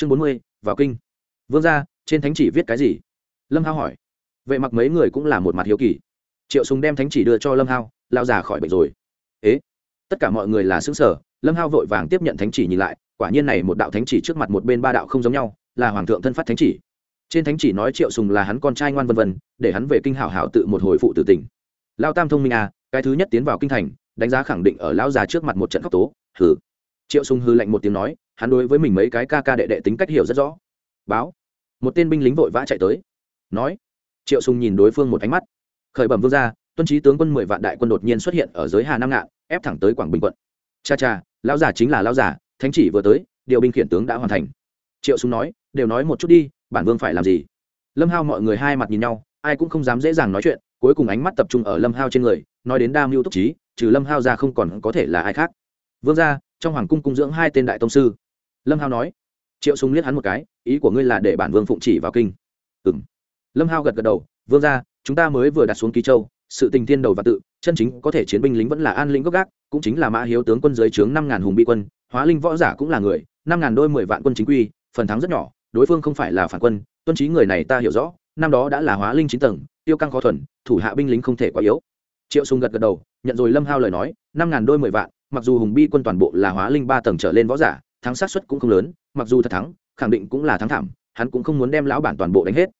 chương bốn mươi, vào kinh. Vương ra trên thánh chỉ viết cái gì? Lâm hao hỏi. Vậy mặc mấy người cũng là một mặt hiếu kỳ. Triệu súng đem thánh chỉ đưa cho lâm hao lao già khỏi bệnh rồi. Ế? Tất cả mọi người là xứng sở lâm hao vội vàng tiếp nhận thánh chỉ nhìn lại, quả nhiên này một đạo thánh chỉ trước mặt một bên ba đạo không giống nhau, là hoàng thượng thân phát thánh chỉ. Trên thánh chỉ nói triệu sùng là hắn con trai ngoan vân vân, để hắn về kinh hảo hảo tự một hồi phụ tử tình. Lao tam thông minh à cái thứ nhất tiến vào kinh thành, đánh giá khẳng định ở lão già trước mặt một trận khóc tố, hừ. Triệu sùng hư lạnh một tiếng nói hắn đối với mình mấy cái ca ca đệ đệ tính cách hiểu rất rõ. Báo. Một tên binh lính vội vã chạy tới. Nói. Triệu sùng nhìn đối phương một ánh mắt. Khởi bẩm vương gia, tuân trí tướng quân mười vạn đại quân đột nhiên xuất hiện ở giới hà nam ngạn, ép thẳng tới quảng bình quận. Cha cha, lão già chính là lão già, thánh chỉ vừa tới, điều binh khiển tướng đã hoàn thành. Triệu sùng nói, đều nói một chút đi, bản vương phải làm gì? Lâm hao mọi người hai mặt nhìn nhau, ai cũng không dám dễ dàng nói chuyện, cuối cùng ánh mắt tập trung ở lâm hao trên người, nói đến đa mưu túc trí trừ lâm hao ra không còn có thể là ai khác. Vương gia, trong hoàng cung cung dưỡng hai tên đại tông sư lâm hao nói. Triệu sùng liếc hắn một cái, ý của ngươi là để bản vương phụng chỉ vào kinh. Ừm. Lâm hao gật gật đầu, vương gia, chúng ta mới vừa đặt xuống ký châu, sự tình thiên đầu và tự, chân chính có thể chiến binh lính vẫn là an lĩnh gốc gác, cũng chính là mã hiếu tướng quân dưới trướng năm ngàn hùng bị quân, hóa linh võ giả cũng là người, năm ngàn đôi mười vạn quân chính quy, phần thắng rất nhỏ, đối phương không phải là phản quân, tuân trí người này ta hiểu rõ, năm đó đã là hóa linh chín tầng, tiêu căng khó thuần, thủ hạ binh lính không thể quá yếu. Triệu sùng gật gật đầu, nhận rồi lâm hao lời nói, năm ngàn đôi mười vạn, mặc dù hùng bi quân toàn bộ là hóa linh ba tầng trở lên võ giả thắng sát suất cũng không lớn, mặc dù thật thắng, khẳng định cũng là thắng thảm, hắn cũng không muốn đem lão bản toàn bộ đánh hết.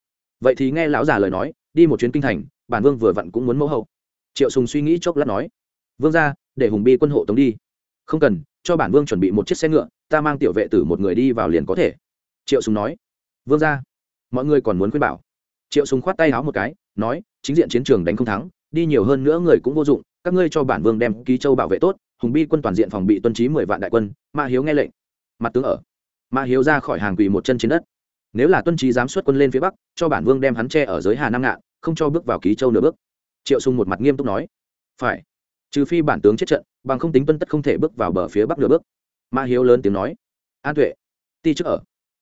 Vậy thì nghe lão già lời nói, đi một chuyến kinh thành, bản vương vừa vặn cũng muốn mẫu hậu. Triệu sùng suy nghĩ chốc lát nói, vương gia, để hùng bi quân hộ tống đi. Không cần, cho bản vương chuẩn bị một chiếc xe ngựa, ta mang tiểu vệ tử một người đi vào liền có thể. Triệu sùng nói, vương gia, mọi người còn muốn khuyên bảo. Triệu sùng khoát tay háo một cái, nói, chính diện chiến trường đánh không thắng, đi nhiều hơn nữa người cũng vô dụng, các ngươi cho bản vương đem ký châu bảo vệ tốt, hùng bi quân toàn diện phòng bị tuân trí mười vạn đại quân, ma hiếu nghe lệnh mặt tướng ở. Mã hiếu ra khỏi hàng quỳ một chân trên đất. Nếu là tuân trí dám xuất quân lên phía bắc, cho bản vương đem hắn che ở giới hà nam ngạn, không cho bước vào ký châu nửa bước. Triệu sung một mặt nghiêm túc nói. Phải. Trừ phi bản tướng chết trận, bằng không tính tuân tất không thể bước vào bờ phía bắc nửa bước. Mã hiếu lớn tiếng nói. An tuệ. Ti trước ở.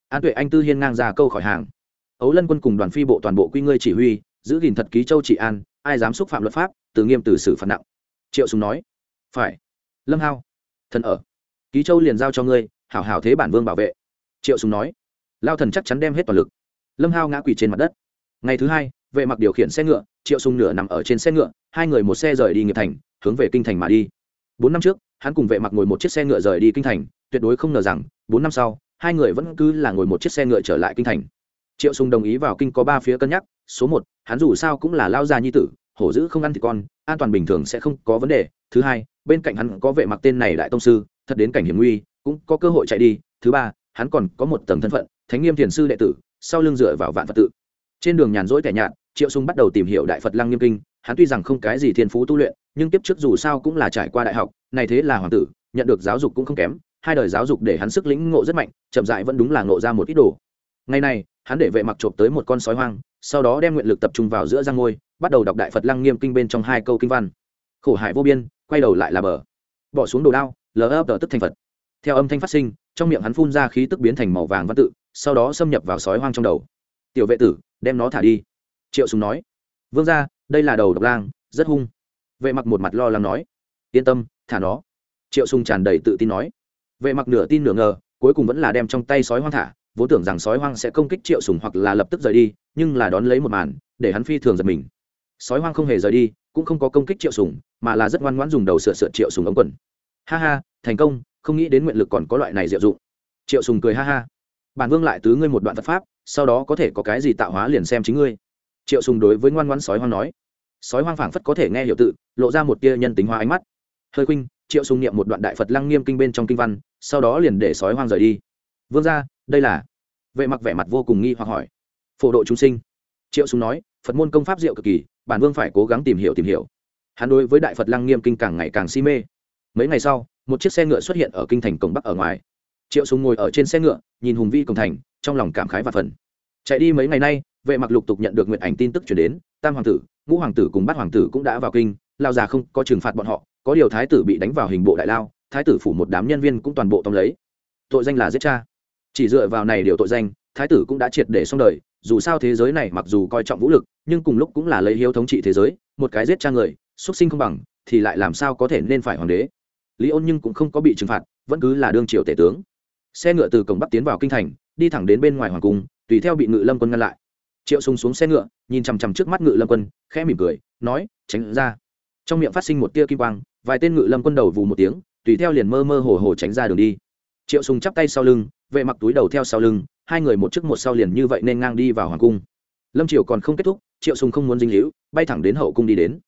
An tuệ anh tư hiên ngang ra câu khỏi hàng. Ấu lân quân cùng đoàn phi bộ toàn bộ quy ngươi chỉ huy, giữ gìn thật ký châu trị an, ai dám xúc phạm luật pháp, từ nghiêm từ xử phạt nặng. Triệu sùng nói. Phải. Lâm hao. Thần ở. Ký châu liền giao cho ngươi hảo hảo thế bản vương bảo vệ. Triệu sùng nói. Lao thần chắc chắn đem hết toàn lực. Lâm hao ngã quỳ trên mặt đất. Ngày thứ hai, vệ mặc điều khiển xe ngựa, triệu sùng nửa nằm ở trên xe ngựa, hai người một xe rời đi nghiệp thành, hướng về kinh thành mà đi. Bốn năm trước, hắn cùng vệ mặc ngồi một chiếc xe ngựa rời đi kinh thành, tuyệt đối không ngờ rằng, bốn năm sau, hai người vẫn cứ là ngồi một chiếc xe ngựa trở lại kinh thành. Triệu sùng đồng ý vào kinh có ba phía cân nhắc, số một, hắn dù sao cũng là lao gia nhi tử, hổ dữ không ăn thì con, an toàn bình thường sẽ không có vấn đề. Thứ hai, bên cạnh hắn có vệ mặc tên này đại tông sư, thật đến cảnh hiểm nguy cũng có cơ hội chạy đi. Thứ ba, hắn còn có một tầng thân phận, thánh nghiêm thiền sư đệ tử, sau lưng dựa vào vạn phật tự. Trên đường nhàn rỗi tẻ nhạt, triệu sung bắt đầu tìm hiểu đại phật lăng nghiêm kinh. Hắn tuy rằng không cái gì thiên phú tu luyện, nhưng tiếp trước dù sao cũng là trải qua đại học, này thế là hoàng tử, nhận được giáo dục cũng không kém. Hai đời giáo dục để hắn sức lĩnh ngộ rất mạnh, chậm dại vẫn đúng là ngộ ra một ít đồ. Ngày nay hắn để vệ mặc trộm tới một con sói hoang, sau đó đem nguyện lực tập trung vào giữa giang ngôi, bắt đầu đọc đại phật lăng nghiêm kinh bên trong hai câu kinh văn. Khổ hải vô biên, quay đầu lại là bờ. Bỏ xuống đồ đao, lờ ấp tờ tức thành phật theo âm thanh phát sinh, trong miệng hắn phun ra khí tức biến thành màu vàng văn tự, sau đó xâm nhập vào sói hoang trong đầu. Tiểu vệ tử, đem nó thả đi. Triệu súng nói. Vương ra đây là đầu độc lang, rất hung. Vệ mặc một mặt lo lắng nói. Yên tâm, thả nó. Triệu sùng tràn đầy tự tin nói. Vệ mặc nửa tin nửa ngờ, cuối cùng vẫn là đem trong tay sói hoang thả, vốn tưởng rằng sói hoang sẽ công kích triệu sùng hoặc là lập tức rời đi, nhưng là đón lấy một màn, để hắn phi thường giật mình. Sói hoang không hề rời đi, cũng không có công kích triệu sùng, mà là rất ngoan ngoãn dùng đầu sửa sửa triệu sùng ống quần. Ha ha, thành công không nghĩ đến nguyện lực còn có loại này diệu dụng. Triệu sùng cười ha ha. Bản vương lại tứ ngươi một đoạn phật pháp, sau đó có thể có cái gì tạo hóa liền xem chính ngươi. Triệu sùng đối với ngoan ngoãn sói hoang nói. Sói hoang phảng phất có thể nghe hiểu tự, lộ ra một tia nhân tính hóa ánh mắt. Hơi khinh triệu sùng niệm một đoạn đại phật lăng nghiêm kinh bên trong kinh văn, sau đó liền để sói hoang rời đi. Vương gia, đây là? Vệ mặc vẻ mặt vô cùng nghi hoặc hỏi. Phổ độ chúng sinh. Triệu sùng nói, phật môn công pháp diệu cực kỳ, bản vương phải cố gắng tìm hiểu tìm hiểu. Hắn đối với đại phật lăng nghiêm kinh càng ngày càng si mê. Mấy ngày sau một chiếc xe ngựa xuất hiện ở kinh thành cổng bắc ở ngoài. Triệu sùng ngồi ở trên xe ngựa, nhìn hùng vi cổng thành, trong lòng cảm khái và phần. Chạy đi mấy ngày nay, vệ mặc lục tục nhận được nguyện ảnh tin tức chuyển đến, tam hoàng tử, ngũ hoàng tử cùng bát hoàng tử cũng đã vào kinh lao già không có trừng phạt bọn họ, có điều thái tử bị đánh vào hình bộ đại lao, thái tử phủ một đám nhân viên cũng toàn bộ tóm lấy. Tội danh là giết cha. Chỉ dựa vào này điều tội danh, thái tử cũng đã triệt để xong đời, dù sao thế giới này mặc dù coi trọng vũ lực, nhưng cùng lúc cũng là lấy hiếu thống trị thế giới, một cái giết cha người xuất sinh không bằng, thì lại làm sao có thể nên phải hoàng đế? Lý ôn nhưng cũng không có bị trừng phạt, vẫn cứ là đương triều tể tướng. Xe ngựa từ cổng bắc tiến vào kinh thành, đi thẳng đến bên ngoài hoàng cung, tùy theo bị ngự lâm quân ngăn lại. Triệu sùng xuống xe ngựa, nhìn chằm chằm trước mắt ngự lâm quân, khẽ mỉm cười, nói, tránh ra. Trong miệng phát sinh một tia kim quang, vài tên ngự lâm quân đầu vù một tiếng, tùy theo liền mơ mơ hồ hồ tránh ra đường đi. Triệu sùng chắp tay sau lưng, vệ mặc túi đầu theo sau lưng, hai người một trước một sau liền như vậy nên ngang đi vào hoàng cung. Lâm triều còn không kết thúc, triệu sùng không muốn dinh hữu bay thẳng đến hậu cung đi đến.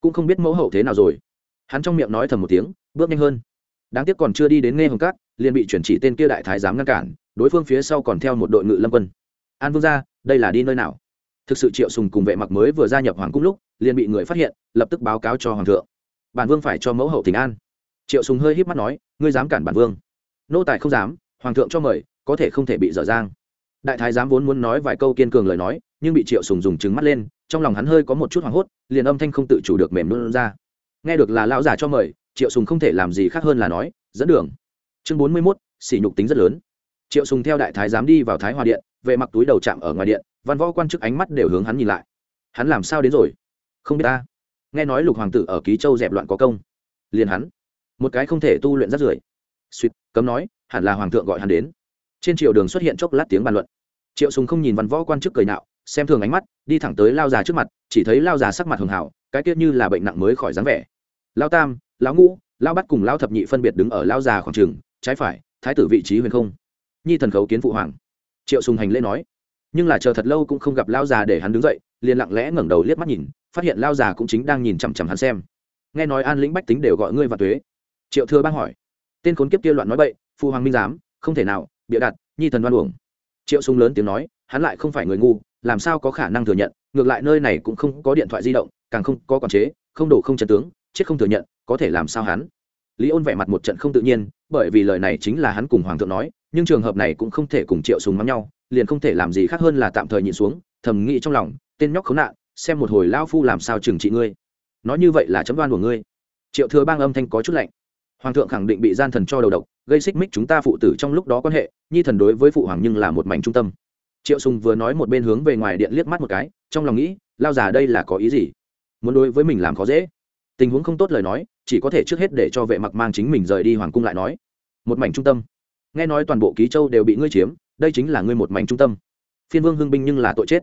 Cũng không biết mẫu hậu thế nào rồi hắn trong miệng nói thầm một tiếng, bước nhanh hơn. Đáng tiếc còn chưa đi đến nghe hồng cát, liền bị chuyển chỉ tên kia đại thái giám ngăn cản, đối phương phía sau còn theo một đội ngự lâm quân. An vương gia đây là đi nơi nào? Thực sự triệu sùng cùng vệ mặc mới vừa gia nhập hoàng cung lúc, liền bị người phát hiện, lập tức báo cáo cho hoàng thượng. Bản vương phải cho mẫu hậu tình an. Triệu sùng hơi híp mắt nói, ngươi dám cản bản vương. Nô tài không dám, hoàng thượng cho mời, có thể không thể bị dở dang. Đại thái giám vốn muốn nói vài câu kiên cường lời nói, nhưng bị triệu sùng dùng trừng mắt lên, trong lòng hắn hơi có một chút hoảng hốt, liền âm thanh không tự chủ được mềm luôn ra nghe được là lão già cho mời triệu sùng không thể làm gì khác hơn là nói dẫn đường. Chương bốn mươi 41, sỉ nhục tính rất lớn. Triệu sùng theo đại thái giám đi vào thái hòa điện vệ mặc túi đầu chạm ở ngoài điện văn võ quan chức ánh mắt đều hướng hắn nhìn lại. Hắn làm sao đến rồi? Không biết ta. Nghe nói lục hoàng tử ở ký châu dẹp loạn có công. Liền hắn một cái không thể tu luyện rất rưởi. Suýt cấm nói hẳn là hoàng thượng gọi hắn đến. Trên triệu đường xuất hiện chốc lát tiếng bàn luận. Triệu sùng không nhìn văn võ quan chức cười nạo xem thường ánh mắt đi thẳng tới lao già trước mặt chỉ thấy lao già sắc mặt hường hảo cái tiết như là bệnh nặng mới khỏi dáng vẻ lao tam, lão ngũ lao bắt cùng lao thập nhị phân biệt đứng ở lao già khoảng trường, trái phải, thái tử vị trí huyền không. Nhi thần khấu kiến phụ hoàng. Triệu sùng hành lễ nói. Nhưng là chờ thật lâu cũng không gặp lao già để hắn đứng dậy, liền lặng lẽ ngẩng đầu liếc mắt nhìn, phát hiện lao già cũng chính đang nhìn chằm chằm hắn xem. Nghe nói an lĩnh bách tính đều gọi ngươi và tuế. Triệu thừa bang hỏi. Tên khốn kiếp kia loạn nói bậy, phụ hoàng minh giám, không thể nào, bịa đặt, nhi thần đoan uổng. Triệu sùng lớn tiếng nói, hắn lại không phải người ngu, làm sao có khả năng thừa nhận, ngược lại nơi này cũng không có điện thoại di động, càng không có quản chế, không đổ không chân tướng chết không thừa nhận, có thể làm sao hắn? Lý ôn vẻ mặt một trận không tự nhiên, bởi vì lời này chính là hắn cùng hoàng thượng nói, nhưng trường hợp này cũng không thể cùng triệu sùng mắng nhau, liền không thể làm gì khác hơn là tạm thời nhìn xuống, thầm nghĩ trong lòng, tên nhóc khốn nạn, xem một hồi lao phu làm sao trừng trị ngươi. Nói như vậy là chấm đoan của ngươi. Triệu thừa bang âm thanh có chút lạnh. Hoàng thượng khẳng định bị gian thần cho đầu độc, gây xích mích chúng ta phụ tử trong lúc đó quan hệ, nhi thần đối với phụ hoàng nhưng là một mảnh trung tâm. Triệu sùng vừa nói một bên hướng về ngoài điện liếc mắt một cái, trong lòng nghĩ, lao già đây là có ý gì? Muốn đối với mình làm khó dễ? Tình huống không tốt lời nói, chỉ có thể trước hết để cho vệ mặc mang chính mình rời đi hoàng cung lại nói. Một mảnh trung tâm. Nghe nói toàn bộ ký châu đều bị ngươi chiếm, đây chính là ngươi một mảnh trung tâm. Phiên vương hưng binh nhưng là tội chết.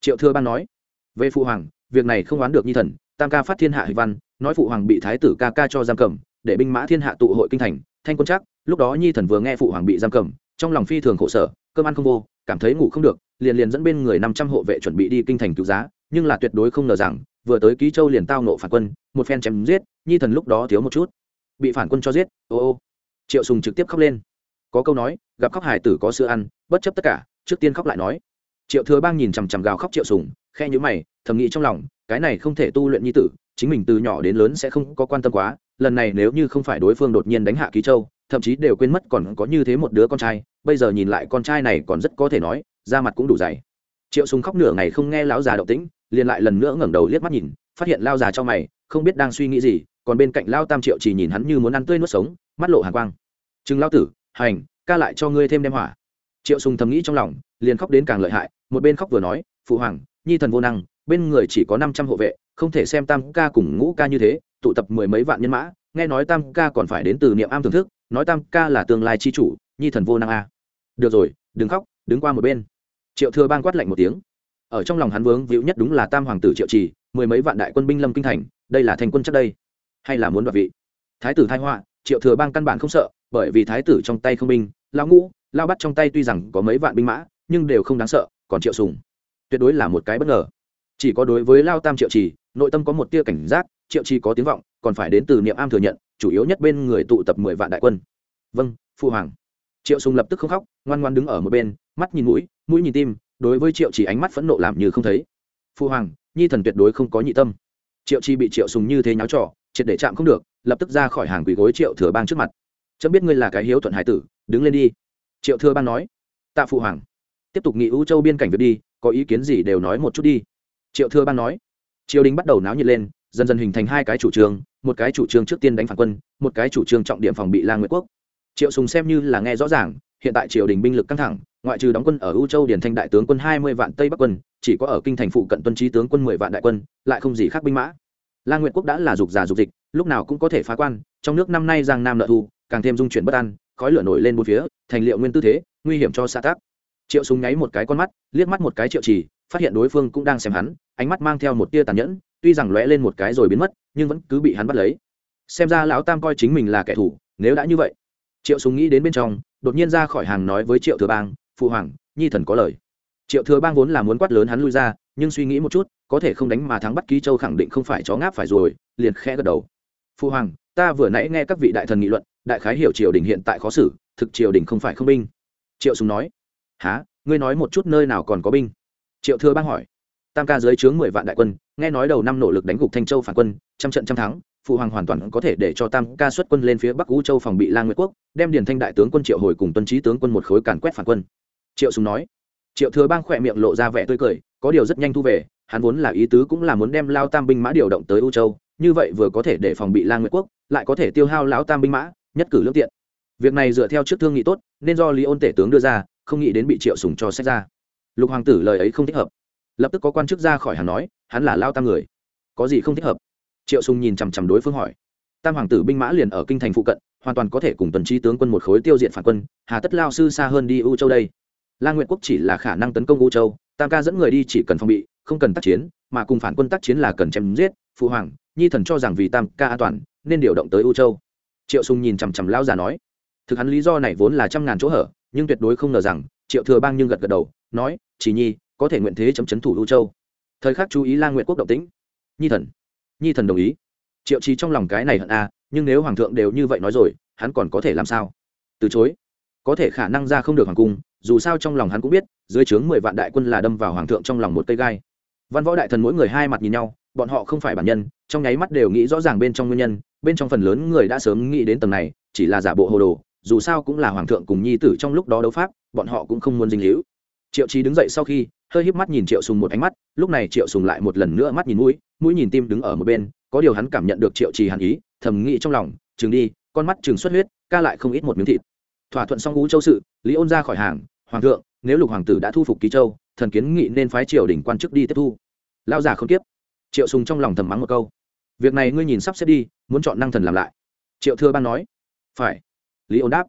Triệu thưa ban nói. Về phụ hoàng, việc này không oán được nhi thần, tam ca phát thiên hạ hịch văn, nói phụ hoàng bị thái tử ca ca cho giam cầm, để binh mã thiên hạ tụ hội kinh thành, thanh quân chắc, lúc đó nhi thần vừa nghe phụ hoàng bị giam cầm, trong lòng phi thường khổ sở, cơm ăn không vô, cảm thấy ngủ không được, liền liền dẫn bên người năm trăm hộ vệ chuẩn bị đi kinh thành cứu giá, nhưng là tuyệt đối không ngờ rằng vừa tới ký châu liền tao nộ phản quân, một phen chém giết, nhi thần lúc đó thiếu một chút. Bị phản quân cho giết, ô ô. Triệu sùng trực tiếp khóc lên. Có câu nói, gặp khóc hải tử có sữa ăn, bất chấp tất cả, trước tiên khóc lại nói. Triệu thừa bang nhìn chằm chằm gào khóc triệu sùng khe nhíu mày, thầm nghĩ trong lòng, cái này không thể tu luyện nhi tử, chính mình từ nhỏ đến lớn sẽ không có quan tâm quá, lần này nếu như không phải đối phương đột nhiên đánh hạ ký châu, thậm chí đều quên mất còn có như thế một đứa con trai, bây giờ nhìn lại con trai này còn rất có thể nói, da mặt cũng đủ dày. Triệu sùng khóc nửa ngày không nghe lão già động tĩnh liền lại lần nữa ngẩng đầu liếc mắt nhìn, phát hiện lao già cho mày, không biết đang suy nghĩ gì, còn bên cạnh lao tam triệu chỉ nhìn hắn như muốn ăn tươi nuốt sống, mắt lộ hàn quang. Chừng lao tử, hành, ca lại cho ngươi thêm đem hỏa. Triệu sùng thầm nghĩ trong lòng, liền khóc đến càng lợi hại, một bên khóc vừa nói, phụ hoàng, nhi thần vô năng, bên người chỉ có năm trăm hộ vệ, không thể xem tam ca cùng ngũ ca như thế, tụ tập mười mấy vạn nhân mã, nghe nói tam ca còn phải đến từ niệm am thưởng thức, nói tam ca là tương lai chi chủ, nhi thần vô năng a. Được rồi, đừng khóc, đứng qua một bên. Triệu thừa bang quát lạnh một tiếng ở trong lòng hắn vướng víu nhất đúng là tam hoàng tử triệu trì, mười mấy vạn đại quân binh lâm kinh thành, đây là thành quân chắc đây. Hay là muốn đoạt vị? Thái tử thái họa, triệu thừa bang căn bản không sợ, bởi vì thái tử trong tay không binh lao ngũ lao bắt trong tay tuy rằng có mấy vạn binh mã, nhưng đều không đáng sợ, còn triệu sùng. Tuyệt đối là một cái bất ngờ. Chỉ có đối với lao tam triệu trì, nội tâm có một tia cảnh giác, triệu trì có tiếng vọng, còn phải đến từ niệm am thừa nhận, chủ yếu nhất bên người tụ tập mười vạn đại quân. Vâng phụ hoàng. Triệu sùng lập tức không khóc, ngoan ngoan đứng ở một bên, mắt nhìn mũi mũi nhìn tim đối với triệu trì ánh mắt phẫn nộ làm như không thấy. Phu hoàng, nhi thần tuyệt đối không có nhị tâm. Triệu chi bị triệu sùng như thế nháo trò, triệt để chạm không được, lập tức ra khỏi hàng quỳ gối triệu thừa bang trước mặt. Chấm biết ngươi là cái hiếu thuận hải tử, đứng lên đi. Triệu thừa bang nói, tạ phụ hoàng. Tiếp tục nghị ưu châu biên cảnh việc đi, có ý kiến gì đều nói một chút đi. Triệu thừa bang nói, triều đình bắt đầu náo nhiệt lên, dần dần hình thành hai cái chủ trương, một cái chủ trương trước tiên đánh phản quân, một cái chủ trương trọng điểm phòng bị lang nguyệt quốc. Triệu sùng xem như là nghe rõ ràng, hiện tại triều đình binh lực căng thẳng ngoại trừ đóng quân ở u châu Điền thanh đại tướng quân hai mươi vạn tây bắc quân, chỉ có ở kinh thành phụ cận tuân trí tướng quân mười vạn đại quân, lại không gì khác binh mã. La nguyện quốc đã là dục già dục dịch, lúc nào cũng có thể phá quan, trong nước năm nay giang nam nợ thu càng thêm dung chuyển bất an, khói lửa nổi lên bốn phía, thành liệu nguyên tư thế, nguy hiểm cho xã tác triệu Súng nháy một cái con mắt, liếc mắt một cái triệu trì, phát hiện đối phương cũng đang xem hắn, ánh mắt mang theo một tia tàn nhẫn, tuy rằng lóe lên một cái rồi biến mất, nhưng vẫn cứ bị hắn bắt lấy. Xem ra lão tam coi chính mình là kẻ thù, nếu đã như vậy, triệu Súng nghĩ đến bên trong, đột nhiên ra khỏi hàng nói với triệu thừa bang phụ hoàng, nhi thần có lời. Triệu thừa bang vốn là muốn quát lớn hắn lui ra, nhưng suy nghĩ một chút, có thể không đánh mà thắng bắt ký châu khẳng định không phải chó ngáp phải rồi, liền khẽ gật đầu. Phụ hoàng, ta vừa nãy nghe các vị đại thần nghị luận, đại khái hiểu triều đình hiện tại khó xử, thực triều đình không phải không binh. Triệu sùng nói há ngươi nói một chút nơi nào còn có binh? Triệu thừa bang hỏi, tam ca dưới trướng mười vạn đại quân, nghe nói đầu năm nỗ lực đánh gục thanh châu phản quân, trăm trận trăm thắng, phụ hoàng hoàn toàn có thể để cho tam ca xuất quân lên phía bắc u châu phòng bị lang nguyệt quốc, đem điền thanh đại tướng quân triệu hồi cùng tuân trí tướng quân một khối càn quét phản quân triệu sùng nói. Triệu thừa bang khỏe miệng lộ ra vẻ tươi cười, có điều rất nhanh thu về, hắn vốn là ý tứ cũng là muốn đem lao tam binh mã điều động tới u châu, như vậy vừa có thể để phòng bị lang nguyệt quốc, lại có thể tiêu hao lão tam binh mã, nhất cử lương tiện. Việc này dựa theo trước thương nghị tốt, nên do lý ôn tể tướng đưa ra, không nghĩ đến bị triệu sùng cho xét ra. Lục hoàng tử lời ấy không thích hợp. Lập tức có quan chức ra khỏi hắn nói, hắn là lao tam người. Có gì không thích hợp? Triệu sùng nhìn chằm chằm đối phương hỏi. Tam hoàng tử binh mã liền ở kinh thành phụ cận, hoàn toàn có thể cùng tuần chi tướng quân một khối tiêu diệt phản quân, hà tất lao sư xa hơn đi u châu đây la nguyện quốc chỉ là khả năng tấn công u châu, tam ca dẫn người đi chỉ cần phòng bị, không cần tác chiến, mà cùng phản quân tác chiến là cần chém giết, phụ hoàng, nhi thần cho rằng vì tam ca an toàn, nên điều động tới u châu. Triệu sùng nhìn chằm chằm lao già nói, thực hắn lý do này vốn là trăm ngàn chỗ hở, nhưng tuyệt đối không ngờ rằng, triệu thừa bang nhưng gật gật đầu, nói, chỉ nhi, có thể nguyện thế chấm chấn thủ u châu. Thời khắc chú ý la nguyện quốc động tĩnh. Nhi thần nhi thần đồng ý. Triệu Chí trong lòng cái này hận a, nhưng nếu hoàng thượng đều như vậy nói rồi, hắn còn có thể làm sao? Từ chối. Có thể khả năng ra không được hoàng cung dù sao trong lòng hắn cũng biết, dưới trướng mười vạn đại quân là đâm vào hoàng thượng trong lòng một cây gai. Văn võ đại thần mỗi người hai mặt nhìn nhau, bọn họ không phải bản nhân, trong nháy mắt đều nghĩ rõ ràng bên trong nguyên nhân, bên trong phần lớn người đã sớm nghĩ đến tầng này, chỉ là giả bộ hồ đồ, dù sao cũng là hoàng thượng cùng nhi tử trong lúc đó đấu pháp, bọn họ cũng không muốn dinh hữu triệu trí đứng dậy sau khi, hơi híp mắt nhìn triệu sùng một ánh mắt, lúc này triệu sùng lại một lần nữa mắt nhìn mũi mũi nhìn tim đứng ở một bên, có điều hắn cảm nhận được triệu trì hàn ý, thầm nghĩ trong lòng, chừng đi, con mắt chừng xuất huyết, ca lại không ít một miếng thịt. Thỏa thuận xong ngũ châu sự, lý ôn ra khỏi hàng hoàng thượng, nếu lục hoàng tử đã thu phục ký châu, thần kiến nghị nên phái triều đình quan chức đi tiếp thu. Lao giả không tiếp triệu sùng trong lòng thầm mắng một câu. Việc này ngươi nhìn sắp xếp đi, muốn chọn năng thần làm lại. Triệu thừa ban nói. Phải. Lý ôn đáp.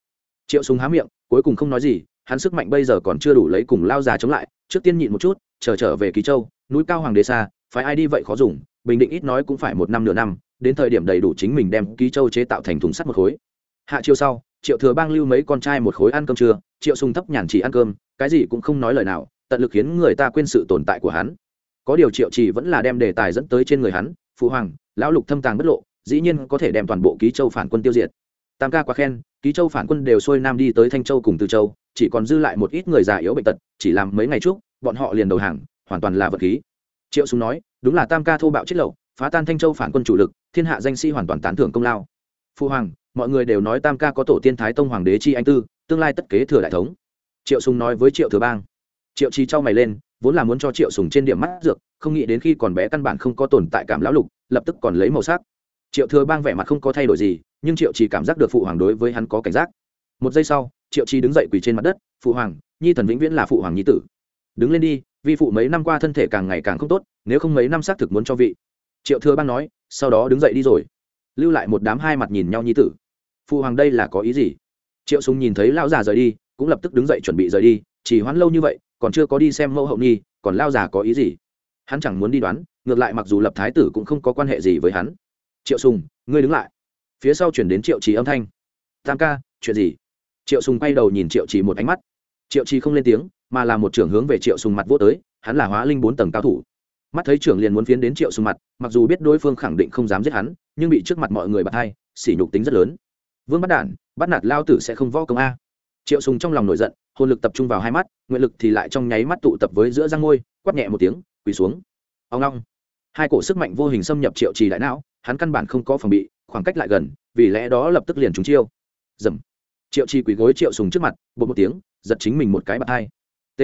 Triệu sùng há miệng, cuối cùng không nói gì, hắn sức mạnh bây giờ còn chưa đủ lấy cùng lao già chống lại, trước tiên nhịn một chút, chờ trở về ký châu, núi cao hoàng đế xa phải ai đi vậy khó dùng, bình định ít nói cũng phải một năm nửa năm, đến thời điểm đầy đủ chính mình đem ký châu chế tạo thành thùng sắt một khối. Hạ chiều sau triệu thừa bang lưu mấy con trai một khối ăn cơm trưa, triệu sùng thấp nhàn chỉ ăn cơm, cái gì cũng không nói lời nào, tận lực khiến người ta quên sự tồn tại của hắn. Có điều triệu chỉ vẫn là đem đề tài dẫn tới trên người hắn, phụ hoàng, lão lục thâm tàng bất lộ, dĩ nhiên có thể đem toàn bộ ký châu phản quân tiêu diệt. Tam ca quá khen, ký châu phản quân đều xuôi nam đi tới thanh châu cùng từ châu, chỉ còn dư lại một ít người già yếu bệnh tật, chỉ làm mấy ngày trước, bọn họ liền đầu hàng, hoàn toàn là vật khí. Triệu sùng nói, đúng là tam ca thô bạo chết lậu, phá tan thanh châu phản quân chủ lực, thiên hạ danh sĩ hoàn toàn tán thưởng công lao. Phụ hoàng mọi người đều nói tam ca có tổ tiên thái tông hoàng đế chi anh tư, tương lai tất kế thừa đại thống. Triệu sùng nói với triệu thừa bang. Triệu chi trao mày lên, vốn là muốn cho triệu sùng trên điểm mắt dược, không nghĩ đến khi còn bé căn bản không có tồn tại cảm lão lục, lập tức còn lấy màu sắc. Triệu thừa bang vẻ mặt không có thay đổi gì, nhưng triệu chỉ cảm giác được phụ hoàng đối với hắn có cảnh giác. Một giây sau, triệu chi đứng dậy quỳ trên mặt đất, phụ hoàng, nhi thần vĩnh viễn là phụ hoàng nhi tử. Đứng lên đi, vi phụ mấy năm qua thân thể càng ngày càng không tốt, nếu không mấy năm xác thực muốn cho vị. Triệu thừa bang nói, sau đó đứng dậy đi rồi. Lưu lại một đám hai mặt nhìn nhau nhi tử phụ hoàng đây là có ý gì? Triệu sùng nhìn thấy lão già rời đi, cũng lập tức đứng dậy chuẩn bị rời đi, chỉ hoãn lâu như vậy, còn chưa có đi xem mẫu hậu nhi, còn Lão già có ý gì? Hắn chẳng muốn đi đoán, ngược lại mặc dù lập thái tử cũng không có quan hệ gì với hắn. Triệu sùng, ngươi đứng lại. Phía sau chuyển đến triệu trì âm thanh. Tam ca, chuyện gì? Triệu sùng quay đầu nhìn triệu trì một ánh mắt. Triệu trì không lên tiếng, mà là một trưởng hướng về triệu sùng mặt vô tới, hắn là hóa linh bốn tầng cao thủ. Mắt thấy trưởng liền muốn phiến đến triệu sùng mặt, mặc dù biết đối phương khẳng định không dám giết hắn, nhưng bị trước mặt mọi người bật hai, sỉ nhục tính rất lớn vương bắt đản bắt nạt lao tử sẽ không võ công a. Triệu sùng trong lòng nổi giận, hồn lực tập trung vào hai mắt, nguyện lực thì lại trong nháy mắt tụ tập với giữa răng môi quát nhẹ một tiếng, quỳ xuống. Ông long. Hai cổ sức mạnh vô hình xâm nhập triệu trì đại não, hắn căn bản không có phòng bị, khoảng cách lại gần, vì lẽ đó lập tức liền trúng chiêu. Dầm. Triệu trì quỳ gối triệu sùng trước mặt, bột một tiếng, giật chính mình một cái bạt hai. T.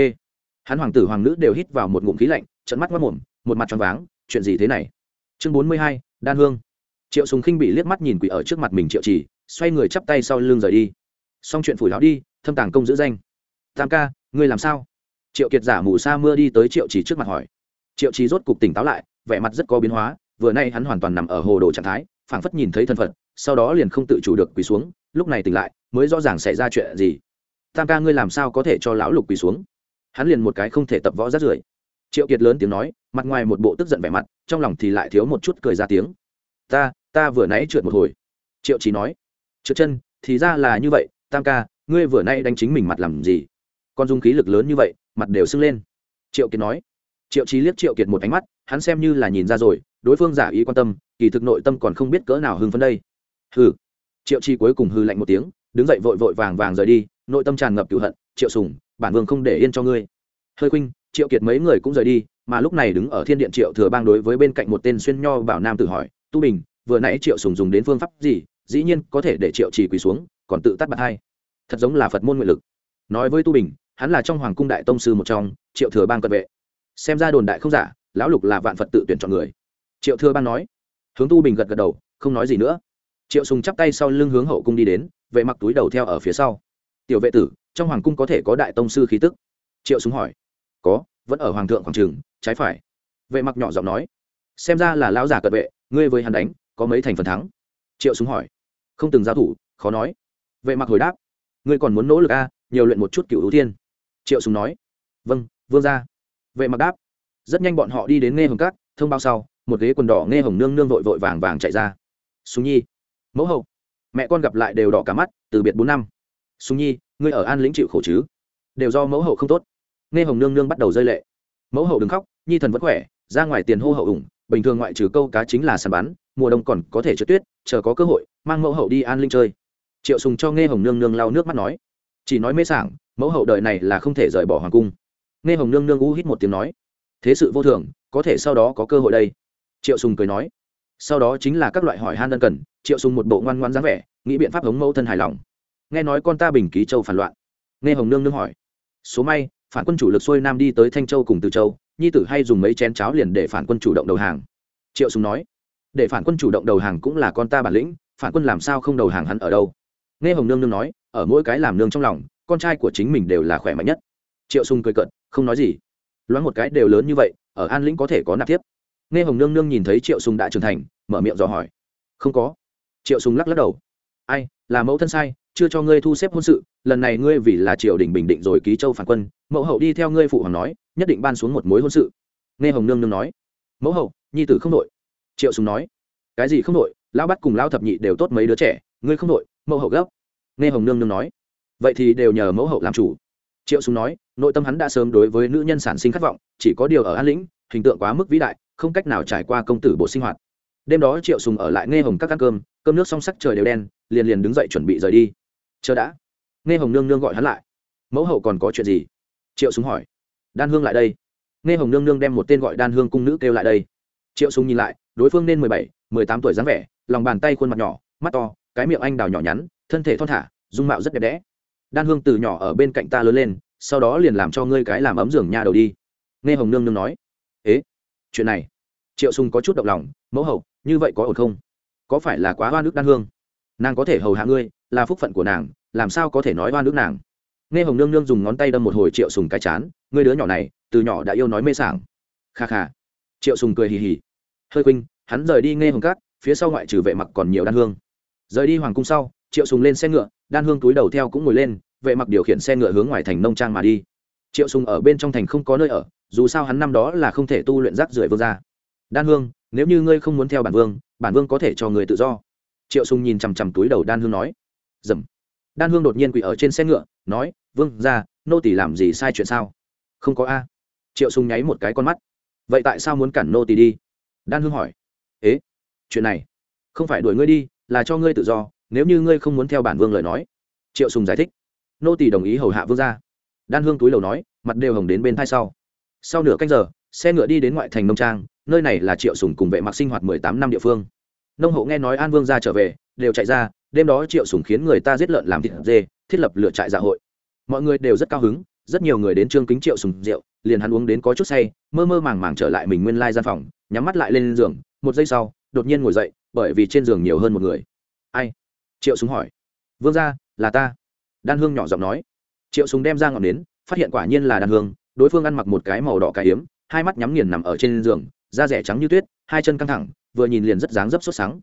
Hắn hoàng tử hoàng nữ đều hít vào một ngụm khí lạnh trận mắt mất mồm, một mặt tròn váng, chuyện gì thế này? Chương bốn mươi hai, đan hương. Triệu sùng khinh bị liếc mắt nhìn quỷ ở trước mặt mình triệu trì xoay người chắp tay sau lưng rời đi. Xong chuyện phủi lão đi, thâm tàng công giữ danh. Tam ca, ngươi làm sao? Triệu kiệt giả mù sa mưa đi tới triệu Chỉ trước mặt hỏi. Triệu Chỉ rốt cục tỉnh táo lại, vẻ mặt rất có biến hóa, vừa nay hắn hoàn toàn nằm ở hồ đồ trạng thái, phảng phất nhìn thấy thân phận sau đó liền không tự chủ được quỳ xuống, lúc này tỉnh lại, mới rõ ràng xảy ra chuyện gì. Tam ca, ngươi làm sao có thể cho lão lục quỳ xuống? Hắn liền một cái không thể tập võ rát rưởi. Triệu kiệt lớn tiếng nói, mặt ngoài một bộ tức giận vẻ mặt, trong lòng thì lại thiếu một chút cười ra tiếng. Ta ta vừa nãy trượt một hồi. Triệu chỉ nói trượt chân, thì ra là như vậy, tam ca, ngươi vừa nay đánh chính mình mặt làm gì? Con dung khí lực lớn như vậy, mặt đều sưng lên. Triệu kiệt nói. Triệu trí liếc triệu kiệt một ánh mắt, hắn xem như là nhìn ra rồi, đối phương giả ý quan tâm, kỳ thực nội tâm còn không biết cỡ nào hưng phấn đây. Hừ. Triệu chi cuối cùng hư lạnh một tiếng, đứng dậy vội vội vàng vàng rời đi, nội tâm tràn ngập cựu hận, triệu sùng, bản vương không để yên cho ngươi. Hơi khuynh, triệu kiệt mấy người cũng rời đi, mà lúc này đứng ở thiên điện triệu thừa bang đối với bên cạnh một tên xuyên nho bảo nam tự hỏi, tu bình, vừa nãy triệu sùng dùng đến phương pháp gì? Dĩ nhiên có thể để triệu chỉ quỳ xuống, còn tự tắt bạc hai. Thật giống là phật môn nguyện lực. Nói với tu bình, hắn là trong hoàng cung đại tông sư một trong, triệu thừa bang cận vệ. Xem ra đồn đại không giả, lão lục là vạn phật tự tuyển chọn người. Triệu thừa bang nói. Hướng tu bình gật gật đầu, không nói gì nữa. Triệu sùng chắp tay sau lưng hướng hậu cung đi đến, vệ mặc túi đầu theo ở phía sau. Tiểu vệ tử, trong hoàng cung có thể có đại tông sư khí tức? Triệu sùng hỏi. Có, vẫn ở hoàng thượng khoảng trường, trái phải. Vệ mặc nhỏ giọng nói. Xem ra là lão già cận vệ, ngươi với hắn đánh, có mấy thành phần thắng? Triệu sùng hỏi không từng giao thủ, khó nói. Vệ mặc hồi đáp, ngươi còn muốn nỗ lực a nhiều luyện một chút cựu ưu thiên. Triệu sùng nói vâng vương gia. Vệ mặc đáp, rất nhanh bọn họ đi đến nghe hồng cát thông báo sau, một ghế quần đỏ nghe hồng nương nương vội vội vàng vàng chạy ra. Sùng nhi, mẫu hậu, mẹ con gặp lại đều đỏ cả mắt, từ biệt bốn năm. Sùng nhi, ngươi ở an lĩnh chịu khổ chứ? Đều do mẫu hậu không tốt. Nghe hồng nương nương bắt đầu rơi lệ. Mẫu hậu đừng khóc, nhi thần vẫn khỏe, ra ngoài tiền hô hậu ủng, bình thường ngoại trừ câu cá chính là săn bắn, mùa đông còn có thể trượt tuyết, chờ có cơ hội mang mẫu hậu đi an linh chơi. Triệu sùng cho nghe hồng nương nương lau nước mắt nói, chỉ nói mê sảng, mẫu hậu đời này là không thể rời bỏ hoàng cung. Nghe hồng nương nương u hít một tiếng nói, thế sự vô thường, có thể sau đó có cơ hội đây. Triệu sùng cười nói, sau đó chính là các loại hỏi han đơn cần, triệu sùng một bộ ngoan ngoãn dáng vẻ, nghĩ biện pháp hống mẫu thân hài lòng. Nghe nói con ta bình ký châu phản loạn. Nghe hồng nương nương hỏi, số may, phản quân chủ lực xuôi nam đi tới thanh châu cùng từ châu, nhi tử hay dùng mấy chén cháo liền để phản quân chủ động đầu hàng. Triệu sùng nói, để phản quân chủ động đầu hàng cũng là con ta bản lĩnh phản quân làm sao không đầu hàng hắn ở đâu? Nghe hồng nương nương nói, ở mỗi cái làm nương trong lòng, con trai của chính mình đều là khỏe mạnh nhất. Triệu sùng cười cợt, không nói gì. Loáng một cái đều lớn như vậy, ở an lĩnh có thể có nạp tiếp. Nghe hồng nương nương nhìn thấy triệu sùng đã trưởng thành, mở miệng dò hỏi. Không có. Triệu sùng lắc lắc đầu. Ai, là mẫu thân sai, chưa cho ngươi thu xếp hôn sự, lần này ngươi vì là triều đình bình định rồi ký châu phản quân, mẫu hậu đi theo ngươi phụ hoàng nói, nhất định ban xuống một mối hôn sự. Nghe hồng nương nương nói. Mẫu hậu, nhi tử không đội. Triệu sùng nói. Cái gì không đội? Lão bắt cùng lão thập nhị đều tốt mấy đứa trẻ, ngươi không đội, mẫu hậu gấp. Nghe hồng nương nương nói, vậy thì đều nhờ mẫu hậu làm chủ. Triệu sùng nói, nội tâm hắn đã sớm đối với nữ nhân sản sinh khát vọng, chỉ có điều ở an lĩnh, hình tượng quá mức vĩ đại, không cách nào trải qua công tử bộ sinh hoạt. Đêm đó triệu sùng ở lại nghe hồng các ăn cơm cơm nước xong sắc trời đều đen, liền liền đứng dậy chuẩn bị rời đi. Chờ đã. Nghe hồng nương nương gọi hắn lại, mẫu hậu còn có chuyện gì? Triệu sùng hỏi. Đan hương lại đây. Nghe hồng nương nương đem một tên gọi đan hương cung nữ kêu lại đây. Triệu sùng nhìn lại, đối phương nên mười bảy, mười tám tuổi dáng vẻ lòng bàn tay khuôn mặt nhỏ, mắt to, cái miệng anh đào nhỏ nhắn, thân thể thon thả, dung mạo rất đẹp đẽ. Đan hương từ nhỏ ở bên cạnh ta lớn lên, sau đó liền làm cho ngươi cái làm ấm giường nhà đầu đi. Nghe hồng nương nương nói. Ế, chuyện này? Triệu sùng có chút động lòng, mẫu hậu, như vậy có ổn không? Có phải là quá hoa nước đan hương? Nàng có thể hầu hạ ngươi, là phúc phận của nàng, làm sao có thể nói hoa nước nàng? Nghe hồng nương nương dùng ngón tay đâm một hồi triệu sùng cái chán, ngươi đứa nhỏ này, từ nhỏ đã yêu nói mê sảng. Kha kha. Triệu sùng cười hì hì. Hơi quỳnh hắn rời đi nghe hồng cát phía sau ngoại trừ vệ mặc còn nhiều đan hương. Rời đi hoàng cung sau, triệu sùng lên xe ngựa, đan hương túi đầu theo cũng ngồi lên, vệ mặc điều khiển xe ngựa hướng ngoài thành nông trang mà đi. Triệu sùng ở bên trong thành không có nơi ở, dù sao hắn năm đó là không thể tu luyện rác rưởi vương gia. Đan hương, nếu như ngươi không muốn theo bản vương bản vương có thể cho người tự do. Triệu sùng nhìn chằm chằm túi đầu đan hương nói. Dầm. Đan hương đột nhiên quỳ ở trên xe ngựa, nói, vương gia, nô tỳ làm gì sai chuyện sao? Không có a. Triệu sùng nháy một cái con mắt. Vậy tại sao muốn cản nô tỳ đi? Đan hương hỏi chuyện này. Không phải đuổi ngươi đi, là cho ngươi tự do, nếu như ngươi không muốn theo bản vương lời nói. Triệu sùng giải thích. Nô tỳ đồng ý hầu hạ vương gia. Đan hương túi lầu nói, mặt đều hồng đến bên thai sau. Sau nửa canh giờ, xe ngựa đi đến ngoại thành nông trang, nơi này là triệu sùng cùng vệ mặc sinh hoạt mười tám năm địa phương. Nông hộ nghe nói an vương gia trở về, đều chạy ra, đêm đó triệu sùng khiến người ta giết lợn làm thịt dê, thiết lập lựa trại dạ hội. Mọi người đều rất cao hứng, rất nhiều người đến trương kính triệu sùng rượu, liền hắn uống đến có chút say, mơ mơ màng màng trở lại mình nguyên lai gian phòng, nhắm mắt lại lên giường, một giây sau đột nhiên ngồi dậy, bởi vì trên giường nhiều hơn một người. Ai? Triệu Súng hỏi. Vương gia, là ta. Đan hương nhỏ giọng nói. Triệu Súng đem ra ngọn nến, phát hiện quả nhiên là đan hương, đối phương ăn mặc một cái màu đỏ cải hiếm hai mắt nhắm nghiền nằm ở trên giường, da rẻ trắng như tuyết, hai chân căng thẳng, vừa nhìn liền rất dáng dấp sốt sáng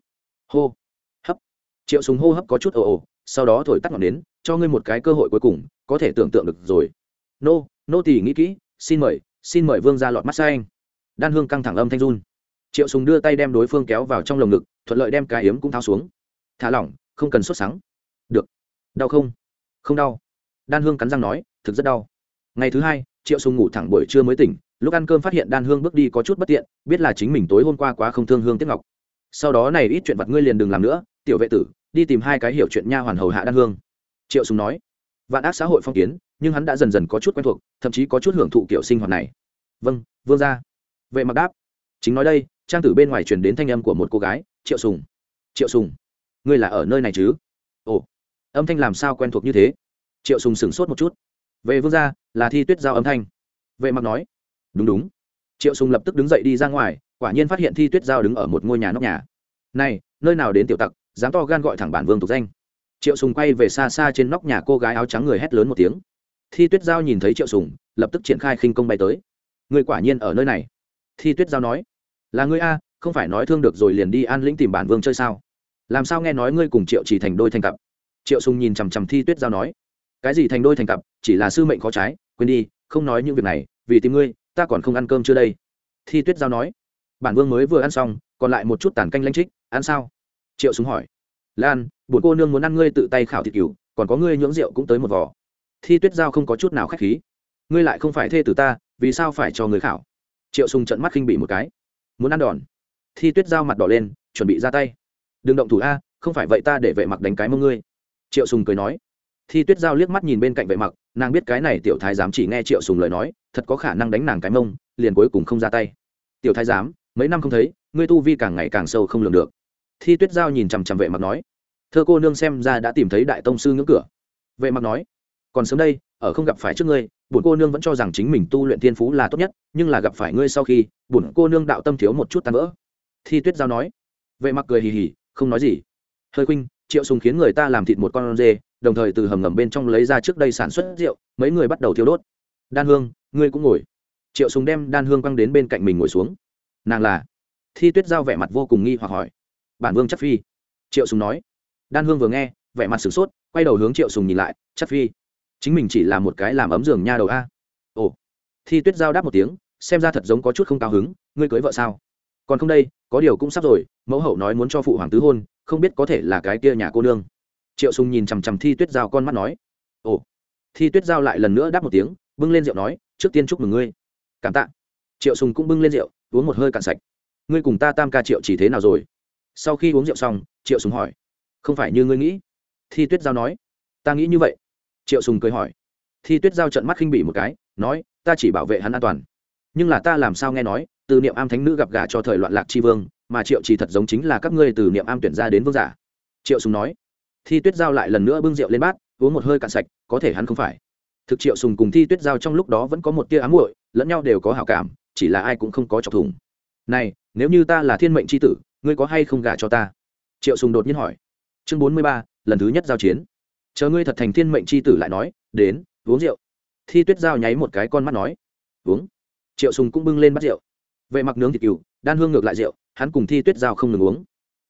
hô, hấp. Triệu Súng hô hấp có chút ồ ồ, sau đó thổi tắt ngọn nến, cho ngươi một cái cơ hội cuối cùng, có thể tưởng tượng được rồi. Nô nô tỉ nghĩ kỹ, xin mời xin mời vương ra lọt mắt xa anh. Đan hương căng thẳng âm thanh run triệu sùng đưa tay đem đối phương kéo vào trong lồng ngực, thuận lợi đem cái yếm cũng tháo xuống. Thả lỏng, không cần sốt sắng. Được. Đau không? Không đau. Đan hương cắn răng nói, thực rất đau. Ngày thứ hai, triệu sùng ngủ thẳng buổi trưa mới tỉnh, lúc ăn cơm phát hiện đan hương bước đi có chút bất tiện, biết là chính mình tối hôm qua quá không thương hương tiếc ngọc. Sau đó này ít chuyện vặt ngươi liền đừng làm nữa, tiểu vệ tử, đi tìm hai cái hiểu chuyện nha hoàn hầu hạ đan hương. Triệu sùng nói, vạn ác xã hội phong kiến, nhưng hắn đã dần dần có chút quen thuộc, thậm chí có chút hưởng thụ kiểu sinh hoạt này. Vâng vương gia. Vệ mặc đáp, chính nói đây trang tử bên ngoài truyền đến thanh âm của một cô gái, triệu sùng triệu sùng, ngươi là ở nơi này chứ? Ồ, âm thanh làm sao quen thuộc như thế? Triệu sùng sửng sốt một chút. Về vương gia, là thi tuyết giao âm thanh. Vệ mặc nói. Đúng đúng. Triệu sùng lập tức đứng dậy đi ra ngoài, quả nhiên phát hiện thi tuyết giao đứng ở một ngôi nhà nóc nhà. Này, nơi nào đến tiểu tặc, dám to gan gọi thẳng bản vương tục danh. Triệu sùng quay về xa xa trên nóc nhà cô gái áo trắng người hét lớn một tiếng. Thi tuyết giao nhìn thấy triệu sùng, lập tức triển khai khinh công bay tới. Người quả nhiên ở nơi này. Thi tuyết giao nói là ngươi a, không phải nói thương được rồi liền đi an lĩnh tìm bản vương chơi sao? Làm sao nghe nói ngươi cùng triệu chỉ thành đôi thành cặp? Triệu sùng nhìn chằm chằm thi tuyết giao nói. Cái gì thành đôi thành cặp? Chỉ là sư mệnh khó trái, quên đi, không nói những việc này, vì tìm ngươi, ta còn không ăn cơm chưa đây? Thi tuyết giao nói. Bản vương mới vừa ăn xong, còn lại một chút tàn canh lanh trích ăn sao? Triệu sùng hỏi. Lan bổn cô nương muốn ăn ngươi tự tay khảo thịt cừu, còn có ngươi nhưỡng rượu cũng tới một vỏ thi tuyết giao không có chút nào khách khí. Ngươi lại không phải thê tử ta, vì sao phải cho người khảo? Triệu sùng trận mắt khinh bỉ một cái muốn ăn đòn. Thi tuyết giao mặt đỏ lên, chuẩn bị ra tay. Đừng động thủ a, không phải vậy ta để vệ mặc đánh cái mông ngươi. Triệu sùng cười nói. Thi tuyết giao liếc mắt nhìn bên cạnh vệ mặc, nàng biết cái này tiểu thái giám chỉ nghe triệu sùng lời nói, thật có khả năng đánh nàng cái mông, liền cuối cùng không ra tay. Tiểu thái giám, mấy năm không thấy, ngươi tu vi càng ngày càng sâu không lường được. Thi tuyết giao nhìn chằm chằm vệ mặc nói. Thơ cô nương xem ra đã tìm thấy đại tông sư ngưỡng cửa. Vệ mặc nói. Còn sớm đây ở không gặp phải trước ngươi, bổn cô nương vẫn cho rằng chính mình tu luyện thiên phú là tốt nhất, nhưng là gặp phải ngươi sau khi, bổn cô nương đạo tâm thiếu một chút tan vỡ. Thi tuyết giao nói. Vệ mặc cười hì hì, không nói gì. Hơi khuynh, triệu sùng khiến người ta làm thịt một con dê đồng thời từ hầm ngầm bên trong lấy ra trước đây sản xuất rượu, mấy người bắt đầu thiêu đốt. Đan hương, ngươi cũng ngồi. Triệu sùng đem đan hương quăng đến bên cạnh mình ngồi xuống. Nàng là? Thi tuyết giao vẻ mặt vô cùng nghi hoặc hỏi. Bản vương chắc phi. Triệu sùng nói. Đan hương vừa nghe, vẻ mặt sửng sốt, quay đầu hướng triệu sùng nhìn lại, chắc phi chính mình chỉ là một cái làm ấm giường nha đầu a. Ồ. Thi tuyết giao đáp một tiếng, xem ra thật giống có chút không cao hứng, ngươi cưới vợ sao? Còn không đây, có điều cũng sắp rồi, mẫu hậu nói muốn cho phụ hoàng tứ hôn, không biết có thể là cái kia nhà cô nương. Triệu sùng nhìn chằm chằm thi tuyết giao con mắt nói. Ồ. Thi tuyết giao lại lần nữa đáp một tiếng, bưng lên rượu nói, trước tiên chúc mừng ngươi. Cảm tạ. Triệu sùng cũng bưng lên rượu, uống một hơi cạn sạch. Ngươi cùng ta tam ca triệu chỉ thế nào rồi? Sau khi uống rượu xong, triệu sùng hỏi. Không phải như ngươi nghĩ. Thi tuyết giao nói. Ta nghĩ như vậy triệu sùng cười hỏi. Thi tuyết giao trận mắt khinh bỉ một cái, nói, ta chỉ bảo vệ hắn an toàn. Nhưng là ta làm sao nghe nói, từ niệm am thánh nữ gặp gả cho thời loạn lạc tri vương, mà triệu chỉ thật giống chính là các ngươi từ niệm am tuyển ra đến vương giả. Triệu sùng nói. Thi tuyết giao lại lần nữa bưng rượu lên bát, uống một hơi cạn sạch, có thể hắn không phải. Thực triệu sùng cùng thi tuyết giao trong lúc đó vẫn có một tia ám muội, lẫn nhau đều có hảo cảm, chỉ là ai cũng không có chọc thủng. Này, nếu như ta là thiên mệnh c h i tử, ngươi có hay không gả cho ta? Triệu sùng đột nhiên hỏi. Chương bốn mươi ba, lần thứ nhất giao chiến chờ ngươi thật thành thiên mệnh c h i tử lại nói, đến, uống rượu. Thi tuyết giao nháy một cái con mắt nói, uống. Triệu sùng cũng bưng lên bắt rượu. Vệ mặc nướng thịt cừu, đan hương ngược lại rượu, hắn cùng thi tuyết giao không ngừng uống.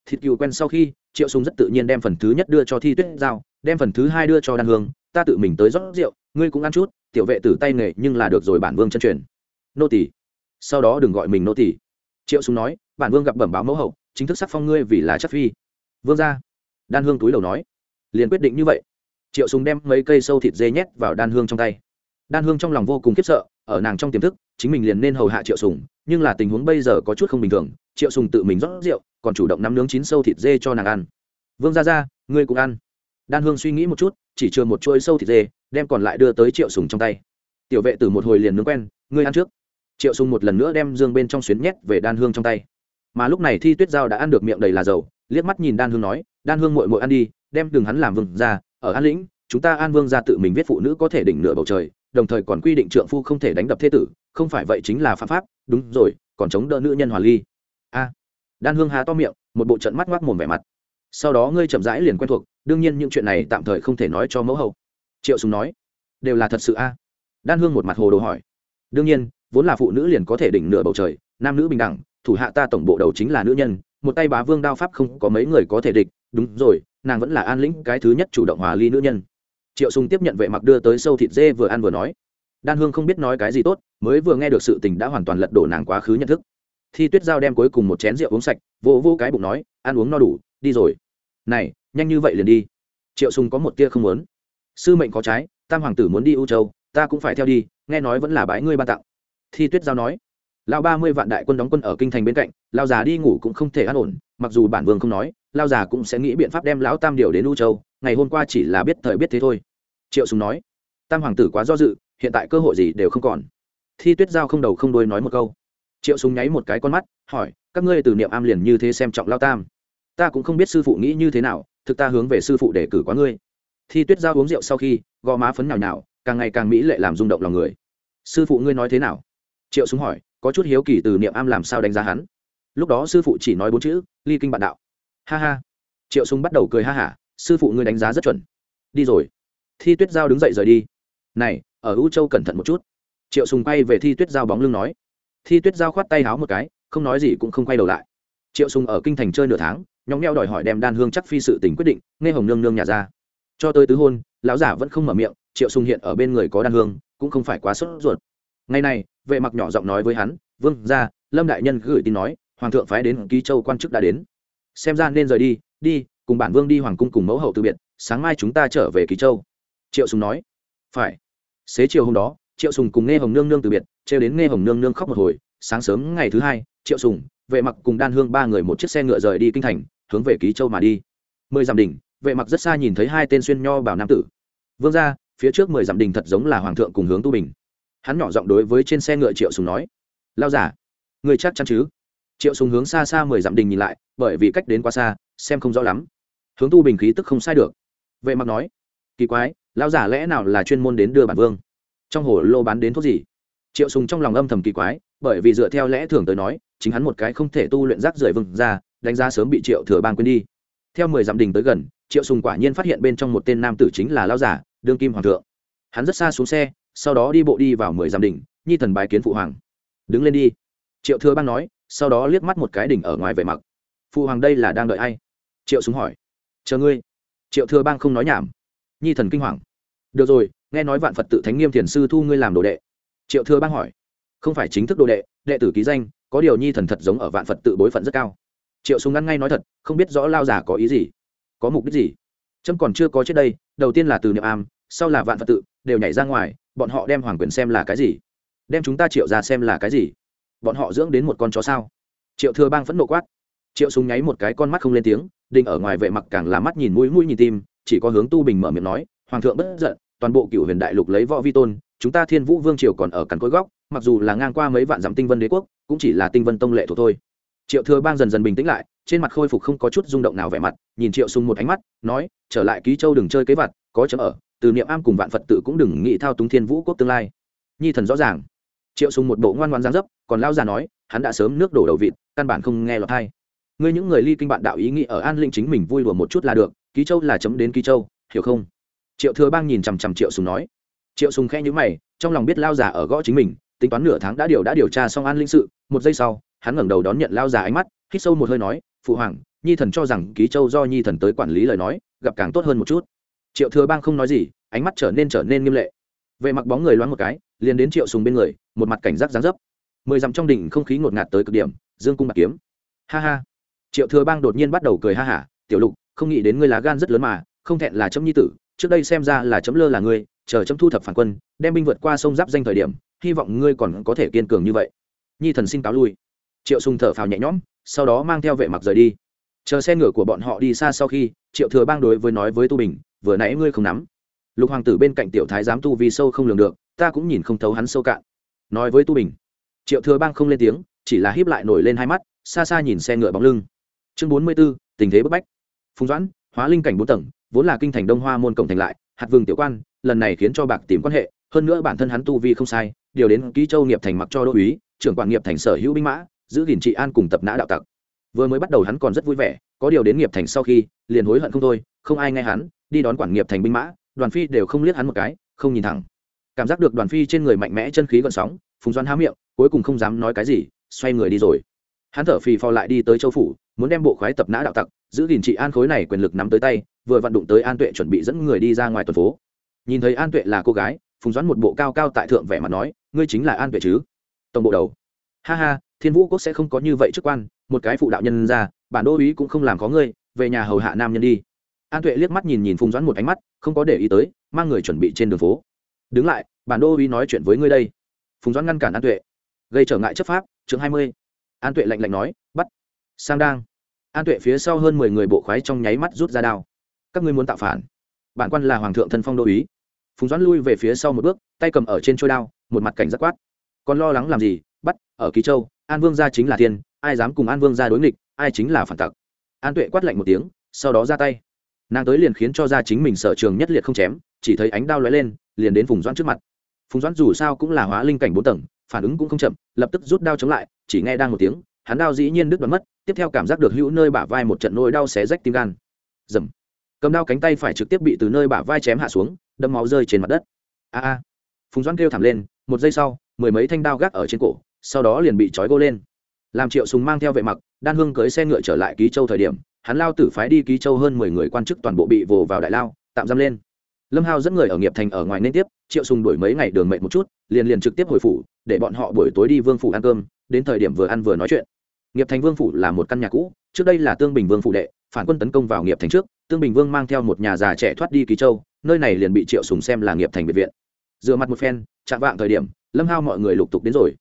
Thịt cừu quen sau khi, triệu sùng rất tự nhiên đem phần thứ nhất đưa cho thi tuyết giao, đem phần thứ hai đưa cho đan hương, ta tự mình tới rót rượu, ngươi cũng ăn chút, tiểu vệ tử tay nghề nhưng là được rồi bản vương chân truyền. Nô tỷ sau đó đừng gọi mình nô tỷ triệu sùng nói, bản vương gặp bẩm báo mẫu hậu, chính thức sắc phong ngươi vì là chất phi. Vương gia. Đan hương túi đầu nói, liền quyết định như vậy triệu sùng đem mấy cây sâu thịt dê nhét vào đan hương trong tay. Đan hương trong lòng vô cùng khiếp sợ, ở nàng trong tiềm thức, chính mình liền nên hầu hạ triệu sùng, nhưng là tình huống bây giờ có chút không bình thường, triệu sùng tự mình rót rượu, còn chủ động nắm nướng chín sâu thịt dê cho nàng ăn. Vương gia gia, ngươi cũng ăn. Đan hương suy nghĩ một chút, chỉ chưa một chuôi sâu thịt dê, đem còn lại đưa tới triệu sùng trong tay. Tiểu vệ tử một hồi liền nướng quen, ngươi ăn trước. Triệu sùng một lần nữa đem dương bên trong xuyến nhét về đan hương trong tay. Mà lúc này thi tuyết giao đã ăn được miệng đầy là dầu, liếc mắt nhìn đan hương nói, đan hương muội muội ăn đi, đem đường hắn làm vương ra ở an lĩnh, chúng ta an vương ra tự mình viết phụ nữ có thể đỉnh nửa bầu trời, đồng thời còn quy định trượng phu không thể đánh đập thế tử, không phải vậy chính là phạm pháp, đúng rồi, còn chống đỡ nữ nhân hòa ly. A. Đan hương há to miệng, một bộ trận mắt ngoác mồm vẻ mặt. Sau đó ngươi chậm rãi liền quen thuộc, đương nhiên những chuyện này tạm thời không thể nói cho mẫu hậu. Triệu sùng nói. Đều là thật sự a? Đan hương một mặt hồ đồ hỏi. Đương nhiên, vốn là phụ nữ liền có thể đỉnh nửa bầu trời, nam nữ bình đẳng, thủ hạ ta tổng bộ đầu chính là nữ nhân, một tay bá vương đao pháp không có mấy người có thể địch, đúng rồi nàng vẫn là an lĩnh cái thứ nhất chủ động hòa ly nữ nhân. Triệu sùng tiếp nhận vệ mặc đưa tới sâu thịt dê vừa ăn vừa nói. Đan hương không biết nói cái gì tốt, mới vừa nghe được sự tình đã hoàn toàn lật đổ nàng quá khứ nhận thức. Thi tuyết giao đem cuối cùng một chén rượu uống sạch, vô vô cái bụng nói, ăn uống no đủ, đi rồi. Này, nhanh như vậy liền đi. Triệu sùng có một tia không muốn. Sư mệnh có trái, tam hoàng tử muốn đi u châu, ta cũng phải theo đi, nghe nói vẫn là bái ngươi ban tặng. Thi tuyết giao nói lao ba mươi vạn đại quân đóng quân ở kinh thành bên cạnh lao già đi ngủ cũng không thể an ổn, mặc dù bản vương không nói lao già cũng sẽ nghĩ biện pháp đem lão tam điều đến u châu, ngày hôm qua chỉ là biết thời biết thế thôi. Triệu sùng nói, tam hoàng tử quá do dự, hiện tại cơ hội gì đều không còn. Thi tuyết giao không đầu không đuôi nói một câu. Triệu sùng nháy một cái con mắt, hỏi, các ngươi từ niệm am liền như thế xem trọng lao tam? Ta cũng không biết sư phụ nghĩ như thế nào, thực ta hướng về sư phụ để cử quá ngươi. Thi tuyết giao uống rượu sau khi, gò má phấn nhào nhào, càng ngày càng mỹ lệ làm rung động lòng người. Sư phụ ngươi nói thế nào? Triệu súng hỏi có chút hiếu kỳ từ niệm am làm sao đánh giá hắn. Lúc đó sư phụ chỉ nói bốn chữ, ly kinh bạn đạo. Ha ha. Triệu súng bắt đầu cười ha hả, sư phụ ngươi đánh giá rất chuẩn. Đi rồi. Thi tuyết giao đứng dậy rời đi. Này, ở u châu cẩn thận một chút. Triệu sùng quay về thi tuyết giao bóng lưng nói. Thi tuyết giao khoát tay háo một cái, không nói gì cũng không quay đầu lại. Triệu sùng ở kinh thành chơi nửa tháng nhóng nheo đòi hỏi đem đan hương chắc phi sự tình quyết định, nghe hồng nương nương nhà ra. Cho tới tứ hôn, lão giả vẫn không mở miệng, triệu sùng hiện ở bên người có đan hương, cũng không phải quá sốt ruột ngày này, vệ mặc nhỏ giọng nói với hắn, vương ra lâm đại nhân gửi tin nói, hoàng thượng phái đến ký châu quan chức đã đến. Xem ra nên rời đi đi, cùng bản vương đi hoàng cung cùng mẫu hậu từ biệt, sáng mai chúng ta trở về ký châu. Triệu sùng nói. Phải. Xế chiều hôm đó, triệu sùng cùng nghe hồng nương nương từ biệt treo đến nghe hồng nương nương khóc một hồi. Sáng sớm ngày thứ hai, triệu sùng, vệ mặc cùng đan hương ba người một chiếc xe ngựa rời đi kinh thành, hướng về ký châu mà đi. Mười dặm đỉnh, vệ mặc rất xa nhìn thấy hai tên xuyên nho bảo nam tử. Vương ra phía trước mười dặm đỉnh thật giống là hoàng thượng cùng hướng tu bình hắn nhỏ giọng đối với trên xe ngựa triệu sùng nói, lao giả người chắc chắn chứ? Triệu sùng hướng xa xa mười dặm đình nhìn lại, bởi vì cách đến quá xa, xem không rõ lắm. Hướng tu bình khí tức không sai được. Vệ mặc nói, kỳ quái lao giả lẽ nào là chuyên môn đến đưa bản vương? Trong hồ lô bán đến thuốc gì? Triệu sùng trong lòng âm thầm kỳ quái, bởi vì dựa theo lẽ thường tới nói, chính hắn một cái không thể tu luyện rác rưởi vừng ra đánh giá sớm bị triệu thừa bang quên đi. Theo mười dặm đình tới gần, triệu sùng quả nhiên phát hiện bên trong một tên nam tử chính là lao giả đương kim hoàng thượng. Hắn rất xa xuống xe sau đó đi bộ đi vào mười dặm đỉnh, nhi thần bài kiến phụ hoàng. Đứng lên đi. Triệu thừa bang nói, sau đó liếc mắt một cái đỉnh ở ngoài vệ mặc phụ hoàng đây là đang đợi ai? Triệu súng hỏi. Chờ ngươi. Triệu thừa bang không nói nhảm. Nhi thần kinh hoàng. Được rồi, nghe nói vạn phật tự thánh nghiêm thiền sư thu ngươi làm đồ đệ. Triệu thừa bang hỏi. Không phải chính thức đồ đệ đệ tử ký danh, có điều nhi thần thật giống ở vạn phật tự bối phận rất cao. Triệu súng ngăn ngay nói thật, không biết rõ lao giả có ý gì, có mục đích gì. Trâm còn chưa có chết đây, đầu tiên là từ niệm am, sau là vạn phật tự đều nhảy ra ngoài, bọn họ đem hoàng quyền xem là cái gì? Đem chúng ta triệu ra xem là cái gì? Bọn họ dưỡng đến một con chó sao? Triệu thừa bang phẫn nộ quát. Triệu súng nháy một cái con mắt không lên tiếng, đình ở ngoài vệ mặc càng là mắt nhìn mũi mũi nhìn tim, chỉ có hướng tu bình mở miệng nói, hoàng thượng bất giận, toàn bộ cựu huyền đại lục lấy võ vi tôn, chúng ta thiên vũ vương triều còn ở cắn cối góc, mặc dù là ngang qua mấy vạn dặm tinh vân đế quốc, cũng chỉ là tinh vân tông lệ thuộc thôi. Triệu thừa bang dần dần bình tĩnh lại, trên mặt khôi phục không có chút rung động nào vẻ mặt, nhìn triệu sung một ánh mắt, nói, trở lại ký châu đừng chơi kế vặt có chấm ở từ niệm am cùng vạn phật tự cũng đừng nghĩ thao túng thiên vũ quốc tương lai. Nhi thần rõ ràng. Triệu Sùng một bộ ngoan ngoan giáng dấp, còn lao già nói, hắn đã sớm nước đổ đầu vịt, căn bản không nghe lọt hay ngươi những người ly kinh bạn đạo ý nghĩ ở an linh chính mình vui đùa một chút là được, ký châu là chấm đến ký châu, hiểu không? Triệu thừa bang nhìn chằm chằm triệu sùng nói. Triệu sùng khẽ nhíu mày, trong lòng biết lao già ở gõ chính mình, tính toán nửa tháng đã điều đã điều tra xong an linh sự, một giây sau, hắn ngẩng đầu đón nhận lao già ánh mắt, hít sâu một hơi nói, phụ hoàng, nhi thần cho rằng ký châu do nhi thần tới quản lý lời nói, gặp càng tốt hơn một chút triệu thừa bang không nói gì, ánh mắt trở nên trở nên nghiêm lệ. Vệ mặc bóng người loáng một cái, liền đến triệu sùng bên người, một mặt cảnh giác dáng dấp. Mười dặm trong đỉnh không khí ngột ngạt tới cực điểm, dương cung bạc kiếm. Ha ha. Triệu thừa bang đột nhiên bắt đầu cười ha hả, tiểu lục, không nghĩ đến ngươi lá gan rất lớn mà, không thẹn là chấm nhi tử, trước đây xem ra là chấm lơ là ngươi, chờ chấm thu thập phản quân, đem binh vượt qua sông giáp danh thời điểm, hy vọng ngươi còn có thể kiên cường như vậy. Nhi thần xin cáo lui. Triệu sùng thở phào nhẹ nhõm, sau đó mang theo vệ mặc rời đi. Chờ xe ngựa của bọn họ đi xa sau khi triệu thừa bang đối với nói với tu bình vừa nãy ngươi không nắm. Lục hoàng tử bên cạnh tiểu thái giám tu vi sâu không lường được ta cũng nhìn không thấu hắn sâu cạn. Nói với tu bình triệu thừa bang không lên tiếng chỉ là híp lại nổi lên hai mắt xa xa nhìn xe ngựa bóng lưng. Chương bốn mươi 44, tình thế bức bách. Phùng doãn hóa linh cảnh bốn tầng vốn là kinh thành đông hoa môn cổng thành lại hạt vương tiểu quan lần này khiến cho bạc tìm quan hệ hơn nữa bản thân hắn tu vi không sai điều đến ký châu nghiệp thành mặc cho đô uý trưởng quản nghiệp thành sở hữu binh mã giữ gìn trị an cùng tập nã đạo tặc. Vừa mới bắt đầu hắn còn rất vui vẻ có điều đến nghiệp thành sau khi, liền hối hận không thôi, không ai nghe hắn, đi đón quản nghiệp thành binh mã, đoàn phi đều không liếc hắn một cái, không nhìn thẳng. Cảm giác được đoàn phi trên người mạnh mẽ chân khí gợn sóng, phùng doan há miệng, cuối cùng không dám nói cái gì, xoay người đi rồi. Hắn thở phì phò lại đi tới châu phủ, muốn đem bộ khoái tập nã đạo tặc, giữ gìn trị an khối này quyền lực nắm tới tay, vừa vận đụng tới an tuệ chuẩn bị dẫn người đi ra ngoài tuần phố. Nhìn thấy an tuệ là cô gái, phùng doãn một bộ cao cao tại thượng vẻ mặt nói, ngươi chính là an tuệ chứ? Tổng bộ đầu. Ha ha, thiên vũ quốc sẽ không có như vậy chức quan, một cái phụ đạo nhân ra bản đô úy cũng không làm có ngươi về nhà hầu hạ nam nhân đi. An tuệ liếc mắt nhìn nhìn phùng doãn một ánh mắt không có để ý tới mang người chuẩn bị trên đường phố. Đứng lại bản đô úy nói chuyện với ngươi đây. Phùng doãn ngăn cản an tuệ. Gây trở ngại chấp pháp chương hai mươi. An tuệ lạnh lạnh nói bắt. Sang đang. An tuệ phía sau hơn mười người bộ khoái trong nháy mắt rút ra đao. Các ngươi muốn tạo phản. Bản quan là hoàng thượng thân phong đô úy phùng doãn lui về phía sau một bước tay cầm ở trên trôi đao một mặt cảnh giác quát. Còn lo lắng làm gì bắt ở ký châu an vương gia chính là thiên, ai dám cùng an vương gia đối nghịch ai chính là phản tặc. An tuệ quát lạnh một tiếng, sau đó ra tay. Nàng tới liền khiến cho ra chính mình sở trường nhất liệt không chém, chỉ thấy ánh đao lóe lên, liền đến phùng doãn trước mặt. Phùng doãn dù sao cũng là hóa linh cảnh bốn tầng, phản ứng cũng không chậm, lập tức rút đao chống lại, chỉ nghe đang một tiếng, hắn đao dĩ nhiên đứt đoán mất, tiếp theo cảm giác được hữu nơi bả vai một trận nỗi đau xé rách tim gan. Dầm. Cầm đao cánh tay phải trực tiếp bị từ nơi bả vai chém hạ xuống đâm máu rơi trên mặt đất. A a. Phùng doãn kêu thảm lên, một giây sau, mười mấy thanh đao gác ở trên cổ, sau đó liền bị trói gô lên làm triệu sùng mang theo vệ mặc, đan hương cưới xe ngựa trở lại ký châu thời điểm, hắn lao tử phái đi ký châu hơn mười người quan chức toàn bộ bị vồ vào đại lao, tạm giam lên. Lâm hao dẫn người ở nghiệp thành ở ngoài nên tiếp, triệu sùng đuổi mấy ngày đường mệt một chút, liền liền trực tiếp hồi phủ, để bọn họ buổi tối đi vương phủ ăn cơm, đến thời điểm vừa ăn vừa nói chuyện. Nghiệp thành vương phủ là một căn nhà cũ, trước đây là tương bình vương phủ đệ, phản quân tấn công vào nghiệp thành trước, tương bình vương mang theo một nhà già trẻ thoát đi ký châu, nơi này liền bị triệu sùng xem là nghiệp thành biệt viện. Dựa mặt một phen, chạm vạng thời điểm, lâm hao mọi người lục tục đến rồi.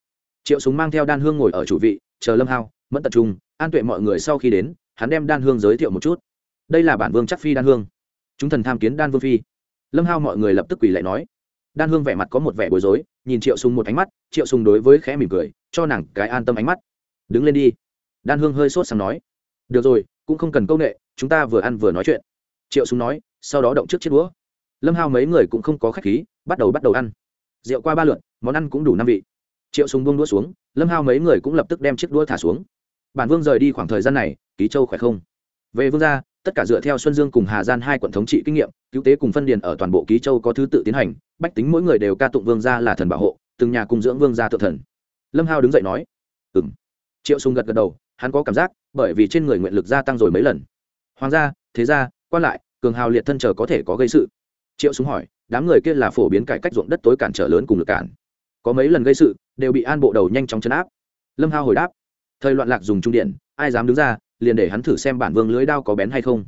Triệu sùng mang theo đan hương ngồi ở chủ vị chờ lâm hao, mẫn tập trung, an tuệ mọi người sau khi đến, hắn đem đan hương giới thiệu một chút. Đây là bản vương chắc phi đan hương. Chúng thần tham kiến đan vương phi. Lâm hao mọi người lập tức quỳ lại nói. Đan hương vẻ mặt có một vẻ bối rối, nhìn triệu sùng một ánh mắt, triệu sùng đối với khẽ mỉm cười, cho nàng cái an tâm ánh mắt. Đứng lên đi. Đan hương hơi sốt sang nói. Được rồi, cũng không cần công nghệ chúng ta vừa ăn vừa nói chuyện. Triệu sùng nói, sau đó động trước chiếc đũa. Lâm hao mấy người cũng không có khách khí, bắt đầu bắt đầu ăn. Rượu qua ba lượt, món ăn cũng đủ năm vị triệu sùng buông đũa xuống, lâm hao mấy người cũng lập tức đem chiếc đũa thả xuống. Bản vương rời đi khoảng thời gian này, ký châu khỏe không? Về vương gia, tất cả dựa theo xuân dương cùng hà gian hai quận thống trị kinh nghiệm, cứu tế cùng phân điền ở toàn bộ ký châu có thứ tự tiến hành, bách tính mỗi người đều ca tụng vương gia là thần bảo hộ, từng nhà cung dưỡng vương gia tự thần. Lâm hao đứng dậy nói, ừm. Triệu sùng gật gật đầu, hắn có cảm giác, bởi vì trên người nguyện lực gia tăng rồi mấy lần. Hoàng gia, thế gia quan lại, cường hào liệt thân chờ có thể có gây sự. Triệu sùng hỏi, đám người kia là phổ biến cải cách ruộng đất tối cản trở lớn cùng lực cản có mấy lần gây sự, đều bị an bộ đầu nhanh chóng chấn áp. Lâm hao hồi đáp, thời loạn lạc dùng trung điện, ai dám đứng ra, liền để hắn thử xem bản vương lưới đao có bén hay không.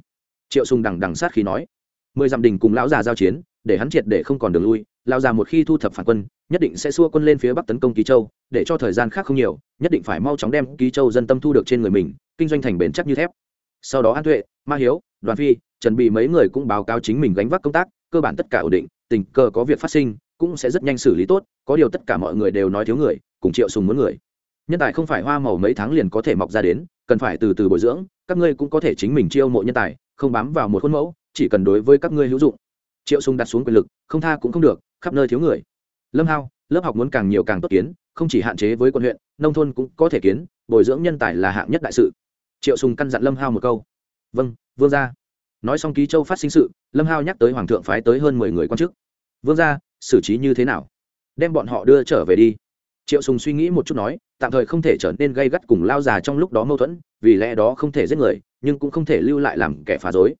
Triệu sùng đằng đằng sát khí nói, mười dặm đình cùng lão già giao chiến, để hắn triệt để không còn đường lui, lão già một khi thu thập phản quân, nhất định sẽ xua quân lên phía bắc tấn công ký châu, để cho thời gian khác không nhiều, nhất định phải mau chóng đem ký châu dân tâm thu được trên người mình, kinh doanh thành bền chắc như thép. Sau đó an tuệ, ma hiếu, đoàn phi, trần bị mấy người cũng báo cáo chính mình gánh vác công tác, cơ bản tất cả ổn định, tình cờ có việc phát sinh cũng sẽ rất nhanh xử lý tốt, có điều tất cả mọi người đều nói thiếu người, cùng triệu sùng muốn người. Nhân tài không phải hoa màu mấy tháng liền có thể mọc ra đến, cần phải từ từ bồi dưỡng, các ngươi cũng có thể chính mình chiêu mộ nhân tài, không bám vào một khuôn mẫu, chỉ cần đối với các ngươi hữu dụng. Triệu sùng đặt xuống quyền lực, không tha cũng không được, khắp nơi thiếu người. Lâm hao, lớp học muốn càng nhiều càng tốt kiến, không chỉ hạn chế với quận huyện, nông thôn cũng có thể kiến, bồi dưỡng nhân tài là hạng nhất đại sự. Triệu sùng căn dặn lâm hao một câu. Vâng vương gia. Nói xong ký châu phát sinh sự, lâm hao nhắc tới hoàng thượng phái tới hơn mười người quan chức. Vương gia xử trí như thế nào? Đem bọn họ đưa trở về đi. Triệu sùng suy nghĩ một chút nói, tạm thời không thể trở nên gây gắt cùng lao già trong lúc đó mâu thuẫn, vì lẽ đó không thể giết người, nhưng cũng không thể lưu lại làm kẻ phá rối.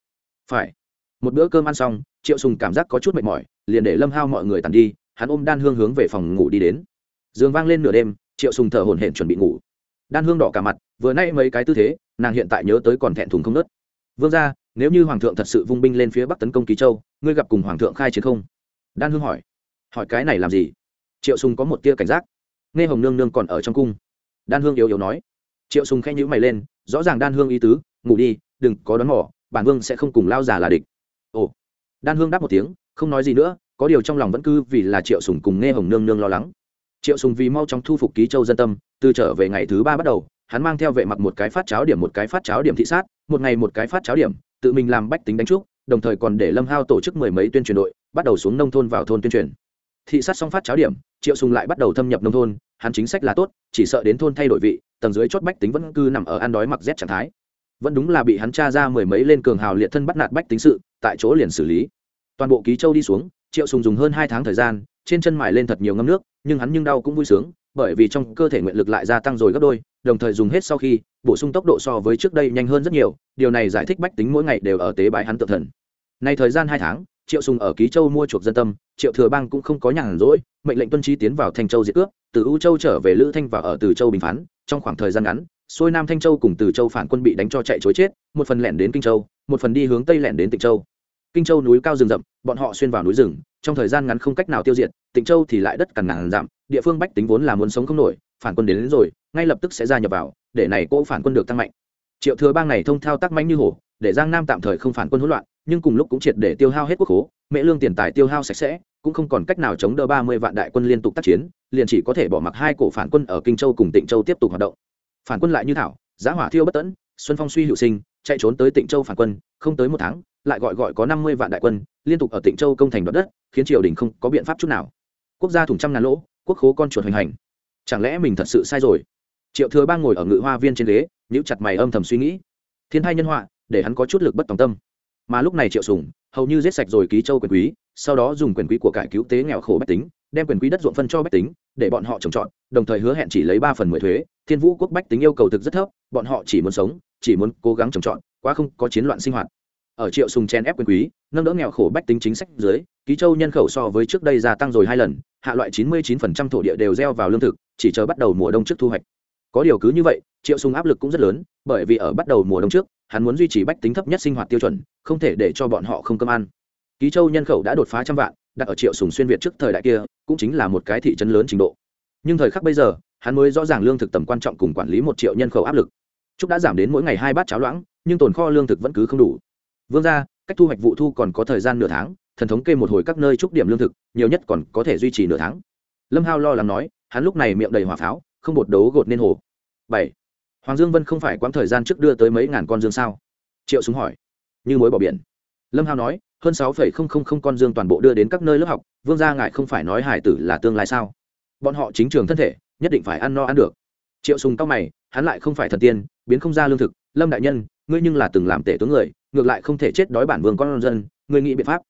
Phải. Một bữa cơm ăn xong, triệu sùng cảm giác có chút mệt mỏi, liền để lâm hao mọi người tàn đi, hắn ôm đan hương hướng về phòng ngủ đi đến. Giường vang lên nửa đêm, triệu sùng thở hổn hển chuẩn bị ngủ. Đan hương đỏ cả mặt, vừa nay mấy cái tư thế, nàng hiện tại nhớ tới còn thẹn thùng không nớt. Vương gia, nếu như hoàng thượng thật sự vung binh lên phía bắc tấn công ký châu, ngươi gặp cùng hoàng thượng khai chiến không? Đan hương hỏi hỏi cái này làm gì? Triệu sùng có một tia cảnh giác. Nghe hồng nương nương còn ở trong cung. Đan hương yếu yếu nói. Triệu sùng khẽ nhíu mày lên, rõ ràng đan hương ý tứ, ngủ đi, đừng có đón mỏ bản vương sẽ không cùng lao giả là địch. Ồ. Đan hương đáp một tiếng, không nói gì nữa, có điều trong lòng vẫn cứ vì là triệu sùng cùng nghe hồng nương nương lo lắng. Triệu sùng vì mau chóng thu phục ký châu dân tâm, từ trở về ngày thứ ba bắt đầu, hắn mang theo vệ mặc một cái phát cháo điểm một cái phát cháo điểm thị sát, một ngày một cái phát cháo điểm, tự mình làm bách tính đánh trúc, đồng thời còn để lâm hao tổ chức mười mấy tuyên truyền đội, bắt đầu xuống nông thôn vào thôn tuyên truyền thị sát xong phát cháo điểm, triệu sùng lại bắt đầu thâm nhập nông thôn, hắn chính sách là tốt, chỉ sợ đến thôn thay đổi vị, tầng dưới chót bách tính vẫn cư nằm ở ăn đói mặc rét trạng thái. Vẫn đúng là bị hắn tra ra mười mấy lên cường hào liệt thân bắt nạt bách tính sự, tại chỗ liền xử lý. Toàn bộ ký châu đi xuống, triệu sùng dùng hơn hai tháng thời gian, trên chân mài lên thật nhiều ngâm nước, nhưng hắn nhưng đau cũng vui sướng, bởi vì trong cơ thể nguyện lực lại gia tăng rồi gấp đôi, đồng thời dùng hết sau khi, bổ sung tốc độ so với trước đây nhanh hơn rất nhiều, điều này giải thích bách tính mỗi ngày đều ở tế bài hắn tự thần. Nay thời gian hai tháng triệu sùng ở ký châu mua chuộc dân tâm triệu thừa bang cũng không có nhàn rỗi mệnh lệnh tuân trí tiến vào thanh châu diệt cướp từ u châu trở về lữ thanh và ở từ châu bình phán trong khoảng thời gian ngắn xuôi nam thanh châu cùng từ châu phản quân bị đánh cho chạy chối chết một phần lẻn đến kinh châu một phần đi hướng tây lẻn đến tịnh châu. Kinh châu núi cao rừng rậm bọn họ xuyên vào núi rừng trong thời gian ngắn không cách nào tiêu diệt tịnh châu thì lại đất cằn ngàn giảm địa phương bách tính vốn là muốn sống không nổi phản quân đến, đến rồi ngay lập tức sẽ gia nhập vào để này cỗ phản quân được tăng mạnh. Triệu thừa bang này thông thao tác mãnh như hổ để giang nam tạm thời không phản quân hỗn loạn nhưng cùng lúc cũng triệt để tiêu hao hết quốc khố mễ lương tiền tài tiêu hao sạch sẽ, cũng không còn cách nào chống đỡ ba mươi vạn đại quân liên tục tác chiến, liền chỉ có thể bỏ mặc hai cổ phản quân ở kinh châu cùng tịnh châu tiếp tục hoạt động. Phản quân lại như thảo, giá hỏa thiêu bất tẫn, xuân phong suy hữu sinh, chạy trốn tới tịnh châu phản quân, không tới một tháng, lại gọi gọi có năm mươi vạn đại quân, liên tục ở tịnh châu công thành đoạt đất, khiến triều đình không có biện pháp chút nào. Quốc gia thủng trăm ngàn lỗ, quốc khố con chuột hoành hành. Chẳng lẽ mình thật sự sai rồi? Triệu thừa bang ngồi ở ngự hoa viên trên ghế, nhíu chặt mày âm thầm suy nghĩ. Thiên thai nhân họa, để hắn có chút lực bất tòng tâm mà lúc này triệu sùng hầu như giết sạch rồi ký châu quyền quý, sau đó dùng quyền quý của cải cứu tế nghèo khổ bách tính, đem quyền quý đất ruộng phân cho bách tính, để bọn họ trồng trọt, đồng thời hứa hẹn chỉ lấy ba phần mười thuế. Thiên vũ quốc bách tính yêu cầu thực rất thấp, bọn họ chỉ muốn sống, chỉ muốn cố gắng trồng trọt, quá không có chiến loạn sinh hoạt. Ở triệu sùng chen ép quyền quý, nâng đỡ nghèo khổ bách tính chính sách dưới, ký châu nhân khẩu so với trước đây gia tăng rồi hai lần, hạ loại chín mươi 99% thổ địa đều gieo vào lương thực, chỉ chờ bắt đầu mùa đông trước thu hoạch. Có điều cứ như vậy, triệu sùng áp lực cũng rất lớn, bởi vì ở bắt đầu mùa đông trước hắn muốn duy trì bách tính thấp nhất sinh hoạt tiêu chuẩn, không thể để cho bọn họ không cơm ăn. Ký châu nhân khẩu đã đột phá trăm vạn, đặt ở triệu sùng xuyên việt trước thời đại kia, cũng chính là một cái thị trấn lớn trình độ. Nhưng thời khắc bây giờ, hắn mới rõ ràng lương thực tầm quan trọng cùng quản lý một triệu nhân khẩu áp lực. Chúc đã giảm đến mỗi ngày hai bát cháo loãng, nhưng tồn kho lương thực vẫn cứ không đủ. Vương gia, cách thu hoạch vụ thu còn có thời gian nửa tháng, thần thống kê một hồi các nơi trúc điểm lương thực, nhiều nhất còn có thể duy trì nửa tháng. Lâm hao lo lắng nói, hắn lúc này miệng đầy hỏa pháo, không bột đấu gột nên hồ. Bảy hoàng dương vân không phải quãng thời gian trước đưa tới mấy ngàn con dương sao? Triệu súng hỏi. Như mối bỏ biển. Lâm hao nói, hơn sáu phẩy không không không con dương toàn bộ đưa đến các nơi lớp học, vương gia ngại không phải nói hải tử là tương lai sao? Bọn họ chính trường thân thể, nhất định phải ăn no ăn được. Triệu sùng cao mày, hắn lại không phải thần tiên, biến không ra lương thực. Lâm đại nhân, ngươi nhưng là từng làm tể tướng người, ngược lại không thể chết đói bản vương con dân, ngươi nghĩ biện pháp.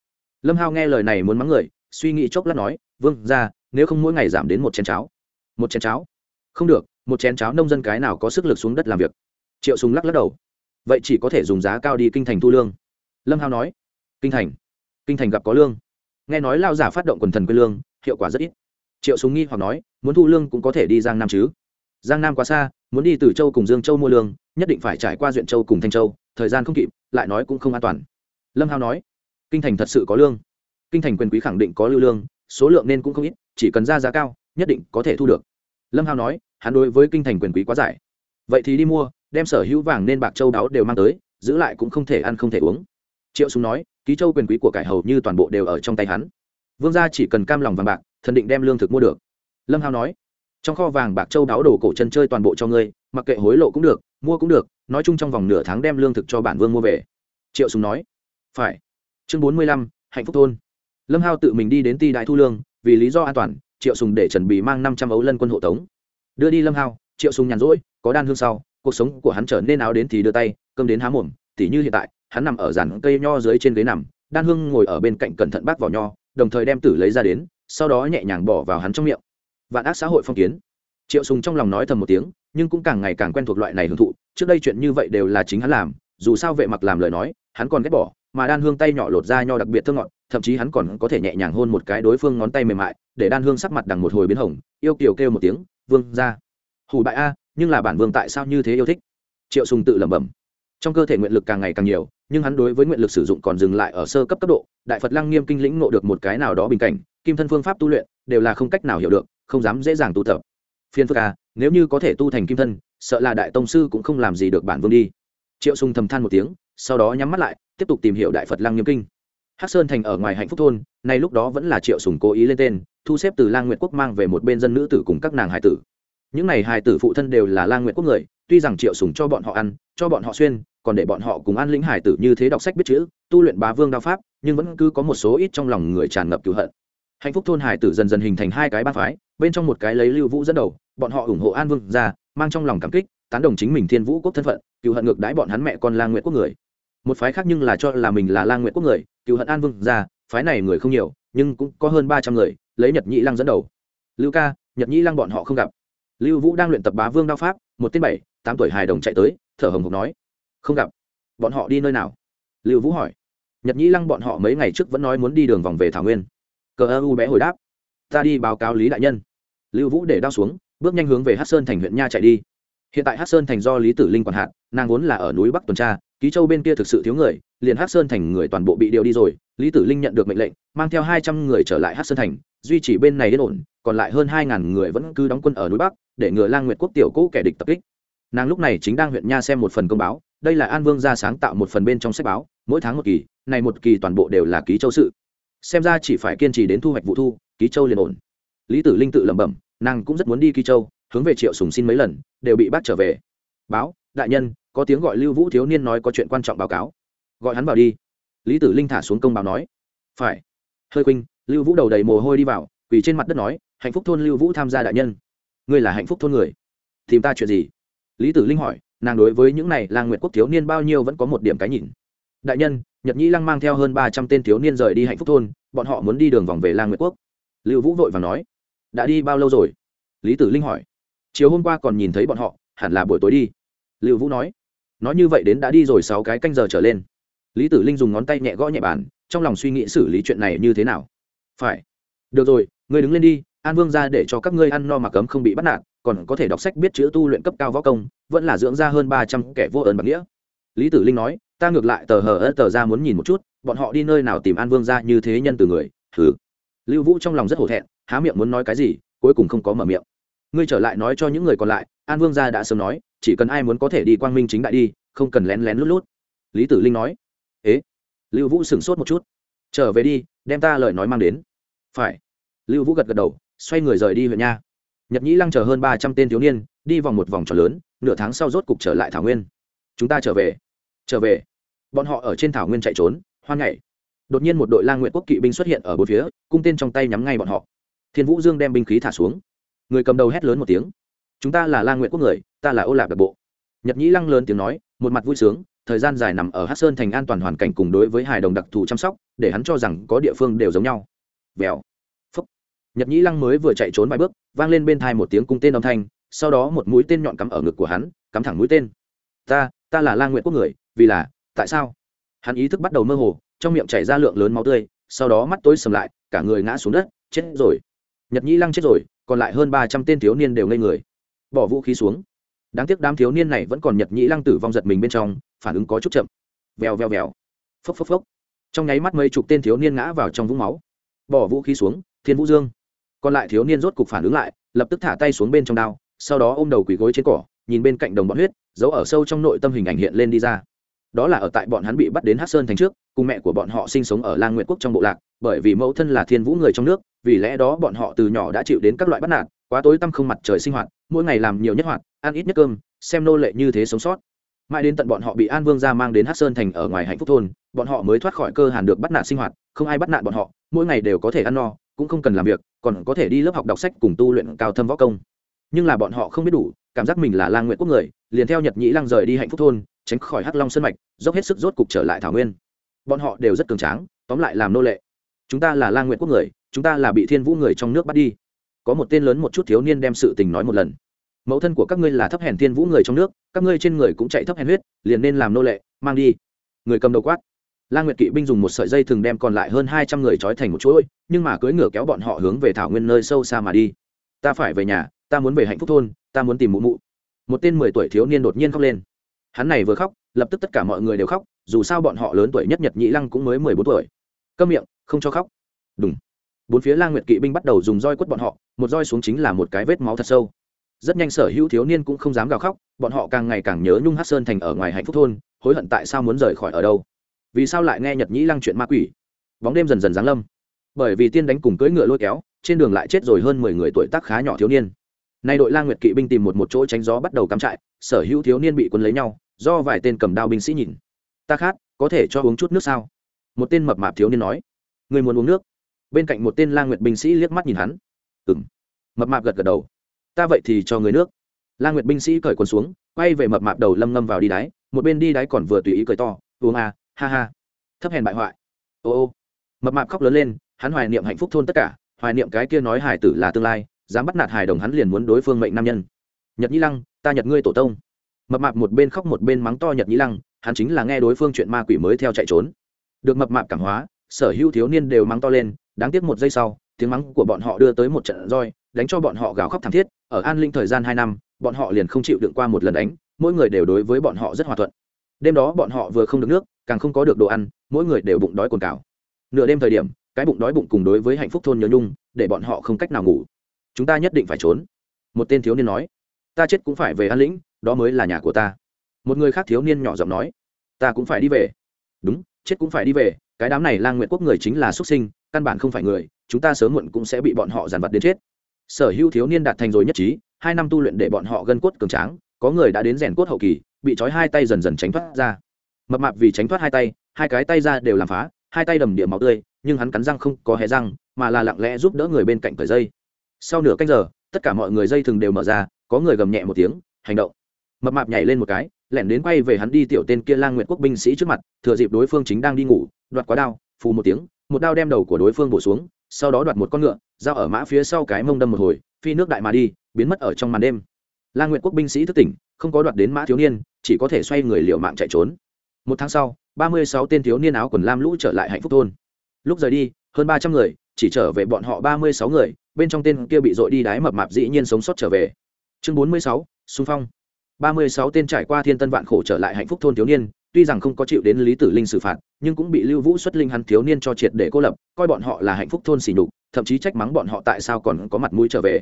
Lâm hao nghe lời này muốn mắng người, suy nghĩ chốc lát nói, vương ra nếu không mỗi ngày giảm đến một chén cháo. Một chén cháo? Không được một chén cháo nông dân cái nào có sức lực xuống đất làm việc? Triệu súng lắc lắc đầu. Vậy chỉ có thể dùng giá cao đi kinh thành thu lương. Lâm hao nói. Kinh thành? Kinh thành gặp có lương. Nghe nói lao giả phát động quần thần quê lương, hiệu quả rất ít. Triệu súng nghi hoặc nói, muốn thu lương cũng có thể đi giang nam chứ? Giang nam quá xa, muốn đi từ châu cùng dương châu mua lương, nhất định phải trải qua duyện châu cùng thanh châu, thời gian không kịp, lại nói cũng không an toàn. Lâm hao nói, kinh thành thật sự có lương. Kinh thành quyền quý khẳng định có lưu lương, số lượng nên cũng không ít, chỉ cần ra giá cao, nhất định có thể thu được. Lâm hao nói hắn đối với kinh thành quyền quý quá giải. Vậy thì đi mua, đem sở hữu vàng nên bạc châu đáo đều mang tới, giữ lại cũng không thể ăn không thể uống. Triệu súng nói, ký châu quyền quý của cải hầu như toàn bộ đều ở trong tay hắn. Vương gia chỉ cần cam lòng vàng bạc, thần định đem lương thực mua được. Lâm hao nói, trong kho vàng bạc châu đáo đồ cổ chân chơi toàn bộ cho ngươi, mặc kệ hối lộ cũng được, mua cũng được, nói chung trong vòng nửa tháng đem lương thực cho bản vương mua về. Triệu súng nói, phải. Chương bốn mươi lăm, hạnh phúc thôn. Lâm hao tự mình đi đến ti đại thu lương, vì lý do an toàn, triệu sùng để chuẩn bị mang năm trăm ấu lân quân hộ tống đưa đi lâm hao, triệu sùng nhàn rỗi, có đan hương sau, cuộc sống của hắn trở nên áo đến thì đưa tay, cơm đến há mồm, tỉ như hiện tại, hắn nằm ở dàn cây nho dưới trên ghế nằm, đan hương ngồi ở bên cạnh cẩn thận bác vỏ nho, đồng thời đem tử lấy ra đến, sau đó nhẹ nhàng bỏ vào hắn trong miệng. Vạn ác xã hội phong kiến. Triệu sùng trong lòng nói thầm một tiếng, nhưng cũng càng ngày càng quen thuộc loại này hưởng thụ, trước đây chuyện như vậy đều là chính hắn làm, dù sao vệ mặc làm lời nói, hắn còn ghét bỏ, mà đan hương tay nhỏ lột ra nho đặc biệt thơ ngọt, thậm chí hắn còn có thể nhẹ nhàng hôn một cái đối phương ngón tay mềm mại, để đan hương sắc mặt đằng một hồi biến hồng, yêu kiều kêu một tiếng vương ra hủ bại a, nhưng là bản vương tại sao như thế yêu thích? Triệu sùng tự lẩm bẩm. Trong cơ thể nguyện lực càng ngày càng nhiều, nhưng hắn đối với nguyện lực sử dụng còn dừng lại ở sơ cấp cấp độ, đại phật lăng nghiêm kinh lĩnh ngộ được một cái nào đó bình cảnh, kim thân phương pháp tu luyện đều là không cách nào hiểu được, không dám dễ dàng tu tập. Phiên phức a, nếu như có thể tu thành kim thân, sợ là đại tông sư cũng không làm gì được bản vương đi. Triệu sùng thầm than một tiếng, sau đó nhắm mắt lại, tiếp tục tìm hiểu đại phật lăng nghiêm kinh. Hắc sơn thành ở ngoài hạnh phúc thôn, nay lúc đó vẫn là triệu sùng cố ý lên tên thu xếp từ lang nguyệt quốc mang về một bên dân nữ tử cùng các nàng hài tử. Những này hài tử phụ thân đều là lang nguyệt quốc người, tuy rằng triệu sùng cho bọn họ ăn, cho bọn họ xuyên, còn để bọn họ cùng ăn lĩnh hài tử như thế đọc sách biết chữ, tu luyện bá vương đao pháp, nhưng vẫn cứ có một số ít trong lòng người tràn ngập cựu hận. Hạnh phúc thôn hài tử dần dần hình thành hai cái bang phái, bên trong một cái lấy lưu vũ dẫn đầu, bọn họ ủng hộ an vương ra, mang trong lòng cảm kích, tán đồng chính mình thiên vũ quốc thân phận cựu hận ngược đãi bọn hắn mẹ con lang nguyệt quốc người. Một phái khác nhưng là cho là mình là lang nguyệt quốc người cựu hận an vương ra, phái này người không nhiều, nhưng cũng có hơn ba trăm người lấy nhật nhị lăng dẫn đầu. Lưu ca, nhật nhị lăng bọn họ không gặp. Lưu vũ đang luyện tập bá vương đao pháp, một tên bảy, tám tuổi hài đồng chạy tới, thở hồng hộc nói, không gặp. Bọn họ đi nơi nào? Lưu vũ hỏi. Nhật nhĩ lăng bọn họ mấy ngày trước vẫn nói muốn đi đường vòng về thảo nguyên. Cờ ơ u bé hồi đáp, ta đi báo cáo lý đại nhân. Lưu vũ để đao xuống, bước nhanh hướng về hát sơn thành huyện nha chạy đi. Hiện tại hát sơn thành do lý tử linh quản hạt, nàng vốn là ở núi bắc tuần tra, ký châu bên kia thực sự thiếu người, liền hát sơn thành người toàn bộ bị điều đi rồi, lý tử linh nhận được mệnh lệnh, mang theo hai trăm người trở lại hát sơn thành duy trì bên này yên ổn, còn lại hơn hai ngàn người vẫn cứ đóng quân ở núi bắc, để ngừa lang nguyệt quốc tiểu cũ kẻ địch tập kích. Nàng lúc này chính đang huyện nha xem một phần công báo, đây là an vương gia sáng tạo một phần bên trong sách báo, mỗi tháng một kỳ, này một kỳ toàn bộ đều là ký châu sự. Xem ra chỉ phải kiên trì đến thu hoạch vụ thu, ký châu liền ổn. Lý tử linh tự lẩm bẩm, nàng cũng rất muốn đi ký châu, hướng về triệu sùng xin mấy lần, đều bị bắt trở về. Báo, đại nhân, có tiếng gọi lưu vũ thiếu niên nói có chuyện quan trọng báo cáo. Gọi hắn vào đi. Lý tử linh thả xuống công báo nói. Phải. Hơi khuynh lưu vũ đầu đầy mồ hôi đi vào, quỳ trên mặt đất nói, hạnh phúc thôn lưu vũ tham gia đại nhân. Ngươi là hạnh phúc thôn người? Tìm ta chuyện gì? Lý tử linh hỏi, nàng đối với những này là nguyệt quốc thiếu niên bao nhiêu vẫn có một điểm cái nhìn. Đại nhân, nhật nhĩ lăng mang theo hơn ba trăm tên thiếu niên rời đi hạnh phúc thôn, bọn họ muốn đi đường vòng về lang nguyệt quốc. Lưu vũ vội và nói, đã đi bao lâu rồi? Lý tử linh hỏi, chiều hôm qua còn nhìn thấy bọn họ, hẳn là buổi tối đi. Lưu vũ nói nói như vậy đến đã đi rồi sáu cái canh giờ trở lên. Lý tử linh dùng ngón tay nhẹ gõ nhẹ bàn, trong lòng suy nghĩ xử lý chuyện này như thế nào phải. Được rồi, ngươi đứng lên đi, an vương ra để cho các ngươi ăn no mà cấm không bị bắt nạt, còn có thể đọc sách biết chữ tu luyện cấp cao võ công, vẫn là dưỡng ra hơn ba trăm kẻ vô ơn bằng nghĩa. Lý tử linh nói, ta ngược lại tờ hờ ớt tờ ra muốn nhìn một chút, bọn họ đi nơi nào tìm an vương ra như thế nhân từ người thử lưu vũ trong lòng rất hổ thẹn, há miệng muốn nói cái gì, cuối cùng không có mở miệng. Ngươi trở lại nói cho những người còn lại, an vương gia đã sớm nói, chỉ cần ai muốn có thể đi quang minh chính đại đi, không cần lén lén lút lút. Lý tử linh nói, ế? Lưu vũ sửng sốt một chút trở về đi, đem ta lời nói mang đến. Phải. Lưu vũ gật gật đầu, xoay người rời đi huyện nha. Nhật nhĩ lăng chờ hơn ba trăm tên thiếu niên, đi vòng một vòng tròn lớn, nửa tháng sau rốt cục trở lại thảo nguyên. Chúng ta trở về. Trở về. Bọn họ ở trên thảo nguyên chạy trốn, hoan nhảy. Đột nhiên một đội lang nguyện quốc kỵ binh xuất hiện ở bốn phía, cung tên trong tay nhắm ngay bọn họ. Thiên vũ dương đem binh khí thả xuống. Người cầm đầu hét lớn một tiếng. Chúng ta là lang nguyện quốc người, ta là ô Lạc đặc bộ. Nhật nhĩ lăng lớn tiếng nói, một mặt vui sướng thời gian dài nằm ở hát sơn thành an toàn hoàn cảnh cùng đối với hài đồng đặc thù chăm sóc, để hắn cho rằng có địa phương đều giống nhau. Vèo. Phúc. Nhật nhĩ lăng mới vừa chạy trốn vài bước, vang lên bên thai một tiếng cung tên âm thanh, sau đó một mũi tên nhọn cắm ở ngực của hắn, cắm thẳng mũi tên. Ta ta là La nguyện quốc người, vì là, tại sao? Hắn ý thức bắt đầu mơ hồ, trong miệng chảy ra lượng lớn máu tươi, sau đó mắt tối sầm lại, cả người ngã xuống đất, chết rồi. Nhật nhĩ lăng chết rồi, còn lại hơn ba trăm tên thiếu niên đều ngây người. Bỏ vũ khí xuống. Đáng tiếc đám thiếu niên này vẫn còn nhật nhĩ lăng tử vong giật mình bên trong phản ứng có chút chậm. Vèo vèo vèo. Phốc phốc phốc. Trong nháy mắt mấy chục tên thiếu niên ngã vào trong vũng máu. Bỏ vũ khí xuống, thiên vũ dương. Còn lại thiếu niên rốt cục phản ứng lại, lập tức thả tay xuống bên trong đao, sau đó ôm đầu quỳ gối trên cỏ, nhìn bên cạnh đồng bọn huyết, giấu ở sâu trong nội tâm hình ảnh hiện lên đi ra. Đó là ở tại bọn hắn bị bắt đến hát sơn thành trước, cùng mẹ của bọn họ sinh sống ở lang nguyện quốc trong bộ lạc, bởi vì mẫu thân là thiên vũ người trong nước, vì lẽ đó bọn họ từ nhỏ đã chịu đến các loại bắt nạt, quá tối tăm không mặt trời sinh hoạt, mỗi ngày làm nhiều nhất hoạt, ăn ít nhất cơm, xem nô lệ như thế sống sót mãi đến tận bọn họ bị an vương gia mang đến hát sơn thành ở ngoài hạnh phúc thôn, bọn họ mới thoát khỏi cơ hàn được bắt nạt sinh hoạt, không ai bắt nạt bọn họ, mỗi ngày đều có thể ăn no, cũng không cần làm việc, còn có thể đi lớp học đọc sách cùng tu luyện cao thâm võ công. Nhưng là bọn họ không biết đủ, cảm giác mình là lang nguyện quốc người, liền theo nhật nhĩ lăng rời đi hạnh phúc thôn, tránh khỏi hắc long sân mạch, dốc hết sức rốt cục trở lại thảo nguyên. Bọn họ đều rất cường tráng, tóm lại làm nô lệ. Chúng ta là lang nguyện quốc người, chúng ta là bị thiên vũ người trong nước bắt đi. Có một tên lớn một chút thiếu niên đem sự tình nói một lần mẫu thân của các ngươi là thấp hèn thiên vũ người trong nước, các ngươi trên người cũng chạy thấp hèn huyết, liền nên làm nô lệ, mang đi. Người cầm đầu quát. Lang nguyệt kỵ binh dùng một sợi dây thường đem còn lại hơn hai trăm người trói thành một chuỗi, nhưng mà cưỡi ngựa kéo bọn họ hướng về thảo nguyên nơi sâu xa mà đi. Ta phải về nhà, ta muốn về hạnh phúc thôn, ta muốn tìm mụ mụ. Một tên mười tuổi thiếu niên đột nhiên khóc lên. Hắn này vừa khóc, lập tức tất cả mọi người đều khóc, dù sao bọn họ lớn tuổi nhất nhật nhị lăng cũng mới mười bốn tuổi. Câm miệng, không cho khóc. Đúng bốn phía lang nguyệt kỵ binh bắt đầu dùng roi quất bọn họ, một roi xuống chính là một cái vết máu thật sâu rất nhanh sở hữu thiếu niên cũng không dám gào khóc, bọn họ càng ngày càng nhớ nhung hát sơn thành ở ngoài hạnh phúc thôn, hối hận tại sao muốn rời khỏi ở đâu. Vì sao lại nghe nhật nhĩ lăng chuyện ma quỷ? Bóng đêm dần dần giáng lâm. Bởi vì tiên đánh cùng cưỡi ngựa lôi kéo, trên đường lại chết rồi hơn mười người tuổi tác khá nhỏ thiếu niên. Nay đội lang nguyệt kỵ binh tìm một một chỗ tránh gió bắt đầu cắm trại, sở hữu thiếu niên bị quân lấy nhau, do vài tên cầm đao binh sĩ nhìn. Ta khát, có thể cho uống chút nước sao? Một tên mập mạp thiếu niên nói. Người muốn uống nước? Bên cạnh một tên lang nguyệt binh sĩ liếc mắt nhìn hắn. Ừ m mập mạp gật gật đầu ta vậy thì cho người nước. Lang nguyệt binh sĩ cởi quần xuống, quay về mập mạp đầu lâm ngâm vào đi đáy một bên đi đáy còn vừa tùy ý cười to uống à ha ha, thấp hèn bại hoại. Ô ô. Mập mạp khóc lớn lên, hắn hoài niệm hạnh phúc thôn tất cả, hoài niệm cái kia nói hải tử là tương lai, dám bắt nạt hài đồng hắn liền muốn đối phương mệnh nam nhân. Nhật nhĩ lăng, ta nhật ngươi tổ tông. Mập mạp một bên khóc một bên mắng to nhật nhĩ lăng, hắn chính là nghe đối phương chuyện ma quỷ mới theo chạy trốn. Được mập mạp cảm hóa, sở hữu thiếu niên đều mắng to lên, đáng tiếc một giây sau, tiếng mắng của bọn họ đưa tới một trận roi đánh cho bọn họ gào khóc thảm thiết, ở an linh thời gian hai năm, bọn họ liền không chịu đựng qua một lần đánh, mỗi người đều đối với bọn họ rất hòa thuận. Đêm đó bọn họ vừa không được nước, càng không có được đồ ăn, mỗi người đều bụng đói cồn cào nửa đêm thời điểm, cái bụng đói bụng cùng đối với hạnh phúc thôn nhớ nhung, để bọn họ không cách nào ngủ. Chúng ta nhất định phải trốn. Một tên thiếu niên nói. Ta chết cũng phải về an lĩnh, đó mới là nhà của ta. Một người khác thiếu niên nhỏ giọng nói. Ta cũng phải đi về. Đúng, chết cũng phải đi về, cái đám này lang nguyện quốc người chính là xuất sinh, căn bản không phải người, chúng ta sớm muộn cũng sẽ bị bọn họ giàn vật đến chết sở hữu thiếu niên đạt thành rồi nhất trí, hai năm tu luyện để bọn họ gân cốt cường tráng, có người đã đến rèn cốt hậu kỳ, bị trói hai tay dần dần tránh thoát ra. Mập mạp vì tránh thoát hai tay, hai cái tay ra đều làm phá, hai tay đầm địa máu tươi, nhưng hắn cắn răng không có hé răng, mà là lặng lẽ giúp đỡ người bên cạnh cởi dây. Sau nửa canh giờ, tất cả mọi người dây thừng đều mở ra, có người gầm nhẹ một tiếng, hành động. Mập mạp nhảy lên một cái, lẻn đến quay về hắn đi tiểu tên kia lang nguyện quốc binh sĩ trước mặt, thừa dịp đối phương chính đang đi ngủ, đoạt quá đao, phù một tiếng, một đao đem đầu của đối phương bổ xuống sau đó đoạt một con ngựa, giao ở mã phía sau cái mông đâm một hồi, phi nước đại mà đi, biến mất ở trong màn đêm. Lang nguyện quốc binh sĩ thức tỉnh, không có đoạt đến mã thiếu niên, chỉ có thể xoay người liệu mạng chạy trốn. Một tháng sau, ba mươi sáu tên thiếu niên áo quần lam lũ trở lại hạnh phúc thôn. Lúc rời đi, hơn ba trăm người, chỉ trở về bọn họ ba mươi sáu người, bên trong tên kia bị dội đi đái mập mạp dĩ nhiên sống sót trở về. Chương bốn mươi sáu, xung phong. Ba mươi sáu tên trải qua thiên tân vạn khổ trở lại hạnh phúc thôn thiếu niên tuy rằng không có chịu đến lý tử linh xử phạt, nhưng cũng bị lưu vũ xuất linh hắn thiếu niên cho triệt để cô lập, coi bọn họ là hạnh phúc thôn xỉ nhục, thậm chí trách mắng bọn họ tại sao còn có mặt mũi trở về.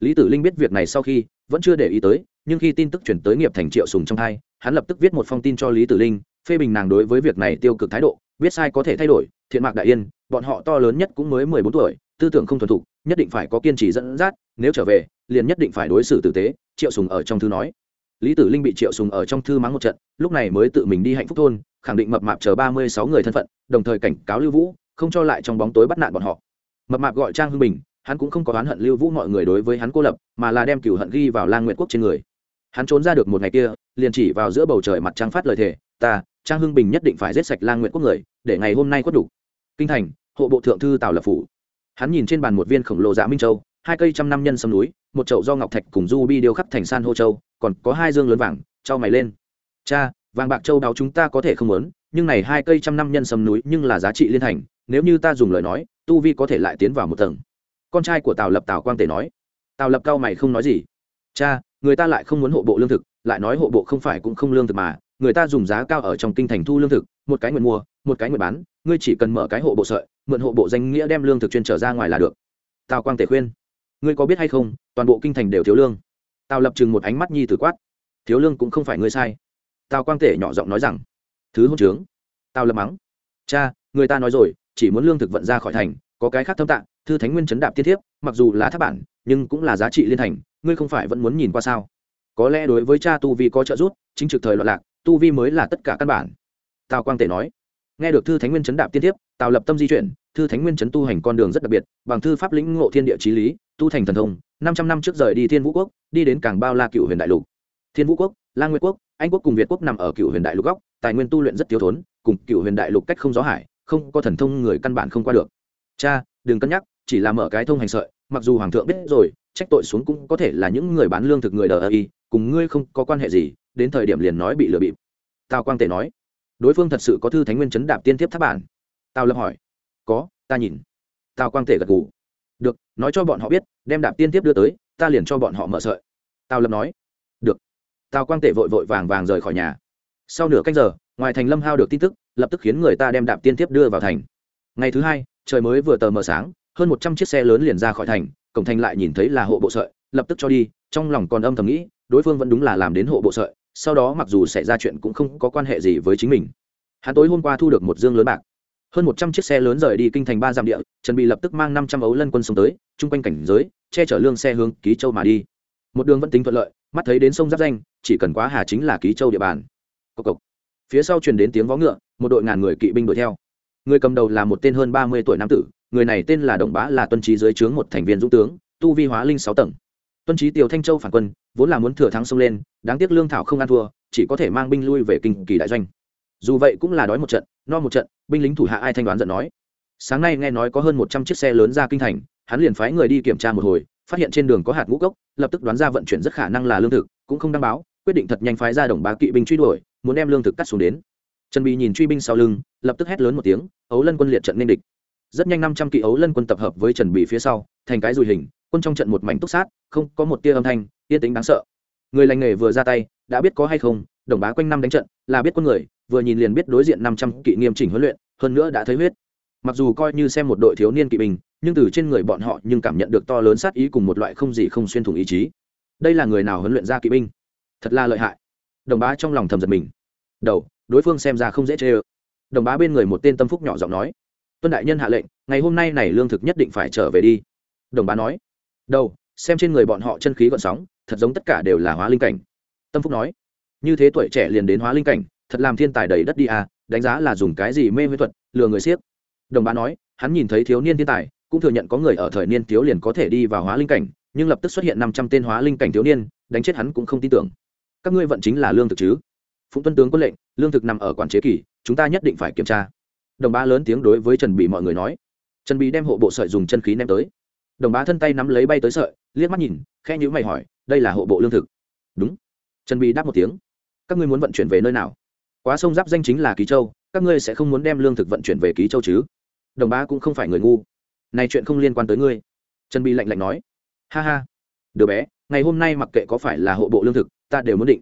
Lý tử linh biết việc này sau khi, vẫn chưa để ý tới, nhưng khi tin tức chuyển tới nghiệp thành triệu sùng trong hai, hắn lập tức viết một phong tin cho lý tử linh, phê bình nàng đối với việc này tiêu cực thái độ, biết sai có thể thay đổi, thiện mạc đại yên, bọn họ to lớn nhất cũng mới mười bốn tuổi, tư tưởng không thuần thục, nhất định phải có kiên trì dẫn dắt, nếu trở về, liền nhất định phải đối xử tử tế, triệu sùng ở trong thư nói. Lý tử linh bị triệu sùng ở trong thư mắng một trận lúc này mới tự mình đi hạnh phúc thôn, khẳng định mập mạp chờ ba mươi sáu người thân phận, đồng thời cảnh cáo lưu vũ, không cho lại trong bóng tối bắt nạn bọn họ. Mập mạp gọi trang hưng bình, hắn cũng không có oán hận lưu vũ mọi người đối với hắn cô lập, mà là đem cửu hận ghi vào lang nguyện quốc trên người. Hắn trốn ra được một ngày kia, liền chỉ vào giữa bầu trời mặt trăng phát lời thề, ta, trang hưng bình nhất định phải giết sạch lang nguyện quốc người, để ngày hôm nay quất đủ. Kinh thành, hộ bộ thượng thư tào lập phủ. Hắn nhìn trên bàn một viên khổng lồ dạ minh châu, hai cây trăm năm nhân sâm núi, một chậu do ngọc thạch cùng du bi điêu khắc thành san hô châu, còn có hai dương lớn vàng, trao mày lên cha, vàng bạc châu đáo chúng ta có thể không muốn, nhưng này hai cây trăm năm nhân sâm núi nhưng là giá trị liên thành, nếu như ta dùng lời nói, tu vi có thể lại tiến vào một tầng. Con trai của tào lập tào quang tể nói. Tào lập cao mày không nói gì. Cha, người ta lại không muốn hộ bộ lương thực, lại nói hộ bộ không phải cũng không lương thực mà, người ta dùng giá cao ở trong kinh thành thu lương thực, một cái nguyện mua, một cái nguyện bán, ngươi chỉ cần mở cái hộ bộ sợi, mượn hộ bộ danh nghĩa đem lương thực chuyên trở ra ngoài là được. Tào quang tể khuyên. Ngươi có biết hay không, toàn bộ kinh thành đều thiếu lương. Tào lập chừng một ánh mắt nhi tử quát. Thiếu lương cũng không phải ngươi sai tào quang tể nhỏ giọng nói rằng, thứ hôn trướng. Tào lập mắng, cha, người ta nói rồi, chỉ muốn lương thực vận ra khỏi thành, có cái khác thâm tạng, thư thánh nguyên chấn đạp tiết thiếp, mặc dù là tháp bản, nhưng cũng là giá trị liên thành, ngươi không phải vẫn muốn nhìn qua sao? Có lẽ đối với cha tu vi có trợ giúp, chính trực thời loạn lạc, tu vi mới là tất cả căn bản. Tào quang tể nói, nghe được thư thánh nguyên chấn đạp tiên tiếp tào lập tâm di chuyển, thư thánh nguyên chấn tu hành con đường rất đặc biệt, bằng thư pháp lĩnh ngộ thiên địa trí lý, tu thành thần thông, năm trăm năm trước rời đi thiên vũ quốc, đi đến cảng bao la cựu huyền đại lục thiên vũ quốc la nguyệt quốc, anh quốc cùng việt quốc nằm ở cựu huyền đại lục góc, tài nguyên tu luyện rất thiếu thốn, cùng cựu huyền đại lục cách không gió hải, không có thần thông người căn bản không qua được. Cha, đừng cân nhắc, chỉ là mở cái thông hành sợi, mặc dù hoàng thượng biết rồi, trách tội xuống cũng có thể là những người bán lương thực người đờ ơ y, cùng ngươi không có quan hệ gì, đến thời điểm liền nói bị lừa bịp. Tào quang tể nói, đối phương thật sự có thư thánh nguyên chấn đạp tiên tiếp tháp bản. Tào lập hỏi, có, ta nhìn. Tào quang tể gật gù, được, nói cho bọn họ biết, đem đạp tiên tiếp đưa tới, ta liền cho bọn họ mở sợi. Tào lập nói tào quang tể vội vội vàng vàng rời khỏi nhà. Sau nửa canh giờ, ngoài thành lâm hao được tin tức, lập tức khiến người ta đem đạp tiên tiếp đưa vào thành. Ngày thứ hai, trời mới vừa tờ mờ sáng, hơn một trăm chiếc xe lớn liền ra khỏi thành, cổng thành lại nhìn thấy là hộ bộ sợi, lập tức cho đi, trong lòng còn âm thầm nghĩ, đối phương vẫn đúng là làm đến hộ bộ sợi, sau đó mặc dù xảy ra chuyện cũng không có quan hệ gì với chính mình. Hắn tối hôm qua thu được một dương lớn bạc. Hơn một trăm chiếc xe lớn rời đi kinh thành ba dặm địa, trần bị lập tức mang năm trăm ấu lân quân sông tới, chung quanh cảnh giới, che chở lương xe hướng ký châu mà đi. Một đường vẫn tính thuận lợi mắt thấy đến sông giáp danh, chỉ cần quá hà chính là ký châu địa bàn. Cộc cộc. phía sau truyền đến tiếng vó ngựa, một đội ngàn người kỵ binh đuổi theo. Người cầm đầu là một tên hơn ba mươi tuổi nam tử, người này tên là đồng bá, là tuân trí dưới trướng một thành viên dũng tướng, tu vi hóa linh sáu tầng. Tuân trí tiểu thanh châu phản quân, vốn là muốn thừa thắng xông lên, đáng tiếc lương thảo không ăn thua, chỉ có thể mang binh lui về kinh kỳ đại doanh. Dù vậy cũng là đói một trận, no một trận, binh lính thủ hạ ai thanh đoán giận nói. Sáng nay nghe nói có hơn một trăm chiếc xe lớn ra kinh thành, hắn liền phái người đi kiểm tra một hồi phát hiện trên đường có hạt ngũ cốc, lập tức đoán ra vận chuyển rất khả năng là lương thực, cũng không đăng báo, quyết định thật nhanh phái ra đồng bá kỵ binh truy đuổi, muốn đem lương thực cắt xuống đến. Trần bì nhìn truy binh sau lưng, lập tức hét lớn một tiếng, ấu lân quân liệt trận nên địch. Rất nhanh năm trăm kỵ ấu lân quân tập hợp với trần bì phía sau, thành cái dùi hình, quân trong trận một mảnh túc sát, không có một tia âm thanh, yên tính đáng sợ. Người lành nghề vừa ra tay, đã biết có hay không, đồng bá quanh năm đánh trận, là biết quân người, vừa nhìn liền biết đối diện năm trăm kỵ nghiêm chỉnh huấn luyện, hơn nữa đã thấy huyết. Mặc dù coi như xem một đội thiếu niên kỵ binh nhưng từ trên người bọn họ nhưng cảm nhận được to lớn sát ý cùng một loại không gì không xuyên thủng ý chí. Đây là người nào huấn luyện ra kỵ binh? Thật là lợi hại. Đồng bá trong lòng thầm giật mình. Đầu, đối phương xem ra không dễ chê ơ. Đồng bá bên người một tên tâm phúc nhỏ giọng nói, tuân đại nhân hạ lệnh, ngày hôm nay này lương thực nhất định phải trở về đi. Đồng bá nói, đầu, xem trên người bọn họ chân khí gọn sóng, thật giống tất cả đều là hóa linh cảnh. Tâm phúc nói, như thế tuổi trẻ liền đến hóa linh cảnh, thật làm thiên tài đầy đất đi à đánh giá là dùng cái gì mê huế thuật, lừa người siết. đồng bá nói, hắn nhìn thấy thiếu niên thiên tài cũng thừa nhận có người ở thời niên thiếu liền có thể đi vào hóa linh cảnh, nhưng lập tức xuất hiện năm trăm tên hóa linh cảnh thiếu niên, đánh chết hắn cũng không tin tưởng. Các ngươi vận chính là lương thực chứ? Phụng tuân tướng quân lệnh, lương thực nằm ở quản chế kỳ, chúng ta nhất định phải kiểm tra. Đồng bá lớn tiếng đối với trần bị mọi người nói. Trần bị đem hộ bộ sợi dùng chân khí ném tới. Đồng bá thân tay nắm lấy bay tới sợi, liếc mắt nhìn khe nhữ mày hỏi, đây là hộ bộ lương thực. Đúng. Trần bị đáp một tiếng. Các ngươi muốn vận chuyển về nơi nào? Quá sông giáp danh chính là ký châu, các ngươi sẽ không muốn đem lương thực vận chuyển về ký châu chứ? Đồng bá cũng không phải người ngu này chuyện không liên quan tới ngươi. Trần bi lạnh lạnh nói. Ha ha. Đứa bé, ngày hôm nay mặc kệ có phải là hộ bộ lương thực, ta đều muốn định.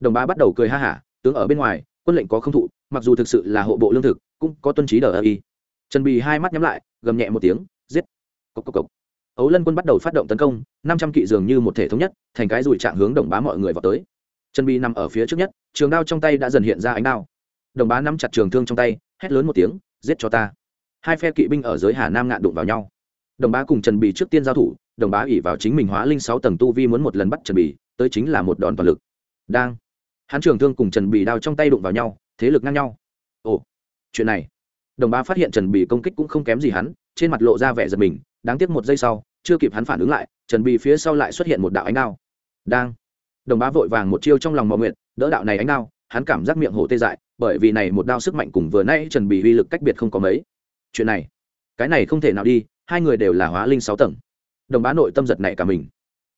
Đồng bá bắt đầu cười ha hả, tướng ở bên ngoài, quân lệnh có không thụ, mặc dù thực sự là hộ bộ lương thực, cũng có tuân trí đờ ơ y. Trần bì hai mắt nhắm lại, gầm nhẹ một tiếng, giết. Cốc cốc cốc. ấu lân quân bắt đầu phát động tấn công, năm trăm kỵ dường như một thể thống nhất, thành cái rủi trạng hướng đồng bá mọi người vào tới. Trần bì nằm ở phía trước nhất, trường đao trong tay đã dần hiện ra ánh đao. Đồng bá nắm chặt trường thương trong tay, hét lớn một tiếng, giết cho ta hai phe kỵ binh ở giới hà nam ngạn đụng vào nhau. Đồng bá cùng trần bì trước tiên giao thủ, đồng bá ỉ vào chính mình hóa linh sáu tầng tu vi muốn một lần bắt trần bì, tới chính là một đòn toàn lực. Đang. Hắn trường thương cùng trần bì đao trong tay đụng vào nhau, thế lực ngang nhau. Ồ, chuyện này. Đồng bá phát hiện trần bì công kích cũng không kém gì hắn, trên mặt lộ ra vẻ giật mình, đáng tiếc một giây sau, chưa kịp hắn phản ứng lại, trần bì phía sau lại xuất hiện một đạo ánh đao. Đang. Đồng bá vội vàng một chiêu trong lòng mò nguyện, đỡ đạo này ánh đao, hắn cảm giác miệng hổ tê dại, bởi vì này một đao sức mạnh cùng vừa nãy trần bì uy lực cách biệt không có mấy chuyện này. Cái này không thể nào đi, hai người đều là hóa linh sáu tầng. Đồng bá nội tâm giật này cả mình.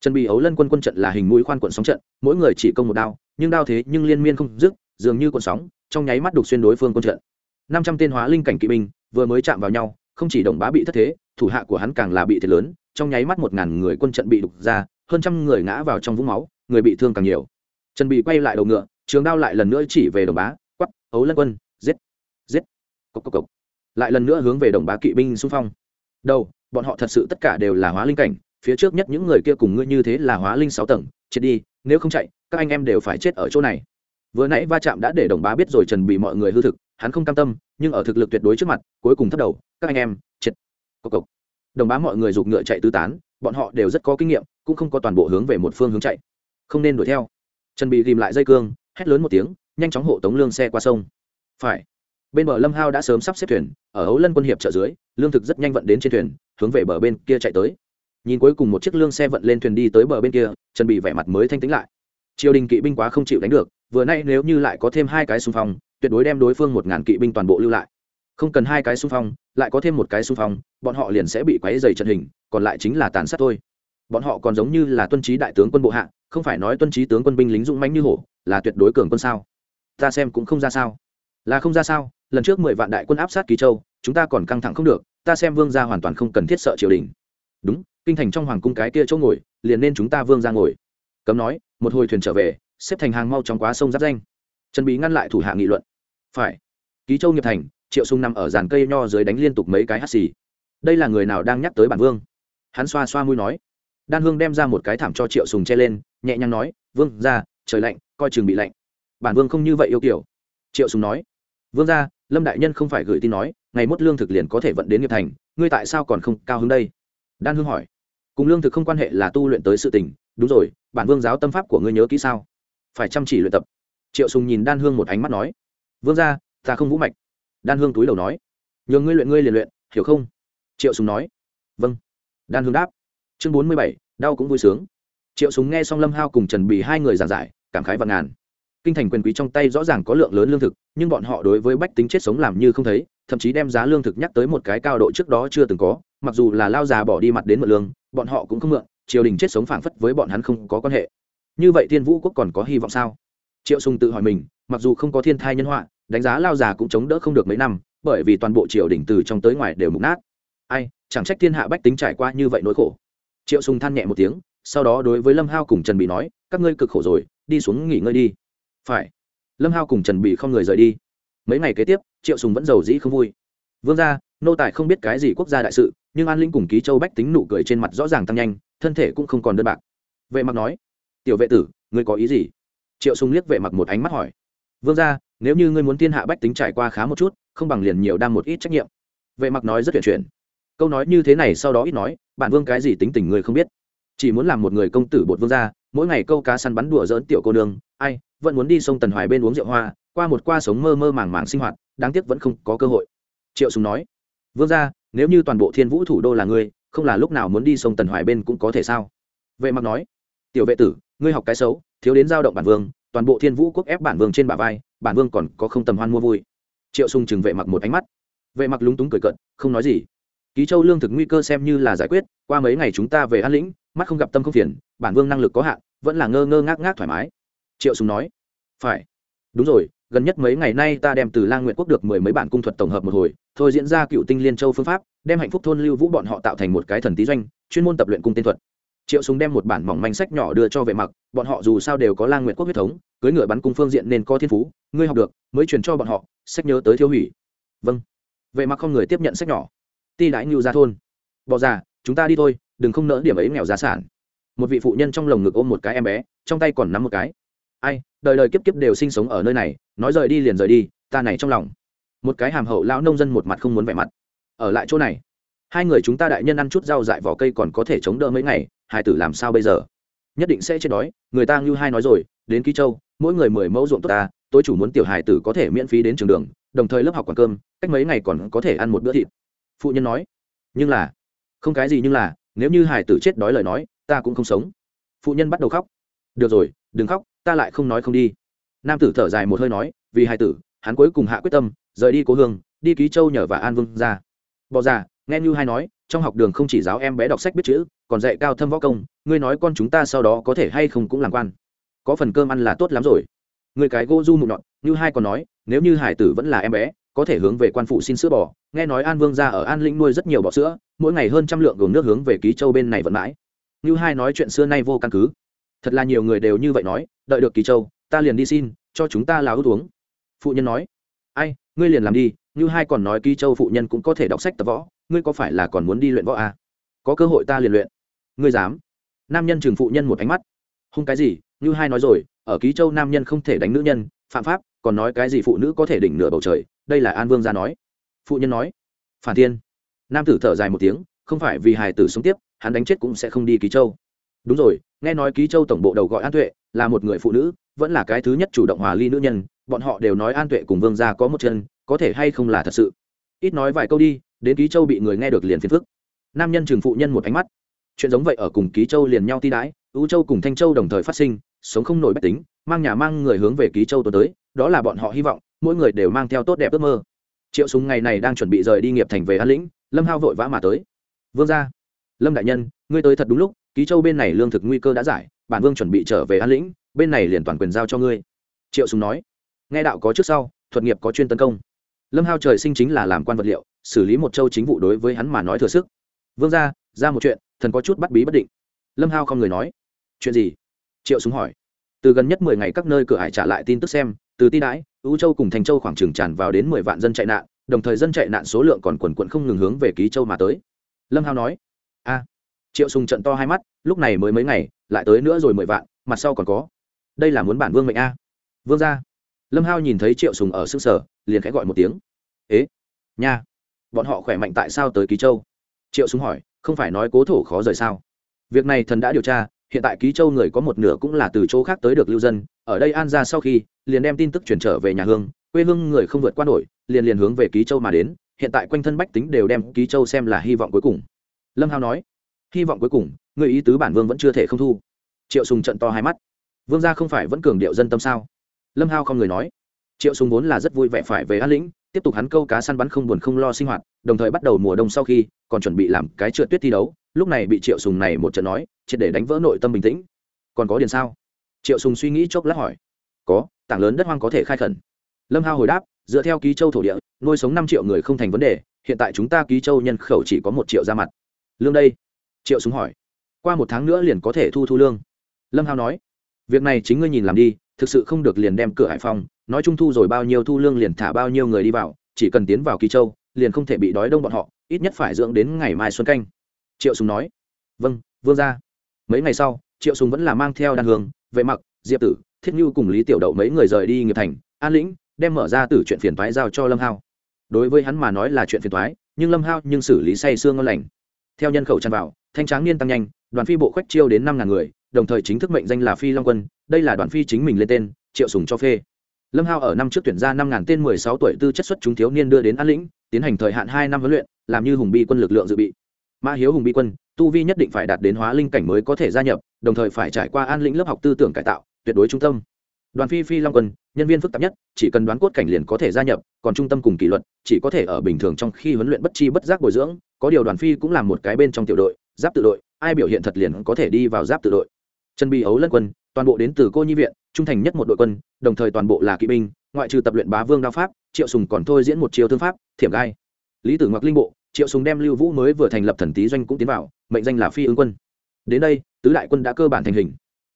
Trần bì ấu lân quân quân trận là hình mũi khoan quận sóng trận, mỗi người chỉ công một đao, nhưng đao thế nhưng liên miên không dứt, dường như cuộn sóng, trong nháy mắt đục xuyên đối phương quân trận. Năm trăm tên hóa linh cảnh kỵ binh vừa mới chạm vào nhau, không chỉ đồng bá bị thất thế, thủ hạ của hắn càng là bị thiệt lớn, trong nháy mắt một ngàn người quân trận bị đục ra, hơn trăm người ngã vào trong vũng máu, người bị thương càng nhiều. Trần bị quay lại đầu ngựa, trường đao lại lần nữa chỉ về đồng bá quắp ấu lân quân, giết giết cốc cốc cốc lại lần nữa hướng về đồng bá kỵ binh xung phong. Đâu bọn họ thật sự tất cả đều là hóa linh cảnh, phía trước nhất những người kia cùng ngươi như thế là hóa linh sáu tầng, chết đi, nếu không chạy, các anh em đều phải chết ở chỗ này. Vừa nãy va chạm đã để đồng bá biết rồi trần bị mọi người hư thực, hắn không cam tâm, nhưng ở thực lực tuyệt đối trước mặt, cuối cùng thất đầu, các anh em, chết. Cộc cộc. Đồng bá mọi người giục ngựa chạy tứ tán, bọn họ đều rất có kinh nghiệm, cũng không có toàn bộ hướng về một phương hướng chạy. Không nên đuổi theo. Trần bị ghìm lại dây cương, hét lớn một tiếng, nhanh chóng hộ tống lương xe qua sông. Phải bên bờ lâm hao đã sớm sắp xếp thuyền, ở ấu lân quân hiệp trợ dưới, lương thực rất nhanh vận đến trên thuyền, hướng về bờ bên kia chạy tới. Nhìn cuối cùng một chiếc lương xe vận lên thuyền đi tới bờ bên kia, trần bị vẻ mặt mới thanh tĩnh lại. Triều đình kỵ binh quá không chịu đánh được, vừa nay nếu như lại có thêm hai cái xung phong, tuyệt đối đem đối phương một ngàn kỵ binh toàn bộ lưu lại. Không cần hai cái xung phong, lại có thêm một cái xung phong, bọn họ liền sẽ bị quáy dày trận hình, còn lại chính là tàn sát thôi. Bọn họ còn giống như là tuân trí đại tướng quân bộ hạ, không phải nói tuân trí tướng quân binh lính dũng mãnh như hổ, là tuyệt đối cường quân sao? Ta xem cũng không ra sao. Là không ra sao lần trước mười vạn đại quân áp sát ký châu, chúng ta còn căng thẳng không được, ta xem vương gia hoàn toàn không cần thiết sợ triều đình. Đúng, kinh thành trong hoàng cung cái kia chỗ ngồi, liền nên chúng ta vương ra ngồi. Cấm nói, một hồi thuyền trở về, xếp thành hàng mau trong quá sông giáp danh. Trần bí ngăn lại thủ hạ nghị luận. Phải. Ký châu nghiệp thành, triệu sung nằm ở dàn cây nho dưới đánh liên tục mấy cái hắt xì. Đây là người nào đang nhắc tới bản vương? Hắn xoa xoa mũi nói. Đan hương đem ra một cái thảm cho triệu sùng che lên, nhẹ nhàng nói, vương ra trời lạnh, coi chừng bị lạnh. Bản vương không như vậy yêu kiểu. Triệu sùng nói, vương ra lâm đại nhân không phải gửi tin nói, ngày mốt lương thực liền có thể vận đến nghiệp thành, ngươi tại sao còn không cao hứng đây? Đan hương hỏi. Cùng lương thực không quan hệ là tu luyện tới sự tình, đúng rồi, bản vương giáo tâm pháp của ngươi nhớ kỹ sao? Phải chăm chỉ luyện tập. Triệu sùng nhìn đan hương một ánh mắt nói. Vương gia, ta không vũ mạch. Đan hương túi đầu nói. Nhường ngươi luyện ngươi liền luyện, hiểu không? Triệu sùng nói. Vâng. Đan hương đáp. Chương bốn mươi bảy, đau cũng vui sướng. Triệu sùng nghe xong lâm hao cùng trần bì hai người giảng giải, cảm khái và ngàn kinh thành quyền quý trong tay rõ ràng có lượng lớn lương thực, nhưng bọn họ đối với bách tính chết sống làm như không thấy, thậm chí đem giá lương thực nhắc tới một cái cao độ trước đó chưa từng có, mặc dù là lao già bỏ đi mặt đến mượn lương, bọn họ cũng không mượn, triều đình chết sống phảng phất với bọn hắn không có quan hệ. Như vậy thiên vũ quốc còn có hy vọng sao? Triệu sùng tự hỏi mình, mặc dù không có thiên thai nhân họa, đánh giá lao già cũng chống đỡ không được mấy năm, bởi vì toàn bộ triều đình từ trong tới ngoài đều mục nát. Ai, chẳng trách thiên hạ bách tính trải qua như vậy nỗi khổ. Triệu sùng than nhẹ một tiếng, sau đó đối với lâm hao cùng trần bị nói, các ngươi cực khổ rồi, đi xuống nghỉ ngơi đi phải. Lâm hao cùng trần bị không người rời đi. Mấy ngày kế tiếp, triệu sùng vẫn giàu dĩ không vui. Vương gia, nô tài không biết cái gì quốc gia đại sự, nhưng an linh cùng ký châu bách tính nụ cười trên mặt rõ ràng tăng nhanh, thân thể cũng không còn đơn bạc. Vệ mặc nói, tiểu vệ tử, ngươi có ý gì? Triệu sùng liếc vệ mặc một ánh mắt hỏi, vương gia, nếu như ngươi muốn thiên hạ bách tính trải qua khá một chút, không bằng liền nhiều đam một ít trách nhiệm. Vệ mặc nói rất tuyệt chuyển. Câu nói như thế này sau đó ít nói, bản vương cái gì tính tình người không biết? Chỉ muốn làm một người công tử bột vương gia, mỗi ngày câu cá săn bắn đùa dỡn tiểu cô nương, ai vẫn muốn đi sông tần hoài bên uống rượu hoa, qua một qua sống mơ mơ màng màng sinh hoạt, đáng tiếc vẫn không có cơ hội. Triệu sùng nói. Vương gia, nếu như toàn bộ thiên vũ thủ đô là ngươi, không là lúc nào muốn đi sông tần hoài bên cũng có thể sao? Vệ mặc nói. Tiểu vệ tử, ngươi học cái xấu, thiếu đến giao động bản vương, toàn bộ thiên vũ quốc ép bản vương trên bả vai, bản vương còn có không tầm hoan mua vui. Triệu sùng chừng vệ mặc một ánh mắt. Vệ mặc lúng túng cười cận không nói gì. Ký châu lương thực nguy cơ xem như là giải quyết, qua mấy ngày chúng ta về an lĩnh, mắt không gặp tâm không phiền, bản vương năng lực có hạn, vẫn là ngơ ngơ ngác ngác thoải mái triệu sùng nói. Phải. Đúng rồi, gần nhất mấy ngày nay ta đem từ lang nguyện quốc được mười mấy bản cung thuật tổng hợp một hồi, thôi diễn ra cựu tinh liên châu phương pháp, đem hạnh phúc thôn lưu vũ bọn họ tạo thành một cái thần tí doanh, chuyên môn tập luyện cung tên thuật. Triệu súng đem một bản mỏng manh sách nhỏ đưa cho vệ mặc, bọn họ dù sao đều có lang nguyện quốc huyết thống cưới ngựa bắn cung phương diện nên có thiên phú, ngươi học được, mới truyền cho bọn họ, sách nhớ tới thiêu hủy. Vâng. Vệ mặc không người tiếp nhận sách nhỏ. Ti đãi ngưu ra thôn. Bỏ ra, chúng ta đi thôi, đừng không nỡ điểm ấy nghèo giá sản. Một vị phụ nhân trong lồng ngực ôm một cái em bé, trong tay còn nắm một cái ai, đời đời kiếp kiếp đều sinh sống ở nơi này, nói rời đi liền rời đi, ta này trong lòng. Một cái hàm hậu lão nông dân một mặt không muốn vẻ mặt. Ở lại chỗ này, hai người chúng ta đại nhân ăn chút rau dại vỏ cây còn có thể chống đỡ mấy ngày, hai tử làm sao bây giờ? Nhất định sẽ chết đói, người ta như hai nói rồi, đến ký châu, mỗi người mười mẫu ruộng tốt ta tôi chủ muốn tiểu hài tử có thể miễn phí đến trường đường, đồng thời lớp học còn cơm, cách mấy ngày còn có thể ăn một bữa thịt. Phụ nhân nói, nhưng là, không cái gì nhưng là, nếu như hài tử chết đói lời nói, ta cũng không sống. Phụ nhân bắt đầu khóc. Được rồi, đừng khóc ta lại không nói không đi. Nam tử thở dài một hơi nói vì hai tử hắn cuối cùng hạ quyết tâm rời đi cố hương đi ký châu nhờ và an vương ra. Bỏ già, nghe như hai nói trong học đường không chỉ giáo em bé đọc sách biết chữ còn dạy cao thâm võ công ngươi nói con chúng ta sau đó có thể hay không cũng làm quan. Có phần cơm ăn là tốt lắm rồi. Người cái gô du mụn nhọn như hai còn nói nếu như hải tử vẫn là em bé có thể hướng về quan phụ xin sữa bò. Nghe nói an vương ra ở an lĩnh nuôi rất nhiều bọ sữa mỗi ngày hơn trăm lượng gồm nước hướng về ký châu bên này vận mãi. Như hai nói chuyện xưa nay vô căn cứ thật là nhiều người đều như vậy nói, đợi được ký châu, ta liền đi xin, cho chúng ta là út uống. Phụ nhân nói, ai, ngươi liền làm đi, như hai còn nói ký châu phụ nhân cũng có thể đọc sách tập võ, ngươi có phải là còn muốn đi luyện võ à? có cơ hội ta liền luyện. Ngươi dám? Nam nhân trừng phụ nhân một ánh mắt. Hung cái gì? Như hai nói rồi, ở ký châu nam nhân không thể đánh nữ nhân, phạm pháp, còn nói cái gì phụ nữ có thể đỉnh nửa bầu trời, đây là an vương gia nói. Phụ nhân nói, phản thiên. Nam tử thở dài một tiếng, không phải vì hài tử sống tiếp, hắn đánh chết cũng sẽ không đi ký châu đúng rồi, nghe nói ký châu tổng bộ đầu gọi an tuệ là một người phụ nữ, vẫn là cái thứ nhất chủ động hòa ly nữ nhân, bọn họ đều nói an tuệ cùng vương gia có một chân, có thể hay không là thật sự? Ít nói vài câu đi, đến ký châu bị người nghe được liền phiền phức. Nam nhân trừng phụ nhân một ánh mắt. Chuyện giống vậy ở cùng ký châu liền nhau ti đãi ưu châu cùng thanh châu đồng thời phát sinh, sống không nổi bách tính, mang nhà mang người hướng về ký châu tuần tới, đó là bọn họ hy vọng, mỗi người đều mang theo tốt đẹp ước mơ. Triệu súng ngày này đang chuẩn bị rời đi nghiệp thành về an lĩnh, lâm hao vội vã mà tới. Vương gia, lâm đại nhân, ngươi tới thật đúng lúc ký châu bên này lương thực nguy cơ đã giải, bản vương chuẩn bị trở về an lĩnh, bên này liền toàn quyền giao cho ngươi. Triệu súng nói. Nghe đạo có trước sau, thuật nghiệp có chuyên tấn công. Lâm hao trời sinh chính là làm quan vật liệu, xử lý một châu chính vụ đối với hắn mà nói thừa sức. Vương ra ra một chuyện, thần có chút bắt bí bất định. Lâm hao không người nói. Chuyện gì? Triệu súng hỏi. Từ gần nhất mười ngày các nơi cửa hải trả lại tin tức xem, từ ti đãi ưu châu cùng thành châu khoảng trừng tràn vào đến mười vạn dân chạy nạn, đồng thời dân chạy nạn số lượng còn quần quận không ngừng hướng về ký châu mà tới. Lâm hao nói. A triệu sùng trận to hai mắt, lúc này mới mấy ngày, lại tới nữa rồi mười vạn, mặt sau còn có. Đây là muốn bản vương mệnh a. Vương gia. lâm hao nhìn thấy triệu sùng ở xương sở, liền khẽ gọi một tiếng. Ế, nha. Bọn họ khỏe mạnh tại sao tới ký châu? Triệu sùng hỏi, không phải nói cố thổ khó rời sao? Việc này thần đã điều tra, hiện tại ký châu người có một nửa cũng là từ chỗ khác tới được lưu dân, ở đây an ra sau khi, liền đem tin tức chuyển trở về nhà hương, quê hương người không vượt qua nổi, liền liền hướng về ký châu mà đến, hiện tại quanh thân bách tính đều đem ký châu xem là hy vọng cuối cùng. Lâm hao nói hy vọng cuối cùng, người ý tứ bản vương vẫn chưa thể không thu. Triệu sùng trận to hai mắt. Vương gia không phải vẫn cường điệu dân tâm sao? Lâm hao không người nói. Triệu sùng vốn là rất vui vẻ phải về an lĩnh, tiếp tục hắn câu cá săn bắn không buồn không lo sinh hoạt, đồng thời bắt đầu mùa đông sau khi, còn chuẩn bị làm cái trượt tuyết thi đấu. Lúc này bị triệu sùng này một trận nói, triệt để đánh vỡ nội tâm bình tĩnh. Còn có điền sao? Triệu sùng suy nghĩ chốc lát hỏi. Có, tảng lớn đất hoang có thể khai khẩn. Lâm hao hồi đáp, dựa theo ký châu thổ địa, nuôi sống năm triệu người không thành vấn đề, hiện tại chúng ta ký châu nhân khẩu chỉ có một triệu ra mặt. Lương đây triệu súng hỏi. Qua một tháng nữa liền có thể thu thu lương. Lâm hao nói. Việc này chính ngươi nhìn làm đi, thực sự không được liền đem cửa hải phòng, nói trung thu rồi bao nhiêu thu lương liền thả bao nhiêu người đi vào, chỉ cần tiến vào Kỳ châu, liền không thể bị đói đông bọn họ, ít nhất phải dưỡng đến ngày mai xuân canh. Triệu súng nói. Vâng vương ra mấy ngày sau, triệu súng vẫn là mang theo đàn hương, vệ mặc, diệp tử, thiết như cùng lý tiểu đậu mấy người rời đi nghiệp thành, an lĩnh, đem mở ra từ chuyện phiền thoái giao cho lâm hao đối với hắn mà nói là chuyện phiền thoái nhưng lâm hao nhưng xử lý say sương ngon lành theo nhân khẩu tràn vào, thanh tráng niên tăng nhanh, đoàn phi bộ khoách chiêu đến năm ngàn người, đồng thời chính thức mệnh danh là phi long quân, đây là đoàn phi chính mình lên tên, triệu sùng cho phê. Lâm hao ở năm trước tuyển ra năm ngàn tên mười sáu tuổi tư chất xuất chúng thiếu niên đưa đến an lĩnh, tiến hành thời hạn hai năm huấn luyện, làm như hùng bi quân lực lượng dự bị. Mã hiếu hùng bi quân, tu vi nhất định phải đạt đến hóa linh cảnh mới có thể gia nhập, đồng thời phải trải qua an lĩnh lớp học tư tưởng cải tạo, tuyệt đối trung tâm đoàn phi phi long quân, nhân viên phức tạp nhất, chỉ cần đoán cốt cảnh liền có thể gia nhập, còn trung tâm cùng kỷ luật, chỉ có thể ở bình thường trong khi huấn luyện bất chi bất giác bồi dưỡng, có điều đoàn phi cũng là một cái bên trong tiểu đội, giáp tự đội, ai biểu hiện thật liền có thể đi vào giáp tự đội. Trần bị ấu lân quân, toàn bộ đến từ cô nhi viện, trung thành nhất một đội quân, đồng thời toàn bộ là kỵ binh, ngoại trừ tập luyện bá vương đao pháp, triệu sùng còn thôi diễn một chiêu thương pháp, thiểm gai. Lý tử ngoặc linh bộ, triệu sùng đem lưu vũ mới vừa thành lập thần tý doanh cũng tiến vào, mệnh danh là phi ứng quân. Đến đây, tứ đại quân đã cơ bản thành hình.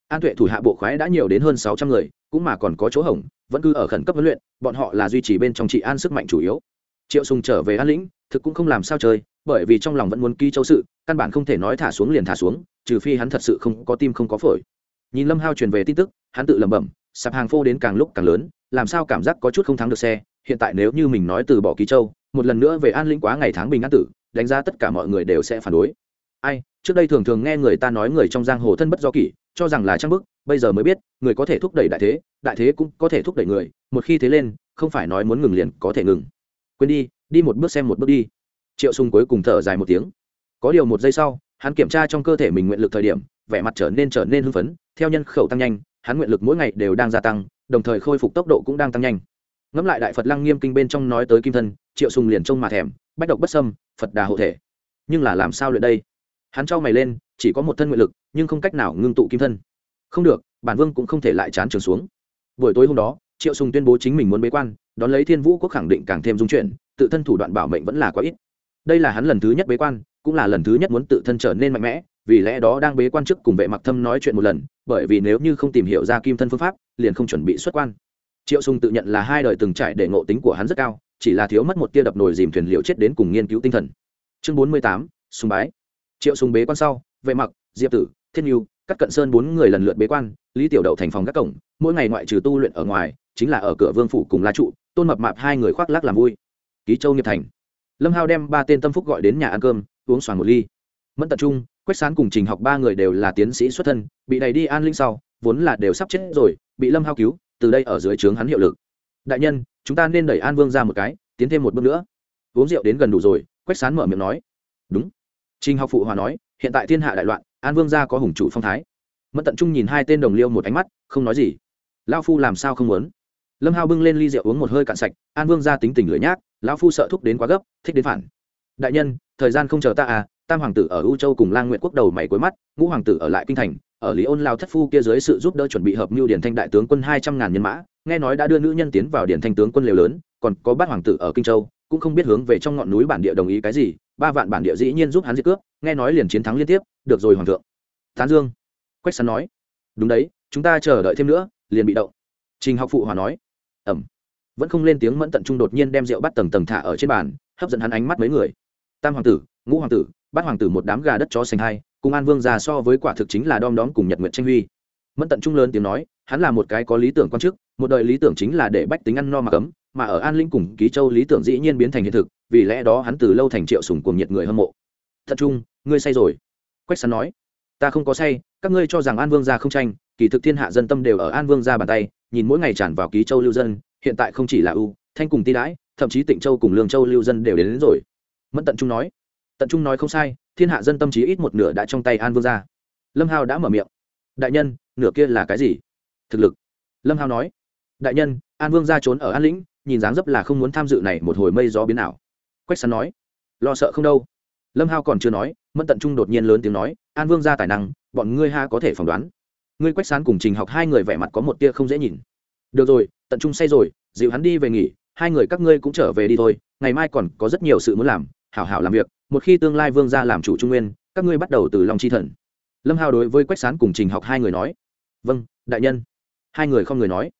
An tuệ thủ hạ bộ khoái đã nhiều đến hơn sáu trăm người cũng mà còn có chỗ hỏng vẫn cứ ở khẩn cấp huấn luyện, bọn họ là duy trì bên trong trị an sức mạnh chủ yếu. Triệu sùng trở về an lĩnh, thực cũng không làm sao chơi, bởi vì trong lòng vẫn muốn ký châu sự, căn bản không thể nói thả xuống liền thả xuống, trừ phi hắn thật sự không có tim không có phổi. Nhìn lâm hao truyền về tin tức, hắn tự lẩm bẩm, sạp hàng phô đến càng lúc càng lớn, làm sao cảm giác có chút không thắng được xe, hiện tại nếu như mình nói từ bỏ ký châu, một lần nữa về an lĩnh quá ngày tháng bình an tử, đánh giá tất cả mọi người đều sẽ phản đối. Ai, trước đây thường thường nghe người ta nói người trong giang hồ thân bất do kỷ cho rằng là trang bức, bây giờ mới biết, người có thể thúc đẩy đại thế đại thế cũng có thể thúc đẩy người, một khi thế lên, không phải nói muốn ngừng liền có thể ngừng. Quên đi đi một bước xem một bước đi. Triệu sùng cuối cùng thở dài một tiếng. Có điều một giây sau, hắn kiểm tra trong cơ thể mình nguyện lực thời điểm, vẻ mặt trở nên trở nên hưng phấn, theo nhân khẩu tăng nhanh, hắn nguyện lực mỗi ngày đều đang gia tăng, đồng thời khôi phục tốc độ cũng đang tăng nhanh. Ngẫm lại đại phật lăng nghiêm kinh bên trong nói tới kim thân, triệu sùng liền trông mà thèm, bách độc bất sâm phật đà hộ thể. Nhưng là làm sao luyện đây? Hắn trao mày lên chỉ có một thân nguyện lực nhưng không cách nào ngưng tụ kim thân. Không được bản vương cũng không thể lại chán trường xuống. Buổi tối hôm đó triệu sùng tuyên bố chính mình muốn bế quan đón lấy thiên vũ quốc khẳng định càng thêm dung chuyển tự thân thủ đoạn bảo mệnh vẫn là quá ít. Đây là hắn lần thứ nhất bế quan cũng là lần thứ nhất muốn tự thân trở nên mạnh mẽ vì lẽ đó đang bế quan trước cùng vệ mặc thâm nói chuyện một lần bởi vì nếu như không tìm hiểu ra kim thân phương pháp liền không chuẩn bị xuất quan. Triệu sùng tự nhận là hai đời từng trải để ngộ tính của hắn rất cao chỉ là thiếu mất một tia đập nồi dìm thuyền liệu chết đến cùng nghiên cứu tinh thần. Chương bốn mươi tám, sùng bái triệu sùng bế quan sau, vệ mặc, diệp tử, thiên nhu các cận sơn bốn người lần lượt bế quan, lý tiểu đậu thành phòng các cổng, mỗi ngày ngoại trừ tu luyện ở ngoài, chính là ở cửa vương phủ cùng la trụ, tôn mập mạp hai người khoác lác làm vui. Ký châu nghiệp thành. Lâm hao đem ba tên tâm phúc gọi đến nhà ăn cơm, uống xoàn một ly. Mẫn tập trung, quách sán cùng trình học ba người đều là tiến sĩ xuất thân, bị đẩy đi an linh sau, vốn là đều sắp chết rồi, bị lâm hao cứu, từ đây ở dưới trướng hắn hiệu lực. Đại nhân, chúng ta nên đẩy an vương ra một cái, tiến thêm một bước nữa. Uống rượu đến gần đủ rồi, quách sán mở miệng nói. Đúng trình học phụ hòa nói, hiện tại thiên hạ đại loạn, an vương gia có hùng chủ phong thái. Mẫn tận trung nhìn hai tên đồng liêu một ánh mắt, không nói gì. Lao phu làm sao không muốn? Lâm hao bưng lên ly rượu uống một hơi cạn sạch, an vương gia tính tình lười nhác, lão phu sợ thúc đến quá gấp, thích đến phản. Đại nhân, thời gian không chờ ta à tam hoàng tử ở u châu cùng lang nguyện quốc đầu mày cuối mắt, ngũ hoàng tử ở lại kinh thành, ở lý ôn lao thất phu kia dưới sự giúp đỡ chuẩn bị hợp mưu điển thanh đại tướng quân hai trăm ngàn nhân mã, nghe nói đã đưa nữ nhân tiến vào điển thanh tướng quân liều lớn, còn có bát hoàng tử ở kinh châu, cũng không biết hướng về trong ngọn núi bản địa đồng ý cái gì ba vạn bản địa dĩ nhiên giúp hắn diệt cướp, nghe nói liền chiến thắng liên tiếp, được rồi hoàng thượng. Tán dương, quách sắn nói, đúng đấy, chúng ta chờ đợi thêm nữa, liền bị động. Trình học phụ hòa nói ẩm vẫn không lên tiếng mẫn tận trung đột nhiên đem rượu bắt tầng tầng thả ở trên bàn, hấp dẫn hắn ánh mắt mấy người. Tam hoàng tử, ngũ hoàng tử, bát hoàng tử một đám gà đất chó xanh hai, cùng an vương già so với quả thực chính là đom đóm cùng nhật nguyện tranh huy. Mẫn tận trung lớn tiếng nói, hắn là một cái có lý tưởng quan chức, một đời lý tưởng chính là để bách tính ăn no mà cấm mà ở an linh cùng ký châu lý tưởng dĩ nhiên biến thành hiện thực vì lẽ đó hắn từ lâu thành triệu sùng cuồng nhiệt người hâm mộ. Thật trung ngươi say rồi. Quách sán nói. Ta không có say các ngươi cho rằng an vương gia không tranh kỳ thực thiên hạ dân tâm đều ở an vương gia bàn tay nhìn mỗi ngày tràn vào ký châu lưu dân hiện tại không chỉ là ưu thanh cùng ti đãi thậm chí tịnh châu cùng lương châu lưu dân đều đến, đến rồi. Mẫn tận trung nói. Tận trung nói không sai thiên hạ dân tâm trí ít một nửa đã trong tay an vương gia. Lâm hao đã mở miệng. Đại nhân nửa kia là cái gì? Thực lực. Lâm hao nói. Đại nhân an vương gia trốn ở an lĩnh nhìn dáng dấp là không muốn tham dự này một hồi mây gió biến ảo. Quách Sán nói, lo sợ không đâu. Lâm hao còn chưa nói, mẫn tận trung đột nhiên lớn tiếng nói, an vương gia tài năng, bọn ngươi ha có thể phỏng đoán. Ngươi quách sán cùng trình học hai người vẻ mặt có một tia không dễ nhìn. Được rồi, tận trung say rồi, dịu hắn đi về nghỉ, hai người các ngươi cũng trở về đi thôi, ngày mai còn có rất nhiều sự muốn làm, hảo hảo làm việc, một khi tương lai vương gia làm chủ trung nguyên, các ngươi bắt đầu từ lòng chi thần. Lâm hao đối với quách sán cùng trình học hai người nói vâng đại nhân. Hai người không người nói.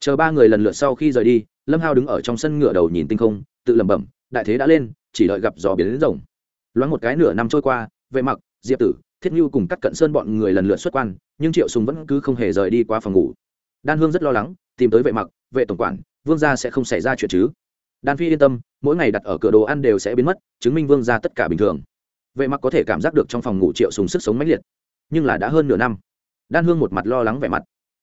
Chờ ba người lần lượt sau khi rời đi lâm hao đứng ở trong sân ngựa đầu nhìn tinh không, tự lẩm bẩm, đại thế đã lên, chỉ đợi gặp gió biến đến rồng. Loáng một cái nửa năm trôi qua, vệ mặc, diệp tử, thiết nhu cùng các cận sơn bọn người lần lượt xuất quan, nhưng triệu sùng vẫn cứ không hề rời đi qua phòng ngủ. Đan hương rất lo lắng, tìm tới vệ mặc, vệ tổng quản, vương gia sẽ không xảy ra chuyện chứ? Đan phi yên tâm, mỗi ngày đặt ở cửa đồ ăn đều sẽ biến mất, chứng minh vương gia tất cả bình thường. Vệ mặc có thể cảm giác được trong phòng ngủ triệu sùng sức sống mãnh liệt, nhưng là đã hơn nửa năm. Đan hương một mặt lo lắng vẻ mặt.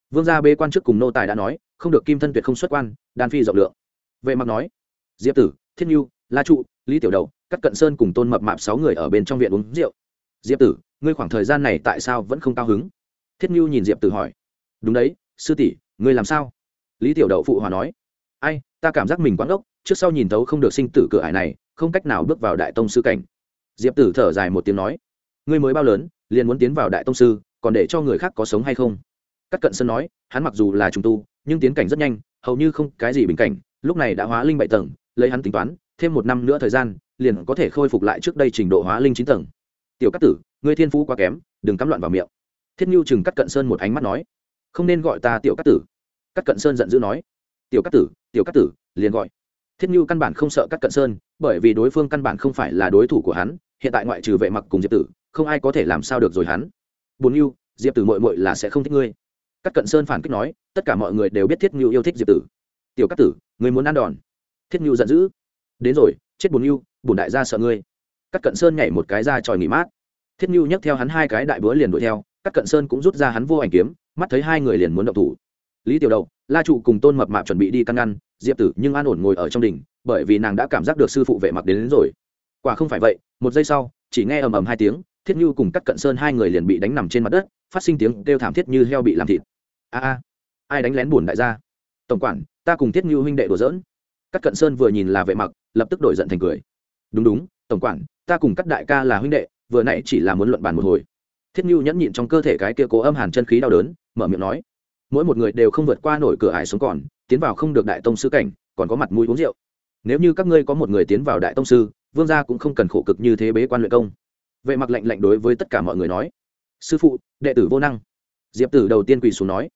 Vương gia bê quan trước cùng nô tài đã nói không được kim thân tuyệt không xuất quan, đan phi rộng lượng. Vệ mặc nói, diệp tử, thiết nhu la trụ, lý tiểu đầu cắt cận sơn cùng tôn mập mạp sáu người ở bên trong viện uống rượu. Diệp tử, ngươi khoảng thời gian này tại sao vẫn không cao hứng? Thiết nhu nhìn diệp tử hỏi, đúng đấy, sư tỷ, ngươi làm sao? Lý tiểu đậu phụ hòa nói, ai, ta cảm giác mình quán ốc trước sau nhìn thấu không được sinh tử cửa ải này, không cách nào bước vào đại tông sư cảnh. Diệp tử thở dài một tiếng nói, ngươi mới bao lớn, liền muốn tiến vào đại tông sư, còn để cho người khác có sống hay không? Các cận sơn nói, hắn mặc dù là trùng tu nhưng tiến cảnh rất nhanh, hầu như không cái gì bình cảnh, lúc này đã hóa linh bảy tầng, lấy hắn tính toán, thêm một năm nữa thời gian, liền có thể khôi phục lại trước đây trình độ hóa linh chín tầng. Tiểu cát tử, ngươi thiên phú quá kém, đừng cắm loạn vào miệng. Thiết nhu chừng cắt cận sơn một ánh mắt nói. Không nên gọi ta tiểu cát tử. Cắt cận sơn giận dữ nói. Tiểu cát tử, tiểu cát tử, liền gọi. Thiết nhu căn bản không sợ cắt cận sơn, bởi vì đối phương căn bản không phải là đối thủ của hắn, hiện tại ngoại trừ vệ mặc cùng diệp tử, không ai có thể làm sao được rồi hắn. Bốn nhu diệp tử mội mội là sẽ không thích ngươi. Cát cận sơn phản kích nói tất cả mọi người đều biết thiết Ngưu yêu thích diệp tử. Tiểu cát tử người muốn ăn đòn. Thiết Ngưu giận dữ đến rồi chết bốn nhu bùn đại gia sợ ngươi. Cát cận sơn nhảy một cái ra tròi nghỉ mát. Thiết Ngưu nhấc theo hắn hai cái đại búa liền đuổi theo Cát cận sơn cũng rút ra hắn vô ảnh kiếm mắt thấy hai người liền muốn động thủ. Lý tiểu Đậu, la trụ cùng tôn mập mạp chuẩn bị đi căn ngăn diệp tử nhưng an ổn ngồi ở trong đỉnh bởi vì nàng đã cảm giác được sư phụ vệ mặc đến, đến rồi. Quả không phải vậy một giây sau chỉ nghe ầm ầm hai tiếng thiết nhu cùng cắt cận sơn hai người liền bị đánh nằm trên mặt đất phát sinh tiếng kêu thảm thiết như heo bị làm thịt a a. Ai đánh lén buồn đại gia? Tổng quản, ta cùng thiết ngưu huynh đệ đùa dỡn. cắt cận sơn vừa nhìn là vệ mặc lập tức đổi giận thành cười. Đúng đúng, tổng quản, ta cùng các đại ca là huynh đệ, vừa nãy chỉ là muốn luận bàn một hồi. Thiết ngưu nhẫn nhịn trong cơ thể cái kia cố âm hàn chân khí đau đớn, mở miệng nói. Mỗi một người đều không vượt qua nổi cửa ải sống còn, tiến vào không được đại tông sư cảnh, còn có mặt mũi uống rượu. Nếu như các ngươi có một người tiến vào đại tông sư, vương gia cũng không cần khổ cực như thế bế quan luyện công. Vệ mặc lạnh lạnh đối với tất cả mọi người nói. Sư phụ, đệ tử vô năng. Diệp tử đầu tiên quỳ xuống nói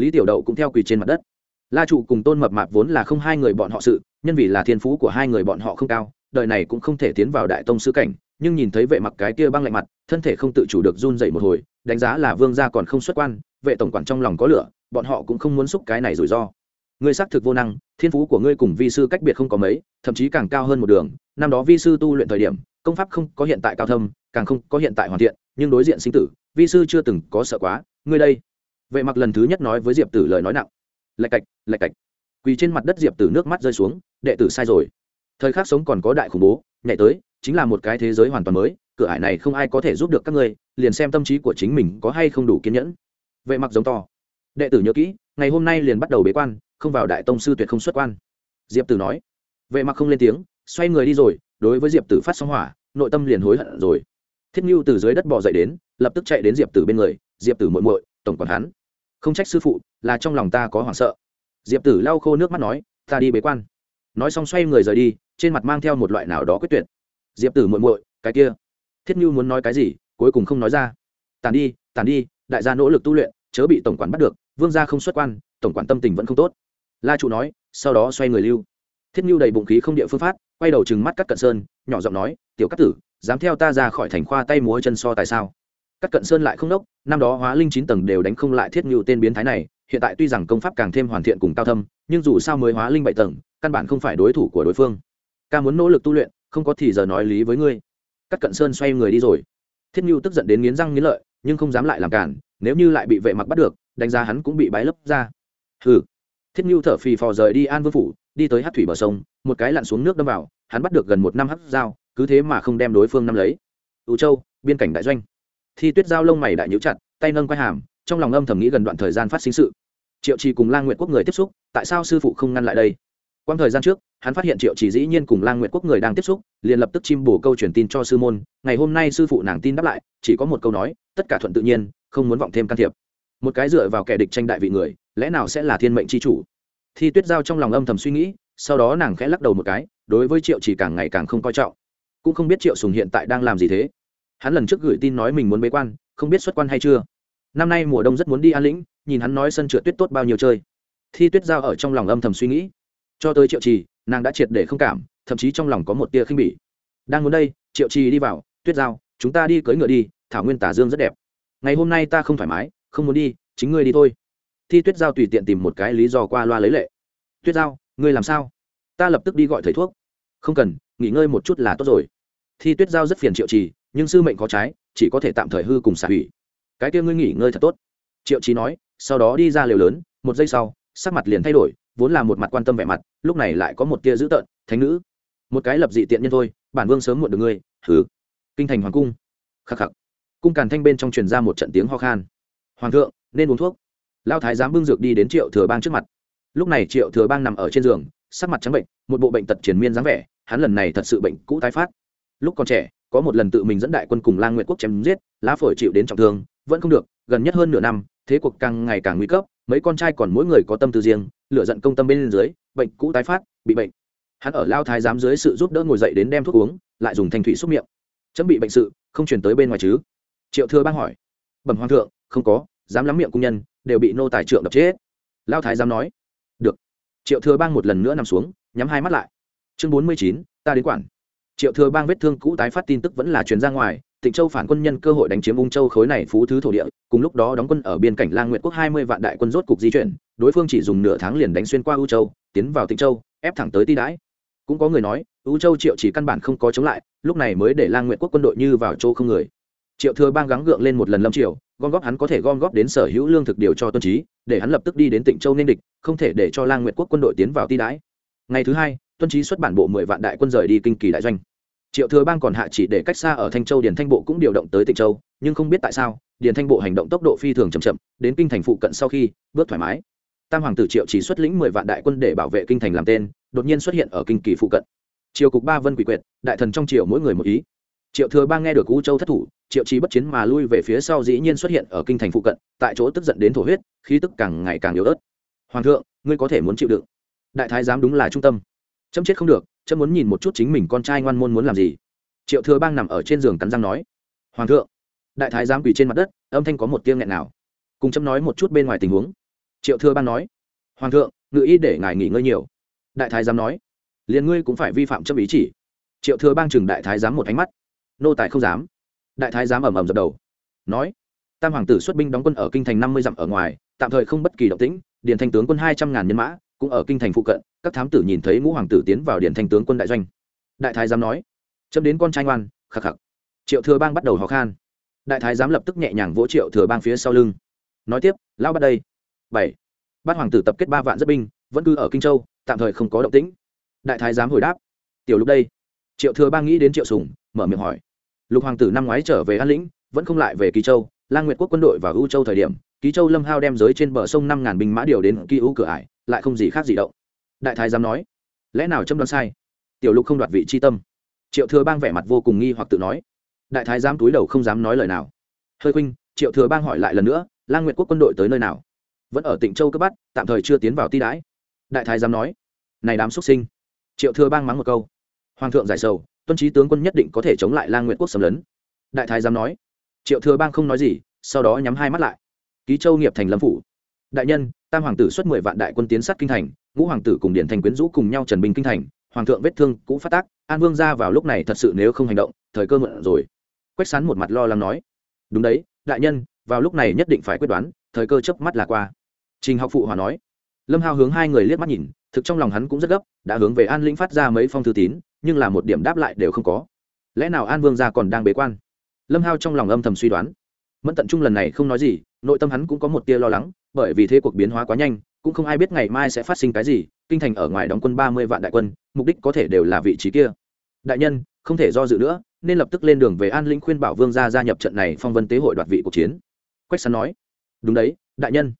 lý tiểu đậu cũng theo quỳ trên mặt đất. La trụ cùng tôn mập mạp vốn là không hai người bọn họ sự, nhân vì là thiên phú của hai người bọn họ không cao, đời này cũng không thể tiến vào đại tông sư cảnh, nhưng nhìn thấy vệ mặc cái kia băng lạnh mặt, thân thể không tự chủ được run dậy một hồi, đánh giá là vương gia còn không xuất quan, vệ tổng quản trong lòng có lửa, bọn họ cũng không muốn xúc cái này rủi ro. Ngươi xác thực vô năng, thiên phú của ngươi cùng vi sư cách biệt không có mấy, thậm chí càng cao hơn một đường, năm đó vi sư tu luyện thời điểm, công pháp không có hiện tại cao thâm, càng không có hiện tại hoàn thiện, nhưng đối diện sinh tử, vi sư chưa từng có sợ quá, ngươi đây vệ mặc lần thứ nhất nói với diệp tử lời nói nặng. Lạch cạch lạch cạch. Quỳ trên mặt đất diệp tử nước mắt rơi xuống, đệ tử sai rồi. Thời khắc sống còn có đại khủng bố, nhảy tới, chính là một cái thế giới hoàn toàn mới, cửa ải này không ai có thể giúp được các ngươi, liền xem tâm trí của chính mình có hay không đủ kiên nhẫn. Vệ mặc giống to. Đệ tử nhớ kỹ, ngày hôm nay liền bắt đầu bế quan, không vào đại tông sư tuyệt không xuất quan. Diệp tử nói. Vệ mặc không lên tiếng, xoay người đi rồi, đối với diệp tử phát sóng hỏa, nội tâm liền hối hận rồi. Thiết n từ dưới đất bò dậy đến, lập tức chạy đến diệp tử bên người, diệp tử muội muội, tổng quản hắn không trách sư phụ, là trong lòng ta có hoảng sợ. Diệp tử lau khô nước mắt nói, ta đi bế quan. Nói xong xoay người rời đi, trên mặt mang theo một loại nào đó quyết tuyệt. Diệp tử muội muội, cái kia. Thiết như muốn nói cái gì, cuối cùng không nói ra. Tàn đi tàn đi, đại gia nỗ lực tu luyện, chớ bị tổng quản bắt được, vương gia không xuất quan, tổng quản tâm tình vẫn không tốt. La trụ nói, sau đó xoay người lưu. Thiết như đầy bụng khí không địa phương phát, quay đầu chừng mắt cắt cận sơn, nhỏ giọng nói, tiểu cát tử, dám theo ta ra khỏi thành khoa tay múa chân so tại sao? Cắt cận sơn lại không đốc, năm đó hóa linh chín tầng đều đánh không lại thiết như tên biến thái này, hiện tại tuy rằng công pháp càng thêm hoàn thiện cùng cao thâm, nhưng dù sao mới hóa linh bảy tầng, căn bản không phải đối thủ của đối phương. Ca muốn nỗ lực tu luyện, không có thì giờ nói lý với ngươi. Cắt cận sơn xoay người đi rồi. Thiết Ngưu tức giận đến nghiến răng nghiến lợi, nhưng không dám lại làm cản, nếu như lại bị vệ mặc bắt được, đánh giá hắn cũng bị bái lấp ra. Hừ. Thiết Ngưu thở phì phò rời đi an vương phủ, đi tới hát thủy bờ sông, một cái lặn xuống nước đâm vào, hắn bắt được gần một năm hắc dao, cứ thế mà không đem đối phương năm lấy. Ưu châu, biên cảnh đại doanh thi tuyết giao lông mày đại nhũ chặt, tay nâng quay hàm, trong lòng âm thầm nghĩ gần đoạn thời gian phát sinh sự. Triệu trì cùng lang nguyện quốc người tiếp xúc, tại sao sư phụ không ngăn lại đây? Quang thời gian trước, hắn phát hiện triệu trì dĩ nhiên cùng lang nguyện quốc người đang tiếp xúc, liền lập tức chim bổ câu truyền tin cho sư môn, ngày hôm nay sư phụ nàng tin đáp lại, chỉ có một câu nói, tất cả thuận tự nhiên, không muốn vọng thêm can thiệp. Một cái dựa vào kẻ địch tranh đại vị người, lẽ nào sẽ là thiên mệnh c h i chủ? Thi tuyết giao trong lòng âm thầm suy nghĩ, sau đó nàng khẽ lắc đầu một cái, đối với triệu chỉ càng ngày càng không coi trọng. Cũng không biết triệu sùng hiện tại đang làm gì thế hắn lần trước gửi tin nói mình muốn bế quan, không biết xuất quan hay chưa. Năm nay mùa đông rất muốn đi an lĩnh, nhìn hắn nói sân trượt tuyết tốt bao nhiêu chơi. Thi tuyết giao ở trong lòng âm thầm suy nghĩ. Cho tới triệu trì, nàng đã triệt để không cảm, thậm chí trong lòng có một tia khinh bỉ. Đang muốn đây, triệu trì đi vào, tuyết giao, chúng ta đi cưỡi ngựa đi, thảo nguyên tả dương rất đẹp. Ngày hôm nay ta không thoải mái, không muốn đi, chính ngươi đi thôi. Thi tuyết giao tùy tiện tìm một cái lý do qua loa lấy lệ. Tuyết giao, ngươi làm sao? Ta lập tức đi gọi thầy thuốc. Không cần, nghỉ ngơi một chút là tốt rồi. Thi tuyết giao rất phiền triệu trì nhưng sư mệnh có trái, chỉ có thể tạm thời hư cùng xả hủy. Cái kia ngươi nghỉ ngơi thật tốt. Triệu trí nói, sau đó đi ra lều lớn, một giây sau, sắc mặt liền thay đổi, vốn là một mặt quan tâm vẻ mặt, lúc này lại có một tia dữ tợn, thánh nữ, một cái lập dị tiện nhân thôi, bản vương sớm muộn được ngươi. Thử kinh thành hoàng cung. Khắc khắc. Cung càn thanh bên trong truyền ra một trận tiếng ho khan. Hoàng thượng, nên uống thuốc. Lao thái giám bưng dược đi đến triệu thừa bang trước mặt. Lúc này triệu thừa bang nằm ở trên giường, sắc mặt trắng bệnh, một bộ bệnh tật triển miên dáng vẻ, hắn lần này thật sự bệnh cũ tái phát. Lúc còn trẻ có một lần tự mình dẫn đại quân cùng lang nguyện quốc chém giết, lá phổi chịu đến trọng thương, vẫn không được, gần nhất hơn nửa năm, thế cuộc càng ngày càng nguy cấp, mấy con trai còn mỗi người có tâm tư riêng lựa giận công tâm bên dưới, bệnh cũ tái phát, bị bệnh. Hắn ở lao thái giám dưới sự giúp đỡ ngồi dậy đến đem thuốc uống, lại dùng thanh thủy xúc miệng. Chấm bị bệnh sự, không chuyển tới bên ngoài chứ? Triệu thừa bang hỏi. Bẩm hoàng thượng, không có, dám lắm miệng cung nhân, đều bị nô tài trượng đập chết. Lao thái giám nói. Được. Triệu thừa bang một lần nữa nằm xuống, nhắm hai mắt lại. Chương bốn mươi chín, ta đến quản triệu thừa bang vết thương cũ tái phát tin tức vẫn là truyền ra ngoài Tịnh Châu phản quân nhân cơ hội đánh chiếm Ung Châu khối này phú thứ thổ địa, cùng lúc đó đóng quân ở biên cảnh Lang Nguyệt quốc hai mươi vạn đại quân rốt cục di chuyển, đối phương chỉ dùng nửa tháng liền đánh xuyên qua U Châu, tiến vào Tịnh Châu, ép thẳng tới Ti Đãi. Cũng có người nói, U Châu Triệu chỉ căn bản không có chống lại, lúc này mới để Lang Nguyệt quốc quân đội như vào chỗ không người. Triệu Thừa Bang gắng gượng lên một lần lâm triều, gom góp hắn có thể gom góp đến sở hữu lương thực điều cho tuân trí, để hắn lập tức đi đến Tịnh Châu nên địch, không thể để cho Lang Nguyệt quốc quân đội tiến vào Ti Đãi. Ngày thứ hai, tuân trí xuất bản bộ mười vạn đại quân rời đi kinh kỳ đại doanh triệu thừa bang còn hạ chỉ để cách xa ở thanh châu điền thanh bộ cũng điều động tới tịnh châu, nhưng không biết tại sao, điền thanh bộ hành động tốc độ phi thường chậm chậm, đến kinh thành phụ cận sau khi, bước thoải mái. Tam hoàng tử triệu chỉ xuất lĩnh mười vạn đại quân để bảo vệ kinh thành làm tên, đột nhiên xuất hiện ở kinh kỳ phụ cận. Triều cục ba vân quỷ quyệt, đại thần trong triều mỗi người một ý. Triệu thừa bang nghe được u châu thất thủ, triệu trí bất chiến mà lui về phía sau dĩ nhiên xuất hiện ở kinh thành phụ cận, tại chỗ tức giận đến thổ huyết, khí tức càng ngày càng yếu ớt. Hoàng thượng, ngươi có thể muốn chịu đựng. Đại thái giám đúng là trung tâm. Chấm chết không được chấm muốn nhìn một chút chính mình con trai ngoan môn muốn làm gì. Triệu thừa bang nằm ở trên giường cắn răng nói, hoàng thượng. Đại thái giám quỳ trên mặt đất, âm thanh có một tiếng nghẹn nào cùng chấm nói một chút bên ngoài tình huống. Triệu thừa bang nói, hoàng thượng, ngự ý để ngài nghỉ ngơi nhiều. Đại thái giám nói, liền ngươi cũng phải vi phạm chấp ý chỉ. Triệu thừa bang chừng đại thái giám một ánh mắt, nô tài không dám. Đại thái giám ầm ầm dập đầu, nói, tam hoàng tử xuất binh đóng quân ở kinh thành năm mươi dặm ở ngoài, tạm thời không bất kỳ động tĩnh, điền thanh tướng quân hai trăm ngàn nhân mã, cũng ở kinh thành phụ cận các thám tử nhìn thấy ngũ hoàng tử tiến vào điện thanh tướng quân đại doanh. Đại thái giám nói, chấm đến con trai ngoan, khắc khắc. Triệu thừa bang bắt đầu hò khan. Đại thái giám lập tức nhẹ nhàng vỗ triệu thừa bang phía sau lưng. Nói tiếp lao bắt đây. Bảy. Bát hoàng tử tập kết ba vạn rất binh, vẫn cư ở kinh châu, tạm thời không có động tĩnh. Đại thái giám hồi đáp, tiểu lúc đây. Triệu thừa bang nghĩ đến triệu sùng, mở miệng hỏi, lục hoàng tử năm ngoái trở về an lĩnh, vẫn không lại về kỳ châu, lang nguyệt quốc quân đội và u châu thời điểm ký châu lâm hao đem giới trên bờ sông năm ngàn binh mã điều đến kỳ u cửa ải, lại không gì khác gì động đại thái dám nói, lẽ nào châm đoán sai? Tiểu lục không đoạt vị c h i tâm. Triệu thừa bang vẻ mặt vô cùng nghi hoặc tự nói, đại thái giám túi đầu không dám nói lời nào. Hơi khuynh, triệu thừa bang hỏi lại lần nữa, lang nguyệt quốc quân đội tới nơi nào? Vẫn ở tỉnh châu cấp bắt tạm thời chưa tiến vào ti đãi. Đại thái giám nói, này đám xuất sinh. Triệu thừa bang mắng một câu, hoàng thượng giải sầu, tuân trí tướng quân nhất định có thể chống lại lang nguyệt quốc xâm lấn. Đại thái giám nói, triệu thừa bang không nói gì, sau đó nhắm hai mắt lại. Ký châu nghiệp thành lâm phủ. Đại nhân tam hoàng tử xuất mười vạn đại quân tiến sát kinh thành, ngũ hoàng tử cùng điện thành quyến rũ cùng nhau trần binh kinh thành, hoàng thượng vết thương cũng phát tác, an vương ra vào lúc này thật sự nếu không hành động, thời cơ mượn rồi. Quách sán một mặt lo lắng nói, đúng đấy, đại nhân, vào lúc này nhất định phải quyết đoán, thời cơ chớp mắt là qua. Trình học phụ hòa nói. Lâm hao hướng hai người liếc mắt nhìn, thực trong lòng hắn cũng rất gấp, đã hướng về an lĩnh phát ra mấy phong thư tín, nhưng là một điểm đáp lại đều không có. Lẽ nào an vương gia còn đang bế quan? Lâm hao trong lòng âm thầm suy đoán mẫn tận trung lần này không nói gì, nội tâm hắn cũng có một tia lo lắng, bởi vì thế cuộc biến hóa quá nhanh, cũng không ai biết ngày mai sẽ phát sinh cái gì, kinh thành ở ngoài đóng quân ba mươi vạn đại quân, mục đích có thể đều là vị trí kia. Đại nhân, không thể do dự nữa, nên lập tức lên đường về an lĩnh khuyên bảo vương gia gia nhập trận này phong vân tế hội đoạt vị cuộc chiến. Quách sắn nói, đúng đấy, đại nhân.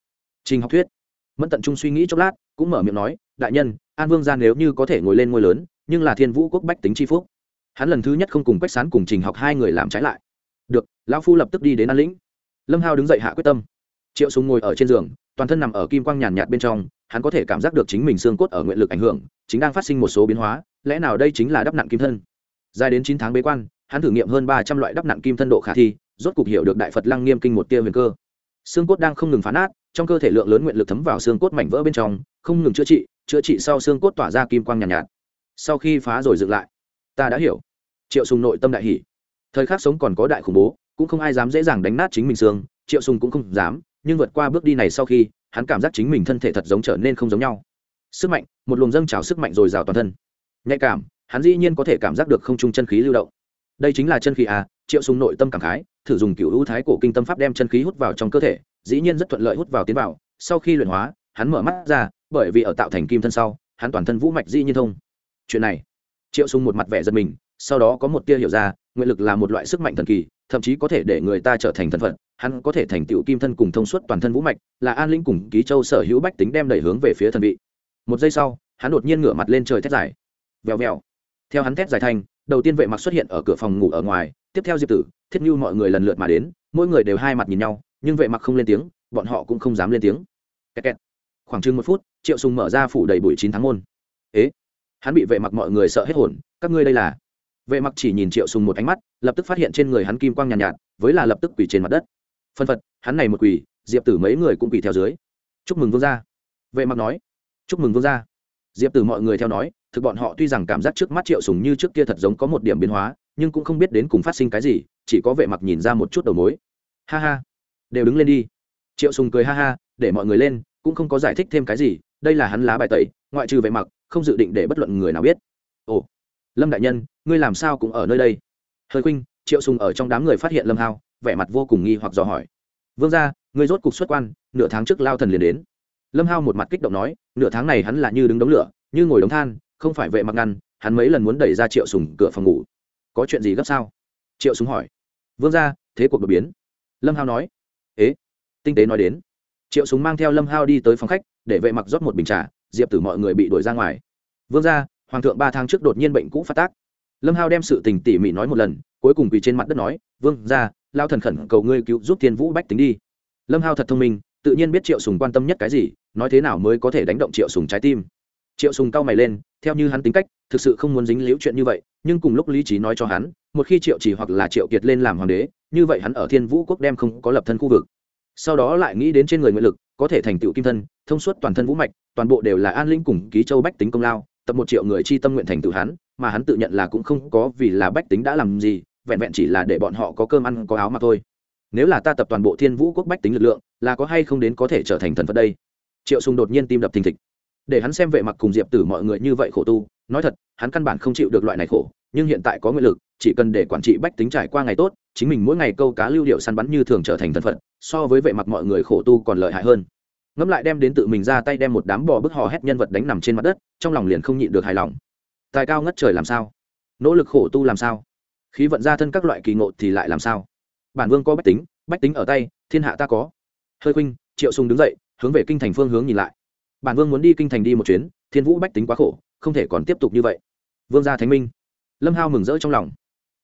Trình học thuyết. Mẫn tận trung suy nghĩ chốc lát, cũng mở miệng nói, đại nhân, an vương gia nếu như có thể ngồi lên ngôi lớn, nhưng là thiên vũ quốc bách tính c h i phúc. Hắn lần thứ nhất không cùng quách sán cùng trình học hai người làm trái lại được lão phu lập tức đi đến an lĩnh. Lâm hao đứng dậy hạ quyết tâm. Triệu súng ngồi ở trên giường toàn thân nằm ở kim quang nhàn nhạt bên trong hắn có thể cảm giác được chính mình xương cốt ở nguyện lực ảnh hưởng chính đang phát sinh một số biến hóa lẽ nào đây chính là đắp nặng kim thân? Dài đến chín tháng bế quan hắn thử nghiệm hơn ba trăm loại đắp nặng kim thân độ khả thi rốt cục hiểu được đại phật lăng nghiêm kinh một tia huyền cơ. Xương cốt đang không ngừng phá nát trong cơ thể lượng lớn nguyện lực thấm vào xương cốt mảnh vỡ bên trong không ngừng chữa trị chữa trị sau xương cốt tỏa ra kim quang nhàn nhạt, nhạt sau khi phá rồi dựng lại ta đã hiểu. Triệu sùng nội tâm đại hỷ thời khắc sống còn có đại khủng bố, cũng không ai dám dễ dàng đánh nát chính mình xương, triệu sùng cũng không dám, nhưng vượt qua bước đi này sau khi, hắn cảm giác chính mình thân thể thật giống trở nên không giống nhau. Sức mạnh, một luồng dâng trào sức mạnh dồi dào toàn thân. Nhạy cảm, hắn dĩ nhiên có thể cảm giác được không trung chân khí lưu động. Đây chính là chân khí à triệu sùng nội tâm cảm khái, thử dùng cửu ưu thái cổ kinh tâm pháp đem chân khí hút vào trong cơ thể, dĩ nhiên rất thuận lợi hút vào tiến vào. Sau khi luyện hóa, hắn mở mắt ra, bởi vì ở tạo thành kim thân sau, hắn toàn thân vũ mạch dĩ nhiên thông. Chuyện này, triệu sùng một mặt vẻ giật mình, sau đó có một tia hiểu ra nguyện lực là một loại sức mạnh thần kỳ, thậm chí có thể để người ta trở thành thân phận hắn có thể thành tựu kim thân cùng thông suốt toàn thân vũ mạch, là an linh cùng ký châu sở hữu bách tính đem đẩy hướng về phía thần vị. Một giây sau, hắn đột nhiên ngửa mặt lên trời thét dài. Vèo vèo. Theo hắn thét dài thành, đầu tiên vệ mặc xuất hiện ở cửa phòng ngủ ở ngoài, tiếp theo diệp tử, thiết như mọi người lần lượt mà đến, mỗi người đều hai mặt nhìn nhau, nhưng vệ mặc không lên tiếng, bọn họ cũng không dám lên tiếng. Kẹt kẹt. khoảng chừng một phút, triệu sùng mở ra phủ đầy bụi chín tháng môn. Ế? Hắn bị vệ mặc mọi người sợ hết hồn, các ngươi đây là vệ mặc chỉ nhìn triệu sùng một ánh mắt lập tức phát hiện trên người hắn kim quang nhàn nhạt, nhạt với là lập tức quỳ trên mặt đất. Phân phật hắn này một quỳ diệp tử mấy người cũng quỳ theo dưới. Chúc mừng vương gia. Vệ mặc nói. Chúc mừng vương gia. Diệp tử mọi người theo nói thực bọn họ tuy rằng cảm giác trước mắt triệu sùng như trước kia thật giống có một điểm biến hóa nhưng cũng không biết đến cùng phát sinh cái gì chỉ có vệ mặc nhìn ra một chút đầu mối. Ha ha. Đều đứng lên đi. Triệu sùng cười ha ha để mọi người lên cũng không có giải thích thêm cái gì đây là hắn lá bài tẩy ngoại trừ vệ mặc không dự định để bất luận người nào biết. Ồ lâm đại nhân, ngươi làm sao cũng ở nơi đây? Hơi khuynh, triệu sùng ở trong đám người phát hiện lâm hao, vẻ mặt vô cùng nghi hoặc dò hỏi. Vương gia, ngươi rốt cục xuất quan, nửa tháng trước lao thần liền đến. Lâm hao một mặt kích động nói, nửa tháng này hắn là như đứng đống lửa, như ngồi đống than, không phải vệ mặc ngăn, hắn mấy lần muốn đẩy ra triệu sùng cửa phòng ngủ. Có chuyện gì gấp sao? Triệu sùng hỏi. Vương gia, thế cuộc đột biến. Lâm hao nói. Ế, tinh tế nói đến. Triệu sùng mang theo lâm hao đi tới phòng khách, để vệ mặc rót một bình trà, diệp tử mọi người bị đuổi ra ngoài. Vương gia hoàng thượng ba tháng trước đột nhiên bệnh cũ phát tác. Lâm hao đem sự tình tỉ mỉ nói một lần, cuối cùng quỳ trên mặt đất nói, vương gia lao thần khẩn cầu ngươi cứu giúp thiên vũ bách tính đi. Lâm hao thật thông minh, tự nhiên biết triệu sùng quan tâm nhất cái gì, nói thế nào mới có thể đánh động triệu sùng trái tim. Triệu sùng cao mày lên, theo như hắn tính cách, thực sự không muốn dính liễu chuyện như vậy, nhưng cùng lúc lý trí nói cho hắn, một khi triệu chỉ hoặc là triệu kiệt lên làm hoàng đế, như vậy hắn ở thiên vũ quốc đem không có lập thân khu vực. Sau đó lại nghĩ đến trên người nguyện lực, có thể thành tựu kim thân, thông suốt toàn thân vũ mạch, toàn bộ đều là an linh cùng ký châu bách tính công lao tập một triệu người chi tâm nguyện thành tự hắn mà hắn tự nhận là cũng không có vì là bách tính đã làm gì vẹn vẹn chỉ là để bọn họ có cơm ăn có áo mà thôi. Nếu là ta tập toàn bộ thiên vũ quốc bách tính lực lượng là có hay không đến có thể trở thành thần phật đây? Triệu sùng đột nhiên tim đập thình thịch. Để hắn xem vệ mặc cùng diệp tử mọi người như vậy khổ tu nói thật hắn căn bản không chịu được loại này khổ nhưng hiện tại có nguyện lực chỉ cần để quản trị bách tính trải qua ngày tốt chính mình mỗi ngày câu cá lưu điệu săn bắn như thường trở thành thần phật, so với vệ mặc mọi người khổ tu còn lợi hại hơn ngẫm lại đem đến tự mình ra tay đem một đám bò bức hò hét nhân vật đánh nằm trên mặt đất, trong lòng liền không nhịn được hài lòng. Tài cao ngất trời làm sao? Nỗ lực khổ tu làm sao? Khí vận ra thân các loại kỳ ngộ thì lại làm sao? Bản vương có bách tính bách tính ở tay, thiên hạ ta có. Hơi khuynh, triệu sùng đứng dậy, hướng về kinh thành phương hướng nhìn lại. Bản vương muốn đi kinh thành đi một chuyến, thiên vũ bách tính quá khổ, không thể còn tiếp tục như vậy. Vương gia thánh minh. Lâm hao mừng rỡ trong lòng.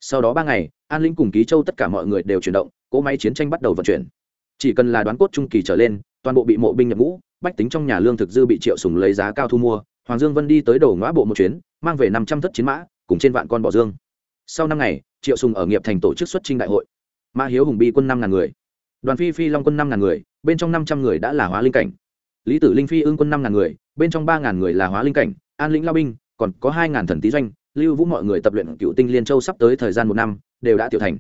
Sau đó ba ngày, an linh cùng ký châu tất cả mọi người đều chuyển động, cỗ máy chiến tranh bắt đầu vận chuyển. Chỉ cần là đoán cốt trung kỳ trở lên toàn bộ bị mộ binh nhập ngũ, bách tính trong nhà lương thực dư bị triệu sùng lấy giá cao thu mua, hoàng dương vân đi tới đầu ngõ bộ một chuyến, mang về năm trăm thất chiến mã, cùng trên vạn con bò dương. Sau năm ngày, triệu sùng ở nghiệp thành tổ chức xuất trinh đại hội. Ma hiếu hùng bi quân năm ngàn người. Đoàn phi phi long quân năm ngàn người, bên trong năm trăm người đã là hóa linh cảnh. Lý tử linh phi ương quân năm ngàn người, bên trong ba ngàn người là hóa linh cảnh. An lĩnh lao binh, còn có hai ngàn thần tý doanh, lưu vũ mọi người tập luyện cựu tinh liên châu sắp tới thời gian một năm, đều đã tiểu thành.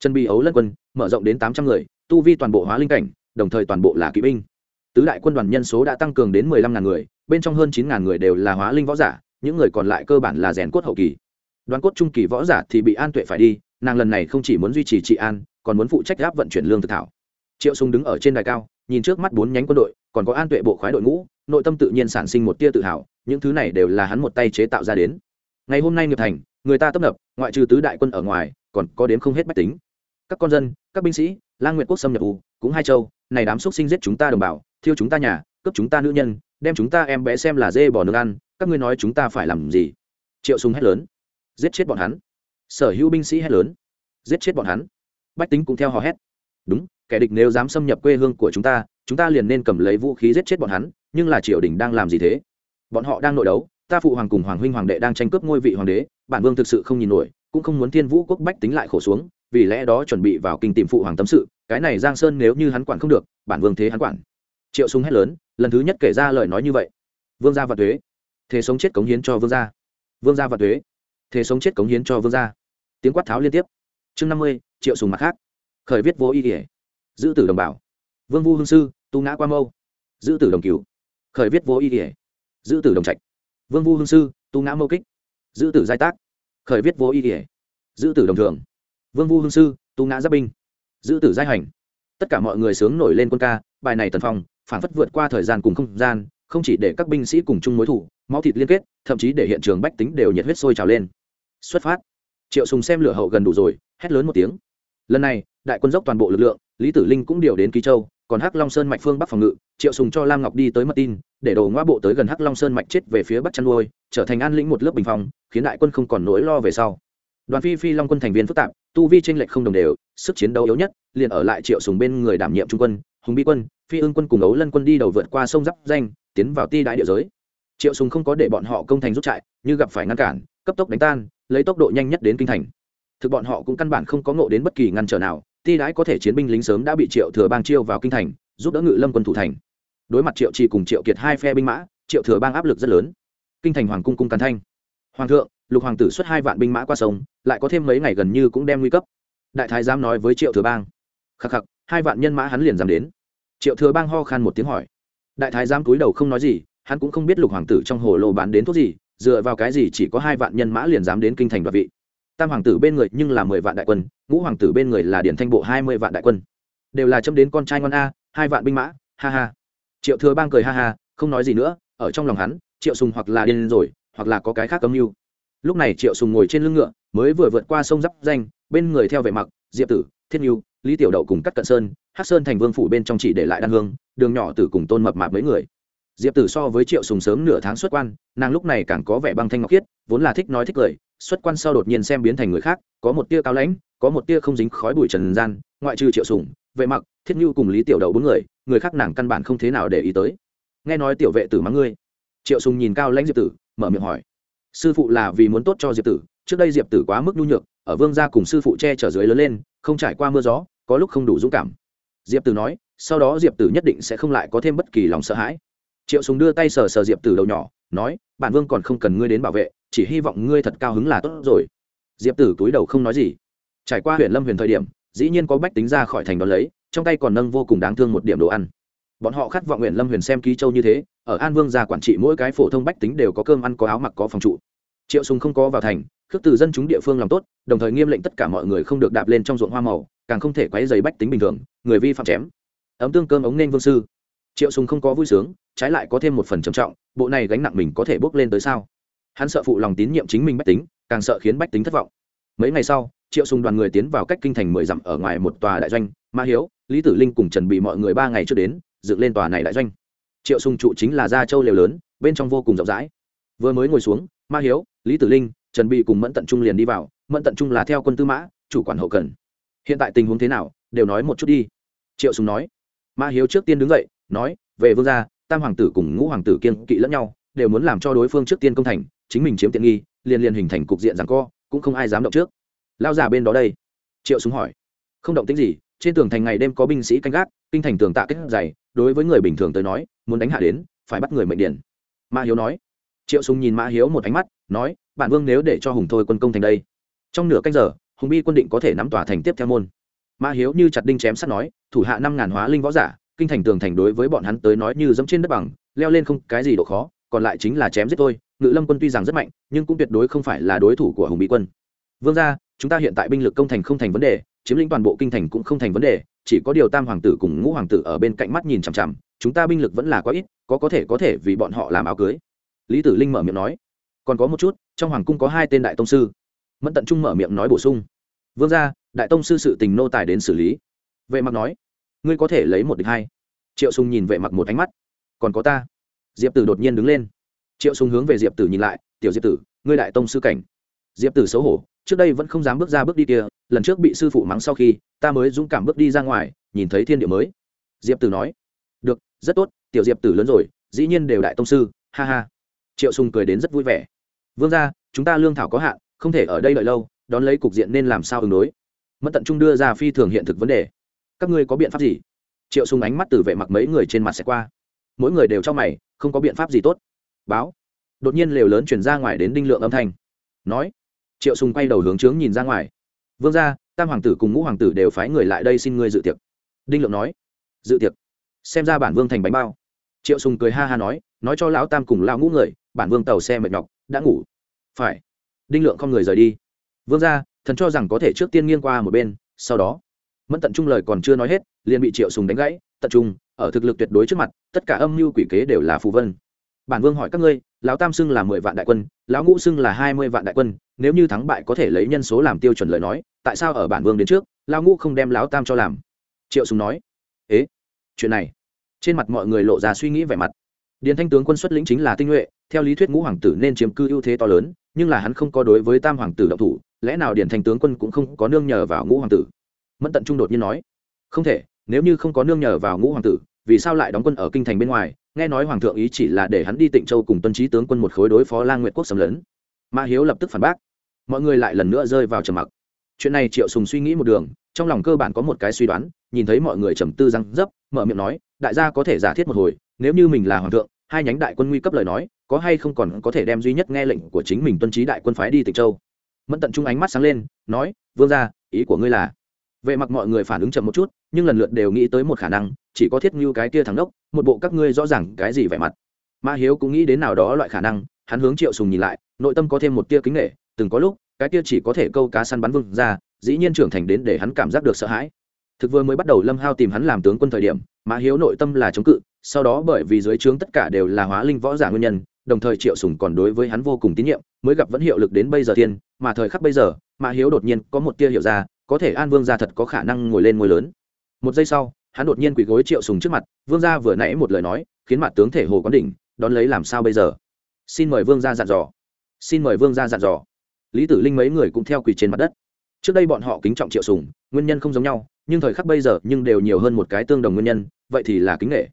Trần bị ấu lân quân, mở rộng đến tám trăm người, tu vi toàn bộ hóa linh cảnh đồng thời toàn bộ là kỵ binh. Tứ đại quân đoàn nhân số đã tăng cường đến mười lăm ngàn người, bên trong hơn chín ngàn người đều là hóa linh võ giả, những người còn lại cơ bản là rèn cốt hậu kỳ. Đoàn cốt trung kỳ võ giả thì bị an tuệ phải đi, nàng lần này không chỉ muốn duy trì trị an, còn muốn phụ trách gáp vận chuyển lương thực thảo. Triệu sung đứng ở trên đài cao, nhìn trước mắt bốn nhánh quân đội, còn có an tuệ bộ khoái đội ngũ, nội tâm tự nhiên sản sinh một tia tự hào, những thứ này đều là hắn một tay chế tạo ra đến. Ngày hôm nay nghiệp thành, người ta tấp nập, ngoại trừ tứ đại quân ở ngoài, còn có đến không hết bách tính. Các con dân, các binh sĩ, lang nguyện quốc xâm nhập u, cũng hai châu này đám xúc sinh giết chúng ta đồng bào, thiêu chúng ta nhà, cướp chúng ta nữ nhân, đem chúng ta em bé xem là dê bò nước ăn, các ngươi nói chúng ta phải làm gì? Triệu súng hét lớn. Giết chết bọn hắn. Sở hữu binh sĩ hét lớn. Giết chết bọn hắn. Bách tính cũng theo hò hét. Đúng, kẻ địch nếu dám xâm nhập quê hương của chúng ta chúng ta liền nên cầm lấy vũ khí giết chết bọn hắn, nhưng là triều đình đang làm gì thế? Bọn họ đang nội đấu, ta phụ hoàng cùng hoàng huynh hoàng đệ đang tranh cướp ngôi vị hoàng đế, bản vương thực sự không nhìn nổi, cũng không muốn thiên vũ quốc bách tính lại khổ xuống, vì lẽ đó chuẩn bị vào kinh tìm phụ hoàng tâm sự cái này giang sơn nếu như hắn quản không được, bản vương thế hắn quản. Triệu súng hét lớn, lần thứ nhất kể ra lời nói như vậy. Vương gia và thuế. Thế sống chết cống hiến cho vương gia. Vương gia và thuế. Thế sống chết cống hiến cho vương gia. Tiếng quát tháo liên tiếp. Chương năm mươi, triệu sùng mặt khác. Khởi viết vô ý ỉa giữ tử đồng bảo vương vu hương sư, tu ngã qua mâu. Giữ tử đồng cửu. Khởi viết vô ý ỉa giữ tử đồng trạch. Vương vu hương sư, tu ngã mâu kích. Giữ tử giai tác. Khởi viết vô ý ỉa giữ tử đồng thường vương vu hương sư, tu ngã giáp binh giữ tử giai hành. Tất cả mọi người sướng nổi lên quân ca, bài này tần phong phản phất vượt qua thời gian cùng không gian, không chỉ để các binh sĩ cùng chung mối thủ, máu thịt liên kết, thậm chí để hiện trường bách tính đều nhiệt huyết sôi trào lên. Xuất phát. Triệu sùng xem lửa hậu gần đủ rồi, hét lớn một tiếng. Lần này, đại quân dốc toàn bộ lực lượng, lý tử linh cũng điều đến ký châu, còn hắc long sơn mạch phương bắc phòng ngự, triệu sùng cho lam ngọc đi tới mật tin, để đổ ngoa bộ tới gần hắc long sơn mạch chết về phía bắc chăn nuôi, trở thành an lĩnh một lớp bình phòng khiến đại quân không còn nỗi lo về sau. Đoàn phi phi long quân thành viên phức tạp tu vi tranh lệch không đồng đều, sức chiến đấu yếu nhất, liền ở lại triệu sùng bên người đảm nhiệm trung quân, hùng bi quân, phi ương quân cùng ấu lân quân đi đầu vượt qua sông giáp danh, tiến vào ti đại địa giới. Triệu sùng không có để bọn họ công thành rút chạy như gặp phải ngăn cản, cấp tốc đánh tan, lấy tốc độ nhanh nhất đến kinh thành. Thực bọn họ cũng căn bản không có ngộ đến bất kỳ ngăn trở nào, ti đái có thể chiến binh lính sớm đã bị triệu thừa bang chiêu vào kinh thành, giúp đỡ ngự lâm quân thủ thành. Đối mặt triệu trì cùng triệu kiệt hai phe binh mã, triệu thừa bang áp lực rất lớn. Kinh thành hoàng cung cung càn thanh. Hoàng thượng lục hoàng tử xuất hai vạn binh mã qua sông, lại có thêm mấy ngày gần như cũng đem nguy cấp. Đại thái giám nói với triệu thừa bang. Khắc khắc, hai vạn nhân mã hắn liền dám đến. Triệu thừa bang ho khan một tiếng hỏi. Đại thái giám cúi đầu không nói gì, hắn cũng không biết lục hoàng tử trong hồ lô bán đến thuốc gì, dựa vào cái gì chỉ có hai vạn nhân mã liền dám đến kinh thành đoạt vị. Tam hoàng tử bên người nhưng là mười vạn đại quân, ngũ hoàng tử bên người là điển thanh bộ hai mươi vạn đại quân. Đều là châm đến con trai ngon a, hai vạn binh mã, ha ha. Triệu thừa bang cười ha ha, không nói gì nữa, ở trong lòng hắn, triệu sùng hoặc là điên rồi, hoặc là có cái khác cấm mưu lúc này triệu sùng ngồi trên lưng ngựa, mới vừa vượt qua sông giáp danh, bên người theo vệ mặc, diệp tử, thiết nhu, lý tiểu đậu cùng cắt cận sơn, hắc sơn thành vương phủ bên trong chỉ để lại đan hương, đường nhỏ tử cùng tôn mập mạp mấy người. Diệp tử so với triệu sùng sớm nửa tháng xuất quan, nàng lúc này càng có vẻ băng thanh ngọc khiết, vốn là thích nói thích cười xuất quan sau đột nhiên xem biến thành người khác, có một tia cao lãnh, có một tia không dính khói bụi trần gian, ngoại trừ triệu sùng vệ mặc, thiết nhu cùng lý tiểu đậu bốn người người khác nàng căn bản không thế nào để ý tới. Nghe nói tiểu vệ tử mắng ngươi. Triệu sùng nhìn cao lãnh diệp tử, mở miệng hỏi sư phụ là vì muốn tốt cho diệp tử, trước đây diệp tử quá mức nhu nhược, ở vương gia cùng sư phụ che chở dưới lớn lên, không trải qua mưa gió, có lúc không đủ dũng cảm. Diệp tử nói, sau đó diệp tử nhất định sẽ không lại có thêm bất kỳ lòng sợ hãi. Triệu sùng đưa tay sờ sờ diệp tử đầu nhỏ, nói, bản vương còn không cần ngươi đến bảo vệ, chỉ hy vọng ngươi thật cao hứng là tốt rồi. Diệp tử túi đầu không nói gì. Trải qua huyện lâm huyền thời điểm, dĩ nhiên có bách tính ra khỏi thành đón lấy, trong tay còn nâng vô cùng đáng thương một điểm đồ ăn bọn họ khát vọng nguyện lâm huyền xem ký châu như thế, ở an vương gia quản trị mỗi cái phổ thông bách tính đều có cơm ăn, có áo mặc, có phòng trụ. Triệu sùng không có vào thành, khước từ dân chúng địa phương làm tốt, đồng thời nghiêm lệnh tất cả mọi người không được đạp lên trong ruộng hoa màu, càng không thể quấy giày bách tính bình thường, người vi phạm chém. Ấm tương cơm ống nên vương sư. Triệu sùng không có vui sướng, trái lại có thêm một phần trầm trọng, bộ này gánh nặng mình có thể bước lên tới sao? Hắn sợ phụ lòng tín nhiệm chính mình bách tính, càng sợ khiến bách tính thất vọng. Mấy ngày sau, triệu sùng đoàn người tiến vào cách kinh thành mười dặm ở ngoài một tòa đại doanh, ma hiếu, lý tử linh cùng trần bị mọi người ba ngày trước đến dựng lên tòa này đại doanh. Triệu sùng trụ chính là gia châu lều lớn, bên trong vô cùng rộng rãi. Vừa mới ngồi xuống, ma hiếu, lý tử linh, trần bị cùng mẫn tận trung liền đi vào, mẫn tận trung là theo quân tư mã, chủ quản hậu cần. Hiện tại tình huống thế nào, đều nói một chút đi. Triệu sùng nói. Ma hiếu trước tiên đứng dậy, nói, về vương gia, tam hoàng tử cùng ngũ hoàng tử kiên kỵ lẫn nhau, đều muốn làm cho đối phương trước tiên công thành, chính mình chiếm tiện nghi, liền liền hình thành cục diện rằng co, cũng không ai dám động trước. Lao giả bên đó đây. Triệu súng hỏi. Không động tính gì, trên tường thành ngày đêm có binh sĩ canh gác, kinh thành tường tạ kết dày đối với người bình thường tới nói, muốn đánh hạ đến, phải bắt người mệnh điển. Ma hiếu nói. Triệu súng nhìn ma hiếu một ánh mắt, nói, bản vương nếu để cho hùng thôi quân công thành đây. Trong nửa canh giờ, hùng bi quân định có thể nắm tòa thành tiếp theo môn. Ma hiếu như chặt đinh chém sắt nói, thủ hạ năm ngàn hóa linh võ giả, kinh thành tường thành đối với bọn hắn tới nói như dẫm trên đất bằng, leo lên không cái gì độ khó, còn lại chính là chém giết tôi ngự lâm quân tuy rằng rất mạnh, nhưng cũng tuyệt đối không phải là đối thủ của hùng bí quân. Vương gia, chúng ta hiện tại binh lực công thành không thành vấn đề chiếm lĩnh toàn bộ kinh thành cũng không thành vấn đề, chỉ có điều tam hoàng tử cùng ngũ hoàng tử ở bên cạnh mắt nhìn chằm chằm, chúng ta binh lực vẫn là quá ít, có có thể có thể vì bọn họ làm áo cưới. Lý tử linh mở miệng nói. Còn có một chút, trong hoàng cung có hai tên đại tông sư. Mẫn tận trung mở miệng nói bổ sung. Vương gia, đại tông sư sự tình nô tài đến xử lý. Vệ mặc nói. Ngươi có thể lấy một địch hai. Triệu sùng nhìn vệ mặc một ánh mắt. Còn có ta. Diệp tử đột nhiên đứng lên. Triệu sùng hướng về diệp tử nhìn lại. Tiểu diệp tử, ngươi đại tông sư cảnh diệp tử xấu hổ, trước đây vẫn không dám bước ra bước đi kia, lần trước bị sư phụ mắng sau khi, ta mới dũng cảm bước đi ra ngoài, nhìn thấy thiên địa mới. Diệp tử nói, được, rất tốt, tiểu diệp tử lớn rồi, dĩ nhiên đều đại tông sư, ha ha. Triệu sùng cười đến rất vui vẻ. Vương gia, chúng ta lương thảo có hạn, không thể ở đây đợi lâu, đón lấy cục diện nên làm sao ứng đối? Mất tận trung đưa ra phi thường hiện thực vấn đề. Các ngươi có biện pháp gì? Triệu sùng ánh mắt từ vệ mặc mấy người trên mặt sẽ qua. Mỗi người đều cho mày, không có biện pháp gì tốt. Báo. Đột nhiên lều lớn chuyển ra ngoài đến đinh lượng âm thanh. Nói triệu sùng quay đầu hướng trướng nhìn ra ngoài. Vương gia, tam hoàng tử cùng ngũ hoàng tử đều phái người lại đây xin ngươi dự tiệc. Đinh lượng nói, dự tiệc. Xem ra bản vương thành bánh bao. Triệu sùng cười ha ha nói nói cho lão tam cùng lão ngũ người, bản vương tàu xe mệt nhọc, đã ngủ. Phải. Đinh lượng không người rời đi. Vương gia, thần cho rằng có thể trước tiên nghiêng qua một bên, sau đó. Mẫn tận trung lời còn chưa nói hết, liền bị triệu sùng đánh gãy. Tận trung, ở thực lực tuyệt đối trước mặt, tất cả âm mưu quỷ kế đều là phù vân. Bản vương hỏi các ngươi, lão tam xưng là mười vạn đại quân, lão ngũ xưng là hai mươi vạn đại quân nếu như thắng bại có thể lấy nhân số làm tiêu chuẩn lời nói, tại sao ở bản vương đến trước lao ngũ không đem láo tam cho làm? Triệu sùng nói. Ế, chuyện này. Trên mặt mọi người lộ ra suy nghĩ vẻ mặt. Điền thanh tướng quân xuất lĩnh chính là tinh nhuệ, theo lý thuyết ngũ hoàng tử nên chiếm cư ưu thế to lớn, nhưng là hắn không có đối với tam hoàng tử động thủ, lẽ nào điền thanh tướng quân cũng không có nương nhờ vào ngũ hoàng tử? Mẫn tận trung đột nhiên nói. Không thể, nếu như không có nương nhờ vào ngũ hoàng tử, vì sao lại đóng quân ở kinh thành bên ngoài? Nghe nói hoàng thượng ý chỉ là để hắn đi tịnh châu cùng tuân trí tướng quân một khối đối phó lang nguyệt quốc xâm lấn ma hiếu lập tức phản bác. Mọi người lại lần nữa rơi vào trầm mặc. Chuyện này triệu sùng suy nghĩ một đường, trong lòng cơ bản có một cái suy đoán, nhìn thấy mọi người trầm tư răng dấp, mở miệng nói, đại gia có thể giả thiết một hồi, nếu như mình là hoàng thượng, hai nhánh đại quân nguy cấp lời nói, có hay không còn có thể đem duy nhất nghe lệnh của chính mình tuân trí đại quân phái đi tịch châu? Mẫn tận trung ánh mắt sáng lên, nói, vương gia, ý của ngươi là vệ mặc mọi người phản ứng chậm một chút, nhưng lần lượt đều nghĩ tới một khả năng, chỉ có thiết như cái kia thắng đốc, một bộ các ngươi rõ ràng cái gì vẻ mặt. Ma hiếu cũng nghĩ đến nào đó loại khả năng, hắn hướng triệu sùng nhìn lại nội tâm có thêm một tia kính nghệ từng có lúc, cái tia chỉ có thể câu cá săn bắn vương ra, dĩ nhiên trưởng thành đến để hắn cảm giác được sợ hãi. Thực vừa mới bắt đầu lâm hao tìm hắn làm tướng quân thời điểm mà hiếu nội tâm là chống cự, sau đó bởi vì dưới trướng tất cả đều là hóa linh võ giả nguyên nhân, đồng thời triệu sùng còn đối với hắn vô cùng tín nhiệm, mới gặp vẫn hiệu lực đến bây giờ thiên, mà thời khắc bây giờ mà hiếu đột nhiên có một tia hiểu ra, có thể an vương gia thật có khả năng ngồi lên ngôi lớn. Một giây sau, hắn đột nhiên quỳ gối triệu sùng trước mặt, vương gia vừa nãy một lời nói, khiến mặt tướng thể hồ quán đỉnh, đón lấy làm sao bây giờ? Xin mời vương gia dặn dò xin mời vương gia dặn dò. Lý tử linh mấy người cũng theo quỳ trên mặt đất. Trước đây bọn họ kính trọng triệu sùng, nguyên nhân không giống nhau, nhưng thời khắc bây giờ nhưng đều nhiều hơn một cái tương đồng nguyên nhân, vậy thì là kính nghệ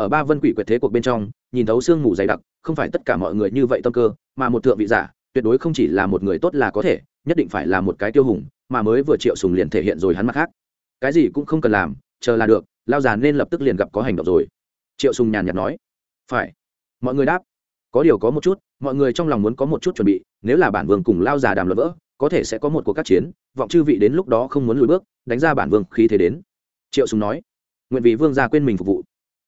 ở ba vân quỷ quyệt thế cuộc bên trong, nhìn thấu xương mù dày đặc, không phải tất cả mọi người như vậy tâm cơ, mà một thượng vị giả, tuyệt đối không chỉ là một người tốt là có thể, nhất định phải là một cái tiêu hùng, mà mới vừa triệu sùng liền thể hiện rồi hắn mặt khác. Cái gì cũng không cần làm, chờ là được, lao già nên lập tức liền gặp có hành động rồi. Triệu sùng nhàn nhạt nói. Phải. Mọi người đáp có điều có một chút, mọi người trong lòng muốn có một chút chuẩn bị, nếu là bản vương cùng lao già đàm luận vỡ, có thể sẽ có một cuộc các chiến, vọng chư vị đến lúc đó không muốn lùi bước, đánh ra bản vương khí thế đến. Triệu sùng nói. Nguyện vì vương gia quên mình phục vụ.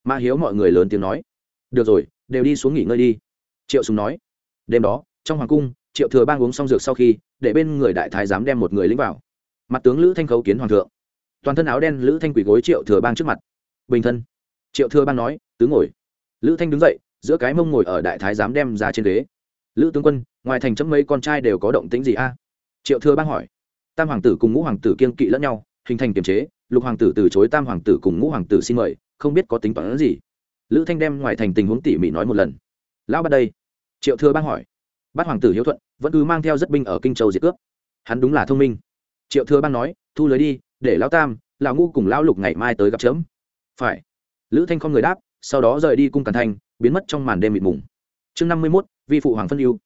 Ma hiếu mọi người lớn tiếng nói. Được rồi, đều đi xuống nghỉ ngơi đi. Triệu sùng nói. Đêm đó, trong hoàng cung, triệu thừa bang uống xong dược sau khi, để bên người đại thái dám đem một người lính vào. Mặt tướng lữ thanh khấu kiến hoàng thượng. Toàn thân áo đen lữ thanh quỳ gối triệu thừa bang trước mặt. Bình thân. Triệu thừa bang nói, tứ ngồi. Lữ thanh đứng dậy giữa cái mông ngồi ở đại thái giám đem ra trên ghế. Lữ tướng quân, ngoài thành chấm mấy con trai đều có động tĩnh gì a? Triệu thừa bang hỏi. Tam hoàng tử cùng ngũ hoàng tử kiên kỵ lẫn nhau, hình thành kiềm chế, lục hoàng tử từ chối, tam hoàng tử cùng ngũ hoàng tử xin mời, không biết có tính toán gì. Lữ thanh đem ngoài thành tình huống tỉ mỉ nói một lần. Lão bắt đây. Triệu thừa bang hỏi. Bát hoàng tử hiếu thuận, vẫn cứ mang theo rất binh ở kinh châu diệt cướp. Hắn đúng là thông minh. Triệu thừa bang nói, thu lưới đi, để lão tam, lão ngũ cùng lão lục ngày mai tới gặp chớm phải. Lữ thanh không người đáp, sau đó rời đi cung càn thành biến mất trong màn đêm mịt mùng. Chương năm mươi mốt, vi phụ hoàng phân yêu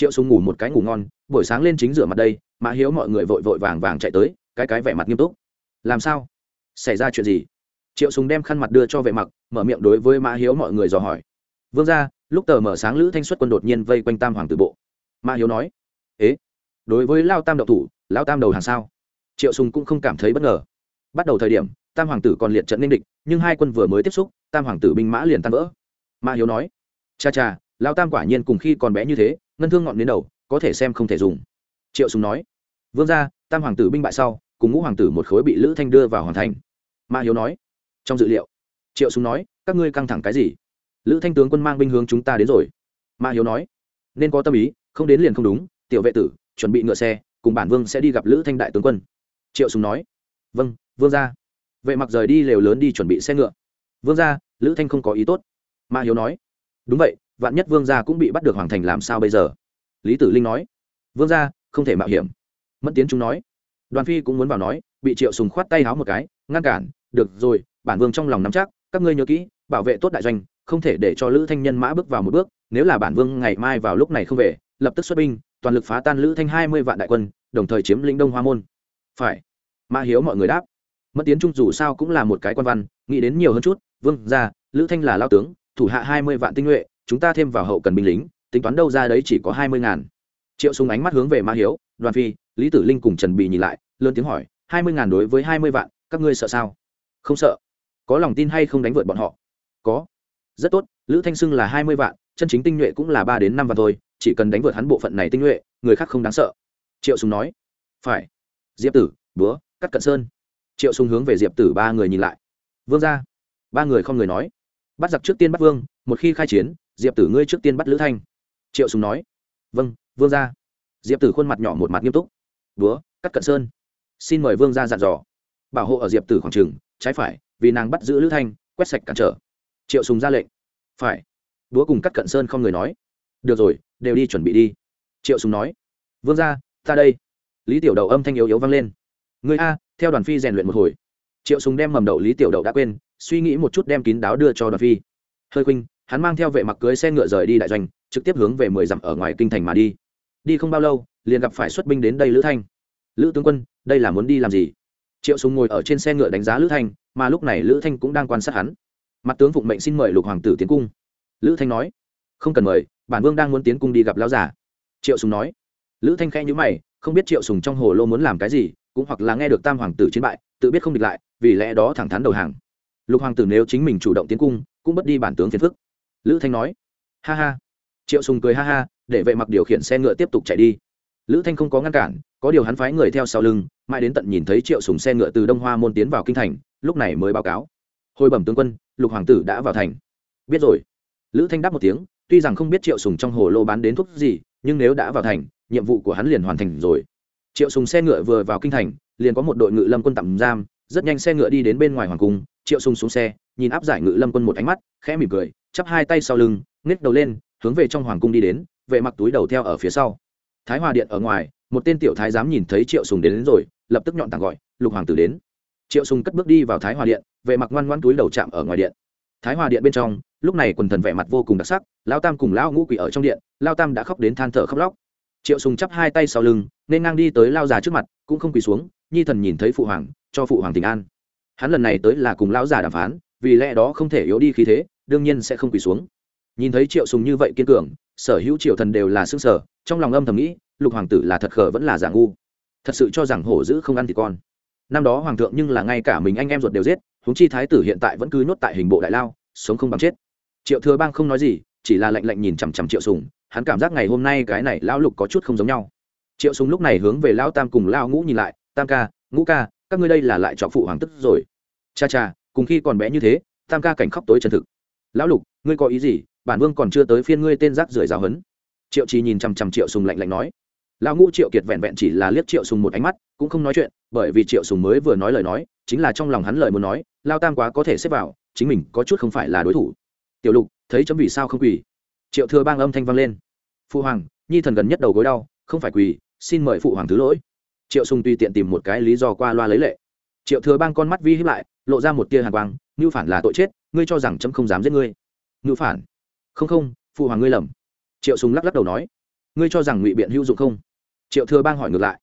triệu sùng ngủ một cái ngủ ngon, buổi sáng lên chính rửa mặt đây, mã hiếu mọi người vội vội vàng vàng chạy tới, cái cái vẻ mặt nghiêm túc. Làm sao? Xảy ra chuyện gì? Triệu sùng đem khăn mặt đưa cho vệ mặc mở miệng đối với mã hiếu mọi người dò hỏi. Vương ra lúc tờ mở sáng lữ thanh xuất quân đột nhiên vây quanh tam hoàng tử bộ. Mã hiếu nói, ế, đối với lao tam đậu thủ, lao tam đầu hàng sao? Triệu sùng cũng không cảm thấy bất ngờ. Bắt đầu thời điểm, tam hoàng tử còn liệt trận nên địch, nhưng hai quân vừa mới tiếp xúc, tam hoàng tử binh mã liền tan vỡ ma hiếu nói, cha cha lao tam quả nhiên cùng khi còn bé như thế, ngân thương ngọn đến đầu, có thể xem không thể dùng. Triệu sùng nói, vương gia, tam hoàng tử binh bại sau, cùng ngũ hoàng tử một khối bị lữ thanh đưa vào hoàn thành. Ma hiếu nói, trong dự liệu. Triệu sùng nói, các ngươi căng thẳng cái gì? Lữ thanh tướng quân mang binh hướng chúng ta đến rồi. Ma hiếu nói, nên có tâm ý, không đến liền không đúng, tiểu vệ tử, chuẩn bị ngựa xe, cùng bản vương sẽ đi gặp lữ thanh đại tướng quân. Triệu sùng nói vâng vương gia. Vệ mặc rời đi lều lớn đi chuẩn bị xe ngựa. Vương gia, lữ thanh không có ý tốt ma hiếu nói. Đúng vậy, vạn nhất vương gia cũng bị bắt được hoàng thành làm sao bây giờ? Lý tử linh nói. Vương gia, không thể mạo hiểm. Mẫn tiến chúng nói. Đoàn phi cũng muốn vào nói, bị triệu sùng khoát tay háo một cái, ngăn cản. Được rồi, bản vương trong lòng nắm chắc, các ngươi nhớ kỹ, bảo vệ tốt đại doanh, không thể để cho lữ thanh nhân mã bước vào một bước. Nếu là bản vương ngày mai vào lúc này không về, lập tức xuất binh, toàn lực phá tan lữ thanh hai mươi vạn đại quân, đồng thời chiếm lĩnh đông hoa môn. Phải. Mã hiếu mọi người đáp. Mất tiến trung dù sao cũng là một cái quan văn, nghĩ đến nhiều hơn chút. Vương ra lữ thanh là lao tướng thủ hạ hai mươi vạn tinh nhuệ, chúng ta thêm vào hậu cần binh lính, tính toán đâu ra đấy chỉ có hai mươi ngàn. Triệu súng ánh mắt hướng về ma hiếu, đoàn phi, lý tử linh cùng trần bì nhìn lại, lớn tiếng hỏi, hai mươi ngàn đối với hai mươi vạn, các ngươi sợ sao? Không sợ. Có lòng tin hay không đánh vượt bọn họ? Có. Rất tốt, lữ thanh sưng là hai mươi vạn, chân chính tinh nhuệ cũng là ba đến năm vạn thôi, chỉ cần đánh vượt hắn bộ phận này tinh nhuệ, người khác không đáng sợ. Triệu sùng nói. Phải. Diệp tử, búa, cắt cận sơn. Triệu sùng hướng về diệp tử ba người nhìn lại. Vương ra ba người không người nói bắt giặc trước tiên bắt vương, một khi khai chiến, diệp tử ngươi trước tiên bắt lữ thanh. Triệu sùng nói. Vâng vương ra diệp tử khuôn mặt nhỏ một mặt nghiêm túc. Búa, cắt cận sơn. Xin mời vương ra dặn dò. Bảo hộ ở diệp tử khoảng trường, trái phải, vì nàng bắt giữ lữ thanh, quét sạch cản trở. Triệu sùng ra lệnh. Phải. Búa cùng cắt cận sơn không người nói. Được rồi, đều đi chuẩn bị đi. Triệu sùng nói. Vương ra ta đây. Lý tiểu đầu âm thanh yếu yếu vang lên. Người a, theo đoàn phi rèn luyện một hồi. Triệu sùng đem mầm đậu lý tiểu đậu đã quên suy nghĩ một chút đem kín đáo đưa cho đoàn phi. Hơi khuynh hắn mang theo vệ mặc cưới xe ngựa rời đi đại doanh, trực tiếp hướng về mười dặm ở ngoài kinh thành mà đi. Đi không bao lâu, liền gặp phải xuất binh đến đây lữ thanh. Lữ tướng quân, đây là muốn đi làm gì? Triệu sùng ngồi ở trên xe ngựa đánh giá lữ thanh, mà lúc này lữ thanh cũng đang quan sát hắn. Mặt tướng phụng mệnh xin mời lục hoàng tử tiến cung. Lữ thanh nói. Không cần mời, bản vương đang muốn tiến cung đi gặp lão giả triệu sùng nói. Lữ thanh khẽ nhíu mày, không biết triệu sùng trong hồ lô muốn làm cái gì, cũng hoặc là nghe được tam hoàng tử chiến bại, tự biết không địch lại, vì lẽ đó thẳng thắn đầu hàng lục hoàng tử nếu chính mình chủ động tiến cung, cũng bất đi bản tướng phiền phức. Lữ thanh nói, ha ha. Triệu sùng cười ha ha, để vệ mặc điều khiển xe ngựa tiếp tục chạy đi. Lữ thanh không có ngăn cản, có điều hắn phái người theo sau lưng, mãi đến tận nhìn thấy triệu sùng xe ngựa từ đông hoa môn tiến vào kinh thành, lúc này mới báo cáo. Hồi bẩm tướng quân, lục hoàng tử đã vào thành. Biết rồi. Lữ thanh đáp một tiếng, tuy rằng không biết triệu sùng trong hồ lô bán đến thuốc gì, nhưng nếu đã vào thành, nhiệm vụ của hắn liền hoàn thành rồi. Triệu sùng xe ngựa vừa vào kinh thành, liền có một đội ngự lâm quân tạm giam, rất nhanh xe ngựa đi đến bên ngoài hoàng cung triệu sùng xuống xe nhìn áp giải ngự lâm quân một ánh mắt khẽ mỉm cười chắp hai tay sau lưng nhếch đầu lên hướng về trong hoàng cung đi đến vệ mặc túi đầu theo ở phía sau. Thái hòa điện ở ngoài một tên tiểu thái giám nhìn thấy triệu sùng đến, đến rồi lập tức nhọn tàng gọi lục hoàng tử đến. Triệu sùng cất bước đi vào thái hòa điện vệ mặc ngoan ngoãn túi đầu chạm ở ngoài điện. Thái hòa điện bên trong lúc này quần thần vẻ mặt vô cùng đặc sắc lao tam cùng lao ngũ quỷ ở trong điện lao tam đã khóc đến than thở khóc lóc. Triệu sùng chắp hai tay sau lưng nên ngang đi tới lao già trước mặt cũng không quỳ xuống nhi thần nhìn thấy phụ hoàng cho phụ hoàng tình an hắn lần này tới là cùng lão già đàm phán, vì lẽ đó không thể yếu đi khí thế, đương nhiên sẽ không quỳ xuống. Nhìn thấy triệu sùng như vậy kiên cường, sở hữu triệu thần đều là xương sở trong lòng âm thầm nghĩ, lục hoàng tử là thật khờ vẫn là giả ngu. Thật sự cho rằng hổ dữ không ăn thì con. Năm đó hoàng thượng nhưng là ngay cả mình anh em ruột đều giết, huống chi thái tử hiện tại vẫn cứ nhốt tại hình bộ đại lao, sống không bằng chết. Triệu thừa bang không nói gì, chỉ là lạnh lạnh nhìn chằm chằm triệu sùng, hắn cảm giác ngày hôm nay cái này lão lục có chút không giống nhau. Triệu sùng lúc này hướng về lão tam cùng lão ngũ nhìn lại, tam ca, ngũ ca các ngươi đây là lại chọc phụ hoàng tức rồi. Cha cha, cùng khi còn bé như thế, tam ca cảnh khóc tối chân thực. Lão lục, ngươi có ý gì? Bản vương còn chưa tới phiên ngươi tên rác rưởi giáo hấn triệu trì nhìn chằm chằm triệu sùng lạnh lạnh nói. Lão ngũ triệu kiệt vẹn vẹn chỉ là liếc triệu sùng một ánh mắt, cũng không nói chuyện, bởi vì triệu sùng mới vừa nói lời nói, chính là trong lòng hắn lời muốn nói, lao tam quá có thể xếp vào, chính mình có chút không phải là đối thủ. Tiểu lục, thấy chấm vì sao không quỳ? Triệu thừa bang âm thanh vang lên. Phụ hoàng, nhi thần gần nhất đầu gối đau, không phải quỳ, xin mời phụ hoàng thứ lỗi triệu sùng tùy tiện tìm một cái lý do qua loa lấy lệ. Triệu thừa bang con mắt vi hiếp lại lộ ra một tia hàn quang ngưu phản là tội chết ngươi cho rằng trâm không dám giết ngươi. Ngưu phản? Không không phụ hoàng ngươi lầm. Triệu sùng lắc lắc đầu nói ngươi cho rằng ngụy biện hữu dụng không? Triệu thừa bang hỏi ngược lại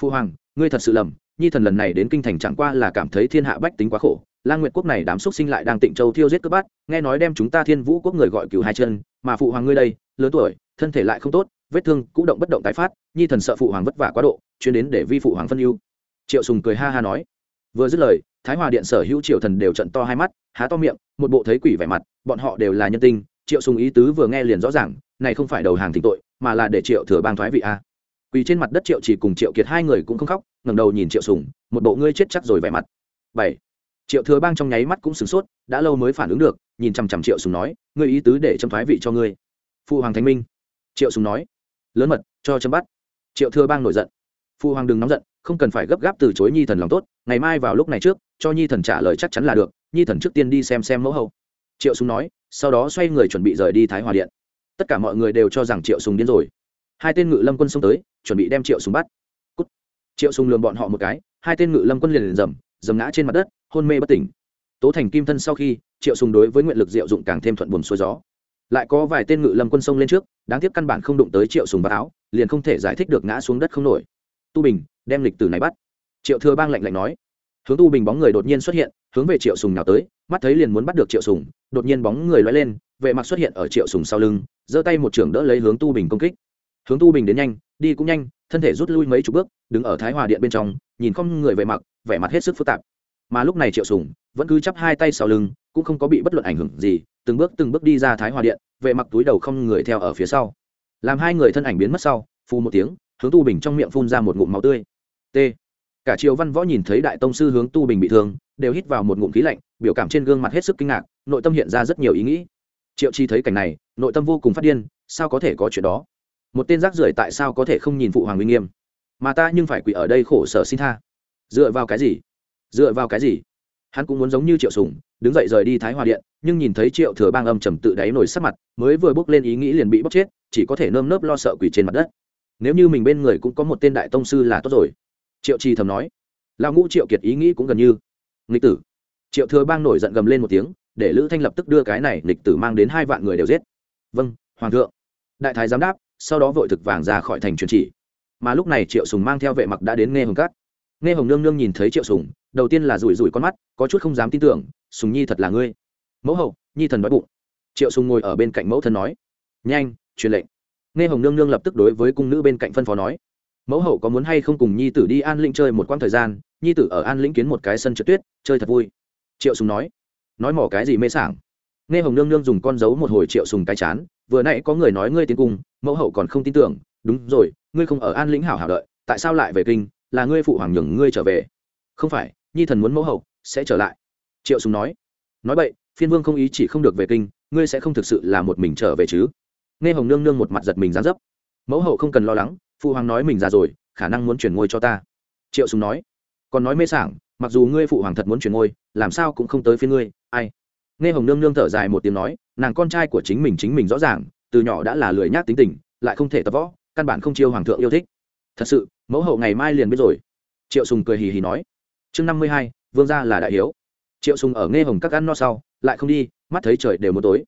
phụ hoàng ngươi thật sự lầm nhi thần lần này đến kinh thành chẳng qua là cảm thấy thiên hạ bách tính quá khổ lang nguyệt quốc này đám xuất sinh lại đang tịnh châu thiêu giết cướp bát, nghe nói đem chúng ta thiên vũ quốc người gọi cửu hai chân mà phụ hoàng ngươi đây lớn tuổi thân thể lại không tốt vết thương cũ động bất động tái phát, nhi thần sợ phụ hoàng vất vả quá độ, chuyên đến để vi phụ hoàng phân ưu. Triệu sùng cười ha ha nói. Vừa dứt lời, thái hòa điện sở hữu triệu thần đều trận to hai mắt, há to miệng, một bộ thấy quỷ vẻ mặt, bọn họ đều là nhân tinh triệu sùng ý tứ vừa nghe liền rõ ràng, này không phải đầu hàng thỉnh tội, mà là để triệu thừa bang thoái vị a. Quỳ trên mặt đất triệu chỉ cùng triệu kiệt hai người cũng không khóc, ngẩng đầu nhìn triệu sùng, một bộ ngươi chết chắc rồi vẻ mặt. Bảy. Triệu thừa bang trong nháy mắt cũng sửng sốt, đã lâu mới phản ứng được, nhìn chằm chằm triệu sùng nói, ngươi ý tứ để châm thoái vị cho ngươi. Phụ hoàng thánh minh. Triệu sùng nói lớn mật, cho chấm bắt. Triệu thừa bang nổi giận. Phụ hoàng đừng nóng giận, không cần phải gấp gáp từ chối nhi thần lòng tốt, ngày mai vào lúc này trước, cho nhi thần trả lời chắc chắn là được, nhi thần trước tiên đi xem xem mẫu hậu. Triệu sùng nói, sau đó xoay người chuẩn bị rời đi thái hòa điện. Tất cả mọi người đều cho rằng triệu sùng điên rồi. Hai tên ngự lâm quân xông tới, chuẩn bị đem triệu sùng bắt. Cút. triệu sùng lường bọn họ một cái, hai tên ngự lâm quân liền liền dầm dầm ngã trên mặt đất, hôn mê bất tỉnh. Tố thành kim thân sau khi, triệu sùng đối với nguyện lực diệu dụng càng thêm thuận buồm xuôi gió lại có vài tên ngự lâm quân sông lên trước, đáng tiếc căn bản không đụng tới triệu sùng vào áo, liền không thể giải thích được ngã xuống đất không nổi. Tu bình, đem lịch tử này bắt. Triệu thừa bang lạnh lạnh nói. Hướng tu bình bóng người đột nhiên xuất hiện, hướng về triệu sùng nào tới, mắt thấy liền muốn bắt được triệu sùng, đột nhiên bóng người lói lên vệ mặc xuất hiện ở triệu sùng sau lưng, giơ tay một trường đỡ lấy hướng tu bình công kích. Hướng tu bình đến nhanh, đi cũng nhanh, thân thể rút lui mấy chục bước, đứng ở thái hòa điện bên trong, nhìn không người vệ mặc vẻ mặt hết sức phức tạp. Mà lúc này triệu sùng vẫn cứ chắp hai tay sau lưng, cũng không có bị bất luận ảnh hưởng gì từng bước từng bước đi ra thái hòa điện, vệ mặc túi đầu không người theo ở phía sau. Làm hai người thân ảnh biến mất sau, phù một tiếng, hướng tu bình trong miệng phun ra một ngụm máu tươi. T. Cả triều văn võ nhìn thấy đại tông sư hướng tu bình bị thương, đều hít vào một ngụm khí lạnh, biểu cảm trên gương mặt hết sức kinh ngạc, nội tâm hiện ra rất nhiều ý nghĩ. Triệu chi thấy cảnh này, nội tâm vô cùng phát điên, sao có thể có chuyện đó? Một tên rác rưởi tại sao có thể không nhìn phụ hoàng uy nghiêm? Mà ta nhưng phải quỳ ở đây khổ sở xin tha. Dựa vào cái gì? Dựa vào cái gì? Hắn cũng muốn giống như triệu sùng đứng dậy rời đi thái hòa điện, nhưng nhìn thấy triệu thừa bang âm trầm tự đáy nổi sắc mặt, mới vừa bước lên ý nghĩ liền bị bóc chết, chỉ có thể nơm nớp lo sợ quỳ trên mặt đất. Nếu như mình bên người cũng có một tên đại tông sư là tốt rồi. Triệu trì thầm nói. Lão ngũ triệu kiệt ý nghĩ cũng gần như. Nghịch tử. Triệu thừa bang nổi giận gầm lên một tiếng, để lữ thanh lập tức đưa cái này nghịch tử mang đến hai vạn người đều giết. Vâng hoàng thượng. Đại thái giám đáp, sau đó vội thực vàng ra khỏi thành truyền chỉ. Mà lúc này triệu sùng mang theo vệ mặc đã đến nghe hồng cát. Nghe hồng nương nương nhìn thấy triệu sùng, đầu tiên là rủi rủi con mắt, có chút không dám tin tưởng sùng nhi thật là ngươi. Mẫu hậu, nhi thần đói bụng. Triệu sùng ngồi ở bên cạnh mẫu thân nói. Nhanh, truyền lệnh. Nghe hồng nương nương lập tức đối với cung nữ bên cạnh phân phó nói. Mẫu hậu có muốn hay không cùng nhi tử đi an lĩnh chơi một quãng thời gian? Nhi tử ở an lĩnh kiến một cái sân trượt tuyết, chơi thật vui. Triệu sùng nói. Nói mỏ cái gì mê sảng? Nghe hồng nương nương dùng con dấu một hồi triệu sùng cái chán. Vừa nãy có người nói ngươi tiến cung, mẫu hậu còn không tin tưởng. Đúng rồi, ngươi không ở an lĩnh hảo hảo đợi, tại sao lại về kinh? Là ngươi phụ hoàng nhường ngươi trở về. Không phải, nhi thần muốn mẫu hậu sẽ trở lại triệu sùng nói. Nói vậy, phiên vương không ý chỉ không được về kinh, ngươi sẽ không thực sự là một mình trở về chứ? Nghe hồng nương nương một mặt giật mình gián dấp. Mẫu hậu không cần lo lắng phụ hoàng nói mình già rồi, khả năng muốn chuyển ngôi cho ta. Triệu sùng nói. Còn nói mê sảng, mặc dù ngươi phụ hoàng thật muốn chuyển ngôi, làm sao cũng không tới phía ngươi, ai? Nghe hồng nương nương thở dài một tiếng nói, nàng con trai của chính mình chính mình rõ ràng, từ nhỏ đã là lười nhác tính tình, lại không thể tập võ, căn bản không chiêu hoàng thượng yêu thích. Thật sự, mẫu hậu ngày mai liền biết rồi. Triệu sùng cười hì hì nói. Chương năm mươi hai, vương gia là đại hiếu triệu sùng ở nghe hồng các ăn no sau, lại không đi, mắt thấy trời đều muốn tối.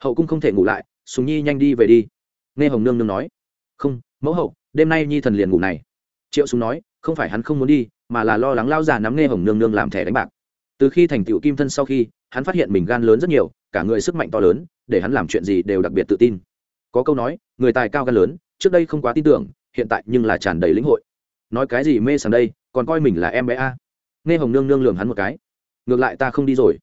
Hậu cung không thể ngủ lại, sùng nhi nhanh đi về đi. Nghe hồng nương nương nói. Không, mẫu hậu, đêm nay nhi thần liền ngủ này. Triệu sùng nói, không phải hắn không muốn đi, mà là lo lắng lao già nắm nghe hồng nương nương làm thẻ đánh bạc. Từ khi thành tựu kim thân sau khi, hắn phát hiện mình gan lớn rất nhiều, cả người sức mạnh to lớn, để hắn làm chuyện gì đều đặc biệt tự tin. Có câu nói, người tài cao gan lớn, trước đây không quá tin tưởng, hiện tại nhưng là tràn đầy lĩnh hội. Nói cái gì mê sảng đây, còn coi mình là em bé a. Nghe hồng nương nương lường hắn một cái ngược lại ta không đi rồi.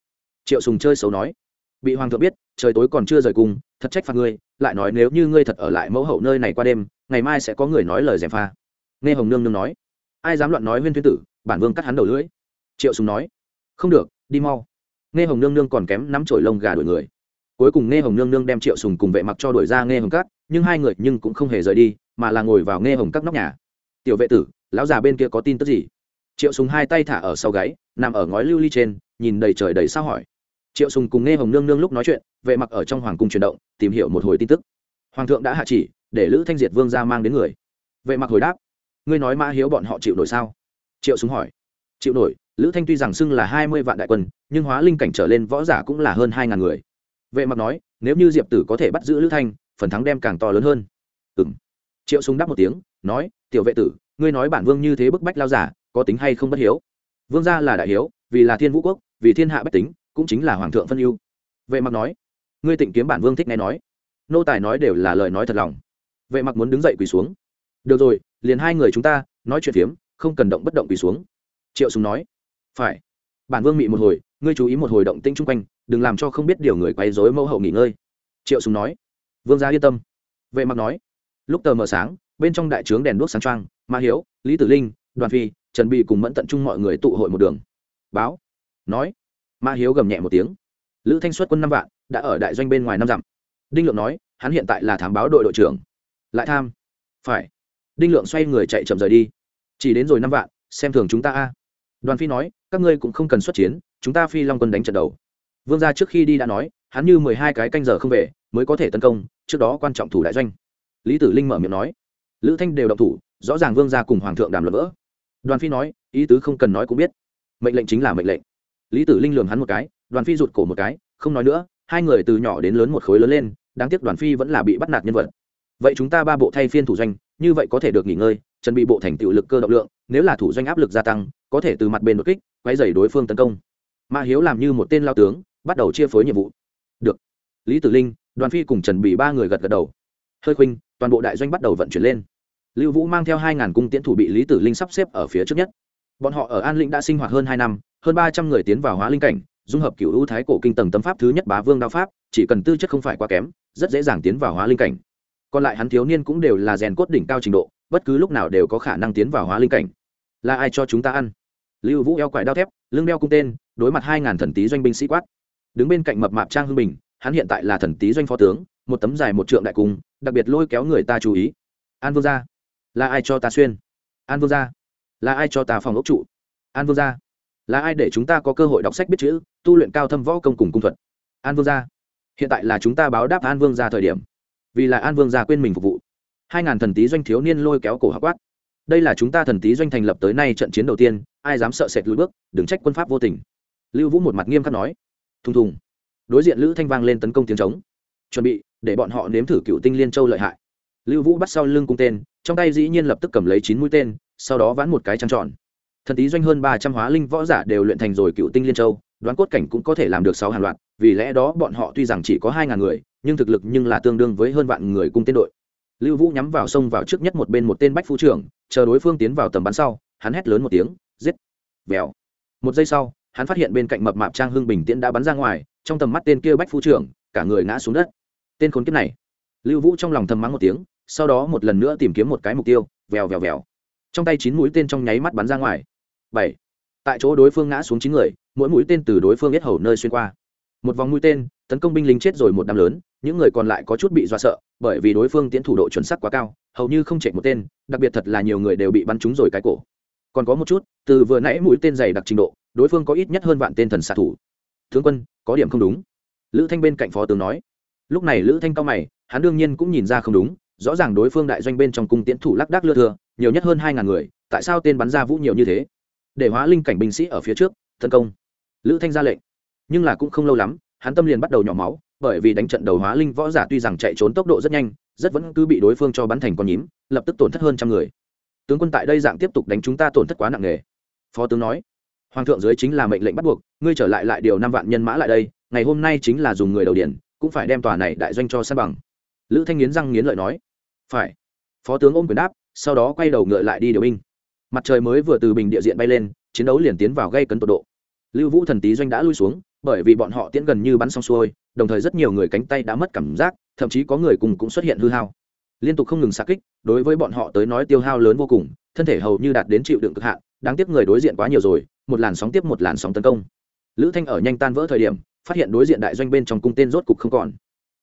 Triệu sùng chơi xấu nói. Bị hoàng thượng biết trời tối còn chưa rời cùng, thật trách phạt ngươi lại nói nếu như ngươi thật ở lại mẫu hậu nơi này qua đêm ngày mai sẽ có người nói lời gièm pha. Nghe hồng nương nương nói. Ai dám loạn nói huyên thuyên tử bản vương cắt hắn đầu lưỡi. Triệu sùng nói. Không được đi mau. Nghe hồng nương nương còn kém nắm chổi lông gà đuổi người. Cuối cùng nghe hồng nương nương đem triệu sùng cùng vệ mặc cho đuổi ra nghe hồng cắt nhưng hai người nhưng cũng không hề rời đi mà là ngồi vào nghe hồng các nóc nhà. Tiểu vệ tử lão già bên kia có tin tức gì? Triệu sùng hai tay thả ở sau gáy, nằm ở ngói lưu ly trên, nhìn đầy trời đầy sao hỏi. Triệu sùng cùng nghe hồng nương nương lúc nói chuyện vệ mặc ở trong hoàng cung chuyển động, tìm hiểu một hồi tin tức. Hoàng thượng đã hạ chỉ, để lữ thanh diệt vương ra mang đến người. Vệ mặc hồi đáp, ngươi nói mã hiếu bọn họ chịu nổi sao? Triệu sùng hỏi. Chịu nổi, lữ thanh tuy rằng xưng là hai mươi vạn đại quân, nhưng hóa linh cảnh trở lên võ giả cũng là hơn hai ngàn người. Vệ mặc nói, nếu như diệp tử có thể bắt giữ lữ thanh, phần thắng đem càng to lớn hơn. Ừm. Triệu sùng đáp một tiếng, nói, tiểu vệ tử, ngươi nói bản vương như thế bức bách lao giả có tính hay không bất hiếu. Vương gia là đại hiếu, vì là thiên vũ quốc, vì thiên hạ bách tính, cũng chính là hoàng thượng phân ưu. Vệ mặc nói, ngươi tịnh kiếm bản vương thích nghe nói. Nô tài nói đều là lời nói thật lòng. Vệ mặc muốn đứng dậy quỳ xuống. Được rồi, liền hai người chúng ta, nói chuyện phiếm, không cần động bất động quỳ xuống. Triệu sùng nói, phải. Bản vương mị một hồi, ngươi chú ý một hồi động tĩnh chung quanh, đừng làm cho không biết điều người quấy rối mẫu hậu nghỉ ngơi. Triệu sùng nói, vương gia yên tâm. Vệ mặc nói, lúc tờ mờ sáng, bên trong đại trướng đèn đuốc sáng trang ma hiếu, lý tử linh, đoàn phi trần bị cùng mẫn tận trung mọi người tụ hội một đường. Báo. Nói. Ma hiếu gầm nhẹ một tiếng. Lữ thanh xuất quân năm vạn, đã ở đại doanh bên ngoài năm dặm. Đinh lượng nói, hắn hiện tại là thám báo đội đội trưởng. Lại tham. Phải. Đinh lượng xoay người chạy chậm rời đi. Chỉ đến rồi năm vạn, xem thường chúng ta a. Đoàn phi nói, các ngươi cũng không cần xuất chiến, chúng ta phi long quân đánh trận đầu. Vương gia trước khi đi đã nói, hắn như mười hai cái canh giờ không về, mới có thể tấn công, trước đó quan trọng thủ đại doanh. Lý tử linh mở miệng nói. Lữ thanh đều động thủ, rõ ràng vương gia cùng hoàng thượng đàm luận vỡ đoàn phi nói, ý tứ không cần nói cũng biết. Mệnh lệnh chính là mệnh lệnh. Lý tử linh lường hắn một cái, đoàn phi rụt cổ một cái, không nói nữa, hai người từ nhỏ đến lớn một khối lớn lên, đáng tiếc đoàn phi vẫn là bị bắt nạt nhân vật. Vậy chúng ta ba bộ thay phiên thủ doanh, như vậy có thể được nghỉ ngơi, chuẩn bị bộ thành tựu lực cơ động lượng, nếu là thủ doanh áp lực gia tăng, có thể từ mặt bên đột kích quay dày đối phương tấn công. Mã hiếu làm như một tên lao tướng, bắt đầu chia phối nhiệm vụ. Được. Lý tử linh, đoàn phi cùng trần bị ba người gật gật đầu. Hơi khuynh, toàn bộ đại doanh bắt đầu vận chuyển lên lưu vũ mang theo hai ngàn cung tiễn thủ bị lý tử linh sắp xếp ở phía trước nhất. Bọn họ ở an lĩnh đã sinh hoạt hơn hai năm, hơn ba trăm người tiến vào hóa linh cảnh, dung hợp cựu ưu thái cổ kinh tầng tâm pháp thứ nhất bá vương đao pháp, chỉ cần tư chất không phải quá kém, rất dễ dàng tiến vào hóa linh cảnh. Còn lại hắn thiếu niên cũng đều là rèn cốt đỉnh cao trình độ, bất cứ lúc nào đều có khả năng tiến vào hóa linh cảnh. Là ai cho chúng ta ăn? Lưu vũ eo quải đao thép, lưng đeo cung tên, đối mặt hai ngàn thần tý doanh binh sĩ quát. Đứng bên cạnh mập mạp trang hưng bình, hắn hiện tại là thần tý doanh phó tướng, một tấm dài một trượng đại cung, đặc biệt lôi kéo người ta chú ý. An vương gia là ai cho ta xuyên? An vương gia. Là ai cho ta phòng ốc trụ? An vương gia. Là ai để chúng ta có cơ hội đọc sách biết chữ, tu luyện cao thâm võ công cùng cung thuật? An vương gia. Hiện tại là chúng ta báo đáp an vương gia thời điểm. Vì là an vương gia quên mình phục vụ. Hai ngàn thần tý doanh thiếu niên lôi kéo cổ hắc quát. Đây là chúng ta thần tý doanh thành lập tới nay trận chiến đầu tiên, ai dám sợ sệt lùi bước, đừng trách quân pháp vô tình. Lưu vũ một mặt nghiêm khắc nói. Thùng thùng. Đối diện lữ thanh vang lên tấn công tiếng trống. Chuẩn bị, để bọn họ nếm thử cựu tinh liên châu lợi hại. Lưu vũ bắt sau lưng cung tên trong tay dĩ nhiên lập tức cầm lấy chín mũi tên, sau đó vãn một cái trăng tròn. Thần tý doanh hơn ba trăm hóa linh võ giả đều luyện thành rồi cựu tinh liên châu, đoán cốt cảnh cũng có thể làm được sáu hàng loạt, vì lẽ đó bọn họ tuy rằng chỉ có hai ngàn người, nhưng thực lực nhưng là tương đương với hơn vạn người cung tên đội. Lưu vũ nhắm vào sông vào trước nhất một bên một tên bách phu trưởng, chờ đối phương tiến vào tầm bắn sau, hắn hét lớn một tiếng, giết. Vèo. Một giây sau, hắn phát hiện bên cạnh mập mạp trang hưng bình tiễn đã bắn ra ngoài, trong tầm mắt tên kia bách phu trưởng, cả người ngã xuống đất. Tên khốn kiếp này. Lưu vũ trong lòng thầm mắng một tiếng sau đó một lần nữa tìm kiếm một cái mục tiêu, vèo vèo vèo. Trong tay chín mũi tên trong nháy mắt bắn ra ngoài. Bảy. Tại chỗ đối phương ngã xuống chín người, mỗi mũi tên từ đối phương biết hầu nơi xuyên qua. Một vòng mũi tên, tấn công binh lính chết rồi một đám lớn, những người còn lại có chút bị do sợ, bởi vì đối phương tiến thủ độ chuẩn xác quá cao, hầu như không chạy một tên, đặc biệt thật là nhiều người đều bị bắn trúng rồi cái cổ. Còn có một chút, từ vừa nãy mũi tên dày đặc trình độ, đối phương có ít nhất hơn vạn tên thần xạ thủ. Tướng quân, có điểm không đúng. Lữ thanh bên cạnh phó tướng nói. Lúc này lữ thanh cao mày, hắn đương nhiên cũng nhìn ra không đúng rõ ràng đối phương đại doanh bên trong cung tiễn thủ lác đác lưa thưa, nhiều nhất hơn hai ngàn người tại sao tên bắn ra vũ nhiều như thế? Để hóa linh cảnh binh sĩ ở phía trước tấn công. Lữ thanh ra lệnh. Nhưng là cũng không lâu lắm hắn tâm liền bắt đầu nhỏ máu bởi vì đánh trận đầu hóa linh võ giả tuy rằng chạy trốn tốc độ rất nhanh rất vẫn cứ bị đối phương cho bắn thành con nhím lập tức tổn thất hơn trăm người. Tướng quân tại đây dạng tiếp tục đánh chúng ta tổn thất quá nặng nề. Phó tướng nói hoàng thượng dưới chính là mệnh lệnh bắt buộc ngươi trở lại lại điều năm vạn nhân mã lại đây ngày hôm nay chính là dùng người đầu điển cũng phải đem tòa này đại doanh cho san bằng. Lữ thanh nghiến răng nghiến lợi nói phải. Phó tướng ôm quyền đáp, sau đó quay đầu ngựa lại đi điều binh. Mặt trời mới vừa từ bình địa diện bay lên, chiến đấu liền tiến vào gây cấn tột độ. Lưu vũ thần tý doanh đã lui xuống, bởi vì bọn họ tiễn gần như bắn xong xuôi, đồng thời rất nhiều người cánh tay đã mất cảm giác, thậm chí có người cùng cũng xuất hiện hư hao. Liên tục không ngừng xa kích, đối với bọn họ tới nói tiêu hao lớn vô cùng, thân thể hầu như đạt đến chịu đựng cực hạn, đáng tiếc người đối diện quá nhiều rồi, một làn sóng tiếp một làn sóng tấn công. Lữ thanh ở nhanh tan vỡ thời điểm, phát hiện đối diện đại doanh bên trong cung tên rốt cục không còn.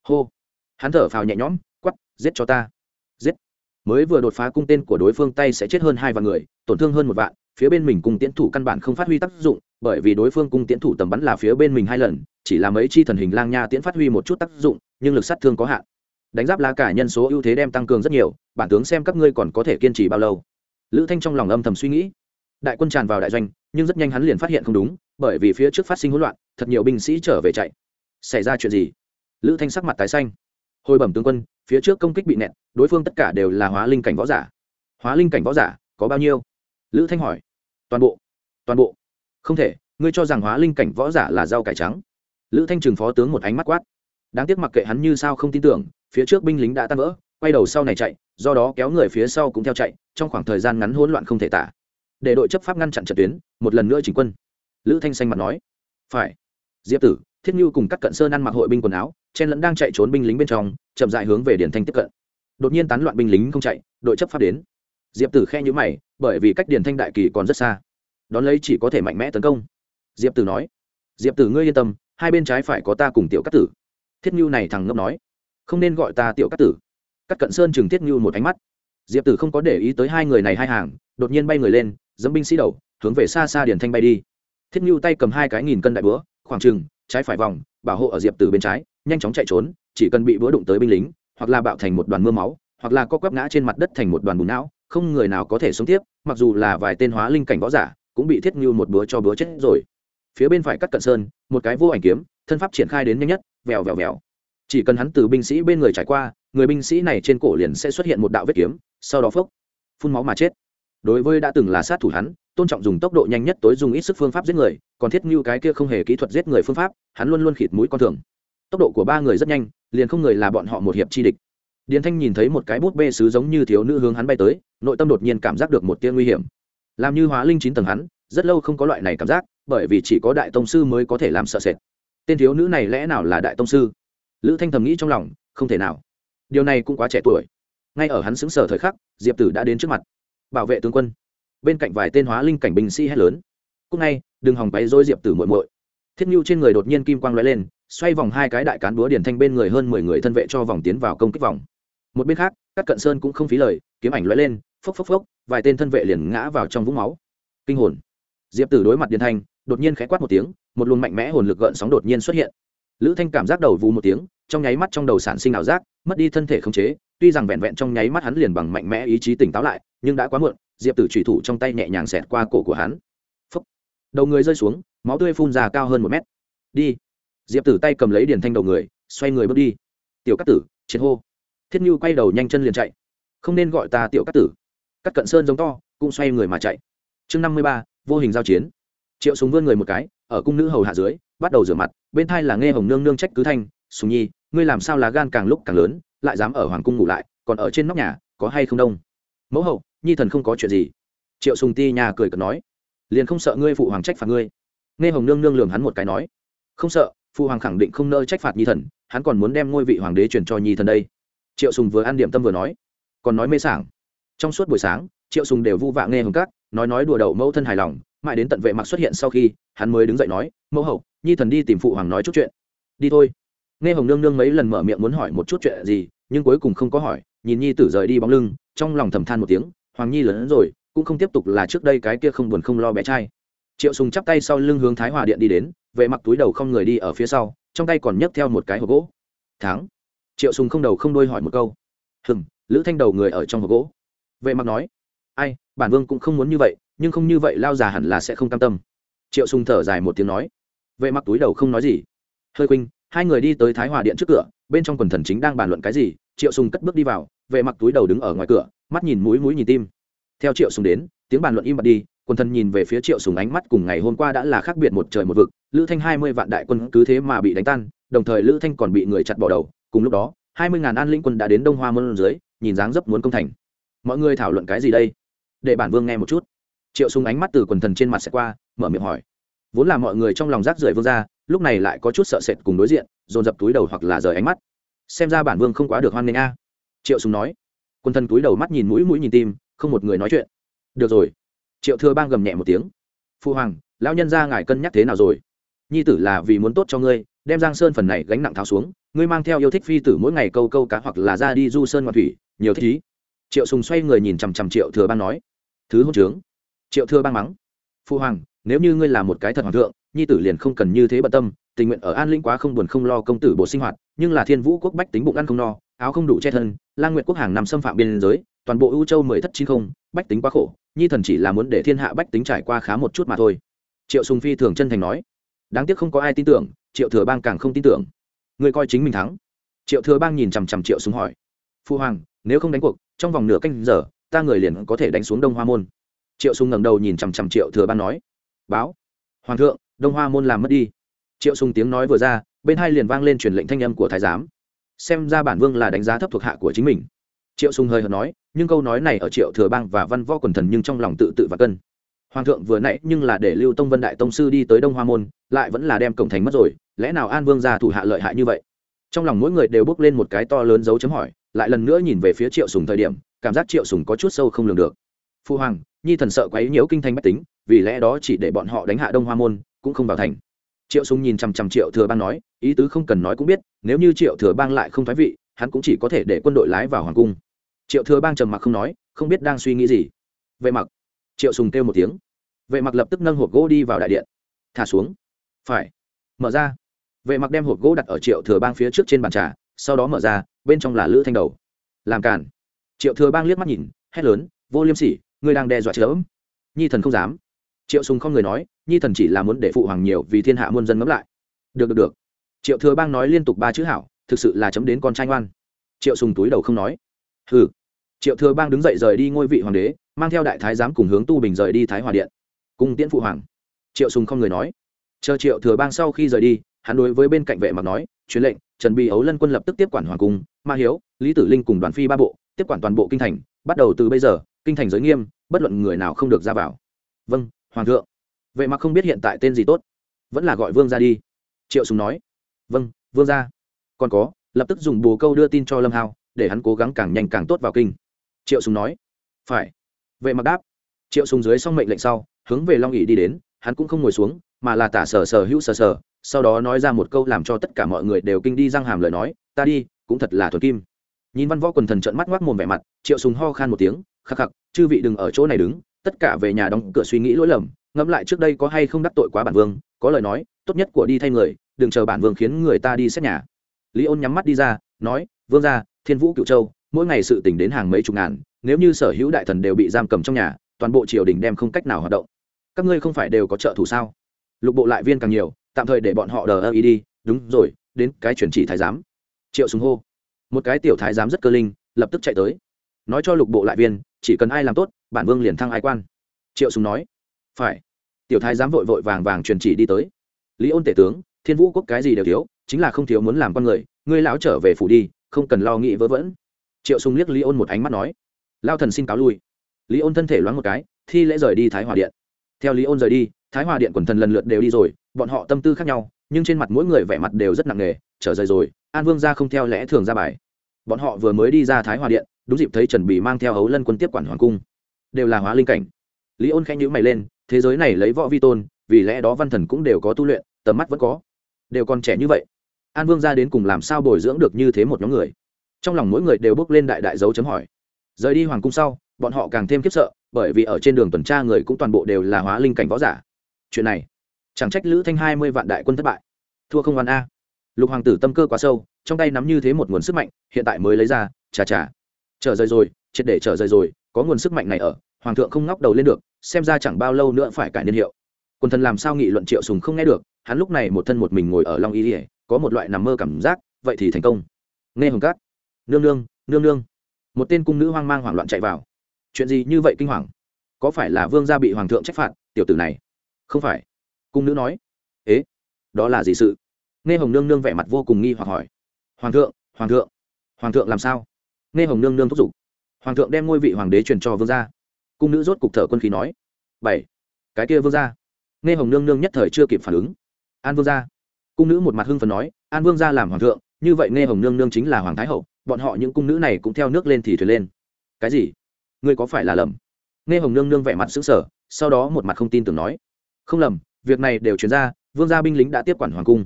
Hô. Hắn thở phào nhẹ nhõm quắp giết cho ta mới vừa đột phá cung tên của đối phương tay sẽ chết hơn hai vạn người, tổn thương hơn một vạn, phía bên mình cung tiến thủ căn bản không phát huy tác dụng, bởi vì đối phương cung tiến thủ tầm bắn là phía bên mình hai lần, chỉ là mấy chi thần hình lang nha tiễn phát huy một chút tác dụng, nhưng lực sát thương có hạn. Đánh giáp lá cả nhân số ưu thế đem tăng cường rất nhiều, bản tướng xem các ngươi còn có thể kiên trì bao lâu. Lữ thanh trong lòng âm thầm suy nghĩ. Đại quân tràn vào đại doanh, nhưng rất nhanh hắn liền phát hiện không đúng, bởi vì phía trước phát sinh hỗn loạn, thật nhiều binh sĩ trở về chạy. Xảy ra chuyện gì? Lữ thanh sắc mặt tái xanh. Hồi bẩm tướng quân phía trước công kích bị nẹt, đối phương tất cả đều là hóa linh cảnh võ giả. Hóa linh cảnh võ giả, có bao nhiêu? Lữ thanh hỏi. Toàn bộ. Toàn bộ. Không thể, ngươi cho rằng hóa linh cảnh võ giả là rau cải trắng. Lữ thanh trừng phó tướng một ánh mắt quát. Đáng tiếc mặc kệ hắn như sao không tin tưởng, phía trước binh lính đã tan vỡ, quay đầu sau này chạy, do đó kéo người phía sau cũng theo chạy, trong khoảng thời gian ngắn hỗn loạn không thể tả. Để đội chấp pháp ngăn chặn trận tuyến, một lần nữa chỉnh quân. Lữ thanh xanh mặt nói. Phải. Diệp tử thiết như cùng các cận sơn ăn mặc hội binh quần áo, chen lẫn đang chạy trốn binh lính bên trong, chậm dại hướng về điển thanh tiếp cận. Đột nhiên tán loạn binh lính không chạy, đội chấp pháp đến. Diệp tử khe nhữ mày, bởi vì cách điển thanh đại kỳ còn rất xa. Đón lấy chỉ có thể mạnh mẽ tấn công. Diệp tử nói, diệp tử ngươi yên tâm, hai bên trái phải có ta cùng tiểu cát tử. Thiết như này thằng ngốc nói, không nên gọi ta tiểu cát tử. Các cận sơn chừng thiết như một ánh mắt. Diệp tử không có để ý tới hai người này hai hàng, đột nhiên bay người lên dẫm binh sĩ đầu, hướng về xa xa điển thanh bay đi. Thiết như tay cầm hai cái nghìn cân đại búa khoảng trừng trái phải vòng, bảo hộ ở diệp tử bên trái, nhanh chóng chạy trốn, chỉ cần bị búa đụng tới binh lính, hoặc là bạo thành một đoàn mưa máu, hoặc là co quắp ngã trên mặt đất thành một đoàn bùn não, không người nào có thể sống tiếp, mặc dù là vài tên hóa linh cảnh võ giả, cũng bị thiết như một búa cho búa chết rồi. Phía bên phải cắt cận sơn, một cái vô ảnh kiếm, thân pháp triển khai đến nhanh nhất, vèo vèo vèo. Chỉ cần hắn từ binh sĩ bên người trải qua, người binh sĩ này trên cổ liền sẽ xuất hiện một đạo vết kiếm, sau đó phốc, phun máu mà chết đối với đã từng là sát thủ hắn, tôn trọng dùng tốc độ nhanh nhất tối dùng ít sức phương pháp giết người, còn thiết như cái kia không hề kỹ thuật giết người phương pháp, hắn luôn luôn khịt mũi con thường. Tốc độ của ba người rất nhanh, liền không người là bọn họ một hiệp chi địch. Điền thanh nhìn thấy một cái bút bê sứ giống như thiếu nữ hướng hắn bay tới, nội tâm đột nhiên cảm giác được một tia nguy hiểm. Làm như hóa linh chín tầng hắn, rất lâu không có loại này cảm giác, bởi vì chỉ có đại tông sư mới có thể làm sợ sệt. Tên thiếu nữ này lẽ nào là đại tông sư? Lữ thanh thầm nghĩ trong lòng, không thể nào. Điều này cũng quá trẻ tuổi. Ngay ở hắn xứng sở thời khắc, diệp tử đã đến trước mặt bảo vệ tướng quân. Bên cạnh vài tên hóa linh cảnh binh sĩ hét lớn. Cúc ngay đừng hòng bay dối diệp tử muội muội. Thiết nhu trên người đột nhiên kim quang lóe lên, xoay vòng hai cái đại cán búa điển thanh bên người hơn mười người thân vệ cho vòng tiến vào công kích vòng. Một bên khác, các cận sơn cũng không phí lời, kiếm ảnh lóe lên, phốc phốc phốc, vài tên thân vệ liền ngã vào trong vũng máu. Kinh hồn. Diệp tử đối mặt điển thanh, đột nhiên khẽ quát một tiếng, một luồng mạnh mẽ hồn lực gợn sóng đột nhiên xuất hiện. Lữ thanh cảm giác đầu vù một tiếng, trong nháy mắt trong đầu sản sinh ảo giác, mất đi thân thể khống chế, tuy rằng vẹn vẹn trong nháy mắt hắn liền bằng mạnh mẽ ý chí tỉnh táo lại nhưng đã quá muộn, diệp tử thủy thủ trong tay nhẹ nhàng xẹt qua cổ của hắn. Phúc. đầu người rơi xuống, máu tươi phun ra cao hơn một mét. Đi. Diệp tử tay cầm lấy điền thanh đầu người, xoay người bước đi. Tiểu cát tử chiến hô. Thiết như quay đầu nhanh chân liền chạy. Không nên gọi ta tiểu cát tử. Cắt cận sơn giống to, cũng xoay người mà chạy. Chương năm mươi ba, vô hình giao chiến. Triệu súng vươn người một cái, ở cung nữ hầu hạ dưới, bắt đầu rửa mặt, bên thai là nghe hồng nương nương trách cứ thanh, sùng nhi, ngươi làm sao lá gan càng lúc càng lớn, lại dám ở hoàng cung ngủ lại, còn ở trên nóc nhà, có hay không đông? Mẫu hậu nhi thần không có chuyện gì. Triệu sùng ti nhà cười cợt nói, liền không sợ ngươi phụ hoàng trách phạt ngươi. Nghe hồng nương nương lường hắn một cái nói, không sợ, phụ hoàng khẳng định không nơi trách phạt nhi thần, hắn còn muốn đem ngôi vị hoàng đế truyền cho nhi thần đây. Triệu sùng vừa ăn điểm tâm vừa nói, còn nói mê sảng. Trong suốt buổi sáng, triệu sùng đều vu vạ nghe hồng cát nói nói đùa đậu mẫu thân hài lòng, mãi đến tận vệ mặc xuất hiện sau khi, hắn mới đứng dậy nói, mẫu hậu, nhi thần đi tìm phụ hoàng nói chút chuyện. Đi thôi. Nghe hồng nương nương mấy lần mở miệng muốn hỏi một chút chuyện gì, nhưng cuối cùng không có hỏi, nhìn nhi tử rời đi bóng lưng, trong lòng thầm than một tiếng hoàng nhi lớn hơn rồi, cũng không tiếp tục là trước đây cái kia không buồn không lo bé trai. Triệu sùng chắp tay sau lưng hướng thái hòa điện đi đến vệ mặc túi đầu không người đi ở phía sau, trong tay còn nhấc theo một cái hộp gỗ. Tháng triệu sùng không đầu không đuôi hỏi một câu. Hừm, lữ thanh đầu người ở trong hộp gỗ. Vệ mặc nói. Ai, bản vương cũng không muốn như vậy, nhưng không như vậy lao già hẳn là sẽ không cam tâm. Triệu sùng thở dài một tiếng nói. Vệ mặc túi đầu không nói gì. Hơi quỳnh hai người đi tới thái hòa điện trước cửa, bên trong quần thần chính đang bàn luận cái gì? Triệu sùng cất bước đi vào, vệ mặc túi đầu đứng ở ngoài cửa mắt nhìn mũi mũi nhìn tim. Theo triệu sùng đến, tiếng bàn luận im bặt đi, quần thần nhìn về phía triệu sùng ánh mắt cùng ngày hôm qua đã là khác biệt một trời một vực, lữ thanh hai mươi vạn đại quân cứ thế mà bị đánh tan, đồng thời lữ thanh còn bị người chặt bỏ đầu. Cùng lúc đó, hai mươi ngàn an lĩnh quân đã đến đông hoa môn dưới, nhìn dáng dấp muốn công thành. Mọi người thảo luận cái gì đây? Để bản vương nghe một chút. Triệu sùng ánh mắt từ quần thần trên mặt sẽ qua, mở miệng hỏi. Vốn là mọi người trong lòng rác rưởi vương ra lúc này lại có chút sợ sệt cùng đối diện, dồn dập túi đầu hoặc là rời ánh mắt. Xem ra bản vương không quá được hoan nghênh a. Triệu sùng nói quân thân túi đầu mắt nhìn mũi mũi nhìn tim, không một người nói chuyện. Được rồi. Triệu thừa bang gầm nhẹ một tiếng. Phu hoàng, lão nhân gia ngài cân nhắc thế nào rồi? Nhi tử là vì muốn tốt cho ngươi, đem giang sơn phần này gánh nặng tháo xuống, ngươi mang theo yêu thích phi tử mỗi ngày câu câu cá hoặc là ra đi du sơn ngoại thủy, nhiều thích ý. Triệu sùng xoay người nhìn chằm chằm triệu thừa bang nói. Thứ hôn trướng. Triệu thừa bang mắng. Phu hoàng, nếu như ngươi là một cái thật hoàng thượng, nhi tử liền không cần như thế bận tâm, tình nguyện ở an linh quá không buồn không lo công tử bộ sinh hoạt, nhưng là thiên vũ quốc bách tính bụng ăn không no áo không đủ che thân, lang nguyện quốc hàng nằm xâm phạm biên giới, toàn bộ ưu châu mười thất chín không, bách tính quá khổ, nhi thần chỉ là muốn để thiên hạ bách tính trải qua khá một chút mà thôi. Triệu sùng phi thường chân thành nói, đáng tiếc không có ai tin tưởng, triệu thừa bang càng không tin tưởng. Người coi chính mình thắng. Triệu thừa bang nhìn chằm chằm triệu sùng hỏi, phu hoàng, nếu không đánh cuộc, trong vòng nửa canh giờ, ta người liền có thể đánh xuống đông hoa môn. Triệu sùng ngẩng đầu nhìn chằm chằm triệu thừa bang nói, báo, hoàng thượng, đông hoa môn làm mất đi. Triệu sùng tiếng nói vừa ra, bên hai liền vang lên truyền lệnh thanh âm của thái giám xem ra bản vương là đánh giá thấp thuộc hạ của chính mình. Triệu sùng hơi hợt nói, nhưng câu nói này ở triệu thừa bang và văn võ quần thần nhưng trong lòng tự tự và cân. Hoàng thượng vừa nãy nhưng là để lưu tông vân đại tông sư đi tới đông hoa môn, lại vẫn là đem cổng thành mất rồi, lẽ nào an vương gia thủ hạ lợi hại như vậy? Trong lòng mỗi người đều bước lên một cái to lớn dấu chấm hỏi, lại lần nữa nhìn về phía triệu sùng thời điểm, cảm giác triệu sùng có chút sâu không lường được. Phu hoàng, nhi thần sợ quấy nhiễu kinh thành bách tính, vì lẽ đó chỉ để bọn họ đánh hạ đông hoa môn, cũng không vào thành triệu sùng nhìn chằm chằm triệu thừa bang nói, ý tứ không cần nói cũng biết, nếu như triệu thừa bang lại không thái vị, hắn cũng chỉ có thể để quân đội lái vào hoàng cung. Triệu thừa bang trầm mặc không nói, không biết đang suy nghĩ gì. Vệ mặc. Triệu sùng kêu một tiếng. Vệ mặc lập tức nâng hộp gỗ đi vào đại điện. Thả xuống. Phải. Mở ra. Vệ mặc đem hộp gỗ đặt ở triệu thừa bang phía trước trên bàn trà, sau đó mở ra, bên trong là lữ thanh đầu. Làm cản triệu thừa bang liếc mắt nhìn, hét lớn, vô liêm sỉ, ngươi đang đe dọa chớm nhi thần không dám. Triệu sùng không người nói nhi thần chỉ là muốn để phụ hoàng nhiều vì thiên hạ muôn dân ngẫm lại. Được được được. Triệu thừa bang nói liên tục ba chữ hảo, thực sự là chấm đến con trai ngoan. Triệu sùng túi đầu không nói. Hừ. Triệu thừa bang đứng dậy rời đi ngôi vị hoàng đế, mang theo đại thái giám cùng hướng tu bình rời đi thái hòa điện. Cùng tiễn phụ hoàng. Triệu sùng không người nói. Chờ triệu thừa bang sau khi rời đi, hắn đối với bên cạnh vệ mặc nói, truyền lệnh, trần bị ấu lân quân lập tức tiếp quản hoàng cung, ma hiếu, lý tử linh cùng đoàn phi ba bộ, tiếp quản toàn bộ kinh thành, bắt đầu từ bây giờ, kinh thành giới nghiêm, bất luận người nào không được ra vào. Vâng hoàng thượng vệ mặc không biết hiện tại tên gì tốt, vẫn là gọi vương ra đi. Triệu sùng nói vâng vương ra còn có, lập tức dùng bồ câu đưa tin cho lâm hao để hắn cố gắng càng nhanh càng tốt vào kinh. Triệu sùng nói, phải. Vệ mặc đáp. Triệu sùng dưới xong mệnh lệnh sau, hướng về long ỉ đi đến, hắn cũng không ngồi xuống, mà là tả sở sở hữu sở sở sau đó nói ra một câu làm cho tất cả mọi người đều kinh đi răng hàm lời nói, ta đi, cũng thật là thuần kim. Nhìn văn võ quần thần trợn mắt ngoác mồm vẻ mặt, triệu sùng ho khan một tiếng, khắc khắc, chư vị đừng ở chỗ này đứng, tất cả về nhà đóng cửa suy nghĩ lỗi lầm ngẫm lại trước đây có hay không đắc tội quá bản vương, có lời nói, tốt nhất của đi thay người, đừng chờ bản vương khiến người ta đi xét nhà. Lý ôn nhắm mắt đi ra, nói, vương gia, thiên vũ cựu châu, mỗi ngày sự tỉnh đến hàng mấy chục ngàn, nếu như sở hữu đại thần đều bị giam cầm trong nhà, toàn bộ triều đình đem không cách nào hoạt động. Các ngươi không phải đều có trợ thủ sao? Lục bộ lại viên càng nhiều, tạm thời để bọn họ đờ ơ ý đi, đúng rồi, đến cái chuyển chỉ thái giám. Triệu súng hô. Một cái tiểu thái giám rất cơ linh, lập tức chạy tới. Nói cho lục bộ lại viên, chỉ cần ai làm tốt, bản vương liền thăng ai quan. Triệu súng nói. Phải tiểu thái giám vội vội vàng vàng truyền chỉ đi tới. Lý ôn tể tướng, thiên vũ quốc cái gì đều thiếu, chính là không thiếu muốn làm con người, ngươi lão trở về phủ đi, không cần lo nghĩ vớ vẩn. Triệu sùng liếc lý ôn một ánh mắt nói, lao thần xin cáo lui. Lý ôn thân thể loáng một cái, thi lễ rời đi thái hòa điện. Theo lý ôn rời đi, thái hòa điện quần thần lần lượt đều đi rồi, bọn họ tâm tư khác nhau, nhưng trên mặt mỗi người vẻ mặt đều rất nặng nề, trở rời rồi, an vương ra không theo lẽ thường ra bài. Bọn họ vừa mới đi ra thái hòa điện, đúng dịp thấy trần bị mang theo hấu lân quân tiếp quản hoàng cung. Đều là hóa linh cảnh. Lý ôn khẽ nhữ mày lên thế giới này lấy võ vi tôn, vì lẽ đó văn thần cũng đều có tu luyện, tầm mắt vẫn có. Đều còn trẻ như vậy. An vương ra đến cùng làm sao bồi dưỡng được như thế một nhóm người? Trong lòng mỗi người đều bước lên đại đại dấu chấm hỏi. Rời đi hoàng cung sau, bọn họ càng thêm khiếp sợ, bởi vì ở trên đường tuần tra người cũng toàn bộ đều là hóa linh cảnh võ giả. Chuyện này, chẳng trách lữ thanh hai mươi vạn đại quân thất bại. Thua không oan a. Lục hoàng tử tâm cơ quá sâu, trong tay nắm như thế một nguồn sức mạnh, hiện tại mới lấy ra, chà chà. Trở rời rồi, triệt để trở rời rồi, có nguồn sức mạnh này ở, hoàng thượng không ngóc đầu lên được xem ra chẳng bao lâu nữa phải cải niên hiệu. Quần thần làm sao nghị luận triệu sùng không nghe được, hắn lúc này một thân một mình ngồi ở long y ỉa có một loại nằm mơ cảm giác, vậy thì thành công. Nghe hồng cát. Nương nương nương nương. Một tên cung nữ hoang mang hoảng loạn chạy vào. Chuyện gì như vậy kinh hoàng? Có phải là vương gia bị hoàng thượng trách phạt, tiểu tử này? Không phải. Cung nữ nói. Ế, đó là gì sự? Nghe hồng nương nương vẻ mặt vô cùng nghi hoặc hỏi. Hoàng thượng hoàng thượng. Hoàng thượng làm sao? Nghe hồng nương nương thúc giục. Hoàng thượng đem ngôi vị hoàng đế truyền cho vương gia cung nữ rốt cục thở quân khí nói, bảy, cái kia vương gia. Nghe hồng nương nương nhất thời chưa kịp phản ứng, an vương gia. Cung nữ một mặt hưng phần nói, an vương gia làm hoàng thượng, như vậy nghe hồng nương nương chính là hoàng thái hậu, bọn họ những cung nữ này cũng theo nước lên thì thuyền lên. Cái gì? Ngươi có phải là lầm? Nghe hồng nương nương vẻ mặt xứng sở sau đó một mặt không tin tưởng nói, không lầm, việc này đều chuyển ra, vương gia binh lính đã tiếp quản hoàng cung.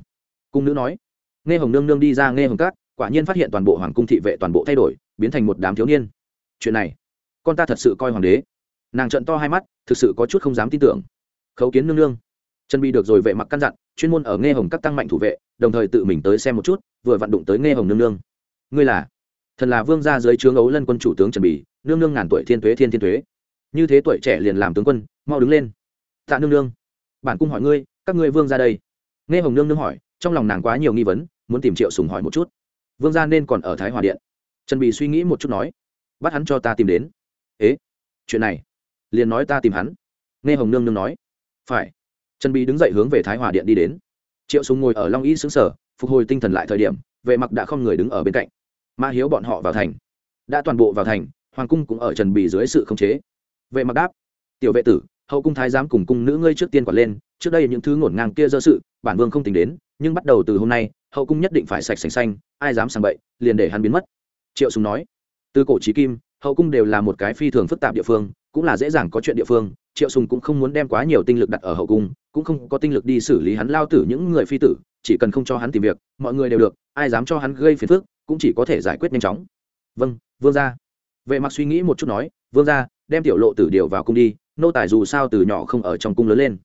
Cung nữ nói, nghe hồng nương nương đi ra nghe hồng cát, quả nhiên phát hiện toàn bộ hoàng cung thị vệ toàn bộ thay đổi, biến thành một đám thiếu niên. Chuyện này, con ta thật sự coi hoàng đế nàng trận to hai mắt, thực sự có chút không dám tin tưởng. Khấu kiến nương nương. Trần bị được rồi vệ mặc căn dặn, chuyên môn ở nghe hồng các tăng mạnh thủ vệ, đồng thời tự mình tới xem một chút, vừa vặn đụng tới nghe hồng nương nương. Ngươi là? Thần là vương gia dưới trướng ấu lân quân chủ tướng trần bì, nương nương ngàn tuổi thiên tuế thiên thiên tuế. Như thế tuổi trẻ liền làm tướng quân, mau đứng lên. Tạ nương nương. Bản cung hỏi ngươi, các ngươi vương ra đây? Nghe hồng nương nương hỏi, trong lòng nàng quá nhiều nghi vấn, muốn tìm triệu sùng hỏi một chút. Vương gia nên còn ở thái hòa điện. Trần bì suy nghĩ một chút nói, bắt hắn cho ta tìm đến. Ế, chuyện này liền nói ta tìm hắn. Nghe hồng nương nương nói. Phải. Trần bì đứng dậy hướng về thái hòa điện đi đến. Triệu súng ngồi ở long y xứng sở, phục hồi tinh thần lại thời điểm, vệ mặc đã không người đứng ở bên cạnh. Ma hiếu bọn họ vào thành. Đã toàn bộ vào thành, hoàng cung cũng ở trần bì dưới sự khống chế. Vệ mặc đáp. Tiểu vệ tử, hậu cung thái giám cùng cung nữ ngươi trước tiên quản lên, trước đây những thứ ngổn ngang kia do sự, bản vương không tính đến, nhưng bắt đầu từ hôm nay, hậu cung nhất định phải sạch sành xanh, ai dám sàng bậy, liền để hắn biến mất. Triệu sùng nói. Từ cổ chí kim, hậu cung đều là một cái phi thường phức tạp địa phương cũng là dễ dàng có chuyện địa phương, triệu sùng cũng không muốn đem quá nhiều tinh lực đặt ở hậu cung, cũng không có tinh lực đi xử lý hắn lao tử những người phi tử, chỉ cần không cho hắn tìm việc, mọi người đều được, ai dám cho hắn gây phiền phức, cũng chỉ có thể giải quyết nhanh chóng. Vâng vương gia. Vệ mặc suy nghĩ một chút nói, vương gia, đem tiểu lộ tử điều vào cung đi, nô tài dù sao từ nhỏ không ở trong cung lớn lên.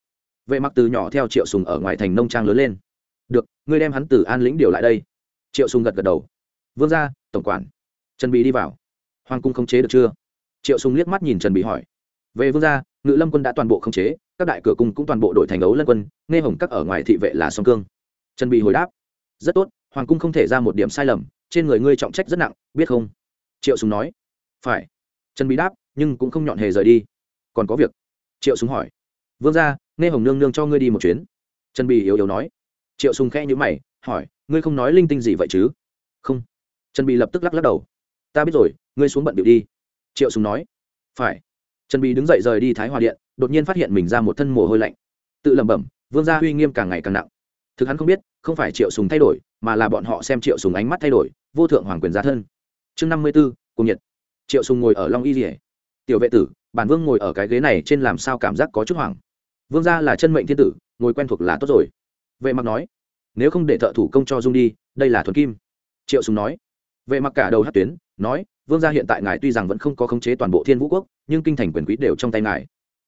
Vệ mặc từ nhỏ theo triệu sùng ở ngoài thành nông trang lớn lên. Được, ngươi đem hắn từ an lĩnh điều lại đây. Triệu sùng gật gật đầu. Vương gia, tổng quản. Trần bị đi vào. Hoàng cung không chế được chưa? Triệu sùng liếc mắt nhìn trần bì hỏi về vương gia ngự lâm quân đã toàn bộ khống chế các đại cửa cung cũng toàn bộ đội thành ấu lân quân nghe hồng các ở ngoài thị vệ là song cương trần bị hồi đáp rất tốt hoàng cung không thể ra một điểm sai lầm trên người ngươi trọng trách rất nặng biết không triệu súng nói phải trần bị đáp nhưng cũng không nhọn hề rời đi còn có việc triệu súng hỏi vương gia, nghe hồng nương nương cho ngươi đi một chuyến trần bị yếu yếu nói triệu súng khẽ nhíu mày hỏi ngươi không nói linh tinh gì vậy chứ không trần bị lập tức lắc lắc đầu ta biết rồi ngươi xuống bận điệu đi triệu Sùng nói. Phải. Trần Bì đứng dậy rời đi thái hòa điện, đột nhiên phát hiện mình ra một thân mồ hôi lạnh. Tự lẩm bẩm, vương gia uy nghiêm càng ngày càng nặng. Thực hắn không biết, không phải triệu sùng thay đổi, mà là bọn họ xem triệu sùng ánh mắt thay đổi, vô thượng hoàng quyền gia thân. Chương năm mươi b ố cùng nhiệt. Triệu sùng ngồi ở long y rỉa tiểu vệ tử, bản vương ngồi ở cái ghế này trên làm sao cảm giác có chút hoảng? Vương gia là chân mệnh thiên tử, ngồi quen thuộc là tốt rồi. Vệ mặc nói. Nếu không để thợ thủ công cho dung đi, đây là thuần kim. Triệu sùng nói. Vệ mặc cả đầu hát tuyến nói, vương gia hiện tại ngài tuy rằng vẫn không có khống chế toàn bộ thiên vũ quốc, nhưng kinh thành quyền quý đều trong tay ngài.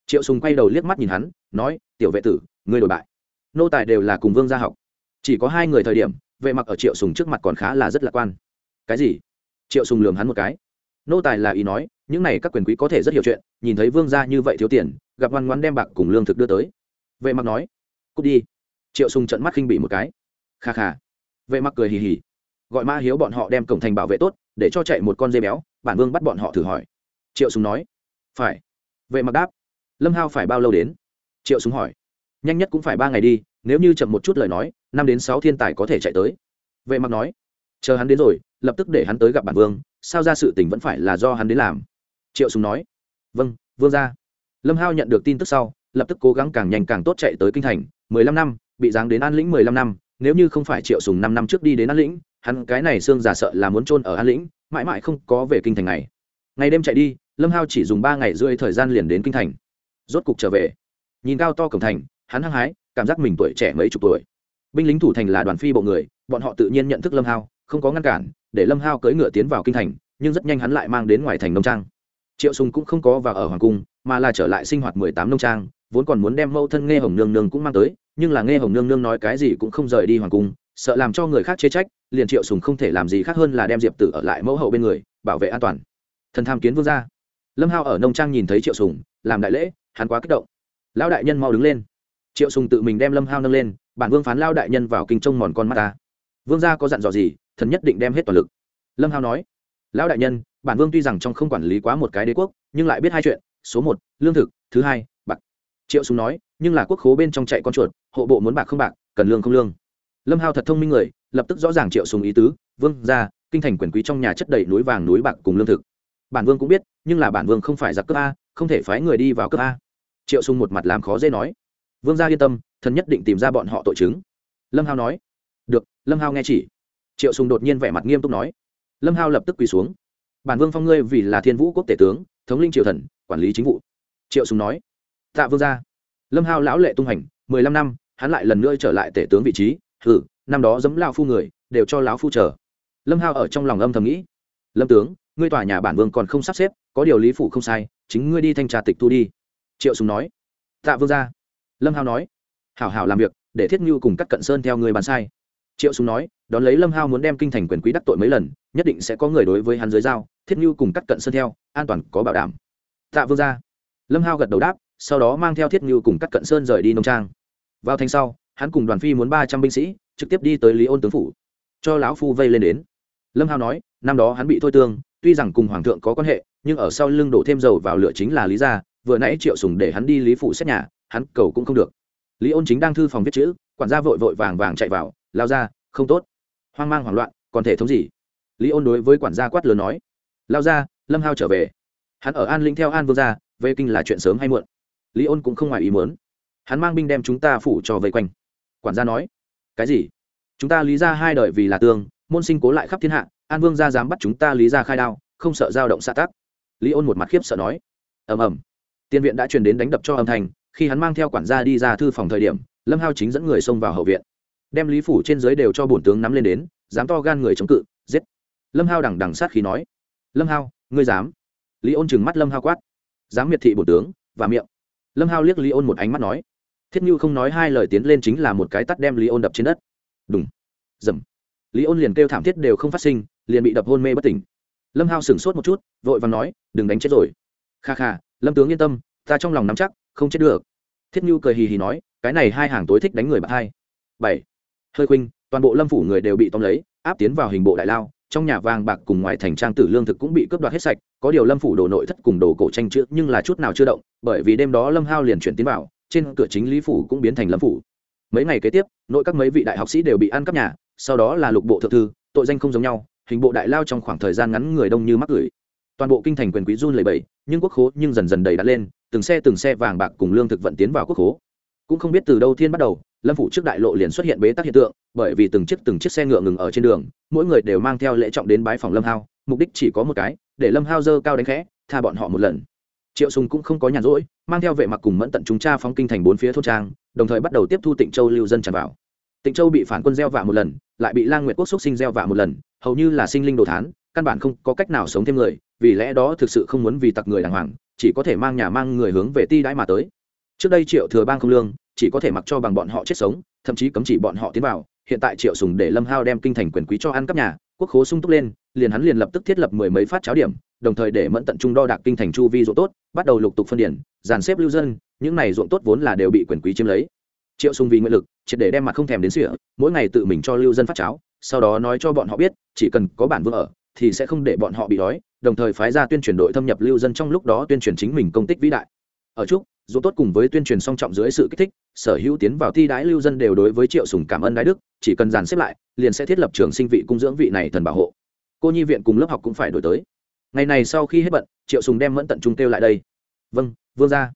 Triệu sùng quay đầu liếc mắt nhìn hắn, nói, tiểu vệ tử, ngươi đổi bại. Nô tài đều là cùng vương gia học. Chỉ có hai người thời điểm, vệ mặc ở triệu sùng trước mặt còn khá là rất lạc quan. Cái gì? Triệu sùng lườm hắn một cái. Nô tài là ý nói, những này các quyền quý có thể rất hiểu chuyện, nhìn thấy vương gia như vậy thiếu tiền, gặp ngoan ngoãn đem bạc cùng lương thực đưa tới. Vệ mặc nói, cút đi. Triệu sùng trợn mắt khinh bị một cái. Kha kha. Vệ mặc cười hì hì. Gọi ma hiếu bọn họ đem cổng thành bảo vệ tốt để cho chạy một con dê béo, bản vương bắt bọn họ thử hỏi. Triệu Súng nói, phải. Vệ mặc đáp, lâm hao phải bao lâu đến? Triệu Súng hỏi, nhanh nhất cũng phải ba ngày đi, nếu như chậm một chút lời nói, năm đến sáu thiên tài có thể chạy tới. Vệ mặc nói, chờ hắn đến rồi, lập tức để hắn tới gặp bản vương, sao ra sự tình vẫn phải là do hắn đến làm? Triệu Súng nói vâng vương ra lâm hao nhận được tin tức sau, lập tức cố gắng càng nhanh càng tốt chạy tới kinh thành, mười lăm năm, bị giáng đến an lĩnh mười lăm năm nếu như không phải triệu sùng năm năm trước đi đến an lĩnh, hắn cái này xương giả sợ là muốn trôn ở an lĩnh, mãi mãi không có về kinh thành này ngày đêm chạy đi, lâm hao chỉ dùng ba ngày rưỡi thời gian liền đến kinh thành. Rốt cục trở về. Nhìn cao to cổng thành, hắn hăng hái, cảm giác mình tuổi trẻ mấy chục tuổi. Binh lính thủ thành là đoàn phi bộ người, bọn họ tự nhiên nhận thức lâm hao, không có ngăn cản, để lâm hao cưỡi ngựa tiến vào kinh thành, nhưng rất nhanh hắn lại mang đến ngoài thành nông trang. Triệu sùng cũng không có vào ở hoàng cung, mà là trở lại sinh hoạt mười tám nông trang vốn còn muốn đem mẫu thân nghe hồng nương nương cũng mang tới, nhưng là nghe hồng nương nương nói cái gì cũng không rời đi hoàng cung, sợ làm cho người khác chê trách, liền triệu sùng không thể làm gì khác hơn là đem diệp tử ở lại mẫu hậu bên người, bảo vệ an toàn. Thần tham kiến vương gia. Lâm hao ở nông trang nhìn thấy triệu sùng, làm đại lễ, hắn quá kích động. Lão đại nhân mau đứng lên. Triệu sùng tự mình đem lâm hao nâng lên, bản vương phán lao đại nhân vào kinh trông mòn con mắt ta. Vương gia có dặn dò gì, thần nhất định đem hết toàn lực. Lâm hao nói. Lão đại nhân, bản vương tuy rằng trong không quản lý quá một cái đế quốc, nhưng lại biết hai chuyện, số một, lương thực, thứ hai triệu sùng nói, nhưng là quốc khố bên trong chạy con chuột, hộ bộ muốn bạc không bạc, cần lương không lương. Lâm hao thật thông minh người, lập tức rõ ràng triệu sùng ý tứ, vương gia kinh thành quyền quý trong nhà chất đầy núi vàng núi bạc cùng lương thực. Bản vương cũng biết, nhưng là bản vương không phải giặc cướp a, không thể phái người đi vào cướp a. Triệu sùng một mặt làm khó dễ nói. Vương gia yên tâm, thần nhất định tìm ra bọn họ tội chứng. Lâm hao nói. Được, lâm hao nghe chỉ. Triệu sùng đột nhiên vẻ mặt nghiêm túc nói. Lâm hao lập tức quỳ xuống. Bản vương phong ngươi vì là thiên vũ quốc tể tướng, thống linh triều thần, quản lý chính vụ. Triệu sùng nói tạ vương gia. Lâm hao lão lệ tung hành, mười lăm năm, hắn lại lần nữa trở lại tể tướng vị trí. Thử năm đó giấm lão phu người, đều cho lão phu chờ. Lâm hao ở trong lòng âm thầm nghĩ. Lâm tướng, ngươi tòa nhà bản vương còn không sắp xếp, có điều lý phủ không sai, chính ngươi đi thanh tra tịch thu đi. Triệu sùng nói. Tạ vương gia. Lâm hao nói. Hảo hảo làm việc, để thiết như cùng cắt cận sơn theo người bàn sai. Triệu sùng nói, đón lấy lâm hao muốn đem kinh thành quyền quý đắc tội mấy lần, nhất định sẽ có người đối với hắn dưới giao, thiết như cùng cắt cận sơn theo, an toàn có bảo đảm. Tạ vương gia. Lâm hao gật đầu đáp sau đó mang theo thiết ngưu cùng cắt cận sơn rời đi nông trang. Vào thành sau, hắn cùng đoàn phi muốn ba trăm binh sĩ, trực tiếp đi tới lý ôn tướng phủ, cho lão phu vây lên đến. Lâm hao nói, năm đó hắn bị thôi tương, tuy rằng cùng hoàng thượng có quan hệ, nhưng ở sau lưng đổ thêm dầu vào lửa chính là lý gia, vừa nãy triệu sùng để hắn đi lý phủ xét nhà, hắn cầu cũng không được. Lý ôn chính đang thư phòng viết chữ, quản gia vội vội vàng vàng chạy vào lao ra không tốt. Hoang mang hoảng loạn, còn thể thống gì? Lý ôn đối với quản gia quát lớn nói lao ra lâm hao trở về. Hắn ở an linh theo an vương gia, về kinh là chuyện sớm hay muộn lý ôn cũng không ngoài ý muốn. Hắn mang binh đem chúng ta phủ cho vây quanh. Quản gia nói, cái gì? Chúng ta lý ra hai đời vì là tương, môn sinh cố lại khắp thiên hạ, an vương gia dám bắt chúng ta lý ra khai đao, không sợ dao động xã tác lý ôn một mặt khiếp sợ nói, ầm ầm. Tiên viện đã truyền đến đánh đập cho âm thanh, khi hắn mang theo quản gia đi ra thư phòng thời điểm, lâm hao chính dẫn người xông vào hậu viện. Đem lý phủ trên dưới đều cho bổn tướng nắm lên đến, dám to gan người chống cự, giết. Lâm hao đằng đằng sát khí nói, lâm hao, ngươi dám? Lý ôn trừng mắt lâm hao quát, dám miệt thị bổn tướng, và miệng lâm hao liếc lý ôn một ánh mắt nói, thiết như không nói hai lời tiến lên chính là một cái tắt đem lý ôn đập trên đất. Đúng dầm. Lý ôn liền kêu thảm thiết đều không phát sinh, liền bị đập hôn mê bất tỉnh. Lâm hao sửng sốt một chút, vội và nói, đừng đánh chết rồi. Kha kha, lâm tướng yên tâm, ta trong lòng nắm chắc, không chết được. Thiết như cười hì hì nói, cái này hai hàng tối thích đánh người bạn hai. Bảy. Hơi khuynh, toàn bộ lâm phủ người đều bị tóm lấy, áp tiến vào hình bộ đại lao trong nhà vàng bạc cùng ngoài thành trang tử lương thực cũng bị cướp đoạt hết sạch, có điều lâm phủ đồ nội thất cùng đồ cổ tranh chữ nhưng là chút nào chưa động, bởi vì đêm đó lâm hao liền chuyển tiến vào, trên cửa chính lý phủ cũng biến thành lâm phủ. Mấy ngày kế tiếp, nội các mấy vị đại học sĩ đều bị ăn cắp nhà, sau đó là lục bộ thượng thư, tội danh không giống nhau, hình bộ đại lao trong khoảng thời gian ngắn người đông như mắc gửi toàn bộ kinh thành quyền quý run lầy bẫy nhưng quốc khố nhưng dần dần đầy đặt lên, từng xe từng xe vàng bạc cùng lương thực vận tiến vào quốc khố. Cũng không biết từ đâu thiên bắt đầu lâm phủ trước đại lộ liền xuất hiện bế tắc hiện tượng, bởi vì từng chiếc từng chiếc xe ngựa ngừng ở trên đường, mỗi người đều mang theo lễ trọng đến bái phòng lâm hao, mục đích chỉ có một cái, để lâm hao dơ cao đánh khẽ, tha bọn họ một lần. Triệu sùng cũng không có nhàn rỗi, mang theo vệ mặc cùng mẫn tận chúng cha phóng kinh thành bốn phía thôn trang, đồng thời bắt đầu tiếp thu tịnh châu lưu dân tràn vào. Tịnh châu bị phản quân gieo vạ một lần, lại bị lang nguyệt quốc xuất sinh gieo vạ một lần, hầu như là sinh linh đồ thán, căn bản không có cách nào sống thêm người, vì lẽ đó thực sự không muốn vì tặc người đàng hoàng, chỉ có thể mang nhà mang người hướng về ti đãi mà tới. Trước đây triệu thừa bang không lương chỉ có thể mặc cho bằng bọn họ chết sống, thậm chí cấm chỉ bọn họ tiến vào. Hiện tại triệu sùng để lâm hao đem kinh thành quyền quý cho ăn cắp nhà, quốc khố sung túc lên, liền hắn liền lập tức thiết lập mười mấy phát cháo điểm, đồng thời để mẫn tận trung đo đạc kinh thành chu vi ruộng tốt, bắt đầu lục tục phân điển, dàn xếp lưu dân, những này ruộng tốt vốn là đều bị quyền quý chiếm lấy. Triệu sùng vì nguyện lực, triệt để đem mặt không thèm đến sửa mỗi ngày tự mình cho lưu dân phát cháo, sau đó nói cho bọn họ biết, chỉ cần có bản vương ở, thì sẽ không để bọn họ bị đói, đồng thời phái ra tuyên truyền đội thâm nhập lưu dân trong lúc đó tuyên truyền chính mình công tích vĩ đại ở chúc, dù tốt cùng với tuyên truyền song trọng dưới sự kích thích, sở hữu tiến vào thi đái lưu dân đều đối với triệu sùng cảm ơn đái đức, chỉ cần dàn xếp lại, liền sẽ thiết lập trường sinh vị cung dưỡng vị này thần bảo hộ. Cô nhi viện cùng lớp học cũng phải đổi tới. Ngày này sau khi hết bận, triệu sùng đem mẫn tận trung kêu lại đây. Vâng vương gia.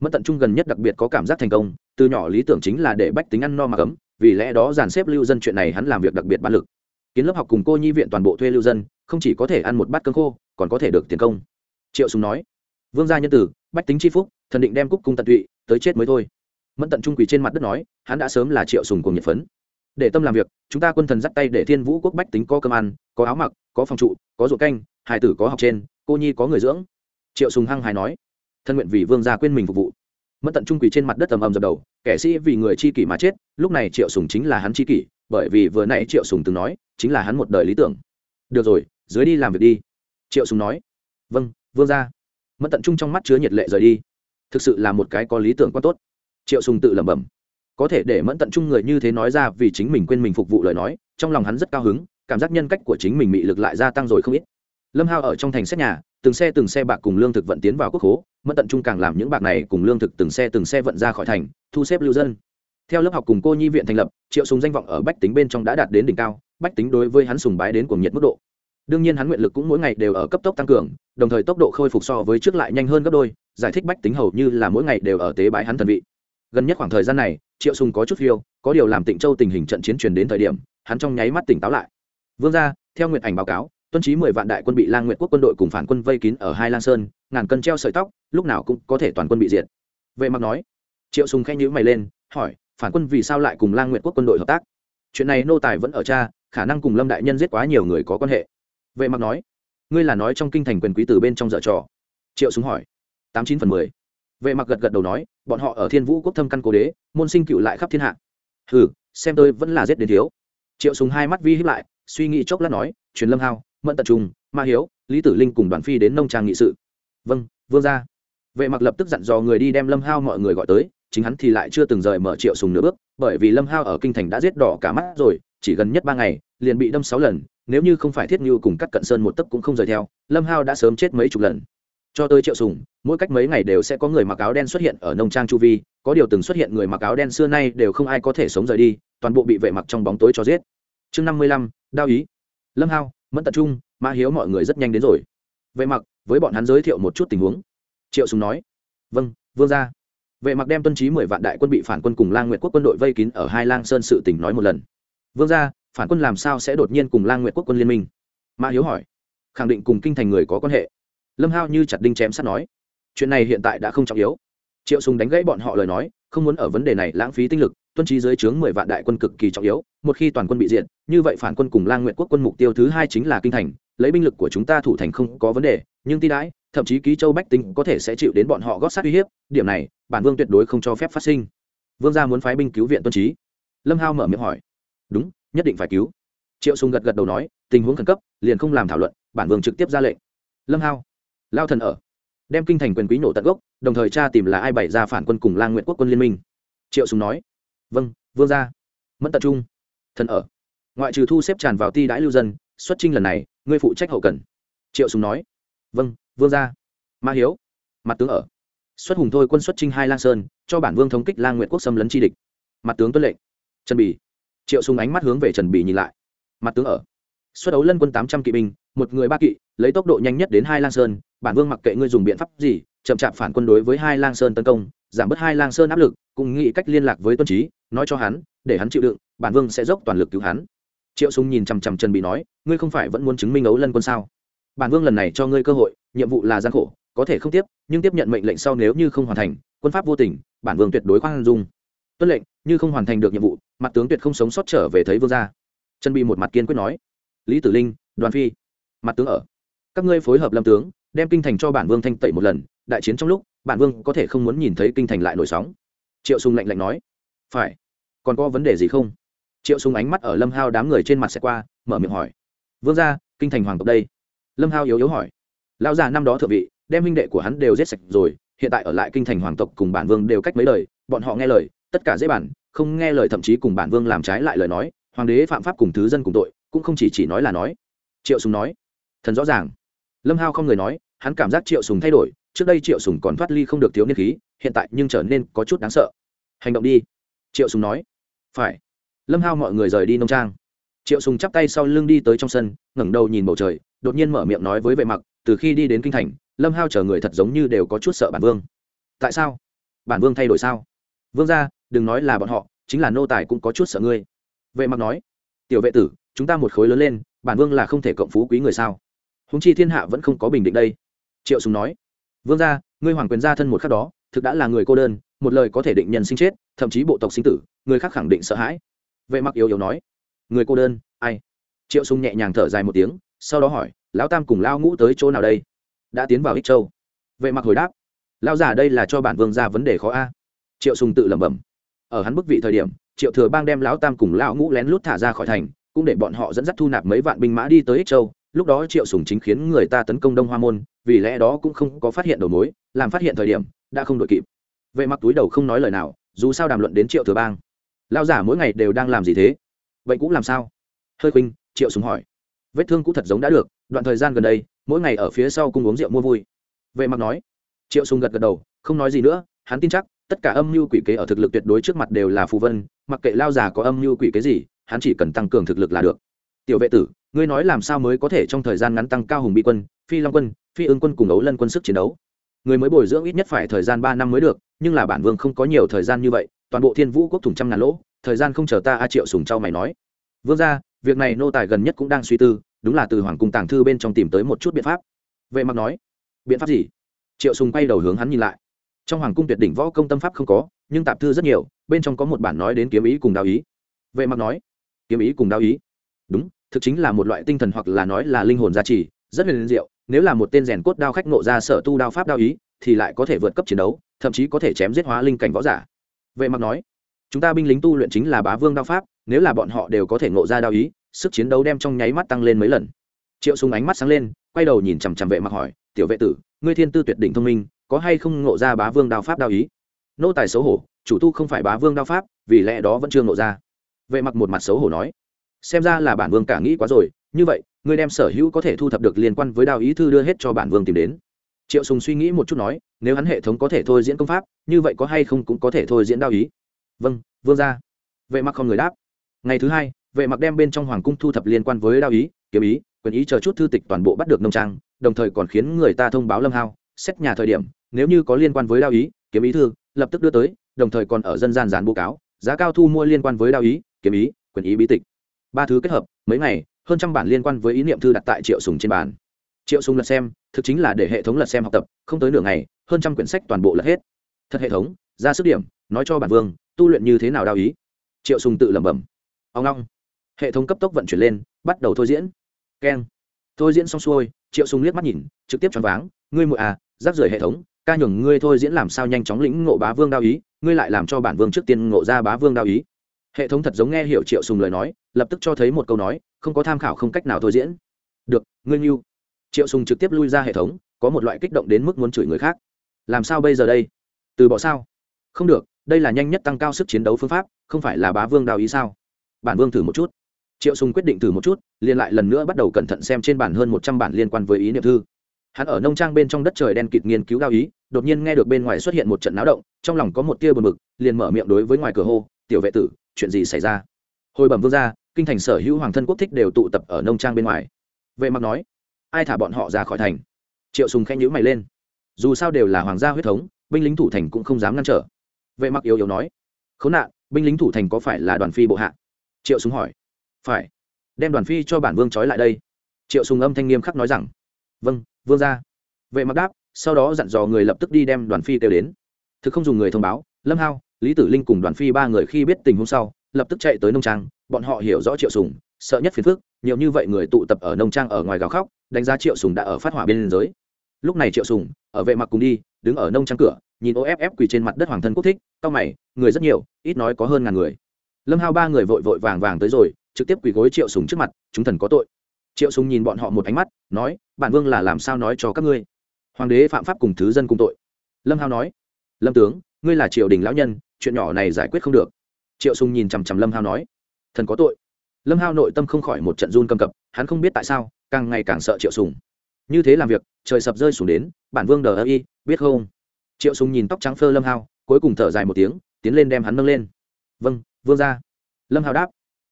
Mẫn tận trung gần nhất đặc biệt có cảm giác thành công, từ nhỏ lý tưởng chính là để bách tính ăn no mà cấm vì lẽ đó dàn xếp lưu dân chuyện này hắn làm việc đặc biệt bán lực. Kiến lớp học cùng cô nhi viện toàn bộ thuê lưu dân, không chỉ có thể ăn một bát cơm khô, còn có thể được tiền công. Triệu sùng nói, vương gia nhân tử, bách tính chi phúc thần định đem cúc cung tận tụy, tới chết mới thôi. Mẫn tận trung quỳ trên mặt đất nói, hắn đã sớm là triệu sùng cùng nhiệt phấn. Để tâm làm việc, chúng ta quân thần dắt tay để thiên vũ quốc bách tính có cơm ăn, có áo mặc, có phòng trụ, có ruộng canh hải tử có học trên, cô nhi có người dưỡng. Triệu sùng hăng hài nói, thân nguyện vì vương gia quên mình phục vụ. Mẫn tận trung quỳ trên mặt đất ầm ầm dập đầu, kẻ sĩ vì người chi kỷ mà chết, lúc này triệu sùng chính là hắn chi kỷ, bởi vì vừa nãy triệu sùng từng nói, chính là hắn một đời lý tưởng. Được rồi, dưới đi làm việc đi. Triệu sùng nói vâng vương gia. Mẫn tận trung trong mắt chứa nhiệt lệ rời đi thực sự là một cái có lý tưởng quá tốt. Triệu sùng tự lẩm bẩm. Có thể để mẫn tận trung người như thế nói ra vì chính mình quên mình phục vụ lời nói, trong lòng hắn rất cao hứng, cảm giác nhân cách của chính mình bị lực lại gia tăng rồi không ít. Lâm hao ở trong thành xét nhà, từng xe từng xe bạc cùng lương thực vận tiến vào quốc hố mẫn tận trung càng làm những bạc này cùng lương thực từng xe từng xe vận ra khỏi thành, thu xếp lưu dân. Theo lớp học cùng cô nhi viện thành lập, triệu sùng danh vọng ở bách tính bên trong đã đạt đến đỉnh cao, bách tính đối với hắn sùng bái đến cuồng nhiệt mức độ. Đương nhiên hắn nguyện lực cũng mỗi ngày đều ở cấp tốc tăng cường, đồng thời tốc độ khôi phục so với trước lại nhanh hơn gấp đôi giải thích bách tính hầu như là mỗi ngày đều ở tế bái hắn thần vị. Gần nhất khoảng thời gian này, triệu sùng có chút phiêu, có điều làm tịnh châu tình hình trận chiến truyền đến thời điểm, hắn trong nháy mắt tỉnh táo lại. Vương gia, theo nguyện ảnh báo cáo, tuân trí mười vạn đại quân bị lang nguyện quốc quân đội cùng phản quân vây kín ở hai lang sơn, ngàn cân treo sợi tóc, lúc nào cũng có thể toàn quân bị diệt. Vệ mặc nói. Triệu sùng khẽ nhíu mày lên, hỏi, phản quân vì sao lại cùng lang nguyện quốc quân đội hợp tác? Chuyện này nô tài vẫn ở cha, khả năng cùng lâm đại nhân giết quá nhiều người có quan hệ. Vệ mặc nói. Ngươi là nói trong kinh thành quyền quý từ bên trong dở trò. Triệu súng hỏi tám chín phần mười. Vệ mặc gật gật đầu nói, bọn họ ở thiên vũ quốc thâm căn cố đế, môn sinh cựu lại khắp thiên hạ. Hừ, xem tôi vẫn là giết đến thiếu. Triệu súng hai mắt vi hiếp lại, suy nghĩ chốc lát nói, truyền lâm hao, mẫn tập trung ma hiếu, lý tử linh cùng đoàn phi đến nông trang nghị sự. Vâng vương ra vệ mặc lập tức dặn dò người đi đem lâm hao mọi người gọi tới, chính hắn thì lại chưa từng rời mở triệu sùng nửa bước, bởi vì lâm hao ở kinh thành đã giết đỏ cả mắt rồi, chỉ gần nhất ba ngày, liền bị đâm sáu lần, nếu như không phải thiết như cùng cắt cận sơn một tấc cũng không rời theo, lâm hao đã sớm chết mấy chục lần cho tới triệu sùng, mỗi cách mấy ngày đều sẽ có người mặc áo đen xuất hiện ở nông trang chu vi, có điều từng xuất hiện người mặc áo đen xưa nay đều không ai có thể sống rời đi, toàn bộ bị vệ mặc trong bóng tối cho giết. Chương năm mươi lăm, đao ý. Lâm hao, mẫn tập trung, mã hiếu mọi người rất nhanh đến rồi. Vệ mặc, với bọn hắn giới thiệu một chút tình huống. Triệu sùng nói vâng vương gia. Vệ mặc đem tuân trí mười vạn đại quân bị phản quân cùng lang nguyệt quốc quân đội vây kín ở hai lang sơn sự tình nói một lần. Vương gia, phản quân làm sao sẽ đột nhiên cùng lang nguyệt quốc quân liên minh? Mã hiếu hỏi. Khẳng định cùng kinh thành người có quan hệ lâm hao như chặt đinh chém sắt nói chuyện này hiện tại đã không trọng yếu. Triệu sùng đánh gãy bọn họ lời nói không muốn ở vấn đề này lãng phí tinh lực tuân trí dưới trướng mười vạn đại quân cực kỳ trọng yếu một khi toàn quân bị diện, như vậy phản quân cùng lang Nguyện quốc quân mục tiêu thứ hai chính là kinh thành lấy binh lực của chúng ta thủ thành không có vấn đề nhưng ti đãi thậm chí ký châu bách tính có thể sẽ chịu đến bọn họ gót sát uy hiếp điểm này bản vương tuyệt đối không cho phép phát sinh. Vương gia muốn phái binh cứu viện tuân trí. Lâm hao mở miệng hỏi đúng nhất định phải cứu. Triệu sùng gật gật đầu nói tình huống khẩn cấp liền không làm thảo luận bản vương trực tiếp ra lệnh. Lâm hao lao thần ở. Đem kinh thành quyền quý nổ tận gốc, đồng thời tra tìm là ai bày ra phản quân cùng lang nguyện quốc quân liên minh. Triệu sùng nói. Vâng vương gia. Mẫn tận trung. Thần ở. Ngoại trừ thu xếp tràn vào ti đãi lưu dân, xuất trinh lần này, ngươi phụ trách hậu cần. Triệu sùng nói. Vâng vương gia. Ma hiếu. Mặt tướng ở. Xuất hùng thôi quân xuất trinh hai lang sơn, cho bản vương thống kích lang nguyện quốc xâm lấn chi địch. Mặt tướng tuân lệnh. Trần bỉ triệu sùng ánh mắt hướng về trần bỉ nhìn lại. Mặt tướng ở xuất đấu lân quân tám trăm kỵ binh, một người ba kỵ, lấy tốc độ nhanh nhất đến hai lang sơn. Bản vương mặc kệ ngươi dùng biện pháp gì, chậm chạp phản quân đối với hai lang sơn tấn công, giảm bớt hai lang sơn áp lực, cũng nghĩ cách liên lạc với tuân trí nói cho hắn, để hắn chịu đựng, bản vương sẽ dốc toàn lực cứu hắn. Triệu súng nhìn chằm chằm trần bị nói, ngươi không phải vẫn muốn chứng minh ấu lân quân sao? Bản vương lần này cho ngươi cơ hội, nhiệm vụ là gian khổ, có thể không tiếp, nhưng tiếp nhận mệnh lệnh sau nếu như không hoàn thành, quân pháp vô tình, bản vương tuyệt đối khoan dung. Tuân lệnh, như không hoàn thành được nhiệm vụ, mặt tướng tuyệt không sống sót trở về thấy vương gia. Trần bị một mặt kiên quyết nói lý tử linh, đoàn phi, mặt tướng ở. Các ngươi phối hợp lâm tướng, đem kinh thành cho bản vương thanh tẩy một lần, đại chiến trong lúc, bản vương có thể không muốn nhìn thấy kinh thành lại nổi sóng. Triệu sùng lạnh lạnh nói. Phải. Còn có vấn đề gì không? Triệu sùng ánh mắt ở lâm hao đám người trên mặt sẽ qua, mở miệng hỏi. Vương gia, kinh thành hoàng tộc đây. Lâm hao yếu yếu hỏi. Lão già năm đó thượng vị, đem huynh đệ của hắn đều giết sạch rồi, hiện tại ở lại kinh thành hoàng tộc cùng bản vương đều cách mấy lời bọn họ nghe lời, tất cả dễ bản, không nghe lời thậm chí cùng bản vương làm trái lại lời nói, hoàng đế phạm pháp cùng thứ dân cùng tội cũng không chỉ chỉ nói là nói. Triệu sùng nói, thần rõ ràng. Lâm hao không người nói, hắn cảm giác triệu sùng thay đổi, trước đây triệu sùng còn thoát ly không được thiếu niên khí, hiện tại nhưng trở nên có chút đáng sợ. Hành động đi. Triệu sùng nói, phải. Lâm hao mọi người rời đi nông trang. Triệu sùng chắp tay sau lưng đi tới trong sân, ngẩng đầu nhìn bầu trời, đột nhiên mở miệng nói với vệ mặc từ khi đi đến kinh thành, lâm hao chờ người thật giống như đều có chút sợ bản vương. Tại sao? Bản vương thay đổi sao? Vương gia, đừng nói là bọn họ, chính là nô tài cũng có chút sợ ngươi. Vệ mặc nói, tiểu vệ tử chúng ta một khối lớn lên, bản vương là không thể cộng phú quý người sao? Húng chi thiên hạ vẫn không có bình định đây. Triệu sùng nói, vương gia, ngươi hoàng quyền gia thân một khắc đó, thực đã là người cô đơn, một lời có thể định nhân sinh chết, thậm chí bộ tộc sinh tử, người khác khẳng định sợ hãi. Vệ mặc yếu yếu nói, người cô đơn, ai? Triệu sùng nhẹ nhàng thở dài một tiếng, sau đó hỏi, lão tam cùng lao ngũ tới chỗ nào đây? Đã tiến vào ích châu. Vệ mặc hồi đáp lao giả đây là cho bản vương ra vấn đề khó a. Triệu sùng tự lẩm bẩm, ở hắn bức vị thời điểm, triệu thừa bang đem lão tam cùng lão ngũ lén lút thả ra khỏi thành cũng để bọn họ dẫn dắt thu nạp mấy vạn binh mã đi tới ích châu. Lúc đó triệu sùng chính khiến người ta tấn công đông hoa môn, vì lẽ đó cũng không có phát hiện đầu mối, làm phát hiện thời điểm, đã không đội kịp. Vệ mặc túi đầu không nói lời nào, dù sao đàm luận đến triệu thừa bang lao giả mỗi ngày đều đang làm gì thế? Vậy cũng làm sao? Hơi khuynh triệu sùng hỏi. Vết thương cũ thật giống đã được, đoạn thời gian gần đây, mỗi ngày ở phía sau cung uống rượu mua vui. Vệ mặc nói. Triệu sùng gật gật đầu, không nói gì nữa, hắn tin chắc, tất cả âm mưu quỷ kế ở thực lực tuyệt đối trước mặt đều là phù vân, mặc kệ lao giả có âm mưu quỷ kế gì hắn chỉ cần tăng cường thực lực là được. Tiểu vệ tử, ngươi nói làm sao mới có thể trong thời gian ngắn tăng cao hùng bị quân, phi long quân, phi ương quân cùng ấu lân quân sức chiến đấu? Người mới bồi dưỡng ít nhất phải thời gian ba năm mới được, nhưng là bản vương không có nhiều thời gian như vậy, toàn bộ thiên vũ quốc thủng trăm ngàn lỗ, thời gian không chờ ta a triệu sùng trao mày nói. Vương gia, việc này nô tài gần nhất cũng đang suy tư, đúng là từ hoàng cung tàng thư bên trong tìm tới một chút biện pháp. Vệ mặc nói, biện pháp gì? Triệu sùng quay đầu hướng hắn nhìn lại. Trong hoàng cung tuyệt đỉnh võ công tâm pháp không có, nhưng tạp thư rất nhiều, bên trong có một bản nói đến kiếm ý cùng đạo ý. Vệ mặc nói kiếm ý cùng đao ý. Đúng, thực chính là một loại tinh thần hoặc là nói là linh hồn gia trì, rất huyền diệu, nếu là một tên rèn cốt đao khách nộ ra sở tu đao pháp đao ý, thì lại có thể vượt cấp chiến đấu, thậm chí có thể chém giết hóa linh cảnh võ giả. Vệ mặc nói, chúng ta binh lính tu luyện chính là bá vương đao pháp, nếu là bọn họ đều có thể ngộ ra đao ý, sức chiến đấu đem trong nháy mắt tăng lên mấy lần. Triệu súng ánh mắt sáng lên, quay đầu nhìn chằm chằm vệ mặc hỏi, tiểu vệ tử, ngươi thiên tư tuyệt đỉnh thông minh, có hay không ngộ ra bá vương đao pháp đao ý? Nô tài xấu hổ, chủ tu không phải bá vương đao pháp, vì lẽ đó vẫn chưa ngộ ra vệ mặc một mặt xấu hổ nói, xem ra là bản vương cả nghĩ quá rồi, như vậy, ngươi đem sở hữu có thể thu thập được liên quan với đao ý thư đưa hết cho bản vương tìm đến. Triệu sùng suy nghĩ một chút nói, nếu hắn hệ thống có thể thôi diễn công pháp, như vậy có hay không cũng có thể thôi diễn đao ý? Vâng vương gia. Vệ mặc không người đáp. Ngày thứ hai, vệ mặc đem bên trong hoàng cung thu thập liên quan với đao ý, kiếm ý, quyền ý chờ chút thư tịch toàn bộ bắt được nông trang, đồng thời còn khiến người ta thông báo lâm hao, xét nhà thời điểm, nếu như có liên quan với đao ý, kiếm ý thư, lập tức đưa tới, đồng thời còn ở dân gian dán bố cáo, giá cao thu mua liên quan với đao ý kiếm ý, quyền ý bí tịch. Ba thứ kết hợp, mấy ngày, hơn trăm bản liên quan với ý niệm thư đặt tại triệu sùng trên bàn. Triệu sùng lật xem, thực chính là để hệ thống lật xem học tập, không tới nửa ngày, hơn trăm quyển sách toàn bộ lật hết. Thật hệ thống, ra sức điểm, nói cho bản vương, tu luyện như thế nào đao ý? Triệu sùng tự lẩm bẩm. Ông long. Hệ thống cấp tốc vận chuyển lên, bắt đầu thôi diễn. Keng. Thôi diễn xong xuôi, triệu sùng liếc mắt nhìn, trực tiếp choáng váng, ngươi muội à giáp rưởi hệ thống, ca nhường ngươi thôi diễn làm sao nhanh chóng lĩnh ngộ bá vương đao ý, ngươi lại làm cho bản vương trước tiên ngộ ra bá vương đao ý hệ thống thật giống nghe hiểu triệu sùng lời nói, lập tức cho thấy một câu nói, không có tham khảo không cách nào thôi diễn. Được, ngươi mưu triệu sùng trực tiếp lui ra hệ thống, có một loại kích động đến mức muốn chửi người khác. Làm sao bây giờ đây? Từ bỏ sao? Không được, đây là nhanh nhất tăng cao sức chiến đấu phương pháp, không phải là bá vương đào ý sao? Bản vương thử một chút. Triệu sùng quyết định thử một chút, liền lại lần nữa bắt đầu cẩn thận xem trên bản hơn một trăm bản liên quan với ý niệm thư. Hắn ở nông trang bên trong đất trời đen kịt nghiên cứu đao ý, đột nhiên nghe được bên ngoài xuất hiện một trận náo động, trong lòng có một tia buồn bực, liền mở miệng đối với ngoài cửa hô, tiểu vệ tử chuyện gì xảy ra? Hồi bẩm vương gia, kinh thành sở hữu hoàng thân quốc thích đều tụ tập ở nông trang bên ngoài. Vệ mặc nói, ai thả bọn họ ra khỏi thành? Triệu sùng khẽ nhíu mày lên. Dù sao đều là hoàng gia huyết thống, binh lính thủ thành cũng không dám ngăn trở. Vệ mặc yếu yếu nói, khốn nạn, binh lính thủ thành có phải là đoàn phi bộ hạ? Triệu sùng hỏi. Phải, đem đoàn phi cho bản vương trói lại đây. Triệu sùng âm thanh nghiêm khắc nói rằng vâng vương gia. Vệ mặc đáp, sau đó dặn dò người lập tức đi đem đoàn phi kêu đến. Thực không dùng người thông báo, lâm hao lý tử linh cùng đoàn phi ba người khi biết tình huống sau, lập tức chạy tới nông trang, bọn họ hiểu rõ triệu sùng, sợ nhất phiền phức, nhiều như vậy người tụ tập ở nông trang ở ngoài gào khóc, đánh giá triệu sùng đã ở phát hỏa bên giới. Lúc này triệu sùng, ở vệ mặc cùng đi, đứng ở nông trang cửa, nhìn off quỳ trên mặt đất hoàng thân quốc thích cao mày, người rất nhiều, ít nói có hơn ngàn người. Lâm hao ba người vội vội vàng vàng tới rồi, trực tiếp quỳ gối triệu sùng trước mặt, chúng thần có tội. Triệu sùng nhìn bọn họ một ánh mắt, nói, bản vương là làm sao nói cho các ngươi? Hoàng đế phạm pháp cùng thứ dân cùng tội. Lâm hao nói, lâm tướng, ngươi là triều đình lão nhân chuyện nhỏ này giải quyết không được. Triệu sùng nhìn chằm chằm lâm hao nói, thần có tội. Lâm hao nội tâm không khỏi một trận run cầm cập, hắn không biết tại sao, càng ngày càng sợ triệu sùng. Như thế làm việc, trời sập rơi xuống đến, bản vương đờ ơ y, biết không? Triệu sùng nhìn tóc trắng phơ lâm hao, cuối cùng thở dài một tiếng, tiến lên đem hắn nâng lên. Vâng vương ra lâm hao đáp.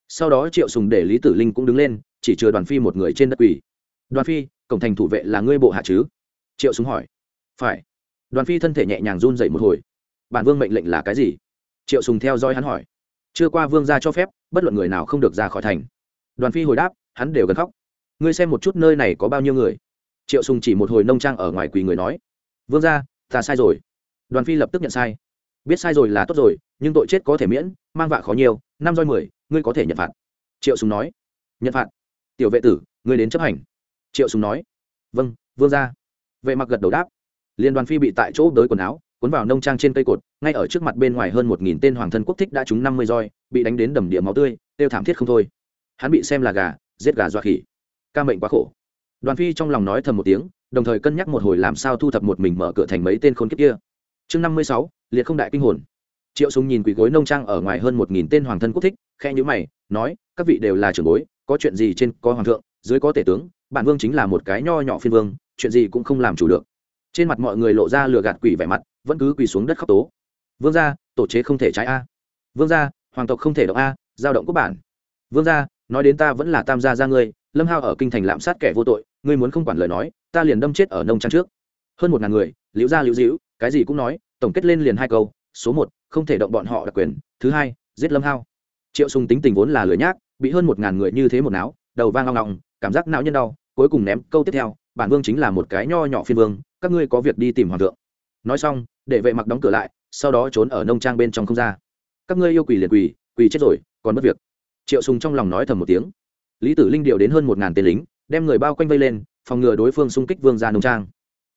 Sau đó triệu sùng để lý tử linh cũng đứng lên, chỉ chừa đoàn phi một người trên đất quỷ đoàn phi, cổng thành thủ vệ là ngươi bộ hạ chứ? Triệu sùng hỏi. Phải. Đoàn phi thân thể nhẹ nhàng run dậy một hồi bản vương mệnh lệnh là cái gì? Triệu sùng theo dõi hắn hỏi. Chưa qua vương gia cho phép, bất luận người nào không được ra khỏi thành. Đoàn phi hồi đáp, hắn đều gần khóc. Ngươi xem một chút nơi này có bao nhiêu người. Triệu sùng chỉ một hồi nông trang ở ngoài quỳ người nói. Vương gia, ta sai rồi. Đoàn phi lập tức nhận sai. Biết sai rồi là tốt rồi, nhưng tội chết có thể miễn, mang vạ khó nhiều, năm roi mười, ngươi có thể nhận phạt. Triệu sùng nói. Nhận phạt. Tiểu vệ tử, ngươi đến chấp hành. Triệu sùng nói. Vâng vương gia. Vệ mặc gật đầu đáp. Liên đoàn phi bị tại chỗ đới quần áo cuốn vào nông trang trên cây cột, ngay ở trước mặt bên ngoài hơn một nghìn tên hoàng thân quốc thích đã trúng năm mươi roi, bị đánh đến đầm địa máu tươi, tiêu thảm thiết không thôi. Hắn bị xem là gà, giết gà dọa khỉ. Ca mệnh quá khổ. Đoàn phi trong lòng nói thầm một tiếng, đồng thời cân nhắc một hồi làm sao thu thập một mình mở cửa thành mấy tên khốn kiếp kia. Chương năm mươi sáu, liệt không đại kinh hồn. Triệu súng nhìn quỷ gối nông trang ở ngoài hơn một nghìn tên hoàng thân quốc thích khe nhữ mày, nói, các vị đều là trưởng bối, có chuyện gì trên có hoàng thượng, dưới có tể tướng, bản vương chính là một cái nho nhỏ phiên vương, chuyện gì cũng không làm chủ được trên mặt mọi người lộ ra lừa gạt quỷ vẻ mặt, vẫn cứ quỳ xuống đất khóc tố. Vương gia, tổ chế không thể trái a. Vương gia, hoàng tộc không thể động a, giao động quốc bản. Vương gia, nói đến ta vẫn là tam gia gia ngươi, lâm hao ở kinh thành lạm sát kẻ vô tội, ngươi muốn không quản lời nói, ta liền đâm chết ở nông trang trước. Hơn một ngàn người, liễu gia liễu dĩu, cái gì cũng nói, tổng kết lên liền hai câu, số một, không thể động bọn họ đặc quyền, thứ hai, giết lâm hao triệu sùng tính tình vốn là lười nhác, bị hơn một ngàn người như thế một não đầu vang long long cảm giác não nhân đau, cuối cùng ném câu tiếp theo bản vương chính là một cái nho nhỏ phiên vương, các ngươi có việc đi tìm hoàng thượng. Nói xong, để vệ mặc đóng cửa lại, sau đó trốn ở nông trang bên trong không ra. Các ngươi yêu quỷ liền quỷ quỷ chết rồi, còn mất việc. Triệu sùng trong lòng nói thầm một tiếng. Lý tử linh điều đến hơn một ngàn tên lính, đem người bao quanh vây lên, phòng ngừa đối phương xung kích vương gia nông trang.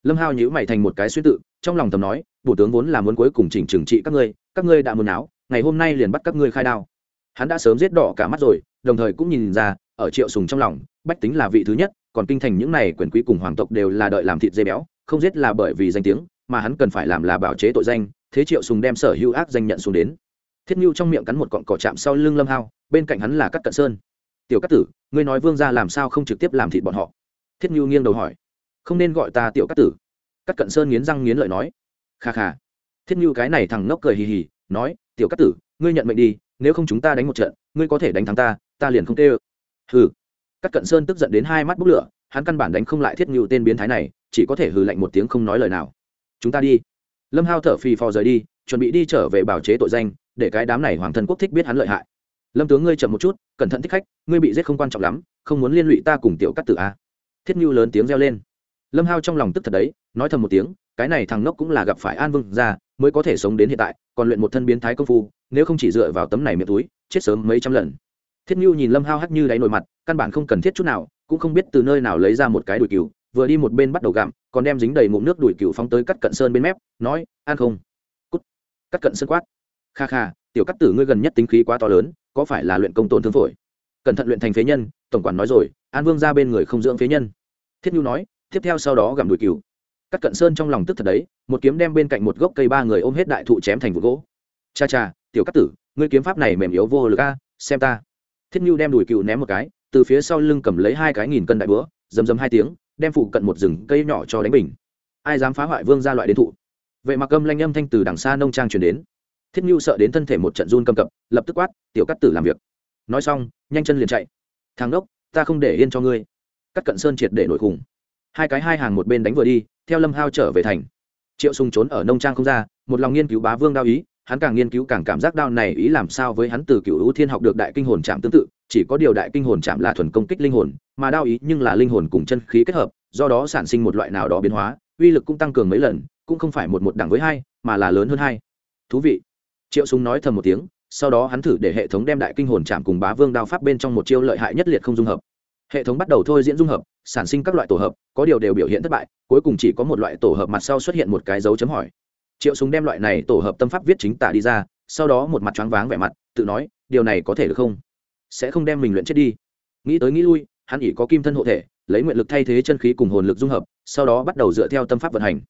Lâm hao nhữ mày thành một cái suy tự, trong lòng thầm nói, bổ tướng vốn là muốn cuối cùng chỉnh trừng trị các ngươi các ngươi đã muốn áo ngày hôm nay liền bắt các ngươi khai đao. Hắn đã sớm giết đỏ cả mắt rồi, đồng thời cũng nhìn ra, ở triệu sùng trong lòng, bách tính là vị thứ nhất còn kinh thành những này quyền quý cùng hoàng tộc đều là đợi làm thịt dê béo, không giết là bởi vì danh tiếng, mà hắn cần phải làm là bảo chế tội danh, thế triệu sùng đem sở hữu ác danh nhận xuống đến. Thiết nhu trong miệng cắn một cọng cỏ chạm sau lưng lâm hao, bên cạnh hắn là cắt cận sơn. Tiểu cát tử, ngươi nói vương gia làm sao không trực tiếp làm thịt bọn họ? Thiết nhu nghiêng đầu hỏi. Không nên gọi ta tiểu cát tử. Cắt cận sơn nghiến răng nghiến lợi nói. Kha kha. Thiết nhu cái này thằng ngốc cười hì hì, nói, tiểu cát tử, ngươi nhận mệnh đi, nếu không chúng ta đánh một trận, ngươi có thể đánh thắng ta ta liền không tê ơ hừ cắt cận sơn tức giận đến hai mắt bốc lửa hắn căn bản đánh không lại thiết Ngưu tên biến thái này chỉ có thể hừ lạnh một tiếng không nói lời nào. Chúng ta đi. Lâm hao thở phì phò rời đi chuẩn bị đi trở về bảo chế tội danh để cái đám này hoàng thân quốc thích biết hắn lợi hại. Lâm tướng ngươi chậm một chút cẩn thận thích khách ngươi bị giết không quan trọng lắm không muốn liên lụy ta cùng tiểu Cát tử a. Thiết Ngưu lớn tiếng reo lên. Lâm hao trong lòng tức thật đấy nói thầm một tiếng cái này thằng nốc cũng là gặp phải an vương gia, mới có thể sống đến hiện tại còn luyện một thân biến thái công phu nếu không chỉ dựa vào tấm này miệng túi chết sớm mấy trăm lần thiết nhu nhìn lâm hao hắt như đáy nổi mặt, căn bản không cần thiết chút nào, cũng không biết từ nơi nào lấy ra một cái đùi cừu, vừa đi một bên bắt đầu gặm, còn đem dính đầy ngụm nước đùi cừu phóng tới cắt cận sơn bên mép, nói, ăn không? Cút. Cắt cận sơn quát. Kha kha, tiểu cắt tử ngươi gần nhất tính khí quá to lớn, có phải là luyện công tổn thương phổi? Cẩn thận luyện thành phế nhân, tổng quản nói rồi, an vương ra bên người không dưỡng phế nhân. Thiết nhu nói, tiếp theo sau đó gặm đùi cừu. Cắt cận sơn trong lòng tức thật đấy, một kiếm đem bên cạnh một gốc cây ba người ôm hết đại thụ chém thành vụ gỗ. Cha cha, tiểu cắt tử, ngươi kiếm pháp này mềm yếu vô lực a, xem ta thiết nhu đem đùi cựu ném một cái, từ phía sau lưng cầm lấy hai cái nghìn cân đại búa dầm dầm hai tiếng, đem phụ cận một rừng cây nhỏ cho đánh bình. Ai dám phá hoại vương gia loại đến thụ? Vậy mặc âm lanh âm thanh từ đằng xa nông trang truyền đến. Thiết nhu sợ đến thân thể một trận run cầm cập, lập tức quát, tiểu cắt tử làm việc. Nói xong, nhanh chân liền chạy. Thằng đốc ta không để yên cho ngươi. Cắt cận sơn triệt để nổi khủng hai cái hai hàng một bên đánh vừa đi, theo lâm hao trở về thành. Triệu sùng trốn ở nông trang không ra, một lòng nghiên cứu bá vương đao ý hắn càng nghiên cứu càng cảm giác đao này ý làm sao với hắn từ cựu hữu thiên học được đại kinh hồn chạm tương tự, chỉ có điều đại kinh hồn chạm là thuần công kích linh hồn, mà đao ý nhưng là linh hồn cùng chân khí kết hợp, do đó sản sinh một loại nào đó biến hóa, uy lực cũng tăng cường mấy lần, cũng không phải một một đẳng với hai, mà là lớn hơn hai. Thú vị. Triệu súng nói thầm một tiếng, sau đó hắn thử để hệ thống đem đại kinh hồn chạm cùng bá vương đao pháp bên trong một chiêu lợi hại nhất liệt không dung hợp. Hệ thống bắt đầu thôi diễn dung hợp, sản sinh các loại tổ hợp, có điều đều biểu hiện thất bại, cuối cùng chỉ có một loại tổ hợp mặt sau xuất hiện một cái dấu chấm hỏi triệu súng đem loại này tổ hợp tâm pháp viết chính tả đi ra, sau đó một mặt choáng váng vẻ mặt, tự nói, điều này có thể được không? Sẽ không đem mình luyện chết đi. Nghĩ tới nghĩ lui, hắn ỉ có kim thân hộ thể, lấy nguyện lực thay thế chân khí cùng hồn lực dung hợp, sau đó bắt đầu dựa theo tâm pháp vận hành.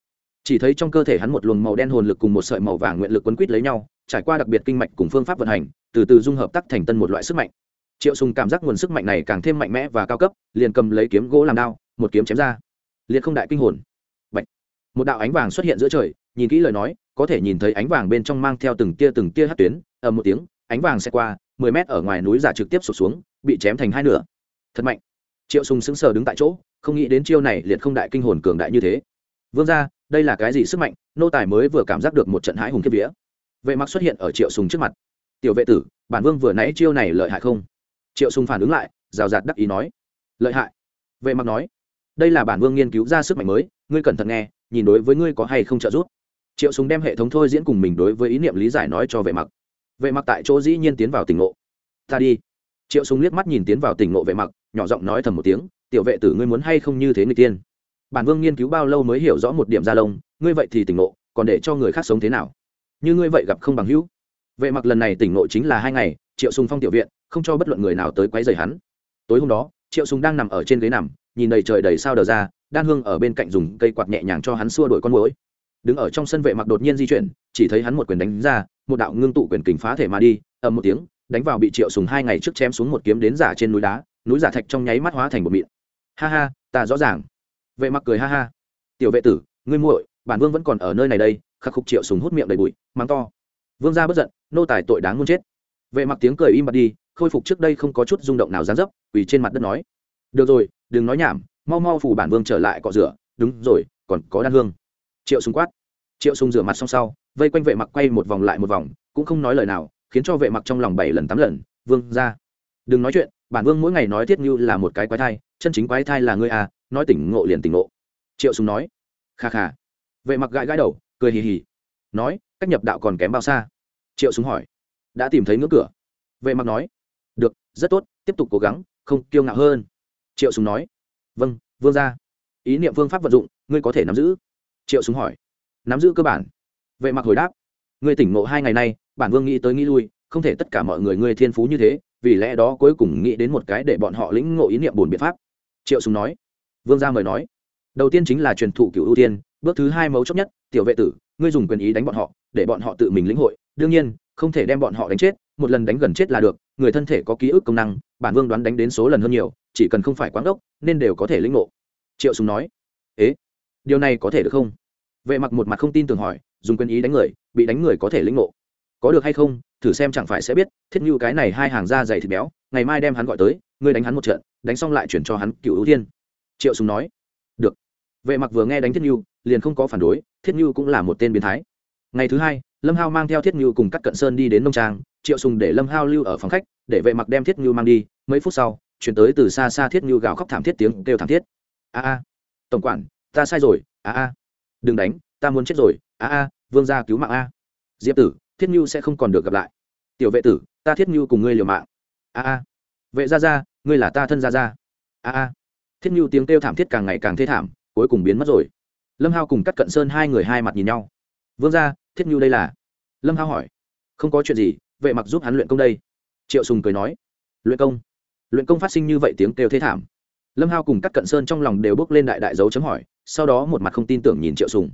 Chỉ thấy trong cơ thể hắn một luồng màu đen hồn lực cùng một sợi màu vàng nguyện lực quấn quýt lấy nhau, trải qua đặc biệt kinh mạch cùng phương pháp vận hành, từ từ dung hợp tắc thành tân một loại sức mạnh. Triệu sùng cảm giác nguồn sức mạnh này càng thêm mạnh mẽ và cao cấp, liền cầm lấy kiếm gỗ làm đao, một kiếm chém ra. Liệt không đại kinh hồn. Bạch. một đạo ánh vàng xuất hiện giữa trời nhìn kỹ lời nói, có thể nhìn thấy ánh vàng bên trong mang theo từng tia từng tia hát tuyến, ầm một tiếng, ánh vàng sẽ qua, mười mét ở ngoài núi giả trực tiếp sụp xuống, bị chém thành hai nửa. Thật mạnh. Triệu sùng sững sờ đứng tại chỗ, không nghĩ đến chiêu này liệt không đại kinh hồn cường đại như thế. Vương gia, đây là cái gì sức mạnh? Nô tài mới vừa cảm giác được một trận hãi hùng kiếp vía. Vệ mặc xuất hiện ở triệu sùng trước mặt. Tiểu vệ tử, bản vương vừa nãy chiêu này lợi hại không? Triệu sùng phản ứng lại, rào rạt đắc ý nói. Lợi hại. Vệ mặc nói. Đây là bản vương nghiên cứu ra sức mạnh mới, ngươi cẩn thận nghe, nhìn đối với ngươi có hay không trợ giúp triệu Súng đem hệ thống thôi diễn cùng mình đối với ý niệm lý giải nói cho vệ mặc. Vệ mặc tại chỗ dĩ nhiên tiến vào tỉnh ngộ. Ta đi. Triệu Súng liếc mắt nhìn tiến vào tỉnh ngộ vệ mặc, nhỏ giọng nói thầm một tiếng, tiểu vệ tử ngươi muốn hay không như thế người tiên? Bản vương nghiên cứu bao lâu mới hiểu rõ một điểm gia lông, ngươi vậy thì tỉnh ngộ, còn để cho người khác sống thế nào? Như ngươi vậy gặp không bằng hữu. Vệ mặc lần này tỉnh ngộ chính là hai ngày, triệu sùng phong tiểu viện, không cho bất luận người nào tới quấy rầy hắn. Tối hôm đó, triệu sùng đang nằm ở trên ghế nằm, nhìn đầy trời đầy sao đờ ra, đan hương ở bên cạnh dùng cây quạt nhẹ nhàng cho hắn xua đuổi con muỗi đứng ở trong sân vệ mặc đột nhiên di chuyển, chỉ thấy hắn một quyền đánh ra, một đạo ngưng tụ quyền kình phá thể mà đi, ầm một tiếng, đánh vào bị triệu sùng hai ngày trước chém xuống một kiếm đến giả trên núi đá, núi giả thạch trong nháy mắt hóa thành một mịn. Ha ha, ta rõ ràng. Vệ mặc cười ha ha. Tiểu vệ tử, ngươi muội, bản vương vẫn còn ở nơi này đây, khắc khục triệu sùng hút miệng đầy bụi, mắng to. Vương gia bất giận, nô tài tội đáng muốn chết. Vệ mặc tiếng cười im bặt đi, khôi phục trước đây không có chút rung động nào dán dấp vì trên mặt đất nói. Được rồi, đừng nói nhảm, mau mau phủ bản vương trở lại cọ rửa. Đúng rồi, còn có đan hương triệu sùng quát. Triệu sùng rửa mặt xong sau, vây quanh vệ mặc quay một vòng lại một vòng, cũng không nói lời nào, khiến cho vệ mặc trong lòng bảy lần tám lần. Vương ra. Đừng nói chuyện, bản vương mỗi ngày nói thiết như là một cái quái thai, chân chính quái thai là ngươi à nói tỉnh ngộ liền tỉnh ngộ. Triệu sùng nói. Kha kha. Vệ mặc gãi gãi đầu, cười hì hì. Nói, cách nhập đạo còn kém bao xa. Triệu sùng hỏi. Đã tìm thấy ngưỡng cửa. Vệ mặc nói. Được, rất tốt, tiếp tục cố gắng, không kiêu ngạo hơn. Triệu sùng nói. Vâng vương ra. Ý niệm phương pháp vận dụng, ngươi có thể nắm giữ triệu Súng hỏi. Nắm giữ cơ bản. Vệ mặc hồi đáp. Ngươi tỉnh ngộ hai ngày nay, bản vương nghĩ tới nghĩ lui, không thể tất cả mọi người ngươi thiên phú như thế, vì lẽ đó cuối cùng nghĩ đến một cái để bọn họ lĩnh ngộ ý niệm bổn biện pháp. Triệu Súng nói. Vương gia mời nói. Đầu tiên chính là truyền thụ cửu ưu tiên, bước thứ hai mấu chốt nhất, tiểu vệ tử, ngươi dùng quyền ý đánh bọn họ, để bọn họ tự mình lĩnh hội, đương nhiên, không thể đem bọn họ đánh chết, một lần đánh gần chết là được, người thân thể có ký ức công năng, bản vương đoán đánh đến số lần hơn nhiều, chỉ cần không phải quán đốc, nên đều có thể lĩnh ngộ. Triệu Súng nói. Ế, điều này có thể được không? Vệ mặc một mặt không tin tưởng hỏi, dùng quyền ý đánh người, bị đánh người có thể lĩnh ngộ. Có được hay không, thử xem chẳng phải sẽ biết, thiết như cái này hai hàng da dày thịt béo, ngày mai đem hắn gọi tới, ngươi đánh hắn một trận, đánh xong lại chuyển cho hắn cựu ưu thiên. Triệu sùng nói, được. Vệ mặc vừa nghe đánh thiết như liền không có phản đối, thiết như cũng là một tên biến thái. Ngày thứ hai, lâm hao mang theo thiết như cùng các cận sơn đi đến nông trang, triệu sùng để lâm hao lưu ở phòng khách, để vệ mặc đem thiết như mang đi, mấy phút sau, chuyển tới từ xa xa thiết như gào khóc thảm thiết tiếng kêu thảm thiết. A a, tổng quản, ta sai rồi, a a đừng đánh, ta muốn chết rồi. A a, vương gia cứu mạng a. Diệp tử, thiết như sẽ không còn được gặp lại. Tiểu vệ tử, ta thiết như cùng ngươi liều mạng. A a. Vệ gia gia, ngươi là ta thân gia gia. A a. Thiết như tiếng kêu thảm thiết càng ngày càng thê thảm, cuối cùng biến mất rồi. Lâm hao cùng cắt cận sơn hai người hai mặt nhìn nhau. Vương gia, thiết như đây là? Lâm hao hỏi. Không có chuyện gì, vệ mặc giúp hắn luyện công đây. Triệu sùng cười nói. Luyện công? Luyện công phát sinh như vậy tiếng kêu thế thảm. Lâm hao cùng cắt cận sơn trong lòng đều bước lên đại đại dấu chấm hỏi sau đó một mặt không tin tưởng nhìn triệu sùng.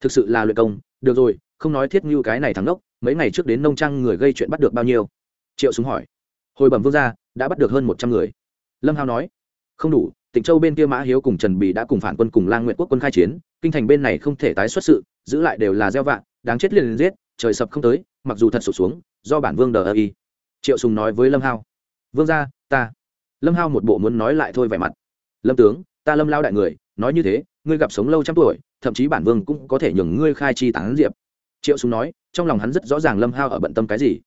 Thực sự là luyện công, được rồi, không nói thiết như cái này thắng đốc mấy ngày trước đến nông trang người gây chuyện bắt được bao nhiêu? Triệu sùng hỏi. Hồi bẩm vương gia, đã bắt được hơn một trăm người. Lâm hao nói. Không đủ tỉnh châu bên kia mã hiếu cùng trần bì đã cùng phản quân cùng lang nguyện quốc quân khai chiến, kinh thành bên này không thể tái xuất sự, giữ lại đều là gieo vạ, đáng chết liền liền giết, trời sập không tới, mặc dù thật sụp xuống, do bản vương đờ ơ y. Triệu sùng nói với lâm hao vương gia, ta. Lâm hao một bộ muốn nói lại thôi vẻ mặt. Lâm tướng, ta lâm lao đại người, nói như thế ngươi gặp sống lâu trăm tuổi, thậm chí bản vương cũng có thể nhường ngươi khai chi tán diệp. Triệu sùng nói, trong lòng hắn rất rõ ràng lâm hao ở bận tâm cái gì.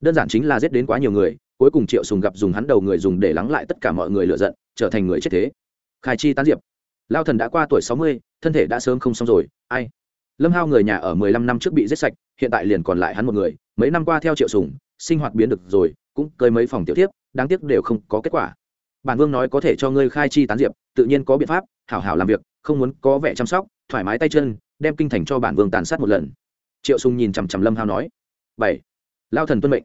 Đơn giản chính là giết đến quá nhiều người, cuối cùng triệu sùng gặp dùng hắn đầu người dùng để lắng lại tất cả mọi người lựa giận, trở thành người chết thế. Khai chi tán diệp. Lao thần đã qua tuổi sáu mươi, thân thể đã sớm không xong rồi, ai? Lâm hao người nhà ở mười lăm năm trước bị giết sạch, hiện tại liền còn lại hắn một người, mấy năm qua theo triệu sùng, sinh hoạt biến được rồi, cũng cơi mấy phòng tiểu tiếp đáng tiếc đều không có kết quả. Bản vương nói có thể cho ngươi khai chi tán diệp, tự nhiên có biện pháp, hảo hảo làm việc không muốn có vẻ chăm sóc, thoải mái tay chân, đem kinh thành cho bản vương tàn sát một lần. Triệu sùng nhìn chằm chằm lâm hao nói, bảy, lao thần tuân mệnh.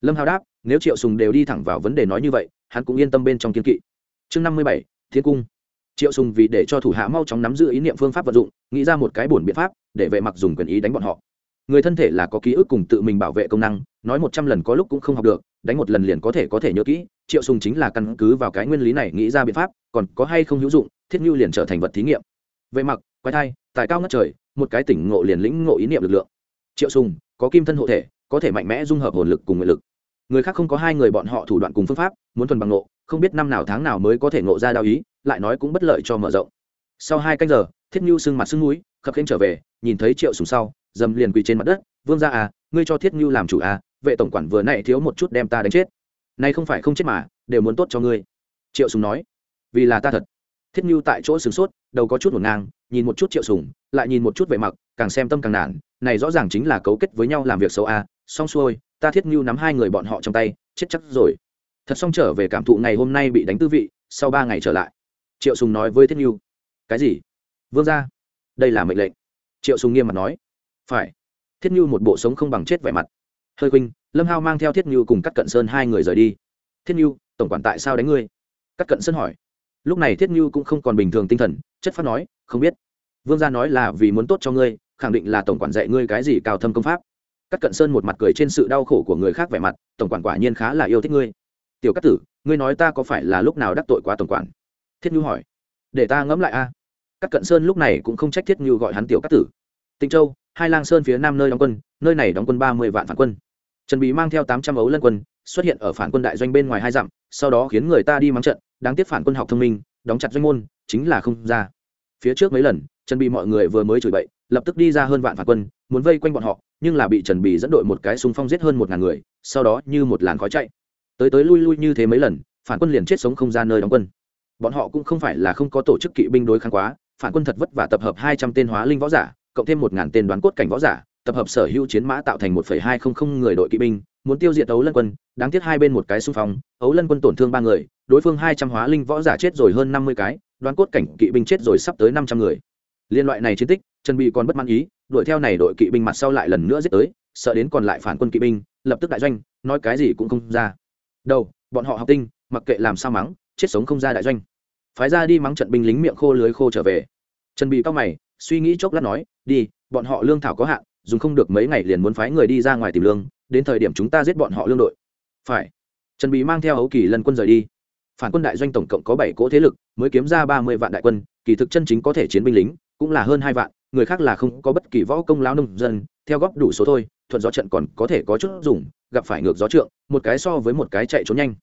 Lâm hao đáp, nếu triệu sùng đều đi thẳng vào vấn đề nói như vậy, hắn cũng yên tâm bên trong kiên kỵ. Chương năm mươi bảy, thiên cung. Triệu sùng vì để cho thủ hạ mau chóng nắm giữ ý niệm phương pháp vận dụng, nghĩ ra một cái bổn biện pháp để vệ mặc dùng quyền ý đánh bọn họ. Người thân thể là có ký ức cùng tự mình bảo vệ công năng, nói một trăm lần có lúc cũng không học được, đánh một lần liền có thể có thể nhớ kỹ. Triệu sùng chính là căn cứ vào cái nguyên lý này nghĩ ra biện pháp, còn có hay không hữu dụng thiết nhu liền trở thành vật thí nghiệm. Vệ mặc, quái thai, tài cao ngất trời, một cái tỉnh ngộ liền lĩnh ngộ ý niệm lực lượng. Triệu sùng, có kim thân hộ thể, có thể mạnh mẽ dung hợp hồn lực cùng nguyện lực. Người khác không có hai người bọn họ thủ đoạn cùng phương pháp, muốn thuần bằng ngộ, không biết năm nào tháng nào mới có thể ngộ ra đạo ý, lại nói cũng bất lợi cho mở rộng. Sau hai canh giờ, thiết nhu sưng mặt sưng núi, khập khiễng trở về, nhìn thấy triệu sùng sau, dầm liền quỳ trên mặt đất, vương gia à ngươi cho thiết nhu làm chủ à vệ tổng quản vừa nãy thiếu một chút đem ta đánh chết. Nay không phải không chết mà, đều muốn tốt cho ngươi. Triệu sùng nói, vì là ta thật thiết nhu tại chỗ sửng sốt đầu có chút ngổn ngang nhìn một chút triệu sùng lại nhìn một chút vệ mặc càng xem tâm càng nản này rõ ràng chính là cấu kết với nhau làm việc xấu à xong xuôi ta thiết nhu nắm hai người bọn họ trong tay chết chắc rồi. Thật xong trở về cảm thụ ngày hôm nay bị đánh tư vị sau ba ngày trở lại triệu sùng nói với thiết nhu cái gì? Vương gia đây là mệnh lệnh. Triệu sùng nghiêm mặt nói phải. Thiết nhu một bộ sống không bằng chết vẻ mặt. Hơi huynh, lâm hao mang theo thiết nhu cùng cắt cận sơn hai người rời đi. Thiết nhu tổng quản tại sao đánh ngươi? Cắt cận sơn hỏi lúc này thiết như cũng không còn bình thường tinh thần, chất phát nói, không biết. Vương gia nói là vì muốn tốt cho ngươi, khẳng định là tổng quản dạy ngươi cái gì cao thâm công pháp. Cắt cận sơn một mặt cười trên sự đau khổ của người khác vẻ mặt, tổng quản quả nhiên khá là yêu thích ngươi. Tiểu cát tử, ngươi nói ta có phải là lúc nào đắc tội quá tổng quản? Thiết như hỏi. Để ta ngẫm lại a. Cắt cận sơn lúc này cũng không trách thiết như gọi hắn tiểu cát tử. Tịnh châu, hai lang sơn phía nam nơi đóng quân, nơi này đóng quân ba mươi vạn phản quân. Trần bí mang theo tám trăm ấu lân quân, xuất hiện ở phản quân đại doanh bên ngoài hai dặm, sau đó khiến người ta đi mắng trận đáng tiếc phản quân học thông minh, đóng chặt doanh môn, chính là không ra. Phía trước mấy lần, trần bị mọi người vừa mới chửi bậy, lập tức đi ra hơn vạn phản quân, muốn vây quanh bọn họ, nhưng là bị trần bị dẫn đội một cái xung phong giết hơn một ngàn người, sau đó như một làn khói chạy. Tới tới lui lui như thế mấy lần, phản quân liền chết sống không ra nơi đóng quân. Bọn họ cũng không phải là không có tổ chức kỵ binh đối kháng quá, phản quân thật vất vả tập hợp hai trăm tên hóa linh võ giả, cộng thêm một ngàn tên đoán cốt cảnh võ giả, tập hợp sở hữu chiến mã tạo thành một hai không không người đội kỵ binh, muốn tiêu diệt ấu lân quân, đáng tiếc hai bên một cái xung phong ấu lân quân tổn thương ba người đối phương hai trăm hóa linh võ giả chết rồi hơn năm mươi cái, đoán cốt cảnh kỵ binh chết rồi sắp tới năm trăm người. Liên loại này chiến tích, trần bị còn bất mãn ý, đuổi theo này đội kỵ binh mặt sau lại lần nữa giết tới, sợ đến còn lại phản quân kỵ binh, lập tức đại doanh, nói cái gì cũng không ra. Đâu bọn họ học tinh, mặc kệ làm sao mắng, chết sống không ra đại doanh. Phái ra đi mắng trận binh lính miệng khô lưới khô trở về. Trần bị cao mày, suy nghĩ chốc lát nói, đi, bọn họ lương thảo có hạn, dùng không được mấy ngày liền muốn phái người đi ra ngoài tìm lương, đến thời điểm chúng ta giết bọn họ lương đội. Phải. Trần bị mang theo hấu kỳ lân quân rời đi phản quân đại doanh tổng cộng có bảy cỗ thế lực, mới kiếm ra ba mươi vạn đại quân, kỳ thực chân chính có thể chiến binh lính cũng là hơn hai vạn, người khác là không có bất kỳ võ công lao nông dân, theo góp đủ số thôi, thuận gió trận còn có thể có chút dùng, gặp phải ngược gió trượng, một cái so với một cái chạy trốn nhanh.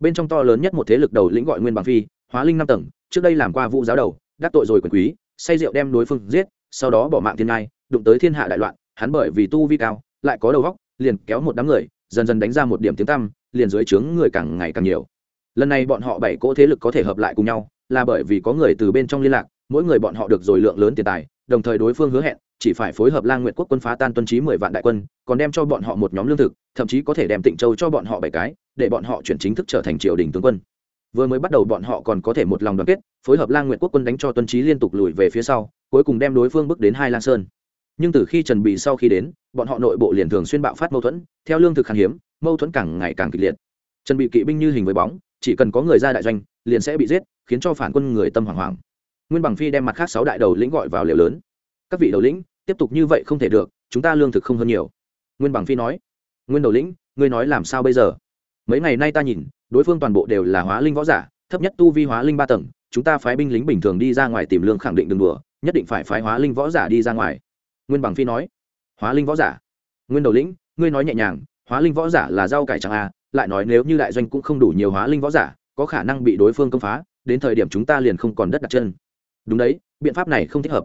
Bên trong to lớn nhất một thế lực đầu lĩnh gọi nguyên bằng phi, hóa linh năm tầng, trước đây làm qua vụ giáo đầu, đắc tội rồi quyền quý, say rượu đem đối phương giết, sau đó bỏ mạng thiên ngai, đụng tới thiên hạ đại loạn, hắn bởi vì tu vi cao, lại có đầu góc liền kéo một đám người, dần dần đánh ra một điểm tiếng tăm, liền dưới trướng người càng ngày càng nhiều lần này bọn họ bảy cỗ thế lực có thể hợp lại cùng nhau, là bởi vì có người từ bên trong liên lạc, mỗi người bọn họ được rồi lượng lớn tiền tài, đồng thời đối phương hứa hẹn, chỉ phải phối hợp lang nguyện quốc quân phá tan tuân trí mười vạn đại quân, còn đem cho bọn họ một nhóm lương thực, thậm chí có thể đem tịnh châu cho bọn họ bảy cái, để bọn họ chuyển chính thức trở thành triều đình tướng quân. Vừa mới bắt đầu bọn họ còn có thể một lòng đoàn kết, phối hợp lang nguyện quốc quân đánh cho tuân trí liên tục lùi về phía sau, cuối cùng đem đối phương bước đến hai lang sơn. Nhưng từ khi trần bị sau khi đến, bọn họ nội bộ liền thường xuyên bạo phát mâu thuẫn, theo lương thực khan hiếm, mâu thuẫn càng ngày càng kịch liệt. Trần bị kỵ binh như hình với bóng chỉ cần có người ra đại doanh liền sẽ bị giết khiến cho phản quân người tâm hoảng hoảng. Nguyên bằng phi đem mặt khác sáu đại đầu lĩnh gọi vào liều lớn. Các vị đầu lĩnh tiếp tục như vậy không thể được chúng ta lương thực không hơn nhiều. Nguyên bằng phi nói. Nguyên đầu lĩnh ngươi nói làm sao bây giờ? Mấy ngày nay ta nhìn đối phương toàn bộ đều là hóa linh võ giả thấp nhất tu vi hóa linh ba tầng chúng ta phái binh lính bình thường đi ra ngoài tìm lương khẳng định đừng đùa nhất định phải phái hóa linh võ giả đi ra ngoài. Nguyên bằng phi nói. Hóa linh võ giả? Nguyên đầu lĩnh ngươi nói nhẹ nhàng hóa linh võ giả là rau cải chẳng à, lại nói nếu như đại doanh cũng không đủ nhiều hóa linh võ giả có khả năng bị đối phương công phá đến thời điểm chúng ta liền không còn đất đặt chân. Đúng đấy biện pháp này không thích hợp.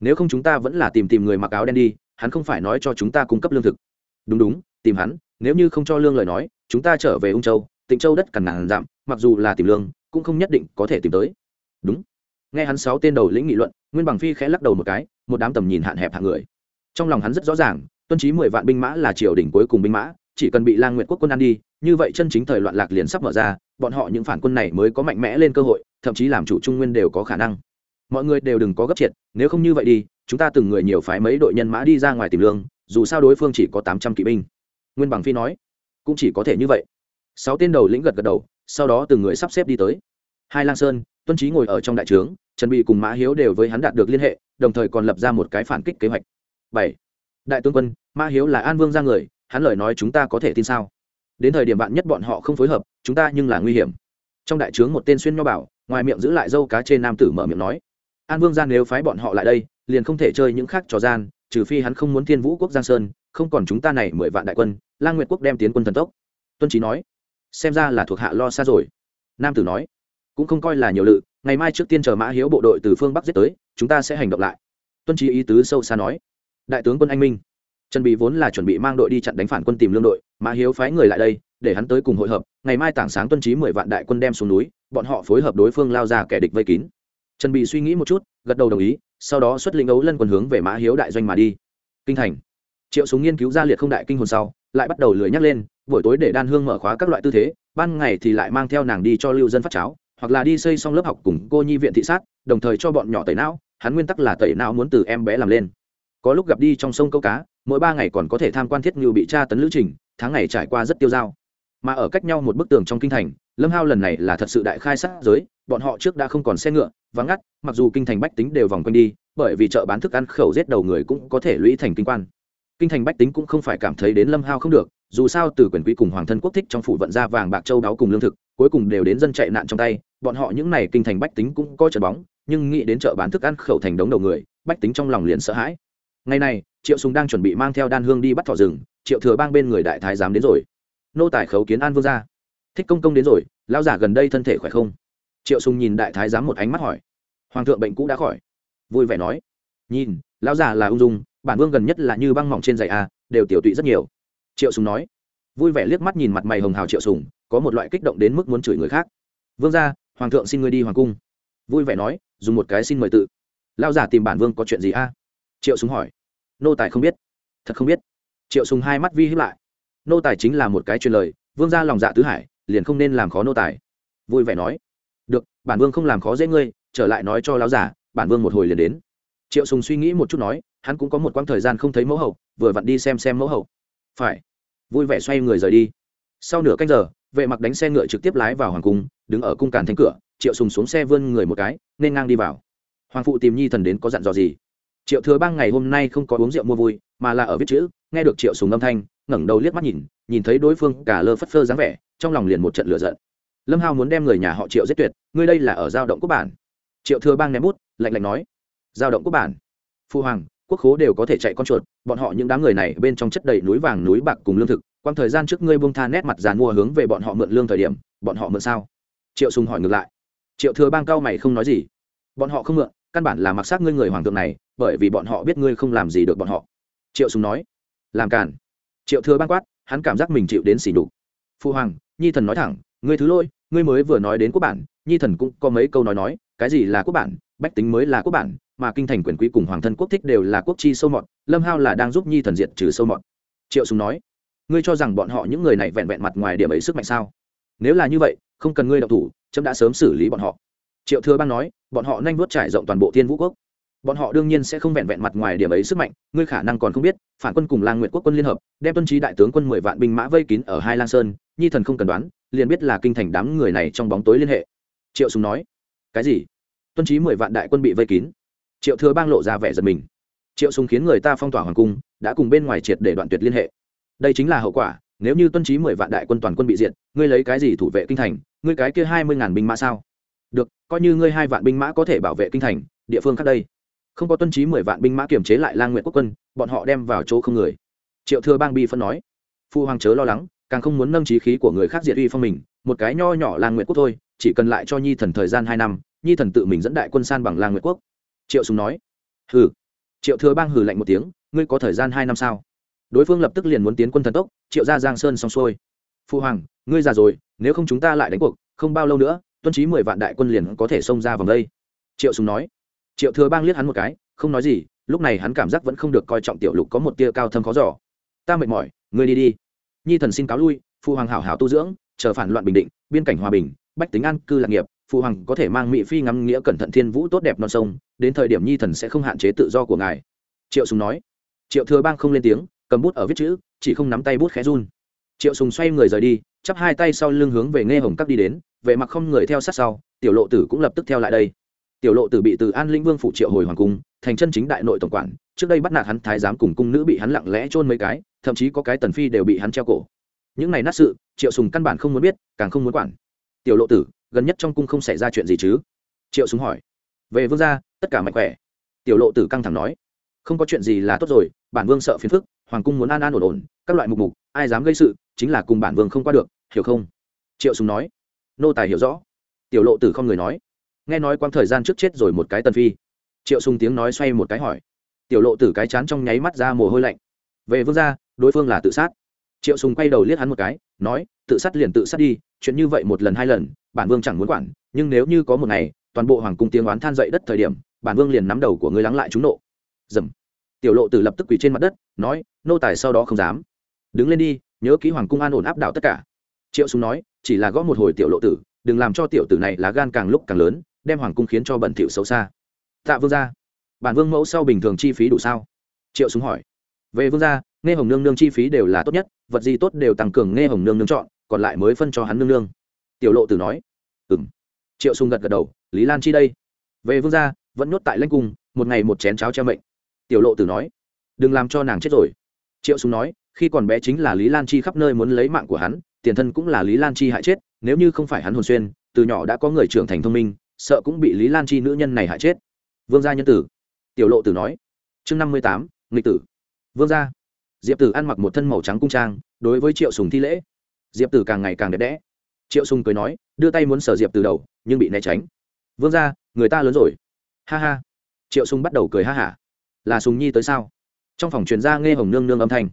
Nếu không chúng ta vẫn là tìm tìm người mặc áo đen đi hắn không phải nói cho chúng ta cung cấp lương thực. Đúng đúng tìm hắn nếu như không cho lương lời nói chúng ta trở về ung châu tịnh châu đất cằn ngàn giảm, mặc dù là tìm lương cũng không nhất định có thể tìm tới. Đúng. Nghe hắn sáu tên đầu lĩnh nghị luận nguyên bằng phi khẽ lắc đầu một cái một đám tầm nhìn hạn hẹp hạng người. Trong lòng hắn rất rõ ràng tuân trí mười vạn binh mã là triều đình cuối cùng binh mã chỉ cần bị lang nguyện quốc quân ăn đi, như vậy chân chính thời loạn lạc liền sắp mở ra, bọn họ những phản quân này mới có mạnh mẽ lên cơ hội, thậm chí làm chủ trung nguyên đều có khả năng. Mọi người đều đừng có gấp triệt, nếu không như vậy đi, chúng ta từng người nhiều phái mấy đội nhân mã đi ra ngoài tìm lương, dù sao đối phương chỉ có tám trăm kỵ binh. Nguyên bằng phi nói, cũng chỉ có thể như vậy. Sáu tên đầu lĩnh gật gật đầu, sau đó từng người sắp xếp đi tới. Hai lang sơn, tuân trí ngồi ở trong đại trướng, Trần bị cùng mã hiếu đều với hắn đạt được liên hệ, đồng thời còn lập ra một cái phản kích kế hoạch. Bảy, đại tướng quân, mã hiếu là an vương ra người hắn lời nói chúng ta có thể tin sao? Đến thời điểm bạn nhất bọn họ không phối hợp, chúng ta nhưng là nguy hiểm. Trong đại trướng một tên xuyên nho bảo, ngoài miệng giữ lại dâu cá trên nam tử mở miệng nói, an vương gian nếu phái bọn họ lại đây, liền không thể chơi những khác trò gian, trừ phi hắn không muốn thiên vũ quốc giang sơn, không còn chúng ta này mười vạn đại quân, lang nguyệt quốc đem tiến quân thần tốc. Tuân trí nói, xem ra là thuộc hạ lo xa rồi. Nam tử nói, cũng không coi là nhiều lự, ngày mai trước tiên chờ mã hiếu bộ đội từ phương bắc giết tới, chúng ta sẽ hành động lại. Tuân trí ý tứ sâu xa nói, đại tướng quân anh minh trần bị vốn là chuẩn bị mang đội đi chặn đánh phản quân tìm lương đội, mã hiếu phái người lại đây, để hắn tới cùng hội hợp, ngày mai tảng sáng tuân trí mười vạn đại quân đem xuống núi, bọn họ phối hợp đối phương lao ra kẻ địch vây kín. Trần bị suy nghĩ một chút, gật đầu đồng ý, sau đó xuất lĩnh ấu lân quân hướng về mã hiếu đại doanh mà đi. Kinh thành. Triệu súng nghiên cứu ra liệt không đại kinh hồn sau, lại bắt đầu lười nhắc lên, buổi tối để đan hương mở khóa các loại tư thế, ban ngày thì lại mang theo nàng đi cho lưu dân phát cháo, hoặc là đi xây xong lớp học cùng cô nhi viện thị sát, đồng thời cho bọn nhỏ tẩy não, hắn nguyên tắc là tẩy não muốn từ em bé làm lên. Có lúc gặp đi trong sông câu cá mỗi ba ngày còn có thể tham quan thiết ngưu bị tra tấn lữ trình, tháng ngày trải qua rất tiêu dao. Mà ở cách nhau một bức tường trong kinh thành, lâm hao lần này là thật sự đại khai sát giới, bọn họ trước đã không còn xe ngựa, vắng ngắt, mặc dù kinh thành bách tính đều vòng quanh đi, bởi vì chợ bán thức ăn khẩu giết đầu người cũng có thể lũy thành kinh quan. Kinh thành bách tính cũng không phải cảm thấy đến lâm hao không được, dù sao từ quyền quý cùng hoàng thân quốc thích trong phủ vận ra vàng bạc châu đáo cùng lương thực, cuối cùng đều đến dân chạy nạn trong tay, bọn họ những n à y kinh thành bách tính cũng có trận bóng, nhưng nghĩ đến chợ bán thức ăn khẩu thành đống đầu người, bách tính trong lòng liền sợ hãi. Ngày này triệu sùng đang chuẩn bị mang theo đan hương đi bắt thỏ rừng, triệu thừa bang bên người đại thái giám đến rồi. Nô tài khấu kiến an vương gia. Thích công công đến rồi, lão giả gần đây thân thể khỏe không? Triệu sùng nhìn đại thái giám một ánh mắt hỏi. Hoàng thượng bệnh cũ đã khỏi. Vui vẻ nói. Nhìn, lão già là ung dung, bản vương gần nhất là như băng mỏng trên giày a, đều tiểu tụy rất nhiều. Triệu sùng nói. Vui vẻ liếc mắt nhìn mặt mày hồng hào triệu sùng, có một loại kích động đến mức muốn chửi người khác. Vương gia, hoàng thượng xin ngươi đi hoàng cung. Vui vẻ nói, dùng một cái xin mời tự. Lão già tìm bản vương có chuyện gì a? Triệu sùng hỏi nô tài không biết. Thật không biết. Triệu sùng hai mắt vi hiếp lại. Nô tài chính là một cái truyền lời, vương gia lòng dạ tứ hải, liền không nên làm khó nô tài. Vui vẻ nói. Được, bản vương không làm khó dễ ngươi, trở lại nói cho lão giả, bản vương một hồi liền đến. Triệu sùng suy nghĩ một chút nói, hắn cũng có một quãng thời gian không thấy mẫu hậu, vừa vặn đi xem xem mẫu hậu. Phải. Vui vẻ xoay người rời đi. Sau nửa canh giờ, vệ mặc đánh xe ngựa trực tiếp lái vào hoàng cung, đứng ở cung càn thanh cửa, triệu sùng xuống xe vươn người một cái, nên ngang đi vào. Hoàng phụ tìm nhi thần đến có dặn dò gì? Triệu thừa bang ngày hôm nay không có uống rượu mua vui, mà là ở viết chữ, nghe được triệu sùng âm thanh, ngẩng đầu liếc mắt nhìn nhìn thấy đối phương cả lơ phất phơ dáng vẻ, trong lòng liền một trận lửa giận. Lâm hao muốn đem người nhà họ triệu giết tuyệt, ngươi đây là ở giao động quốc bản. Triệu thừa bang ném bút, lạnh lạnh nói, giao động quốc bản. Phu hoàng, quốc khố đều có thể chạy con chuột, bọn họ những đám người này bên trong chất đầy núi vàng, núi bạc cùng lương thực quang thời gian trước ngươi buông tha nét mặt dàn mua hướng về bọn họ mượn lương thời điểm, bọn họ mượn sao? Triệu sùng hỏi ngược lại. Triệu thừa bang cao mày không nói gì. Bọn họ không mượn, căn bản là mặc xác ngươi người hoàng thượng này bởi vì bọn họ biết ngươi không làm gì được bọn họ. Triệu sùng nói. Làm cản triệu thừa bang quát, hắn cảm giác mình chịu đến xỉ nhục. Phu hoàng, nhi thần nói thẳng, ngươi thứ lôi ngươi mới vừa nói đến quốc bản, nhi thần cũng có mấy câu nói nói, cái gì là quốc bản, bách tính mới là quốc bản, mà kinh thành quyền quý cùng hoàng thân quốc thích đều là quốc chi sâu mọt, lâm hao là đang giúp nhi thần diệt trừ sâu mọt. Triệu sùng nói. Ngươi cho rằng bọn họ những người này vẹn vẹn mặt ngoài điểm ấy sức mạnh sao? Nếu là như vậy, không cần ngươi động thủ trẫm đã sớm xử lý bọn họ. Triệu thừa bang nói, bọn họ nhanh vuốt trải rộng toàn bộ thiên vũ quốc bọn họ đương nhiên sẽ không vẹn vẹn mặt ngoài điểm ấy sức mạnh, ngươi khả năng còn không biết, phản quân cùng lang nguyện quốc quân liên hợp, đem tuân trí đại tướng quân mười vạn binh mã vây kín ở hai lang sơn, nhi thần không cần đoán, liền biết là kinh thành đám người này trong bóng tối liên hệ. Triệu sùng nói, cái gì? Tuân trí mười vạn đại quân bị vây kín? Triệu thừa bang lộ ra vẻ giật mình. Triệu sùng khiến người ta phong tỏa hoàng cung, đã cùng bên ngoài triệt để đoạn tuyệt liên hệ. Đây chính là hậu quả, nếu như tuân trí mười vạn đại quân toàn quân bị diệt, ngươi lấy cái gì thủ vệ kinh thành, ngươi cái kia hai mươi ngàn binh mã sao? Được, coi như ngươi hai vạn binh mã có thể bảo vệ kinh thành, địa phương khác đây không có tuân trí mười vạn binh mã kiềm chế lại lang nguyện quốc quân, bọn họ đem vào chỗ không người. Triệu thừa bang bi phân nói, phu hoàng chớ lo lắng, càng không muốn nâng trí khí của người khác diệt uy phong mình, một cái nho nhỏ lang nguyện quốc thôi, chỉ cần lại cho nhi thần thời gian hai năm, nhi thần tự mình dẫn đại quân san bằng lang nguyện quốc. Triệu sùng nói, hừ. Triệu thừa bang hừ lạnh một tiếng, ngươi có thời gian hai năm sao? Đối phương lập tức liền muốn tiến quân thần tốc, triệu ra giang sơn xong xuôi. Phu hoàng, ngươi già rồi, nếu không chúng ta lại đánh cuộc, không bao lâu nữa, tuân trí mười vạn đại quân liền có thể xông ra vòng đây. Triệu sùng nói triệu thừa bang liếc hắn một cái, không nói gì, lúc này hắn cảm giác vẫn không được coi trọng tiểu lục có một tia cao thâm khó giỏ ta mệt mỏi, ngươi đi đi. Nhi thần xin cáo lui phụ hoàng hảo hảo tu dưỡng, chờ phản loạn bình định, biên cảnh hòa bình, bách tính an cư lạc nghiệp phụ hoàng có thể mang mỹ phi ngắm nghĩa cẩn thận thiên vũ tốt đẹp non sông, đến thời điểm nhi thần sẽ không hạn chế tự do của ngài. Triệu sùng nói. Triệu thừa bang không lên tiếng, cầm bút ở viết chữ, chỉ không nắm tay bút khẽ run. Triệu sùng xoay người rời đi, chắp hai tay sau lưng hướng về nghe hồng các đi đến vệ mặc không người theo sát sau, tiểu lộ tử cũng lập tức theo lại đây tiểu lộ tử bị từ an linh vương phủ triệu hồi hoàng cung, thành chân chính đại nội tổng quản, trước đây bắt nạt hắn thái giám cùng cung nữ bị hắn lặng lẽ chôn mấy cái, thậm chí có cái tần phi đều bị hắn treo cổ. Những này nát sự, triệu sùng căn bản không muốn biết, càng không muốn quản. Tiểu lộ tử, gần nhất trong cung không xảy ra chuyện gì chứ? Triệu sùng hỏi. Về vương gia, tất cả mạnh khỏe. Tiểu lộ tử căng thẳng nói. Không có chuyện gì là tốt rồi, bản vương sợ phiền phức, hoàng cung muốn an an ổn ổn, các loại mục mục, ai dám gây sự, chính là cùng bản vương không qua được, hiểu không? Triệu sùng nói. Nô tài hiểu rõ. Tiểu lộ tử không người nói nghe nói quang thời gian trước chết rồi một cái tần phi. Triệu sùng tiếng nói xoay một cái hỏi. Tiểu lộ tử cái chán trong nháy mắt ra mồ hôi lạnh. Về vương gia, đối phương là tự sát. Triệu sùng quay đầu liếc hắn một cái, nói, tự sát liền tự sát đi, chuyện như vậy một lần hai lần, bản vương chẳng muốn quản, nhưng nếu như có một ngày, toàn bộ hoàng cung tiếng oán than dậy đất thời điểm, bản vương liền nắm đầu của ngươi lắng lại chúng nộ. Dầm. Tiểu lộ tử lập tức quỳ trên mặt đất, nói, nô tài sau đó không dám. Đứng lên đi, nhớ kỹ hoàng cung an ổn áp đảo tất cả. Triệu sùng nói, chỉ là gõ một hồi tiểu lộ tử, đừng làm cho tiểu tử này lá gan càng lúc càng lớn đem hoàng cung khiến cho bẩn thỉu xấu xa. Tạ vương gia, bản vương mẫu sau bình thường chi phí đủ sao? Triệu súng hỏi. Về vương gia, nghe hồng nương nương chi phí đều là tốt nhất, vật gì tốt đều tăng cường nghe hồng nương nương chọn, còn lại mới phân cho hắn nương nương. Tiểu lộ tử nói. Ừ m triệu sùng gật gật đầu. Lý lan chi đây? Về vương gia, vẫn nhốt tại lãnh cung, một ngày một chén cháo che mệnh. Tiểu lộ tử nói. Đừng làm cho nàng chết rồi. Triệu sùng nói. Khi còn bé chính là lý lan chi khắp nơi muốn lấy mạng của hắn, tiền thân cũng là lý lan chi hại chết, nếu như không phải hắn hồn xuyên, từ nhỏ đã có người trưởng thành thông minh sợ cũng bị lý lan chi nữ nhân này hại chết. Vương gia nhân tử. Tiểu lộ tử nói. Chương năm mươi tám, nghịch tử. Vương gia. Diệp tử ăn mặc một thân màu trắng cung trang, đối với triệu sùng thi lễ. Diệp tử càng ngày càng đẹp đẽ. Triệu sùng cười nói, đưa tay muốn sở diệp từ đầu, nhưng bị né tránh. Vương gia, người ta lớn rồi. Ha ha. Triệu sùng bắt đầu cười ha hả. Là sùng nhi tới sao? Trong phòng truyền ra nghe hồng nương nương âm thanh.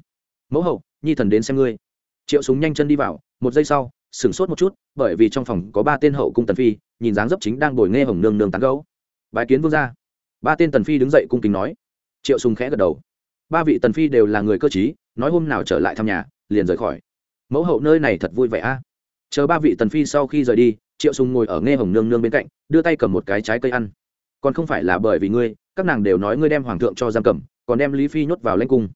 Mẫu hậu, nhi thần đến xem ngươi. Triệu sùng nhanh chân đi vào, một giây sau sửng sốt một chút, bởi vì trong phòng có ba tên hậu cung tần phi, nhìn dáng dấp chính đang bồi nghe hồng nương nương tán gấu Bái kiến vương gia. Ba tên tần phi đứng dậy cung kính nói. Triệu sùng khẽ gật đầu. Ba vị tần phi đều là người cơ trí, nói hôm nào trở lại thăm nhà, liền rời khỏi. Mẫu hậu nơi này thật vui vẻ a. Chờ ba vị tần phi sau khi rời đi, triệu sùng ngồi ở nghe hồng nương nương bên cạnh, đưa tay cầm một cái trái cây ăn. Còn không phải là bởi vì ngươi, các nàng đều nói ngươi đem hoàng thượng cho giam cầm, còn đem lý phi nhốt vào lãnh cung.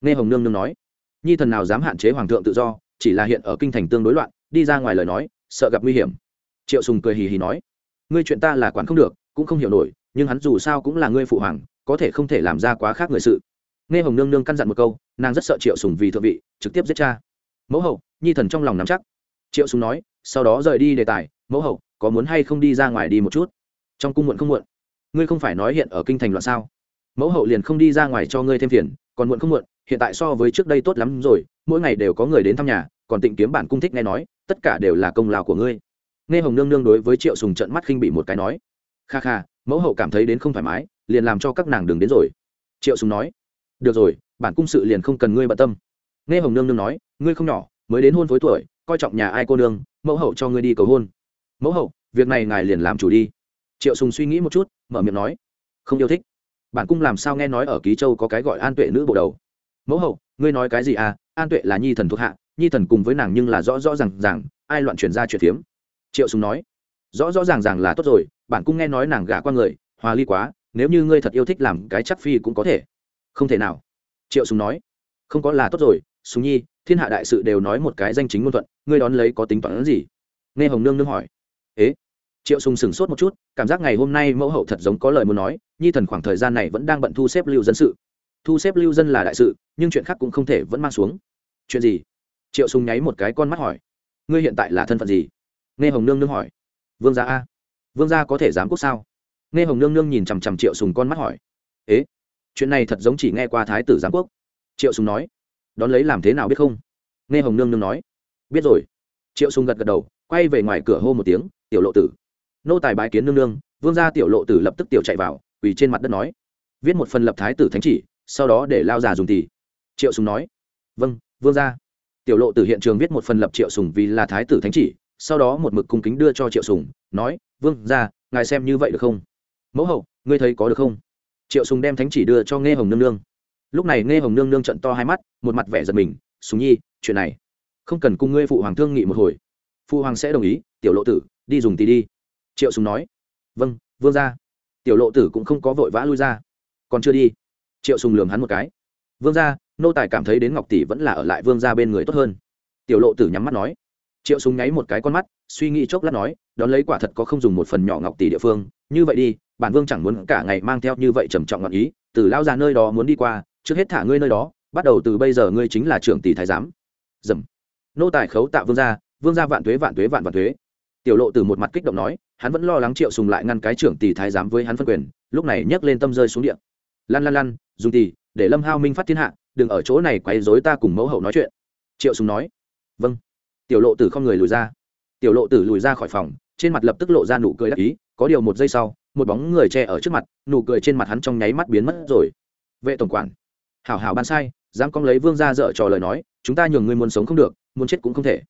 Nghe hồng nương nương nói. Nhi thần nào dám hạn chế hoàng thượng tự do, chỉ là hiện ở kinh thành tương đối loạn đi ra ngoài lời nói, sợ gặp nguy hiểm. Triệu sùng cười hì hì nói, ngươi chuyện ta là quản không được, cũng không hiểu nổi, nhưng hắn dù sao cũng là ngươi phụ hoàng, có thể không thể làm ra quá khác người sự. Nghe hồng nương nương căn dặn một câu, nàng rất sợ triệu sùng vì thượng vị, trực tiếp giết cha. Mẫu hậu, nhi thần trong lòng nắm chắc. Triệu sùng nói, sau đó rời đi đề tài, mẫu hậu, có muốn hay không đi ra ngoài đi một chút? Trong cung muộn không muộn. Ngươi không phải nói hiện ở kinh thành loạn sao? Mẫu hậu liền không đi ra ngoài cho ngươi thêm phiền, còn muộn không muộn, hiện tại so với trước đây tốt lắm rồi, mỗi ngày đều có người đến thăm nhà còn tịnh kiếm bản cung thích nghe nói, tất cả đều là công lao của ngươi. Nghe hồng nương nương đối với triệu sùng trận mắt khinh bị một cái nói. Kha kha, mẫu hậu cảm thấy đến không thoải mái, liền làm cho các nàng đừng đến rồi. Triệu sùng nói. Được rồi, bản cung sự liền không cần ngươi bận tâm. Nghe hồng nương nương nói, ngươi không nhỏ, mới đến hôn phối tuổi, coi trọng nhà ai cô nương, mẫu hậu cho ngươi đi cầu hôn. Mẫu hậu, việc này ngài liền làm chủ đi. Triệu sùng suy nghĩ một chút, mở miệng nói. Không yêu thích. Bản cung làm sao nghe nói ở ký châu có cái gọi an tuệ nữ bộ đầu? Mẫu hậu, ngươi nói cái gì à? An tuệ là nhi thần thuộc hạ nhi thần cùng với nàng nhưng là rõ rõ ràng ràng, ai loạn truyền ra chuyện phiếm triệu sùng nói, rõ rõ ràng ràng là tốt rồi bản cung nghe nói nàng gả qua người, hòa ly quá, nếu như ngươi thật yêu thích làm cái chắc phi cũng có thể. Không thể nào. Triệu sùng nói, không có là tốt rồi, sùng nhi, thiên hạ đại sự đều nói một cái danh chính ngôn thuận, ngươi đón lấy có tính toán gì? Nghe hồng nương nương hỏi. Ế? Triệu sùng sửng sốt một chút, cảm giác ngày hôm nay mẫu hậu thật giống có lời muốn nói, nhi thần khoảng thời gian này vẫn đang bận thu xếp lưu dân sự. Thu xếp lưu dân là đại sự, nhưng chuyện khác cũng không thể vẫn mang xuống. Chuyện gì? Triệu sùng nháy một cái con mắt hỏi, ngươi hiện tại là thân phận gì? Nghe hồng nương nương hỏi, vương gia a. Vương gia có thể dám quốc sao? Nghe hồng nương nương nhìn chằm chằm triệu sùng con mắt hỏi, ế, chuyện này thật giống chỉ nghe qua thái tử giám quốc. Triệu sùng nói, đón lấy làm thế nào biết không? Nghe hồng nương nương nói, biết rồi. Triệu sùng gật gật đầu, quay về ngoài cửa hô một tiếng, tiểu lộ tử. Nô tài bái kiến nương nương, vương gia tiểu lộ tử lập tức tiểu chạy vào, quỳ trên mặt đất nói, viết một phần lập thái tử thánh chỉ, sau đó để lao già dùng tỷ triệu sùng nói vâng vương gia tiểu lộ tử hiện trường viết một phần lập triệu sùng vì là thái tử thánh chỉ, sau đó một mực cung kính đưa cho triệu sùng, nói, vương gia, ngài xem như vậy được không? Mẫu hậu, ngươi thấy có được không? Triệu sùng đem thánh chỉ đưa cho nghe hồng nương nương. Lúc này nghe hồng nương nương trận to hai mắt, một mặt vẻ giật mình, sùng nhi, chuyện này không cần cùng ngươi phụ hoàng thương nghị một hồi. Phụ hoàng sẽ đồng ý, tiểu lộ tử, đi dùng tí đi. Triệu sùng nói vâng vương gia. Tiểu lộ tử cũng không có vội vã lui ra. Còn chưa đi. Triệu sùng lườm hắn một cái. Vương gia nô tài cảm thấy đến ngọc tỷ vẫn là ở lại vương gia bên người tốt hơn. Tiểu lộ tử nhắm mắt nói. Triệu sùng nháy một cái con mắt, suy nghĩ chốc lát nói, đón lấy quả thật có không dùng một phần nhỏ ngọc tỷ địa phương, như vậy đi, bản vương chẳng muốn cả ngày mang theo như vậy trầm trọng ngọn ý, từ lao ra nơi đó muốn đi qua, trước hết thả ngươi nơi đó, bắt đầu từ bây giờ ngươi chính là trưởng tỷ thái giám. Dầm. Nô tài khấu tạ vương gia vương gia vạn tuế vạn tuế vạn vạn tuế. Tiểu lộ từ một mặt kích động nói, hắn vẫn lo lắng triệu sùng lại ngăn cái trưởng tỷ thái giám với hắn phân quyền, lúc này nhấc lên tâm rơi xuống địa. Lăn lăn lăn dùng tỷ, để lâm hao minh phát thiên hạ đừng ở chỗ này quấy rối ta cùng mẫu hậu nói chuyện. Triệu sùng nói. Vâng. Tiểu lộ tử không người lùi ra. Tiểu lộ tử lùi ra khỏi phòng, trên mặt lập tức lộ ra nụ cười đắc ý, có điều một giây sau, một bóng người che ở trước mặt, nụ cười trên mặt hắn trong nháy mắt biến mất rồi. Vệ tổng quản. Hảo hảo ban sai, dám con lấy vương ra dở trò lời nói, chúng ta nhường ngươi muốn sống không được, muốn chết cũng không thể.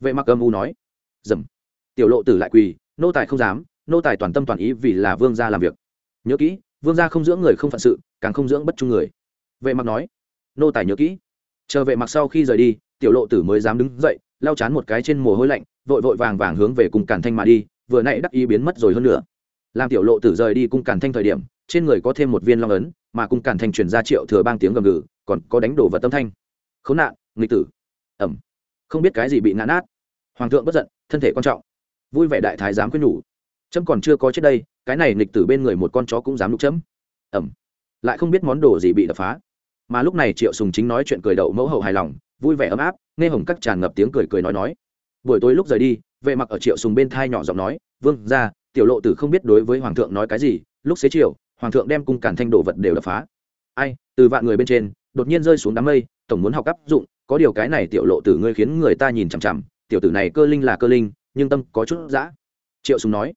Vệ mặc âm u nói. Dầm. Tiểu lộ tử lại quỳ, nô tài không dám, nô tài toàn tâm toàn ý vì là vương gia làm việc. Nhớ kỹ, vương gia không dưỡng người không phận sự, càng không dưỡng bất trung người. Vệ mặc nói nô tài nhớ kỹ. Chờ vệ mặc sau khi rời đi, tiểu lộ tử mới dám đứng dậy, lau chán một cái trên mồ hôi lạnh, vội vội vàng vàng hướng về cung cản thanh mà đi, vừa nãy đắc ý biến mất rồi hơn nữa. Làm tiểu lộ tử rời đi cung cản thanh thời điểm, trên người có thêm một viên long ấn, mà cung cản thanh truyền ra triệu thừa bang tiếng gầm gừ, còn có đánh đổ vật tâm thanh. Khốn nạn, nghịch tử. Ẩm không biết cái gì bị ngã nát. Hoàng thượng bất giận, thân thể quan trọng. Vui vẻ đại thái dám quyết nhủ. Trâm còn chưa có chết đây, cái này nghịch tử bên người một con chó cũng dám lục chấm. Ẩm lại không biết món đồ gì bị đập phá mà lúc này triệu sùng chính nói chuyện cười đậu mẫu hậu hài lòng, vui vẻ ấm áp, nghe hồng các tràn ngập tiếng cười cười nói nói. Buổi tối lúc rời đi, vệ mặc ở triệu sùng bên thai nhỏ giọng nói, vương ra tiểu lộ tử không biết đối với hoàng thượng nói cái gì, lúc xế chiều, hoàng thượng đem cung cản thanh đồ vật đều đập phá. Ai, từ vạn người bên trên, đột nhiên rơi xuống đám mây, tổng muốn học áp dụng, có điều cái này tiểu lộ tử ngươi khiến người ta nhìn chằm chằm, tiểu tử này cơ linh là cơ linh, nhưng tâm có chút dã. Triệu sùng nói.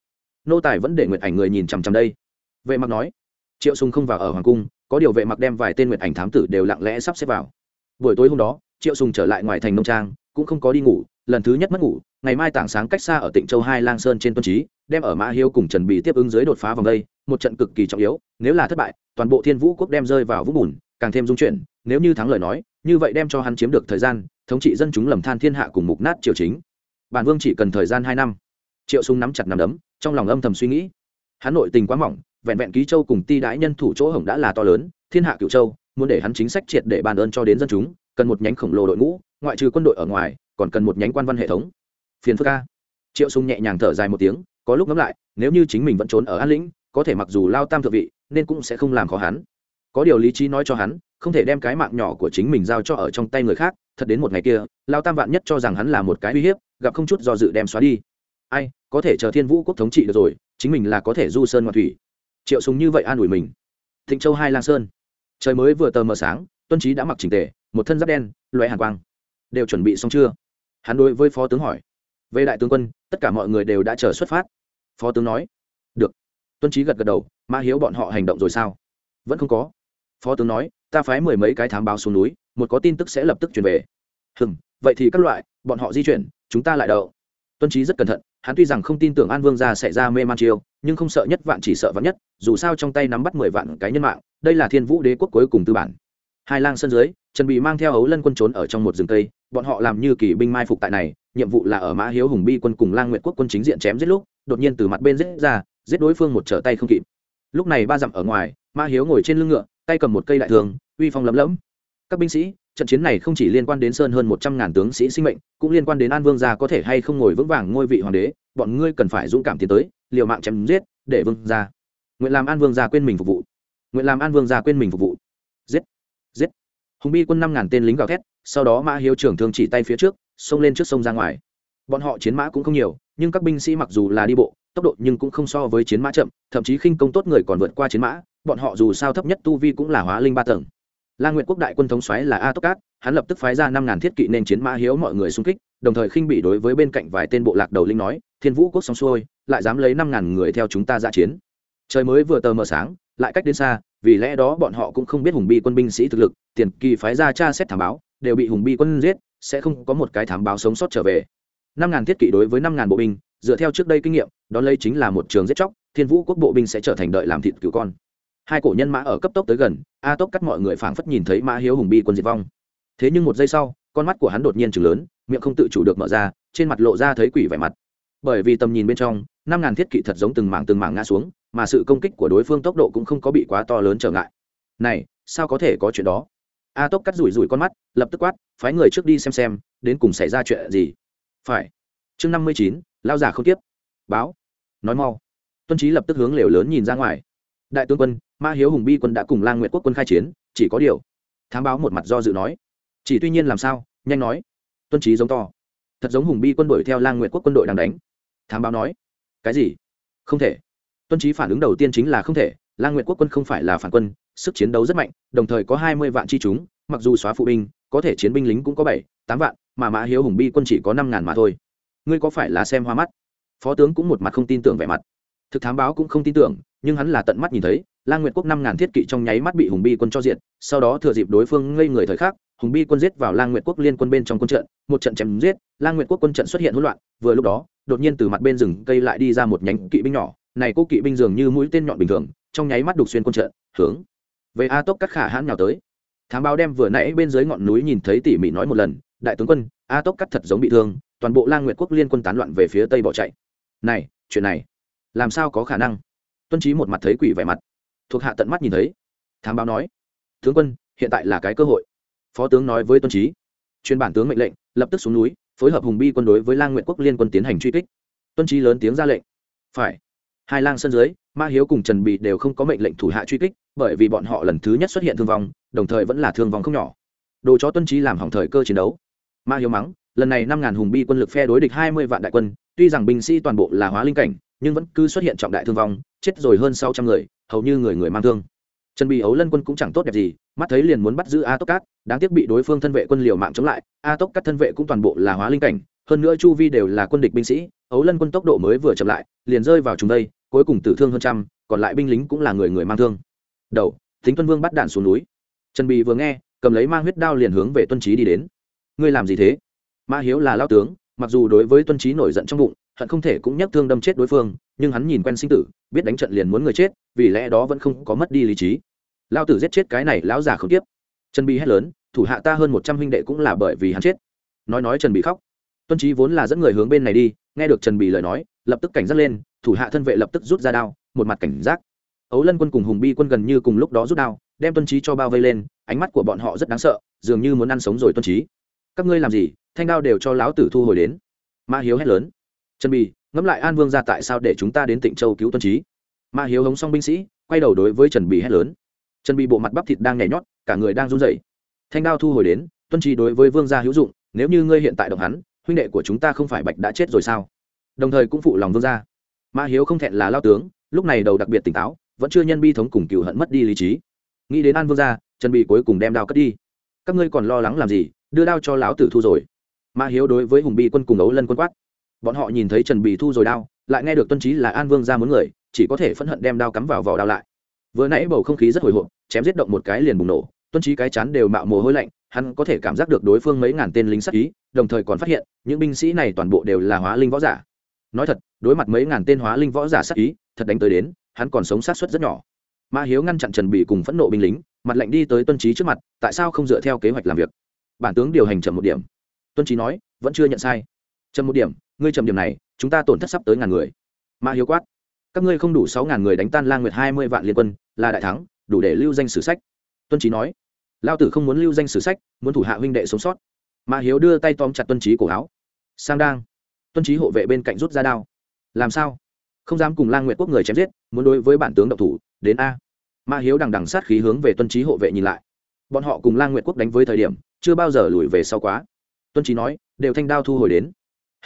Nô tài vẫn để nguyệt ảnh người nhìn chằm chằm đây. Vệ mặc nói. Triệu sùng không vào ở hoàng cung có điều vệ mặc đem vài tên nguyệt ảnh thám tử đều lặng lẽ sắp xếp vào. Buổi tối hôm đó, triệu sùng trở lại ngoài thành nông trang, cũng không có đi ngủ, lần thứ nhất mất ngủ, ngày mai tảng sáng cách xa ở tịnh châu hai lang sơn trên tuân trí đem ở mã hiếu cùng trần bị tiếp ứng dưới đột phá vòng đây, một trận cực kỳ trọng yếu, nếu là thất bại, toàn bộ thiên vũ quốc đem rơi vào vũng bùn, càng thêm dung chuyển, nếu như thắng lời nói, như vậy đem cho hắn chiếm được thời gian, thống trị dân chúng lầm than thiên hạ cùng mục nát triều chính. Bản vương chỉ cần thời gian hai năm. Triệu sung nắm chặt nắm đấm, trong lòng âm thầm suy nghĩ. Hắn nội tình quá mỏng vẹn vẹn ký châu cùng ti đãi nhân thủ chỗ hổng đã là to lớn, thiên hạ cựu châu, muốn để hắn chính sách triệt để bàn ơn cho đến dân chúng, cần một nhánh khổng lồ đội ngũ, ngoại trừ quân đội ở ngoài, còn cần một nhánh quan văn hệ thống. Phiền phức ca triệu sung nhẹ nhàng thở dài một tiếng, có lúc ngẫm lại, nếu như chính mình vẫn trốn ở an lĩnh, có thể mặc dù lao tam thượng vị, nên cũng sẽ không làm khó hắn. Có điều lý trí nói cho hắn, không thể đem cái mạng nhỏ của chính mình giao cho ở trong tay người khác, thật đến một ngày kia, lao tam vạn nhất cho rằng hắn là một cái uy hiếp, gặp không chút do dự đem xóa đi. Ai, có thể chờ thiên vũ quốc thống trị được rồi, chính mình là có thể du sơn ngoại thủy triệu súng như vậy an ủi mình. Thịnh châu hai lang sơn. Trời mới vừa tờ mờ sáng, tuân trí đã mặc chỉnh tề, một thân giáp đen, loé hàn quang. Đều chuẩn bị xong chưa? Hắn đối với phó tướng hỏi. Về đại tướng quân, tất cả mọi người đều đã chờ xuất phát. Phó tướng nói. Được. Tuân trí gật gật đầu, ma hiếu bọn họ hành động rồi sao? Vẫn không có. Phó tướng nói, ta phái mười mấy cái thám báo xuống núi, một có tin tức sẽ lập tức chuyển về. Hừng vậy thì các loại, bọn họ di chuyển, chúng ta lại đậu. Tuân trí rất cẩn thận hắn tuy rằng không tin tưởng an vương gia sẽ ra mê man chiêu, nhưng không sợ nhất vạn chỉ sợ vạn nhất, dù sao trong tay nắm bắt mười vạn cái nhân mạng, đây là thiên vũ đế quốc cuối cùng tư bản. Hai lang sân dưới, trần bị mang theo ấu lân quân trốn ở trong một rừng cây, bọn họ làm như kỳ binh mai phục tại này, nhiệm vụ là ở mã hiếu hùng bi quân cùng lang nguyện quốc quân chính diện chém giết lúc, đột nhiên từ mặt bên giết ra, giết đối phương một trở tay không kịp. Lúc này ba dặm ở ngoài, mã hiếu ngồi trên lưng ngựa, tay cầm một cây đại thường, uy phong lấm lẫm các binh sĩ trận chiến này không chỉ liên quan đến sơn hơn một trăm ngàn tướng sĩ sinh mệnh, cũng liên quan đến an vương gia có thể hay không ngồi vững vàng ngôi vị hoàng đế, bọn ngươi cần phải dũng cảm tiến tới, liều mạng chém giết, để vương gia. Nguyện làm an vương gia quên mình phục vụ. Nguyện làm an vương gia quên mình phục vụ. Giết giết. Hùng bi quân năm ngàn tên lính gào thét, sau đó mã hiếu trưởng thương chỉ tay phía trước, xông lên trước sông ra ngoài. Bọn họ chiến mã cũng không nhiều, nhưng các binh sĩ mặc dù là đi bộ, tốc độ nhưng cũng không so với chiến mã chậm, thậm chí khinh công tốt người còn vượt qua chiến mã, bọn họ dù sao thấp nhất tu vi cũng là hóa linh ba tầng la nguyện quốc đại quân thống xoáy là a tốc cát hắn lập tức phái ra năm ngàn thiết kỵ nên chiến mã hiếu mọi người xung kích, đồng thời khinh bị đối với bên cạnh vài tên bộ lạc đầu linh nói, thiên vũ quốc xong xuôi, lại dám lấy năm ngàn người theo chúng ta ra chiến. Trời mới vừa tờ mờ sáng, lại cách đến xa, vì lẽ đó bọn họ cũng không biết hùng bi quân binh sĩ thực lực, tiền kỳ phái ra tra xét thảm báo, đều bị hùng bi quân giết, sẽ không có một cái thám báo sống sót trở về. Năm ngàn thiết kỵ đối với năm ngàn bộ binh, dựa theo trước đây kinh nghiệm đó lấy chính là một trường giết chóc, thiên vũ quốc bộ binh sẽ trở thành đợi làm thịt cứu con hai cổ nhân mã ở cấp tốc tới gần, a tốc cắt mọi người phảng phất nhìn thấy mã hiếu hùng bi quân diệt vong. Thế nhưng một giây sau, con mắt của hắn đột nhiên chừng lớn, miệng không tự chủ được mở ra, trên mặt lộ ra thấy quỷ vẻ mặt. Bởi vì tầm nhìn bên trong, năm ngàn thiết kỵ thật giống từng mảng từng mảng ngã xuống, mà sự công kích của đối phương tốc độ cũng không có bị quá to lớn trở ngại. Này, sao có thể có chuyện đó? A tốc cắt rủi rủi con mắt, lập tức quát, phái người trước đi xem xem, đến cùng xảy ra chuyện gì? Phải. Chương năm mươi chín lao giả không tiếp. Báo. Nói mau. Tuân trí lập tức hướng lều lớn nhìn ra ngoài. Đại tướng quân ma hiếu hùng bi quân đã cùng lang nguyện quốc quân khai chiến, chỉ có điều, thám báo một mặt do dự nói, chỉ tuy nhiên làm sao, nhanh nói, tuân trí giống to, thật giống hùng bi quân đội theo lang nguyện quốc quân đội đang đánh, thám báo nói, cái gì, không thể, tuân trí phản ứng đầu tiên chính là không thể, lang nguyện quốc quân không phải là phản quân, sức chiến đấu rất mạnh, đồng thời có hai mươi vạn chi chúng, mặc dù xóa phụ binh, có thể chiến binh lính cũng có bảy, tám vạn, mà mã hiếu hùng bi quân chỉ có năm ngàn mà thôi. Ngươi có phải là xem hoa mắt? Phó tướng cũng một mặt không tin tưởng vẻ mặt. Thực thám báo cũng không tin tưởng, nhưng hắn là tận mắt nhìn thấy lang nguyệt quốc năm ngàn thiết kỵ trong nháy mắt bị hùng bi quân cho diện sau đó thừa dịp đối phương ngây người thời khắc, hùng bi quân giết vào lang nguyệt quốc liên quân bên trong quân trận, một trận chém giết, lang nguyệt quốc quân trận xuất hiện hỗn loạn, vừa lúc đó, đột nhiên từ mặt bên rừng cây lại đi ra một nhánh kỵ binh nhỏ, này cô kỵ binh dường như mũi tên nhọn bình thường, trong nháy mắt đục xuyên quân trận, hướng về a tốc các khả hãn nhào tới. Thám báo đem vừa nãy bên dưới ngọn núi nhìn thấy tỉ mỉ nói một lần, đại tướng quân, a tốc cắt thật giống bị thương, toàn bộ lang nguyệt quốc liên quân tán loạn về phía tây bỏ chạy. Này, chuyện này, làm sao có khả năng? Tuân Chí một mặt thấy quỷ vẻ mặt thuộc hạ tận mắt nhìn thấy. Thám báo nói, tướng quân, hiện tại là cái cơ hội. Phó tướng nói với tuân trí chuyên bản tướng mệnh lệnh, lập tức xuống núi, phối hợp hùng bi quân đối với lang nguyện quốc liên quân tiến hành truy kích. Tuân trí lớn tiếng ra lệnh, phải. Hai lang sân dưới, ma hiếu cùng trần bị đều không có mệnh lệnh thủ hạ truy kích, bởi vì bọn họ lần thứ nhất xuất hiện thương vong, đồng thời vẫn là thương vong không nhỏ. Đồ cho tuân trí làm hỏng thời cơ chiến đấu. Ma hiếu mắng, lần này năm ngàn hùng bi quân lực phe đối địch hai mươi vạn đại quân, tuy rằng binh sĩ toàn bộ là hóa linh cảnh, nhưng vẫn cứ xuất hiện trọng đại thương vong, chết rồi hơn sáu trăm người hầu như người người mang thương. Trần bị ấu lân quân cũng chẳng tốt đẹp gì, mắt thấy liền muốn bắt giữ a tốc cát, đáng tiếc bị đối phương thân vệ quân liều mạng chống lại, a tốc cát thân vệ cũng toàn bộ là hóa linh cảnh, hơn nữa chu vi đều là quân địch binh sĩ, ấu lân quân tốc độ mới vừa chậm lại, liền rơi vào chúng đây, cuối cùng tử thương hơn trăm, còn lại binh lính cũng là người người mang thương. Đầu, thính tuân vương bắt đạn xuống núi. Trần bị vừa nghe, cầm lấy mang huyết đao liền hướng về tuân trí đi đến. Ngươi làm gì thế? Ma hiếu là lao tướng, mặc dù đối với tuân trí nổi giận trong bụng hận không thể cũng nhắc thương đâm chết đối phương, nhưng hắn nhìn quen sinh tử, biết đánh trận liền muốn người chết, vì lẽ đó vẫn không có mất đi lý trí. Lao tử giết chết cái này lão già không tiếp trần bị hét lớn, thủ hạ ta hơn một trăm huynh đệ cũng là bởi vì hắn chết. Nói nói trần bị khóc. Tuân trí vốn là dẫn người hướng bên này đi, nghe được trần bị lời nói, lập tức cảnh giác lên, thủ hạ thân vệ lập tức rút ra đao, một mặt cảnh giác. Ấu lân quân cùng hùng bi quân gần như cùng lúc đó rút đao, đem tuân trí cho bao vây lên, ánh mắt của bọn họ rất đáng sợ, dường như muốn ăn sống rồi tuân trí các ngươi làm gì? Thanh đao đều cho lão tử thu hồi đến. Ma hiếu hét lớn trần bì, ngẫm lại an vương ra tại sao để chúng ta đến tịnh châu cứu tuân trí ma hiếu hống xong binh sĩ, quay đầu đối với trần bì hét lớn. Trần bì bộ mặt bắp thịt đang nhảy nhót, cả người đang run rẩy. Thanh đao thu hồi đến, tuân trí đối với vương gia hữu dụng, nếu như ngươi hiện tại động hắn, huynh đệ của chúng ta không phải bạch đã chết rồi sao? Đồng thời cũng phụ lòng vương gia. Ma hiếu không thẹn là lao tướng, lúc này đầu đặc biệt tỉnh táo, vẫn chưa nhân bi thống cùng cựu hận mất đi lý trí. Nghĩ đến an vương gia, trần bị cuối cùng đem đao cất đi. Các ngươi còn lo lắng làm gì? Đưa đao cho lão tử thu rồi. Ma hiếu đối với hùng bi quân cùng ấu lân quân quát bọn họ nhìn thấy trần bì thu rồi đao lại nghe được tuân trí là an vương ra muốn người, chỉ có thể phẫn hận đem đao cắm vào vỏ đao lại. Vừa nãy bầu không khí rất hồi hộp, chém giết động một cái liền bùng nổ, tuân trí cái chán đều mạo mồ hôi lạnh, hắn có thể cảm giác được đối phương mấy ngàn tên lính sắc ý, đồng thời còn phát hiện, những binh sĩ này toàn bộ đều là hóa linh võ giả. Nói thật, đối mặt mấy ngàn tên hóa linh võ giả sắc ý, thật đánh tới đến, hắn còn sống sát xuất rất nhỏ. Ma hiếu ngăn chặn trần bị cùng phẫn nộ binh lính, mặt lạnh đi tới tuân trí trước mặt, tại sao không dựa theo kế hoạch làm việc? Bản tướng điều hành chậm một điểm. Tuân trí nói, vẫn chưa nhận sai chậm một điểm, ngươi chậm điểm này, chúng ta tổn thất sắp tới ngàn người. Mã hiếu quát. Các ngươi không đủ sáu ngàn người đánh tan lang nguyệt hai mươi vạn liên quân, là đại thắng, đủ để lưu danh sử sách. Tuân trí nói. Lao tử không muốn lưu danh sử sách, muốn thủ hạ huynh đệ sống sót. Mã hiếu đưa tay tóm chặt tuân trí cổ áo. Sang đang. Tuân trí hộ vệ bên cạnh rút ra đao. Làm sao? Không dám cùng lang Nguyệt quốc người chém giết, muốn đối với bản tướng độc thủ, đến a. Mã hiếu đằng đằng sát khí hướng về tuân trí hộ vệ nhìn lại. Bọn họ cùng lang Nguyệt quốc đánh với thời điểm, chưa bao giờ lùi về sau quá. Tuân trí nói, đều thanh đao thu hồi đến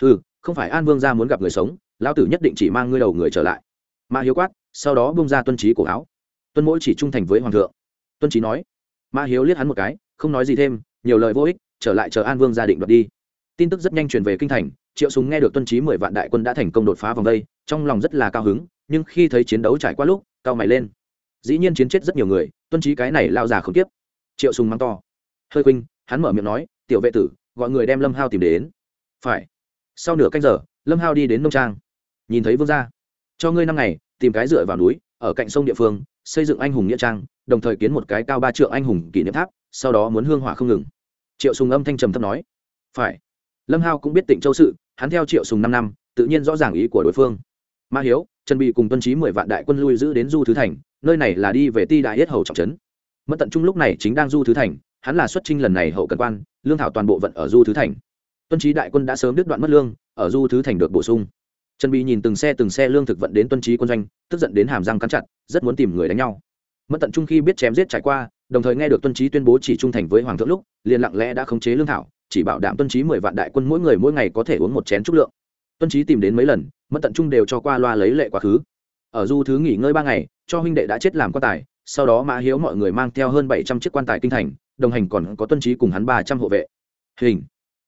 ừ không phải an vương gia muốn gặp người sống, lão tử nhất định chỉ mang ngươi đầu người trở lại. Ma hiếu quát, sau đó bung ra tuân trí cổ áo. Tuân mỗi chỉ trung thành với hoàng thượng. Tuân trí nói. Ma hiếu liếc hắn một cái, không nói gì thêm, nhiều lời vô ích, trở lại chờ an vương gia định đoạt đi. Tin tức rất nhanh truyền về kinh thành, triệu súng nghe được tuân trí mười vạn đại quân đã thành công đột phá vòng đây, trong lòng rất là cao hứng, nhưng khi thấy chiến đấu trải qua lúc, cao mày lên. Dĩ nhiên chiến chết rất nhiều người, tuân trí cái này lao già không tiếp triệu súng mắng to. Hơi khuynh hắn mở miệng nói, tiểu vệ tử, gọi người đem lâm hao tìm đến. Phải sau nửa canh giờ, lâm hao đi đến nông trang, nhìn thấy vương gia. Cho ngươi năm ngày, tìm cái dựa vào núi, ở cạnh sông địa phương, xây dựng anh hùng nghĩa trang, đồng thời kiến một cái cao ba trượng anh hùng kỷ niệm tháp, sau đó muốn hương hỏa không ngừng. Triệu sùng âm thanh trầm thấp nói, phải. Lâm hao cũng biết tịnh châu sự, hắn theo triệu sùng năm năm, tự nhiên rõ ràng ý của đối phương. Ma hiếu, trần bị cùng tuân trí mười vạn đại quân lui giữ đến du thứ thành, nơi này là đi về ti đại hết hầu trọng trấn. Mất tận trung lúc này chính đang du thứ thành, hắn là xuất trinh lần này hậu cần quan, lương thảo toàn bộ vận ở du thứ thành tuân trí đại quân đã sớm đứt đoạn mất lương, ở du thứ thành được bổ sung. Trần bị nhìn từng xe từng xe lương thực vận đến tuân trí quân doanh, tức giận đến hàm răng cắn chặt, rất muốn tìm người đánh nhau. Mất tận trung khi biết chém giết trải qua, đồng thời nghe được tuân trí tuyên bố chỉ trung thành với hoàng thượng lúc, liền lặng lẽ đã khống chế lương thảo, chỉ bảo đảm tuân trí mười vạn đại quân mỗi người mỗi ngày có thể uống một chén trúc lượng. Tuân trí tìm đến mấy lần mất tận trung đều cho qua loa lấy lệ quá khứ. Ở du thứ nghỉ ngơi ba ngày, cho huynh đệ đã chết làm quan tài, sau đó mã hiếu mọi người mang theo hơn bảy trăm chiếc quan tài kinh thành, đồng hành còn có tuân trí cùng hắn ba trăm hộ vệ. Hình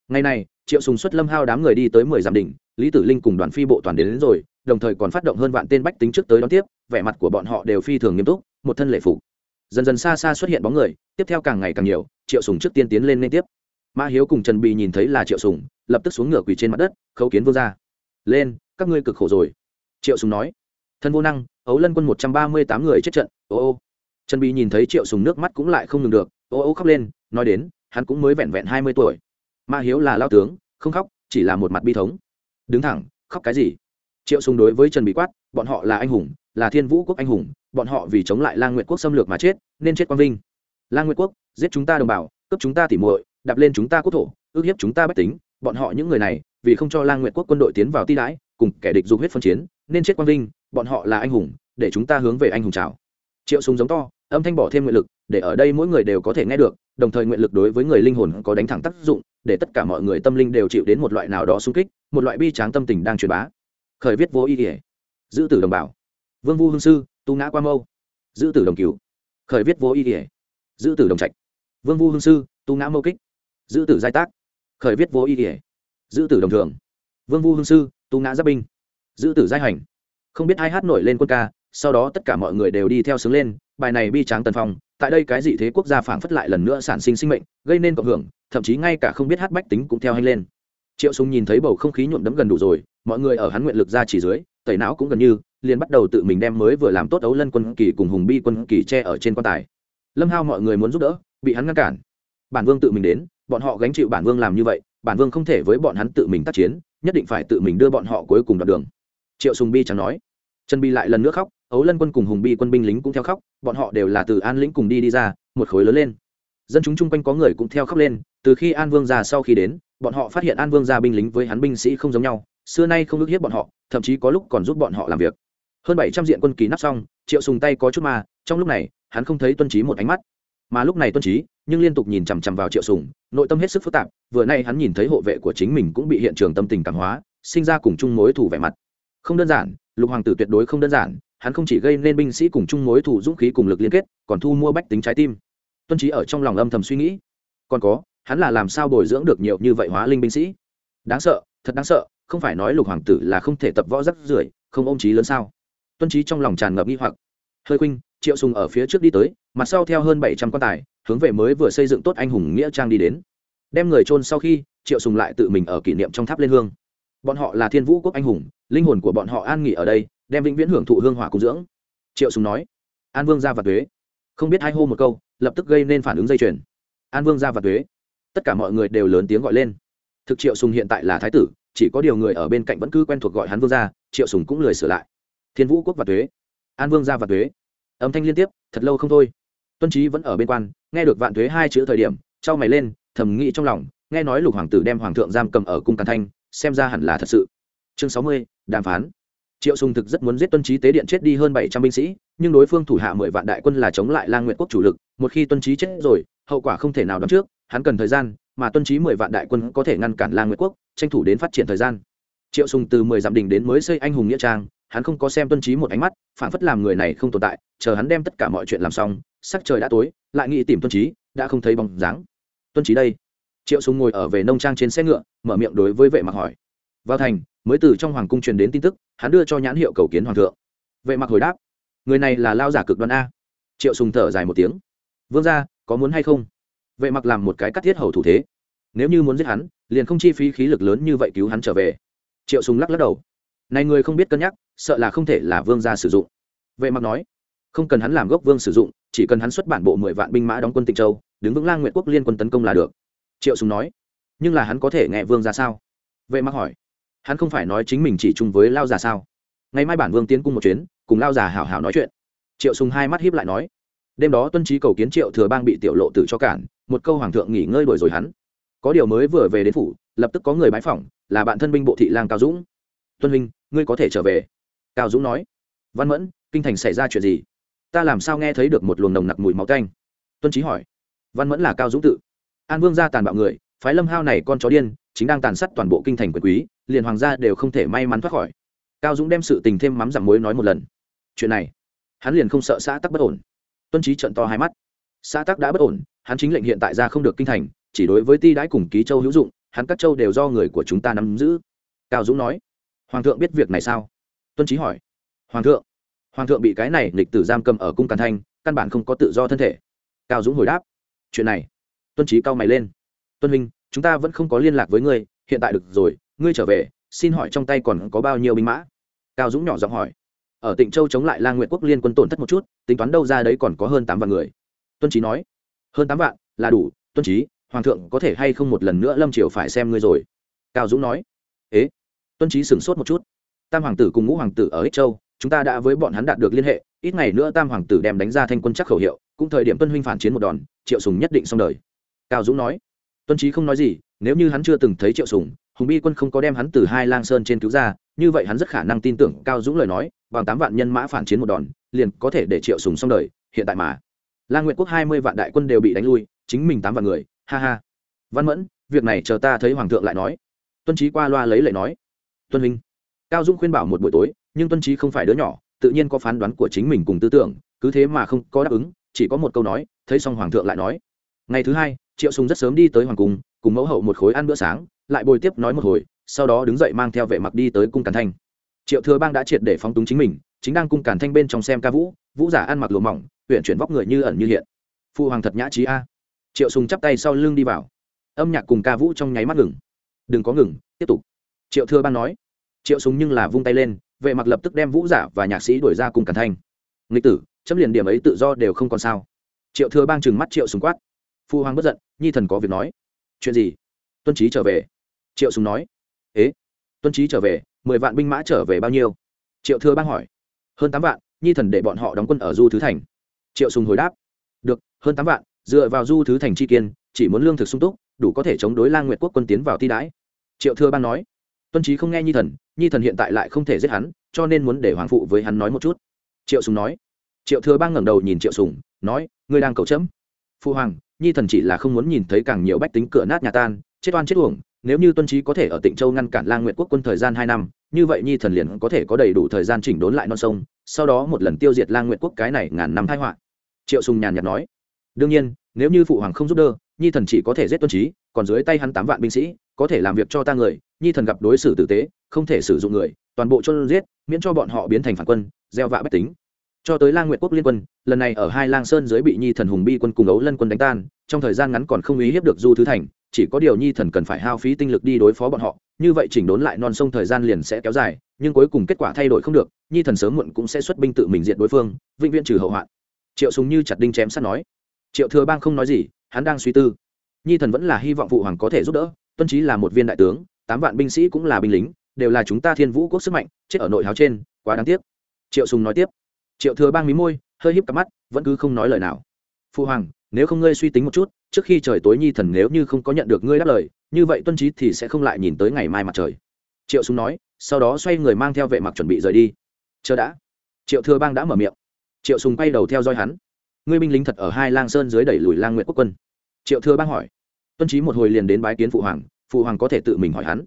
ngày này triệu sùng xuất lâm hao đám người đi tới mười dặm đỉnh lý tử linh cùng đoàn phi bộ toàn đến, đến rồi đồng thời còn phát động hơn vạn tên bách tính trước tới đón tiếp vẻ mặt của bọn họ đều phi thường nghiêm túc một thân lệ phục. Dần dần xa xa xuất hiện bóng người tiếp theo càng ngày càng nhiều triệu sùng trước tiên tiến lên liên tiếp. Mã hiếu cùng trần bì nhìn thấy là triệu sùng lập tức xuống ngựa quỳ trên mặt đất khấu kiến vương ra lên các ngươi cực khổ rồi. Triệu sùng nói. Thân vô năng ấu lân quân một trăm ba mươi tám người chết trận ô ô. Trần bì nhìn thấy triệu sùng nước mắt cũng lại không ngừng được ô ô khóc lên nói đến hắn cũng mới vẹn vẹn hai mươi tuổi. Ma hiếu là lao tướng, không khóc, chỉ là một mặt bi thống. Đứng thẳng, khóc cái gì? Triệu sùng đối với trần bị quát, bọn họ là anh hùng, là thiên vũ quốc anh hùng, bọn họ vì chống lại lang nguyệt quốc xâm lược mà chết, nên chết quang vinh. Lang nguyệt quốc, giết chúng ta đồng bào, cướp chúng ta tỉ muội, đạp lên chúng ta quốc thổ, ước hiếp chúng ta bách tính, bọn họ những người này, vì không cho lang nguyệt quốc quân đội tiến vào ti đãi, cùng kẻ địch dục huyết phân chiến, nên chết quang vinh, bọn họ là anh hùng, để chúng ta hướng về anh hùng chào. Triệu sùng giống to, âm thanh bỏ thêm nguyện lực, để ở đây mỗi người đều có thể nghe được đồng thời nguyện lực đối với người linh hồn có đánh thẳng tác dụng, để tất cả mọi người tâm linh đều chịu đến một loại nào đó sung kích, một loại bi tráng tâm tình đang truyền bá. Khởi viết vô ý nghĩa. Giữ tử đồng bào. Vương vu hương sư, tu ngã qua mâu. Giữ tử đồng cứu khởi viết vô ý nghĩa. Giữ tử đồng trạch. Vương vu hương sư, tu ngã mâu kích. Giữ tử giai tác. Khởi viết vô ý nghĩa. Giữ tử đồng thường. Vương vu hương sư, tu ngã giáp binh. Giữ tử giai hành. Không biết ai hát nổi lên quân ca, sau đó tất cả mọi người đều đi theo sướng lên, bài này bi tráng tần phong tại đây cái gì thế quốc gia phảng phất lại lần nữa sản sinh sinh mệnh, gây nên cộng hưởng, thậm chí ngay cả không biết hát bách tính cũng theo hành lên. Triệu sùng nhìn thấy bầu không khí nhuộm đẫm gần đủ rồi, mọi người ở hắn nguyện lực ra chỉ dưới, tẩy não cũng gần như, liền bắt đầu tự mình đem mới vừa làm tốt ấu lân quân kỳ cùng hùng bi quân kỳ che ở trên quan tài. Lâm hao mọi người muốn giúp đỡ, bị hắn ngăn cản. Bản vương tự mình đến, bọn họ gánh chịu bản vương làm như vậy, bản vương không thể với bọn hắn tự mình tác chiến, nhất định phải tự mình đưa bọn họ cuối cùng đoạn đường. Triệu sùng bi chẳng nói. Trần bi lại lần nữa khóc ấu lân quân cùng hùng bi quân binh lính cũng theo khóc, bọn họ đều là từ an lĩnh cùng đi đi ra, một khối lớn lên. Dân chúng chung quanh có người cũng theo khóc lên, từ khi an vương ra sau khi đến, bọn họ phát hiện an vương ra binh lính với hắn binh sĩ không giống nhau, xưa nay không ước hiếp bọn họ, thậm chí có lúc còn giúp bọn họ làm việc. Hơn bảy trăm diện quân ký nắp xong, triệu sùng tay có chút mà trong lúc này, hắn không thấy tuân trí một ánh mắt. Mà lúc này tuân trí nhưng liên tục nhìn chằm chằm vào triệu sùng, nội tâm hết sức phức tạp, vừa nay hắn nhìn thấy hộ vệ của chính mình cũng bị hiện trường tâm tình cảm hóa, sinh ra cùng chung mối thủ vẻ mặt. Không đơn giản, lục hoàng tử tuyệt đối không đơn giản hắn không chỉ gây nên binh sĩ cùng chung mối thủ dũng khí cùng lực liên kết, còn thu mua bách tính trái tim. Tuân trí ở trong lòng âm thầm suy nghĩ. Còn có, hắn là làm sao bồi dưỡng được nhiều như vậy hóa linh binh sĩ? Đáng sợ, thật đáng sợ, không phải nói lục hoàng tử là không thể tập võ rắc rưởi, không ôm trí lớn sao? Tuân trí trong lòng tràn ngập nghi hoặc. Hơi khuynh, triệu sùng ở phía trước đi tới, mặt sau theo hơn bảy trăm quan tài, hướng về mới vừa xây dựng tốt anh hùng nghĩa trang đi đến. Đem người chôn sau khi, triệu sùng lại tự mình ở kỷ niệm trong tháp lên hương. Bọn họ là thiên vũ quốc anh hùng, linh hồn của bọn họ an nghỉ ở đây đem vĩnh viễn hưởng thụ hương hỏa cung dưỡng. Triệu sùng nói, an vương gia và tuế. Không biết hai hô một câu, lập tức gây nên phản ứng dây chuyền. An vương gia và tuế. Tất cả mọi người đều lớn tiếng gọi lên. Thực triệu sùng hiện tại là thái tử, chỉ có điều người ở bên cạnh vẫn cứ quen thuộc gọi hắn vương gia, triệu sùng cũng lười sửa lại. Thiên vũ quốc và tuế. An vương gia và tuế. Âm thanh liên tiếp, thật lâu không thôi. Tuân trí vẫn ở bên quan, nghe được vạn tuế hai chữ thời điểm, trao mày lên, thầm nghĩ trong lòng, nghe nói lục hoàng tử đem hoàng thượng giam cầm ở cung càn thanh, xem ra hẳn là thật sự. Chương sáu mươi, đàm phán triệu sùng thực rất muốn giết tuân trí tế điện chết đi hơn bảy trăm binh sĩ, nhưng đối phương thủ hạ mười vạn đại quân là chống lại lang nguyện quốc chủ lực, một khi tuân trí chết rồi, hậu quả không thể nào đoán trước, hắn cần thời gian, mà tuân trí mười vạn đại quân có thể ngăn cản lang nguyện quốc, tranh thủ đến phát triển thời gian. Triệu sùng từ mười dặm đỉnh đến mới xây anh hùng nghĩa trang, hắn không có xem tuân trí một ánh mắt, phản phất làm người này không tồn tại, chờ hắn đem tất cả mọi chuyện làm xong, sắc trời đã tối, lại nghĩ tìm tuân trí đã không thấy bóng dáng. Tuân trí đây. Triệu sùng ngồi ở về nông trang trên xe ngựa, mở miệng đối với vệ mặc hỏi. Vào thành mới từ trong hoàng cung truyền đến tin tức, hắn đưa cho nhãn hiệu cầu kiến hoàng thượng. Vệ mặc hồi đáp, người này là lao giả cực đoan a. Triệu sùng thở dài một tiếng, vương gia, có muốn hay không? Vệ mặc làm một cái cắt thiết hầu thủ thế, nếu như muốn giết hắn, liền không chi phí khí lực lớn như vậy cứu hắn trở về. Triệu sùng lắc lắc đầu, này người không biết cân nhắc, sợ là không thể là vương gia sử dụng. Vệ mặc nói, không cần hắn làm gốc vương sử dụng, chỉ cần hắn xuất bản bộ mười vạn binh mã đóng quân tịnh châu, đứng vững lang nguyện quốc liên quân tấn công là được. Triệu sùng nói, nhưng là hắn có thể nghe vương ra sao? Vệ mặc hỏi hắn không phải nói chính mình chỉ chung với lao già sao? Ngày mai bản vương tiến cung một chuyến, cùng lao già hảo hảo nói chuyện. Triệu sùng hai mắt híp lại nói, đêm đó tuân trí cầu kiến triệu thừa bang bị tiểu lộ tử cho cản, một câu hoàng thượng nghỉ ngơi đuổi rồi hắn. Có điều mới vừa về đến phủ, lập tức có người bái phỏng, là bạn thân binh bộ thị lang cao dũng. Tuân huynh, ngươi có thể trở về. Cao dũng nói. Văn mẫn, kinh thành xảy ra chuyện gì? Ta làm sao nghe thấy được một luồng nồng nặc mùi máu tanh? Tuân trí hỏi. Văn mẫn là cao dũng tự. An vương gia tàn bạo người, phái lâm hao này con chó điên chính đang tàn sát toàn bộ kinh thành quyền quý, liền hoàng gia đều không thể may mắn thoát khỏi. Cao dũng đem sự tình thêm mắm giảm muối nói một lần. Chuyện này, hắn liền không sợ xã tắc bất ổn. Tuân trí trận to hai mắt. Xã tắc đã bất ổn, hắn chính lệnh hiện tại ra không được kinh thành, chỉ đối với ti đãi cùng ký châu hữu dụng, hắn các châu đều do người của chúng ta nắm giữ. Cao dũng nói. Hoàng thượng biết việc này sao? Tuân trí hỏi. Hoàng thượng. Hoàng thượng bị cái này lịch tử giam cầm ở cung càn thanh, căn bản không có tự do thân thể. Cao dũng hồi đáp. Chuyện này. Tuân trí cao mày lên. Tuân Minh chúng ta vẫn không có liên lạc với ngươi, hiện tại được rồi, ngươi trở về, xin hỏi trong tay còn có bao nhiêu binh mã? Cao dũng nhỏ giọng hỏi. Ở tịnh châu chống lại la nguyện quốc liên quân tổn thất một chút, tính toán đâu ra đấy còn có hơn tám vạn người. Tuân trí nói. Hơn tám vạn, là đủ, tuân trí hoàng thượng có thể hay không một lần nữa lâm triều phải xem ngươi rồi. Cao dũng nói. Ế, tuân trí sửng sốt một chút. Tam hoàng tử cùng ngũ hoàng tử ở ích châu, chúng ta đã với bọn hắn đạt được liên hệ, ít ngày nữa tam hoàng tử đem đánh ra thanh quân chắc khẩu hiệu, cũng thời điểm tuân huynh phản chiến một đòn, triệu sùng nhất định xong đời. Cao dũng nói tuân trí không nói gì, nếu như hắn chưa từng thấy triệu sùng, hùng bi quân không có đem hắn từ hai lang sơn trên cứu ra, như vậy hắn rất khả năng tin tưởng cao dũng lời nói, bằng tám vạn nhân mã phản chiến một đòn, liền có thể để triệu sùng xong đời, hiện tại mà. Lang nguyện quốc hai mươi vạn đại quân đều bị đánh lui, chính mình tám vạn người, ha ha. Văn mẫn, việc này chờ ta thấy hoàng thượng lại nói. Tuân trí qua loa lấy lệ nói. Tuân huynh cao dũng khuyên bảo một buổi tối, nhưng tuân trí không phải đứa nhỏ, tự nhiên có phán đoán của chính mình cùng tư tưởng, cứ thế mà không có đáp ứng, chỉ có một câu nói, thấy xong hoàng thượng lại nói. Ngày thứ hai triệu sùng rất sớm đi tới hoàng cung, cùng mẫu hậu một khối ăn bữa sáng, lại bồi tiếp nói một hồi, sau đó đứng dậy mang theo vệ mặc đi tới cung càn thanh. Triệu thừa bang đã triệt để phóng túng chính mình, chính đang cung càn thanh bên trong xem ca vũ vũ giả ăn mặc lụa mỏng huyện chuyển vóc người như ẩn như hiện. Phụ hoàng thật nhã trí a. Triệu sùng chắp tay sau lưng đi vào. Âm nhạc cùng ca vũ trong nháy mắt ngừng. Đừng có ngừng, tiếp tục. Triệu thừa bang nói. Triệu sùng nhưng là vung tay lên, vệ mặc lập tức đem vũ giả và nhạc sĩ đuổi ra cung càn thanh. Nghịch tử, chấm liền điểm ấy tự do đều không còn sao. Triệu thừa bang chừng mắt triệu sùng quát phu hoàng bất giận, nhi thần có việc nói. Chuyện gì? Tuân trí trở về. Triệu sùng nói. Ế? Tuân trí trở về, mười vạn binh mã trở về bao nhiêu? Triệu thừa bang hỏi. Hơn tám vạn, nhi thần để bọn họ đóng quân ở du thứ thành. Triệu sùng hồi đáp. Được, hơn tám vạn, dựa vào du thứ thành chi kiên, chỉ muốn lương thực sung túc, đủ có thể chống đối lang nguyệt quốc quân tiến vào ti đãi. Triệu thừa bang nói. Tuân trí không nghe nhi thần nhi thần hiện tại lại không thể giết hắn, cho nên muốn để hoàng phụ với hắn nói một chút. Triệu sùng nói. Triệu thừa bang ngẩng đầu nhìn triệu sùng, nói, ngươi đang cầu chấm. Phu hoàng nhi thần chỉ là không muốn nhìn thấy càng nhiều bách tính cửa nát nhà tan, chết oan chết uổng, nếu như tuân trí có thể ở tịnh châu ngăn cản lang nguyện quốc quân thời gian hai năm, như vậy nhi thần liền có thể có đầy đủ thời gian chỉnh đốn lại non sông, sau đó một lần tiêu diệt lang nguyện quốc cái này ngàn năm thái họa. Triệu sùng nhàn nhạt nói. Đương nhiên, nếu như phụ hoàng không giúp đỡ, nhi thần chỉ có thể giết tuân trí, còn dưới tay hắn tám vạn binh sĩ, có thể làm việc cho ta người, nhi thần gặp đối xử tử tế, không thể sử dụng người, toàn bộ cho giết, miễn cho bọn họ biến thành phản quân, gieo vạ bách tính cho tới lang nguyệt quốc liên quân, lần này ở hai lang sơn dưới bị nhi thần hùng bi quân cùng ấu lân quân đánh tan, trong thời gian ngắn còn không ý hiếp được du thứ thành, chỉ có điều nhi thần cần phải hao phí tinh lực đi đối phó bọn họ, như vậy chỉnh đốn lại non sông thời gian liền sẽ kéo dài, nhưng cuối cùng kết quả thay đổi không được, nhi thần sớm muộn cũng sẽ xuất binh tự mình diện đối phương, vĩnh viễn trừ hậu hoạn. Triệu súng như chặt đinh chém sắt nói. Triệu thừa bang không nói gì, hắn đang suy tư. Nhi thần vẫn là hy vọng phụ hoàng có thể giúp đỡ, tuân trí là một viên đại tướng, tám vạn binh sĩ cũng là binh lính, đều là chúng ta thiên vũ quốc sức mạnh, chết ở nội háo trên, quá đáng tiếc. Triệu sùng nói tiếp triệu thừa bang mí môi, hơi híp cặp mắt, vẫn cứ không nói lời nào. Phu hoàng, nếu không ngươi suy tính một chút, trước khi trời tối nhi thần nếu như không có nhận được ngươi đáp lời, như vậy tuân trí thì sẽ không lại nhìn tới ngày mai mặt trời. Triệu súng nói, sau đó xoay người mang theo vệ mặc chuẩn bị rời đi. Chờ đã. Triệu thừa bang đã mở miệng. Triệu sùng quay đầu theo dõi hắn. Ngươi binh lính thật ở hai lang sơn dưới đẩy lùi lang nguyện quốc quân. Triệu thừa bang hỏi. Tuân trí một hồi liền đến bái kiến phụ hoàng phụ hoàng có thể tự mình hỏi hắn.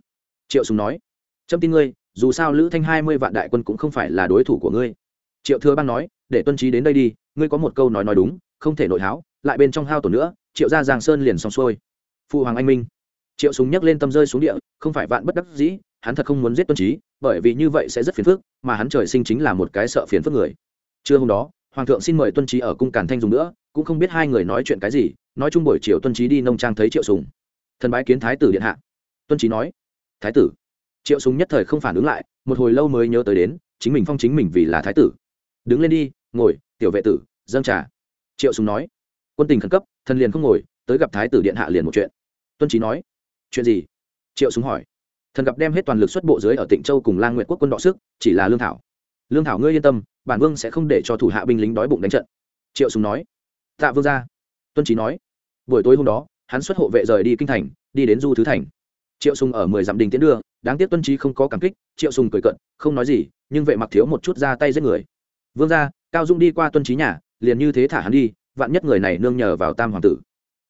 Triệu sùng nói. Trâm tin ngươi, dù sao lữ thanh hai mươi vạn đại quân cũng không phải là đối thủ của ngươi triệu thừa bang nói, để tuân trí đến đây đi, ngươi có một câu nói nói đúng, không thể nội háo, lại bên trong hao tổn nữa, triệu ra giang sơn liền xong xuôi. Phụ hoàng anh minh. Triệu súng nhấc lên tâm rơi xuống địa, không phải vạn bất đắc dĩ, hắn thật không muốn giết tuân trí, bởi vì như vậy sẽ rất phiền phức, mà hắn trời sinh chính là một cái sợ phiền phức người. Trưa hôm đó, hoàng thượng xin mời tuân trí ở cung càn thanh dùng nữa, cũng không biết hai người nói chuyện cái gì, nói chung buổi chiều tuân trí đi nông trang thấy triệu sùng. Thần bái kiến thái tử điện hạ. Tuân trí nói, thái tử. Triệu sùng nhất thời không phản ứng lại, một hồi lâu mới nhớ tới đến, chính mình phong chính mình vì là thái tử đứng lên đi, ngồi, tiểu vệ tử, dâng trà. Triệu sùng nói. Quân tình khẩn cấp, thần liền không ngồi, tới gặp thái tử điện hạ liền một chuyện. Tuân trí nói. Chuyện gì? Triệu sùng hỏi. Thần gặp đem hết toàn lực xuất bộ dưới ở tịnh châu cùng lang nguyện quốc quân đọ sức, chỉ là lương thảo. Lương thảo ngươi yên tâm, bản vương sẽ không để cho thủ hạ binh lính đói bụng đánh trận. Triệu sùng nói. Tạ vương ra tuân trí nói. Buổi tối hôm đó, hắn xuất hộ vệ rời đi kinh thành, đi đến du thứ thành. Triệu sùng ở mười dặm đình tiến đưa, đáng tiếc tuân trí không có cảm kích, triệu sùng cười cận không nói gì, nhưng vệ mặc thiếu một chút ra tay giết người vương gia, cao dung đi qua tuân trí nhà, liền như thế thả hắn đi, vạn nhất người này nương nhờ vào tam hoàng tử.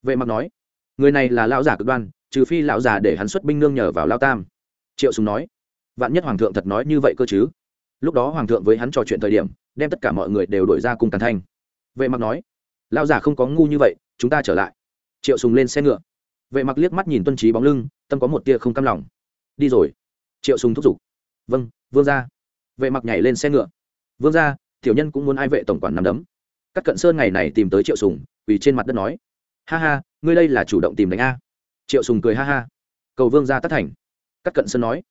Vệ mặc nói, người này là lão giả cực đoan, trừ phi lão già để hắn xuất binh nương nhờ vào lao tam. Triệu sùng nói, vạn nhất hoàng thượng thật nói như vậy cơ chứ? Lúc đó hoàng thượng với hắn trò chuyện thời điểm, đem tất cả mọi người đều đổi ra cùng tàn thanh. Vệ mặc nói, lão giả không có ngu như vậy, chúng ta trở lại. Triệu sùng lên xe ngựa. Vệ mặc liếc mắt nhìn tuân trí bóng lưng, tâm có một tia không cam lòng. Đi rồi. Triệu sùng thúc giục vâng vương gia. Vệ mặc nhảy lên xe ngựa. Vương gia tiểu nhân cũng muốn ai vệ tổng quản nắm đấm. Các cận sơn ngày này tìm tới triệu sùng vì trên mặt đất nói, ha ha, ngươi đây là chủ động tìm đánh a. Triệu sùng cười ha ha, cầu vương gia tất thành. Các cận sơn nói,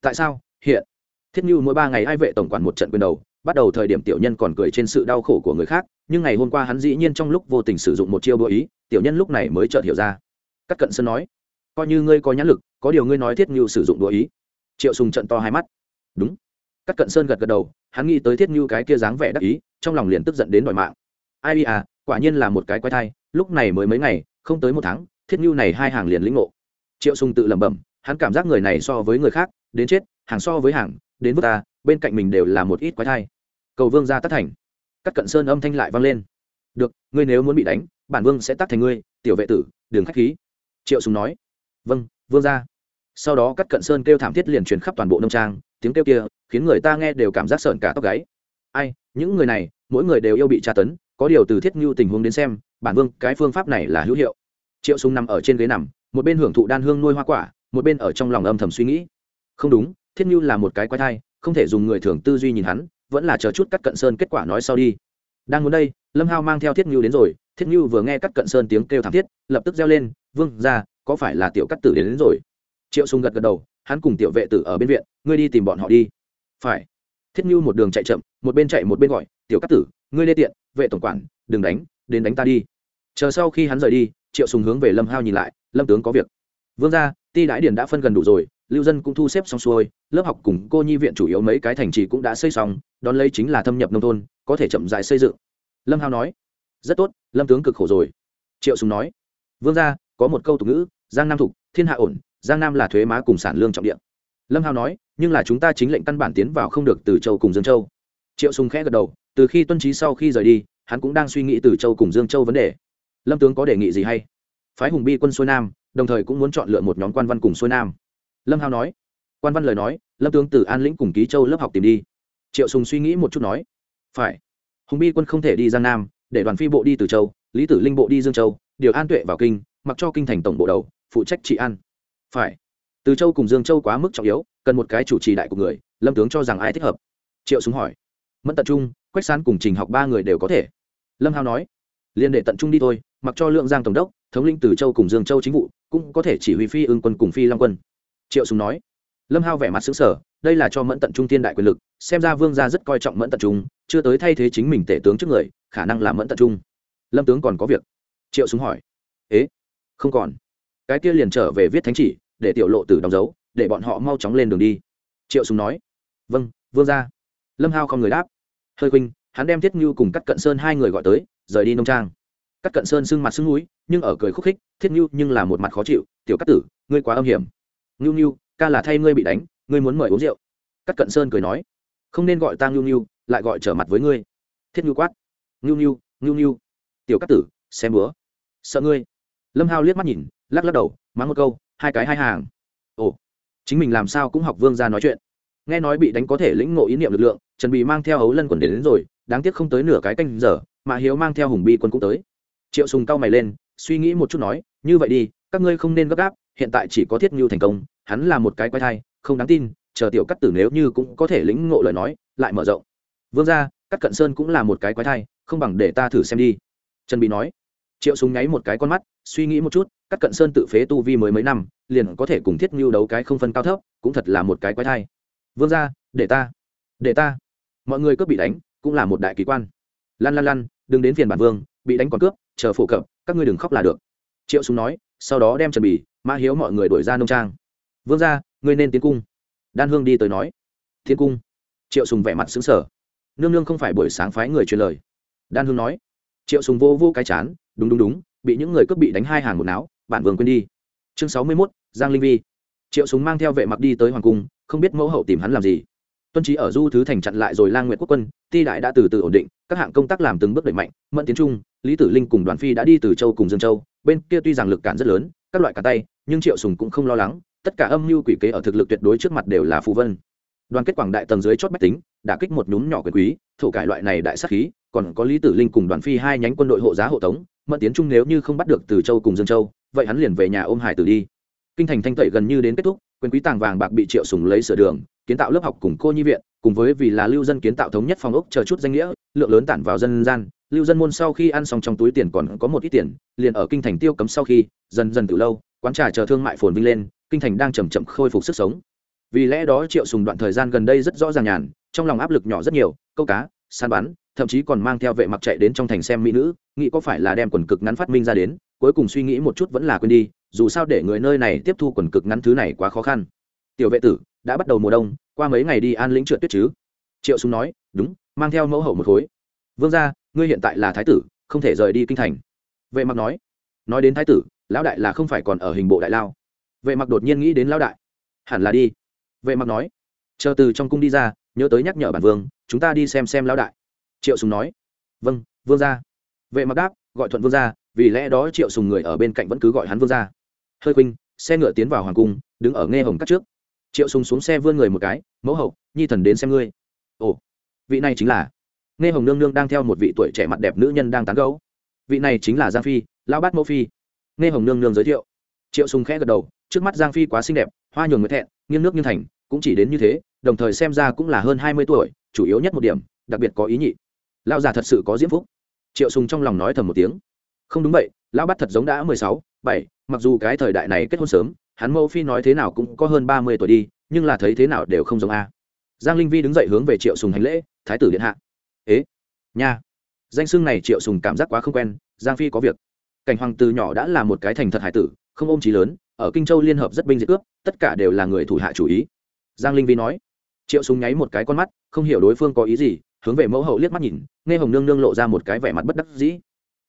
tại sao? Hiện. Thiết như mỗi ba ngày ai vệ tổng quản một trận quyền đầu, bắt đầu thời điểm tiểu nhân còn cười trên sự đau khổ của người khác, nhưng ngày hôm qua hắn dĩ nhiên trong lúc vô tình sử dụng một chiêu bố ý, tiểu nhân lúc này mới chợt hiểu ra. Các cận sơn nói, coi như ngươi có nhãn lực, có điều ngươi nói thiết như sử dụng đùa ý. Triệu sùng trận to hai mắt, đúng. Cát cận sơn gật gật đầu, hắn nghĩ tới thiết như cái kia dáng vẻ đắc ý, trong lòng liền tức giận đến đòi mạng. Ai à quả nhiên là một cái quái thai, lúc này mới mấy ngày, không tới một tháng, thiết như này hai hàng liền lĩnh ngộ. Triệu sùng tự lẩm bẩm, hắn cảm giác người này so với người khác, đến chết, hàng so với hàng, đến vứt ta, bên cạnh mình đều là một ít quái thai. Cầu vương ra tất thành. Cát cận sơn âm thanh lại vang lên. Được, ngươi nếu muốn bị đánh, bản vương sẽ tắt thành ngươi, tiểu vệ tử đường khách khí. Triệu sùng nói. Vâng vương ra. Sau đó Cát cận sơn kêu thảm thiết liền truyền khắp toàn bộ nông trang tiếng kêu kia khiến người ta nghe đều cảm giác sợn cả tóc gáy. Ai những người này mỗi người đều yêu bị tra tấn có điều từ thiết ngưu tình huống đến xem bản vương cái phương pháp này là hữu hiệu. Triệu Súng nằm ở trên ghế nằm một bên hưởng thụ đan hương nuôi hoa quả một bên ở trong lòng âm thầm suy nghĩ. Không đúng thiết ngưu là một cái quái thai không thể dùng người thường tư duy nhìn hắn vẫn là chờ chút cắt cận sơn kết quả nói sau đi. Đang muốn đây lâm hao mang theo thiết ngưu đến rồi thiết ngưu vừa nghe cắt cận sơn tiếng kêu thảm thiết lập tức reo lên vương ra có phải là tiểu cắt tử đến, đến rồi? Triệu sùng gật gật đầu hắn cùng tiểu vệ tử ở bên viện, ngươi đi tìm bọn họ đi. Phải. Thiết như một đường chạy chậm, một bên chạy một bên gọi, tiểu cát tử, ngươi lê tiện, vệ tổng quản, đừng đánh, đến đánh ta đi. Chờ sau khi hắn rời đi, triệu sùng hướng về lâm hao nhìn lại, lâm tướng có việc. Vương gia, ti đãi điển đã phân gần đủ rồi, lưu dân cũng thu xếp xong xuôi, lớp học cùng cô nhi viện chủ yếu mấy cái thành trì cũng đã xây xong, đón lấy chính là thâm nhập nông thôn, có thể chậm dài xây dựng. Lâm hao nói, rất tốt, lâm tướng cực khổ rồi. Triệu sùng nói, vương gia, có một câu tục ngữ, giang nam thục, thiên hạ ổn giang nam là thuế má cùng sản lương trọng địa. Lâm hao nói, nhưng là chúng ta chính lệnh căn bản tiến vào không được từ châu cùng dương châu. Triệu sùng khẽ gật đầu, từ khi tuân trí sau khi rời đi, hắn cũng đang suy nghĩ từ châu cùng dương châu vấn đề. Lâm tướng có đề nghị gì hay? Phái hùng bi quân xuôi nam, đồng thời cũng muốn chọn lựa một nhóm quan văn cùng xuôi nam. Lâm hao nói, quan văn lời nói, lâm tướng từ an lĩnh cùng ký châu lớp học tìm đi. Triệu sùng suy nghĩ một chút nói, phải. Hùng bi quân không thể đi giang nam, để đoàn phi bộ đi từ châu, lý tử linh bộ đi dương châu, điều an tuệ vào kinh, mặc cho kinh thành tổng bộ đầu, phụ trách trị an phải. Từ châu cùng dương châu quá mức trọng yếu, cần một cái chủ trì đại của người, lâm tướng cho rằng ai thích hợp. Triệu súng hỏi. Mẫn tận trung, quách sán cùng trình học ba người đều có thể. Lâm hao nói. Liên đệ tận trung đi thôi, mặc cho lượng giang tổng đốc, thống linh từ châu cùng dương châu chính vụ, cũng có thể chỉ huy phi ương quân cùng phi long quân. Triệu súng nói. Lâm hao vẻ mặt xứng sở đây là cho mẫn tận trung tiên đại quyền lực, xem ra vương gia rất coi trọng mẫn tận trung, chưa tới thay thế chính mình tể tướng trước người, khả năng là mẫn tận trung. Lâm tướng còn có việc. Triệu súng hỏi. Ế? Không còn. Cái kia liền trở về viết thánh chỉ để tiểu lộ tử đóng dấu, để bọn họ mau chóng lên đường đi. Triệu Sùng nói vâng vương gia. Lâm hao không người đáp. Hơi khuynh, hắn đem thiết như cùng cắt cận sơn hai người gọi tới, rời đi nông trang. Cắt cận sơn sưng mặt sưng núi, nhưng ở cười khúc khích, thiết như nhưng là một mặt khó chịu, tiểu cắt tử, ngươi quá âm hiểm. Ngưu ngưu, ca là thay ngươi bị đánh, ngươi muốn mời uống rượu. Cắt cận sơn cười nói, không nên gọi ta ngưu ngưu, lại gọi trở mặt với ngươi. Thiết ngưu quát, ngưu ngưu ngưu ngưu, tiểu cát tử, xem bữa, sợ ngươi. Lâm hao liếc mắt nhìn, lắc lắc đầu, mắng một câu hai cái hai hàng. Ồ chính mình làm sao cũng học vương ra nói chuyện. Nghe nói bị đánh có thể lĩnh ngộ ý niệm lực lượng trần bị mang theo hấu lân quần đến, đến rồi đáng tiếc không tới nửa cái canh giờ mà hiếu mang theo hùng bi quân cũng tới. Triệu sùng cao mày lên suy nghĩ một chút nói như vậy đi các ngươi không nên gấp gáp hiện tại chỉ có thiết ngưu thành công hắn là một cái quái thai không đáng tin chờ tiểu cắt tử nếu như cũng có thể lĩnh ngộ lời nói lại mở rộng. Vương gia cắt cận sơn cũng là một cái quái thai không bằng để ta thử xem đi. Trần bị nói. Triệu súng nháy một cái con mắt suy nghĩ một chút các cận sơn tự phế tu vi mới mấy năm liền có thể cùng thiết ngưu đấu cái không phân cao thấp cũng thật là một cái quái thai. Vương gia để ta để ta. Mọi người cướp bị đánh cũng là một đại kỳ quan. Lăn lăn lăn đừng đến phiền bản vương bị đánh còn cướp chờ phổ cập các ngươi đừng khóc là được. Triệu súng nói sau đó đem trần bị, mã hiếu mọi người đổi ra nông trang. Vương gia ngươi nên tiến cung. Đan hương đi tới nói thiên cung. Triệu sùng vẻ mặt xứng sở nương nương không phải buổi sáng phái người truyền lời. Đan hương nói triệu sùng vô vô cái chán đúng đúng đúng bị những người cướp bị đánh hai hàng một não bản vương quên đi. Chương sáu mươi 61, giang linh vi. Triệu sùng mang theo vệ mặc đi tới hoàng cung không biết mẫu hậu tìm hắn làm gì. Tuân trí ở du thứ thành chặn lại rồi lang nguyện quốc quân ti đại đã từ từ ổn định các hạng công tác làm từng bước đẩy mạnh mẫn tiến trung lý tử linh cùng đoàn phi đã đi từ châu cùng dương châu bên kia tuy rằng lực cản rất lớn các loại cả tay nhưng triệu sùng cũng không lo lắng tất cả âm mưu quỷ kế ở thực lực tuyệt đối trước mặt đều là phù vân. Đoàn kết quảng đại tầng dưới chót bách tính đã kích một nhúm nhỏ quyền quý thủ cải loại này đại sát khí còn có lý tử linh cùng đoàn phi hai nhánh quân đội hộ giá hộ tống mẫn tiến trung nếu như không bắt được từ châu cùng dương châu, vậy hắn liền về nhà ôm hải tử đi. Kinh thành thanh tẩy gần như đến kết thúc, quyền quý tàng vàng bạc bị triệu sùng lấy sửa đường, kiến tạo lớp học cùng cô nhi viện, cùng với vì là lưu dân kiến tạo thống nhất phòng ốc chờ chút danh nghĩa, lượng lớn tản vào dân gian. Lưu dân môn sau khi ăn xong trong túi tiền còn có một ít tiền, liền ở kinh thành tiêu cấm sau khi, dần dần từ lâu, quán trà chờ thương mại phồn vinh lên, kinh thành đang chậm chậm khôi phục sức sống. Vì lẽ đó triệu sùng đoạn thời gian gần đây rất rõ ràng nhàn, trong lòng áp lực nhỏ rất nhiều, câu cá săn bắn, thậm chí còn mang theo vệ mặc chạy đến trong thành xem mỹ nữ, nghĩ có phải là đem quần cực ngắn phát minh ra đến, cuối cùng suy nghĩ một chút vẫn là quên đi, dù sao để người nơi này tiếp thu quần cực ngắn thứ này quá khó khăn. Tiểu vệ tử, đã bắt đầu mùa đông, qua mấy ngày đi an lĩnh trượt tuyết chứ? Triệu súng nói, đúng, mang theo mẫu hậu một khối. Vương gia, ngươi hiện tại là thái tử, không thể rời đi kinh thành. Vệ mặc nói nói đến thái tử, lão đại là không phải còn ở hình bộ đại lao. Vệ mặc đột nhiên nghĩ đến lão đại. Hẳn là đi. Vệ mặc nói, chờ từ trong cung đi ra nhớ tới nhắc nhở bản vương, chúng ta đi xem xem lão đại. Triệu sùng nói. Vâng vương gia. Vệ mặc đáp, gọi thuận vương gia, vì lẽ đó triệu sùng người ở bên cạnh vẫn cứ gọi hắn vương gia. Hơi khuynh, xe ngựa tiến vào hoàng cung, đứng ở nghe hồng cắt trước. Triệu sùng xuống xe vươn người một cái, mẫu hậu, nhi thần đến xem ngươi. Ồ, vị này chính là nghe hồng nương nương đang theo một vị tuổi trẻ mặt đẹp nữ nhân đang tán gẫu. Vị này chính là giang phi, lão bát mẫu phi. Nghe hồng nương nương giới thiệu. Triệu sùng khẽ gật đầu, trước mắt giang phi quá xinh đẹp, hoa nhường người thẹn, nghiêng nước nghiêng thành cũng chỉ đến như thế, đồng thời xem ra cũng là hơn hai mươi tuổi, chủ yếu nhất một điểm, đặc biệt có ý nhị. Lão già thật sự có diễm phúc. Triệu sùng trong lòng nói thầm một tiếng. Không đúng vậy, lão bát thật giống đã mười sáu, bảy, mặc dù cái thời đại này kết hôn sớm, hắn mẫu phi nói thế nào cũng có hơn ba mươi tuổi đi, nhưng là thấy thế nào đều không giống a. Giang linh vi đứng dậy hướng về triệu sùng hành lễ, thái tử điện hạ. Ế, nha. Danh xưng này triệu sùng cảm giác quá không quen, giang phi có việc. Cảnh hoàng từ nhỏ đã là một cái thành thật hải tử, không ôm trí lớn, ở kinh châu liên hợp rất binh diệt cướp, tất cả đều là người thủ hạ chủ ý giang linh vi nói. Triệu súng nháy một cái con mắt, không hiểu đối phương có ý gì, hướng về mẫu hậu liếc mắt nhìn, nghe hồng nương nương lộ ra một cái vẻ mặt bất đắc dĩ.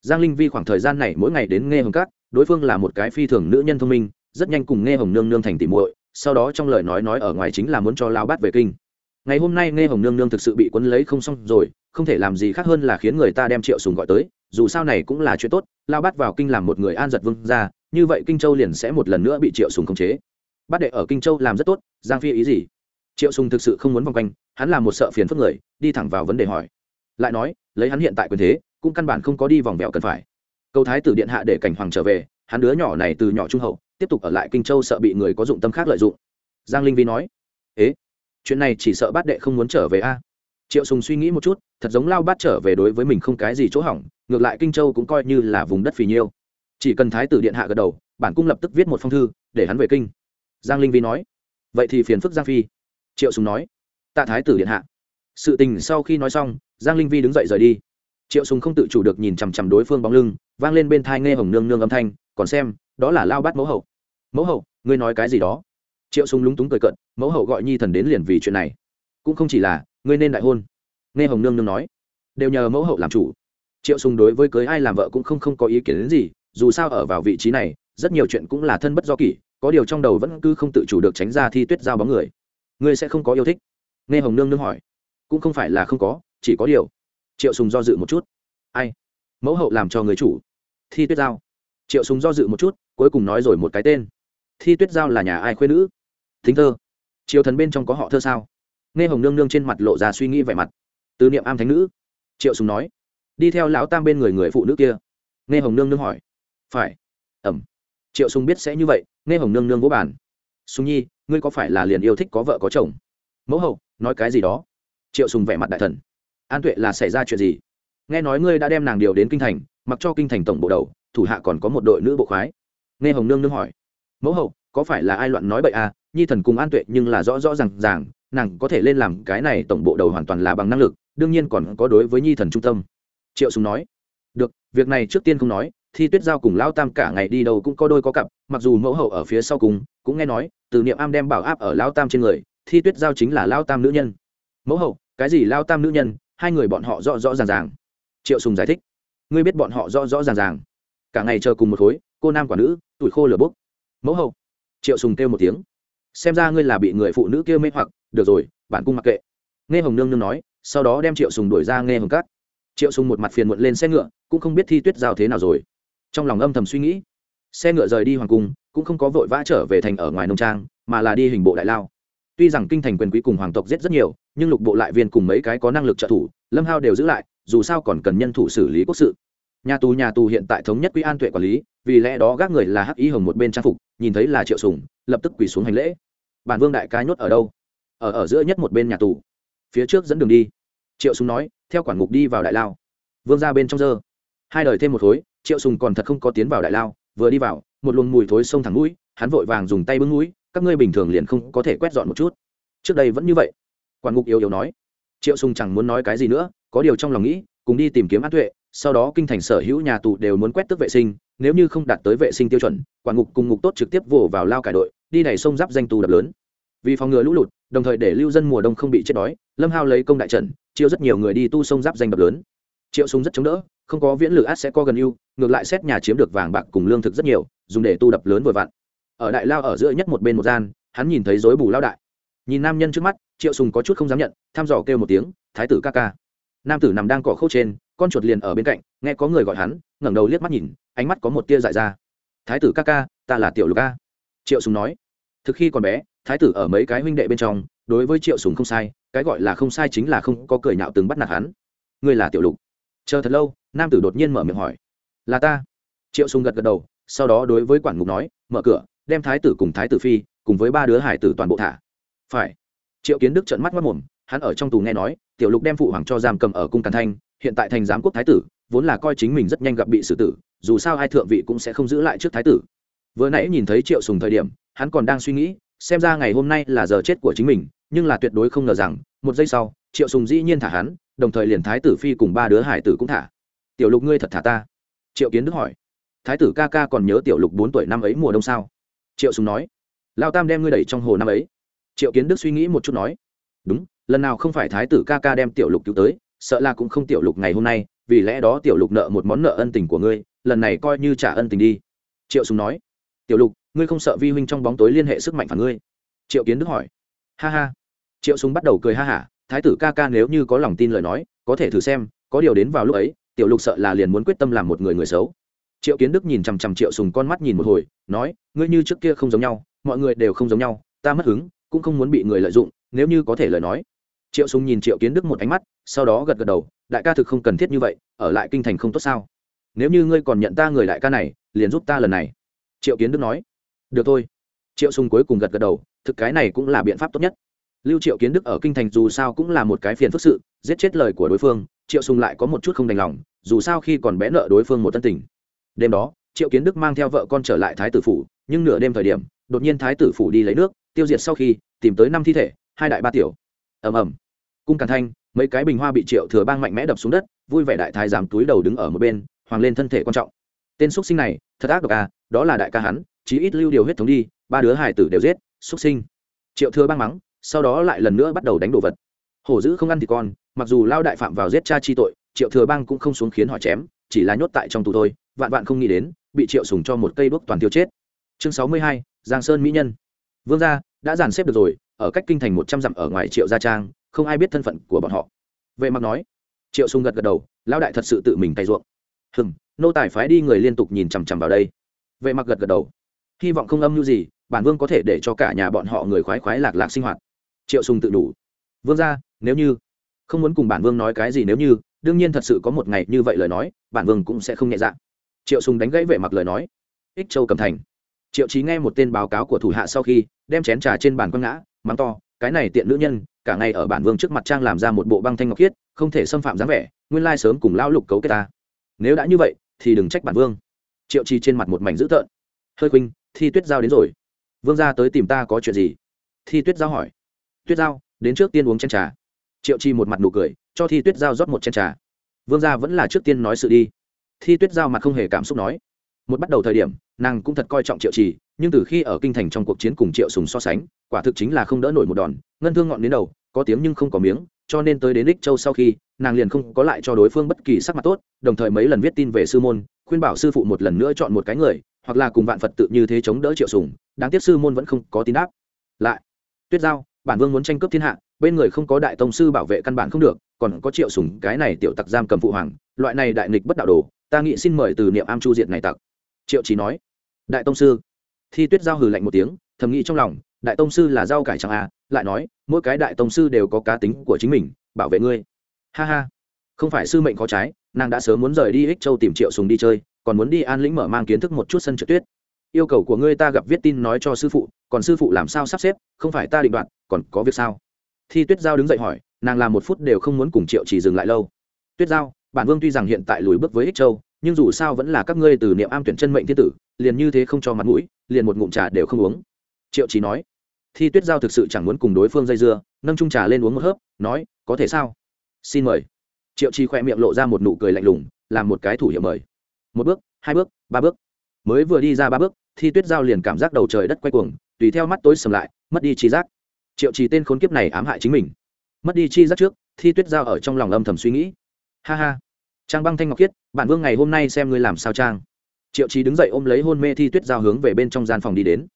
Giang linh vi khoảng thời gian này mỗi ngày đến nghe hồng cát đối phương là một cái phi thường nữ nhân thông minh, rất nhanh cùng nghe hồng nương nương thành tỉ muội, sau đó trong lời nói nói ở ngoài chính là muốn cho lao bát về kinh. Ngày hôm nay nghe hồng nương nương thực sự bị quấn lấy không xong rồi, không thể làm gì khác hơn là khiến người ta đem triệu sùng gọi tới, dù sao này cũng là chuyện tốt, lao Bát vào kinh làm một người an giật vương ra như vậy kinh châu liền sẽ một lần nữa bị triệu sùng khống chế bát đệ ở kinh châu làm rất tốt, giang phi ý gì? Triệu sùng thực sự không muốn vòng quanh, hắn là một sợ phiền phức người, đi thẳng vào vấn đề hỏi. Lại nói, lấy hắn hiện tại quyền thế, cũng căn bản không có đi vòng vèo cần phải. Câu thái tử điện hạ để cảnh hoàng trở về, hắn đứa nhỏ này từ nhỏ trung hậu, tiếp tục ở lại kinh châu sợ bị người có dụng tâm khác lợi dụng. Giang linh vi nói, ế, chuyện này chỉ sợ bát đệ không muốn trở về a. Triệu sùng suy nghĩ một chút, thật giống lao bát trở về đối với mình không cái gì chỗ hỏng, ngược lại kinh châu cũng coi như là vùng đất phì nhiêu. Chỉ cần thái tử điện hạ gật đầu, bản cung lập tức viết một phong thư, để hắn về kinh giang linh vi nói. Vậy thì phiền phức giang phi. Triệu sùng nói. Tạ thái tử điện hạ. Sự tình sau khi nói xong, giang linh vi đứng dậy rời đi. Triệu sùng không tự chủ được nhìn chằm chằm đối phương bóng lưng, vang lên bên thai nghe hồng nương nương âm thanh, còn xem, đó là lao bát mẫu hậu. Mẫu hậu, ngươi nói cái gì đó? Triệu sùng lúng túng cười cận mẫu hậu gọi nhi thần đến liền vì chuyện này. Cũng không chỉ là, ngươi nên đại hôn. Nghe hồng nương nương nói, đều nhờ mẫu hậu làm chủ. Triệu sùng đối với cưới ai làm vợ cũng không không có ý kiến đến gì, dù sao ở vào vị trí này, rất nhiều chuyện cũng là thân bất do kỷ có điều trong đầu vẫn cứ không tự chủ được tránh ra thi tuyết giao bóng người. Ngươi sẽ không có yêu thích? Nghe hồng nương nương hỏi. Cũng không phải là không có, chỉ có điều. Triệu sùng do dự một chút. Ai? Mẫu hậu làm cho người chủ. Thi tuyết giao. Triệu sùng do dự một chút, cuối cùng nói rồi một cái tên. Thi tuyết giao là nhà ai khuê nữ? Thính thơ. Triều thần bên trong có họ thơ sao? Nghe hồng nương nương trên mặt lộ ra suy nghĩ vẻ mặt. Từ niệm am thánh nữ. Triệu sùng nói. Đi theo lão tam bên người người phụ nữ kia. Nghe hồng nương nương hỏi. Phải. Ẩm. Triệu sùng biết sẽ như vậy nghe hồng nương nương vỗ bàn. Sùng nhi, ngươi có phải là liền yêu thích có vợ có chồng? Mẫu hậu, nói cái gì đó? Triệu sùng vẻ mặt đại thần. An tuệ là xảy ra chuyện gì? Nghe nói ngươi đã đem nàng điều đến kinh thành, mặc cho kinh thành tổng bộ đầu, thủ hạ còn có một đội nữ bộ khoái. Nghe hồng nương nương hỏi. Mẫu hậu, có phải là ai loạn nói bậy à? Nhi thần cùng an tuệ nhưng là rõ rõ ràng ràng, nàng có thể lên làm cái này tổng bộ đầu hoàn toàn là bằng năng lực, đương nhiên còn có đối với nhi thần trung tâm. Triệu sùng nói. Được, việc này trước tiên không nói thi tuyết giao cùng lao tam cả ngày đi đâu cũng có đôi có cặp, mặc dù mẫu hậu ở phía sau cùng, cũng nghe nói, từ niệm am đem bảo áp ở lao tam trên người, thi tuyết giao chính là lao tam nữ nhân. Mẫu hậu, cái gì lao tam nữ nhân? Hai người bọn họ rõ rõ ràng ràng. Triệu sùng giải thích. Ngươi biết bọn họ rõ rõ ràng ràng. Cả ngày chờ cùng một khối, cô nam quả nữ, tuổi khô lửa bốc. Mẫu hậu. Triệu sùng kêu một tiếng. Xem ra ngươi là bị người phụ nữ kia mê hoặc, được rồi, bản cung mặc kệ. Nghe hồng nương nương nói, sau đó đem triệu sùng đuổi ra nghe hồng cát. Triệu sùng một mặt phiền muộn lên xe ngựa, cũng không biết thi tuyết giao thế nào rồi trong lòng âm thầm suy nghĩ. Xe ngựa rời đi hoàng cung, cũng không có vội vã trở về thành ở ngoài nông trang, mà là đi hình bộ đại lao. Tuy rằng kinh thành quyền quý cùng hoàng tộc giết rất nhiều, nhưng lục bộ lại viên cùng mấy cái có năng lực trợ thủ, lâm hao đều giữ lại, dù sao còn cần nhân thủ xử lý quốc sự. Nhà tù nhà tù hiện tại thống nhất quỹ an tuệ quản lý, vì lẽ đó gác người là hắc ý hồng một bên trang phục, nhìn thấy là triệu sùng, lập tức quỳ xuống hành lễ. Bản vương đại ca nhốt ở đâu? Ở ở giữa nhất một bên nhà tù. Phía trước dẫn đường đi. Triệu sùng nói, theo quản ngục đi vào đại lao. Vương ra bên trong giờ hai đời thêm một khối triệu sùng còn thật không có tiến vào đại lao, vừa đi vào, một luồng mùi thối sông thẳng mũi, hắn vội vàng dùng tay bưng mũi, các ngươi bình thường liền không có thể quét dọn một chút. Trước đây vẫn như vậy. Quản ngục yếu yếu nói. Triệu sùng chẳng muốn nói cái gì nữa, có điều trong lòng nghĩ, cùng đi tìm kiếm an tuệ, sau đó kinh thành sở hữu nhà tù đều muốn quét tước vệ sinh, nếu như không đạt tới vệ sinh tiêu chuẩn, quản ngục cùng ngục tốt trực tiếp vồ vào lao cải đội, đi đẩy sông giáp danh tù đập lớn. Vì phòng ngừa lũ lụt, đồng thời để lưu dân mùa đông không bị chết đói, lâm hao lấy công đại trận, chiêu rất nhiều người đi tu sông giáp danh đập lớn triệu súng rất chống đỡ, không có viễn lửa át sẽ có gần ưu, ngược lại xét nhà chiếm được vàng bạc cùng lương thực rất nhiều, dùng để tu đập lớn vừa vặn. Ở đại lao ở giữa nhất một bên một gian, hắn nhìn thấy dối bù lao đại. Nhìn nam nhân trước mắt, triệu sùng có chút không dám nhận, thăm dò kêu một tiếng, thái tử ca ca. Nam tử nằm đang cỏ khâu trên, con chuột liền ở bên cạnh, nghe có người gọi hắn, ngẩng đầu liếc mắt nhìn, ánh mắt có một tia dại ra. Thái tử ca ca, ta là tiểu lục ca. Triệu sùng nói. Thực khi còn bé, thái tử ở mấy cái huynh đệ bên trong, đối với triệu sùng không sai, cái gọi là không sai chính là không có cười nhạo từng bắt nạt hắn. Ngươi là tiểu lục chờ thật lâu, nam tử đột nhiên mở miệng hỏi. Là ta. Triệu sùng gật gật đầu, sau đó đối với quản ngục nói, mở cửa, đem thái tử cùng thái tử phi, cùng với ba đứa hải tử toàn bộ thả. Phải. Triệu kiến đức trợn mắt mất mồm, hắn ở trong tù nghe nói, tiểu lục đem phụ hoàng cho giam cầm ở cung càn thanh, hiện tại thành giám quốc thái tử, vốn là coi chính mình rất nhanh gặp bị xử tử, dù sao ai thượng vị cũng sẽ không giữ lại trước thái tử. Vừa nãy nhìn thấy triệu sùng thời điểm, hắn còn đang suy nghĩ, xem ra ngày hôm nay là giờ chết của chính mình, nhưng là tuyệt đối không ngờ rằng, một giây sau, triệu sùng dĩ nhiên thả hắn đồng thời liền thái tử phi cùng ba đứa hải tử cũng thả. Tiểu lục ngươi thật thả ta? Triệu kiến đức hỏi. Thái tử ca ca còn nhớ tiểu lục bốn tuổi năm ấy mùa đông sao? Triệu sùng nói. Lao tam đem ngươi đẩy trong hồ năm ấy. Triệu kiến đức suy nghĩ một chút nói. Đúng, lần nào không phải thái tử ca ca đem tiểu lục cứu tới, sợ là cũng không tiểu lục ngày hôm nay, vì lẽ đó tiểu lục nợ một món nợ ân tình của ngươi, lần này coi như trả ân tình đi. Triệu sùng nói. Tiểu lục, ngươi không sợ vi huynh trong bóng tối liên hệ sức mạnh phản ngươi? Triệu kiến đức hỏi. Ha ha. Triệu sùng bắt đầu cười ha hả thái tử ca ca nếu như có lòng tin lời nói, có thể thử xem, có điều đến vào lúc ấy, tiểu lục sợ là liền muốn quyết tâm làm một người người xấu. Triệu kiến đức nhìn chằm chằm triệu sùng con mắt nhìn một hồi, nói, ngươi như trước kia không giống nhau, mọi người đều không giống nhau, ta mất hứng, cũng không muốn bị người lợi dụng, nếu như có thể lời nói. Triệu sùng nhìn triệu kiến đức một ánh mắt, sau đó gật gật đầu, đại ca thực không cần thiết như vậy, ở lại kinh thành không tốt sao? Nếu như ngươi còn nhận ta người đại ca này, liền giúp ta lần này. Triệu kiến đức nói, được thôi. Triệu sùng cuối cùng gật gật đầu, thực cái này cũng là biện pháp tốt nhất lưu triệu kiến đức ở kinh thành dù sao cũng là một cái phiền phức sự, giết chết lời của đối phương, triệu sùng lại có một chút không đành lòng, dù sao khi còn bé nợ đối phương một tân tình. Đêm đó, triệu kiến đức mang theo vợ con trở lại thái tử phủ, nhưng nửa đêm thời điểm, đột nhiên thái tử phủ đi lấy nước, tiêu diệt sau khi, tìm tới năm thi thể, hai đại ba tiểu. Ầm ầm. Cung càn thanh, mấy cái bình hoa bị triệu thừa bang mạnh mẽ đập xuống đất, vui vẻ đại thái giám túi đầu đứng ở một bên, hoàng lên thân thể quan trọng. Tên xuất sinh này, thật ác độc à đó là đại ca hắn, chí ít lưu điều huyết thống đi, ba đứa hải tử đều giết xuất sinh. Triệu thừa bang mắng sau đó lại lần nữa bắt đầu đánh đồ vật. Hổ dữ không ăn thì con, mặc dù lao đại phạm vào giết cha chi tội, triệu thừa bang cũng không xuống khiến họ chém, chỉ là nhốt tại trong tù thôi, vạn vạn không nghĩ đến, bị triệu sùng cho một cây đuốc toàn tiêu chết. Chương sáu mươi hai, giang sơn mỹ nhân. Vương gia, đã dàn xếp được rồi, ở cách kinh thành một trăm dặm ở ngoài triệu gia trang, không ai biết thân phận của bọn họ. Vệ mặc nói. Triệu sùng gật gật đầu lão đại thật sự tự mình tay ruộng. Hừm, nô tài phái đi người liên tục nhìn chằm chằm vào đây. Vệ mặc gật gật đầu. Hy vọng không âm mưu gì, bản vương có thể để cho cả nhà bọn họ người khoái khoái lạc lạc sinh hoạt triệu sùng tự đủ. Vương gia, nếu như, không muốn cùng bản vương nói cái gì nếu như, đương nhiên thật sự có một ngày như vậy lời nói, bản vương cũng sẽ không nhẹ dạ. Triệu sùng đánh gãy vệ mặc lời nói. Ích châu cầm thành. Triệu trí nghe một tên báo cáo của thủ hạ sau khi, đem chén trà trên bàn quăng ngã, mắng to, cái này tiện nữ nhân, cả ngày ở bản vương trước mặt trang làm ra một bộ băng thanh ngọc khiết, không thể xâm phạm dáng vẻ, nguyên lai sớm cùng lão lục cấu kết ta. Nếu đã như vậy, thì đừng trách bản vương. Triệu trì trên mặt một mảnh dữ tợn. Hơi khuynh, thi tuyết giao đến rồi. Vương gia tới tìm ta có chuyện gì? Thi tuyết giao hỏi tuyết giao, đến trước tiên uống chén trà. Triệu Chi một mặt nụ cười, cho thi tuyết giao rót một chén trà. Vương gia vẫn là trước tiên nói sự đi. Thi tuyết giao mặt không hề cảm xúc nói. Một bắt đầu thời điểm, nàng cũng thật coi trọng triệu trì, nhưng từ khi ở kinh thành trong cuộc chiến cùng triệu sùng so sánh, quả thực chính là không đỡ nổi một đòn, ngân thương ngọn đến đầu, có tiếng nhưng không có miếng, cho nên tới đến đích châu sau khi, nàng liền không có lại cho đối phương bất kỳ sắc mặt tốt, đồng thời mấy lần viết tin về sư môn, khuyên bảo sư phụ một lần nữa chọn một cái người, hoặc là cùng vạn phật tự như thế chống đỡ triệu sùng, đáng tiếc sư môn vẫn không có tin đáp. Lại, tuyết giao bản vương muốn tranh cướp thiên hạ, bên người không có đại tông sư bảo vệ căn bản không được, còn có triệu sùng, cái này tiểu tặc giam cầm phụ hoàng, loại này đại nghịch bất đạo đồ, ta nghĩ xin mời từ niệm am chu diệt này tặc. Triệu chỉ nói. Đại tông sư? Thi tuyết giao hừ lạnh một tiếng, thầm nghĩ trong lòng, đại tông sư là rau cải chẳng à? Lại nói, mỗi cái đại tông sư đều có cá tính của chính mình, bảo vệ ngươi. Ha ha, không phải sư mệnh có trái, nàng đã sớm muốn rời đi ích châu tìm triệu sùng đi chơi, còn muốn đi an lĩnh mở mang kiến thức một chút sân trượt tuyết yêu cầu của ngươi ta gặp viết tin nói cho sư phụ, còn sư phụ làm sao sắp xếp, không phải ta định đoạt, còn có việc sao? Thi tuyết giao đứng dậy hỏi, nàng làm một phút đều không muốn cùng triệu chỉ dừng lại lâu. Tuyết giao, bản vương tuy rằng hiện tại lùi bước với ích châu, nhưng dù sao vẫn là các ngươi từ niệm am tuyển chân mệnh thiên tử, liền như thế không cho mặt mũi, liền một ngụm trà đều không uống. Triệu Chỉ nói, thi tuyết giao thực sự chẳng muốn cùng đối phương dây dưa, nâng trung trà lên uống một hớp, nói, có thể sao? Xin mời. Triệu Chỉ khoe miệng lộ ra một nụ cười lạnh lùng, làm một cái thủ hiệu mời. Một bước, hai bước, ba bước. Mới vừa đi ra ba bước thi tuyết giao liền cảm giác đầu trời đất quay cuồng, tùy theo mắt tối sầm lại, mất đi chi giác. Triệu trì tên khốn kiếp này ám hại chính mình. Mất đi chi giác trước, thi tuyết giao ở trong lòng âm thầm suy nghĩ. Ha ha. Trang băng thanh ngọc khiết, bản vương ngày hôm nay xem ngươi làm sao trang. Triệu trí đứng dậy ôm lấy hôn mê thi tuyết giao hướng về bên trong gian phòng đi đến.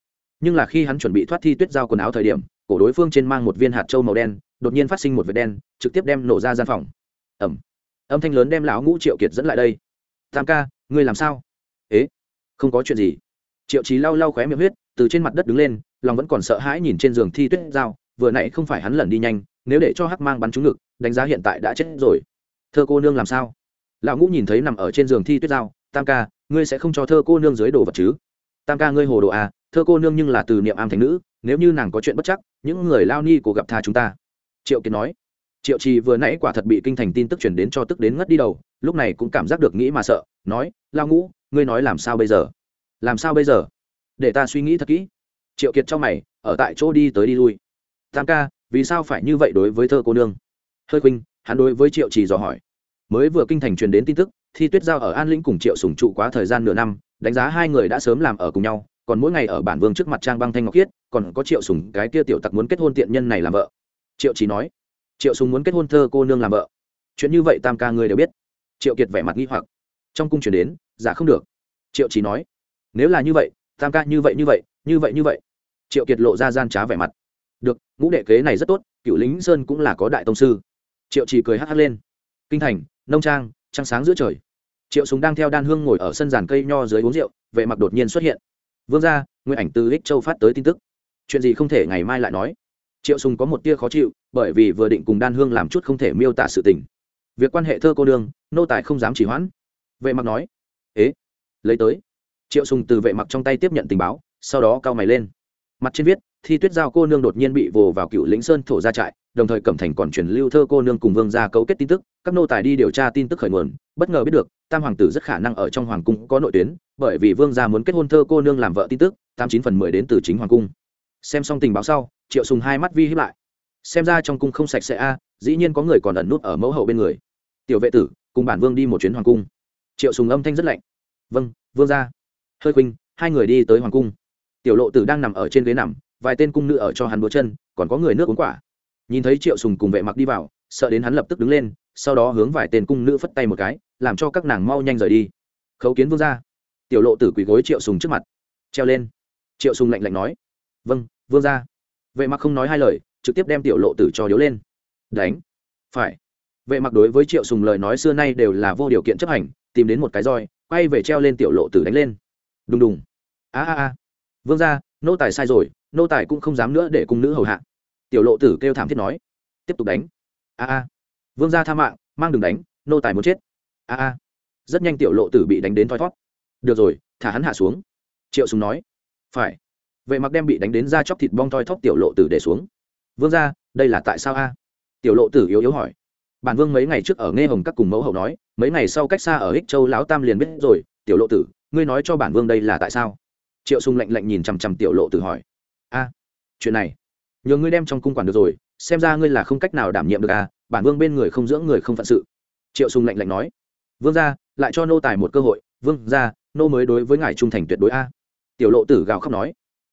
Nhưng là khi hắn chuẩn bị thoát thi tuyết giao quần áo thời điểm, cổ đối phương trên mang một viên hạt trâu màu đen, đột nhiên phát sinh một vệt đen, trực tiếp đem nổ ra gian phòng. Ẩm âm thanh lớn đem lão ngũ triệu kiệt dẫn lại đây. Tam ca, ngươi làm sao? Ế, không có chuyện gì triệu trí lau lau khóe miệng huyết, từ trên mặt đất đứng lên, lòng vẫn còn sợ hãi nhìn trên giường thi tuyết giao, vừa nãy không phải hắn lẩn đi nhanh, nếu để cho hắc mang bắn trúng ngực, đánh giá hiện tại đã chết rồi. Thơ cô nương làm sao? Lão ngũ nhìn thấy nằm ở trên giường thi tuyết giao, tam ca, ngươi sẽ không cho thơ cô nương dưới đồ vật chứ? Tam ca ngươi hồ đồ à thơ cô nương nhưng là từ niệm am thành nữ, nếu như nàng có chuyện bất chắc, những người lao ni của gặp tha chúng ta. Triệu kiệt nói. Triệu trì vừa nãy quả thật bị kinh thành tin tức chuyển đến cho tức đến ngất đi đầu, lúc này cũng cảm giác được nghĩ mà sợ, nói lao ngũ, ngươi nói làm sao bây giờ? Làm sao bây giờ? Để ta suy nghĩ thật kỹ. Triệu kiệt cho mày, ở tại chỗ đi tới đi lui. Tam ca, vì sao phải như vậy đối với thơ cô nương? Hơi khuynh, hắn đối với triệu trì dò hỏi. Mới vừa kinh thành truyền đến tin tức, thi tuyết giao ở an lĩnh cùng triệu sùng trụ quá thời gian nửa năm, đánh giá hai người đã sớm làm ở cùng nhau, còn mỗi ngày ở bản vương trước mặt trang băng thanh ngọc khiết, còn có triệu sùng, cái kia tiểu tặc muốn kết hôn tiện nhân này làm vợ. Triệu chỉ nói, triệu sùng muốn kết hôn thơ cô nương làm vợ. Chuyện như vậy tam ca người đều biết. Triệu kiệt vẻ mặt nghi hoặc. Trong cung truyền đến giả không được. Triệu chỉ nói nếu là như vậy, tam ca như vậy như vậy như vậy như vậy. Triệu kiệt lộ ra gian trá vẻ mặt. Được, ngũ đệ kế này rất tốt cựu lính sơn cũng là có đại tông sư. Triệu chỉ cười hắt hắc lên. Kinh thành, nông trang, trăng sáng giữa trời. Triệu súng đang theo đan hương ngồi ở sân giàn cây nho dưới uống rượu vệ mặc đột nhiên xuất hiện. Vương ra nguyên ảnh từ ích châu phát tới tin tức. Chuyện gì không thể ngày mai lại nói. Triệu sùng có một tia khó chịu, bởi vì vừa định cùng đan hương làm chút không thể miêu tả sự tình. Việc quan hệ thơ cô đương, nô tài không dám chỉ hoãn. Vệ mặc nói, ế, lấy tới triệu sùng từ vệ mặc trong tay tiếp nhận tình báo sau đó cao mày lên mặt trên viết thi tuyết giao cô nương đột nhiên bị vồ vào cựu lĩnh sơn thổ ra trại đồng thời cẩm thành còn truyền lưu thơ cô nương cùng vương gia cấu kết tin tức các nô tài đi điều tra tin tức khởi nguồn bất ngờ biết được tam hoàng tử rất khả năng ở trong hoàng cung có nội tuyến bởi vì vương gia muốn kết hôn thơ cô nương làm vợ tin tức tám chín phần mười đến từ chính hoàng cung xem xong tình báo sau triệu sùng hai mắt vi hiếp lại xem ra trong cung không sạch sẽ a à, dĩ nhiên có người còn ẩn nút ở mẫu hậu bên người tiểu vệ tử cùng bản vương đi một chuyến hoàng cung triệu sùng âm thanh rất lạnh vâng vương gia hơi khuynh, hai người đi tới hoàng cung. Tiểu lộ tử đang nằm ở trên ghế nằm, vài tên cung nữ ở cho hắn búa chân, còn có người nước uống quả. Nhìn thấy triệu sùng cùng vệ mặc đi vào, sợ đến hắn lập tức đứng lên, sau đó hướng vài tên cung nữ phất tay một cái, làm cho các nàng mau nhanh rời đi. Khấu kiến vương gia. Tiểu lộ tử quỳ gối triệu sùng trước mặt, treo lên. Triệu sùng lạnh lạnh nói vâng vương gia. Vệ mặc không nói hai lời, trực tiếp đem tiểu lộ tử cho điếu lên. Đánh. Phải. Vệ mặc đối với triệu sùng lời nói xưa nay đều là vô điều kiện chấp hành, tìm đến một cái roi, quay về treo lên tiểu lộ tử đánh lên đùng đùng. A a a. Vương gia, nô tài sai rồi, nô tài cũng không dám nữa để cung nữ hầu hạ. Tiểu lộ tử kêu thảm thiết nói. Tiếp tục đánh. A a. Vương gia tha mạng, mang đừng đánh, nô tài muốn chết. A a. Rất nhanh tiểu lộ tử bị đánh đến thoi thót. Được rồi, thả hắn hạ xuống. Triệu sùng nói. Phải. Vệ mặc đem bị đánh đến da chóc thịt bong thoi thóp tiểu lộ tử để xuống. Vương gia, đây là tại sao a? Tiểu lộ tử yếu yếu hỏi. Bản vương mấy ngày trước ở nghe hồng các cùng mẫu hậu nói, mấy ngày sau cách xa ở ích châu lão tam liền biết rồi, tiểu lộ tử ngươi nói cho bản vương đây là tại sao? Triệu sùng lạnh lạnh nhìn chằm chằm tiểu lộ tử hỏi. A, chuyện này, nhờ ngươi đem trong cung quản được rồi, xem ra ngươi là không cách nào đảm nhiệm được à bản vương bên người không dưỡng người không phận sự. Triệu sùng lạnh lạnh nói. Vương gia, lại cho nô tài một cơ hội. Vương gia, nô mới đối với ngài trung thành tuyệt đối a. Tiểu lộ tử gào khóc nói.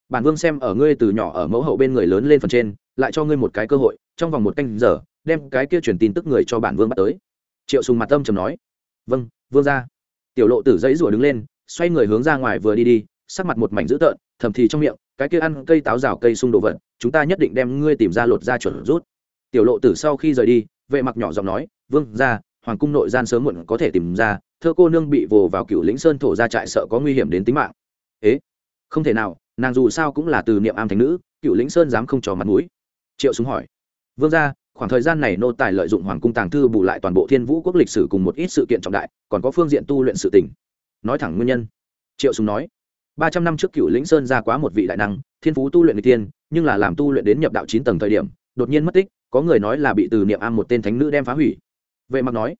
Bản vương xem ở ngươi từ nhỏ ở mẫu hậu bên người lớn lên phần trên, lại cho ngươi một cái cơ hội, trong vòng một canh giờ, đem cái kia truyền tin tức người cho bản vương bắt tới. Triệu sùng mặt âm trầm nói. Vâng vương gia. Tiểu lộ tử dãy rủa đứng lên xoay người hướng ra ngoài vừa đi đi, sắc mặt một mảnh dữ tợn, thầm thì trong miệng, cái kia ăn cây táo rào cây sung đồ vật, chúng ta nhất định đem ngươi tìm ra lột ra chuẩn rút. Tiểu lộ tử sau khi rời đi, vệ mặc nhỏ giọng nói, vương gia, hoàng cung nội gian sớm muộn có thể tìm ra, thơ cô nương bị vồ vào cựu lĩnh sơn thổ ra trại sợ có nguy hiểm đến tính mạng. Ế? Không thể nào, nàng dù sao cũng là từ niệm am thành nữ, cựu lĩnh sơn dám không cho mặt mũi. Triệu súng hỏi, vương gia, khoảng thời gian này nô tài lợi dụng hoàng cung tàng thư bù lại toàn bộ thiên vũ quốc lịch sử cùng một ít sự kiện trọng đại, còn có phương diện tu luyện sự tỉnh nói thẳng nguyên nhân. Triệu Sùng nói, ba trăm năm trước cựu lĩnh sơn ra quá một vị đại năng, thiên phú tu luyện người tiên nhưng là làm tu luyện đến nhập đạo chín tầng thời điểm, đột nhiên mất tích, có người nói là bị từ niệm am một tên thánh nữ đem phá hủy. Vệ mặc nói,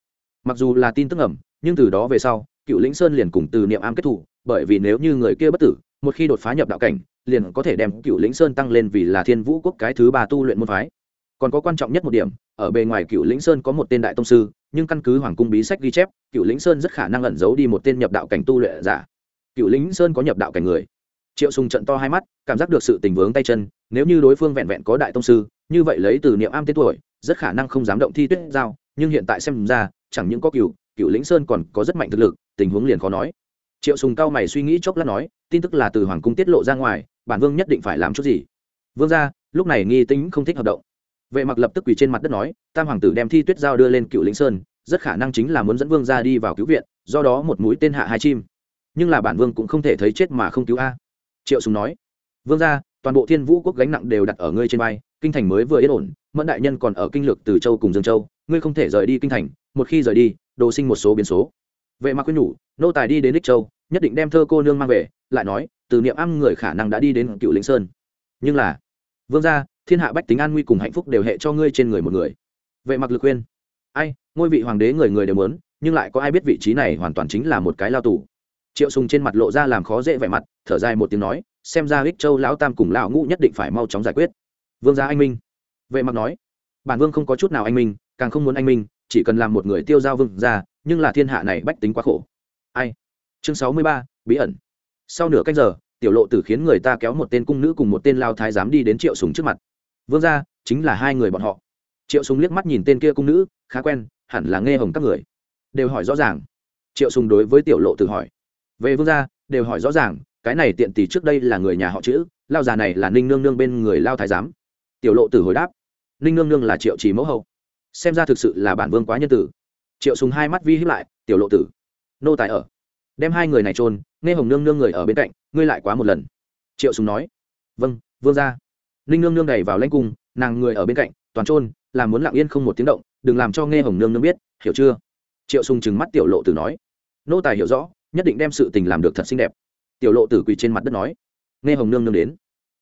mặc dù là tin tức ẩm nhưng từ đó về sau cựu lĩnh sơn liền cùng từ niệm am kết thủ bởi vì nếu như người kia bất tử, một khi đột phá nhập đạo cảnh, liền có thể đem cựu lĩnh sơn tăng lên vì là thiên vũ quốc cái thứ ba tu luyện môn phái. Còn có quan trọng nhất một điểm, ở bề ngoài cựu lĩnh sơn có một tên đại tông sư nhưng căn cứ hoàng cung bí sách ghi chép cựu lĩnh sơn rất khả năng ẩn giấu đi một tên nhập đạo cảnh tu luyện giả. Cựu lĩnh sơn có nhập đạo cảnh người. Triệu sùng trận to hai mắt, cảm giác được sự tình vướng tay chân, nếu như đối phương vẹn vẹn có đại tông sư, như vậy lấy từ niệm am tên tuổi, rất khả năng không dám động thi tuyết giao, nhưng hiện tại xem ra, chẳng những có cựu cựu lĩnh sơn còn có rất mạnh thực lực, tình huống liền khó nói. Triệu sùng cao mày suy nghĩ chốc lát nói, tin tức là từ hoàng cung tiết lộ ra ngoài, bản vương nhất định phải làm chút gì. Vương gia, lúc này nghi tính không thích hoạt động vệ mặc lập tức quỳ trên mặt đất nói, tam hoàng tử đem thi tuyết giao đưa lên cựu lĩnh sơn, rất khả năng chính là muốn dẫn vương gia đi vào cứu viện, do đó một mũi tên hạ hai chim. Nhưng là bản vương cũng không thể thấy chết mà không cứu a. Triệu sùng nói, vương gia, toàn bộ thiên vũ quốc gánh nặng đều đặt ở ngươi trên vai, kinh thành mới vừa yên ổn, mẫn đại nhân còn ở kinh lược từ châu cùng dương châu, ngươi không thể rời đi kinh thành, một khi rời đi, đồ sinh một số biến số. Vệ mặc quyết nhủ, nô tài đi đến đích châu, nhất định đem thơ cô nương mang về, lại nói, từ niệm âm người khả năng đã đi đến cựu lĩnh sơn. Nhưng là, vương gia thiên hạ bách tính an nguy cùng hạnh phúc đều hệ cho ngươi trên người một người. Vệ mặc lực khuyên, ai, ngôi vị hoàng đế người người đều muốn, nhưng lại có ai biết vị trí này hoàn toàn chính là một cái lao tù? Triệu sùng trên mặt lộ ra làm khó dễ vẻ mặt, thở dài một tiếng nói, xem ra ích châu lão tam cùng lão ngũ nhất định phải mau chóng giải quyết. Vương gia anh minh. Vệ mặc nói, bản vương không có chút nào anh minh, càng không muốn anh minh, chỉ cần làm một người tiêu giao vương gia, nhưng là thiên hạ này bách tính quá khổ. Ai? Chương sáu mươi ba, bí ẩn. Sau nửa cách giờ, tiểu lộ tử khiến người ta kéo một tên cung nữ cùng một tên lao thái giám đi đến triệu sùng trước mặt vương gia, chính là hai người bọn họ. Triệu sùng liếc mắt nhìn tên kia cung nữ, khá quen, hẳn là nghe hồng các người. Đều hỏi rõ ràng. Triệu sùng đối với tiểu lộ tử hỏi. Về vương gia, đều hỏi rõ ràng, cái này tiện tỷ trước đây là người nhà họ chữ, lao già này là ninh nương nương bên người lao thái giám. Tiểu lộ tử hồi đáp. Ninh nương nương là triệu trì mẫu hậu. Xem ra thực sự là bản vương quá nhân tử. Triệu sùng hai mắt vi hiếp lại, tiểu lộ tử, nô tài ở. Đem hai người này trôn nghe hồng nương nương người ở bên cạnh, ngươi lại quá một lần. Triệu sùng nói. Vâng vương gia ninh nương nương đẩy vào lanh cung, nàng người ở bên cạnh, toàn trôn làm muốn lặng yên không một tiếng động, đừng làm cho nghe hồng nương nương biết, hiểu chưa? Triệu sùng trừng mắt tiểu lộ tử nói. Nô tài hiểu rõ, nhất định đem sự tình làm được thật xinh đẹp. Tiểu lộ tử quỳ trên mặt đất nói. Nghe hồng nương nương đến.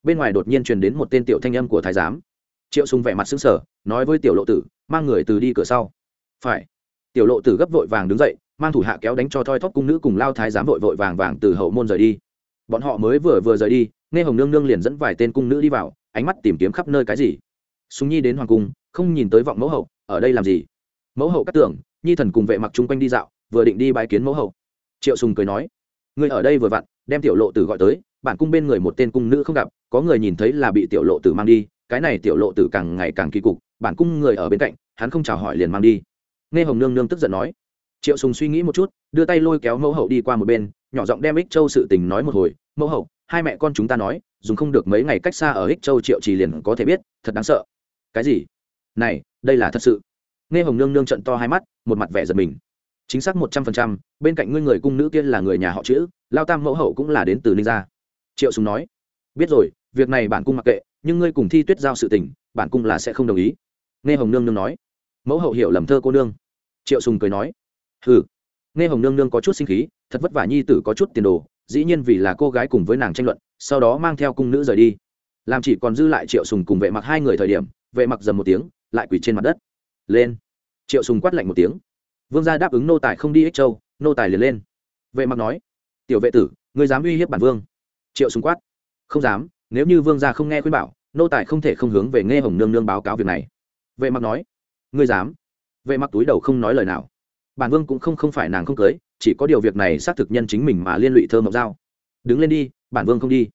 Bên ngoài đột nhiên truyền đến một tên tiểu thanh âm của thái giám. Triệu sùng vẻ mặt sững sờ, nói với tiểu lộ tử, mang người từ đi cửa sau. Phải. Tiểu lộ tử gấp vội vàng đứng dậy, mang thủ hạ kéo đánh cho thoi thóp cung nữ cùng lao thái giám vội vội vàng vàng từ hậu môn rời đi. Bọn họ mới vừa vừa rời đi, nghe hồng nương nương liền dẫn vài tên cung nữ đi vào ánh mắt tìm kiếm khắp nơi cái gì? Súng nhi đến hoàng cung, không nhìn tới vọng mẫu hậu, ở đây làm gì? Mẫu hậu cắt tưởng nhi thần cùng vệ mặc chung quanh đi dạo, vừa định đi bái kiến mẫu hậu. Triệu sùng cười nói người ở đây vừa vặn, đem tiểu lộ tử gọi tới, bản cung bên người một tên cung nữ không gặp, có người nhìn thấy là bị tiểu lộ tử mang đi, cái này tiểu lộ tử càng ngày càng kỳ cục, bản cung người ở bên cạnh, hắn không chào hỏi liền mang đi. Nghe hồng nương nương tức giận nói, triệu sùng suy nghĩ một chút, đưa tay lôi kéo mẫu hậu đi qua một bên, nhỏ giọng đem ích châu sự tình nói một hồi, mẫu hậu, hai mẹ con chúng ta nói dùng không được mấy ngày cách xa ở Hích châu triệu trì liền có thể biết, thật đáng sợ. Cái gì? Này, đây là thật sự. Nghe hồng nương nương trợn to hai mắt, một mặt vẻ giật mình. Chính xác một trăm phần trăm, bên cạnh ngươi người cung nữ kia là người nhà họ chữ, lao tam mẫu hậu cũng là đến từ ninh gia. Triệu sùng nói, biết rồi, việc này bản cung mặc kệ, nhưng ngươi cùng thi tuyết giao sự tình, bản cung là sẽ không đồng ý. Nghe hồng nương nương nói, mẫu hậu hiểu lầm thơ cô nương. Triệu sùng cười nói, hừ. Nghe hồng nương nương có chút sinh khí, thật vất vả nhi tử có chút tiền đồ dĩ nhiên vì là cô gái cùng với nàng tranh luận, sau đó mang theo cung nữ rời đi. Làm chỉ còn dư lại triệu sùng cùng vệ mặc hai người thời điểm, vệ mặc dầm một tiếng, lại quỳ trên mặt đất. Lên. Triệu sùng quát lạnh một tiếng. Vương gia đáp ứng nô tài không đi ích châu, nô tài liền lên. Vệ mặc nói, tiểu vệ tử, ngươi dám uy hiếp bản vương? Triệu sùng quát, không dám, nếu như vương gia không nghe khuyên bảo, nô tài không thể không hướng về nghe hồng nương nương báo cáo việc này. Vệ mặc nói, ngươi dám? Vệ mặc túi đầu không nói lời nào. Bản vương cũng không không phải nàng không cưới chỉ có điều việc này xác thực nhân chính mình mà liên lụy thơ mộc giao đứng lên đi, bản vương không đi.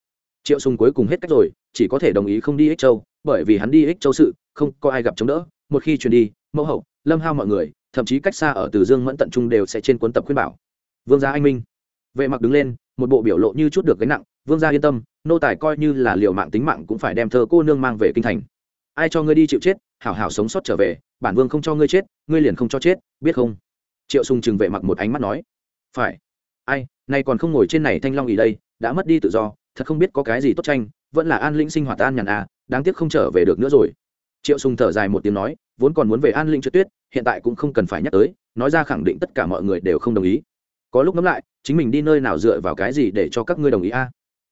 Triệu sùng cuối cùng hết cách rồi, chỉ có thể đồng ý không đi ích châu, bởi vì hắn đi ích châu sự, không có ai gặp chống đỡ. Một khi truyền đi, mẫu hậu, lâm hao mọi người, thậm chí cách xa ở từ dương mẫn tận trung đều sẽ trên cuốn tập khuyên bảo. Vương gia anh minh. Vệ mặc đứng lên, một bộ biểu lộ như chút được gánh nặng. Vương gia yên tâm, nô tài coi như là liều mạng tính mạng cũng phải đem thơ cô nương mang về kinh thành. Ai cho ngươi đi chịu chết, hảo hảo sống sót trở về, bản vương không cho ngươi chết, ngươi liền không cho chết, biết không? Triệu sùng trừng vệ mặc một ánh mắt nói, phải. Ai, nay còn không ngồi trên này thanh long ý đây, đã mất đi tự do, thật không biết có cái gì tốt tranh, vẫn là an lĩnh sinh hoạt an nhàn à đáng tiếc không trở về được nữa rồi. Triệu sùng thở dài một tiếng nói, vốn còn muốn về an lĩnh trượt tuyết, hiện tại cũng không cần phải nhắc tới, nói ra khẳng định tất cả mọi người đều không đồng ý. Có lúc ngẫm lại, chính mình đi nơi nào dựa vào cái gì để cho các ngươi đồng ý a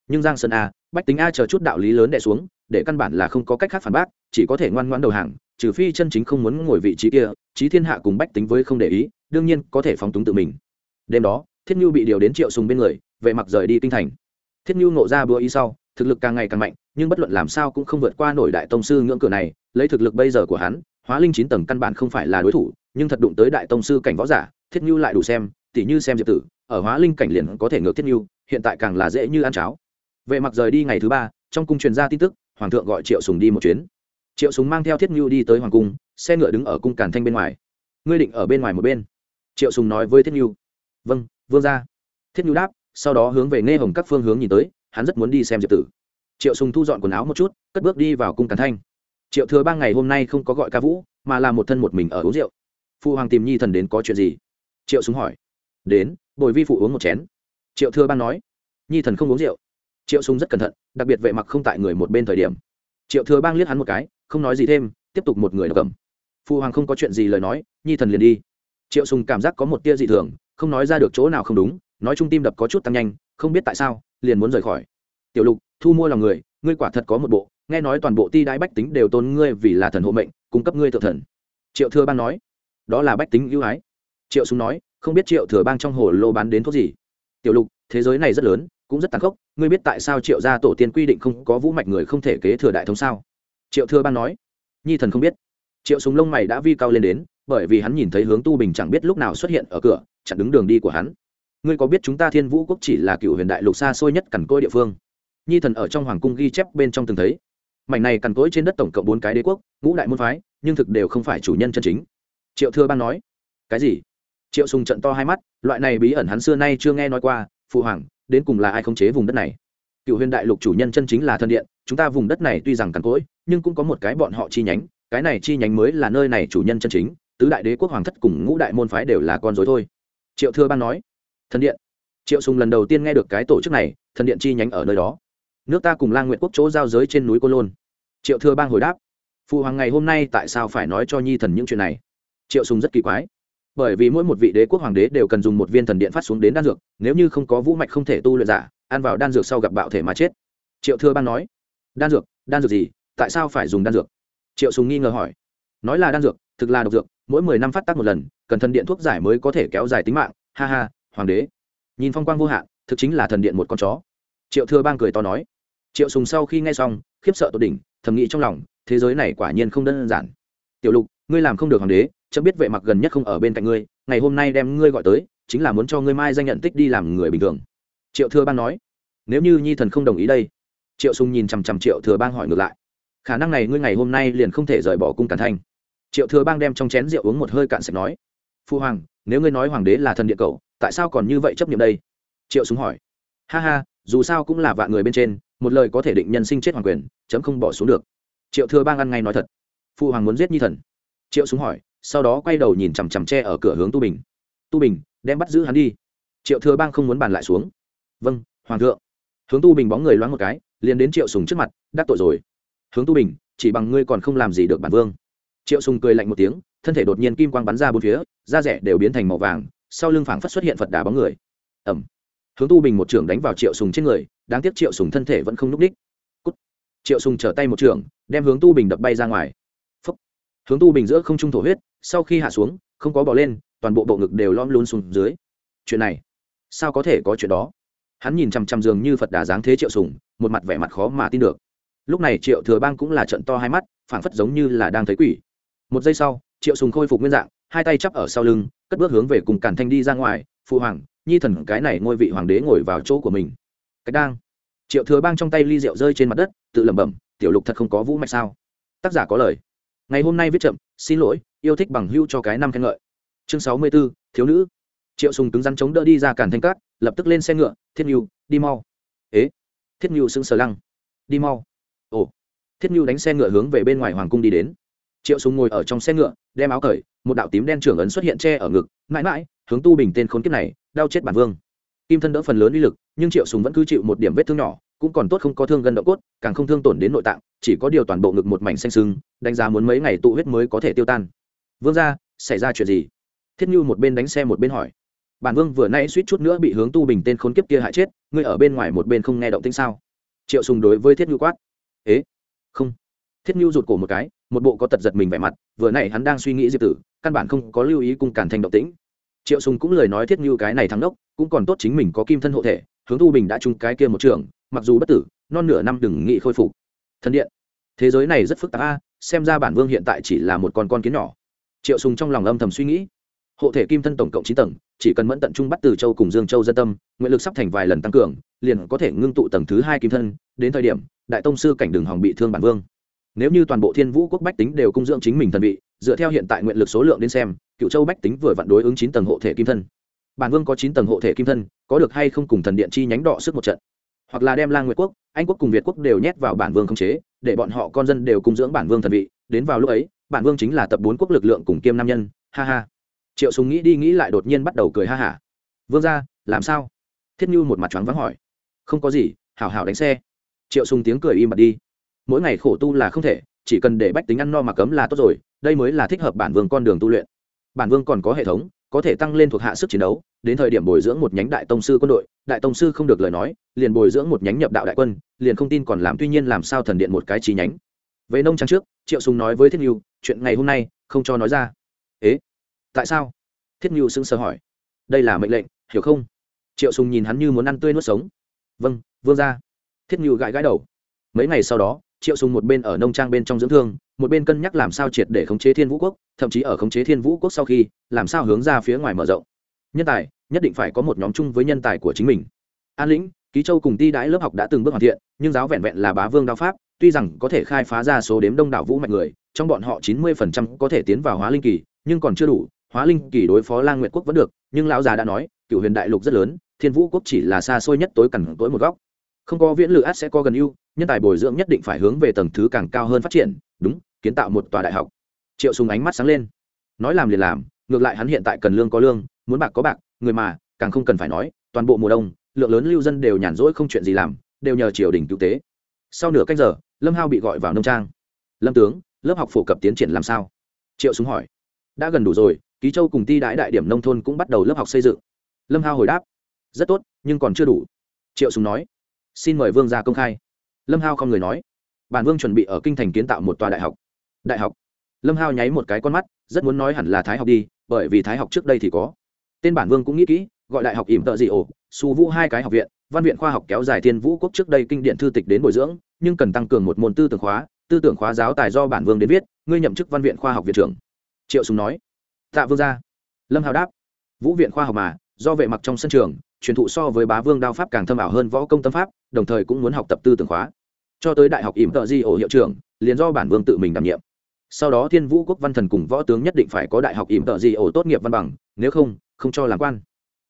nhưng giang sơn a bách tính a chờ chút đạo lý lớn đè xuống, để căn bản là không có cách khác phản bác, chỉ có thể ngoan ngoãn đầu hàng, trừ phi chân chính không muốn ngồi vị trí kia trí thiên hạ cùng bách tính với không để ý đương nhiên có thể phóng túng tự mình. Đêm đó, thiết nhu bị điều đến triệu sùng bên người vệ mặc rời đi kinh thành. Thiết nhu ngộ ra bữa ý sau, thực lực càng ngày càng mạnh, nhưng bất luận làm sao cũng không vượt qua nổi đại tông sư ngưỡng cửa này, lấy thực lực bây giờ của hắn, hóa linh chín tầng căn bản không phải là đối thủ, nhưng thật đụng tới đại tông sư cảnh võ giả, thiết nhu lại đủ xem, tỉ như xem diệp tử, ở hóa linh cảnh liền có thể ngược thiết nhu, hiện tại càng là dễ như ăn cháo. Vệ mặc rời đi ngày thứ ba, trong cung truyền ra tin tức, hoàng thượng gọi triệu sùng đi một chuyến. Triệu sùng mang theo thiết nhu đi tới hoàng cung, xe ngựa đứng ở cung càn thanh bên ngoài. Ngươi định ở bên ngoài một bên triệu sùng nói với thiết nhu. Vâng vương gia. Thiết nhu đáp, sau đó hướng về nghe hồng các phương hướng nhìn tới, hắn rất muốn đi xem diệp tử. Triệu sùng thu dọn quần áo một chút, cất bước đi vào cung càn thanh. Triệu thừa ba ngày hôm nay không có gọi ca vũ, mà là một thân một mình ở uống rượu. Phụ hoàng tìm nhi thần đến có chuyện gì? Triệu sùng hỏi. Đến, bồi vi phụ uống một chén. Triệu thừa ban nói. Nhi thần không uống rượu. Triệu sùng rất cẩn thận, đặc biệt vệ mặc không tại người một bên thời điểm. Triệu thừa bang liếc hắn một cái, không nói gì thêm, tiếp tục một người cầm phụ hoàng không có chuyện gì lời nói, nhi thần liền đi triệu sùng cảm giác có một tia dị thường, không nói ra được chỗ nào không đúng, nói chung tim đập có chút tăng nhanh, không biết tại sao, liền muốn rời khỏi. Tiểu lục, thu mua lòng người, ngươi quả thật có một bộ, nghe nói toàn bộ ti đái bách tính đều tôn ngươi vì là thần hộ mệnh, cung cấp ngươi tự thần. Triệu thừa bang nói. Đó là bách tính ưu ái. Triệu sùng nói, không biết triệu thừa bang trong hồ lô bán đến thuốc gì? Tiểu lục, thế giới này rất lớn, cũng rất tàn khốc, ngươi biết tại sao triệu gia tổ tiên quy định không có vũ mạch người không thể kế thừa đại thống sao? Triệu thừa bang nói. Nhi thần không biết. Triệu súng lông mày đã vi cao lên đến bởi vì hắn nhìn thấy hướng tu bình chẳng biết lúc nào xuất hiện ở cửa, chặn đứng đường đi của hắn. Ngươi có biết chúng ta thiên vũ quốc chỉ là cựu huyền đại lục xa xôi nhất cằn côi địa phương? Nhi thần ở trong hoàng cung ghi chép bên trong từng thấy. Mảnh này cằn cỗi trên đất tổng cộng bốn cái đế quốc, ngũ đại môn phái, nhưng thực đều không phải chủ nhân chân chính. Triệu thưa ban nói, cái gì? Triệu sùng trận to hai mắt, loại này bí ẩn hắn xưa nay chưa nghe nói qua, phụ hoàng, đến cùng là ai khống chế vùng đất này? Cựu huyền đại lục chủ nhân chân chính là thân điện, chúng ta vùng đất này tuy rằng cằn cỗi, nhưng cũng có một cái bọn họ chi nhánh, cái này chi nhánh mới là nơi này chủ nhân chân chính tứ đại đế quốc hoàng thất cùng ngũ đại môn phái đều là con dối thôi. Triệu thừa ban nói, thần điện. Triệu sùng lần đầu tiên nghe được cái tổ chức này, thần điện chi nhánh ở nơi đó. Nước ta cùng lang nguyện quốc chỗ giao giới trên núi côn lôn. Triệu thừa bang hồi đáp phụ hoàng ngày hôm nay tại sao phải nói cho nhi thần những chuyện này? Triệu sùng rất kỳ quái, bởi vì mỗi một vị đế quốc hoàng đế đều cần dùng một viên thần điện phát xuống đến đan dược, nếu như không có vũ mạch không thể tu luyện giả, ăn vào đan dược sau gặp bạo thể mà chết. Triệu thừa ban nói, đan dược đan dược gì? Tại sao phải dùng đan dược? Triệu sùng nghi ngờ hỏi, nói là đan dược, thực là độc dược mỗi mười năm phát tác một lần, cần thần điện thuốc giải mới có thể kéo dài tính mạng. Ha ha, hoàng đế. Nhìn phong quang vô hạn, thực chính là thần điện một con chó. Triệu thừa bang cười to nói. Triệu sùng sau khi nghe xong, khiếp sợ tột đỉnh, thầm nghĩ trong lòng, thế giới này quả nhiên không đơn giản. Tiểu lục, ngươi làm không được hoàng đế, chấm biết vệ mặc gần nhất không ở bên cạnh ngươi, ngày hôm nay đem ngươi gọi tới, chính là muốn cho ngươi mai danh nhận tích đi làm người bình thường. Triệu thừa bang nói. Nếu như nhi thần không đồng ý đây. Triệu sùng nhìn chằm chằm triệu thừa bang hỏi ngược lại. Khả năng này ngươi ngày hôm nay liền không thể rời bỏ cung cản thanh triệu thừa bang đem trong chén rượu uống một hơi cạn sạch nói, phu hoàng, nếu ngươi nói hoàng đế là thần địa cầu tại sao còn như vậy chấp nhiệm đây? Triệu Súng hỏi, ha ha, dù sao cũng là vạn người bên trên, một lời có thể định nhân sinh chết hoàng quyền, chấm không bỏ xuống được. Triệu thừa bang ăn ngay nói thật phụ hoàng muốn giết nhi thần. Triệu súng hỏi, sau đó quay đầu nhìn chằm chằm tre ở cửa hướng tu bình. Tu bình, đem bắt giữ hắn đi. Triệu thừa bang không muốn bàn lại xuống vâng hoàng thượng. Hướng tu bình bóng người loáng một cái, liền đến triệu sùng trước mặt, đắc tội rồi. Hướng tu bình, chỉ bằng ngươi còn không làm gì được bản vương triệu sùng cười lạnh một tiếng, thân thể đột nhiên kim quang bắn ra bốn phía, da rẻ đều biến thành màu vàng, sau lưng phảng phất xuất hiện phật đà bóng người. Ẩm hướng tu bình một trưởng đánh vào triệu sùng trên người, đáng tiếc triệu sùng thân thể vẫn không núc đích. Cút. triệu sùng trở tay một trưởng, đem hướng tu bình đập bay ra ngoài. Phúc. hướng tu bình giữa không trung thổ huyết, sau khi hạ xuống, không có bỏ lên, toàn bộ bộ ngực đều lom luôn xuống dưới. Chuyện này, sao có thể có chuyện đó? Hắn nhìn chằm chằm giường như phật đà dáng thế triệu sùng, một mặt vẻ mặt khó mà tin được. Lúc này triệu thừa bang cũng là trận to hai mắt, phảng phất giống như là đang thấy quỷ một giây sau triệu sùng khôi phục nguyên dạng hai tay chắp ở sau lưng cất bước hướng về cùng càn thanh đi ra ngoài phụ hoàng nhi thần cái này ngôi vị hoàng đế ngồi vào chỗ của mình. Cách đang. Triệu thừa bang trong tay ly rượu rơi trên mặt đất tự lẩm bẩm tiểu lục thật không có vũ mạch sao? Tác giả có lời. Ngày hôm nay viết chậm xin lỗi yêu thích bằng hưu cho cái năm khen ngợi. Chương sáu mươi 64, thiếu nữ. Triệu sùng cứng rắn chống đỡ đi ra càn thanh cát lập tức lên xe ngựa thiết nhu đi mau. Ế? Thiết nhu sững sờ lăng. Đi mau. Ồ. Thiết nhu đánh xe ngựa hướng về bên ngoài hoàng cung đi đến triệu Súng ngồi ở trong xe ngựa, đem áo cởi, một đạo tím đen trưởng ấn xuất hiện che ở ngực, mãi mãi, hướng tu bình tên khốn kiếp này, đau chết bản vương. Kim thân đỡ phần lớn uy lực, nhưng triệu Súng vẫn cứ chịu một điểm vết thương nhỏ, cũng còn tốt không có thương gần động cốt, càng không thương tổn đến nội tạng, chỉ có điều toàn bộ ngực một mảnh xanh sưng, đánh giá muốn mấy ngày tụ huyết mới có thể tiêu tan. Vương gia, xảy ra chuyện gì? Thiết như một bên đánh xe một bên hỏi. Bản vương vừa nãy suýt chút nữa bị hướng tu bình tên khốn kiếp kia hại chết, ngươi ở bên ngoài một bên không nghe động tĩnh sao? Triệu sùng đối với thiết như quát. Ế, không. Thiết như rụt cổ một cái một bộ có tật giật mình vẻ mặt, vừa nãy hắn đang suy nghĩ diệp tử, căn bản không có lưu ý cùng cản thành động tĩnh. Triệu sùng cũng lời nói thiết như cái này thắng đốc, cũng còn tốt chính mình có kim thân hộ thể, hướng thu bình đã chung cái kia một trường, mặc dù bất tử, non nửa năm đừng nghĩ khôi phục. Thần điện. Thế giới này rất phức tạp a, xem ra bản vương hiện tại chỉ là một con con kiến nhỏ. Triệu sùng trong lòng âm thầm suy nghĩ. Hộ thể kim thân tổng cộng chín tầng, chỉ cần mẫn tận trung bắt từ châu cùng dương châu dân tâm, nguyện lực sắp thành vài lần tăng cường, liền có thể ngưng tụ tầng thứ hai kim thân, đến thời điểm, đại tông sư cảnh đường hòng bị thương bản vương nếu như toàn bộ thiên vũ quốc bách tính đều cung dưỡng chính mình thần vị, dựa theo hiện tại nguyện lực số lượng đến xem, cựu châu bách tính vừa vặn đối ứng chín tầng hộ thể kim thân. Bản vương có chín tầng hộ thể kim thân, có được hay không cùng thần điện chi nhánh đọ sức một trận? Hoặc là đem lang nguyệt quốc, anh quốc cùng việt quốc đều nhét vào bản vương không chế, để bọn họ con dân đều cung dưỡng bản vương thần vị. Đến vào lúc ấy, bản vương chính là tập bốn quốc lực lượng cùng kiêm nam nhân. Ha ha. Triệu súng nghĩ đi nghĩ lại đột nhiên bắt đầu cười ha hả. Vương ra làm sao? Thiết như một mặt choáng vắng hỏi. Không có gì, hảo hảo đánh xe. Triệu sùng tiếng cười im bặt đi mỗi ngày khổ tu là không thể, chỉ cần để bách tính ăn no mà cấm là tốt rồi, đây mới là thích hợp bản vương con đường tu luyện. Bản vương còn có hệ thống, có thể tăng lên thuộc hạ sức chiến đấu, đến thời điểm bồi dưỡng một nhánh đại tông sư quân đội, đại tông sư không được lời nói, liền bồi dưỡng một nhánh nhập đạo đại quân, liền không tin còn làm, tuy nhiên làm sao thần điện một cái chi nhánh. Về nông trang trước, triệu sùng nói với thiết nhu chuyện ngày hôm nay, không cho nói ra. Ế, tại sao? Thiết nhu sững sờ hỏi. Đây là mệnh lệnh, hiểu không? Triệu sùng nhìn hắn như muốn ăn tươi nuốt sống. Vâng vương gia. Thiết nhu gãi gãi đầu. Mấy ngày sau đó triệu sùng một bên ở nông trang bên trong dưỡng thương, một bên cân nhắc làm sao triệt để khống chế thiên vũ quốc, thậm chí ở khống chế thiên vũ quốc sau khi, làm sao hướng ra phía ngoài mở rộng. Nhân tài, nhất định phải có một nhóm chung với nhân tài của chính mình. An lĩnh, ký châu cùng ti đãi lớp học đã từng bước hoàn thiện, nhưng giáo vẹn vẹn là bá vương đao pháp, tuy rằng có thể khai phá ra số đếm đông đảo vũ mạnh người, trong bọn họ chín mươi phần trăm có thể tiến vào hóa linh kỳ, nhưng còn chưa đủ, hóa linh kỳ đối phó lang nguyệt quốc vẫn được, nhưng lão già đã nói, cựu huyền đại lục rất lớn, thiên vũ quốc chỉ là xa xôi nhất tối cằn tối một góc. Không có viễn lự át sẽ có gần ưu nhân tài bồi dưỡng nhất định phải hướng về tầng thứ càng cao hơn phát triển, đúng, kiến tạo một tòa đại học. Triệu sùng ánh mắt sáng lên. Nói làm liền làm, ngược lại hắn hiện tại cần lương có lương, muốn bạc có bạc, người mà, càng không cần phải nói, toàn bộ mùa đông, lượng lớn lưu dân đều nhàn rỗi không chuyện gì làm, đều nhờ triều đình cứu tế. Sau nửa cách giờ, lâm hao bị gọi vào nông trang. Lâm tướng, lớp học phổ cập tiến triển làm sao? Triệu súng hỏi. Đã gần đủ rồi, ký châu cùng ti đãi đại điểm nông thôn cũng bắt đầu lớp học xây dựng. Lâm hao hồi đáp. Rất tốt, nhưng còn chưa đủ. Triệu súng nói. Xin mời vương ra công khai lâm hao không người nói. Bản vương chuẩn bị ở kinh thành kiến tạo một tòa đại học. Đại học? Lâm hao nháy một cái con mắt, rất muốn nói hẳn là thái học đi, bởi vì thái học trước đây thì có. Tên bản vương cũng nghĩ kỹ, gọi đại học ỉm tợ dị ổ su vũ hai cái học viện, văn viện khoa học kéo dài thiên vũ quốc trước đây kinh điện thư tịch đến bồi dưỡng, nhưng cần tăng cường một môn tư tưởng khóa, tư tưởng khóa giáo tài do bản vương đến viết, ngươi nhậm chức văn viện khoa học viện trưởng. Triệu Sùng nói. Tạ vương gia lâm hào đáp. Vũ viện khoa học mà, do vệ mặc trong sân trường, truyền thụ so với bá vương đao pháp càng thâm ảo hơn võ công tâm pháp, đồng thời cũng muốn học tập tư tưởng khóa cho tới đại học ỉm tợ di ổ hiệu trưởng, liền do bản vương tự mình đảm nhiệm. Sau đó thiên vũ quốc văn thần cùng võ tướng nhất định phải có đại học ỉm tợ di ổ tốt nghiệp văn bằng, nếu không không cho làm quan.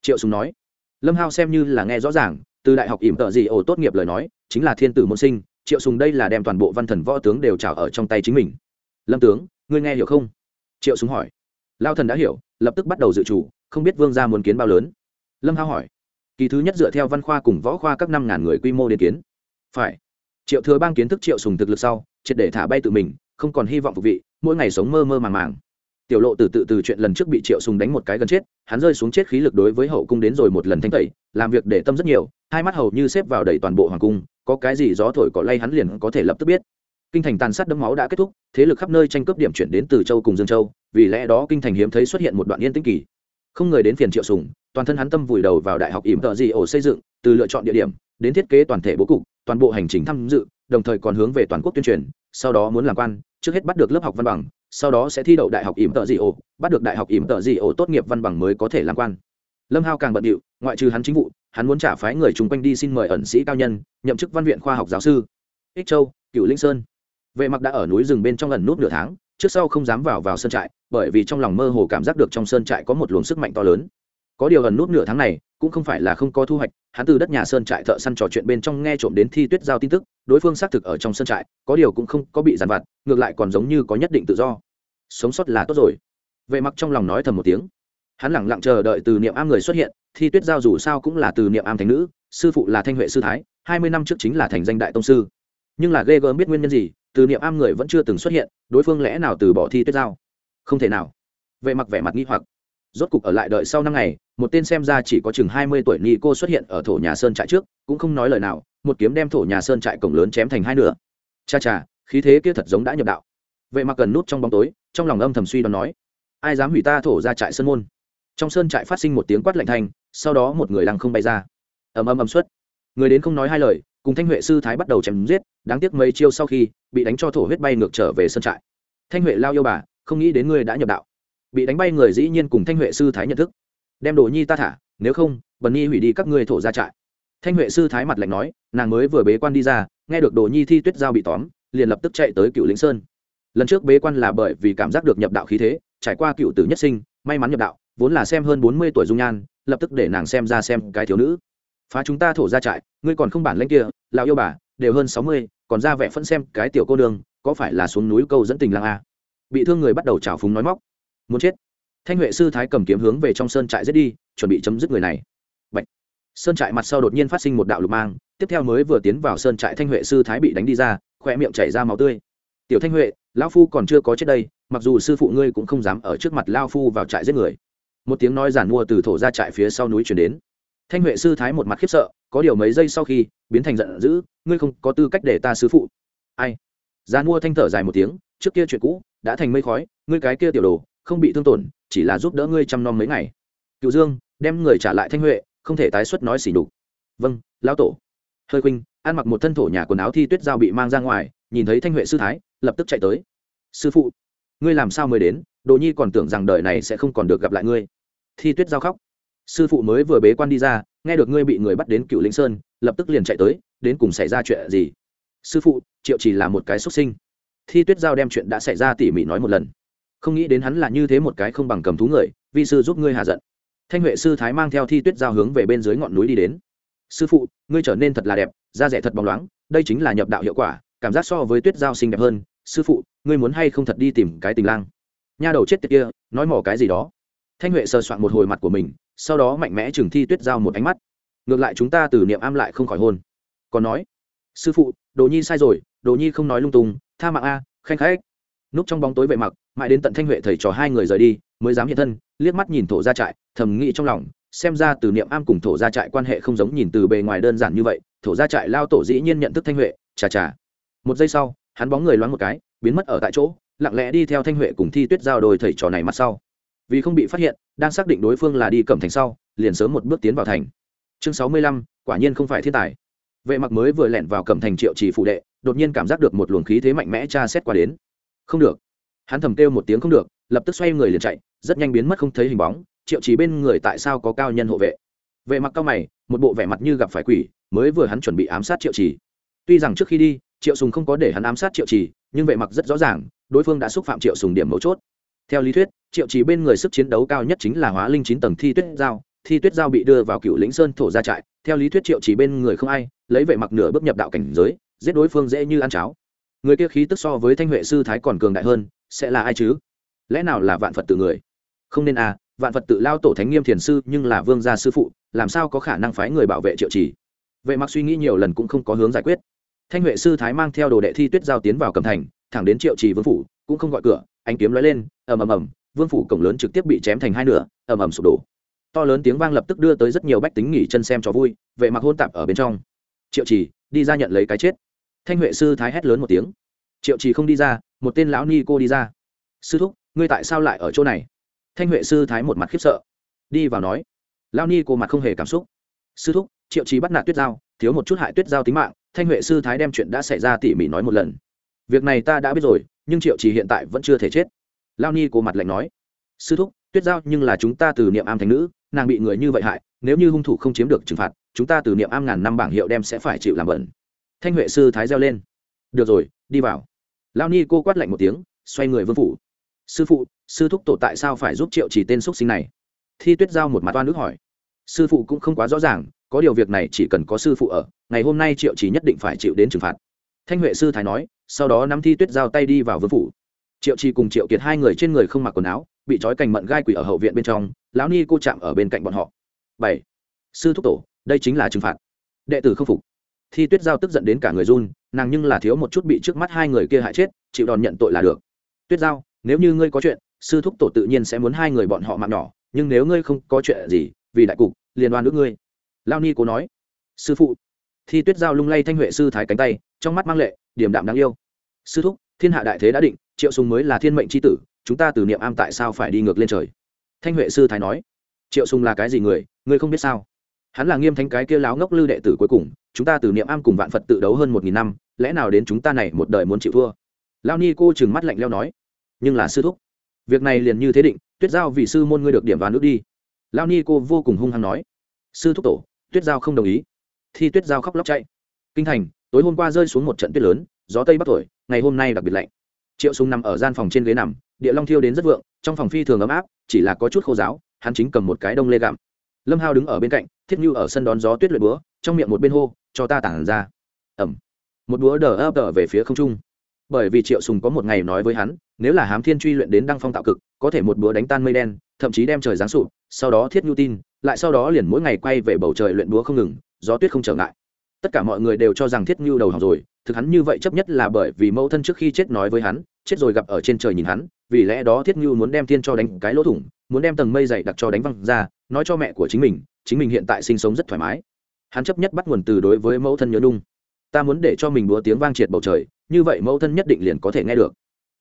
Triệu sùng nói. Lâm hao xem như là nghe rõ ràng, từ đại học ỉm tợ di ổ tốt nghiệp lời nói, chính là thiên tử môn sinh, triệu sùng đây là đem toàn bộ văn thần võ tướng đều trào ở trong tay chính mình. Lâm tướng, ngươi nghe hiểu không? Triệu sùng hỏi. Lao thần đã hiểu, lập tức bắt đầu dự chủ, không biết vương gia muốn kiến bao lớn. Lâm hao hỏi. Kỳ thứ nhất dựa theo văn khoa cùng võ khoa các năm ngàn người quy mô đến kiến. Phải triệu thừa bang kiến thức triệu sùng thực lực sau, triệt để thả bay tự mình, không còn hy vọng phục vị, mỗi ngày sống mơ mơ màng màng. Tiểu lộ từ tự từ chuyện lần trước bị triệu sùng đánh một cái gần chết, hắn rơi xuống chết khí lực đối với hậu cung đến rồi một lần thanh tẩy, làm việc để tâm rất nhiều, hai mắt hầu như xếp vào đầy toàn bộ hoàng cung, có cái gì gió thổi cỏ lay hắn liền có thể lập tức biết. Kinh thành tàn sát đẫm máu đã kết thúc, thế lực khắp nơi tranh cướp điểm chuyển đến từ châu cùng dương châu, vì lẽ đó kinh thành hiếm thấy xuất hiện một đoạn yên tĩnh kỳ. Không người đến phiền triệu sùng, toàn thân hắn tâm vùi đầu vào đại học ỉm tợ gì ổ xây dựng, từ lựa chọn địa điểm, đến thiết kế toàn thể bố cục toàn bộ hành trình tham dự, đồng thời còn hướng về toàn quốc tuyên truyền, sau đó muốn làm quan, trước hết bắt được lớp học văn bằng, sau đó sẽ thi đậu đại học ỉm tợ dị ổ. Bắt được đại học ỉm tợ dị ổ tốt nghiệp văn bằng mới có thể làm quan. Lâm hao càng bận điệu, ngoại trừ hắn chính vụ, hắn muốn trả phái người chung quanh đi xin mời ẩn sĩ cao nhân, nhậm chức văn viện khoa học giáo sư. Ích châu cựu linh sơn. Vệ mặc đã ở núi rừng bên trong ẩn nút nửa tháng, trước sau không dám vào vào sơn trại, bởi vì trong lòng mơ hồ cảm giác được trong sơn trại có một luồng sức mạnh to lớn. Có điều ẩn nút nửa tháng này cũng không phải là không có thu hoạch, hắn từ đất nhà sơn trại thợ săn trò chuyện bên trong nghe trộm đến thi tuyết giao tin tức, đối phương xác thực ở trong sơn trại, có điều cũng không có bị giàn vặt, ngược lại còn giống như có nhất định tự do. Sống sót là tốt rồi. Vệ mặc trong lòng nói thầm một tiếng. Hắn lẳng lặng chờ đợi từ niệm am người xuất hiện, thi tuyết giao dù sao cũng là từ niệm am thành nữ, sư phụ là thanh huệ sư thái, hai mươi năm trước chính là thành danh đại tông sư. Nhưng là ghê gớm biết nguyên nhân gì, từ niệm am người vẫn chưa từng xuất hiện, đối phương lẽ nào từ bỏ thi tuyết giao? Không thể nào. Vệ mặc vẻ mặt nghi hoặc. Rốt cục ở lại đợi sau năm ngày một tên xem ra chỉ có chừng hai mươi tuổi ni cô xuất hiện ở thổ nhà sơn trại trước, cũng không nói lời nào, một kiếm đem thổ nhà sơn trại cổng lớn chém thành hai nửa. Cha cha, khí thế kia thật giống đã nhập đạo. Vệ mặc cần nút trong bóng tối, trong lòng âm thầm suy đoán nói, ai dám hủy ta thổ ra trại sơn môn? Trong sơn trại phát sinh một tiếng quát lạnh thanh, sau đó một người lăng không bay ra. Ầm ầm ầm xuất. Người đến không nói hai lời, cùng thanh huệ sư thái bắt đầu chém giết, đáng tiếc mấy chiêu sau khi, bị đánh cho thổ huyết bay ngược trở về sơn trại. Thanh huệ lao yêu bà, không nghĩ đến ngươi đã nhập đạo. Bị đánh bay người dĩ nhiên cùng thanh huệ sư thái nhận thức đem đồ nhi ta thả, nếu không, bần nhi hủy đi các ngươi thổ ra trại. Thanh huệ sư thái mặt lạnh nói, nàng mới vừa bế quan đi ra, nghe được đồ nhi thi tuyết giao bị tóm, liền lập tức chạy tới cựu lĩnh sơn. Lần trước bế quan là bởi vì cảm giác được nhập đạo khí thế, trải qua cựu tử nhất sinh, may mắn nhập đạo, vốn là xem hơn bốn mươi tuổi dung nhan, lập tức để nàng xem ra xem cái thiếu nữ. Phá chúng ta thổ ra trại, ngươi còn không bản lãnh kia, lão yêu bà, đều hơn sáu mươi, còn ra vẻ phân xem cái tiểu cô đường có phải là xuống núi câu dẫn tình lang a? Bị thương người bắt đầu trào phúng nói móc. Muốn chết thanh huệ sư thái cầm kiếm hướng về trong sơn trại giết đi, chuẩn bị chấm dứt người này. Bạch. sơn trại mặt sau đột nhiên phát sinh một đạo lục mang, tiếp theo mới vừa tiến vào sơn trại thanh huệ sư thái bị đánh đi ra khoe miệng chảy ra máu tươi. Tiểu thanh huệ, lão phu còn chưa có chết đây, mặc dù sư phụ ngươi cũng không dám ở trước mặt lao phu vào trại giết người. Một tiếng nói giản mua từ thổ ra trại phía sau núi chuyển đến. Thanh huệ sư thái một mặt khiếp sợ, có điều mấy giây sau khi, biến thành giận dữ, ngươi không có tư cách để ta sư phụ. Ai? Giản mua thanh thở dài một tiếng, trước kia chuyện cũ, đã thành mây khói, ngươi cái kia tiểu đồ, không bị thương tổn chỉ là giúp đỡ ngươi chăm nom mấy ngày. Cựu dương, đem người trả lại thanh huệ, không thể tái xuất nói xỉ đục vâng lão tổ. Hơi khuynh, ăn mặc một thân thổ nhà quần áo thi tuyết giao bị mang ra ngoài, nhìn thấy thanh huệ sư thái, lập tức chạy tới. Sư phụ, ngươi làm sao mới đến? Đồ nhi còn tưởng rằng đời này sẽ không còn được gặp lại ngươi. Thi tuyết giao khóc. Sư phụ mới vừa bế quan đi ra, nghe được ngươi bị người bắt đến cựu lĩnh sơn, lập tức liền chạy tới, đến cùng xảy ra chuyện gì? Sư phụ, triệu chỉ là một cái xuất sinh. Thi tuyết giao đem chuyện đã xảy ra tỉ mỉ nói một lần không nghĩ đến hắn là như thế một cái không bằng cầm thú người, vi sư giúp ngươi hạ giận. Thanh huệ sư thái mang theo thi tuyết giao hướng về bên dưới ngọn núi đi đến. Sư phụ, ngươi trở nên thật là đẹp, da rẻ thật bóng loáng, đây chính là nhập đạo hiệu quả, cảm giác so với tuyết giao xinh đẹp hơn. Sư phụ, ngươi muốn hay không thật đi tìm cái tình lang? Nha đầu chết tiệt kia, nói mỏ cái gì đó? Thanh huệ sờ soạn một hồi mặt của mình, sau đó mạnh mẽ chừng thi tuyết giao một ánh mắt. Ngược lại chúng ta từ niệm am lại không khỏi hôn. Còn nói, sư phụ, đồ nhi sai rồi, đồ nhi không nói lung tung, tha mạng a, khanh khách. Núp trong bóng tối vệ mặc mãi đến tận thanh huệ thầy trò hai người rời đi, mới dám hiện thân, liếc mắt nhìn thổ ra trại, thầm nghĩ trong lòng, xem ra từ niệm am cùng thổ ra trại quan hệ không giống nhìn từ bề ngoài đơn giản như vậy, thổ ra trại lao tổ dĩ nhiên nhận thức thanh huệ, chà chà. Một giây sau, hắn bóng người loáng một cái, biến mất ở tại chỗ, lặng lẽ đi theo thanh huệ cùng thi tuyết giao đôi thầy trò này mặt sau. Vì không bị phát hiện, đang xác định đối phương là đi cẩm thành sau, liền sớm một bước tiến vào thành. Chương sáu mươi lăm, quả nhiên không phải thiên tài. Vệ mặc mới vừa lẻn vào cẩm thành triệu trì phụ đệ, đột nhiên cảm giác được một luồng khí thế mạnh mẽ tra xét qua đến. Không được hắn thầm kêu một tiếng không được, lập tức xoay người liền chạy, rất nhanh biến mất không thấy hình bóng, triệu chỉ bên người tại sao có cao nhân hộ vệ. Vệ mặc cao mày, một bộ vẻ mặt như gặp phải quỷ, mới vừa hắn chuẩn bị ám sát triệu trì. Tuy rằng trước khi đi, triệu sùng không có để hắn ám sát triệu trì, nhưng vệ mặc rất rõ ràng, đối phương đã xúc phạm triệu sùng điểm mấu chốt. Theo lý thuyết, triệu trì bên người sức chiến đấu cao nhất chính là hóa linh chín tầng thi tuyết giao thi tuyết giao bị đưa vào cựu lĩnh sơn thổ ra trại, theo lý thuyết triệu chỉ bên người không ai, lấy vệ mặc nửa bước nhập đạo cảnh giới, giết đối phương dễ như ăn cháo. Người kia khí tức so với thanh huệ sư thái còn cường đại hơn sẽ là ai chứ? Lẽ nào là vạn phật tự người? Không nên à vạn phật tự lao tổ thánh nghiêm thiền sư nhưng là vương gia sư phụ, làm sao có khả năng phái người bảo vệ triệu trì? Vệ mặc suy nghĩ nhiều lần cũng không có hướng giải quyết. Thanh huệ sư thái mang theo đồ đệ thi tuyết giao tiến vào cầm thành, thẳng đến triệu trì vương phủ, cũng không gọi cửa anh kiếm lóe lên, ầm ầm ầm, vương phủ cổng lớn trực tiếp bị chém thành hai nửa, ầm ầm sụp đổ. To lớn tiếng vang lập tức đưa tới rất nhiều bách tính nghỉ chân xem cho vui, vệ mặc hôn tạp ở bên trong. Triệu trì, đi ra nhận lấy cái chết. Thanh huệ sư thái hét lớn một tiếng. Triệu trì không đi ra một tên lão ni cô đi ra. Sư thúc, ngươi tại sao lại ở chỗ này? Thanh huệ sư thái một mặt khiếp sợ. Đi vào nói. Lão ni cô mặt không hề cảm xúc. Sư thúc, triệu trí bắt nạt tuyết giao, thiếu một chút hại tuyết giao tính mạng. Thanh huệ sư thái đem chuyện đã xảy ra tỉ mỉ nói một lần. Việc này ta đã biết rồi, nhưng triệu trì hiện tại vẫn chưa thể chết. Lao ni cô mặt lạnh nói. Sư thúc, tuyết giao nhưng là chúng ta từ niệm am thành nữ, nàng bị người như vậy hại, nếu như hung thủ không chiếm được trừng phạt, chúng ta từ niệm am ngàn năm bảng hiệu đem sẽ phải chịu làm bẩn. Thanh huệ sư thái reo lên. Được rồi, đi vào lao ni cô quát lạnh một tiếng, xoay người vương phủ. Sư phụ, sư thúc tổ tại sao phải giúp triệu chỉ tên x sinh này? Thi tuyết giao một mặt oan nước hỏi. Sư phụ cũng không quá rõ ràng, có điều việc này chỉ cần có sư phụ ở, ngày hôm nay triệu chỉ nhất định phải chịu đến trừng phạt. Thanh huệ sư thái nói, sau đó nắm thi tuyết giao tay đi vào vương phủ. Triệu Chỉ cùng triệu kiệt hai người trên người không mặc quần áo, bị trói cành mận gai quỷ ở hậu viện bên trong, lão ni cô chạm ở bên cạnh bọn họ. Bảy. Sư thúc tổ, đây chính là trừng phạt. Đệ tử không phục. Thi tuyết giao tức giận đến cả người run nàng nhưng là thiếu một chút bị trước mắt hai người kia hại chết, chịu đòn nhận tội là được. Tuyết giao, nếu như ngươi có chuyện, sư thúc tổ tự nhiên sẽ muốn hai người bọn họ mạng nhỏ, nhưng nếu ngươi không có chuyện gì, vì đại cục liên đoan nữ ngươi. Lao ni cố nói. Sư phụ. Thi tuyết giao lung lay thanh huệ sư thái cánh tay, trong mắt mang lệ điểm đạm đáng yêu. Sư thúc, thiên hạ đại thế đã định, triệu sùng mới là thiên mệnh chi tử, chúng ta từ niệm am tại sao phải đi ngược lên trời? Thanh huệ sư thái nói. Triệu sùng là cái gì người, ngươi không biết sao? Hắn là nghiêm thánh cái kia láo ngốc lư đệ tử cuối cùng chúng ta từ niệm am cùng vạn phật tự đấu hơn một nghìn năm, lẽ nào đến chúng ta này một đời muốn chịu thua? Lao ni cô chừng mắt lạnh leo nói. Nhưng là sư thúc, việc này liền như thế định, tuyết giao vì sư môn ngươi được điểm vào nước đi. Lao ni cô vô cùng hung hăng nói. Sư thúc tổ, tuyết giao không đồng ý. Thì tuyết giao khóc lóc chạy. Kinh thành, tối hôm qua rơi xuống một trận tuyết lớn, gió tây bắc thổi, ngày hôm nay đặc biệt lạnh. Triệu súng nằm ở gian phòng trên ghế nằm, địa long thiêu đến rất vượng, trong phòng phi thường ấm áp, chỉ là có chút khô giáo hắn chính cầm một cái đông lê gặm. Lâm hao đứng ở bên cạnh, thiết như ở sân đón gió tuyết luyện búa trong miệng một bên hô, cho ta tản ra. Ẩm. Một búa đờ ấp đờ về phía không trung. Bởi vì triệu sùng có một ngày nói với hắn, nếu là hám thiên truy luyện đến đăng phong tạo cực, có thể một búa đánh tan mây đen, thậm chí đem trời giáng sụp, sau đó thiết nhu tin, lại sau đó liền mỗi ngày quay về bầu trời luyện búa không ngừng, gió tuyết không trở ngại. Tất cả mọi người đều cho rằng thiết nhu đầu hỏng rồi, thực hắn như vậy chấp nhất là bởi vì mẫu thân trước khi chết nói với hắn, chết rồi gặp ở trên trời nhìn hắn, vì lẽ đó thiết nhu muốn đem thiên cho đánh cái lỗ thủng, muốn đem tầng mây dày đặc cho đánh văng ra, nói cho mẹ của chính mình chính mình hiện tại sinh sống rất thoải mái hắn chấp nhất bắt nguồn từ đối với mẫu thân nhớ nung ta muốn để cho mình búa tiếng vang triệt bầu trời, như vậy mẫu thân nhất định liền có thể nghe được.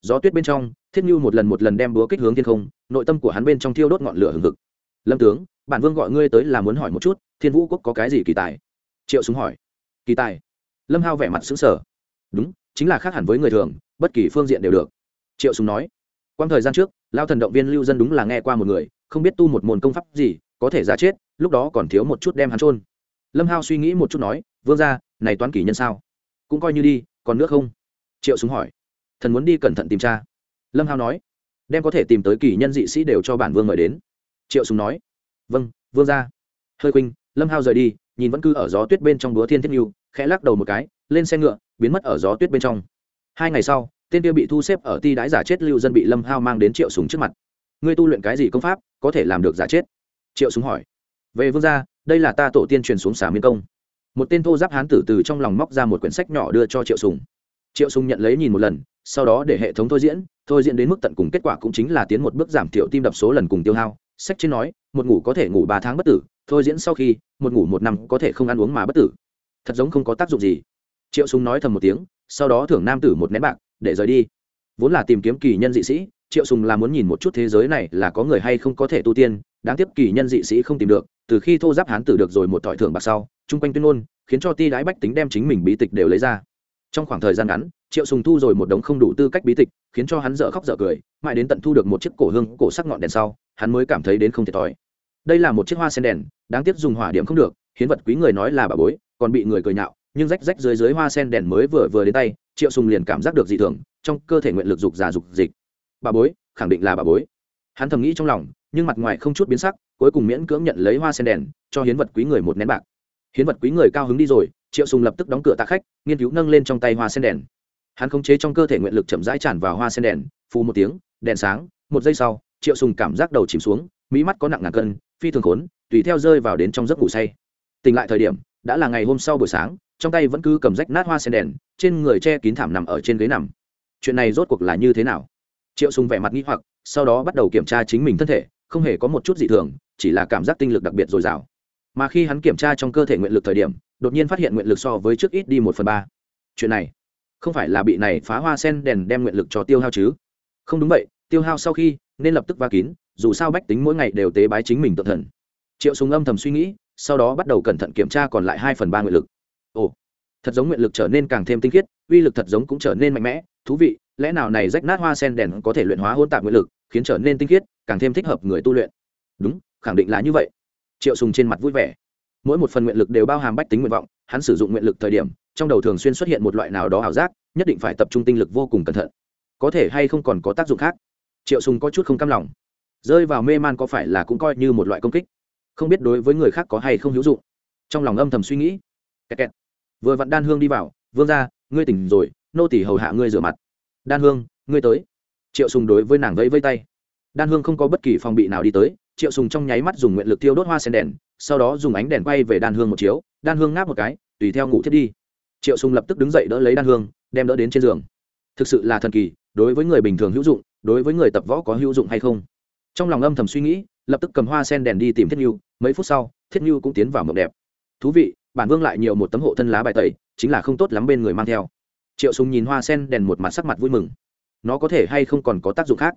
Gió tuyết bên trong, thiết nhu một lần một lần đem búa kích hướng thiên không, nội tâm của hắn bên trong thiêu đốt ngọn lửa hừng hực. Lâm tướng, bản vương gọi ngươi tới là muốn hỏi một chút, thiên vũ quốc có cái gì kỳ tài? Triệu súng hỏi. Kỳ tài? Lâm hao vẻ mặt xứng sở đúng, chính là khác hẳn với người thường, bất kỳ phương diện đều được. Triệu súng nói. Quang thời gian trước, lao thần động viên lưu dân đúng là nghe qua một người, không biết tu một môn công pháp gì, có thể giả chết, lúc đó còn thiếu một chút đem hắn trôn lâm hao suy nghĩ một chút nói, vương ra này toán kỷ nhân sao? Cũng coi như đi, còn nước không? Triệu súng hỏi. Thần muốn đi cẩn thận tìm tra lâm hao nói. Đem có thể tìm tới kỷ nhân dị sĩ đều cho bản vương mời đến. Triệu súng nói. Vâng vương ra hơi khuynh, lâm hao rời đi, nhìn vẫn cứ ở gió tuyết bên trong búa thiên thiết mưu khẽ lắc đầu một cái, lên xe ngựa, biến mất ở gió tuyết bên trong. Hai ngày sau, tên tiêu bị thu xếp ở ti đái giả chết lưu dân bị lâm hao mang đến triệu súng trước mặt. Ngươi tu luyện cái gì công pháp, có thể làm được giả chết? Triệu súng hỏi về vương gia, đây là ta tổ tiên truyền xuống xả miên công. Một tên thô giáp hán tử từ trong lòng móc ra một quyển sách nhỏ đưa cho triệu sùng. Triệu sùng nhận lấy nhìn một lần, sau đó để hệ thống thôi diễn thôi diễn đến mức tận cùng kết quả cũng chính là tiến một bước giảm thiểu tim đập số lần cùng tiêu hao. Sách trên nói, một ngủ có thể ngủ ba tháng bất tử, thôi diễn sau khi, một ngủ một năm có thể không ăn uống mà bất tử. Thật giống không có tác dụng gì. Triệu sùng nói thầm một tiếng, sau đó thưởng nam tử một nén bạc, để rời đi. Vốn là tìm kiếm kỳ nhân dị sĩ triệu sùng là muốn nhìn một chút thế giới này là có người hay không có thể tu tiên, đáng tiếc kỳ nhân dị sĩ không tìm được, từ khi thô giáp hán tử được rồi một thỏi thưởng bạc sau, chung quanh tuyên ngôn, khiến cho ti đái bách tính đem chính mình bí tịch đều lấy ra. Trong khoảng thời gian ngắn, triệu sùng thu rồi một đống không đủ tư cách bí tịch, khiến cho hắn dở khóc dở cười, mãi đến tận thu được một chiếc cổ hương, cổ sắc ngọn đèn sau, hắn mới cảm thấy đến không thiệt thòi. Đây là một chiếc hoa sen đèn, đáng tiếc dùng hỏa điểm không được, hiến vật quý người nói là bà bối, còn bị người cười nhạo, nhưng rách rách dưới dưới hoa sen đèn mới vừa vừa đến tay, triệu sùng liền cảm giác được dị thường, trong cơ thể nguyện lực dục già dục dịch bà bối, khẳng định là bà bối. Hắn thầm nghĩ trong lòng, nhưng mặt ngoài không chút biến sắc, cuối cùng miễn cưỡng nhận lấy hoa sen đèn, cho hiến vật quý người một nén bạc. Hiến vật quý người cao hứng đi rồi, triệu sùng lập tức đóng cửa tạ khách, nghiên cứu nâng lên trong tay hoa sen đèn. Hắn khống chế trong cơ thể nguyện lực chậm rãi tràn vào hoa sen đèn, phù một tiếng, đèn sáng, một giây sau, triệu sùng cảm giác đầu chìm xuống, mỹ mắt có nặng ngàn cân, phi thường khốn, tùy theo rơi vào đến trong giấc ngủ say. Tỉnh lại thời điểm, đã là ngày hôm sau buổi sáng, trong tay vẫn cứ cầm rách nát hoa sen đèn, trên người che kín thảm nằm ở trên ghế nằm. Chuyện này rốt cuộc là như thế nào? Triệu sùng vẻ mặt nghi hoặc, sau đó bắt đầu kiểm tra chính mình thân thể, không hề có một chút dị thường, chỉ là cảm giác tinh lực đặc biệt dồi dào. Mà khi hắn kiểm tra trong cơ thể nguyện lực thời điểm, đột nhiên phát hiện nguyện lực so với trước ít đi một phần ba. Chuyện này, không phải là bị này phá hoa sen đèn đem nguyện lực cho tiêu hao chứ? Không đúng vậy, tiêu hao sau khi, nên lập tức va kín, dù sao bách tính mỗi ngày đều tế bái chính mình tự thần. Triệu súng âm thầm suy nghĩ, sau đó bắt đầu cẩn thận kiểm tra còn lại hai phần ba nguyện lực. Ồ, thật giống nguyện lực trở nên càng thêm tinh khiết, uy lực thật giống cũng trở nên mạnh mẽ, thú vị lẽ nào này rách nát hoa sen đèn có thể luyện hóa hôn tạp nguyện lực, khiến trở nên tinh khiết, càng thêm thích hợp người tu luyện? Đúng, khẳng định là như vậy. Triệu sùng trên mặt vui vẻ. Mỗi một phần nguyện lực đều bao hàm bách tính nguyện vọng, hắn sử dụng nguyện lực thời điểm, trong đầu thường xuyên xuất hiện một loại nào đó ảo giác, nhất định phải tập trung tinh lực vô cùng cẩn thận. Có thể hay không còn có tác dụng khác? Triệu sùng có chút không cam lòng. Rơi vào mê man có phải là cũng coi như một loại công kích? Không biết đối với người khác có hay không hữu dụng. Trong lòng âm thầm suy nghĩ. Kẹt kẹt. vừa vặn đan hương đi vào. Vương ra ngươi tỉnh rồi, nô tỳ hầu hạ ngươi rửa mặt đan hương, ngươi tới. Triệu sùng đối với nàng vẫy vây tay. Đan hương không có bất kỳ phòng bị nào đi tới, triệu sùng trong nháy mắt dùng nguyện lực tiêu đốt hoa sen đèn, sau đó dùng ánh đèn quay về đan hương một chiếu, đan hương ngáp một cái, tùy theo ngủ thiết đi. Triệu sùng lập tức đứng dậy đỡ lấy đan hương, đem đỡ đến trên giường. Thực sự là thần kỳ, đối với người bình thường hữu dụng, đối với người tập võ có hữu dụng hay không? Trong lòng âm thầm suy nghĩ, lập tức cầm hoa sen đèn đi tìm thiết nhu, mấy phút sau, thiết nhu cũng tiến vào mộng đẹp. Thú vị, bản vương lại nhiều một tấm hộ thân lá bài tẩy, chính là không tốt lắm bên người mang theo triệu sùng nhìn hoa sen đèn một mặt sắc mặt vui mừng. Nó có thể hay không còn có tác dụng khác?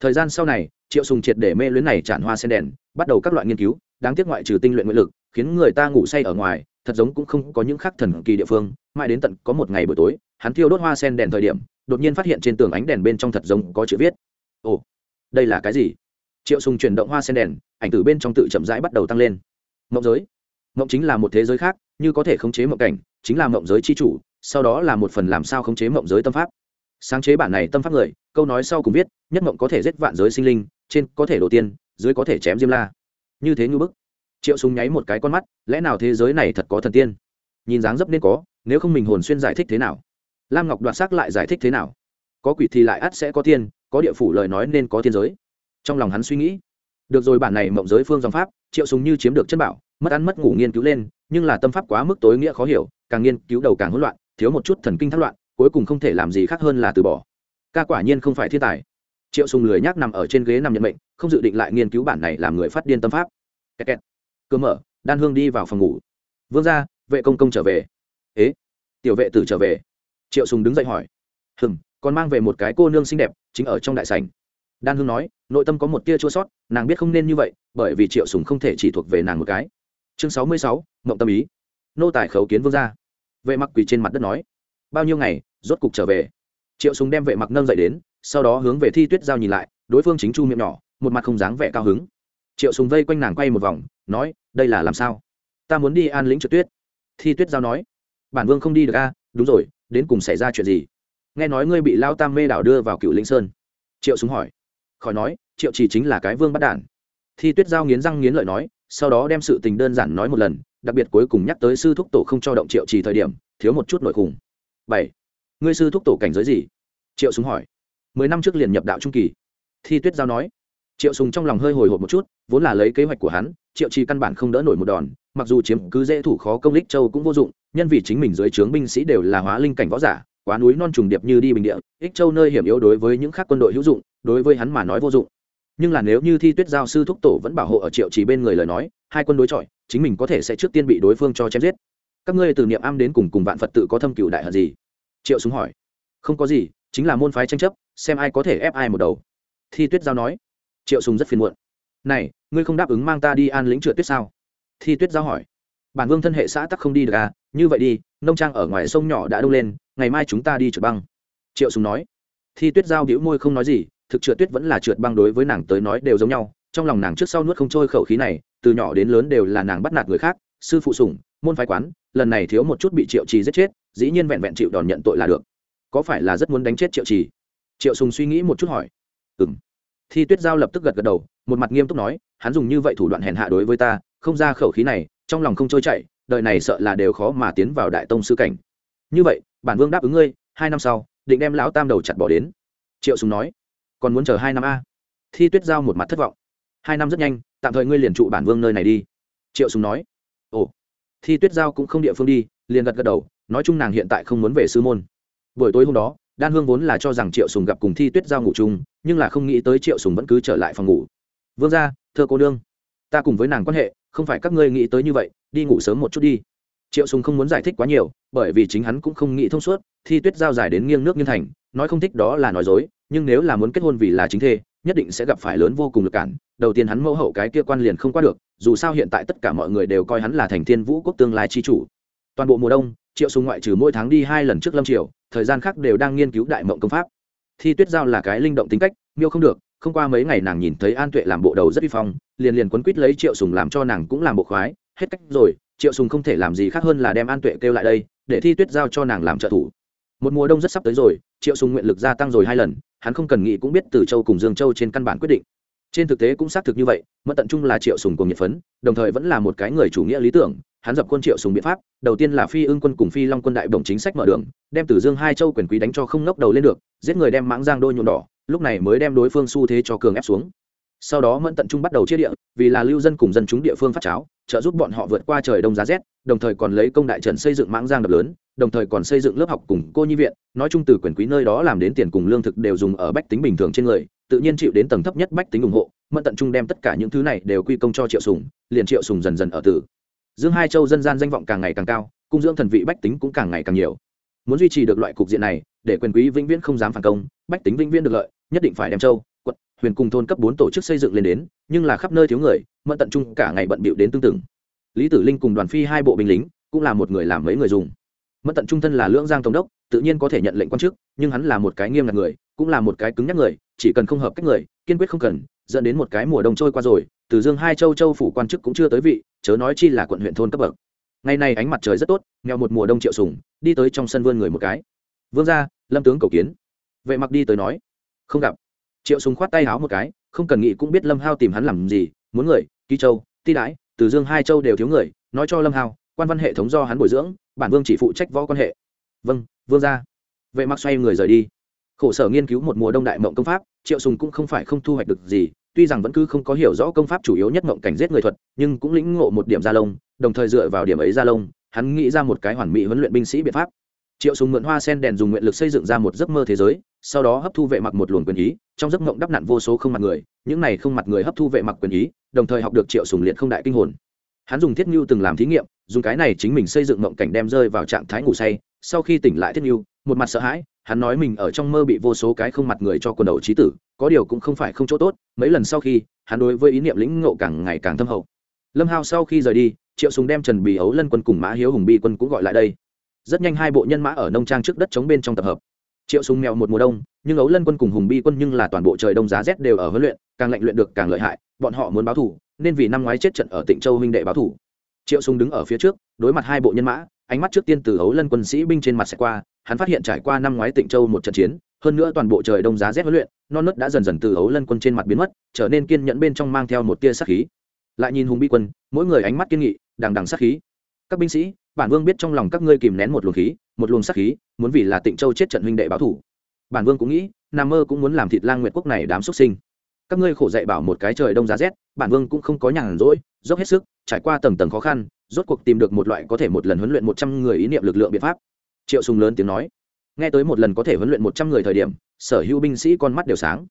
Thời gian sau này, triệu sùng triệt để mê luyến này chản hoa sen đèn, bắt đầu các loại nghiên cứu, đáng tiếc ngoại trừ tinh luyện nguyện lực, khiến người ta ngủ say ở ngoài, thật giống cũng không có những khác thần kỳ địa phương. Mãi đến tận có một ngày buổi tối, hắn thiêu đốt hoa sen đèn thời điểm, đột nhiên phát hiện trên tường ánh đèn bên trong thật giống có chữ viết. Ồ, đây là cái gì? Triệu sùng chuyển động hoa sen đèn, ảnh từ bên trong tự chậm rãi bắt đầu tăng lên. Mộng giới. Mộng chính là một thế giới khác, như có thể khống chế mộng cảnh, chính là mộng giới chi chủ sau đó là một phần làm sao khống chế mộng giới tâm pháp. Sáng chế bản này tâm pháp người, câu nói sau cùng viết, nhất mộng có thể giết vạn giới sinh linh, trên có thể đổ tiên, dưới có thể chém diêm la. Như thế như bức. Triệu súng nháy một cái con mắt, lẽ nào thế giới này thật có thần tiên? Nhìn dáng dấp nên có, nếu không mình hồn xuyên giải thích thế nào? Lam ngọc đoạt xác lại giải thích thế nào? Có quỷ thì lại ắt sẽ có tiên, có địa phủ lời nói nên có thiên giới. Trong lòng hắn suy nghĩ, được rồi bản này mộng giới phương dòng pháp, triệu súng như chiếm được chân bảo, mất ăn mất ngủ nghiên cứu lên, nhưng là tâm pháp quá mức tối nghĩa khó hiểu, càng nghiên cứu đầu càng hỗn loạn thiếu một chút thần kinh thất loạn cuối cùng không thể làm gì khác hơn là từ bỏ. Ca quả nhiên không phải thiên tài. Triệu sùng lười nhác nằm ở trên ghế nằm nhận mệnh không dự định lại nghiên cứu bản này làm người phát điên tâm pháp. Kẹt kẹt. cơ mở đan hương đi vào phòng ngủ. Vương gia vệ công công trở về. Ế tiểu vệ tử trở về. Triệu sùng đứng dậy hỏi. Hừm còn mang về một cái cô nương xinh đẹp chính ở trong đại sảnh. Đan hương nói nội tâm có một tia chua sót nàng biết không nên như vậy bởi vì triệu sùng không thể chỉ thuộc về nàng một cái. Chương sáu mươi sáu, mộng tâm ý. Nô tài khấu kiến vương gia vệ mặc quỳ trên mặt đất nói, bao nhiêu ngày, rốt cục trở về. Triệu súng đem vệ mặc nâng dậy đến, sau đó hướng về thi tuyết giao nhìn lại, đối phương chính chu miệng nhỏ, một mặt không dáng vẻ cao hứng. Triệu súng vây quanh nàng quay một vòng, nói, đây là làm sao? Ta muốn đi an lĩnh trượt tuyết. Thi tuyết giao nói, bản vương không đi được a, đúng rồi, đến cùng xảy ra chuyện gì? Nghe nói ngươi bị lao tam mê đảo đưa vào cựu linh sơn. Triệu súng hỏi, khỏi nói, triệu chỉ chính là cái vương bắt đản. Thi tuyết giao nghiến răng nghiến lợi nói, sau đó đem sự tình đơn giản nói một lần đặc biệt cuối cùng nhắc tới sư thúc tổ không cho động triệu trì thời điểm, thiếu một chút nội khủng. Bảy. Ngươi sư thúc tổ cảnh giới gì? Triệu súng hỏi. Mười năm trước liền nhập đạo trung kỳ. Thi tuyết giao nói. Triệu sùng trong lòng hơi hồi hộp một chút, vốn là lấy kế hoạch của hắn, triệu trì căn bản không đỡ nổi một đòn, mặc dù chiếm cứ dễ thủ khó công lích châu cũng vô dụng, nhân vì chính mình dưới trướng binh sĩ đều là hóa linh cảnh võ giả, quá núi non trùng điệp như đi bình địa ích châu nơi hiểm yếu đối với những khác quân đội hữu dụng, đối với hắn mà nói vô dụng. Nhưng là nếu như thi tuyết giao sư thúc tổ vẫn bảo hộ ở triệu trì bên người lời nói, hai quân đối chọi chính mình có thể sẽ trước tiên bị đối phương cho chém giết. Các ngươi từ niệm am đến cùng cùng vạn phật tự có thâm cựu đại hận gì? Triệu súng hỏi. Không có gì, chính là môn phái tranh chấp, xem ai có thể ép ai một đầu. Thi tuyết giao nói. Triệu sùng rất phiền muộn. Này, ngươi không đáp ứng mang ta đi an lĩnh trượt tuyết sao? Thi tuyết giao hỏi. Bản vương thân hệ xã tắc không đi được à? Như vậy đi, nông trang ở ngoài sông nhỏ đã đông lên, ngày mai chúng ta đi trượt băng. Triệu sùng nói. Thi tuyết giao đĩu môi không nói gì, thực trượt tuyết vẫn là trượt băng đối với nàng tới nói đều giống nhau, trong lòng nàng trước sau nuốt không trôi khẩu khí này từ nhỏ đến lớn đều là nàng bắt nạt người khác, sư phụ sủng, môn phái quán, lần này thiếu một chút bị triệu trì giết chết, dĩ nhiên vẹn vẹn chịu đòn nhận tội là được. Có phải là rất muốn đánh chết triệu trì? Triệu sùng suy nghĩ một chút hỏi. Ừ m thi tuyết giao lập tức gật gật đầu, một mặt nghiêm túc nói, hắn dùng như vậy thủ đoạn hèn hạ đối với ta, không ra khẩu khí này, trong lòng không trôi chạy đời này sợ là đều khó mà tiến vào đại tông sư cảnh. Như vậy, bản vương đáp ứng ngươi, hai năm sau, định đem lão tam đầu chặt bỏ đến. Triệu sùng nói. Còn muốn chờ hai năm a? Thi tuyết giao một mặt thất vọng. Hai năm rất nhanh tạm thời ngươi liền trụ bản vương nơi này đi. Triệu sùng nói. Ồ. Thi tuyết giao cũng không địa phương đi, liền gật gật đầu, nói chung nàng hiện tại không muốn về sư môn. Buổi tối hôm đó, đan hương vốn là cho rằng triệu sùng gặp cùng thi tuyết giao ngủ chung, nhưng là không nghĩ tới triệu sùng vẫn cứ trở lại phòng ngủ. Vương gia, thưa cô đương ta cùng với nàng quan hệ, không phải các ngươi nghĩ tới như vậy, đi ngủ sớm một chút đi. Triệu sùng không muốn giải thích quá nhiều, bởi vì chính hắn cũng không nghĩ thông suốt, thi tuyết giao dài đến nghiêng nước nghiêng thành nói không thích đó là nói dối, nhưng nếu là muốn kết hôn vì là chính thê, nhất định sẽ gặp phải lớn vô cùng lực cản. Đầu tiên hắn mẫu hậu cái kia quan liền không qua được, dù sao hiện tại tất cả mọi người đều coi hắn là thành thiên vũ quốc tương lai chi chủ. Toàn bộ mùa đông, triệu sùng ngoại trừ mỗi tháng đi hai lần trước lâm triều, thời gian khác đều đang nghiên cứu đại mộng công pháp. Thi tuyết giao là cái linh động tính cách, miêu không được, không qua mấy ngày nàng nhìn thấy an tuệ làm bộ đầu rất vi phong, liền liền quấn quýt lấy triệu sùng làm cho nàng cũng làm bộ khoái, hết cách rồi, triệu sùng không thể làm gì khác hơn là đem an tuệ kêu lại đây, để thi tuyết giao cho nàng làm trợ thủ. Một mùa đông rất sắp tới rồi triệu sùng nguyện lực gia tăng rồi hai lần, hắn không cần nghĩ cũng biết từ châu cùng dương châu trên căn bản quyết định. Trên thực tế cũng xác thực như vậy mẫn tận trung là triệu sùng cùng nhiệt phấn, đồng thời vẫn là một cái người chủ nghĩa lý tưởng, hắn dập quân triệu sùng biện pháp, đầu tiên là phi ưng quân cùng phi long quân đại đồng chính sách mở đường, đem từ dương hai châu quyền quý đánh cho không ngóc đầu lên được, giết người đem mãng giang đôi nhuộm đỏ, lúc này mới đem đối phương xu thế cho cường ép xuống. Sau đó mẫn tận trung bắt đầu chia địa, vì là lưu dân cùng dân chúng địa phương phát cháo, trợ giúp bọn họ vượt qua trời đông giá rét, đồng thời còn lấy công đại trần xây dựng mãng giang đập lớn đồng thời còn xây dựng lớp học cùng cô nhi viện, nói chung từ quyền quý nơi đó làm đến tiền cùng lương thực đều dùng ở bách tính bình thường trên người, tự nhiên chịu đến tầng thấp nhất bách tính ủng hộ mận tận trung đem tất cả những thứ này đều quy công cho triệu sùng, liền triệu sùng dần dần ở tử. Dương hai châu dân gian danh vọng càng ngày càng cao, cung dưỡng thần vị bách tính cũng càng ngày càng nhiều. Muốn duy trì được loại cục diện này, để quyền quý vĩnh viễn không dám phản công, bách tính vĩnh viễn được lợi, nhất định phải đem châu, quận, huyền cùng thôn cấp bốn tổ chức xây dựng lên đến, nhưng là khắp nơi thiếu người mận tận trung cả ngày bận bịu đến tương tự. Lý tử linh cùng đoàn phi hai bộ binh lính, cũng là một người làm mấy người dùng. Mất tận trung thân là lưỡng giang tổng đốc, tự nhiên có thể nhận lệnh quan chức, nhưng hắn là một cái nghiêm ngặt người, cũng là một cái cứng nhắc người, chỉ cần không hợp cách người, kiên quyết không cần, dẫn đến một cái mùa đông trôi qua rồi, từ dương hai châu châu phủ quan chức cũng chưa tới vị, chớ nói chi là quận huyện thôn cấp bậc. Ngày nay ánh mặt trời rất tốt, nghèo một mùa đông triệu sùng, đi tới trong sân vươn người một cái. Vương gia, lâm tướng cầu kiến. Vệ mặc đi tới nói, không gặp. Triệu sùng khoát tay háo một cái, không cần nghĩ cũng biết lâm hao tìm hắn làm gì, muốn người, ký châu, ti đãi, từ dương hai châu đều thiếu người, nói cho lâm hao quan văn hệ thống do hắn bồi dưỡng, bản vương chỉ phụ trách võ quan hệ. Vâng vương gia. Vệ mặc xoay người rời đi. Khổ sở nghiên cứu một mùa đông đại mộng công pháp, triệu sùng cũng không phải không thu hoạch được gì, tuy rằng vẫn cứ không có hiểu rõ công pháp chủ yếu nhất mộng cảnh giết người thuật, nhưng cũng lĩnh ngộ một điểm gia lông, đồng thời dựa vào điểm ấy gia lông, hắn nghĩ ra một cái hoàn mỹ huấn luyện binh sĩ biện pháp. Triệu sùng mượn hoa sen đèn dùng nguyện lực xây dựng ra một giấc mơ thế giới, sau đó hấp thu vệ mặc một luồng quyền ý, trong giấc mộng đắp nặn vô số không mặt người, những này không mặt người hấp thu vệ mặc quyền ý, đồng thời học được triệu sùng liệt không đại kinh hồn hắn dùng thiết nhu từng làm thí nghiệm, dùng cái này chính mình xây dựng mộng cảnh đem rơi vào trạng thái ngủ say, sau khi tỉnh lại thiết nhu một mặt sợ hãi, hắn nói mình ở trong mơ bị vô số cái không mặt người cho quần đầu trí tử, có điều cũng không phải không chỗ tốt, mấy lần sau khi, hắn đối với ý niệm lĩnh ngộ càng ngày càng thâm hậu. Lâm hao sau khi rời đi, triệu Súng đem trần bì ấu lân quân cùng mã hiếu hùng bi quân cũng gọi lại đây. Rất nhanh hai bộ nhân mã ở nông trang trước đất chống bên trong tập hợp. Triệu Súng mèo một mùa đông, nhưng ấu lân quân cùng hùng bi quân nhưng là toàn bộ trời đông giá rét đều ở huấn luyện, càng lạnh luyện được càng lợi hại, bọn họ muốn báo thù nên vì năm ngoái chết trận ở tịnh châu huynh đệ báo thủ, triệu sùng đứng ở phía trước đối mặt hai bộ nhân mã ánh mắt trước tiên từ hấu lân quân sĩ binh trên mặt sẽ qua hắn phát hiện trải qua năm ngoái tịnh châu một trận chiến hơn nữa toàn bộ trời đông giá rét huấn luyện non nớt đã dần dần từ hấu lân quân trên mặt biến mất trở nên kiên nhẫn bên trong mang theo một tia sát khí. Lại nhìn hùng bi quân mỗi người ánh mắt kiên nghị đằng đằng sát khí. Các binh sĩ bản vương biết trong lòng các ngươi kìm nén một luồng khí một luồng sát khí muốn vì là tịnh châu chết trận huynh đệ báo thủ. Bản vương cũng nghĩ nam mơ cũng muốn làm thịt lang nguyệt quốc này đám xuất sinh các ngươi khổ dạy bảo một cái trời đông giá rét, bản vương cũng không có nhàn rỗi, dốc hết sức, trải qua tầng tầng khó khăn, rốt cuộc tìm được một loại có thể một lần huấn luyện một trăm người ý niệm lực lượng biện pháp. Triệu sùng lớn tiếng nói. Nghe tới một lần có thể huấn luyện một trăm người thời điểm, sở hữu binh sĩ con mắt đều sáng.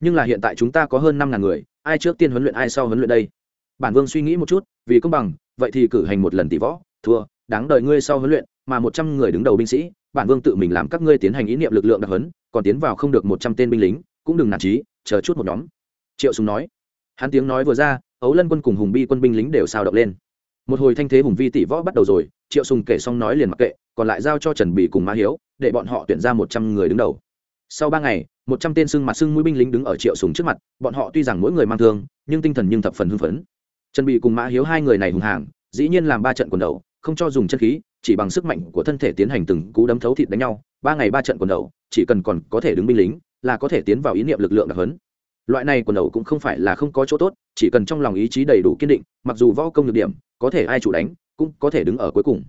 Nhưng là hiện tại chúng ta có hơn năm ngàn người, ai trước tiên huấn luyện ai sau huấn luyện đây? Bản vương suy nghĩ một chút, vì công bằng, vậy thì cử hành một lần tỷ võ, thua, đáng đợi ngươi sau huấn luyện, mà một trăm người đứng đầu binh sĩ, bản vương tự mình làm các ngươi tiến hành ý niệm lực lượng đặc huấn, còn tiến vào không được một trăm tên binh lính, cũng đừng nản trí chờ chút một nhóm triệu sùng nói. Hắn tiếng nói vừa ra, ấu lân quân cùng hùng bi quân binh lính đều sao động lên. Một hồi thanh thế hùng vi tỷ võ bắt đầu rồi, triệu sùng kể xong nói liền mặc kệ, còn lại giao cho trần bỉ cùng Ma hiếu, để bọn họ tuyển ra một trăm người đứng đầu. Sau ba ngày, một trăm tên sưng mặt sưng mũi binh lính đứng ở triệu sùng trước mặt, bọn họ tuy rằng mỗi người mang thương, nhưng tinh thần nhưng thập phần hưng phấn. Trần bỉ cùng mã hiếu hai người này hùng hàng dĩ nhiên làm ba trận quần đầu, không cho dùng chân khí, chỉ bằng sức mạnh của thân thể tiến hành từng cú đấm thấu thịt đánh nhau. Ba ngày ba trận quần đầu, chỉ cần còn có thể đứng binh lính, là có thể tiến vào ý niệm lực lượng đặc huấn loại này quần đầu cũng không phải là không có chỗ tốt, chỉ cần trong lòng ý chí đầy đủ kiên định, mặc dù võ công được điểm, có thể ai chủ đánh, cũng có thể đứng ở cuối cùng.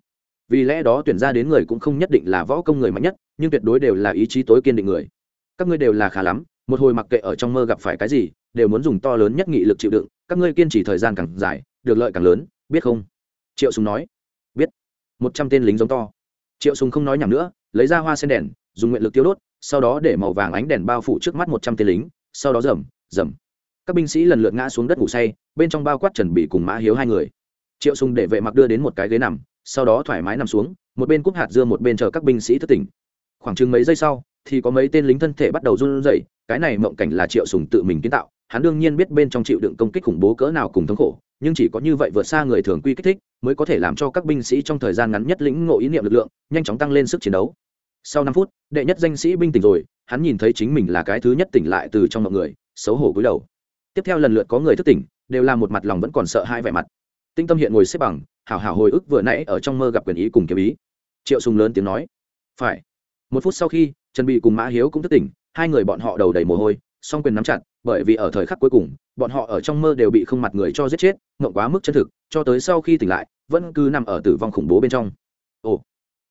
Vì lẽ đó tuyển ra đến người cũng không nhất định là võ công người mạnh nhất, nhưng tuyệt đối đều là ý chí tối kiên định người. Các ngươi đều là khá lắm, một hồi mặc kệ ở trong mơ gặp phải cái gì, đều muốn dùng to lớn nhất nghị lực chịu đựng, các ngươi kiên trì thời gian càng dài, được lợi càng lớn, biết không? Triệu sùng nói. Biết. Một trăm tên lính giống to. Triệu sùng không nói nhảm nữa, lấy ra hoa sen đèn, dùng nguyện lực tiêu đốt, sau đó để màu vàng ánh đèn bao phủ trước mắt một trăm tên lính sau đó rầm rầm các binh sĩ lần lượt ngã xuống đất ngủ say, bên trong bao quát chuẩn bị cùng mã hiếu hai người. Triệu sùng để vệ mặc đưa đến một cái ghế nằm, sau đó thoải mái nằm xuống, một bên cúp hạt dưa một bên chờ các binh sĩ thức tỉnh. Khoảng chừng mấy giây sau, thì có mấy tên lính thân thể bắt đầu run rẩy, cái này mộng cảnh là triệu sùng tự mình kiến tạo, hắn đương nhiên biết bên trong chịu đựng công kích khủng bố cỡ nào cùng thống khổ, nhưng chỉ có như vậy vượt xa người thường quy kích thích, mới có thể làm cho các binh sĩ trong thời gian ngắn nhất lĩnh ngộ ý niệm lực lượng, nhanh chóng tăng lên sức chiến đấu. Sau năm phút, đệ nhất danh sĩ binh tỉnh rồi hắn nhìn thấy chính mình là cái thứ nhất tỉnh lại từ trong mọi người, xấu hổ cúi đầu. Tiếp theo lần lượt có người thức tỉnh, đều là một mặt lòng vẫn còn sợ hai vẻ mặt. Tinh tâm hiện ngồi xếp bằng, hảo hảo hồi ức vừa nãy ở trong mơ gặp quyền ý cùng kiếm ý. Triệu sùng lớn tiếng nói, phải. Một phút sau khi, trần bị cùng mã hiếu cũng thức tỉnh, hai người bọn họ đầu đầy mồ hôi, song quyền nắm chặt, bởi vì ở thời khắc cuối cùng, bọn họ ở trong mơ đều bị không mặt người cho giết chết, ngộng quá mức chân thực, cho tới sau khi tỉnh lại, vẫn cứ nằm ở tử vong khủng bố bên trong. Ồ.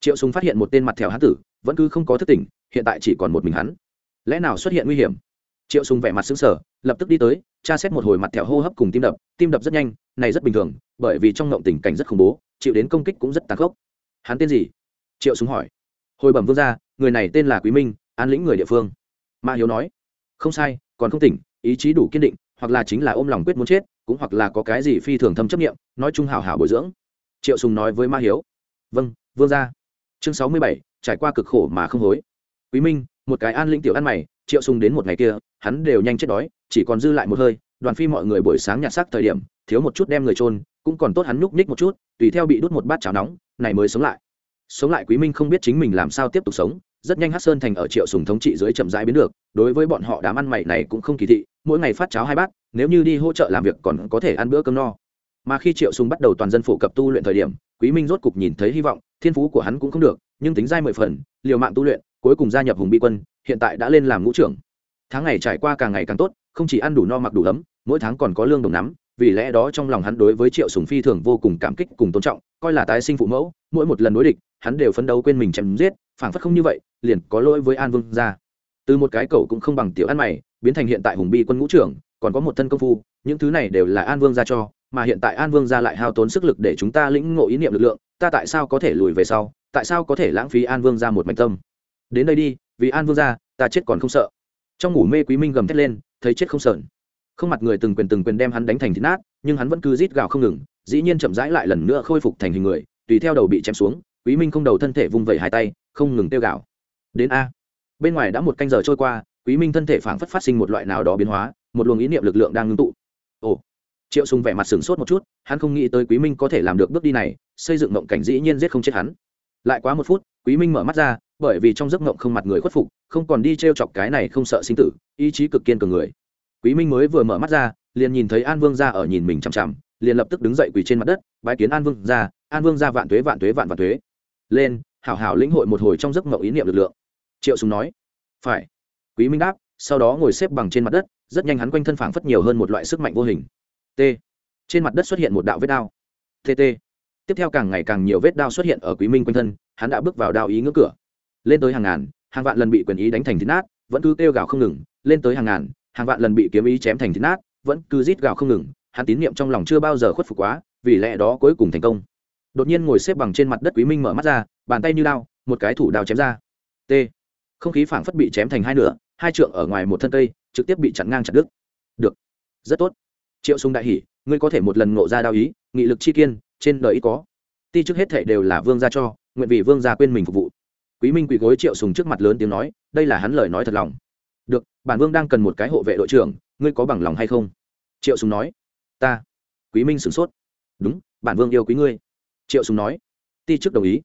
Triệu sùng phát hiện một tên mặt thèo hán tử, vẫn cứ không có thức tỉnh hiện tại chỉ còn một mình hắn. Lẽ nào xuất hiện nguy hiểm? Triệu sùng vẻ mặt sững sờ, lập tức đi tới, tra xét một hồi mặt thẻo hô hấp cùng tim đập. Tim đập rất nhanh, này rất bình thường, bởi vì trong ngộng tình cảnh rất khủng bố, chịu đến công kích cũng rất tàn khốc. Hắn tên gì? Triệu sùng hỏi. Hồi bẩm vương gia, người này tên là quý minh, an lĩnh người địa phương. Ma hiếu nói. Không sai, còn không tỉnh, ý chí đủ kiên định, hoặc là chính là ôm lòng quyết muốn chết, cũng hoặc là có cái gì phi thường thâm chấp nghiệm nói chung hảo hảo bồi dưỡng. Triệu sùng nói với ma hiếu. Vâng vương gia. Chương sáu mươi bảy, trải qua cực khổ mà không hối quý minh, một cái an lĩnh tiểu ăn mày, triệu sùng đến một ngày kia, hắn đều nhanh chết đói, chỉ còn dư lại một hơi, đoàn phi mọi người buổi sáng nhặt xác thời điểm, thiếu một chút đem người trôn cũng còn tốt hắn nhúc nhích một chút, tùy theo bị đút một bát cháo nóng, này mới sống lại. Sống lại quý minh không biết chính mình làm sao tiếp tục sống, rất nhanh hát sơn thành ở triệu sùng thống trị dưới chậm rãi biến được, đối với bọn họ đám ăn mày này cũng không kỳ thị, mỗi ngày phát cháo hai bát, nếu như đi hỗ trợ làm việc còn có thể ăn bữa cơm no. Mà khi triệu sùng bắt đầu toàn dân phổ cập tu luyện thời điểm, quý minh rốt cục nhìn thấy hy vọng, thiên phú của hắn cũng không được, nhưng tính dai mười phần, liều mạng tu luyện cuối cùng gia nhập hùng bi quân, hiện tại đã lên làm ngũ trưởng. Tháng ngày trải qua càng ngày càng tốt, không chỉ ăn đủ no mặc đủ ấm, mỗi tháng còn có lương đồng nắm, vì lẽ đó trong lòng hắn đối với triệu sùng phi thường vô cùng cảm kích cùng tôn trọng, coi là tái sinh phụ mẫu, mỗi một lần đối địch, hắn đều phấn đấu quên mình chém giết, phảng phất không như vậy, liền có lỗi với an vương gia từ một cái cậu cũng không bằng tiểu ăn mày, biến thành hiện tại hùng bi quân ngũ trưởng, còn có một thân công phu, những thứ này đều là an vương gia cho, mà hiện tại an vương gia lại hao tốn sức lực để chúng ta lĩnh ngộ ý niệm lực lượng, ta tại sao có thể lùi về sau, tại sao có thể lãng phí an vương gia một mạch tâm? Đến đây đi, vì an vương gia, ta chết còn không sợ. Trong ngủ mê quý minh gầm thét lên, thấy chết không sợn không mặt người từng quyền từng quyền đem hắn đánh thành thịt nát, nhưng hắn vẫn cứ rít gào không ngừng, dĩ nhiên chậm rãi lại lần nữa khôi phục thành hình người, tùy theo đầu bị chém xuống, quý minh không đầu thân thể vung vẩy hai tay, không ngừng tiêu gạo đến a. Bên ngoài đã một canh giờ trôi qua, quý minh thân thể phảng phất phát sinh một loại nào đó biến hóa, một luồng ý niệm lực lượng đang ngưng tụ. Ồ. Triệu sùng vẻ mặt sửng sốt một chút, hắn không nghĩ tới quý minh có thể làm được bước đi này, xây dựng mộng cảnh dĩ nhiên giết không chết hắn. Lại quá một phút quý minh mở mắt ra, bởi vì trong giấc ngộng không mặt người khuất phục, không còn đi treo chọc cái này không sợ sinh tử, ý chí cực kiên cường người. Quý minh mới vừa mở mắt ra, liền nhìn thấy an vương gia ở nhìn mình chằm chằm, liền lập tức đứng dậy quỳ trên mặt đất, bái kiến an vương gia, an vương gia vạn tuế vạn tuế, vạn vạn tuế. Lên, hảo hảo lĩnh hội một hồi trong giấc ngộng ý niệm lực lượng. Triệu sùng nói, phải. Quý minh đáp, sau đó ngồi xếp bằng trên mặt đất, rất nhanh hắn quanh thân phảng phất nhiều hơn một loại sức mạnh vô hình. T. Trên mặt đất xuất hiện một đạo vết đao. Tt tiếp theo càng ngày càng nhiều vết đao xuất hiện ở quý minh quanh thân hắn đã bước vào đao ý ngưỡng cửa. Lên tới hàng ngàn, hàng vạn lần bị quyền ý đánh thành thịt nát, vẫn cứ kêu gào không ngừng. Lên tới hàng ngàn, hàng vạn lần bị kiếm ý chém thành thịt nát, vẫn cứ rít gào không ngừng. Hắn tín niệm trong lòng chưa bao giờ khuất phục quá, vì lẽ đó cuối cùng thành công. Đột nhiên ngồi xếp bằng trên mặt đất quý minh mở mắt ra, bàn tay như đao, một cái thủ đao chém ra. T. Không khí phảng phất bị chém thành hai nửa, hai trượng ở ngoài một thân cây, trực tiếp bị chặn ngang chặt đứt. Được. Rất tốt. Triệu sùng đại hỉ, ngươi có thể một lần ngộ ra đao ý, nghị lực chi kiên, trên đời ít có. Ti trước hết thệ đều là vương gia cho nguyện vì vương gia quên mình phục vụ. Quý minh quỳ gối triệu sùng trước mặt lớn tiếng nói đây là hắn lời nói thật lòng. Được bản vương đang cần một cái hộ vệ đội trưởng ngươi có bằng lòng hay không? Triệu sùng nói. Ta. Quý minh sửng sốt. Đúng bản vương yêu quý ngươi. Triệu sùng nói. Ti trước đồng ý.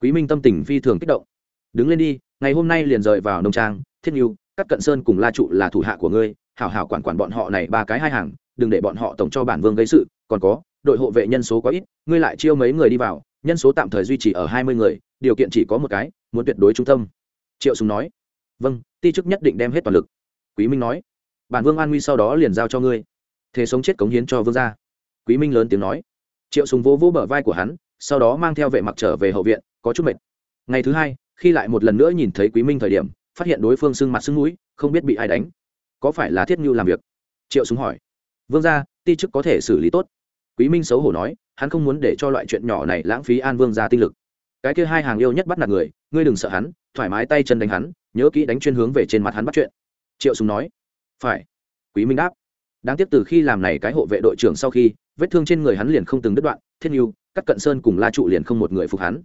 Quý minh tâm tình phi thường kích động. Đứng lên đi ngày hôm nay liền rời vào nông trang thiết yêu, các cận sơn cùng la trụ là thủ hạ của ngươi hảo hảo quản quản bọn họ này ba cái hai hàng đừng để bọn họ tổng cho bản vương gây sự còn có đội hộ vệ nhân số quá ít ngươi lại chiêu mấy người đi vào nhân số tạm thời duy trì ở hai mươi người, điều kiện chỉ có một cái, muốn tuyệt đối trung tâm. Triệu sùng nói. Vâng ti chức nhất định đem hết toàn lực. Quý minh nói. Bản vương an nguy sau đó liền giao cho ngươi. Thế sống chết cống hiến cho vương gia. Quý minh lớn tiếng nói. Triệu sùng vô vô bờ vai của hắn, sau đó mang theo vệ mặc trở về hậu viện, có chút mệt. Ngày thứ hai, khi lại một lần nữa nhìn thấy quý minh thời điểm, phát hiện đối phương sưng mặt sưng mũi, không biết bị ai đánh. Có phải là thiết nhu làm việc? Triệu súng hỏi. Vương gia, ti chức có thể xử lý tốt. Quý minh xấu hổ nói hắn không muốn để cho loại chuyện nhỏ này lãng phí an vương gia tinh lực. Cái kia hai hàng yêu nhất bắt nạt người, ngươi đừng sợ hắn, thoải mái tay chân đánh hắn, nhớ kỹ đánh chuyên hướng về trên mặt hắn bắt chuyện. Triệu Sùng nói. Phải. Quý minh đáp. Đáng tiếc từ khi làm này cái hộ vệ đội trưởng sau khi, vết thương trên người hắn liền không từng đứt đoạn, thiết n cắt cận sơn cùng la trụ liền không một người phục hắn.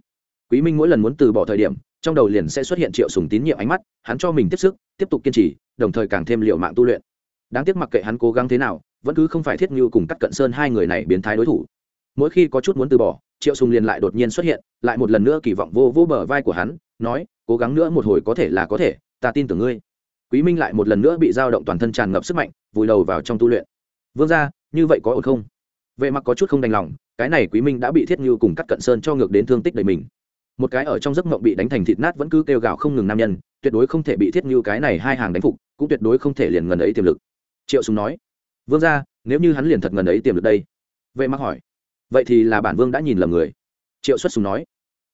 Quý minh mỗi lần muốn từ bỏ thời điểm, trong đầu liền sẽ xuất hiện triệu sùng tín nhiệm ánh mắt, hắn cho mình tiếp sức, tiếp tục kiên trì, đồng thời càng thêm liệu mạng tu luyện. Đáng tiếc mặc kệ hắn cố gắng thế nào, vẫn cứ không phải thiết như cùng cắt cận sơn hai người này biến thái đối thủ mỗi khi có chút muốn từ bỏ triệu sùng liền lại đột nhiên xuất hiện lại một lần nữa kỳ vọng vô vô bờ vai của hắn nói cố gắng nữa một hồi có thể là có thể ta tin tưởng ngươi. Quý minh lại một lần nữa bị dao động toàn thân tràn ngập sức mạnh vùi đầu vào trong tu luyện. Vương gia như vậy có ổn không? Vệ mặc có chút không đành lòng cái này quý minh đã bị thiết như cùng cắt cận sơn cho ngược đến thương tích đầy mình. Một cái ở trong giấc mộng bị đánh thành thịt nát vẫn cứ kêu gào không ngừng nam nhân tuyệt đối không thể bị thiết như cái này hai hàng đánh phục cũng tuyệt đối không thể liền ngần ấy tiềm lực. Triệu Sùng nói vương gia, nếu như hắn liền thật ngần ấy tiềm lực đây? Vệ mặc hỏi vậy thì là bản vương đã nhìn lầm người. Triệu xuất sùng nói.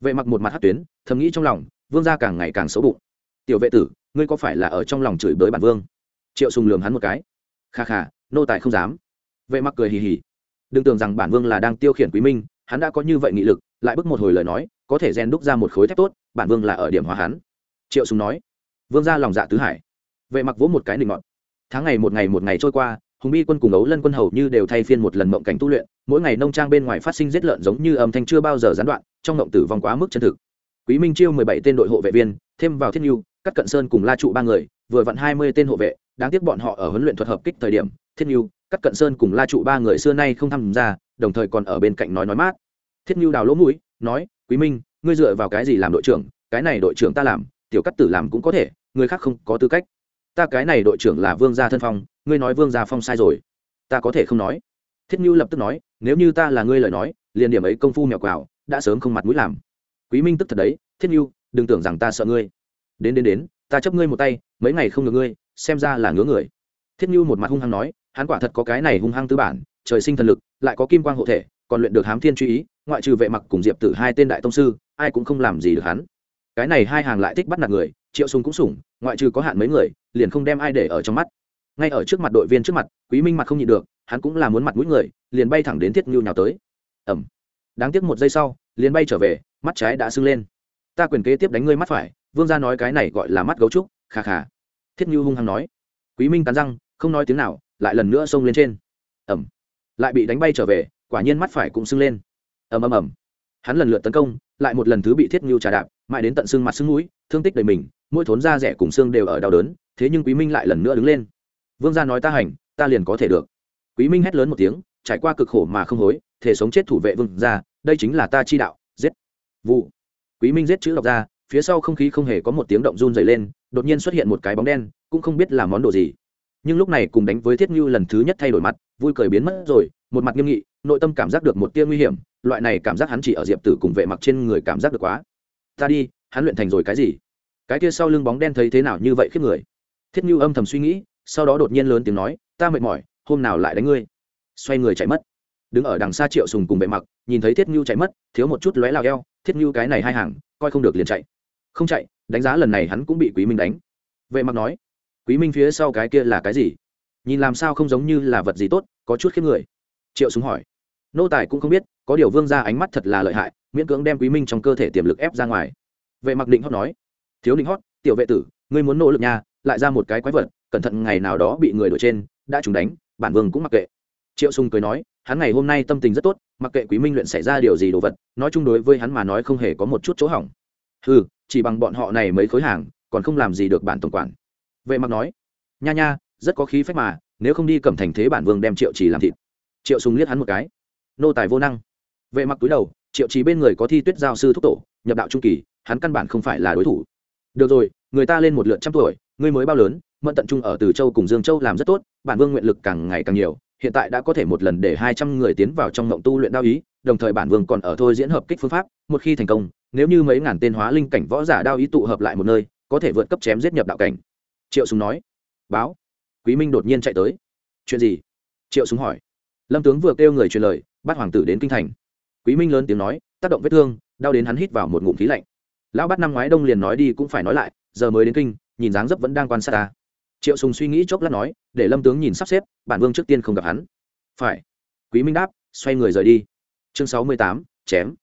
Vệ mặc một mặt hát tuyến, thầm nghĩ trong lòng, vương gia càng ngày càng xấu bụng. Tiểu vệ tử, ngươi có phải là ở trong lòng chửi bới bản vương? Triệu sùng lường hắn một cái. Kha kha, nô tài không dám. Vệ mặc cười hì hì. Đừng tưởng rằng bản vương là đang tiêu khiển quý minh, hắn đã có như vậy nghị lực, lại bức một hồi lời nói, có thể rèn đúc ra một khối thép tốt, bản vương là ở điểm hóa hắn. Triệu sùng nói. Vương ra lòng dạ tứ hải. Vệ mặc vỗ một cái nịnh ngọn tháng ngày một ngày một ngày trôi qua hùng bi quân cùng ấu lân quân hầu như đều thay phiên một lần mộng cảnh tu luyện, mỗi ngày nông trang bên ngoài phát sinh giết lợn giống như âm thanh chưa bao giờ gián đoạn, trong mộng tử vong quá mức chân thực. Quý minh chiêu mười bảy tên đội hộ vệ viên, thêm vào thiết nhu cắt cận sơn cùng la trụ ba người, vừa vặn hai mươi tên hộ vệ, đáng tiếc bọn họ ở huấn luyện thuật hợp kích thời điểm, thiết nhu cắt cận sơn cùng la trụ ba người xưa nay không tham gia, đồng thời còn ở bên cạnh nói nói mát. Thiết nhu đào lỗ mũi, nói, quý minh, ngươi dựa vào cái gì làm đội trưởng? Cái này đội trưởng ta làm, tiểu cắt tử làm cũng có thể, người khác không có tư cách. Ta cái này đội trưởng là vương gia thân phong ngươi nói vương gia phong sai rồi. Ta có thể không nói. Thiết nhu lập tức nói, nếu như ta là ngươi lời nói, liền điểm ấy công phu mèo quào, đã sớm không mặt mũi làm. Quý minh tức thật đấy, thiết nhu, đừng tưởng rằng ta sợ ngươi. Đến đến đến, ta chấp ngươi một tay, mấy ngày không được ngươi, xem ra là ngứa người. Thiết nhu một mặt hung hăng nói, hắn quả thật có cái này hung hăng tư bản, trời sinh thần lực, lại có kim quang hộ thể, còn luyện được hám thiên truy ý, ngoại trừ vệ mặc cùng diệp tử hai tên đại tông sư, ai cũng không làm gì được hắn. Cái này hai hàng lại thích bắt nạt người, triệu sùng cũng sủng, ngoại trừ có hạn mấy người, liền không đem ai để ở trong mắt ngay ở trước mặt đội viên trước mặt, quý minh mặt không nhịn được, hắn cũng là muốn mặt mũi người, liền bay thẳng đến thiết nhu nhào tới. Ẩm đáng tiếc một giây sau, liền bay trở về, mắt trái đã sưng lên. Ta quyền kế tiếp đánh ngươi mắt phải, vương gia nói cái này gọi là mắt gấu trúc khà khà thiết nhu hung hăng nói. Quý minh cắn răng, không nói tiếng nào, lại lần nữa xông lên trên. Ẩm lại bị đánh bay trở về, quả nhiên mắt phải cũng sưng lên. Ầm ầm ầm. Hắn lần lượt tấn công, lại một lần thứ bị thiết nhu trà đạp, mãi đến tận xương mặt xương mũi, thương tích đầy mình, mỗi thốn da rẻ cùng xương đều ở đau đớn, thế nhưng quý minh lại lần nữa đứng lên vương gia nói ta hành, ta liền có thể được. Quý minh hét lớn một tiếng, trải qua cực khổ mà không hối, thể sống chết thủ vệ vương gia, đây chính là ta chi đạo, giết. Vụ. Quý minh giết chữ đọc ra, phía sau không khí không hề có một tiếng động run dày lên, đột nhiên xuất hiện một cái bóng đen, cũng không biết là món đồ gì. Nhưng lúc này cùng đánh với thiết như lần thứ nhất thay đổi mặt, vui cười biến mất rồi, một mặt nghiêm nghị, nội tâm cảm giác được một tia nguy hiểm, loại này cảm giác hắn chỉ ở diệp tử cùng vệ mặc trên người cảm giác được quá. Ta đi, hắn luyện thành rồi cái gì? Cái kia sau lưng bóng đen thấy thế nào như vậy khiếp người? Thiết như âm thầm suy nghĩ sau đó đột nhiên lớn tiếng nói, ta mệt mỏi, hôm nào lại đánh ngươi? Xoay người chạy mất. Đứng ở đằng xa triệu sùng cùng bệ mặc, nhìn thấy thiết ngưu chạy mất, thiếu một chút lóe lao eo, thiết ngưu cái này hai hàng, coi không được liền chạy. Không chạy, đánh giá lần này hắn cũng bị quý minh đánh. Vệ mặc nói, quý minh phía sau cái kia là cái gì? Nhìn làm sao không giống như là vật gì tốt, có chút khiếp người. Triệu súng hỏi, nô tài cũng không biết, có điều vương ra ánh mắt thật là lợi hại, miễn cưỡng đem quý minh trong cơ thể tiềm lực ép ra ngoài. Vệ mặc định hót nói, thiếu định hót, tiểu vệ tử, ngươi muốn nỗ lực nha lại ra một cái quái vật, cẩn thận ngày nào đó bị người đổi trên, đã trúng đánh, bản vương cũng mặc kệ. Triệu sùng cười nói, hắn ngày hôm nay tâm tình rất tốt, mặc kệ quý minh luyện xảy ra điều gì đồ vật, nói chung đối với hắn mà nói không hề có một chút chỗ hỏng. Ừ chỉ bằng bọn họ này mấy khối hàng, còn không làm gì được bản tổng quản. Vệ mặc nói, nha nha, rất có khí phách mà, nếu không đi cầm thành thế bản vương đem triệu chỉ làm thịt. Triệu sùng liếc hắn một cái, nô tài vô năng. Vệ mặc túi đầu, triệu chỉ bên người có thi tuyết giao sư thúc tổ, nhập đạo trung kỳ, hắn căn bản không phải là đối thủ. Được rồi, người ta lên một lượt trăm tuổi ngươi mới bao lớn, mận tận trung ở từ châu cùng dương châu làm rất tốt, bản vương nguyện lực càng ngày càng nhiều, hiện tại đã có thể một lần để hai trăm người tiến vào trong mộng tu luyện đao ý, đồng thời bản vương còn ở thôi diễn hợp kích phương pháp, một khi thành công, nếu như mấy ngàn tên hóa linh cảnh võ giả đao ý tụ hợp lại một nơi, có thể vượt cấp chém giết nhập đạo cảnh. Triệu Súng nói. Báo. Quý minh đột nhiên chạy tới. Chuyện gì? Triệu súng hỏi. Lâm tướng vừa kêu người truyền lời, bắt hoàng tử đến kinh thành. Quý minh lớn tiếng nói, tác động vết thương, đau đến hắn hít vào một ngụm khí lạnh. Lão bắt năm ngoái đông liền nói đi cũng phải nói lại, giờ mới đến kinh nhìn dáng dấp vẫn đang quan sát ta. Triệu sùng suy nghĩ chốc lát nói để lâm tướng nhìn sắp xếp bản vương trước tiên không gặp hắn. Phải. Quý minh đáp xoay người rời đi. Chương sáu mươi tám chém.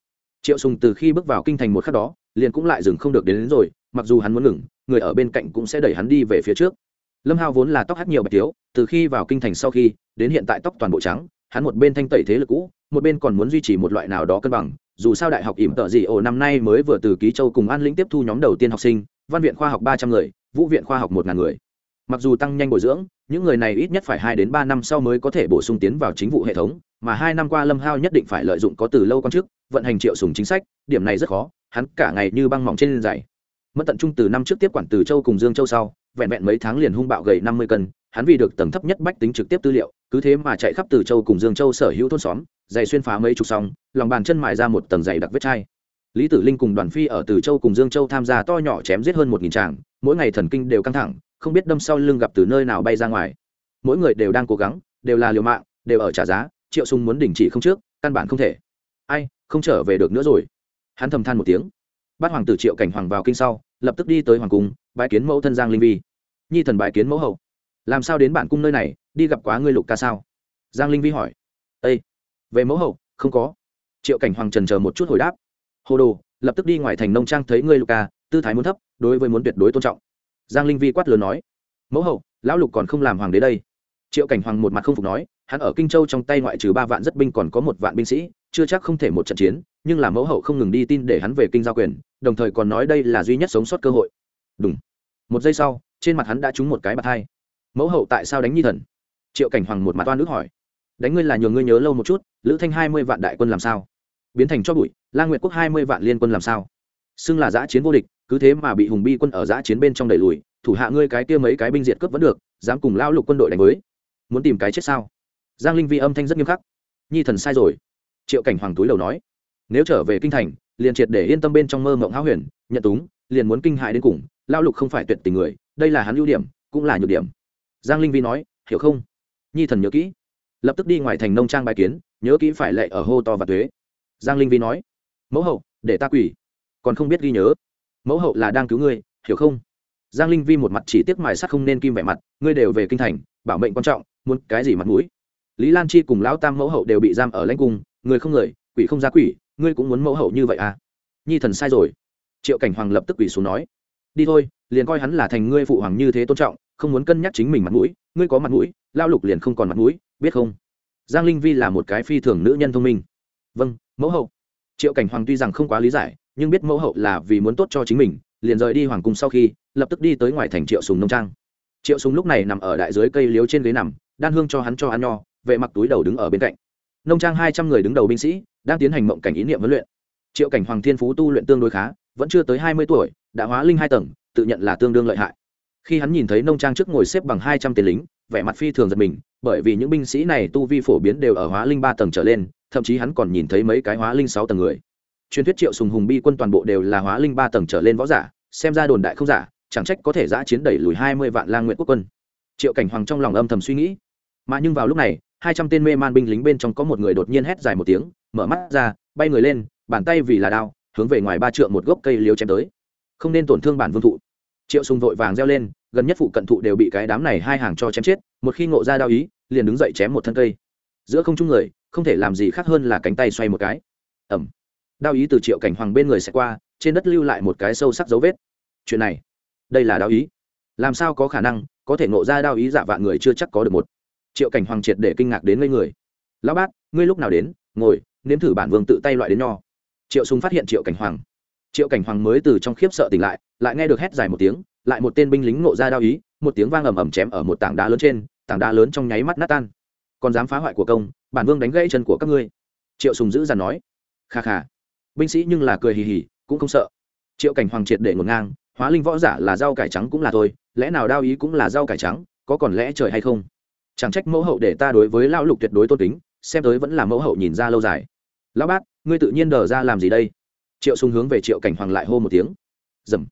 Triệu sùng từ khi bước vào kinh thành một khắc đó liền cũng lại dừng không được đến, đến rồi mặc dù hắn muốn ngừng người ở bên cạnh cũng sẽ đẩy hắn đi về phía trước. Lâm hao vốn là tóc hắt nhiều bạch tiếu từ khi vào kinh thành sau khi đến hiện tại tóc toàn bộ trắng hắn một bên thanh tẩy thế lực cũ một bên còn muốn duy trì một loại nào đó cân bằng dù sao đại học ỉm tợ gì ổ năm nay mới vừa từ ký châu cùng an lĩnh tiếp thu nhóm đầu tiên học sinh văn viện khoa học ba trăm người vũ viện khoa học một ngàn người. Mặc dù tăng nhanh bồi dưỡng, những người này ít nhất phải hai đến ba năm sau mới có thể bổ sung tiến vào chính vụ hệ thống, mà hai năm qua lâm hao nhất định phải lợi dụng có từ lâu quan chức, vận hành triệu sùng chính sách, điểm này rất khó, hắn cả ngày như băng mỏng trên dày mất tận trung từ năm trước tiếp quản từ châu cùng dương châu sau, vẹn vẹn mấy tháng liền hung bạo gầy năm mươi cân, hắn vì được tầng thấp nhất bách tính trực tiếp tư liệu, cứ thế mà chạy khắp từ châu cùng dương châu sở hữu thôn xóm dày xuyên phá mấy chục song lòng bàn chân mài ra một tầng dày đặc vết chai lý tử linh cùng đoàn phi ở từ châu cùng dương châu tham gia to nhỏ chém giết hơn một nghìn tràng mỗi ngày thần kinh đều căng thẳng, không biết đâm sau lưng gặp từ nơi nào bay ra ngoài. Mỗi người đều đang cố gắng, đều là liều mạng, đều ở trả giá, triệu sung muốn đình chỉ không trước, căn bản không thể. Ai, không trở về được nữa rồi. Hắn thầm than một tiếng. Bát hoàng tử triệu cảnh hoàng vào kinh sau, lập tức đi tới hoàng cung bãi kiến mẫu thân giang linh vi. Nhi thần bãi kiến mẫu hậu. Làm sao đến bản cung nơi này, đi gặp quá ngươi lục ca sao? Giang linh vi hỏi. Ây về mẫu hậu, không có. Triệu cảnh hoàng trần chờ một chút hồi đáp hồ đồ, lập tức đi ngoài thành nông trang thấy ngươi, lục ca, tư thái muốn thấp, đối với muốn tuyệt đối tôn trọng. Giang linh vi quát lớn nói, mẫu hậu, lão lục còn không làm hoàng đế đây. Triệu cảnh hoàng một mặt không phục nói, hắn ở kinh châu trong tay ngoại trừ ba vạn rất binh còn có một vạn binh sĩ, chưa chắc không thể một trận chiến, nhưng là mẫu hậu không ngừng đi tin để hắn về kinh giao quyền, đồng thời còn nói đây là duy nhất sống sót cơ hội. Đúng một giây sau, trên mặt hắn đã trúng một cái bạt hai. Mẫu hậu tại sao đánh nhi thần? Triệu cảnh hoàng một mặt oan nước hỏi. Đánh ngươi là nhường ngươi nhớ lâu một chút, lữ thanh hai mươi vạn đại quân làm sao? Biến thành cho bụi, la nguyệt quốc hai mươi vạn liên quân làm sao? Xưng là giã chiến vô địch, cứ thế mà bị hùng bi quân ở giã chiến bên trong đẩy lùi, thủ hạ ngươi cái kia mấy cái binh diệt cướp vẫn được, dám cùng lao lục quân đội đánh với. Muốn tìm cái chết sao? Giang linh vi âm thanh rất nghiêm khắc. Nhi thần sai rồi. Triệu cảnh hoàng túi đầu nói. Nếu trở về kinh thành, liền triệt để yên tâm bên trong mơ mộng háo huyền, nhận túng, liền muốn kinh hại đến cùng lao lục không phải tuyệt tình người, đây là hắn ưu điểm, cũng là nhược điểm. Giang linh vi nói, hiểu không? Nhi thần nhớ kỹ. Lập tức đi ngoài thành nông trang bài kiến, nhớ kỹ phải lệ ở hô to và thuế giang linh vi nói, mẫu hậu, để ta quỷ còn không biết ghi nhớ. Mẫu hậu là đang cứu ngươi, hiểu không? Giang linh vi một mặt chỉ tiếc mài sắc không nên kim vẻ mặt, ngươi đều về kinh thành, bảo mệnh quan trọng, muốn cái gì mặt mũi? Lý lan chi cùng lão tam mẫu hậu đều bị giam ở lãnh cung, người không người, quỷ không ra quỷ, ngươi cũng muốn mẫu hậu như vậy à? Nhi thần sai rồi. Triệu cảnh hoàng lập tức quỷ xuống nói, đi thôi, liền coi hắn là thành ngươi phụ hoàng như thế tôn trọng, không muốn cân nhắc chính mình mặt mũi, ngươi có mặt mũi lao lục liền không còn mặt mũi, biết không? Giang linh vi là một cái phi thường nữ nhân thông minh. Vâng mẫu hậu. Triệu cảnh hoàng tuy rằng không quá lý giải, nhưng biết mẫu hậu là vì muốn tốt cho chính mình, liền rời đi hoàng cung sau khi, lập tức đi tới ngoài thành triệu sùng nông trang. Triệu sùng lúc này nằm ở đại dưới cây liếu trên ghế nằm, đan hương cho hắn cho ăn nho, vệ mặc túi đầu đứng ở bên cạnh. Nông trang hai trăm người đứng đầu binh sĩ, đang tiến hành mộng cảnh ý niệm huấn luyện. Triệu cảnh hoàng thiên phú tu luyện tương đối khá, vẫn chưa tới hai mươi tuổi, đã hóa linh hai tầng, tự nhận là tương đương lợi hại. Khi hắn nhìn thấy nông trang trước ngồi xếp bằng hai trăm tiền lính, vẻ mặt phi thường giật mình, bởi vì những binh sĩ này tu vi phổ biến đều ở hóa linh ba tầng trở lên thậm chí hắn còn nhìn thấy mấy cái hóa linh sáu tầng người. Truyền thuyết triệu sùng hùng bi quân toàn bộ đều là hóa linh ba tầng trở lên võ giả, xem ra đồn đại không giả, chẳng trách có thể giã chiến đẩy lùi hai mươi vạn lang nguyện quốc quân. Triệu cảnh hoàng trong lòng âm thầm suy nghĩ. Mà nhưng vào lúc này, hai trăm tên mê man binh lính bên trong có một người đột nhiên hét dài một tiếng, mở mắt ra, bay người lên, bàn tay vì là đao, hướng về ngoài ba trượng một gốc cây liếu chém tới. Không nên tổn thương bản vương thụ. Triệu sùng vội vàng reo lên, gần nhất phụ cận thụ đều bị cái đám này hai hàng cho chém chết, một khi ngộ ra đao ý, liền đứng dậy chém một thân cây. Giữa không trung người không thể làm gì khác hơn là cánh tay xoay một cái. Ẩm. Đao ý từ triệu cảnh hoàng bên người sẽ qua, trên đất lưu lại một cái sâu sắc dấu vết. Chuyện này, đây là đao ý. Làm sao có khả năng, có thể ngộ ra đao ý dạ vạn người chưa chắc có được một. Triệu cảnh hoàng triệt để kinh ngạc đến ngây người. Lão bát ngươi lúc nào đến? Ngồi, nếm thử bản vương tự tay loại đến nho. Triệu súng phát hiện triệu cảnh hoàng. Triệu cảnh hoàng mới từ trong khiếp sợ tỉnh lại lại nghe được hét dài một tiếng, lại một tên binh lính ngộ ra đao ý, một tiếng vang ầm ầm chém ở một tảng đá lớn trên, tảng đá lớn trong nháy mắt nát tan. Còn dám phá hoại của công bản vương đánh gãy chân của các ngươi. Triệu sùng giữ dằn nói. Kha kha. Binh sĩ nhưng là cười hì hì, cũng không sợ. Triệu cảnh hoàng triệt để ngổn ngang, hóa linh võ giả là rau cải trắng cũng là thôi, lẽ nào đao ý cũng là rau cải trắng, có còn lẽ trời hay không? Chẳng trách mẫu hậu để ta đối với lão lục tuyệt đối tôn kính, xem tới vẫn là mẫu hậu nhìn ra lâu dài. Lão bát, ngươi tự nhiên đờ ra làm gì đây? Triệu sùng hướng về triệu cảnh hoàng lại hô một tiếng. Dầm.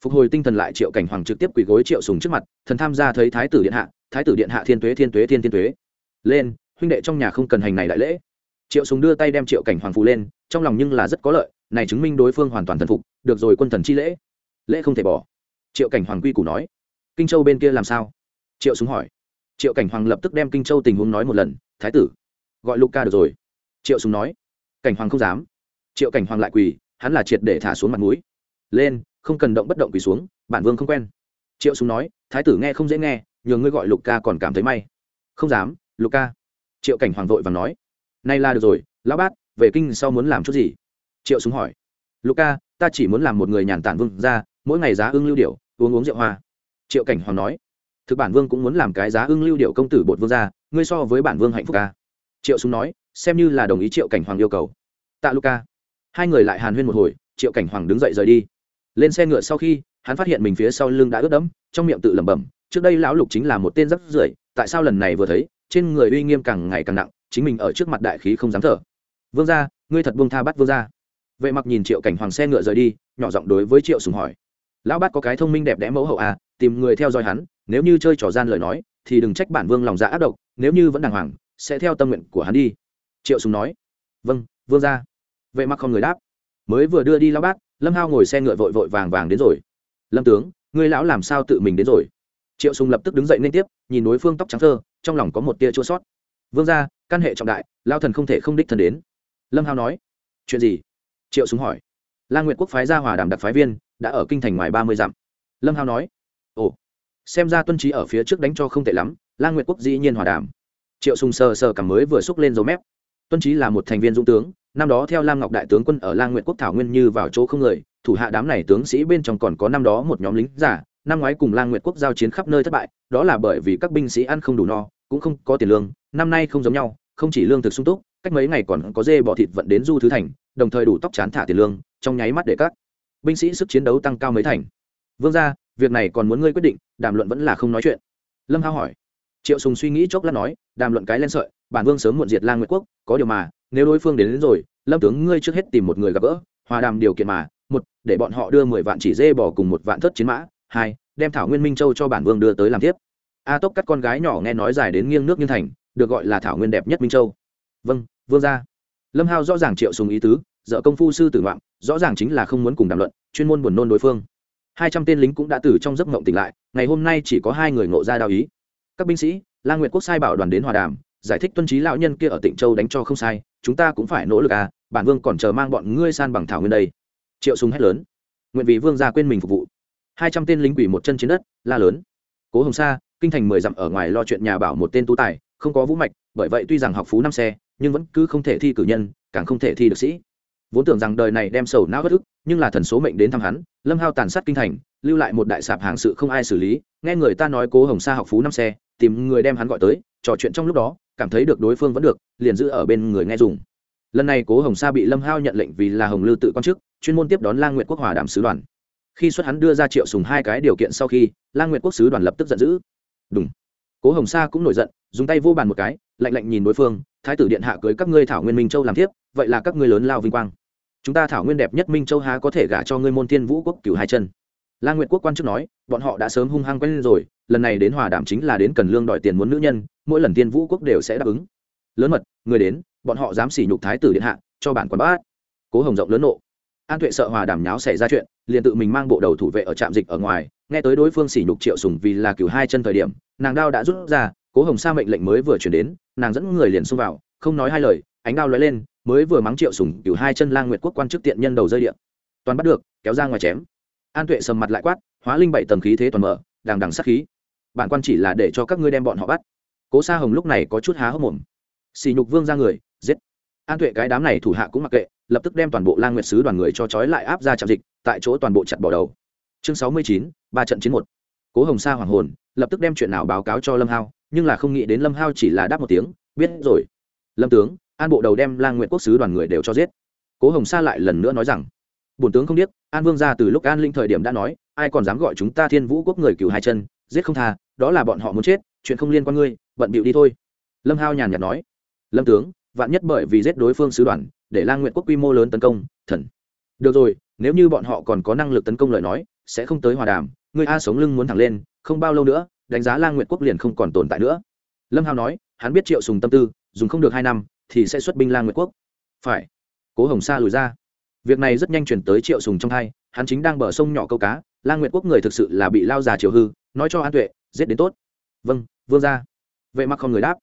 Phục hồi tinh thần lại triệu cảnh hoàng trực tiếp quỳ gối triệu sùng trước mặt, thần tham gia thấy thái tử điện hạ, thái tử điện hạ thiên tuế thiên tuế, thiên thiên tuế. Lên huynh đệ trong nhà không cần hành này đại lễ. Triệu sùng đưa tay đem triệu cảnh hoàng phù lên, trong lòng nhưng là rất có lợi, này chứng minh đối phương hoàn toàn thần phục, được rồi quân thần chi lễ. Lễ không thể bỏ. Triệu cảnh hoàng quy củ nói. Kinh châu bên kia làm sao? Triệu súng hỏi. Triệu cảnh hoàng lập tức đem kinh châu tình huống nói một lần, thái tử, gọi lục ca được rồi. Triệu súng nói. Cảnh hoàng không dám. Triệu cảnh hoàng lại quỳ, hắn là triệt để thả xuống mặt mũi. Lên, không cần động bất động quỳ xuống, bản vương không quen. Triệu súng nói. Thái tử nghe không dễ nghe, nhờ ngươi gọi lục ca còn cảm thấy may. Không dám, lục ca triệu cảnh hoàng vội và nói nay là được rồi lão bát về kinh sau muốn làm chút gì? Triệu súng hỏi Luca, ta chỉ muốn làm một người nhàn tản vương ra mỗi ngày giá ưng lưu điệu uống uống rượu hoa. Triệu cảnh hoàng nói thực bản vương cũng muốn làm cái giá ưng lưu điệu công tử bột vương ra ngươi so với bản vương hạnh phúc ca. Triệu súng nói xem như là đồng ý triệu cảnh hoàng yêu cầu. Tạ luca hai người lại hàn huyên một hồi triệu cảnh hoàng đứng dậy rời đi. Lên xe ngựa sau khi hắn phát hiện mình phía sau lưng đã ướt đẫm trong miệng tự lẩm bẩm trước đây lão lục chính là một tên rắc rưởi tại sao lần này vừa thấy trên người uy nghiêm càng ngày càng nặng, chính mình ở trước mặt đại khí không dám thở. Vương gia, ngươi thật buông tha bắt vương gia. Vệ mặc nhìn triệu cảnh hoàng xe ngựa rời đi, nhỏ giọng đối với triệu sùng hỏi. Lão bát có cái thông minh đẹp đẽ mẫu hậu à tìm người theo dõi hắn, nếu như chơi trò gian lời nói, thì đừng trách bản vương lòng dạ ác độc, nếu như vẫn đàng hoàng, sẽ theo tâm nguyện của hắn đi. Triệu sùng nói. Vâng vương gia. Vệ mặc không người đáp. Mới vừa đưa đi lão bát, lâm hao ngồi xe ngựa vội vội vàng vàng đến rồi. Lâm tướng, ngươi lão làm sao tự mình đến rồi? Triệu sùng lập tức đứng dậy liên tiếp, nhìn đối phương tóc trắng thơ trong lòng có một tia chua sót. Vương gia, căn hệ trọng đại lao thần không thể không đích thân đến. Lâm hao nói, chuyện gì? Triệu súng hỏi. La nguyệt quốc phái ra hòa đàm đặc phái viên, đã ở kinh thành ngoài ba mươi dặm. Lâm hao nói, ồ, xem ra tuân trí ở phía trước đánh cho không tệ lắm la nguyệt quốc dĩ nhiên hòa đàm. Triệu sùng sờ sờ cảm mới vừa xúc lên dấu mép. Tuân trí là một thành viên dũng tướng, năm đó theo lam ngọc đại tướng quân ở la nguyệt quốc thảo nguyên như vào chỗ không người, thủ hạ đám này tướng sĩ bên trong còn có năm đó một nhóm lính giả năm ngoái cùng Lang nguyệt quốc giao chiến khắp nơi thất bại đó là bởi vì các binh sĩ ăn không đủ no cũng không có tiền lương năm nay không giống nhau không chỉ lương thực sung túc cách mấy ngày còn có dê bò thịt vận đến du thứ thành đồng thời đủ tóc chán thả tiền lương trong nháy mắt để các binh sĩ sức chiến đấu tăng cao mấy thành. Vương ra việc này còn muốn ngươi quyết định đàm luận vẫn là không nói chuyện. Lâm hao hỏi. Triệu sùng suy nghĩ chốc lát nói đàm luận cái lên sợi bản vương sớm muộn diệt lang nguyệt quốc có điều mà nếu đối phương đến, đến rồi lâm tướng ngươi trước hết tìm một người gặp gỡ hòa đàm điều kiện mà một để bọn họ đưa mười vạn chỉ dê bỏ cùng một vạn thất chiến mã hai, đem thảo nguyên minh châu cho bản vương đưa tới làm tiếp. A tốc cắt con gái nhỏ nghe nói dài đến nghiêng nước nghiêng thành, được gọi là thảo nguyên đẹp nhất minh châu. Vâng vương gia. Lâm hao rõ ràng triệu sùng ý tứ, dợ công phu sư tử ngoạn rõ ràng chính là không muốn cùng đàm luận, chuyên môn buồn nôn đối phương. Hai trăm tên lính cũng đã từ trong giấc mộng tỉnh lại, ngày hôm nay chỉ có hai người ngộ ra đao ý. Các binh sĩ la nguyệt quốc sai bảo đoàn đến hòa đàm, giải thích tuân trí lão nhân kia ở tịnh châu đánh cho không sai, chúng ta cũng phải nỗ lực à bản vương còn chờ mang bọn ngươi san bằng thảo nguyên đây. Triệu sùng hét lớn. Nguyện vì vương gia quên mình phục vụ hai trăm tên lính quỷ một chân trên đất, la lớn. Cố hồng sa, kinh thành mười dặm ở ngoài lo chuyện nhà bảo một tên tú tài, không có vũ mạch, bởi vậy tuy rằng học phú năm xe, nhưng vẫn cứ không thể thi cử nhân, càng không thể thi được sĩ. Vốn tưởng rằng đời này đem sầu não bất ức, nhưng là thần số mệnh đến thăm hắn, lâm hao tàn sát kinh thành, lưu lại một đại sạp hàng sự không ai xử lý, nghe người ta nói cố hồng sa học phú năm xe, tìm người đem hắn gọi tới, trò chuyện trong lúc đó, cảm thấy được đối phương vẫn được, liền giữ ở bên người nghe dùng. Lần này cố hồng sa bị lâm hao nhận lệnh vì là hồng lư tự quan chức, chuyên môn tiếp đón lang nguyện quốc hòa đàm sứ đoàn khi xuất hắn đưa ra triệu sùng hai cái điều kiện sau khi, lang nguyện quốc sứ đoàn lập tức giận dữ. Đúng cố hồng sa cũng nổi giận, dùng tay vô bàn một cái, lạnh lạnh nhìn đối phương, thái tử điện hạ cưới các ngươi thảo nguyên minh châu làm tiếp vậy là các ngươi lớn lao vinh quang. Chúng ta thảo nguyên đẹp nhất minh châu há có thể gả cho ngươi môn thiên vũ quốc cửu hai chân? Lang nguyệt quốc quan chức nói, bọn họ đã sớm hung hăng quen lên rồi, lần này đến hòa đàm chính là đến cần lương đòi tiền muốn nữ nhân, mỗi lần thiên vũ quốc đều sẽ đáp ứng. Lớn mật, người đến, bọn họ dám sỉ nhục thái tử điện hạ, cho bản quan bát. Cố hồng rộng lớn nộ an tuệ sợ hòa đàm nháo xảy ra chuyện, liền tự mình mang bộ đầu thủ vệ ở trạm dịch ở ngoài, nghe tới đối phương sỉ nhục triệu sùng vì là cửu hai chân thời điểm, nàng đao đã rút ra, cố hồng sa mệnh lệnh mới vừa chuyển đến, nàng dẫn người liền xông vào, không nói hai lời, ánh đao lóe lên, mới vừa mắng triệu sùng cửu hai chân lang nguyệt quốc quan chức tiện nhân đầu rơi điện toàn bắt được, kéo ra ngoài chém. An tuệ sầm mặt lại quát, hóa linh bảy tầng khí thế toàn mở, đằng đằng sát khí. Bản quan chỉ là để cho các ngươi đem bọn họ bắt. Cố sa hồng lúc này có chút há hốc mồm. Xì nhục vương ra người, giết an tuệ cái đám này thủ hạ cũng mặc kệ, lập tức đem toàn bộ lang nguyệt sứ đoàn người cho trói lại áp ra trạm dịch, tại chỗ toàn bộ chặt bỏ đầu. Chương sáu mươi chín, ba trận chiến một. Cố hồng sa hoàng hồn, lập tức đem chuyện nào báo cáo cho lâm hao, nhưng là không nghĩ đến lâm hao chỉ là đáp một tiếng, biết rồi. Lâm tướng, an bộ đầu đem lang nguyện quốc sứ đoàn người đều cho giết. Cố hồng sa lại lần nữa nói rằng, bổn tướng không biết an vương ra từ lúc an linh thời điểm đã nói, ai còn dám gọi chúng ta thiên vũ quốc người cứu hai chân, giết không tha, đó là bọn họ muốn chết, chuyện không liên quan ngươi, bận bịu đi thôi. Lâm hao nhàn nhạt nói. Lâm tướng vạn nhất bởi vì giết đối phương sứ đoàn, để lang nguyện quốc quy mô lớn tấn công, thần. Được rồi, nếu như bọn họ còn có năng lực tấn công lời nói, sẽ không tới hòa đàm, người a sống lưng muốn thẳng lên, không bao lâu nữa, đánh giá lang nguyệt quốc liền không còn tồn tại nữa. Lâm hào nói, hắn biết triệu sùng tâm tư, dùng không được hai năm, thì sẽ xuất binh lang nguyệt quốc. Phải. Cố hồng sa lùi ra. Việc này rất nhanh chuyển tới triệu sùng trong hai, hắn chính đang bờ sông nhỏ câu cá, lang nguyệt quốc người thực sự là bị lao già chiều hư, nói cho an tuệ, giết đến tốt. Vâng vương ra vệ mặc không người đáp.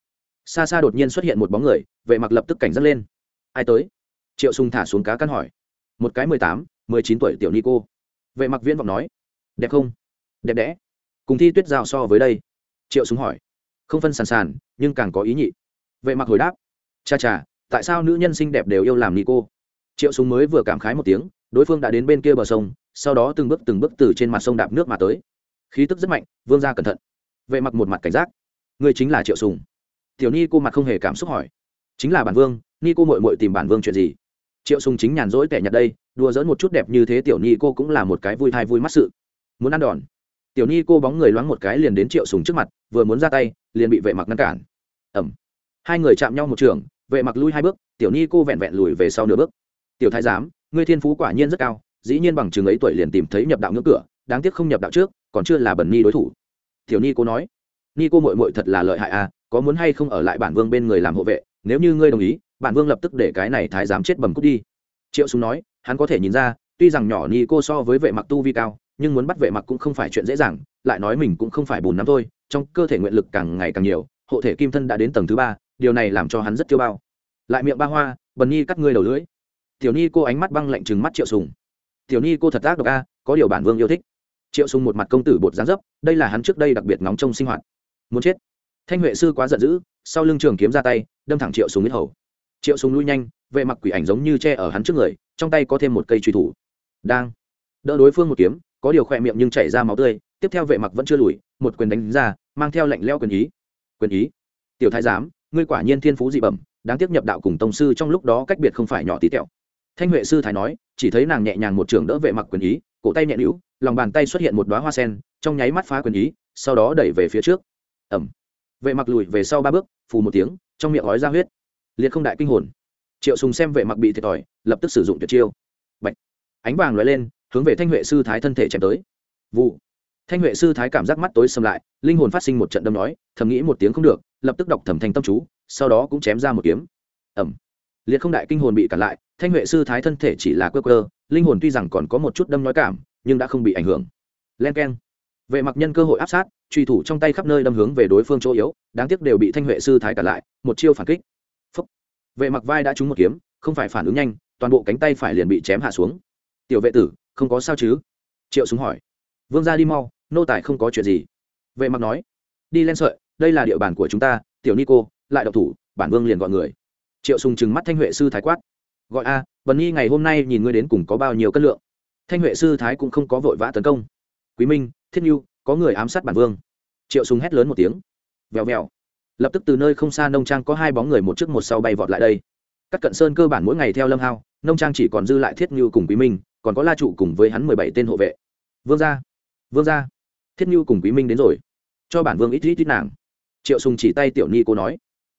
Xa xa đột nhiên xuất hiện một bóng người vệ mặc lập tức cảnh giác lên. Ai tới? Triệu sùng thả xuống cá căn hỏi. Một cái mười tám, mười chín tuổi tiểu ni cô vệ mặc viễn vọng nói. Đẹp không? Đẹp đẽ. Cùng thi tuyết giao so với đây. Triệu Sùng hỏi. Không phân sàn sàn, nhưng càng có ý nhị. Vệ mặc hồi đáp. Cha cha, tại sao nữ nhân xinh đẹp đều yêu làm ni cô triệu Sùng mới vừa cảm khái một tiếng, đối phương đã đến bên kia bờ sông, sau đó từng bước từng bước từ trên mặt sông đạp nước mà tới. Khí tức rất mạnh, vương ra cẩn thận. Vệ mặc một mặt cảnh giác. Người chính là triệu sùng. Tiểu ni cô mặt không hề cảm xúc hỏi chính là bản vương ni cô mội mội tìm bản vương chuyện gì? Triệu sùng chính nhàn rỗi tẻ nhặt đây, đùa dỡn một chút đẹp như thế tiểu ni cô cũng là một cái vui thai vui mắt sự. Muốn ăn đòn. Tiểu ni cô bóng người loáng một cái liền đến triệu sùng trước mặt, vừa muốn ra tay, liền bị vệ mặc ngăn cản. Ẩm hai người chạm nhau một trường, vệ mặc lui hai bước, tiểu ni cô vẹn vẹn lùi về sau nửa bước. Tiểu thái giám, ngươi thiên phú quả nhiên rất cao, dĩ nhiên bằng chừng ấy tuổi liền tìm thấy nhập đạo ngưỡng cửa, đáng tiếc không nhập đạo trước, còn chưa là bẩn ni đối thủ. Tiểu ni cô nói. Ni cô mội mội thật là lợi hại à có muốn hay không ở lại bản vương bên người làm hộ vệ nếu như ngươi đồng ý bản vương lập tức để cái này thái giám chết bầm cút đi. Triệu súng nói, hắn có thể nhìn ra, tuy rằng nhỏ ni cô so với vệ mặc tu vi cao, nhưng muốn bắt vệ mặc cũng không phải chuyện dễ dàng, lại nói mình cũng không phải bùn nắm thôi, trong cơ thể nguyện lực càng ngày càng nhiều, hộ thể kim thân đã đến tầng thứ ba, điều này làm cho hắn rất tiêu bao. Lại miệng ba hoa, bần nhi cắt ngươi đầu lưỡi. Tiểu ni cô ánh mắt băng lạnh chừng mắt triệu sùng. Tiểu ni cô thật ác độc a, có điều bản vương yêu thích. Triệu sùng một mặt công tử bột dáng dấp, đây là hắn trước đây đặc biệt nóng trong sinh hoạt. Muốn chết. Thanh huệ sư quá giận dữ, sau lưng trường kiếm ra tay đâm thẳng triệu súng huyết hầu. Triệu súng lui nhanh, vệ mặc quỷ ảnh giống như che ở hắn trước người, trong tay có thêm một cây truy thủ. Đang. Đỡ đối phương một kiếm, có điều khỏe miệng nhưng chảy ra máu tươi, tiếp theo vệ mặc vẫn chưa lùi, một quyền đánh ra, mang theo lệnh leo quyền ý. Quyền ý. Tiểu thái giám, ngươi quả nhiên thiên phú dị bẩm, đáng tiếc nhập đạo cùng tông sư trong lúc đó cách biệt không phải nhỏ tí tẹo. Thanh huệ sư thái nói, chỉ thấy nàng nhẹ nhàng một trường đỡ vệ mặc quyền ý, cổ tay nhẹ nhũ lòng bàn tay xuất hiện một đoá hoa sen, trong nháy mắt phá quyền ý, sau đó đẩy về phía trước. Ẩm vệ mặc lùi về sau ba bước, phù một tiếng, trong miệng ói ra huyết. Liệt không đại kinh hồn. Triệu sùng xem vệ mặc bị thiệt thòi, lập tức sử dụng tuyệt chiêu. Bạch. ánh vàng lóe lên, hướng về thanh huệ sư thái thân thể chém tới. Vụ. Thanh huệ sư thái cảm giác mắt tối sầm lại, linh hồn phát sinh một trận đâm nói, thầm nghĩ một tiếng không được, lập tức đọc thẩm thành tâm chú, sau đó cũng chém ra một kiếm. Ẩm liệt không đại kinh hồn bị cản lại, thanh huệ sư thái thân thể chỉ là quơ quơ, linh hồn tuy rằng còn có một chút đâm nói cảm, nhưng đã không bị ảnh hưởng. Len keng vệ mặc nhân cơ hội áp sát, truy thủ trong tay khắp nơi đâm hướng về đối phương chỗ yếu, đáng tiếc đều bị thanh huệ sư thái cản lại, một chiêu phản kích. Phúc. vệ mặc vai đã trúng một kiếm, không phải phản ứng nhanh, toàn bộ cánh tay phải liền bị chém hạ xuống. Tiểu vệ tử, không có sao chứ? Triệu súng hỏi. Vương ra đi mau, nô tài không có chuyện gì. Vệ mặc nói. Đi lên sợi, đây là địa bàn của chúng ta, tiểu ni cô, lại độc thủ, bản vương liền gọi người. Triệu sùng trừng mắt thanh huệ sư thái quát. Gọi a vần nhi ngày hôm nay nhìn ngươi đến cùng có bao nhiêu cân lượng? Thanh huệ sư thái cũng không có vội vã tấn công. Quý minh thiết nhu, có người ám sát bản vương. Triệu sùng hét lớn một tiếng. Vèo vèo. Lập tức từ nơi không xa nông trang có hai bóng người một trước một sau bay vọt lại đây. Các cận sơn cơ bản mỗi ngày theo lâm hao, nông trang chỉ còn dư lại thiết nhu cùng quý minh, còn có la trụ cùng với hắn mười bảy tên hộ vệ. Vương gia vương gia. Thiết nhu cùng quý minh đến rồi. Cho bản vương ít ít ít nàng. Triệu sùng chỉ tay tiểu ni cô nói.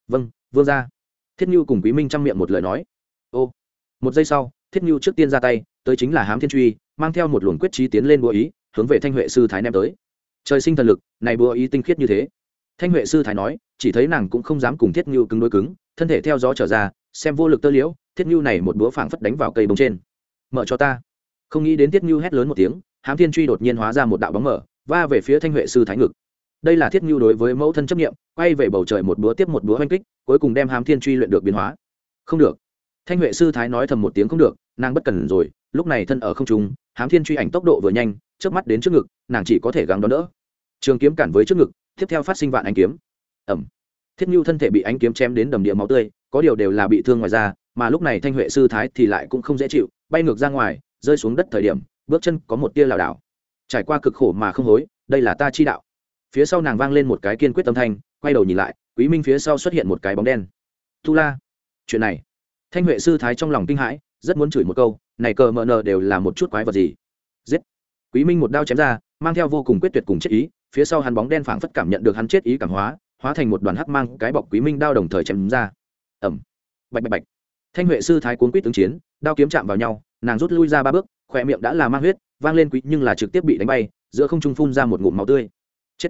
Vâng vương gia. Thiết nhu cùng quý minh trong miệng một lời nói. Ô. Một giây sau, thiết nhu trước tiên ra tay, tới chính là hám thiên truy, mang theo một luồng quyết trí tiến lên bùa ý hướng về thanh huệ sư thái ném tới. Trời sinh thần lực, này búa ý tinh khiết như thế. Thanh huệ sư thái nói, chỉ thấy nàng cũng không dám cùng thiết ngưu cứng đối cứng, thân thể theo gió trở ra, xem vô lực tơ liễu, thiết ngưu này một búa phảng phất đánh vào cây bông trên. Mở cho ta. Không nghĩ đến thiết ngưu hét lớn một tiếng, hám thiên truy đột nhiên hóa ra một đạo bóng mở, va về phía thanh huệ sư thái ngực. Đây là thiết ngưu đối với mẫu thân chấp nghiệm quay về bầu trời một búa tiếp một búa oanh kích, cuối cùng đem hám thiên truy luyện được biến hóa. Không được. Thanh huệ sư thái nói thầm một tiếng không được, nàng bất cần rồi, lúc này thân ở không trung hám thiên truy ảnh tốc độ vừa nhanh trước mắt đến trước ngực, nàng chỉ có thể gắng đón đỡ. Trường kiếm cản với trước ngực, tiếp theo phát sinh vạn ánh kiếm. Ẩm thiết nhu thân thể bị ánh kiếm chém đến đầm địa máu tươi, có điều đều là bị thương ngoài da, mà lúc này thanh huệ sư thái thì lại cũng không dễ chịu, bay ngược ra ngoài, rơi xuống đất thời điểm, bước chân có một tia lảo đảo. Trải qua cực khổ mà không hối, đây là ta chi đạo. Phía sau nàng vang lên một cái kiên quyết tâm thanh, quay đầu nhìn lại, quý minh phía sau xuất hiện một cái bóng đen. Tu la. Chuyện này. Thanh huệ sư thái trong lòng kinh hãi rất muốn chửi một câu, này cờ mờ nờ đều là một chút quái vật gì? Giết! Quý minh một đao chém ra, mang theo vô cùng quyết tuyệt cùng chết ý, phía sau hắn bóng đen phảng phất cảm nhận được hắn chết ý cảm hóa hóa thành một đoàn hắc mang cái bọc quý minh đao đồng thời chém ra. Ẩm bạch bạch bạch! Thanh huệ sư thái cuốn quýt tướng chiến, đao kiếm chạm vào nhau, nàng rút lui ra ba bước, khỏe miệng đã là mang huyết, vang lên quý nhưng là trực tiếp bị đánh bay, giữa không trung phun ra một ngụm máu tươi. Chết!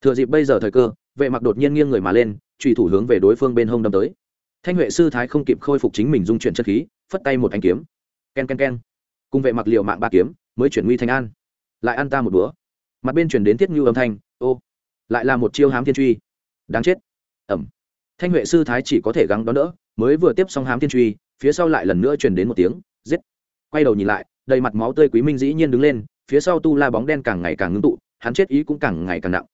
Thừa dịp bây giờ thời cơ, vệ mặc đột nhiên nghiêng người mà lên, chủy thủ hướng về đối phương bên hông đâm tới thanh huệ sư thái không kịp khôi phục chính mình dung chuyển chất khí, phất tay một anh kiếm. K e n k e n k e n cùng vệ mặc liệu mạng ba kiếm, mới chuyển nguy thành an. Lại ăn ta một búa mặt bên chuyển đến thiết ngưu âm thanh, ô, lại là một chiêu hám thiên truy. Đáng chết. Ẩm. Thanh huệ sư thái chỉ có thể gắng đón đỡ, mới vừa tiếp xong hám thiên truy, phía sau lại lần nữa chuyển đến một tiếng, giết. Quay đầu nhìn lại, đầy mặt máu tươi quý minh dĩ nhiên đứng lên, phía sau tu la bóng đen càng ngày càng ngưng tụ, hắn chết ý cũng càng ngày càng nặng.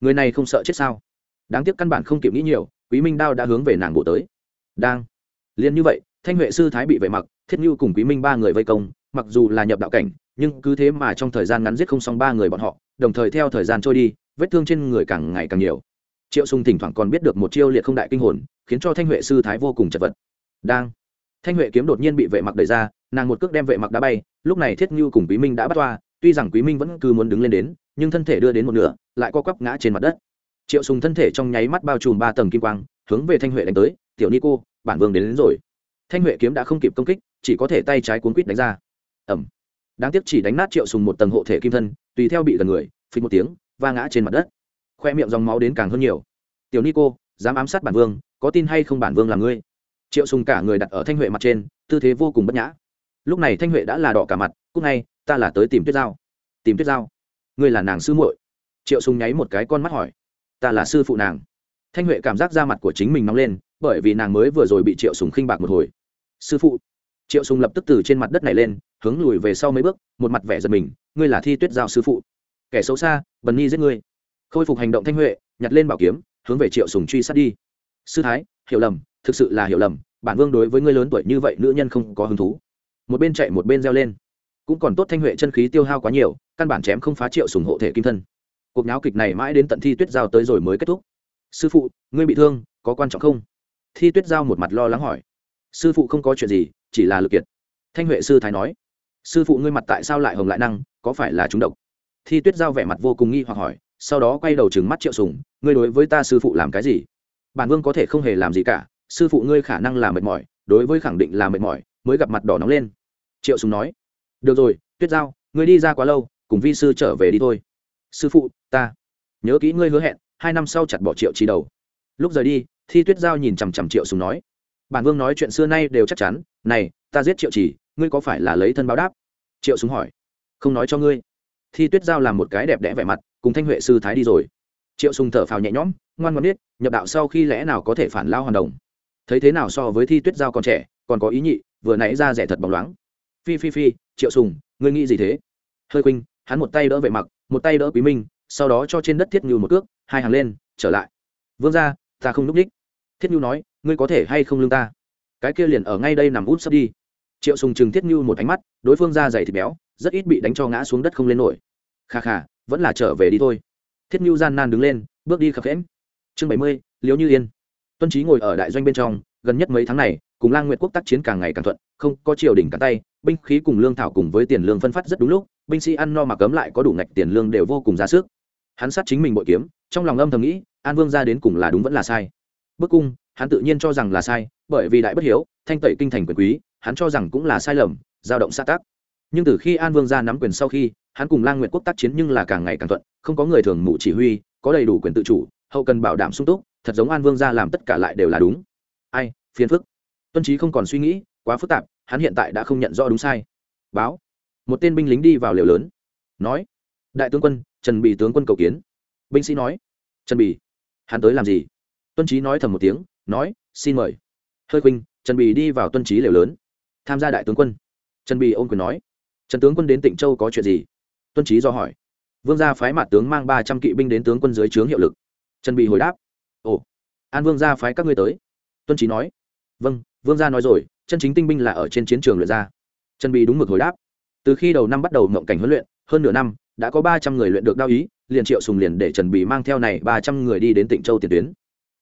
Người này không sợ chết sao? Đáng tiếc căn bản không kịp nghĩ nhiều, quý minh đao đã hướng về nàng bộ tới đang. Liền như vậy, thanh huệ sư thái bị vệ mặc, thiết như cùng quý minh ba người vây công, mặc dù là nhập đạo cảnh, nhưng cứ thế mà trong thời gian ngắn giết không xong ba người bọn họ, đồng thời theo thời gian trôi đi, vết thương trên người càng ngày càng nhiều. Triệu sùng thỉnh thoảng còn biết được một chiêu liệt không đại kinh hồn, khiến cho thanh huệ sư thái vô cùng chật vật. Đang. Thanh huệ kiếm đột nhiên bị vệ mặc đẩy ra, nàng một cước đem vệ mặc đá bay, lúc này thiết như cùng quý minh đã bắt toa, tuy rằng quý minh vẫn cứ muốn đứng lên đến, nhưng thân thể đưa đến một nửa, lại co quắp ngã trên mặt đất. Triệu sùng thân thể trong nháy mắt bao trùm ba tầng kim quang, hướng về thanh huệ đánh tới tiểu ni cô bản vương đến, đến rồi. Thanh huệ kiếm đã không kịp công kích chỉ có thể tay trái cuốn quýt đánh ra. Ẩm đáng tiếc chỉ đánh nát triệu sùng một tầng hộ thể kim thân tùy theo bị gần người phình một tiếng và ngã trên mặt đất. Khoe miệng dòng máu đến càng hơn nhiều. Tiểu ni cô dám ám sát bản vương có tin hay không bản vương là ngươi? Triệu sùng cả người đặt ở thanh huệ mặt trên tư thế vô cùng bất nhã. Lúc này thanh huệ đã là đỏ cả mặt cúc ngay ta là tới tìm tuyết giao. Tìm tuyết giao? Ngươi là nàng sư muội? Triệu sùng nháy một cái con mắt hỏi. Ta là sư phụ nàng thanh huệ cảm giác da mặt của chính mình nóng lên, bởi vì nàng mới vừa rồi bị triệu sùng khinh bạc một hồi. Sư phụ. Triệu sùng lập tức từ trên mặt đất này lên, hướng lùi về sau mấy bước, một mặt vẻ giật mình. Ngươi là thi tuyết giao sư phụ. Kẻ xấu xa, bần nhi giết ngươi. Khôi phục hành động thanh huệ, nhặt lên bảo kiếm, hướng về triệu sùng truy sát đi. Sư thái, hiểu lầm, thực sự là hiểu lầm, bản vương đối với ngươi lớn tuổi như vậy nữ nhân không có hứng thú. Một bên chạy một bên reo lên. Cũng còn tốt thanh huệ chân khí tiêu hao quá nhiều, căn bản chém không phá triệu sùng hộ thể kim thân. Cuộc náo kịch này mãi đến tận thi tuyết giao tới rồi mới kết thúc sư phụ, ngươi bị thương, có quan trọng không? Thi tuyết giao một mặt lo lắng hỏi. Sư phụ không có chuyện gì, chỉ là lực kiệt. Thanh huệ sư thái nói. Sư phụ ngươi mặt tại sao lại hồng lại năng, có phải là chúng độc? Thi tuyết giao vẻ mặt vô cùng nghi hoặc hỏi, sau đó quay đầu trừng mắt triệu sùng, ngươi đối với ta sư phụ làm cái gì? Bản vương có thể không hề làm gì cả, sư phụ ngươi khả năng là mệt mỏi, đối với khẳng định là mệt mỏi, mới gặp mặt đỏ nóng lên. Triệu sùng nói. Được rồi, tuyết giao, ngươi đi ra quá lâu, cùng vi sư trở về đi thôi. Sư phụ, ta nhớ kỹ ngươi hứa hẹn hai năm sau chặt bỏ triệu trí đầu. Lúc rời đi, thi tuyết giao nhìn chằm chằm triệu sùng nói, bản vương nói chuyện xưa nay đều chắc chắn, này, ta giết triệu chỉ, ngươi có phải là lấy thân báo đáp? Triệu sùng hỏi, không nói cho ngươi. Thi tuyết giao làm một cái đẹp đẽ vẻ mặt, cùng thanh huệ sư thái đi rồi. Triệu sùng thở phào nhẹ nhõm, ngoan ngoãn biết, nhập đạo sau khi lẽ nào có thể phản lao hoàn đồng. Thấy thế nào so với thi tuyết giao còn trẻ, còn có ý nhị, vừa nãy ra rẻ thật bóng loáng. Phi phi phi, triệu sùng, ngươi nghĩ gì thế? Hơi quỳnh hắn một tay đỡ vệ mặc, một tay đỡ quý minh sau đó cho trên đất thiết như một cước, hai hàng lên, trở lại. Vương ra ta không núp đích. Thiết như nói, ngươi có thể hay không lương ta? Cái kia liền ở ngay đây nằm út sắp đi. Triệu sùng chừng thiết như một ánh mắt, đối phương ra dày thịt béo, rất ít bị đánh cho ngã xuống đất không lên nổi. Kha kha, vẫn là trở về đi thôi. Thiết như gian nan đứng lên, bước đi khập khẽm chương bảy mươi liếu như yên. Tuân trí ngồi ở đại doanh bên trong, gần nhất mấy tháng này, cùng lang nguyệt quốc tác chiến càng ngày càng thuận, không có triều đỉnh cắn tay, binh khí cùng lương thảo cùng với tiền lương phân phát rất đúng lúc, binh sĩ ăn no mà cấm lại có đủ ngạch tiền lương đều vô cùng ra sức hắn sát chính mình bội kiếm, trong lòng âm thầm nghĩ, an vương ra đến cùng là đúng vẫn là sai. Bức cung, hắn tự nhiên cho rằng là sai, bởi vì đại bất hiếu, thanh tẩy kinh thành quyền quý, hắn cho rằng cũng là sai lầm dao động xã tác. Nhưng từ khi an vương ra nắm quyền sau khi, hắn cùng lang nguyện quốc tác chiến nhưng là càng ngày càng thuận, không có người thường mụ chỉ huy, có đầy đủ quyền tự chủ, hậu cần bảo đảm sung túc, thật giống an vương ra làm tất cả lại đều là đúng. Ai, phiền phức. Tuân trí không còn suy nghĩ, quá phức tạp, hắn hiện tại đã không nhận rõ đúng sai. Báo. Một tên binh lính đi vào lều lớn, nói đại tướng quân, trần bì tướng quân cầu kiến. Binh sĩ nói, trần bì, hắn tới làm gì? Tuân trí nói thầm một tiếng, nói, xin mời. Hơi khuynh, trần bì đi vào tuân trí lều lớn. Tham gia đại tướng quân. Trần bì ôm quyền nói, trần tướng quân đến tịnh châu có chuyện gì? Tuân trí do hỏi. Vương gia phái mặt tướng mang ba trăm kỵ binh đến tướng quân dưới trướng hiệu lực. Trần bì hồi đáp, ồ, an vương gia phái các ngươi tới. Tuân trí nói vâng vương gia nói rồi, chân chính tinh binh là ở trên chiến trường luyện ra. Trần bì đúng mực hồi đáp, từ khi đầu năm bắt đầu mộng cảnh huấn luyện, hơn nửa năm đã có ba trăm người luyện được đao ý, liền triệu sùng liền để trần bì mang theo này ba trăm người đi đến tịnh châu tiền tuyến.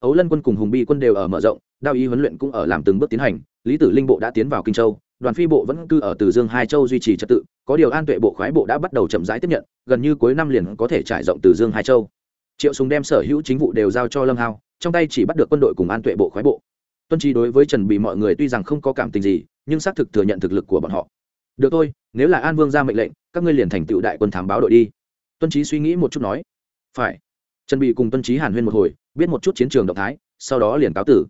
Ấu lân quân cùng hùng bi quân đều ở mở rộng, đao ý huấn luyện cũng ở làm từng bước tiến hành. Lý tử linh bộ đã tiến vào kinh châu, đoàn phi bộ vẫn cư ở từ dương hai châu duy trì trật tự, có điều an tuệ bộ khoái bộ đã bắt đầu chậm rãi tiếp nhận, gần như cuối năm liền có thể trải rộng từ dương hai châu. Triệu sùng đem sở hữu chính vụ đều giao cho lâm hao, trong tay chỉ bắt được quân đội cùng an tuệ bộ khoái bộ. Tuân trí đối với trần bì mọi người tuy rằng không có cảm tình gì, nhưng xác thực thừa nhận thực lực của bọn họ được thôi, nếu là an vương ra mệnh lệnh, các ngươi liền thành tựu đại quân thám báo đội đi. Tuân trí suy nghĩ một chút nói. Phải. Trần bị cùng tuân trí hàn huyên một hồi, biết một chút chiến trường động thái, sau đó liền cáo tử.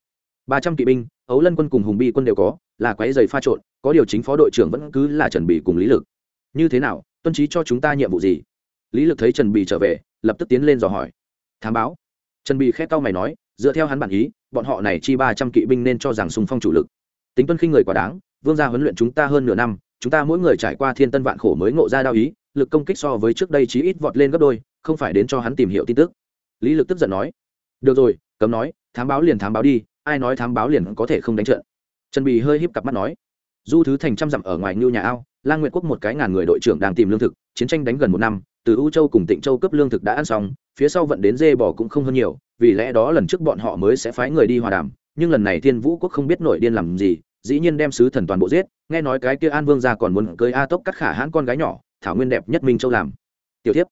Ba trăm kỵ binh, ấu lân quân cùng hùng bi quân đều có, là quái dày pha trộn, có điều chính phó đội trưởng vẫn cứ là trần bị cùng lý lực. Như thế nào, tuân trí cho chúng ta nhiệm vụ gì? Lý lực thấy trần bị trở về, lập tức tiến lên dò hỏi. Thám báo. Trần bị khét cau mày nói, dựa theo hắn bản ý, bọn họ này chi ba trăm kỵ binh nên cho rằng sùng phong chủ lực. Tính tuân khinh người quả đáng, vương gia huấn luyện chúng ta hơn nửa năm chúng ta mỗi người trải qua thiên tân vạn khổ mới ngộ ra đao ý, lực công kích so với trước đây chí ít vọt lên gấp đôi, không phải đến cho hắn tìm hiểu tin tức. Lý lực tức giận nói. Được rồi, cấm nói, thám báo liền thám báo đi, ai nói thám báo liền có thể không đánh trận. Trần bì hơi híp cặp mắt nói. Du thứ thành trăm dặm ở ngoài ngưu nhà ao, lang nguyệt quốc một cái ngàn người đội trưởng đang tìm lương thực, chiến tranh đánh gần một năm, từ u châu cùng tịnh châu cấp lương thực đã ăn xong, phía sau vận đến dê bò cũng không hơn nhiều, vì lẽ đó lần trước bọn họ mới sẽ phái người đi hòa đàm, nhưng lần này thiên vũ quốc không biết nổi điên làm gì dĩ nhiên đem sứ thần toàn bộ giết, nghe nói cái kia an vương gia còn muốn cưới a tốc cắt khả hãn con gái nhỏ, thảo nguyên đẹp nhất minh châu làm. Tiểu thiếp,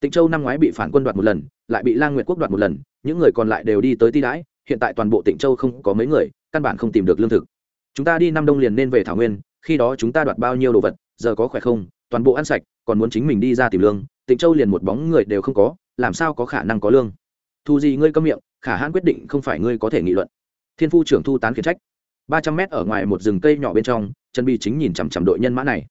tịnh châu năm ngoái bị phản quân đoạt một lần, lại bị lang nguyệt quốc đoạt một lần, những người còn lại đều đi tới ti đãi, hiện tại toàn bộ tịnh châu không có mấy người, căn bản không tìm được lương thực. Chúng ta đi năm đông liền nên về thảo nguyên, khi đó chúng ta đoạt bao nhiêu đồ vật, giờ có khỏe không, toàn bộ ăn sạch, còn muốn chính mình đi ra tìm lương, tịnh châu liền một bóng người đều không có, làm sao có khả năng có lương? Thu gì ngươi câm miệng, khả hãn quyết định không phải ngươi có thể nghị luận. Thiên phu trưởng thu tán khiển trách ba trăm mét ở ngoài một rừng cây nhỏ bên trong, trần bị chính nhìn chằm chằm đội nhân mã này.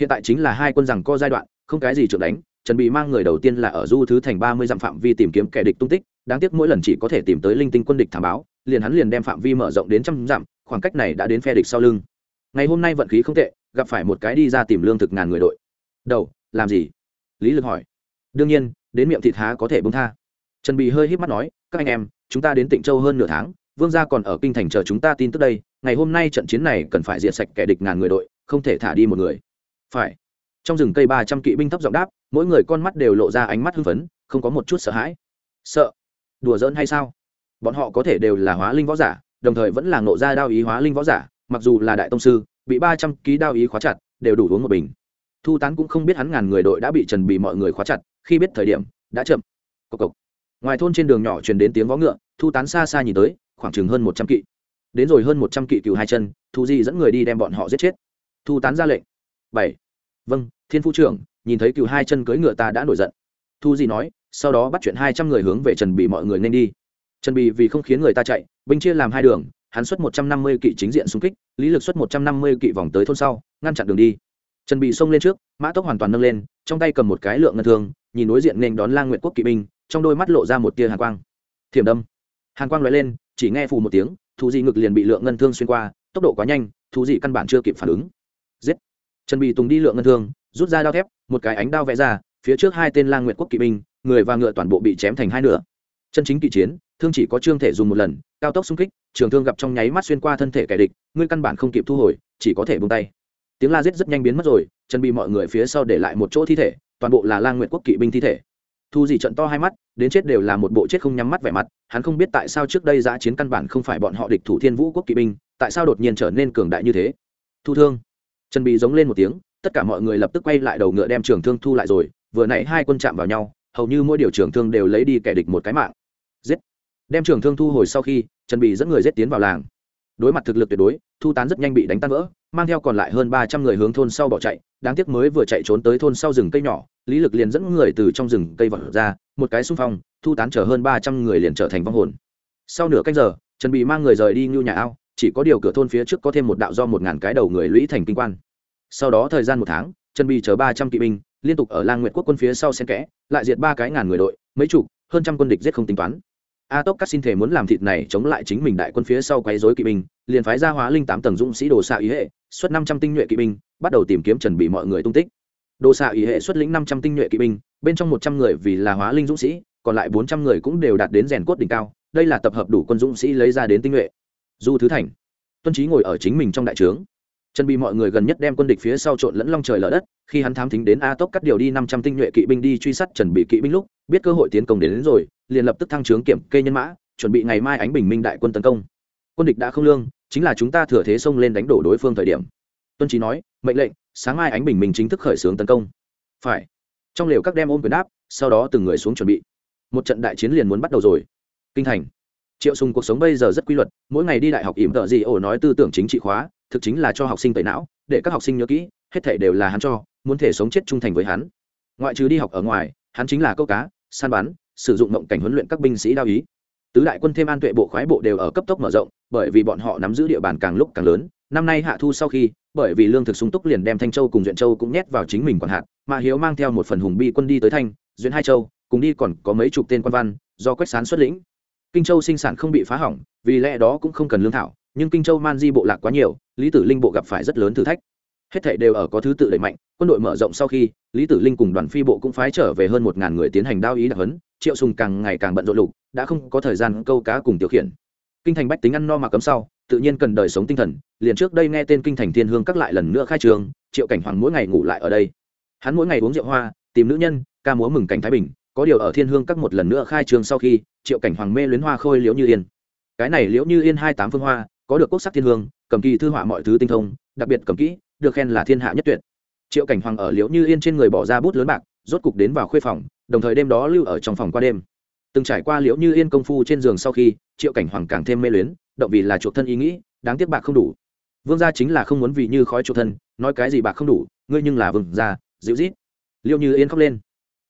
Hiện tại chính là hai quân rằng co giai đoạn, không cái gì trượt đánh, trần bị mang người đầu tiên là ở du thứ thành ba mươi dặm phạm vi tìm kiếm kẻ địch tung tích, đáng tiếc mỗi lần chỉ có thể tìm tới linh tinh quân địch thảm báo, liền hắn liền đem phạm vi mở rộng đến trăm dặm, khoảng cách này đã đến phe địch sau lưng. Ngày hôm nay vận khí không tệ, gặp phải một cái đi ra tìm lương thực ngàn người đội. Đầu, làm gì? Lý lực hỏi. Đương nhiên, đến miệng thịt há có thể bông tha. Trần bị hơi híp mắt nói, các anh em, chúng ta đến tịnh châu hơn nửa tháng vương gia còn ở kinh thành chờ chúng ta tin tức đây, ngày hôm nay trận chiến này cần phải diệt sạch kẻ địch ngàn người đội, không thể thả đi một người. Phải. Trong rừng cây ba trăm kỵ binh thấp giọng đáp, mỗi người con mắt đều lộ ra ánh mắt hưng phấn, không có một chút sợ hãi. Sợ? Đùa giỡn hay sao? Bọn họ có thể đều là hóa linh võ giả, đồng thời vẫn là nộ ra đao ý hóa linh võ giả, mặc dù là đại tông sư, bị ba trăm ký đao ý khóa chặt, đều đủ uống một bình. Thu tán cũng không biết hắn ngàn người đội đã bị trần bị mọi người khóa chặt, khi biết thời điểm, đã chậm. Cộc cộc. ngoài thôn trên đường nhỏ truyền đến tiếng vó ngựa, thu tán xa xa nhìn tới khoảng chừng hơn một trăm kỵ. Đến rồi hơn một trăm kỵ cựu hai chân, thu di dẫn người đi đem bọn họ giết chết. Thu tán ra lệnh. Bảy. Vâng thiên phu trưởng, nhìn thấy cựu hai chân cưỡi ngựa ta đã nổi giận. Thu di nói, sau đó bắt chuyện hai trăm người hướng về trần bị mọi người nên đi. Trần bị vì không khiến người ta chạy, binh chia làm hai đường, hắn xuất một trăm năm mươi kỵ chính diện xung kích, lý lực xuất một trăm năm mươi kỵ vòng tới thôn sau, ngăn chặn đường đi. Trần bị xông lên trước, mã tốc hoàn toàn nâng lên, trong tay cầm một cái lượng ngân thương, nhìn đối diện nên đón lang nguyện quốc kỵ binh, trong đôi mắt lộ ra một tia hàn quang. Thiểm đâm. Hàn quang loại lên chỉ nghe phù một tiếng, thú dị ngực liền bị lượng ngân thương xuyên qua, tốc độ quá nhanh, thú dị căn bản chưa kịp phản ứng. Giết! Trần bị tùng đi lượng ngân thương, rút ra đao thép, một cái ánh đao vẽ ra, phía trước hai tên lang nguyện quốc kỵ binh, người và ngựa toàn bộ bị chém thành hai nửa. Chân chính kỵ chiến, thương chỉ có trương thể dùng một lần, cao tốc xung kích, trường thương gặp trong nháy mắt xuyên qua thân thể kẻ địch, ngươi căn bản không kịp thu hồi, chỉ có thể buông tay. Tiếng la giết rất nhanh biến mất rồi chân bị mọi người phía sau để lại một chỗ thi thể, toàn bộ là lang nguyện quốc kỵ binh thi thể thu gì trận to hai mắt, đến chết đều là một bộ chết không nhắm mắt vẻ mặt, hắn không biết tại sao trước đây giã chiến căn bản không phải bọn họ địch thủ thiên vũ quốc kỵ binh, tại sao đột nhiên trở nên cường đại như thế? Thu thương. Trần bị giống lên một tiếng, tất cả mọi người lập tức quay lại đầu ngựa đem trường thương thu lại rồi, vừa nãy hai quân chạm vào nhau, hầu như mỗi điều trường thương đều lấy đi kẻ địch một cái mạng. Giết. Đem trường thương thu hồi sau khi, trần bị dẫn người giết tiến vào làng. Đối mặt thực lực tuyệt đối, thu tán rất nhanh bị đánh tan vỡ, mang theo còn lại hơn ba trăm người hướng thôn sau bỏ chạy, đáng tiếc mới vừa chạy trốn tới thôn sau rừng cây nhỏ lý lực liền dẫn người từ trong rừng cây vật ra, một cái xung phong, thu tán chở hơn ba trăm người liền trở thành vong hồn. Sau nửa canh giờ, trần bị mang người rời đi ngưu nhà ao, chỉ có điều cửa thôn phía trước có thêm một đạo do một ngàn cái đầu người lũy thành kinh quan. Sau đó thời gian một tháng, trần bị chở ba trăm kỵ binh, liên tục ở lang nguyệt quốc quân phía sau xen kẽ, lại diệt ba cái ngàn người đội, mấy chục, hơn trăm quân địch giết không tính toán. A tốc các xin thể muốn làm thịt này chống lại chính mình đại quân phía sau quấy rối kỵ binh, liền phái ra hóa linh tám tầng dũng sĩ đồ xạ ý hệ, xuất năm trăm tinh nhuệ kỵ binh, bắt đầu tìm kiếm trần bị mọi người tung tích đồ xạ ý hệ xuất lĩnh năm trăm tinh nhuệ kỵ binh bên trong một trăm người vì là hóa linh dũng sĩ còn lại bốn trăm người cũng đều đạt đến rèn cốt đỉnh cao đây là tập hợp đủ quân dũng sĩ lấy ra đến tinh nhuệ. Du thứ thành tuân trí ngồi ở chính mình trong đại trướng. Chân bị mọi người gần nhất đem quân địch phía sau trộn lẫn long trời lở đất khi hắn thám thính đến a tốc cắt điều đi năm trăm tinh nhuệ kỵ binh đi truy sát chuẩn bị kỵ binh lúc biết cơ hội tiến công đến, đến rồi liền lập tức thăng trướng kiểm kê nhân mã chuẩn bị ngày mai ánh bình minh đại quân tấn công. Quân địch đã không lương chính là chúng ta thừa thế xông lên đánh đổ đối phương thời điểm. Tuân trí nói mệnh lệnh sáng mai ánh bình minh chính thức khởi xướng tấn công. Phải. Trong lều các đem ôm quyền áp sau đó từng người xuống chuẩn bị. Một trận đại chiến liền muốn bắt đầu rồi. Kinh thành. Triệu sùng cuộc sống bây giờ rất quy luật, mỗi ngày đi đại học ỉm tợ gì ổ nói tư tưởng chính trị khóa, thực chính là cho học sinh tẩy não, để các học sinh nhớ kỹ, hết thảy đều là hắn cho, muốn thể sống chết trung thành với hắn. Ngoại trừ đi học ở ngoài, hắn chính là câu cá, săn bắn, sử dụng mộng cảnh huấn luyện các binh sĩ đao ý tứ đại quân thêm an tuệ bộ khoái bộ đều ở cấp tốc mở rộng, bởi vì bọn họ nắm giữ địa bàn càng lúc càng lớn. Năm nay hạ thu sau khi, bởi vì lương thực sung túc liền đem thanh châu cùng duyện châu cũng nhét vào chính mình quản hạt, mà hiếu mang theo một phần hùng bi quân đi tới thanh, duyện hai châu, cùng đi còn có mấy chục tên quan văn, do quách sán xuất lĩnh. Kinh châu sinh sản không bị phá hỏng, vì lẽ đó cũng không cần lương thảo, nhưng kinh châu man di bộ lạc quá nhiều, lý tử linh bộ gặp phải rất lớn thử thách hết thảy đều ở có thứ tự đẩy mạnh, quân đội mở rộng sau khi, lý tử linh cùng đoàn phi bộ cũng phái trở về hơn một ngàn người tiến hành đao ý đặc hấn triệu sùng càng ngày càng bận rộn lục, đã không có thời gian câu cá cùng tiểu khiển. Kinh thành bách tính ăn no mà cấm sau, tự nhiên cần đời sống tinh thần, liền trước đây nghe tên kinh thành thiên hương các lại lần nữa khai trường, triệu cảnh hoàng mỗi ngày ngủ lại ở đây. Hắn mỗi ngày uống rượu hoa, tìm nữ nhân, ca múa mừng cảnh thái bình, có điều ở thiên hương các một lần nữa khai trường sau khi, triệu cảnh hoàng mê luyến hoa khôi liễu như yên. Cái này liễu như yên hai tám phương hoa, có được quốc sắc thiên hương, cầm kỳ thư họa mọi thứ tinh thông, đặc biệt cầm kỹ được khen là thiên hạ nhất tuyệt. Triệu cảnh hoàng ở liễu như yên trên người bỏ ra bút lớn bạc, rốt cục đến vào khuê phòng, đồng thời đêm đó lưu ở trong phòng qua đêm. Từng trải qua liễu như yên công phu trên giường sau khi, triệu cảnh hoàng càng thêm mê luyến, động vì là chuộc thân ý nghĩ, đáng tiếc bạc không đủ. Vương gia chính là không muốn vì như khói chuộc thân, nói cái gì bạc không đủ, ngươi nhưng là vương gia, dịu rít liễu như yên khóc lên.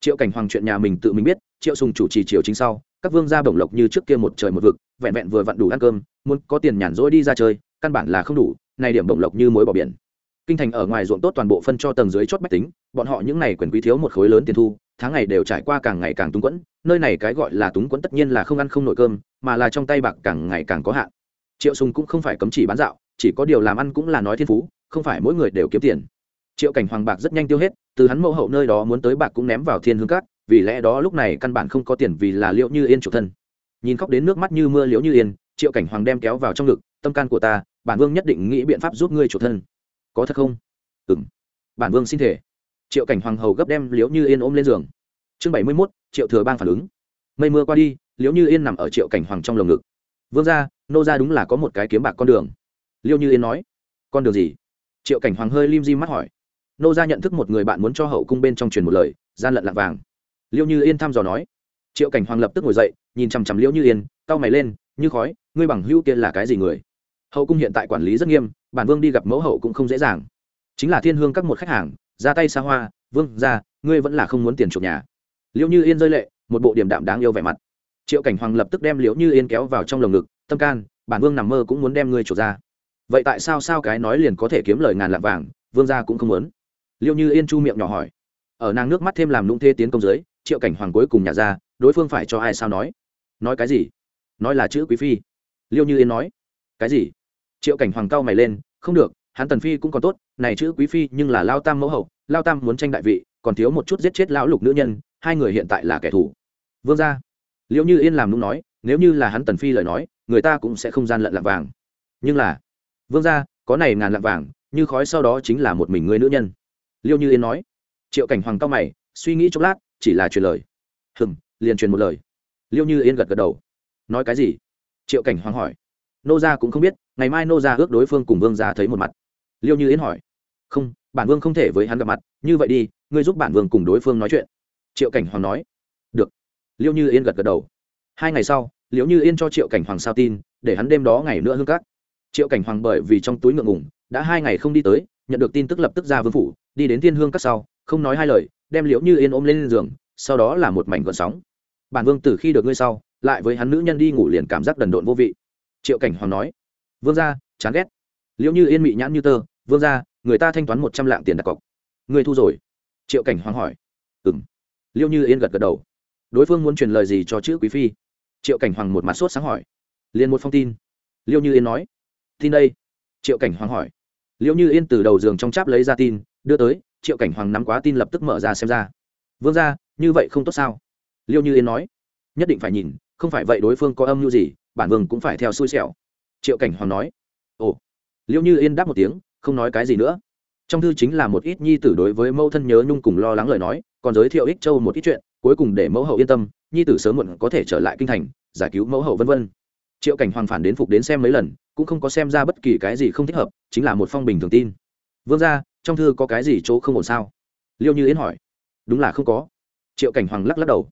Triệu cảnh hoàng chuyện nhà mình tự mình biết, triệu sùng chủ trì triều chính sau, các vương gia bổng lộc như trước kia một trời một vực, vẹn vẹn vừa vặn đủ ăn cơm, muốn có tiền nhàn rỗi đi ra chơi, căn bản là không đủ này điểm bổng lộc như mối bỏ biển kinh thành ở ngoài ruộng tốt toàn bộ phân cho tầng dưới chót bách tính, bọn họ những này quyền quý thiếu một khối lớn tiền thu, tháng ngày đều trải qua càng ngày càng túng quẫn, nơi này cái gọi là túng quẫn tất nhiên là không ăn không nổi cơm, mà là trong tay bạc càng ngày càng có hạn. Triệu sùng cũng không phải cấm chỉ bán dạo, chỉ có điều làm ăn cũng là nói thiên phú, không phải mỗi người đều kiếm tiền. Triệu cảnh hoàng bạc rất nhanh tiêu hết, từ hắn mẫu hậu nơi đó muốn tới bạc cũng ném vào thiên hương cát vì lẽ đó lúc này căn bản không có tiền vì là liệu như yên chủ thân. Nhìn khóc đến nước mắt như mưa liễu như yên, triệu cảnh hoàng đem kéo vào trong ngực, tâm can của ta, bản vương nhất định nghĩ biện pháp giúp ngươi chủ thân có thật không? Ừng bản vương xin thể triệu cảnh hoàng hầu gấp đem liễu như yên ôm lên giường. Chương bảy mươi mốt, triệu thừa bang phản ứng. Mây mưa qua đi, liễu như yên nằm ở triệu cảnh hoàng trong lồng ngực. Vương ra nô ra đúng là có một cái kiếm bạc con đường. Liễu như yên nói, con đường gì? Triệu cảnh hoàng hơi lim di mắt hỏi. Nô ra nhận thức một người bạn muốn cho hậu cung bên trong truyền một lời, gian lận lạc vàng. Liễu như yên thăm dò nói. Triệu cảnh hoàng lập tức ngồi dậy, nhìn chằm chằm liễu như yên, cau mày lên, như khói, ngươi bằng hữu kia là cái gì người? Hậu cung hiện tại quản lý rất nghiêm bản vương đi gặp mẫu hậu cũng không dễ dàng. Chính là thiên hương các một khách hàng, ra tay xa hoa, vương, ra, ngươi vẫn là không muốn tiền chuộc nhà. Liệu như yên rơi lệ, một bộ điểm đạm đáng yêu vẻ mặt. Triệu cảnh hoàng lập tức đem liễu như yên kéo vào trong lồng ngực, tâm can, bản vương nằm mơ cũng muốn đem ngươi chuộc ra. Vậy tại sao sao cái nói liền có thể kiếm lời ngàn lạng vàng, vương gia cũng không muốn? Liễu như yên chu miệng nhỏ hỏi. Ở nàng nước mắt thêm làm lũng thê tiến công dưới, triệu cảnh hoàng cuối cùng nhà ra, đối phương phải cho ai sao nói? Nói cái gì? Nói là chữ quý phi. Liêu như yên nói. Cái gì? Triệu cảnh hoàng cao mày lên, không được, hắn tần phi cũng còn tốt, này chữ quý phi nhưng là lao tam mẫu hậu, lao tam muốn tranh đại vị, còn thiếu một chút giết chết lão lục nữ nhân, hai người hiện tại là kẻ thù. Vương gia. Liệu như yên làm nung nói, nếu như là hắn tần phi lời nói, người ta cũng sẽ không gian lận lạng vàng. Nhưng là, vương gia, có này ngàn lạng vàng, như khói sau đó chính là một mình người nữ nhân. Liêu như yên nói. Triệu cảnh hoàng cao mày, suy nghĩ chốc lát, chỉ là truyền lời. Hừng liền truyền một lời. Liêu như yên gật gật đầu. Nói cái gì? Triệu cảnh hoàng hỏi nô gia cũng không biết, ngày mai nô gia ước đối phương cùng vương gia thấy một mặt. Liêu như yên hỏi, không, bản vương không thể với hắn gặp mặt, như vậy đi, ngươi giúp bản vương cùng đối phương nói chuyện. Triệu cảnh hoàng nói, được. Liêu như yên gật gật đầu. Hai ngày sau liễu như yên cho triệu cảnh hoàng sao tin, để hắn đêm đó ngày nữa hương cát triệu cảnh hoàng bởi vì trong túi ngượng ngủng đã hai ngày không đi tới, nhận được tin tức lập tức ra vương phủ, đi đến thiên hương cát sau, không nói hai lời, đem liễu như yên ôm lên giường, sau đó là một mảnh gọn sóng. Bản vương, từ khi được ngươi sau, lại với hắn nữ nhân đi ngủ liền cảm giác đần độn vô vị triệu cảnh hoàng nói, vương gia, chán ghét. Liệu như yên mị nhãn như tơ, vương gia, người ta thanh toán một trăm lạng tiền đặt cọc. Người thu rồi. Triệu cảnh hoàng hỏi ừ m liệu như yên gật gật đầu. Đối phương muốn truyền lời gì cho chữ quý phi? Triệu cảnh hoàng một mặt sốt sáng hỏi liền một phong tin. Liêu như yên nói, tin đây. Triệu cảnh hoàng hỏi liêu như yên từ đầu giường trong cháp lấy ra tin, đưa tới, triệu cảnh hoàng nắm quá tin lập tức mở ra xem ra. Vương ra như vậy không tốt sao? Liêu như yên nói, nhất định phải nhìn, không phải vậy đối phương có âm mưu gì bản vương cũng phải theo xui xẻo. Triệu cảnh hoàng nói, ồ. Liêu như yên đáp một tiếng, không nói cái gì nữa. Trong thư chính là một ít nhi tử đối với mẫu thân nhớ nhung cùng lo lắng lời nói, còn giới thiệu ích châu một ít chuyện, cuối cùng để mẫu hậu yên tâm, nhi tử sớm muộn có thể trở lại kinh thành, giải cứu mẫu hậu vân vân. Triệu cảnh hoàng phản đến phục đến xem mấy lần, cũng không có xem ra bất kỳ cái gì không thích hợp, chính là một phong bình thường tin. Vương ra trong thư có cái gì chỗ không ổn sao? Liêu như yến hỏi. Đúng là không có. Triệu cảnh hoàng lắc lắc đầu.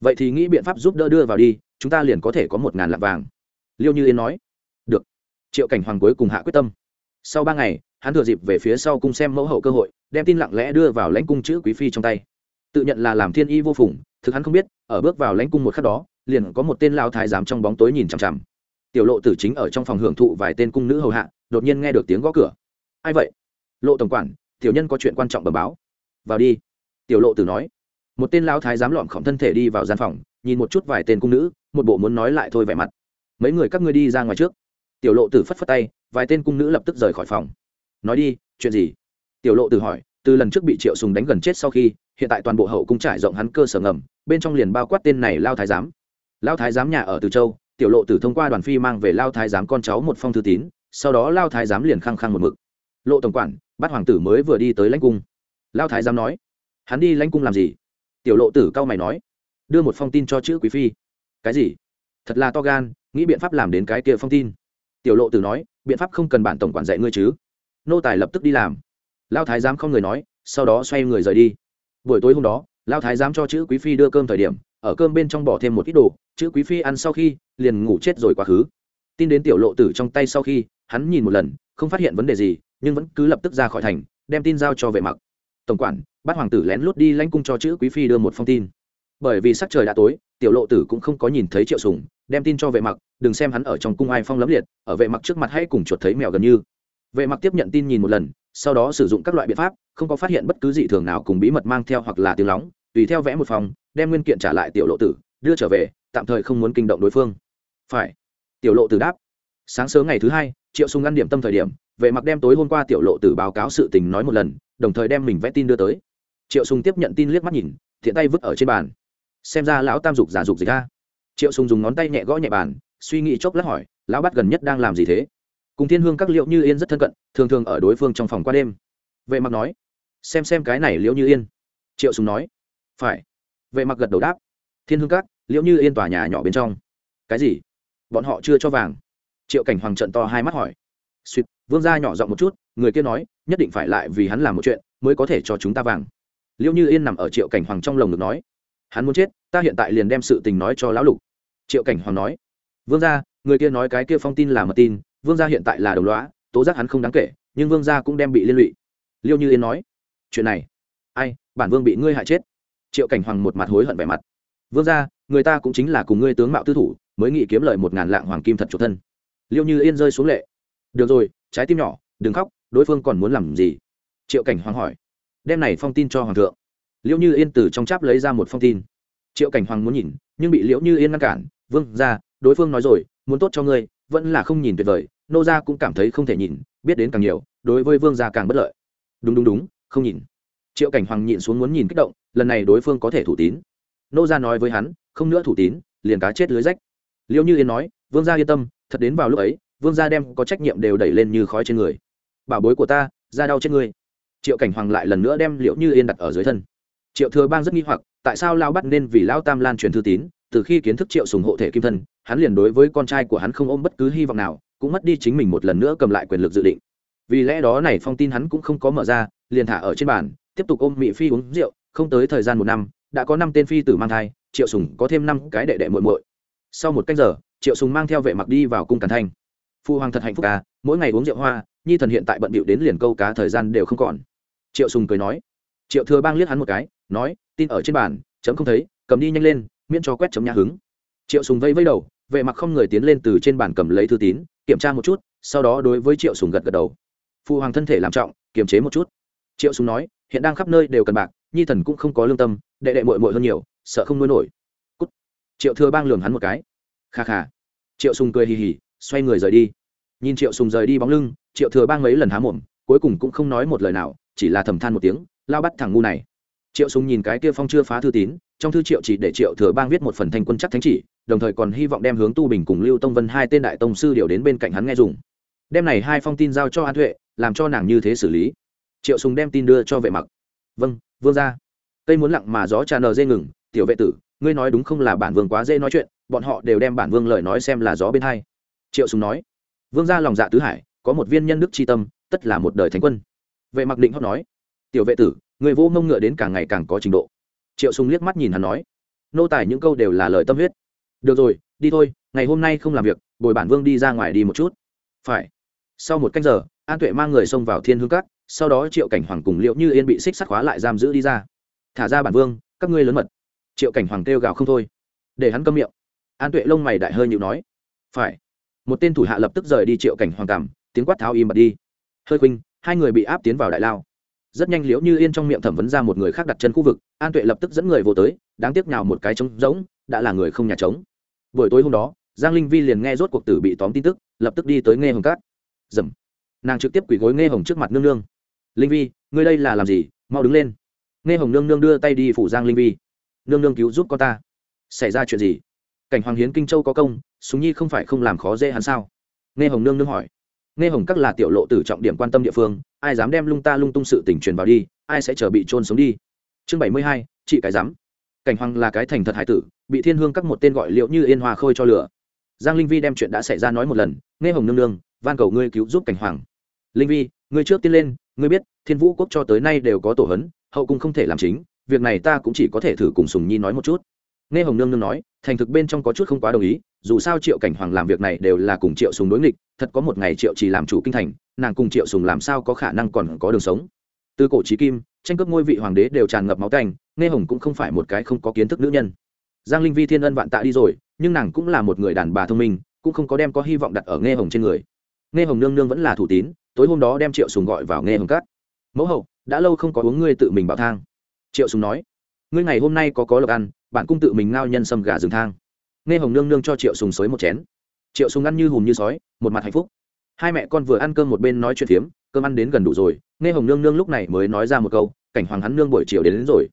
Vậy thì nghĩ biện pháp giúp đỡ đưa vào đi chúng ta liền có thể có một ngàn lạng vàng. Liêu như yên nói. Được. Triệu cảnh hoàng cuối cùng hạ quyết tâm. Sau ba ngày, hắn thừa dịp về phía sau cung xem mẫu hậu cơ hội, đem tin lặng lẽ đưa vào lãnh cung chữ quý phi trong tay. Tự nhận là làm thiên y vô phùng, thực hắn không biết, ở bước vào lãnh cung một khắc đó, liền có một tên lao thái giám trong bóng tối nhìn chằm chằm. Tiểu lộ tử chính ở trong phòng hưởng thụ vài tên cung nữ hầu hạ, đột nhiên nghe được tiếng gõ cửa. Ai vậy? Lộ tổng quản, tiểu nhân có chuyện quan trọng bẩm báo. Vào đi. Tiểu lộ tử nói. Một tên lao thái giám lọn khổng thân thể đi vào gian phòng nhìn một chút vài tên cung nữ, một bộ muốn nói lại thôi vẻ mặt. Mấy người các ngươi đi ra ngoài trước. Tiểu lộ tử phất phất tay, vài tên cung nữ lập tức rời khỏi phòng. Nói đi, chuyện gì? Tiểu lộ tử hỏi, từ lần trước bị triệu sùng đánh gần chết sau khi, hiện tại toàn bộ hậu cung trải rộng hắn cơ sở ngầm, bên trong liền bao quát tên này lao thái giám. Lao thái giám nhà ở từ châu, tiểu lộ tử thông qua đoàn phi mang về lao thái giám con cháu một phong thư tín, sau đó lao thái giám liền khăng khăng một mực. Lộ tổng quản, bắt hoàng tử mới vừa đi tới lãnh cung. Lao thái giám nói, hắn đi lãnh cung làm gì? Tiểu lộ tử cao mày nói đưa một phong tin cho chữ quý phi. Cái gì? Thật là to gan, nghĩ biện pháp làm đến cái kia phong tin. Tiểu lộ tử nói, biện pháp không cần bản tổng quản dạy ngươi chứ. Nô tài lập tức đi làm. Lao thái giám không người nói, sau đó xoay người rời đi. Buổi tối hôm đó lao thái giám cho chữ quý phi đưa cơm thời điểm, ở cơm bên trong bỏ thêm một ít đồ, chữ quý phi ăn sau khi, liền ngủ chết rồi quá khứ. Tin đến tiểu lộ tử trong tay sau khi, hắn nhìn một lần, không phát hiện vấn đề gì, nhưng vẫn cứ lập tức ra khỏi thành, đem tin giao cho vệ mặc. Tổng quản bắt hoàng tử lén lút đi lãnh cung cho chữ quý phi đưa một phong tin bởi vì sắc trời đã tối, tiểu lộ tử cũng không có nhìn thấy triệu sùng, đem tin cho vệ mặc, đừng xem hắn ở trong cung ai phong lấm liệt, ở vệ mặc trước mặt hay cùng chuột thấy mèo gần như. Vệ mặc tiếp nhận tin nhìn một lần, sau đó sử dụng các loại biện pháp, không có phát hiện bất cứ dị thường nào cùng bí mật mang theo hoặc là tiếng lóng, tùy theo vẽ một phòng, đem nguyên kiện trả lại tiểu lộ tử, đưa trở về, tạm thời không muốn kinh động đối phương. Phải. Tiểu lộ tử đáp. Sáng sớm ngày thứ hai, triệu sùng ăn điểm tâm thời điểm, vệ mặc đem tối hôm qua tiểu lộ tử báo cáo sự tình nói một lần, đồng thời đem mình vẽ tin đưa tới. Triệu sùng tiếp nhận tin liếc mắt nhìn, thiện tay vứt ở trên bàn xem ra lão tam dục giả dục gì ra triệu sùng dùng ngón tay nhẹ gõ nhẹ bàn, suy nghĩ chốc lát hỏi, lão bắt gần nhất đang làm gì thế? Cùng thiên hương các liệu như yên rất thân cận, thường thường ở đối phương trong phòng qua đêm. Vệ mặc nói, xem xem cái này liễu như yên. Triệu sùng nói, phải. Vệ mặc gật đầu đáp, thiên hương các liễu như yên tòa nhà nhỏ bên trong. Cái gì? Bọn họ chưa cho vàng. Triệu cảnh hoàng trận to hai mắt hỏi suýt vương gia nhỏ giọng một chút, người kia nói, nhất định phải lại vì hắn làm một chuyện, mới có thể cho chúng ta vàng. Liễu như yên nằm ở triệu cảnh hoàng trong lồng ngực nói hắn muốn chết, ta hiện tại liền đem sự tình nói cho lão lục. Triệu cảnh hoàng nói. Vương gia, người kia nói cái kia phong tin là mật tin, vương gia hiện tại là đồng lõa tố giác hắn không đáng kể, nhưng vương gia cũng đem bị liên lụy. Liêu như yên nói. Chuyện này, ai, bản vương bị ngươi hại chết. Triệu cảnh hoàng một mặt hối hận vẻ mặt. Vương gia, người ta cũng chính là cùng ngươi tướng mạo tư thủ, mới nghĩ kiếm lời một ngàn lạng hoàng kim thật chủ thân. Liêu như yên rơi xuống lệ. Được rồi, trái tim nhỏ, đừng khóc, đối phương còn muốn làm gì? Triệu cảnh hoàng hỏi. Đem này phong tin cho hoàng thượng liễu như yên từ trong cháp lấy ra một phong tin. Triệu cảnh hoàng muốn nhìn, nhưng bị liễu như yên ngăn cản. Vương ra đối phương nói rồi, muốn tốt cho ngươi, vẫn là không nhìn tuyệt vời. Nô gia cũng cảm thấy không thể nhìn, biết đến càng nhiều, đối với vương gia càng bất lợi. Đúng đúng đúng, không nhìn. Triệu cảnh hoàng nhịn xuống muốn nhìn kích động, lần này đối phương có thể thủ tín. Nô gia nói với hắn, không nữa thủ tín, liền cá chết lưới rách. Liễu như yên nói, vương gia yên tâm, thật đến vào lúc ấy, vương gia đem có trách nhiệm đều đẩy lên như khói trên người. Bảo bối của ta ra đau trên người. triệu cảnh hoàng lại lần nữa đem Liễu như yên đặt ở dưới thân triệu thừa bang rất nghi hoặc, tại sao lao bắt nên vì lao tam lan truyền thư tín, từ khi kiến thức triệu sùng hộ thể kim thân, hắn liền đối với con trai của hắn không ôm bất cứ hy vọng nào, cũng mất đi chính mình một lần nữa cầm lại quyền lực dự định. Vì lẽ đó này phong tin hắn cũng không có mở ra, liền thả ở trên bàn, tiếp tục ôm mỹ phi uống rượu, không tới thời gian một năm, đã có năm tên phi tử mang thai, triệu sùng có thêm năm cái đệ đệ muội muội. Sau một canh giờ, triệu sùng mang theo vệ mặc đi vào cung càn thanh. Phu hoàng thật hạnh phúc à mỗi ngày uống rượu hoa, nhi thần hiện tại bận bịu đến liền câu cá thời gian đều không còn. Triệu sùng cười nói. Triệu thừa bang liếc hắn một cái nói, tin ở trên bàn, chấm không thấy, cầm đi nhanh lên, miễn cho quét chấm nhà hứng. Triệu sùng vây vây đầu vệ mặc không người tiến lên từ trên bàn cầm lấy thư tín, kiểm tra một chút, sau đó đối với triệu sùng gật gật đầu. Phụ hoàng thân thể làm trọng, kiềm chế một chút. Triệu sùng nói, hiện đang khắp nơi đều cần bạc, nhi thần cũng không có lương tâm, đệ đệ muội muội hơn nhiều, sợ không nuôi nổi. Cút. triệu thừa bang lường hắn một cái. Kha kha. Triệu sùng cười hì hì, xoay người rời đi. Nhìn triệu sùng rời đi bóng lưng, triệu thừa bang mấy lần há mồm, cuối cùng cũng không nói một lời nào, chỉ là thầm than một tiếng, lao bắt thằng ngu này triệu sùng nhìn cái kia phong chưa phá thư tín, trong thư triệu chỉ để triệu thừa bang viết một phần thanh quân chắc thánh chỉ, đồng thời còn hy vọng đem hướng tu bình cùng lưu tông vân hai tên đại tông sư điều đến bên cạnh hắn nghe dùng. Đem này hai phong tin giao cho an huệ làm cho nàng như thế xử lý. Triệu sùng đem tin đưa cho vệ mặc. Vâng vương gia. Cây muốn lặng mà gió trà nờ dê ngừng, tiểu vệ tử, ngươi nói đúng không là bản vương quá dễ nói chuyện, bọn họ đều đem bản vương lời nói xem là gió bên hai. Triệu sùng nói. Vương gia lòng dạ tứ hải, có một viên nhân đức chi tâm, tất là một đời thánh quân. Vệ mặc định hót nói. Tiểu vệ tử người vô mông ngựa đến càng ngày càng có trình độ. Triệu sùng liếc mắt nhìn hắn nói, nô tài những câu đều là lời tâm huyết. Được rồi, đi thôi, ngày hôm nay không làm việc, bồi bản vương đi ra ngoài đi một chút. Phải. Sau một canh giờ, an tuệ mang người xông vào thiên hương cát sau đó triệu cảnh hoàng cùng liệu như yên bị xích sắt khóa lại giam giữ đi ra. Thả ra bản vương, các ngươi lớn mật. Triệu cảnh hoàng kêu gào không thôi. Để hắn câm miệng. An tuệ lông mày đại hơi nhịu nói, phải. Một tên thủ hạ lập tức rời đi triệu cảnh hoàng cảm, tiếng quát tháo im bật đi. Hơi khuynh, hai người bị áp tiến vào đại lao rất nhanh liễu như yên trong miệng thẩm vấn ra một người khác đặt chân khu vực, an tuệ lập tức dẫn người vô tới, đáng tiếc nào một cái trống rỗng, đã là người không nhà trống. Buổi tối hôm đó, giang linh vi liền nghe rốt cuộc tử bị tóm tin tức, lập tức đi tới nghe hồng cát. Dầm. Nàng trực tiếp quỳ gối nghe hồng trước mặt nương nương. Linh vi, ngươi đây là làm gì? Mau đứng lên. Nghe hồng nương nương đưa tay đi phủ giang linh vi. Nương nương cứu giúp con ta. Xảy ra chuyện gì? Cảnh hoàng hiến kinh châu có công, súng nhi không phải không làm khó dễ hắn sao? Nghe hồng nương nương hỏi nghe hồng các là tiểu lộ tử trọng điểm quan tâm địa phương, ai dám đem lung ta lung tung sự tình truyền vào đi, ai sẽ chờ bị trôn sống đi. Chương bảy mươi hai, chị cái dám cảnh hoàng là cái thành thật hải tử, bị thiên hương các một tên gọi liệu như yên hoa khôi cho lửa. Giang linh vi đem chuyện đã xảy ra nói một lần, nghe hồng nương nương, van cầu ngươi cứu giúp cảnh hoàng. Linh vi, ngươi trước tiên lên, ngươi biết, thiên vũ quốc cho tới nay đều có tổ hấn, hậu cung không thể làm chính, việc này ta cũng chỉ có thể thử cùng sùng nhi nói một chút nghe hồng nương nương nói, thành thực bên trong có chút không quá đồng ý, dù sao triệu cảnh hoàng làm việc này đều là cùng triệu sùng đối nghịch, thật có một ngày triệu chỉ làm chủ kinh thành, nàng cùng triệu sùng làm sao có khả năng còn có đường sống. Từ cổ trí kim, tranh cướp ngôi vị hoàng đế đều tràn ngập máu tanh, nghe hồng cũng không phải một cái không có kiến thức nữ nhân. Giang linh vi thiên ân vạn tạ đi rồi, nhưng nàng cũng là một người đàn bà thông minh, cũng không có đem có hy vọng đặt ở nghe hồng trên người. Nghe hồng nương nương vẫn là thủ tín, tối hôm đó đem triệu sùng gọi vào nghe hồng cát mẫu hậu, đã lâu không có uống ngươi tự mình bảo thang. Triệu sùng nói, ngươi ngày hôm nay có có lộc ăn bạn cung tự mình ngao nhân sâm gà rừng thang. Nghe hồng nương nương cho triệu sùng xới một chén. Triệu sùng ăn như hùm như sói một mặt hạnh phúc. Hai mẹ con vừa ăn cơm một bên nói chuyện phiếm cơm ăn đến gần đủ rồi nghe hồng nương nương lúc này mới nói ra một câu cảnh hoàng hắn nương buổi chiều đến, đến rồi.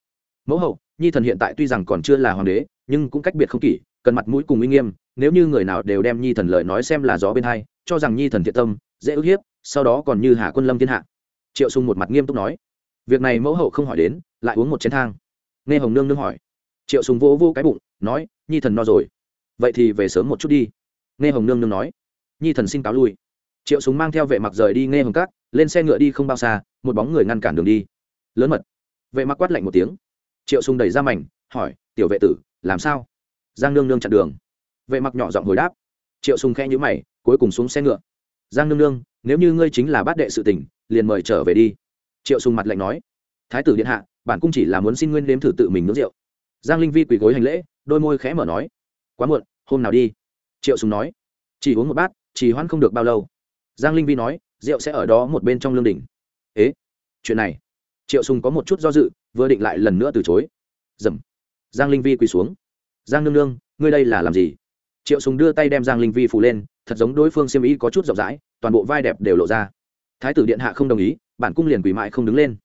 Mẫu hậu nhi thần hiện tại tuy rằng còn chưa là hoàng đế nhưng cũng cách biệt không kỷ cần mặt mũi cùng uy nghiêm nếu như người nào đều đem nhi thần lời nói xem là gió bên hai cho rằng nhi thần thiện tâm dễ ức hiếp sau đó còn như hạ quân lâm thiên hạ. Triệu sùng một mặt nghiêm túc nói. Việc này mẫu hậu không hỏi đến lại uống một chén thang. Nghe hồng nương nương hỏi triệu sùng vô vô cái bụng, nói, nhi thần no rồi. Vậy thì về sớm một chút đi. Nghe hồng nương nương nói, nhi thần xin cáo lui. Triệu Sùng mang theo vệ mặc rời đi nghe hồng cát, lên xe ngựa đi không bao xa, một bóng người ngăn cản đường đi. Lớn mật. Vệ mặc quát lạnh một tiếng. Triệu Sùng đẩy ra mảnh, hỏi, tiểu vệ tử, làm sao? Giang nương nương chặn đường. Vệ mặc nhỏ giọng hồi đáp. Triệu Sùng khẽ nhíu mày, cuối cùng xuống xe ngựa. Giang nương nương, nếu như ngươi chính là bát đệ sự tình, liền mời trở về đi. Triệu Sùng mặt lạnh nói. Thái tử điện hạ, bản cung chỉ là muốn xin nguyên đếm thử tự mình nướng rượu giang linh vi quỳ gối hành lễ, đôi môi khẽ mở nói, quá muộn, hôm nào đi? Triệu sùng nói, chỉ uống một bát chỉ hoãn không được bao lâu. Giang linh vi nói, rượu sẽ ở đó một bên trong lương đỉnh. Ế, chuyện này? Triệu sùng có một chút do dự, vừa định lại lần nữa từ chối. Dầm. Giang linh vi quỳ xuống. Giang nương nương, ngươi đây là làm gì? Triệu sùng đưa tay đem giang linh vi phủ lên, thật giống đối phương xiêm ý có chút rộng rãi, toàn bộ vai đẹp đều lộ ra. Thái tử điện hạ không đồng ý, bản cung liền quỳ mãi không đứng lên.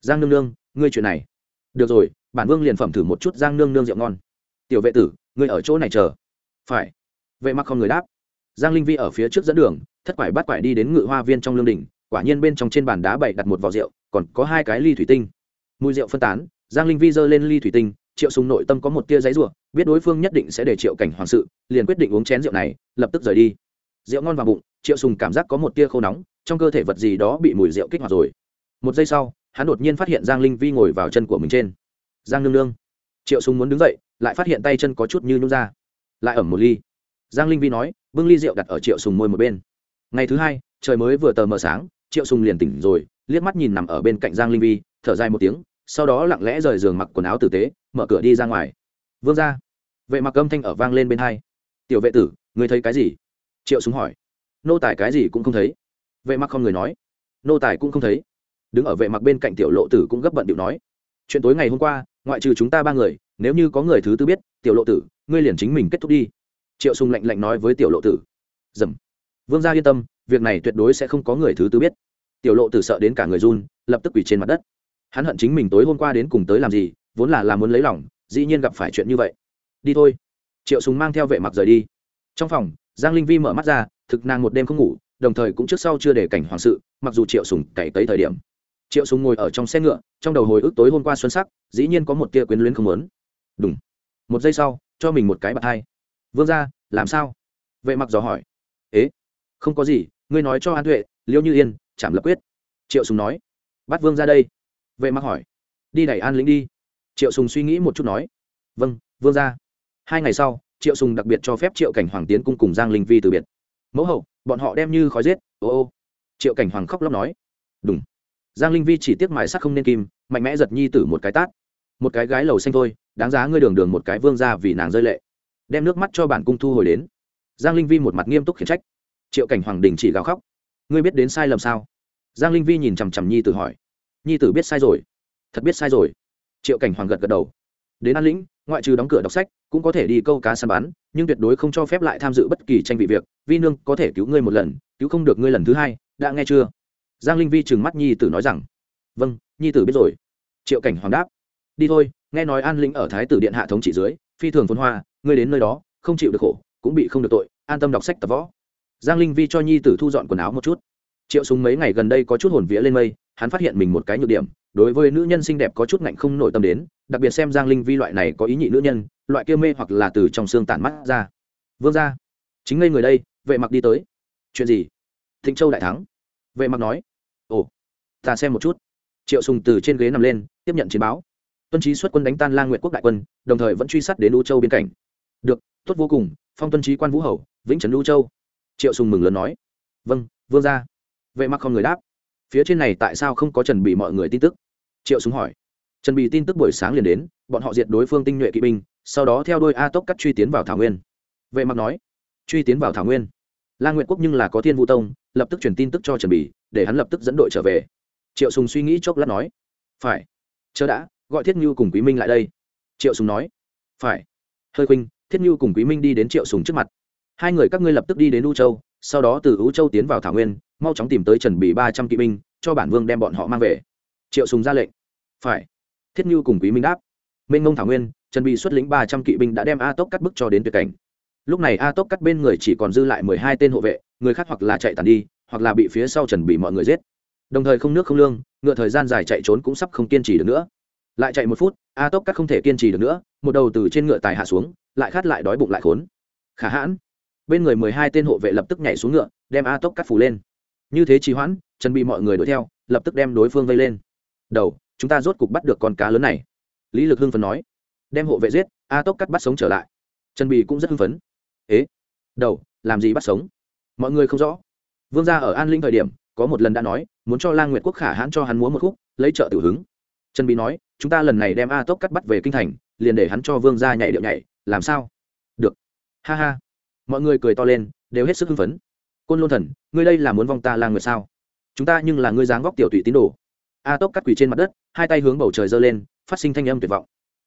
Giang nương nương, ngươi chuyện này. Được rồi bản vương liền phẩm thử một chút giang nương nương rượu ngon. Tiểu vệ tử, ngươi ở chỗ này chờ. Phải. Vệ mặc không người đáp. Giang linh vi ở phía trước dẫn đường, thất quải bắt quải đi đến ngự hoa viên trong lương đình quả nhiên bên trong trên bàn đá bậy đặt một vò rượu, còn có hai cái ly thủy tinh. Mùi rượu phân tán, giang linh vi giơ lên ly thủy tinh, triệu sùng nội tâm có một tia giấy rủa biết đối phương nhất định sẽ để triệu cảnh hoàng sự, liền quyết định uống chén rượu này, lập tức rời đi. Rượu ngon vào bụng, triệu sùng cảm giác có một tia khô nóng, trong cơ thể vật gì đó bị mùi rượu kích hoạt rồi. Một giây sau, hắn đột nhiên phát hiện giang linh vi ngồi vào chân của mình trên giang nương nương. Triệu sùng muốn đứng dậy, lại phát hiện tay chân có chút như nhún ra. Lại ẩm một ly. Giang linh vi nói, bưng ly rượu đặt ở triệu sùng môi một bên. Ngày thứ hai, trời mới vừa tờ mờ sáng, triệu sùng liền tỉnh rồi, liếc mắt nhìn nằm ở bên cạnh giang linh vi, thở dài một tiếng, sau đó lặng lẽ rời giường mặc quần áo tử tế, mở cửa đi ra ngoài. Vương ra vệ mặc âm thanh ở vang lên bên hai. Tiểu vệ tử người thấy cái gì? Triệu súng hỏi. Nô tài cái gì cũng không thấy. Vệ mặc không người nói. Nô tài cũng không thấy. Đứng ở vệ mặc bên cạnh tiểu lộ tử cũng gấp bận điệu nói. Chuyện tối ngày hôm qua ngoại trừ chúng ta ba người, nếu như có người thứ tư biết, tiểu lộ tử, ngươi liền chính mình kết thúc đi. Triệu sùng lạnh lạnh nói với tiểu lộ tử. Dầm. Vương gia yên tâm, việc này tuyệt đối sẽ không có người thứ tư biết. Tiểu lộ tử sợ đến cả người run, lập tức quỳ trên mặt đất. Hắn hận chính mình tối hôm qua đến cùng tới làm gì, vốn là làm muốn lấy lòng, dĩ nhiên gặp phải chuyện như vậy. Đi thôi. Triệu sùng mang theo vệ mặc rời đi. Trong phòng, giang linh vi mở mắt ra, thực nàng một đêm không ngủ, đồng thời cũng trước sau chưa để cảnh hoàng sự, mặc dù triệu sùng cày tới thời điểm triệu sùng ngồi ở trong xe ngựa, trong đầu hồi ức tối hôm qua xuân sắc, dĩ nhiên có một tia quyến luyến không muốn. Đúng một giây sau, cho mình một cái bạc hai. Vương ra làm sao? Vệ mặc dò hỏi. Ế, không có gì, ngươi nói cho an tuệ, liêu như yên chảm lập quyết. Triệu sùng nói. Bắt vương ra đây. Vệ mặc hỏi. Đi đẩy an lĩnh đi. Triệu sùng suy nghĩ một chút nói. Vâng vương ra hai ngày sau, triệu sùng đặc biệt cho phép triệu cảnh hoàng tiến cung cùng giang linh vi từ biệt. Mẫu hậu, bọn họ đem như khói giết. Ô ô. Triệu cảnh hoàng khóc lóc nói. Đúng giang linh vi chỉ tiếc mài sắc không nên kim, mạnh mẽ giật nhi tử một cái tát. Một cái gái lầu xanh thôi, đáng giá ngươi đường đường một cái vương ra vì nàng rơi lệ. Đem nước mắt cho bản cung thu hồi đến. Giang linh vi một mặt nghiêm túc khiển trách. Triệu cảnh hoàng đình chỉ gào khóc. Ngươi biết đến sai lầm sao? Giang linh vi nhìn chằm chằm nhi tử hỏi. Nhi tử biết sai rồi. Thật biết sai rồi. Triệu cảnh hoàng gật gật đầu. Đến an lĩnh, ngoại trừ đóng cửa đọc sách, cũng có thể đi câu cá săn bắn, nhưng tuyệt đối không cho phép lại tham dự bất kỳ tranh vị việc. Vi nương có thể cứu ngươi một lần, cứu không được ngươi lần thứ hai, đã nghe chưa? Giang linh vi trừng mắt nhi tử nói rằng vâng nhi tử biết rồi. Triệu cảnh hoàng đáp, đi thôi, nghe nói an lĩnh ở thái tử điện hạ thống trị dưới, phi thường phồn hoa, ngươi đến nơi đó, không chịu được khổ, cũng bị không được tội, an tâm đọc sách tập võ. Giang linh vi cho nhi tử thu dọn quần áo một chút. Triệu súng mấy ngày gần đây có chút hồn vía lên mây, hắn phát hiện mình một cái nhược điểm, đối với nữ nhân xinh đẹp có chút ngạnh không nội tâm đến, đặc biệt xem giang linh vi loại này có ý nhị nữ nhân, loại kia mê hoặc là từ trong xương tản mắt ra. Vương ra chính ngây người đây, vệ mặc đi tới. Chuyện gì? Thịnh châu đại thắng. Vệ mặc nói ta xem một chút. Triệu sùng từ trên ghế nằm lên tiếp nhận chiến báo. Tuân trí xuất quân đánh tan lang nguyện quốc đại quân đồng thời vẫn truy sát đến u châu biên cảnh. Được tốt vô cùng phong tuân trí quan vũ hầu vĩnh trấn u châu. Triệu sùng mừng lớn nói. Vâng vương ra vệ mặc không người đáp. Phía trên này tại sao không có trần bị mọi người tin tức? Triệu Sùng hỏi. Trần bị tin tức buổi sáng liền đến bọn họ diệt đối phương tinh nhuệ kỵ binh sau đó theo đôi a tốc cắt truy tiến vào thảo nguyên. Vệ mặc nói. Truy tiến vào thảo nguyên. Lang nguyện quốc nhưng là có thiên vũ tông lập tức truyền tin tức cho trần bị, để hắn lập tức dẫn đội trở về triệu sùng suy nghĩ chốc lát nói, phải chờ đã, gọi thiết như cùng quý minh lại đây. Triệu sùng nói, phải. Hơi khuynh, thiết như cùng quý minh đi đến triệu sùng trước mặt. Hai người các ngươi lập tức đi đến u châu, sau đó từ u châu tiến vào thảo nguyên, mau chóng tìm tới trần bỉ ba trăm kỵ binh, cho bản vương đem bọn họ mang về. Triệu sùng ra lệnh, phải. Thiết như cùng quý minh đáp minh ngông thảo nguyên, trần bỉ xuất lĩnh ba trăm kỵ binh đã đem a tốc cắt bức cho đến tuyệt cảnh. Lúc này a tốc cắt bên người chỉ còn dư lại mười hai tên hộ vệ, người khác hoặc là chạy tàn đi, hoặc là bị phía sau trần bị mọi người giết đồng thời không nước không lương, ngựa thời gian dài chạy trốn cũng sắp không kiên trì được nữa. Lại chạy một phút, a tốc cắt không thể kiên trì được nữa, một đầu từ trên ngựa tài hạ xuống, lại khát lại đói bụng lại khốn. Khả hãn. Bên người mười hai tên hộ vệ lập tức nhảy xuống ngựa, đem a tốc cắt phủ lên. Như thế trì hoãn, trần bị mọi người đuổi theo, lập tức đem đối phương vây lên. Đầu, chúng ta rốt cục bắt được con cá lớn này. Lý lực hưng phấn nói. Đem hộ vệ giết, a tốc cắt bắt sống trở lại. Trần bị cũng rất hưng phấn. Ế? Đầu, làm gì bắt sống? Mọi người không rõ. Vương gia ở an linh thời điểm có một lần đã nói, muốn cho lang nguyệt quốc khả hãn cho hắn múa một khúc, lấy trợ tử hứng. Trần bí nói, chúng ta lần này đem a tốc cắt bắt về kinh thành, liền để hắn cho vương gia nhảy điệu nhảy, làm sao? Được. Ha ha. Mọi người cười to lên, đều hết sức hưng phấn. Côn lôn thần, ngươi đây là muốn vong ta lang nguyệt sao? Chúng ta nhưng là ngươi dáng góc tiểu tụy tín đồ. A tốc cắt quỳ trên mặt đất, hai tay hướng bầu trời giơ lên, phát sinh thanh âm tuyệt vọng.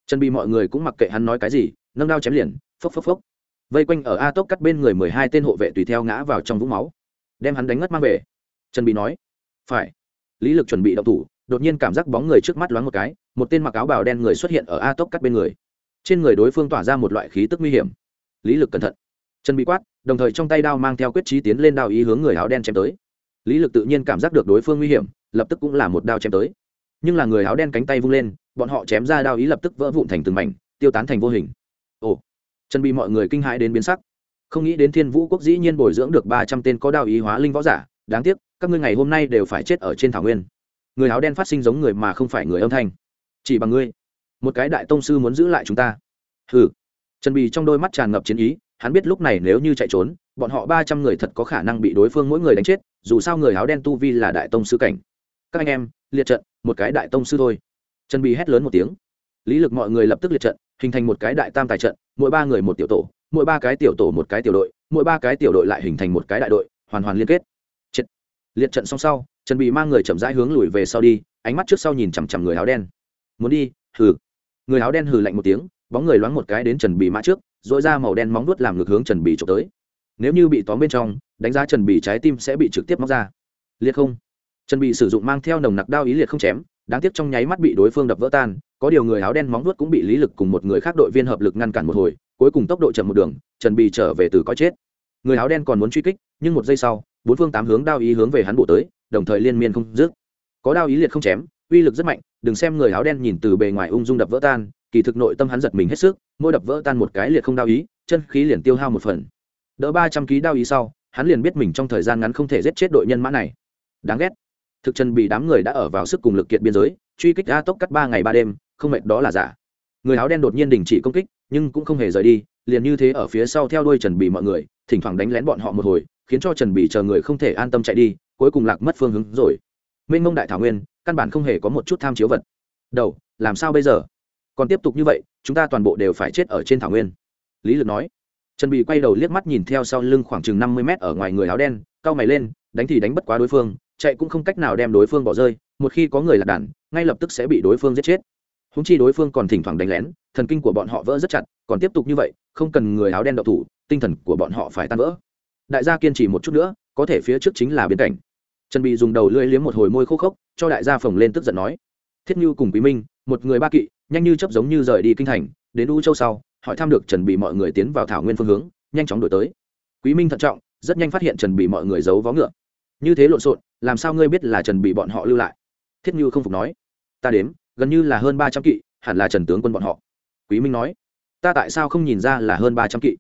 Trần bị mọi người cũng mặc kệ hắn nói cái gì, nâng đao chém liền, phốc phốc phốc. Vây quanh ở a tốc cắt bên người mười hai tên hộ vệ tùy theo ngã vào trong vũng máu. Đem hắn đánh ngất mang về trần bị nói. Phải. Lý lực chuẩn bị động thủ, đột nhiên cảm giác bóng người trước mắt loáng một cái, một tên mặc áo bào đen người xuất hiện ở a tốc cắt bên người. Trên người đối phương tỏa ra một loại khí tức nguy hiểm. Lý lực cẩn thận. Trần bị quát, đồng thời trong tay đao mang theo quyết trí tiến lên đao ý hướng người áo đen chém tới. Lý lực tự nhiên cảm giác được đối phương nguy hiểm, lập tức cũng là một đao chém tới. Nhưng là người áo đen cánh tay vung lên, bọn họ chém ra đao ý lập tức vỡ vụn thành từng mảnh, tiêu tán thành vô hình. Ồ. Trần bị mọi người kinh hãi đến biến sắc. Không nghĩ đến thiên vũ quốc dĩ nhiên bồi dưỡng được ba trăm tên có đao ý hóa linh võ giả, đáng tiếc các ngươi ngày hôm nay đều phải chết ở trên thảo nguyên. Người áo đen phát sinh giống người mà không phải người âm thanh. Chỉ bằng ngươi. Một cái đại tông sư muốn giữ lại chúng ta. Hừ. Trần bì trong đôi mắt tràn ngập chiến ý, hắn biết lúc này nếu như chạy trốn, bọn họ ba trăm người thật có khả năng bị đối phương mỗi người đánh chết, dù sao người áo đen tu vi là đại tông sư cảnh. Các anh em, liệt trận, một cái đại tông sư thôi. Trần bì hét lớn một tiếng. Lý lực mọi người lập tức liệt trận, hình thành một cái đại tam tài trận, mỗi ba người một tiểu tổ, mỗi ba cái tiểu tổ một cái tiểu đội, mỗi ba cái tiểu đội lại hình thành một cái đại đội, hoàn hoàn liên kết liệt trận xong sau, trần bị mang người chậm rãi hướng lùi về sau đi, ánh mắt trước sau nhìn chằm chằm người áo đen. Muốn đi, hừ. Người áo đen hừ lạnh một tiếng, bóng người loáng một cái đến trần bị mã trước dội ra màu đen móng nuốt làm ngược hướng trần bị trộm tới. Nếu như bị tóm bên trong, đánh giá trần bị trái tim sẽ bị trực tiếp móc ra. Liệt không? Trần bị sử dụng mang theo nồng nặc đao ý liệt không chém, đáng tiếc trong nháy mắt bị đối phương đập vỡ tan, có điều người áo đen móng vuốt cũng bị lý lực cùng một người khác đội viên hợp lực ngăn cản một hồi, cuối cùng tốc độ chậm một đường, trần bì trở về từ có chết. Người áo đen còn muốn truy kích, nhưng một giây sau bốn phương tám hướng đao ý hướng về hắn bộ tới, đồng thời liên miên không dứt. Có đao ý liệt không chém, uy lực rất mạnh, đừng xem người áo đen nhìn từ bề ngoài ung dung đập vỡ tan, kỳ thực nội tâm hắn giật mình hết sức, mỗi đập vỡ tan một cái liệt không đao ý, chân khí liền tiêu hao một phần. Đỡ ba trăm ký đao ý sau, hắn liền biết mình trong thời gian ngắn không thể giết chết đội nhân mã này. Đáng ghét. Thực chân bị đám người đã ở vào sức cùng lực kiện biên giới, truy kích a tốc cắt ba ngày ba đêm, không mệt đó là giả. Người áo đen đột nhiên đình chỉ công kích, nhưng cũng không hề rời đi, liền như thế ở phía sau theo đuôi trần bị mọi người, thỉnh thoảng đánh lén bọn họ một hồi khiến cho trần bỉ chờ người không thể an tâm chạy đi, cuối cùng lạc mất phương hướng rồi. Mênh mông đại thảo nguyên, căn bản không hề có một chút tham chiếu vật. Đầu, làm sao bây giờ? Còn tiếp tục như vậy, chúng ta toàn bộ đều phải chết ở trên thảo nguyên. Lý lực nói. Trần bị quay đầu liếc mắt nhìn theo sau lưng khoảng chừng năm mươi mét ở ngoài người áo đen, cau mày lên, đánh thì đánh bất quá đối phương, chạy cũng không cách nào đem đối phương bỏ rơi, một khi có người lạc đàn, ngay lập tức sẽ bị đối phương giết chết. Húng chi đối phương còn thỉnh thoảng đánh lén, thần kinh của bọn họ vỡ rất chặt, còn tiếp tục như vậy, không cần người áo đen đậu thủ, tinh thần của bọn họ phải tan vỡ đại gia kiên trì một chút nữa, có thể phía trước chính là biến cảnh. Trần bị dùng đầu lưỡi liếm một hồi môi khô khốc, cho đại gia phồng lên tức giận nói, thiết như cùng quý minh, một người ba kỵ, nhanh như chấp giống như rời đi kinh thành, đến u châu sau, hỏi thăm được trần bị mọi người tiến vào thảo nguyên phương hướng, nhanh chóng đổi tới. Quý minh thận trọng, rất nhanh phát hiện trần bị mọi người giấu vó ngựa. Như thế lộn xộn, làm sao ngươi biết là trần bị bọn họ lưu lại? Thiết như không phục nói, ta đếm, gần như là hơn ba trăm kỵ, hẳn là trần tướng quân bọn họ. Quý minh nói, ta tại sao không nhìn ra là hơn ba trăm kỵ?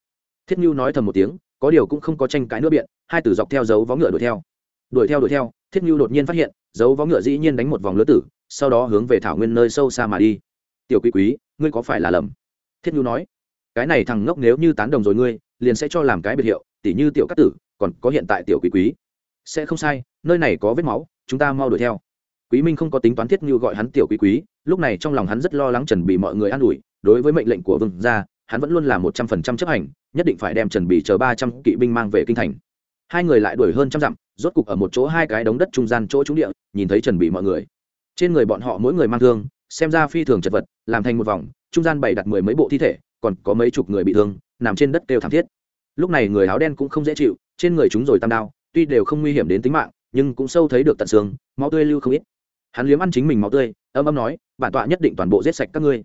Thiết như nói thầm một tiếng có điều cũng không có tranh cãi nữa biện, hai tử dọc theo dấu vó ngựa đuổi theo. Đuổi theo đuổi theo, thiết nhu đột nhiên phát hiện, dấu vó ngựa dĩ nhiên đánh một vòng lứa tử, sau đó hướng về thảo nguyên nơi sâu xa mà đi. Tiểu quý quý, ngươi có phải là lầm? Thiết nhu nói. Cái này thằng ngốc nếu như tán đồng rồi ngươi, liền sẽ cho làm cái biệt hiệu, tỉ như tiểu cát tử, còn có hiện tại tiểu quý quý. Sẽ không sai, nơi này có vết máu, chúng ta mau đuổi theo. Quý minh không có tính toán thiết như gọi hắn tiểu quý quý, lúc này trong lòng hắn rất lo lắng chuẩn bị mọi người an ủi, đối với mệnh lệnh của vương gia, hắn vẫn luôn là một trăm phần trăm chấp hành nhất định phải đem trần bị chờ ba trăm kỵ binh mang về kinh thành. Hai người lại đuổi hơn trăm dặm, rốt cục ở một chỗ hai cái đống đất trung gian chỗ trúng địa, nhìn thấy trần bị mọi người. Trên người bọn họ mỗi người mang thương, xem ra phi thường chật vật, làm thành một vòng, trung gian bày đặt mười mấy bộ thi thể, còn có mấy chục người bị thương, nằm trên đất kêu thảm thiết. Lúc này người áo đen cũng không dễ chịu, trên người chúng rồi tam đao, tuy đều không nguy hiểm đến tính mạng, nhưng cũng sâu thấy được tận xương, máu tươi lưu không ít. Hắn liếm ăn chính mình máu tươi, âm âm nói, bản tọa nhất định toàn bộ giết sạch các ngươi.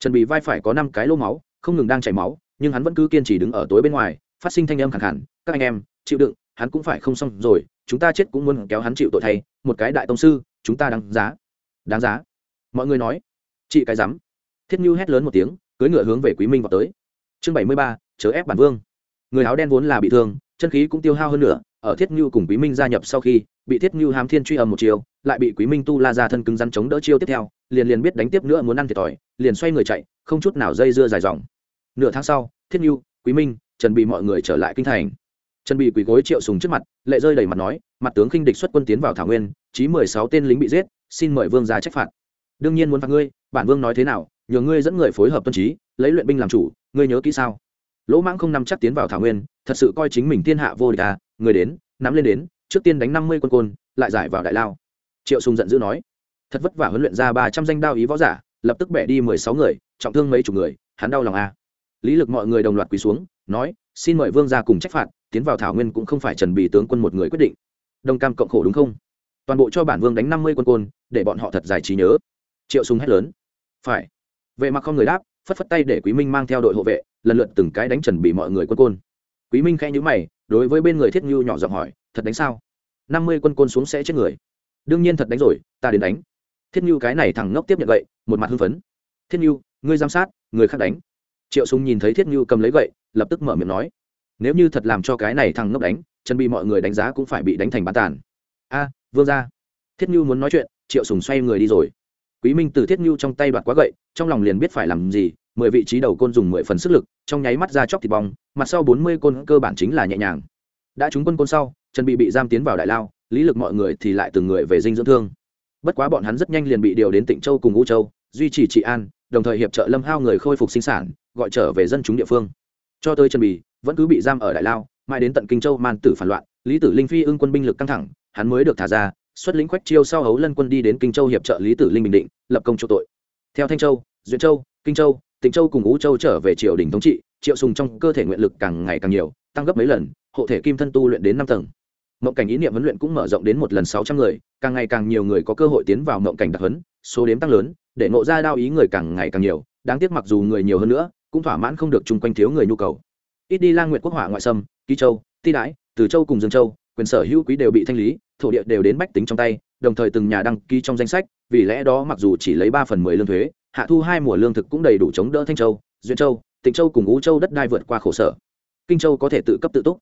Trần bị vai phải có năm cái lô máu, không ngừng đang chảy máu nhưng hắn vẫn cứ kiên trì đứng ở tối bên ngoài, phát sinh thanh âm khẳng hẳn các anh em, chịu đựng, hắn cũng phải không xong rồi, chúng ta chết cũng muốn kéo hắn chịu tội thay, một cái đại tông sư, chúng ta đáng giá. Đáng giá? Mọi người nói. Chị cái rắm. Thiết như hét lớn một tiếng cưới ngựa hướng về quý minh vào tới. Chương bảy mươi ba, chớ ép bản vương. Người áo đen vốn là bị thương, chân khí cũng tiêu hao hơn nữa ở thiết như cùng quý minh gia nhập sau khi, bị thiết như hám thiên truy ầm một chiều, lại bị quý minh tu la ra thân cứng rắn chống đỡ chiêu tiếp theo, liền liền biết đánh tiếp nữa muốn ăn thiệt thòi, liền xoay người chạy, không chút nào dây dưa dài dòng nửa tháng sau, thiết như quý minh, trần bị mọi người trở lại kinh thành. Trần bị quỳ gối triệu sùng trước mặt, lệ rơi đầy mặt nói, mặt tướng khinh địch xuất quân tiến vào thảo nguyên, chí mười sáu tên lính bị giết, xin mời vương ra trách phạt. Đương nhiên muốn phạt ngươi, bản vương nói thế nào, nhờ ngươi dẫn người phối hợp tuân trí, lấy luyện binh làm chủ, ngươi nhớ kỹ sao? Lỗ mãng không nắm chắc tiến vào thảo nguyên, thật sự coi chính mình thiên hạ vô địch à người đến, nắm lên đến, trước tiên đánh năm mươi quân côn, lại giải vào đại lao. Triệu sùng giận dữ nói, thật vất vả huấn luyện ra ba trăm danh đao ý võ giả, lập tức bẻ đi mười sáu người, trọng thương mấy chục người, hắn đau lòng à lý lực mọi người đồng loạt quỳ xuống nói xin mời vương ra cùng trách phạt tiến vào thảo nguyên cũng không phải trần bì tướng quân một người quyết định. Đông cam cộng khổ đúng không? Toàn bộ cho bản vương đánh năm mươi quân côn để bọn họ thật giải trí nhớ. Triệu súng hét lớn. Phải. Vệ mặc không người đáp phất phất tay để quý minh mang theo đội hộ vệ lần lượt từng cái đánh trần bị mọi người quân côn. Quý minh khẽ nhữ mày đối với bên người thiết nhu nhỏ giọng hỏi thật đánh sao? Năm mươi quân côn xuống sẽ chết người. Đương nhiên thật đánh rồi ta đến đánh. Thiết nhu cái này thằng ngốc tiếp nhận vậy, một mặt hưng phấn. Thiết nhu ngươi giám sát người khác đánh triệu súng nhìn thấy thiết nhu cầm lấy gậy, lập tức mở miệng nói, nếu như thật làm cho cái này thằng ngốc đánh, chân bị mọi người đánh giá cũng phải bị đánh thành bán tàn. A, vương ra thiết nhu muốn nói chuyện, triệu sùng xoay người đi rồi. Quý minh từ thiết nhu trong tay đoạt quá gậy, trong lòng liền biết phải làm gì, mười vị trí đầu côn dùng mười phần sức lực, trong nháy mắt ra chóc thịt bong, mặt sau bốn mươi côn cơ bản chính là nhẹ nhàng. Đã trúng quân côn sau, chân bị bị giam tiến vào đại lao, lý lực mọi người thì lại từng người về dinh dưỡng thương. Bất quá bọn hắn rất nhanh liền bị điều đến tịnh châu cùng u châu, duy trì trị an đồng thời hiệp trợ lâm hao người khôi phục sinh sản, gọi trở về dân chúng địa phương. Cho tới Trần bì, vẫn cứ bị giam ở đại lao, mãi đến tận kinh châu man tử phản loạn, lý tử linh phi ưng quân binh lực căng thẳng, hắn mới được thả ra, xuất lĩnh quách chiêu sau hấu lân quân đi đến kinh châu hiệp trợ lý tử linh bình định, lập công chỗ tội. Theo thanh châu, duyện châu, kinh châu, tịnh châu cùng ú châu trở về triều đình thống trị, triệu sùng trong cơ thể nguyện lực càng ngày càng nhiều, tăng gấp mấy lần, hộ thể kim thân tu luyện đến năm tầng. Mộng cảnh ý niệm huấn luyện cũng mở rộng đến một lần sáu trăm người, càng ngày càng nhiều người có cơ hội tiến vào mộng cảnh đặc huấn, số đếm tăng lớn để ngộ ra đao ý người càng ngày càng nhiều, đáng tiếc mặc dù người nhiều hơn nữa, cũng thỏa mãn không được chung quanh thiếu người nhu cầu. Ít đi lang nguyện quốc hỏa ngoại sâm ký châu, ti đãi, từ châu cùng dương châu, quyền sở hữu quý đều bị thanh lý, thổ địa đều đến bách tính trong tay, đồng thời từng nhà đăng ký trong danh sách, vì lẽ đó mặc dù chỉ lấy ba phần mười lương thuế, hạ thu hai mùa lương thực cũng đầy đủ chống đỡ thanh châu duyên châu, tịnh châu cùng ú châu đất đai vượt qua khổ sở. Kinh châu có thể tự cấp tự túc.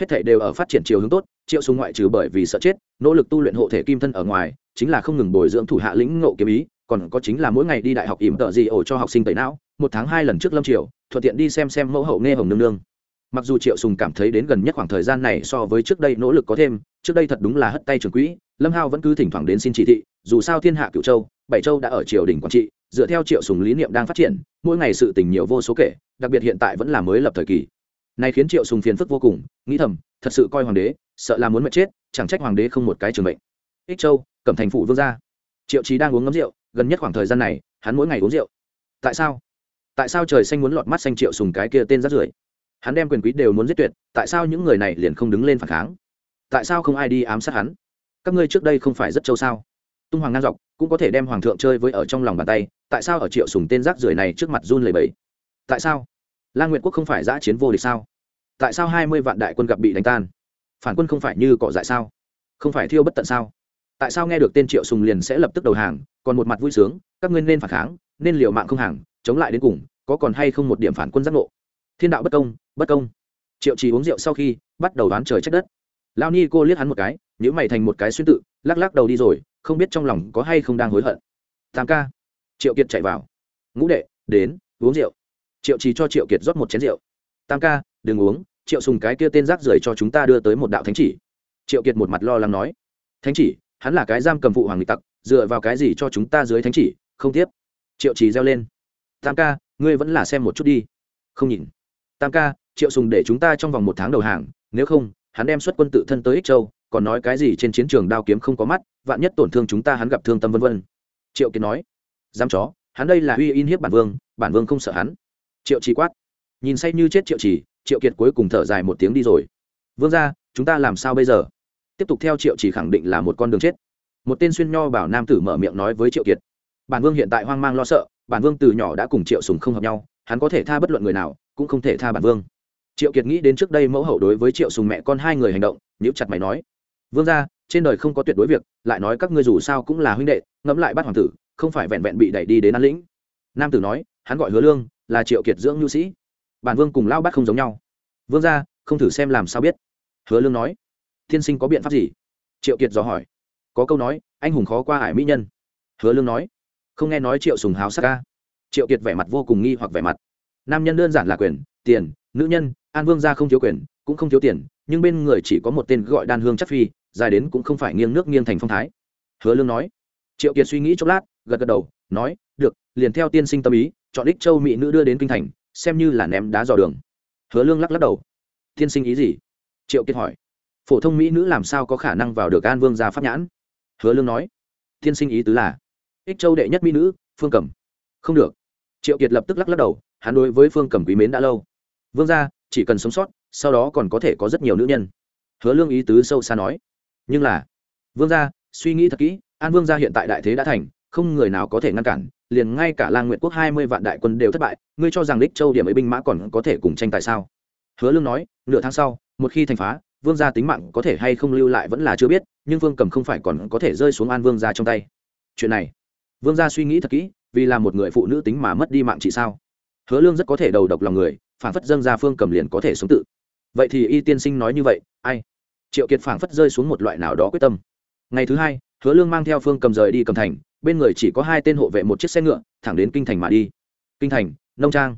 Hết thể đều ở phát triển chiều hướng tốt, triệu súng ngoại trừ bởi vì sợ chết, nỗ lực tu luyện hộ thể kim thân ở ngoài, chính là không ngừng bồi dưỡng thủ hạ lĩnh ngộ kiếm ý còn có chính là mỗi ngày đi đại học ỉm tợ gì ổ cho học sinh tẩy não, một tháng hai lần trước lâm triều, thuận tiện đi xem xem mẫu hậu nghe hồng nương nương. Mặc dù triệu sùng cảm thấy đến gần nhất khoảng thời gian này so với trước đây nỗ lực có thêm, trước đây thật đúng là hất tay trường quỹ, lâm hao vẫn cứ thỉnh thoảng đến xin chỉ thị, dù sao thiên hạ cựu châu, bảy châu đã ở triều đình quản trị, dựa theo triệu sùng lý niệm đang phát triển, mỗi ngày sự tình nhiều vô số kể, đặc biệt hiện tại vẫn là mới lập thời kỳ. Này khiến triệu sùng phiền phức vô cùng, nghĩ thầm, thật sự coi hoàng đế, sợ là muốn mệt chết, chẳng trách hoàng đế không một cái trường mệnh. Ích châu, cẩm thành phủ vương gia. Triệu trí đang uống ngấm rượu gần nhất khoảng thời gian này, hắn mỗi ngày uống rượu. Tại sao? Tại sao trời xanh muốn lọt mắt xanh triệu sùng cái kia tên rát rưởi? Hắn đem quyền quý đều muốn giết tuyệt, tại sao những người này liền không đứng lên phản kháng? Tại sao không ai đi ám sát hắn? Các ngươi trước đây không phải rất châu sao? Tung hoàng ngang dọc cũng có thể đem hoàng thượng chơi với ở trong lòng bàn tay, tại sao ở triệu sùng tên rác rưởi này trước mặt run lẩy bẩy? Tại sao? Lang nguyệt quốc không phải giã chiến vô địch sao? Tại sao hai mươi vạn đại quân gặp bị đánh tan? Phản quân không phải như cỏ dại sao? Không phải thiêu bất tận sao? Tại sao nghe được tên triệu sùng liền sẽ lập tức đầu hàng, còn một mặt vui sướng, các ngươi nên phản kháng, nên liều mạng không hàng, chống lại đến cùng, có còn hay không một điểm phản quân giác ngộ? Thiên đạo bất công bất công. Triệu trì uống rượu sau khi, bắt đầu đoán trời trách đất. Lao ni cô liếc hắn một cái nhữ mày thành một cái xuyên tự, lắc lắc đầu đi rồi, không biết trong lòng có hay không đang hối hận. Tam ca. Triệu kiệt chạy vào. Ngũ đệ, đến, uống rượu. Triệu trì cho triệu kiệt rót một chén rượu. Tam ca, đừng uống, triệu sùng cái kia tên rác rưởi cho chúng ta đưa tới một đạo thánh chỉ. Triệu kiệt một mặt lo lắng nói. Thánh chỉ hắn là cái giam cầm phụ hoàng nghịch tặc, dựa vào cái gì cho chúng ta dưới thánh chỉ? Không tiếp. Triệu trì reo lên. Tam ca, ngươi vẫn là xem một chút đi. Không nhìn. Tam ca, triệu sùng để chúng ta trong vòng một tháng đầu hàng, nếu không, hắn đem xuất quân tự thân tới ích châu, còn nói cái gì trên chiến trường đao kiếm không có mắt, vạn nhất tổn thương chúng ta hắn gặp thương tâm vân vân. Triệu kiệt nói. Dám chó, hắn đây là uy in hiếp bản vương bản vương không sợ hắn. Triệu trì quát. Nhìn say như chết triệu trì, triệu kiệt cuối cùng thở dài một tiếng đi rồi. Vương ra chúng ta làm sao bây giờ? Tiếp tục theo triệu chỉ khẳng định là một con đường chết. Một tên xuyên nho bảo nam tử mở miệng nói với triệu kiệt, bản vương hiện tại hoang mang lo sợ, bản vương từ nhỏ đã cùng triệu sùng không hợp nhau, hắn có thể tha bất luận người nào, cũng không thể tha bản vương. Triệu kiệt nghĩ đến trước đây mẫu hậu đối với triệu sùng mẹ con hai người hành động, nhíu chặt mày nói, vương gia, trên đời không có tuyệt đối việc, lại nói các ngươi dù sao cũng là huynh đệ, ngẫm lại bắt hoàng tử, không phải vẹn vẹn bị đẩy đi đến an lĩnh. Nam tử nói, hắn gọi hứa lương, là triệu kiệt dưỡng nhu sĩ. Bản vương cùng lao bắt không giống nhau. Vương gia, không thử xem làm sao biết. Hứa lương nói thiên sinh có biện pháp gì? Triệu kiệt dò hỏi. Có câu nói, anh hùng khó qua ải mỹ nhân. Hứa lương nói. Không nghe nói triệu sùng háo sắc ca. Triệu kiệt vẻ mặt vô cùng nghi hoặc vẻ mặt. Nam nhân đơn giản là quyền, tiền, nữ nhân, an vương gia không thiếu quyền, cũng không thiếu tiền, nhưng bên người chỉ có một tên gọi đan hương chắc phi, dài đến cũng không phải nghiêng nước nghiêng thành phong thái. Hứa lương nói. Triệu kiệt suy nghĩ chốc lát, gật gật đầu, nói, được, liền theo tiên sinh tâm ý, chọn đích châu mỹ nữ đưa đến kinh thành, xem như là ném đá dò đường. Hứa lương lắc lắc đầu. Tiên sinh ý gì? Triệu kiệt hỏi phổ thông mỹ nữ làm sao có khả năng vào được an vương gia pháp nhãn? Hứa lương nói. Tiên sinh ý tứ là, ích châu đệ nhất mỹ nữ, phương cẩm. Không được. Triệu kiệt lập tức lắc lắc đầu, hắn đối với phương cẩm quý mến đã lâu. Vương gia, chỉ cần sống sót, sau đó còn có thể có rất nhiều nữ nhân. Hứa lương ý tứ sâu xa nói. Nhưng là, vương gia, suy nghĩ thật kỹ, an vương gia hiện tại đại thế đã thành, không người nào có thể ngăn cản, liền ngay cả lang nguyện quốc hai mươi vạn đại quân đều thất bại, ngươi cho rằng đích châu điểm ấy binh mã còn có thể cùng tranh tại sao? Hứa lương nói, nửa tháng sau, một khi thành phá vương gia tính mạng có thể hay không lưu lại vẫn là chưa biết, nhưng vương cầm không phải còn có thể rơi xuống an vương gia trong tay. Chuyện này, vương gia suy nghĩ thật kỹ, vì là một người phụ nữ tính mà mất đi mạng chị sao? Hứa lương rất có thể đầu độc lòng người, phản phất dâng ra phương cầm liền có thể sống tự. Vậy thì y tiên sinh nói như vậy, ai? Triệu kiệt phảng phất rơi xuống một loại nào đó quyết tâm. Ngày thứ hai, hứa lương mang theo phương cầm rời đi cầm thành, bên người chỉ có hai tên hộ vệ một chiếc xe ngựa, thẳng đến kinh thành mà đi. Kinh thành, nông trang.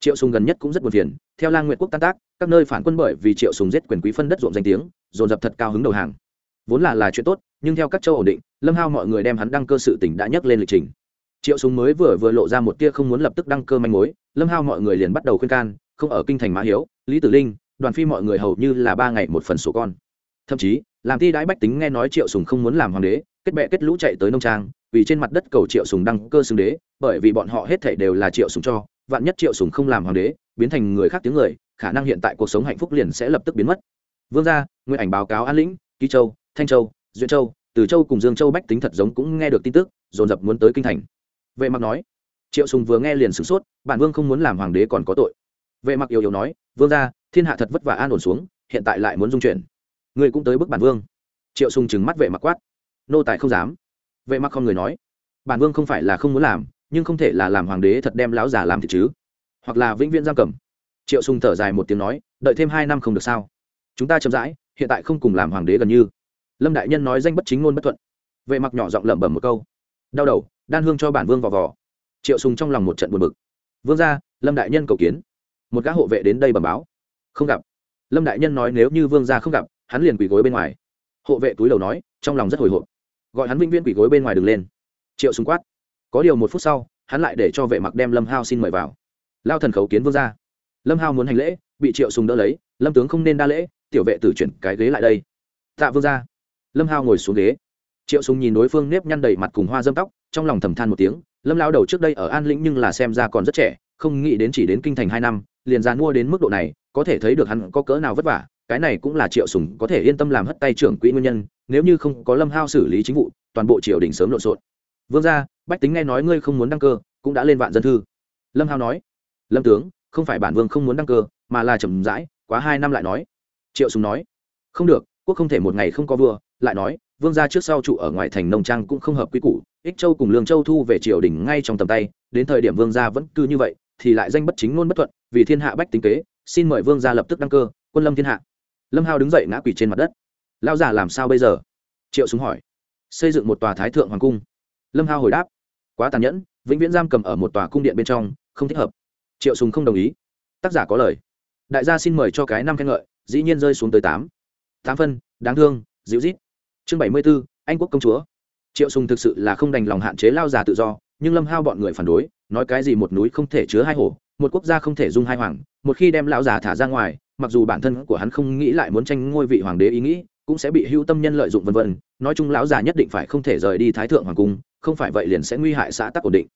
Triệu sùng gần nhất cũng rất buồn phiền theo lang nguyện quốc tan tác, các nơi phản quân bởi vì triệu sùng giết quyền quý phân đất ruộng danh tiếng, dồn dập thật cao hứng đầu hàng. Vốn là là chuyện tốt, nhưng theo các châu ổn định, lâm hao mọi người đem hắn đăng cơ sự tỉnh đã nhắc lên lịch trình. Triệu sùng mới vừa vừa lộ ra một tia không muốn lập tức đăng cơ manh mối, lâm hao mọi người liền bắt đầu khuyên can, không ở kinh thành mã hiếu, lý tử linh, đoàn phi mọi người hầu như là ba ngày một phần số con. Thậm chí, làm thi đãi bách tính nghe nói triệu sùng không muốn làm hoàng đế, kết bè kết lũ chạy tới nông trang, vì trên mặt đất cầu triệu sùng đăng cơ xưng đế, bởi vì bọn họ hết thảy đều là triệu sùng cho vạn nhất triệu sùng không làm hoàng đế, biến thành người khác tiếng người, khả năng hiện tại cuộc sống hạnh phúc liền sẽ lập tức biến mất. Vương gia nguyên ảnh báo cáo an lĩnh, ký châu, thanh châu duyên châu, từ châu cùng dương châu bách tính thật giống cũng nghe được tin tức, dồn dập muốn tới kinh thành. Vệ mặc nói, triệu sùng vừa nghe liền sửng sốt, bản vương không muốn làm hoàng đế còn có tội. Vệ mặc yếu yếu nói, vương gia, thiên hạ thật vất vả an ổn xuống, hiện tại lại muốn dung chuyển người cũng tới bức bản vương. Triệu sùng trừng mắt vệ mặc quát, nô tài không dám. Vệ mặc không người nói, bản vương không phải là không muốn làm nhưng không thể là làm hoàng đế thật đem lão già làm thì chứ. Hoặc là vĩnh viễn giam cầm. Triệu sùng thở dài một tiếng nói, đợi thêm hai năm không được sao? Chúng ta chậm rãi, hiện tại không cùng làm hoàng đế gần như. Lâm đại nhân nói danh bất chính ngôn bất thuận. Vệ mặc nhỏ giọng lẩm bẩm một câu. Đau đầu, đan hương cho bản vương vào vò. Triệu sùng trong lòng một trận buồn bực. Vương gia, lâm đại nhân cầu kiến. Một gã hộ vệ đến đây bẩm báo. Không gặp. Lâm đại nhân nói nếu như vương gia không gặp, hắn liền quỳ gối bên ngoài. Hộ vệ túi đầu nói, trong lòng rất hồi hộp. Gọi hắn vĩnh viễn quỳ gối bên ngoài đừng lên. Triệu sùng quát có điều một phút sau, hắn lại để cho vệ mặc đem lâm hao xin mời vào. Lao thần khấu kiến vương ra lâm hao muốn hành lễ, bị triệu sùng đỡ lấy, lâm tướng không nên đa lễ, tiểu vệ tử chuyển cái ghế lại đây. Tạ vương ra lâm hao ngồi xuống ghế. Triệu sùng nhìn đối phương nếp nhăn đầy mặt cùng hoa dâm tóc, trong lòng thầm than một tiếng, lâm lao đầu trước đây ở an lĩnh nhưng là xem ra còn rất trẻ, không nghĩ đến chỉ đến kinh thành hai năm, liền ra mua đến mức độ này, có thể thấy được hắn có cỡ nào vất vả, cái này cũng là triệu sùng có thể yên tâm làm hất tay trưởng quỹ nguyên nhân, nếu như không có lâm hao xử lý chính vụ, toàn bộ triều đình sớm lộn xộn vương gia, bách tính nghe nói ngươi không muốn đăng cơ, cũng đã lên vạn dân thư. Lâm hao nói, lâm tướng, không phải bản vương không muốn đăng cơ, mà là chậm rãi, quá hai năm lại nói. Triệu sùng nói, không được, quốc không thể một ngày không có vua, lại nói, vương gia trước sau trụ ở ngoài thành nông trang cũng không hợp quy củ, ích châu cùng lương châu thu về triều đình ngay trong tầm tay, đến thời điểm vương gia vẫn cứ như vậy, thì lại danh bất chính ngôn bất thuận, vì thiên hạ bách tính kế, xin mời vương gia lập tức đăng cơ, quân lâm thiên hạ. Lâm hao đứng dậy ngã quỷ trên mặt đất. Lao giả làm sao bây giờ? Triệu súng hỏi. Xây dựng một tòa thái thượng hoàng cung lâm hao hồi đáp, quá tàn nhẫn, vĩnh viễn giam cầm ở một tòa cung điện bên trong, không thích hợp. Triệu Sùng không đồng ý. Tác giả có lời. Đại gia xin mời cho cái năm khen ngợi, dĩ nhiên rơi xuống tới tám. Tám phân, đáng thương, dịu rít chương bảy mươi b ố anh quốc công chúa. Triệu sùng thực sự là không đành lòng hạn chế lao già tự do, nhưng lâm hao bọn người phản đối, nói cái gì một núi không thể chứa hai hổ một quốc gia không thể dung hai hoàng, một khi đem lão già thả ra ngoài, mặc dù bản thân của hắn không nghĩ lại muốn tranh ngôi vị hoàng đế ý nghĩ, cũng sẽ bị hưu tâm nhân lợi dụng vân vân, nói chung lão già nhất định phải không thể rời đi thái thượng hoàng cung không phải vậy liền sẽ nguy hại xã tắc ổn định.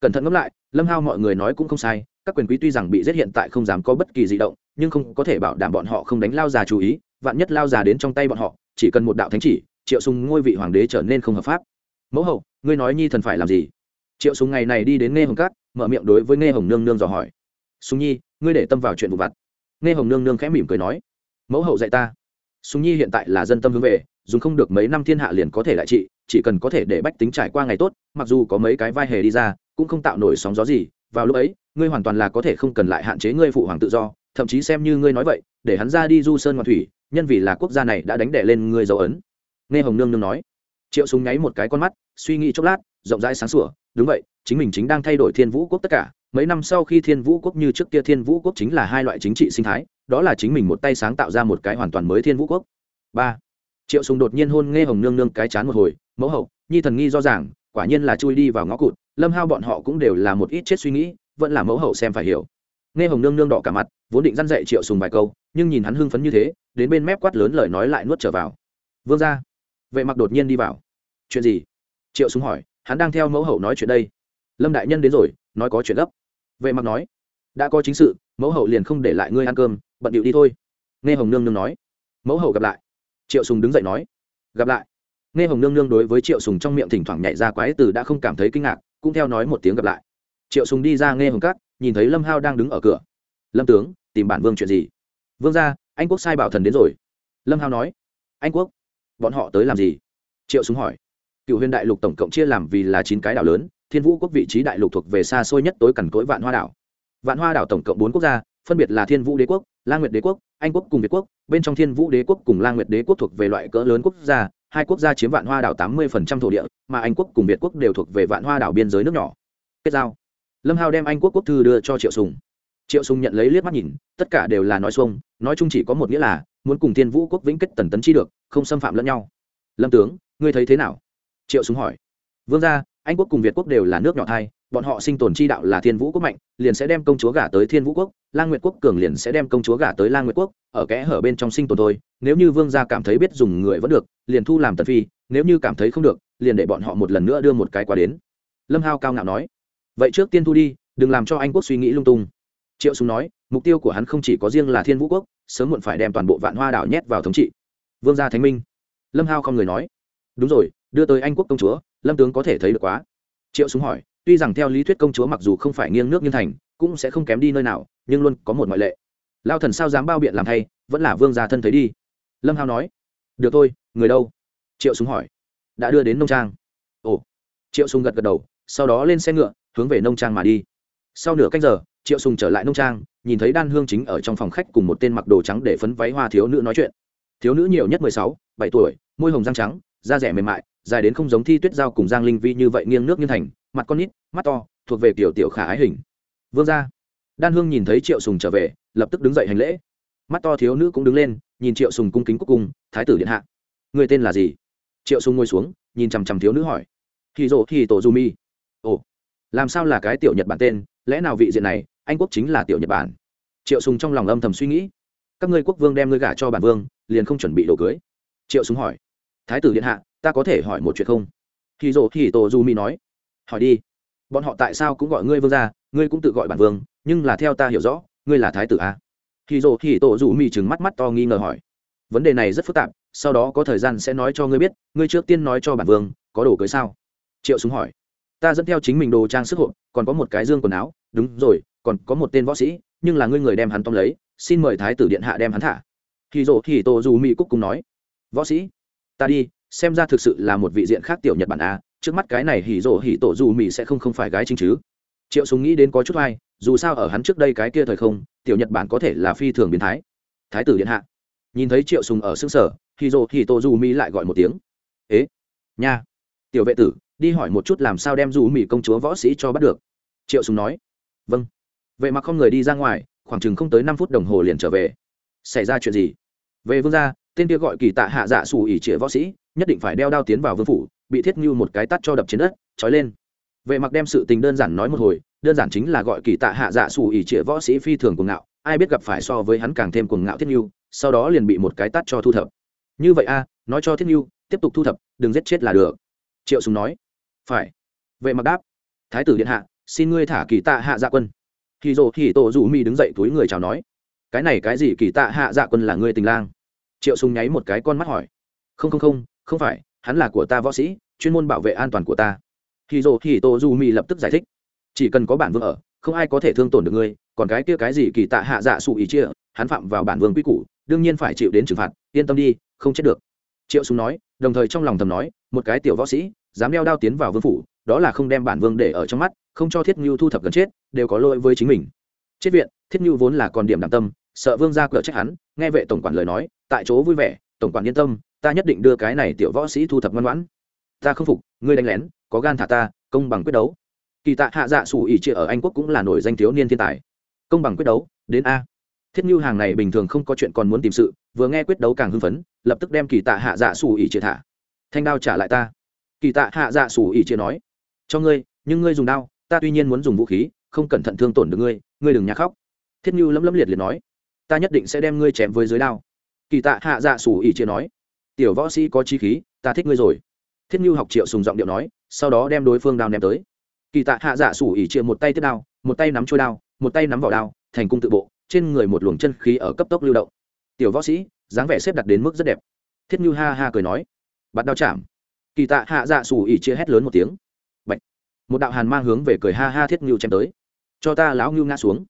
Cẩn thận ngẫm lại, lâm hao mọi người nói cũng không sai, các quyền quý tuy rằng bị giết hiện tại không dám có bất kỳ di động, nhưng không có thể bảo đảm bọn họ không đánh lao già chú ý, vạn nhất lao già đến trong tay bọn họ, chỉ cần một đạo thánh chỉ, triệu sùng ngôi vị hoàng đế trở nên không hợp pháp. Mẫu hậu, ngươi nói nhi thần phải làm gì? Triệu sùng ngày này đi đến nghe hồng cát, mở miệng đối với nghe hồng nương nương dò hỏi. Sùng nhi, ngươi để tâm vào chuyện vụ vặt. Nghe hồng nương nương khẽ mỉm cười nói. Mẫu hậu dạy ta. Sùng nhi hiện tại là dân tâm hướng về, dùng không được mấy năm thiên hạ liền có thể lại trị chỉ cần có thể để bách tính trải qua ngày tốt, mặc dù có mấy cái vai hề đi ra, cũng không tạo nổi sóng gió gì, vào lúc ấy, ngươi hoàn toàn là có thể không cần lại hạn chế ngươi phụ hoàng tự do, thậm chí xem như ngươi nói vậy, để hắn ra đi du sơn ngoan thủy, nhân vì là quốc gia này đã đánh đẻ lên ngươi dấu ấn. Nghe hồng nương nương nói, triệu súng nháy một cái con mắt, suy nghĩ chốc lát, rộng rãi sáng sủa, đúng vậy, chính mình chính đang thay đổi thiên vũ quốc tất cả, mấy năm sau khi thiên vũ quốc như trước kia thiên vũ quốc chính là hai loại chính trị sinh thái, đó là chính mình một tay sáng tạo ra một cái hoàn toàn mới thiên vũ quốc. Ba. Triệu sùng đột nhiên hôn nghe hồng nương nương cái chán một hồi mẫu hậu, nhi thần nghi do rằng quả nhiên là chui đi vào ngõ cụt, lâm hao bọn họ cũng đều là một ít chết suy nghĩ, vẫn là mẫu hậu xem phải hiểu. Nghe hồng nương nương đỏ cả mặt, vốn định dăn dậy triệu sùng vài câu, nhưng nhìn hắn hưng phấn như thế, đến bên mép quát lớn lời nói lại nuốt trở vào. Vương gia. Vệ mặc đột nhiên đi vào. Chuyện gì? Triệu sùng hỏi, hắn đang theo mẫu hậu nói chuyện đây. Lâm đại nhân đến rồi, nói có chuyện gấp. Vệ mặc nói, đã có chính sự, mẫu hậu liền không để lại ngươi ăn cơm, bận điệu đi thôi. Nghe hồng nương nương nói, mẫu hậu gặp lại. Triệu sùng đứng dậy nói, gặp lại nghe hồng nương nương đối với triệu sùng trong miệng thỉnh thoảng nhảy ra quái từ đã không cảm thấy kinh ngạc, cũng theo nói một tiếng gặp lại. Triệu sùng đi ra nghe hồng cát, nhìn thấy lâm hao đang đứng ở cửa. Lâm tướng, tìm bản vương chuyện gì? Vương gia, anh quốc sai bảo thần đến rồi. Lâm hao nói. Anh quốc? Bọn họ tới làm gì? Triệu súng hỏi. Cựu huyền đại lục tổng cộng chia làm vì là chín cái đảo lớn, thiên vũ quốc vị trí đại lục thuộc về xa xôi nhất tối cằn cỗi vạn hoa đảo. Vạn hoa đảo tổng cộng bốn quốc gia, phân biệt là thiên vũ đế quốc, la nguyệt đế quốc, anh quốc cùng việt quốc, bên trong thiên vũ đế quốc cùng la nguyệt đế quốc thuộc về loại cỡ lớn quốc gia hai quốc gia chiếm vạn hoa đảo tám mươi thổ địa, mà anh quốc cùng việt quốc đều thuộc về vạn hoa đảo biên giới nước nhỏ. Kết giao. Lâm Hào đem anh quốc quốc thư đưa cho triệu sùng. Triệu sùng nhận lấy liếc mắt nhìn, tất cả đều là nói xuông, nói chung chỉ có một nghĩa là muốn cùng thiên vũ quốc vĩnh kết tần tấn chi được, không xâm phạm lẫn nhau. Lâm tướng, ngươi thấy thế nào? Triệu sùng hỏi. Vương gia anh quốc cùng việt quốc đều là nước nhỏ thai, bọn họ sinh tồn chi đạo là thiên vũ quốc mạnh, liền sẽ đem công chúa gả tới thiên vũ quốc, lang nguyệt quốc cường liền sẽ đem công chúa gả tới lang nguyệt quốc, ở kẽ hở bên trong sinh tồn thôi, nếu như vương gia cảm thấy biết dùng người vẫn được, liền thu làm tật phi, nếu như cảm thấy không được, liền để bọn họ một lần nữa đưa một cái qua đến. Lâm hao cao ngạo nói. Vậy trước tiên thu đi, đừng làm cho anh quốc suy nghĩ lung tung. Triệu súng nói, mục tiêu của hắn không chỉ có riêng là thiên vũ quốc, sớm muộn phải đem toàn bộ vạn hoa đảo nhét vào thống trị. Vương gia thánh minh. Lâm hao không người nói. Đúng rồi, đưa tới anh quốc công chúa lâm tướng có thể thấy được quá. Triệu súng hỏi, tuy rằng theo lý thuyết công chúa mặc dù không phải nghiêng nước nghiêng thành, cũng sẽ không kém đi nơi nào, nhưng luôn có một ngoại lệ. Lao thần sao dám bao biện làm thay, vẫn là vương gia thân thấy đi. Lâm hao nói, được thôi, người đâu? Triệu súng hỏi, đã đưa đến nông trang. Ồ. Triệu súng gật gật đầu, sau đó lên xe ngựa, hướng về nông trang mà đi. Sau nửa canh giờ, triệu sùng trở lại nông trang, nhìn thấy đan hương chính ở trong phòng khách cùng một tên mặc đồ trắng để phấn váy hoa thiếu nữ nói chuyện. Thiếu nữ nhiều nhất mười sáu, bảy tuổi, môi hồng răng trắng, da rẻ mềm mại dài đến không giống thi tuyết giao cùng giang linh vi như vậy nghiêng nước nghiêng thành, mặt con nít, mắt to, thuộc về tiểu tiểu khả ái hình. Vương gia. Đan hương nhìn thấy triệu sùng trở về, lập tức đứng dậy hành lễ. Mắt to thiếu nữ cũng đứng lên, nhìn triệu sùng cung kính cúc cung, thái tử điện hạ, người tên là gì? Triệu sùng ngồi xuống, nhìn chằm chằm thiếu nữ hỏi. Hì rộ hì tổ du mi. Ồ, làm sao là cái tiểu nhật bản tên? Lẽ nào vị diện này, anh quốc chính là tiểu nhật bản? Triệu sùng trong lòng âm thầm suy nghĩ. Các ngươi quốc vương đem ngươi gả cho bản vương, liền không chuẩn bị đồ cưới. Triệu sùng hỏi. Thái tử điện hạ ta có thể hỏi một chuyện không? Thì dỗ thì tổ du mi nói. Hỏi đi. Bọn họ tại sao cũng gọi ngươi vương gia, ngươi cũng tự gọi bản vương, nhưng là theo ta hiểu rõ, ngươi là thái tử a. Thì dỗ thì tổ du mi chừng mắt mắt to nghi ngờ hỏi. Vấn đề này rất phức tạp, sau đó có thời gian sẽ nói cho ngươi biết, ngươi trước tiên nói cho bản vương, có đồ cưới sao? Triệu súng hỏi. Ta dẫn theo chính mình đồ trang sức hộ còn có một cái dương quần áo, đúng rồi, còn có một tên võ sĩ, nhưng là ngươi người đem hắn tóm lấy, xin mời thái tử điện hạ đem hắn thả. Thì dỗ thì tổ dù mi cúc cùng nói. Võ sĩ, ta đi xem ra thực sự là một vị diện khác tiểu nhật bản a, trước mắt cái này hỉ rộ hỉ tổ dù mỹ sẽ không không phải gái chính chứ. Triệu súng nghĩ đến có chút hay dù sao ở hắn trước đây cái kia thời không, tiểu nhật bản có thể là phi thường biến thái. Thái tử điện hạ. Nhìn thấy triệu sùng ở xương sở hỉ rộ hỉ tổ dù mỹ lại gọi một tiếng. Ế, nha. Tiểu vệ tử, đi hỏi một chút làm sao đem dù mỹ công chúa võ sĩ cho bắt được. Triệu sùng nói. Vâng. Vậy mà không người đi ra ngoài, khoảng chừng không tới năm phút đồng hồ liền trở về. Xảy ra chuyện gì? Về vương gia, tên kia gọi kỳ tạ hạ dạ xù ỉ trịa võ sĩ nhất định phải đeo đao tiến vào vương phủ, bị thiết như một cái tắt cho đập trên đất, trói lên. Vệ mặc đem sự tình đơn giản nói một hồi, đơn giản chính là gọi kỳ tạ hạ dạ xù ỉ trịa võ sĩ phi thường cuồng ngạo, ai biết gặp phải so với hắn càng thêm cuồng ngạo thiết như, sau đó liền bị một cái tắt cho thu thập. Như vậy a à, nói cho thiết như, tiếp tục thu thập, đừng giết chết là được. Triệu súng nói. Phải. Vệ mặc đáp. Thái tử điện hạ, xin ngươi thả kỳ tạ hạ dạ quân. Thì rồ thì tổ rủ mi đứng dậy túi người chào nói. Cái này cái gì kỳ tạ hạ dạ quân là ngươi tình lang? Triệu súng nháy một cái con mắt hỏi. Không không không không phải, hắn là của ta võ sĩ, chuyên môn bảo vệ an toàn của ta. Hì rồ hì tô du mi lập tức giải thích. Chỉ cần có bản vương ở, không ai có thể thương tổn được ngươi, còn cái kia cái gì kỳ tạ hạ dạ sụ ý chia, hắn phạm vào bản vương quy củ, đương nhiên phải chịu đến trừng phạt, yên tâm đi, không chết được. Triệu súng nói, đồng thời trong lòng thầm nói, một cái tiểu võ sĩ, dám đeo đao tiến vào vương phủ, đó là không đem bản vương để ở trong mắt, không cho thiết ngưu thu thập gần chết, đều có lỗi với chính mình. Chết viện, thiết ngưu vốn là còn điểm đảm tâm, sợ vương ra cửa trách hắn, nghe vệ tổng quản lời nói, tại chỗ vui vẻ, tổng quản yên tâm ta nhất định đưa cái này tiểu võ sĩ thu thập ngoan ngoãn. Ta không phục, ngươi đánh lén, có gan thả ta, công bằng quyết đấu. Kỳ tạ hạ dạ sủ ỉ chia ở anh quốc cũng là nổi danh thiếu niên thiên tài. Công bằng quyết đấu, đến a. Thiết như hàng này bình thường không có chuyện còn muốn tìm sự, vừa nghe quyết đấu càng hưng phấn, lập tức đem kỳ tạ hạ dạ sủ ỉ chia thả. Thanh đao trả lại ta. Kỳ tạ hạ dạ sủ ỉ chia nói, cho ngươi, nhưng ngươi dùng đao, ta tuy nhiên muốn dùng vũ khí, không cẩn thận thương tổn được ngươi ngươi đừng nhá khóc. Thiết như lấm lấm liệt liệt nói, ta nhất định sẽ đem ngươi chém với dưới đao. Kỳ tạ hạ dạ sủ ỉ chia nói tiểu võ sĩ có chi khí, ta thích ngươi rồi. Thiết như học triệu sùng giọng điệu nói, sau đó đem đối phương đao ném tới. Kỳ tạ hạ dạ sủ ỉ chia một tay tiếp đao, một tay nắm trôi đao, một tay nắm vỏ đao, thành cung tự bộ, trên người một luồng chân khí ở cấp tốc lưu động. Tiểu võ sĩ, dáng vẻ xếp đặt đến mức rất đẹp. Thiết như ha ha cười nói, bắt đao chạm. Kỳ tạ hạ dạ sủ ỉ chia hét lớn một tiếng. Bạch. một đạo hàn mang hướng về cười ha ha thiết như chém tới. Cho ta lão ngưu ngã xuống.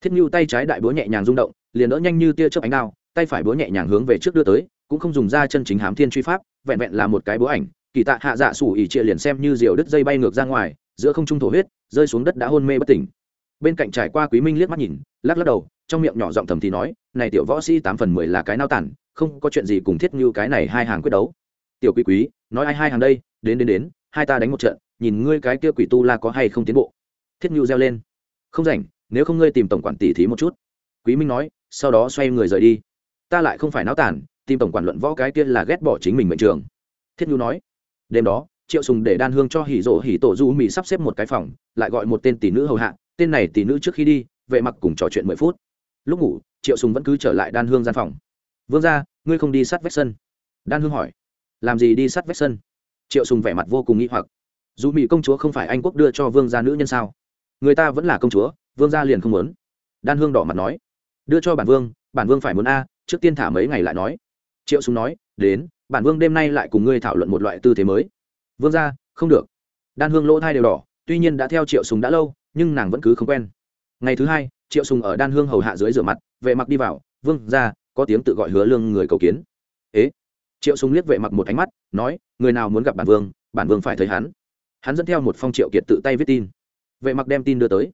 Thiết như tay trái đại búa nhẹ nhàng rung động, liền đỡ nhanh như tia chớp ánh đao, tay phải búa nhẹ nhàng hướng về trước đưa tới cũng không dùng ra chân chính hám thiên truy pháp, vẹn vẹn là một cái bố ảnh, kỳ tạ hạ dạ sủ ỉ chia liền xem như diều đứt dây bay ngược ra ngoài, giữa không trung thổ huyết, rơi xuống đất đã hôn mê bất tỉnh. Bên cạnh trải qua quý minh liếc mắt nhìn, lắc lắc đầu, trong miệng nhỏ giọng thầm thì nói, này tiểu võ sĩ tám phần mười là cái nao tản, không có chuyện gì cùng thiết như cái này hai hàng quyết đấu. Tiểu quý quý, nói ai hai hàng đây, đến đến đến, hai ta đánh một trận, nhìn ngươi cái kia quỷ tu la có hay không tiến bộ. Thiết như reo lên. Không rảnh, nếu không ngươi tìm tổng quản tỷ thí một chút. Quý minh nói, sau đó xoay người rời đi. Ta lại không phải náo tản tìm tổng quản luận võ cái kia là ghét bỏ chính mình mệnh trường. Thiết nhu nói, đêm đó, triệu sùng để đan hương cho hỉ rộ hỉ tổ du mỹ sắp xếp một cái phòng, lại gọi một tên tỷ nữ hầu hạ, tên này tỷ nữ trước khi đi, vệ mặc cùng trò chuyện mười phút. Lúc ngủ, triệu sùng vẫn cứ trở lại đan hương gian phòng. Vương gia, ngươi không đi sát vách sân? Đan hương hỏi. Làm gì đi sát vách sân? Triệu sùng vẻ mặt vô cùng nghi hoặc. Dù mỹ công chúa không phải anh quốc đưa cho vương gia nữ nhân sao? Người ta vẫn là công chúa, vương gia liền không muốn. Đan hương đỏ mặt nói. Đưa cho bản vương bản vương phải muốn a, trước tiên thả mấy ngày lại nói triệu Súng nói, đến, bản vương đêm nay lại cùng ngươi thảo luận một loại tư thế mới. Vương gia, không được. Đan hương lỗ thai đều đỏ, tuy nhiên đã theo triệu Súng đã lâu, nhưng nàng vẫn cứ không quen. Ngày thứ hai, triệu sùng ở đan hương hầu hạ dưới rửa mặt, vệ mặc đi vào, vương gia, có tiếng tự gọi hứa lương người cầu kiến. Ế? Triệu sùng liếc vệ mặc một ánh mắt, nói, người nào muốn gặp bản vương bản vương phải thấy hắn. Hắn dẫn theo một phong triệu kiệt tự tay viết tin. Vệ mặc đem tin đưa tới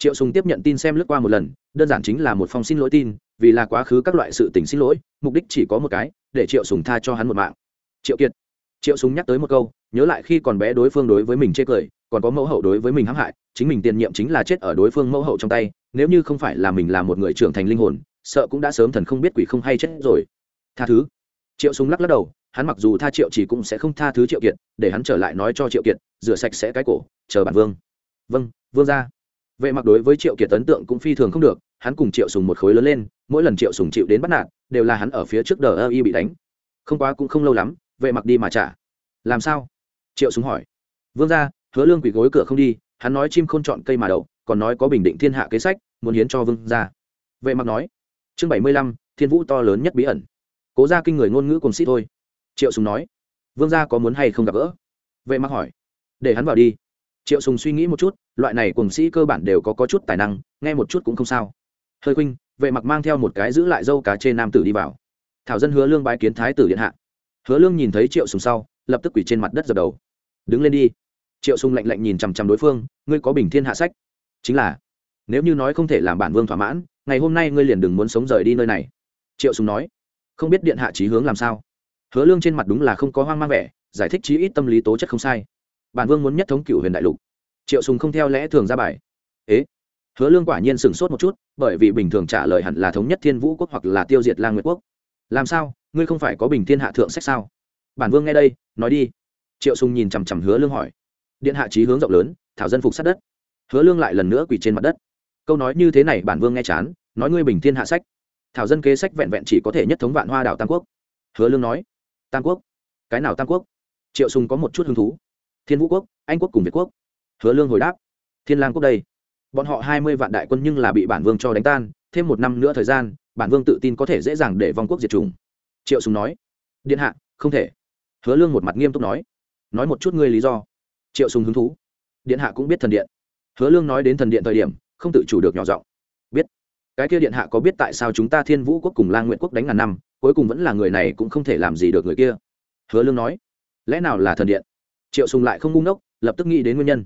triệu sùng tiếp nhận tin xem lướt qua một lần, đơn giản chính là một phong xin lỗi tin, vì là quá khứ các loại sự tình xin lỗi, mục đích chỉ có một cái, để triệu sùng tha cho hắn một mạng. Triệu kiệt. Triệu sùng nhắc tới một câu, nhớ lại khi còn bé đối phương đối với mình chê cười, còn có mẫu hậu đối với mình hãm hại, chính mình tiền nhiệm chính là chết ở đối phương mẫu hậu trong tay, nếu như không phải là mình là một người trưởng thành linh hồn, sợ cũng đã sớm thần không biết quỷ không hay chết rồi. Tha thứ. Triệu súng lắc lắc đầu, hắn mặc dù tha triệu chỉ cũng sẽ không tha thứ triệu kiệt, để hắn trở lại nói cho triệu kiệt, rửa sạch sẽ cái cổ, chờ bản vương. Vâng vương ra vệ mặc đối với triệu kiệt ấn tượng cũng phi thường không được, hắn cùng triệu sùng một khối lớn lên, mỗi lần triệu sùng chịu đến bắt nạt, đều là hắn ở phía trước đờ ơ y bị đánh. Không quá cũng không lâu lắm, vệ mặc đi mà trả. Làm sao? Triệu sùng hỏi. Vương ra hứa lương quỷ gối cửa không đi, hắn nói chim không chọn cây mà đậu, còn nói có bình định thiên hạ kế sách, muốn hiến cho vương ra vệ mặc nói. Chương bảy mươi lăm, thiên vũ to lớn nhất bí ẩn. Cố ra kinh người ngôn ngữ cùng sĩ thôi. Triệu sùng nói. Vương gia có muốn hay không gặp gỡ? Vệ mặc hỏi. Để hắn vào đi triệu sùng suy nghĩ một chút, loại này cùng sĩ cơ bản đều có có chút tài năng, nghe một chút cũng không sao. Hơi khuynh, vệ mặc mang theo một cái giữ lại dâu cá trên nam tử đi vào. Thảo dân hứa lương bái kiến thái tử điện hạ. Hứa lương nhìn thấy triệu sùng sau, lập tức quỳ trên mặt đất dập đầu. Đứng lên đi. Triệu sùng lạnh lạnh nhìn chằm chằm đối phương, ngươi có bình thiên hạ sách. Chính là, nếu như nói không thể làm bản vương thỏa mãn, ngày hôm nay ngươi liền đừng muốn sống rời đi nơi này. Triệu sùng nói, không biết điện hạ trí hướng làm sao. Hứa lương trên mặt đúng là không có hoang mang vẻ, giải thích chí ít tâm lý tố chất không sai bản vương muốn nhất thống cửu huyền đại lục. Triệu sùng không theo lẽ thường ra bài. Ế, hứa lương quả nhiên sửng sốt một chút, bởi vì bình thường trả lời hẳn là thống nhất thiên vũ quốc hoặc là tiêu diệt lang nguyệt quốc. Làm sao? Ngươi không phải có bình thiên hạ thượng sách sao? Bản vương nghe đây, nói đi. Triệu sùng nhìn chằm chằm hứa lương hỏi. Điện hạ chí hướng rộng lớn, thảo dân phục sát đất. Hứa lương lại lần nữa quỳ trên mặt đất. Câu nói như thế này bản vương nghe chán, nói ngươi bình thiên hạ sách. Thảo dân kế sách vẹn vẹn chỉ có thể nhất thống vạn hoa đảo tam quốc. Hứa lương nói. Tam quốc? Cái nào tam quốc? Triệu sùng có một chút hứng thú thiên vũ quốc, anh quốc cùng việt quốc. Hứa lương hồi đáp, thiên lang quốc đây. Bọn họ hai mươi vạn đại quân nhưng là bị bản vương cho đánh tan, thêm một năm nữa thời gian, bản vương tự tin có thể dễ dàng để vong quốc diệt chủng. Triệu sùng nói, điện hạ, không thể. Hứa lương một mặt nghiêm túc nói nói một chút ngươi lý do. Triệu sùng hứng thú, điện hạ cũng biết thần điện. Hứa lương nói đến thần điện thời điểm, không tự chủ được nhỏ giọng, biết. Cái kia điện hạ có biết tại sao chúng ta thiên vũ quốc cùng lang nguyện quốc đánh ngàn năm, cuối cùng vẫn là người này cũng không thể làm gì được người kia. Hứa lương nói, lẽ nào là thần điện? Triệu sùng lại không ngu ngốc, lập tức nghĩ đến nguyên nhân.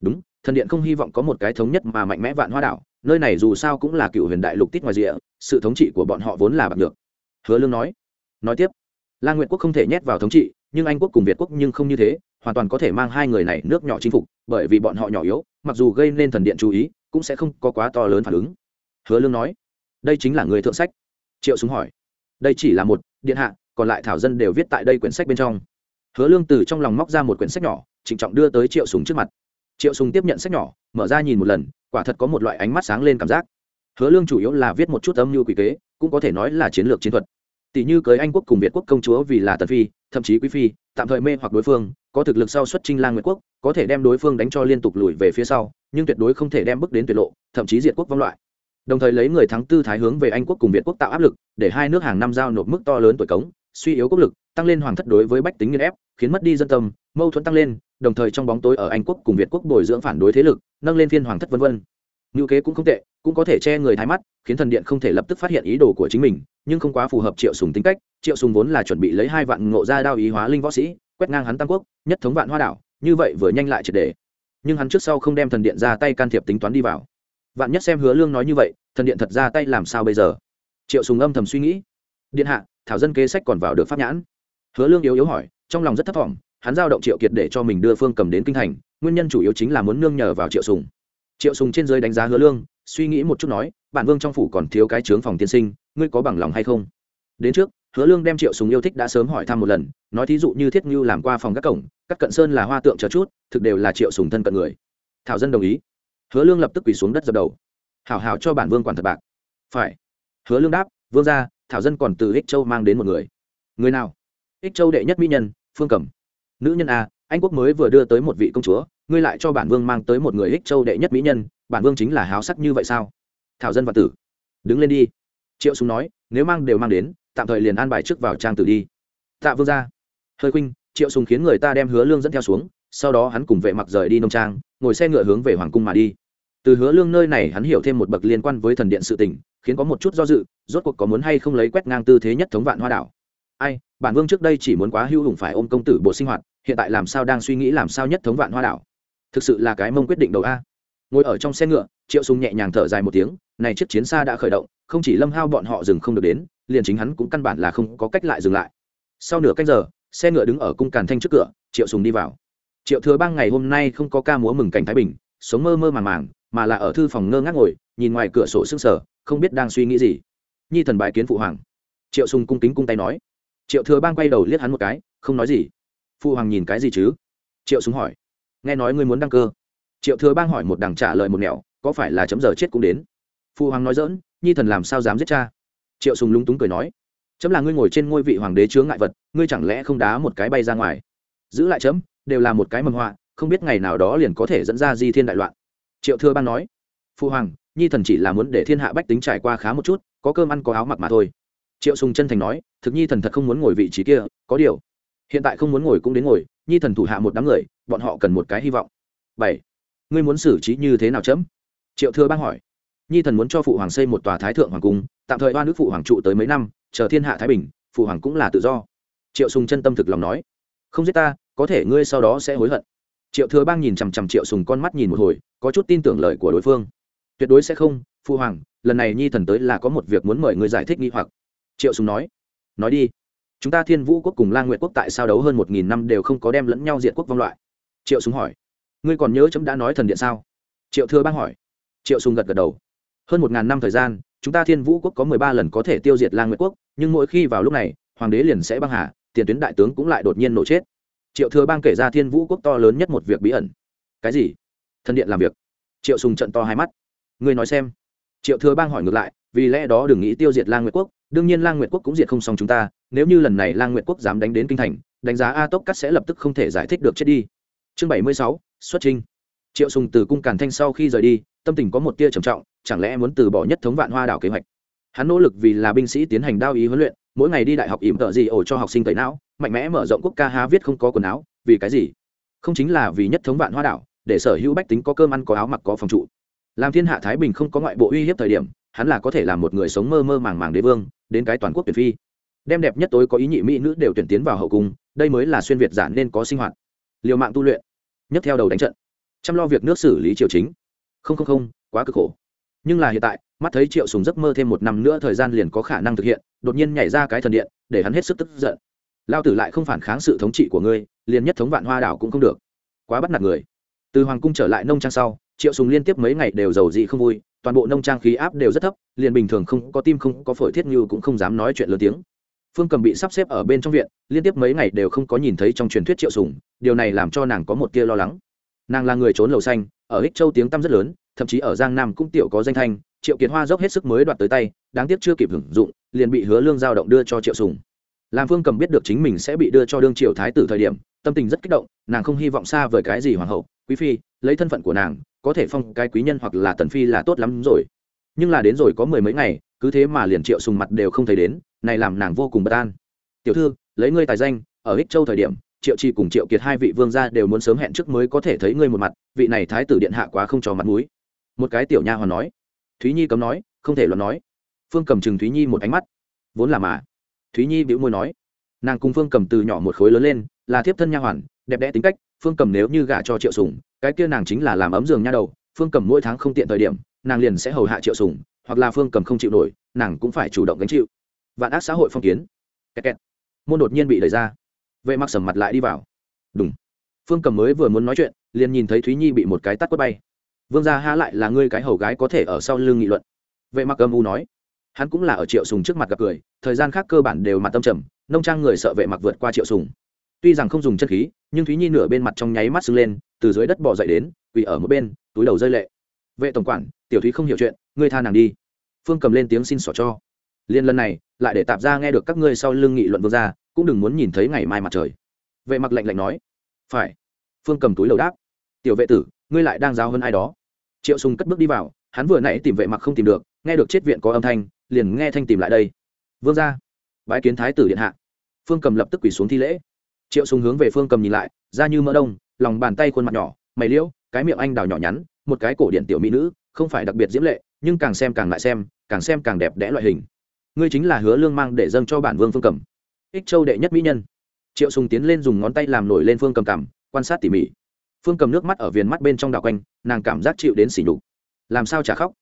Đúng, thần điện không hy vọng có một cái thống nhất mà mạnh mẽ vạn hoa đảo, nơi này dù sao cũng là cựu huyền đại lục tít ngoài rìa, sự thống trị của bọn họ vốn là bạc được hứa lương nói. Nói tiếp, La nguyện quốc không thể nhét vào thống trị, nhưng anh quốc cùng việt quốc nhưng không như thế, hoàn toàn có thể mang hai người này nước nhỏ chinh phục, bởi vì bọn họ nhỏ yếu, mặc dù gây nên thần điện chú ý, cũng sẽ không có quá to lớn phản ứng. Hứa lương nói. Đây chính là người thượng sách. Triệu súng hỏi. Đây chỉ là một điện hạ, còn lại thảo dân đều viết tại đây quyển sách bên trong hứa lương từ trong lòng móc ra một quyển sách nhỏ, trịnh trọng đưa tới triệu Sùng trước mặt. Triệu Sùng tiếp nhận sách nhỏ, mở ra nhìn một lần, quả thật có một loại ánh mắt sáng lên cảm giác. Hứa lương chủ yếu là viết một chút âm mưu quỷ kế, cũng có thể nói là chiến lược chiến thuật. Tỷ như cưới anh quốc cùng việt quốc công chúa vì là tần phi, thậm chí quý phi, tạm thời mê hoặc đối phương, có thực lực sau xuất trinh lang nguyệt quốc, có thể đem đối phương đánh cho liên tục lùi về phía sau, nhưng tuyệt đối không thể đem bước đến tuyệt lộ, thậm chí diệt quốc vong loại. Đồng thời lấy người thắng tư thái hướng về anh quốc cùng việt quốc tạo áp lực, để hai nước hàng năm giao nộp mức to lớn tuổi cống, suy yếu quốc lực tăng lên hoàng thất đối với bách tính nghiên ép, khiến mất đi dân tâm, mâu thuẫn tăng lên, đồng thời trong bóng tối ở anh quốc cùng việt quốc bồi dưỡng phản đối thế lực, nâng lên phiên hoàng thất vân vân. Ngữ kế cũng không tệ, cũng có thể che người thái mắt, khiến thần điện không thể lập tức phát hiện ý đồ của chính mình, nhưng không quá phù hợp triệu sùng tính cách, triệu sùng vốn là chuẩn bị lấy hai vạn ngộ ra đao ý hóa linh võ sĩ, quét ngang hắn tam quốc, nhất thống vạn hoa đảo, như vậy vừa nhanh lại triệt đề. Nhưng hắn trước sau không đem thần điện ra tay can thiệp tính toán đi vào. Vạn nhất xem hứa lương nói như vậy, thần điện thật ra tay làm sao bây giờ? Triệu sùng âm thầm suy nghĩ. Điện hạ, thảo dân kế sách còn vào được pháp nhãn hứa lương yếu yếu hỏi, trong lòng rất thất vọng hắn giao động triệu kiệt để cho mình đưa phương cầm đến kinh thành, nguyên nhân chủ yếu chính là muốn nương nhờ vào triệu sùng. Triệu sùng trên dưới đánh giá hứa lương, suy nghĩ một chút nói, bản vương trong phủ còn thiếu cái trướng phòng tiên sinh, ngươi có bằng lòng hay không? Đến trước, hứa lương đem triệu sùng yêu thích đã sớm hỏi thăm một lần, nói thí dụ như thiết như làm qua phòng các cổng, các cận sơn là hoa tượng chờ chút, thực đều là triệu sùng thân cận người. Thảo dân đồng ý. Hứa lương lập tức quỳ xuống đất dập đầu. Hảo hảo cho bản vương quản thật bạc. Phải. Hứa lương đáp, vương gia, thảo dân còn từ ích châu mang đến một người. Người nào? Ích châu đệ nhất mỹ nhân, phương cẩm. Nữ nhân a, anh quốc mới vừa đưa tới một vị công chúa, ngươi lại cho bản vương mang tới một người ích châu đệ nhất mỹ nhân, bản vương chính là háo sắc như vậy sao? Thảo dân và tử. Đứng lên đi. Triệu súng nói, nếu mang đều mang đến, tạm thời liền an bài trước vào trang tử đi. Tạ vương ra. Hơi khuynh, triệu súng khiến người ta đem hứa lương dẫn theo xuống, sau đó hắn cùng vệ mặc rời đi nông trang, ngồi xe ngựa hướng về hoàng cung mà đi. Từ hứa lương nơi này hắn hiểu thêm một bậc liên quan với thần điện sự tình, khiến có một chút do dự, rốt cuộc có muốn hay không lấy quét ngang tư thế nhất thống vạn hoa đảo ai, bản vương trước đây chỉ muốn quá hưu hùng phải ôm công tử bộ sinh hoạt, hiện tại làm sao đang suy nghĩ làm sao nhất thống vạn hoa đảo? Thực sự là cái mông quyết định đầu a. Ngồi ở trong xe ngựa, triệu sùng nhẹ nhàng thở dài một tiếng, này chiếc chiến xa đã khởi động, không chỉ lâm hao bọn họ dừng không được đến, liền chính hắn cũng căn bản là không có cách lại dừng lại. Sau nửa canh giờ, xe ngựa đứng ở cung càn thanh trước cửa, triệu sùng đi vào. Triệu thừa bang ngày hôm nay không có ca múa mừng cảnh thái bình, sống mơ mơ màng màng, mà là ở thư phòng ngơ ngác ngồi, nhìn ngoài cửa sổ sưng sờ, không biết đang suy nghĩ gì. Nhi thần bài kiến phụ hoàng. Triệu sùng cung kính cung tay nói triệu thừa bang quay đầu liếc hắn một cái, không nói gì. Phụ hoàng nhìn cái gì chứ? Triệu Súng hỏi. Nghe nói ngươi muốn đăng cơ. Triệu thừa bang hỏi một đằng trả lời một nẻo, có phải là chấm giờ chết cũng đến? Phụ hoàng nói dỡn nhi thần làm sao dám giết cha? Triệu sùng lúng túng cười nói. Chấm là ngươi ngồi trên ngôi vị hoàng đế chướng ngại vật, ngươi chẳng lẽ không đá một cái bay ra ngoài? Giữ lại chấm, đều là một cái mầm họa, không biết ngày nào đó liền có thể dẫn ra di thiên đại loạn. Triệu thừa Bang nói. Phụ hoàng, nhi thần chỉ là muốn để thiên hạ bách tính trải qua khá một chút, có cơm ăn có áo mặc mà thôi triệu sùng chân thành nói, thực nhi thần thật không muốn ngồi vị trí kia, có điều, hiện tại không muốn ngồi cũng đến ngồi, nhi thần thủ hạ một đám người, bọn họ cần một cái hy vọng. Bảy, ngươi muốn xử trí như thế nào chấm? Triệu thừa bang hỏi. Nhi thần muốn cho phụ hoàng xây một tòa thái thượng hoàng cung, tạm thời oan nước phụ hoàng trụ tới mấy năm, chờ thiên hạ thái bình, phụ hoàng cũng là tự do. Triệu sùng chân tâm thực lòng nói. Không giết ta, có thể ngươi sau đó sẽ hối hận. Triệu thừa bang nhìn chằm chằm triệu sùng con mắt nhìn một hồi, có chút tin tưởng lời của đối phương. Tuyệt đối sẽ không, phụ hoàng, lần này nhi thần tới là có một việc muốn mời người giải thích nghi hoặc triệu sùng nói nói đi, chúng ta thiên vũ quốc cùng lang nguyệt quốc tại sao đấu hơn một nghìn năm đều không có đem lẫn nhau diện quốc vong loại? Triệu sùng hỏi, ngươi còn nhớ chấm đã nói thần điện sao? Triệu thừa bang hỏi. Triệu sùng gật gật đầu, hơn một ngàn năm thời gian, chúng ta thiên vũ quốc có mười ba lần có thể tiêu diệt lang nguyệt quốc, nhưng mỗi khi vào lúc này, hoàng đế liền sẽ băng hà, tiền tuyến đại tướng cũng lại đột nhiên nổ chết. Triệu thừa bang kể ra thiên vũ quốc to lớn nhất một việc bí ẩn. Cái gì? Thần điện làm việc? Triệu sùng trận to hai mắt. Ngươi nói xem. Triệu thừa bang hỏi ngược lại, vì lẽ đó đừng nghĩ tiêu diệt lang nguyệt quốc đương nhiên lang nguyệt quốc cũng diệt không xong chúng ta, nếu như lần này lang nguyệt quốc dám đánh đến kinh thành, đánh giá a tốc cắt sẽ lập tức không thể giải thích được chết đi. Chương bảy mươi sáu, xuất trinh triệu sùng từ cung càn thanh sau khi rời đi, tâm tình có một tia trầm trọng, chẳng lẽ muốn từ bỏ nhất thống vạn hoa đảo kế hoạch? Hắn nỗ lực vì là binh sĩ tiến hành đao ý huấn luyện, mỗi ngày đi đại học ỉm tợ gì ổ cho học sinh tẩy não, mạnh mẽ mở rộng quốc ca há viết không có quần áo, vì cái gì? Không chính là vì nhất thống vạn hoa đảo, để sở hữu bách tính có cơm ăn có áo mặc có phòng trụ. Làm thiên hạ thái bình không có ngoại bộ uy hiếp thời điểm hắn là có thể làm một người sống mơ mơ màng màng đế vương, đến cái toàn quốc tuyển phi. Đem đẹp nhất tối có ý nhị mỹ nữ đều tuyển tiến vào hậu cung, đây mới là xuyên việt giản nên có sinh hoạt. Liều mạng tu luyện, nhất theo đầu đánh trận, chăm lo việc nước xử lý triều chính. Không không không, quá cực khổ. Nhưng là hiện tại, mắt thấy triệu sùng giấc mơ thêm một năm nữa thời gian liền có khả năng thực hiện, đột nhiên nhảy ra cái thần điện, để hắn hết sức tức giận. Lao tử lại không phản kháng sự thống trị của ngươi, liền nhất thống vạn hoa đảo cũng không được. Quá bắt nạt người. Từ hoàng cung trở lại nông trang sau, triệu sùng liên tiếp mấy ngày đều giàu dị không vui toàn bộ nông trang khí áp đều rất thấp, liền bình thường không có tim không có phổi thiết như cũng không dám nói chuyện lớn tiếng. Phương cầm bị sắp xếp ở bên trong viện, liên tiếp mấy ngày đều không có nhìn thấy trong truyền thuyết triệu sùng, điều này làm cho nàng có một tia lo lắng. Nàng là người trốn lầu xanh, ở ích châu tiếng tăm rất lớn, thậm chí ở giang nam cũng tiểu có danh thanh, triệu kiệt hoa dốc hết sức mới đoạt tới tay, đáng tiếc chưa kịp hưởng dụng, liền bị hứa lương giao động đưa cho triệu sùng. Làm phương cầm biết được chính mình sẽ bị đưa cho đương triều thái tử thời điểm, tâm tình rất kích động, nàng không hy vọng xa vời cái gì hoàng hậu, quý phi, lấy thân phận của nàng có thể phong cái quý nhân hoặc là tần phi là tốt lắm rồi. Nhưng là đến rồi có mười mấy ngày, cứ thế mà liền triệu sùng mặt đều không thấy đến, này làm nàng vô cùng bất an. Tiểu thư, lấy ngươi tài danh, ở ích châu thời điểm, triệu chi cùng triệu kiệt hai vị vương gia đều muốn sớm hẹn trước mới có thể thấy ngươi một mặt, vị này thái tử điện hạ quá không cho mặt mũi. Một cái tiểu nha hoàn nói. Thúy nhi cấm nói, không thể luận nói. Phương cầm chừng thúy nhi một ánh mắt. Vốn là mà. Thúy nhi bĩu môi nói. Nàng cùng phương cầm từ nhỏ một khối lớn lên, là thiếp thân nha hoàn, đẹp đẽ tính cách phương cầm nếu như gả cho triệu sùng, cái kia nàng chính là làm ấm giường nha đầu, phương cầm mỗi tháng không tiện thời điểm, nàng liền sẽ hầu hạ triệu sùng, hoặc là phương cầm không chịu nổi, nàng cũng phải chủ động gánh chịu. Vạn ác xã hội phong kiến. Kẹt kẹt. môn đột nhiên bị đẩy ra. Vệ mặc sầm mặt lại đi vào. Đúng phương cầm mới vừa muốn nói chuyện, liền nhìn thấy thúy nhi bị một cái tắt quất bay. Vương gia há lại là ngươi cái hầu gái có thể ở sau lưng nghị luận. Vệ mặc âm u nói. Hắn cũng là ở triệu sùng trước mặt gặp cười, thời gian khác cơ bản đều mặt tâm trầm, nông trang người sợ vệ mặc vượt qua triệu sùng tuy rằng không dùng chân khí, nhưng thúy nhi nửa bên mặt trong nháy mắt sưng lên, từ dưới đất bò dậy đến, quỳ ở một bên, túi đầu rơi lệ. Vệ tổng quản, tiểu thúy không hiểu chuyện, ngươi tha nàng đi. Phương cầm lên tiếng xin xỏ cho. Liên lần này, lại để tạp ra nghe được các ngươi sau lưng nghị luận vương gia, cũng đừng muốn nhìn thấy ngày mai mặt trời. Vệ mặc lạnh lạnh nói. Phải. Phương cầm túi đầu đáp. Tiểu vệ tử, ngươi lại đang giáo hơn ai đó? Triệu sùng cất bước đi vào, hắn vừa nãy tìm vệ mặc không tìm được, nghe được chết viện có âm thanh, liền nghe thanh tìm lại đây. Vương gia, bái kiến thái tử điện hạ. Phương cầm lập tức quỳ xuống thi lễ triệu sùng hướng về phương cầm nhìn lại, da như mỡ đông, lòng bàn tay khuôn mặt nhỏ, mày liễu, cái miệng anh đào nhỏ nhắn, một cái cổ điện tiểu mỹ nữ, không phải đặc biệt diễm lệ, nhưng càng xem càng lại xem, càng xem càng đẹp đẽ loại hình. Ngươi chính là hứa lương mang để dâng cho bản vương phương cầm. Ích châu đệ nhất mỹ nhân. Triệu sùng tiến lên dùng ngón tay làm nổi lên phương cầm cằm quan sát tỉ mỉ. Phương cầm nước mắt ở viền mắt bên trong đảo quanh, nàng cảm giác chịu đến sỉ nhục. Làm sao chả khóc?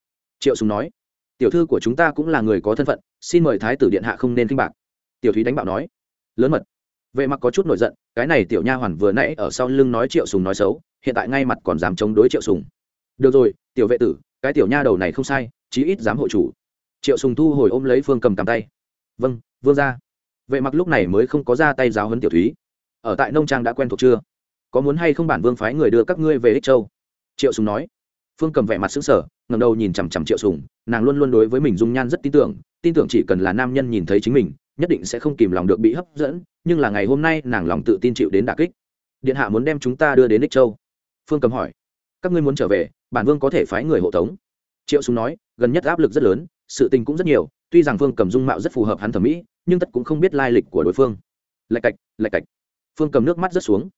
Triệu sùng nói. Tiểu thư của chúng ta cũng là người có thân phận, xin mời thái tử điện hạ không nên kinh bạc. Tiểu thúy đánh bạo nói. Lớn mật vệ mặc có chút nổi giận, cái này tiểu nha hoàn vừa nãy ở sau lưng nói triệu sùng nói xấu, hiện tại ngay mặt còn dám chống đối triệu sùng. Được rồi, tiểu vệ tử, cái tiểu nha đầu này không sai, chí ít dám hộ chủ. Triệu sùng thu hồi ôm lấy phương cầm cầm tay. Vâng vương gia. Vệ mặc lúc này mới không có ra tay giáo huấn tiểu thúy. Ở tại nông trang đã quen thuộc chưa? Có muốn hay không bản vương phái người đưa các ngươi về ích châu? Triệu sùng nói. Phương cầm vẻ mặt sững sờ, ngẩng đầu nhìn chằm chằm triệu sùng, nàng luôn luôn đối với mình dung nhan rất tin tưởng tin tưởng chỉ cần là nam nhân nhìn thấy chính mình nhất định sẽ không kìm lòng được bị hấp dẫn, nhưng là ngày hôm nay nàng lòng tự tin chịu đến đả kích. Điện hạ muốn đem chúng ta đưa đến đích châu. Phương cầm hỏi. Các ngươi muốn trở về, bản vương có thể phái người hộ tống. Triệu Súng nói, gần nhất áp lực rất lớn, sự tình cũng rất nhiều, tuy rằng phương cầm dung mạo rất phù hợp hắn thẩm mỹ, nhưng tất cũng không biết lai lịch của đối phương. Lạch cạch lạch cạch. Phương cầm nước mắt rất xuống.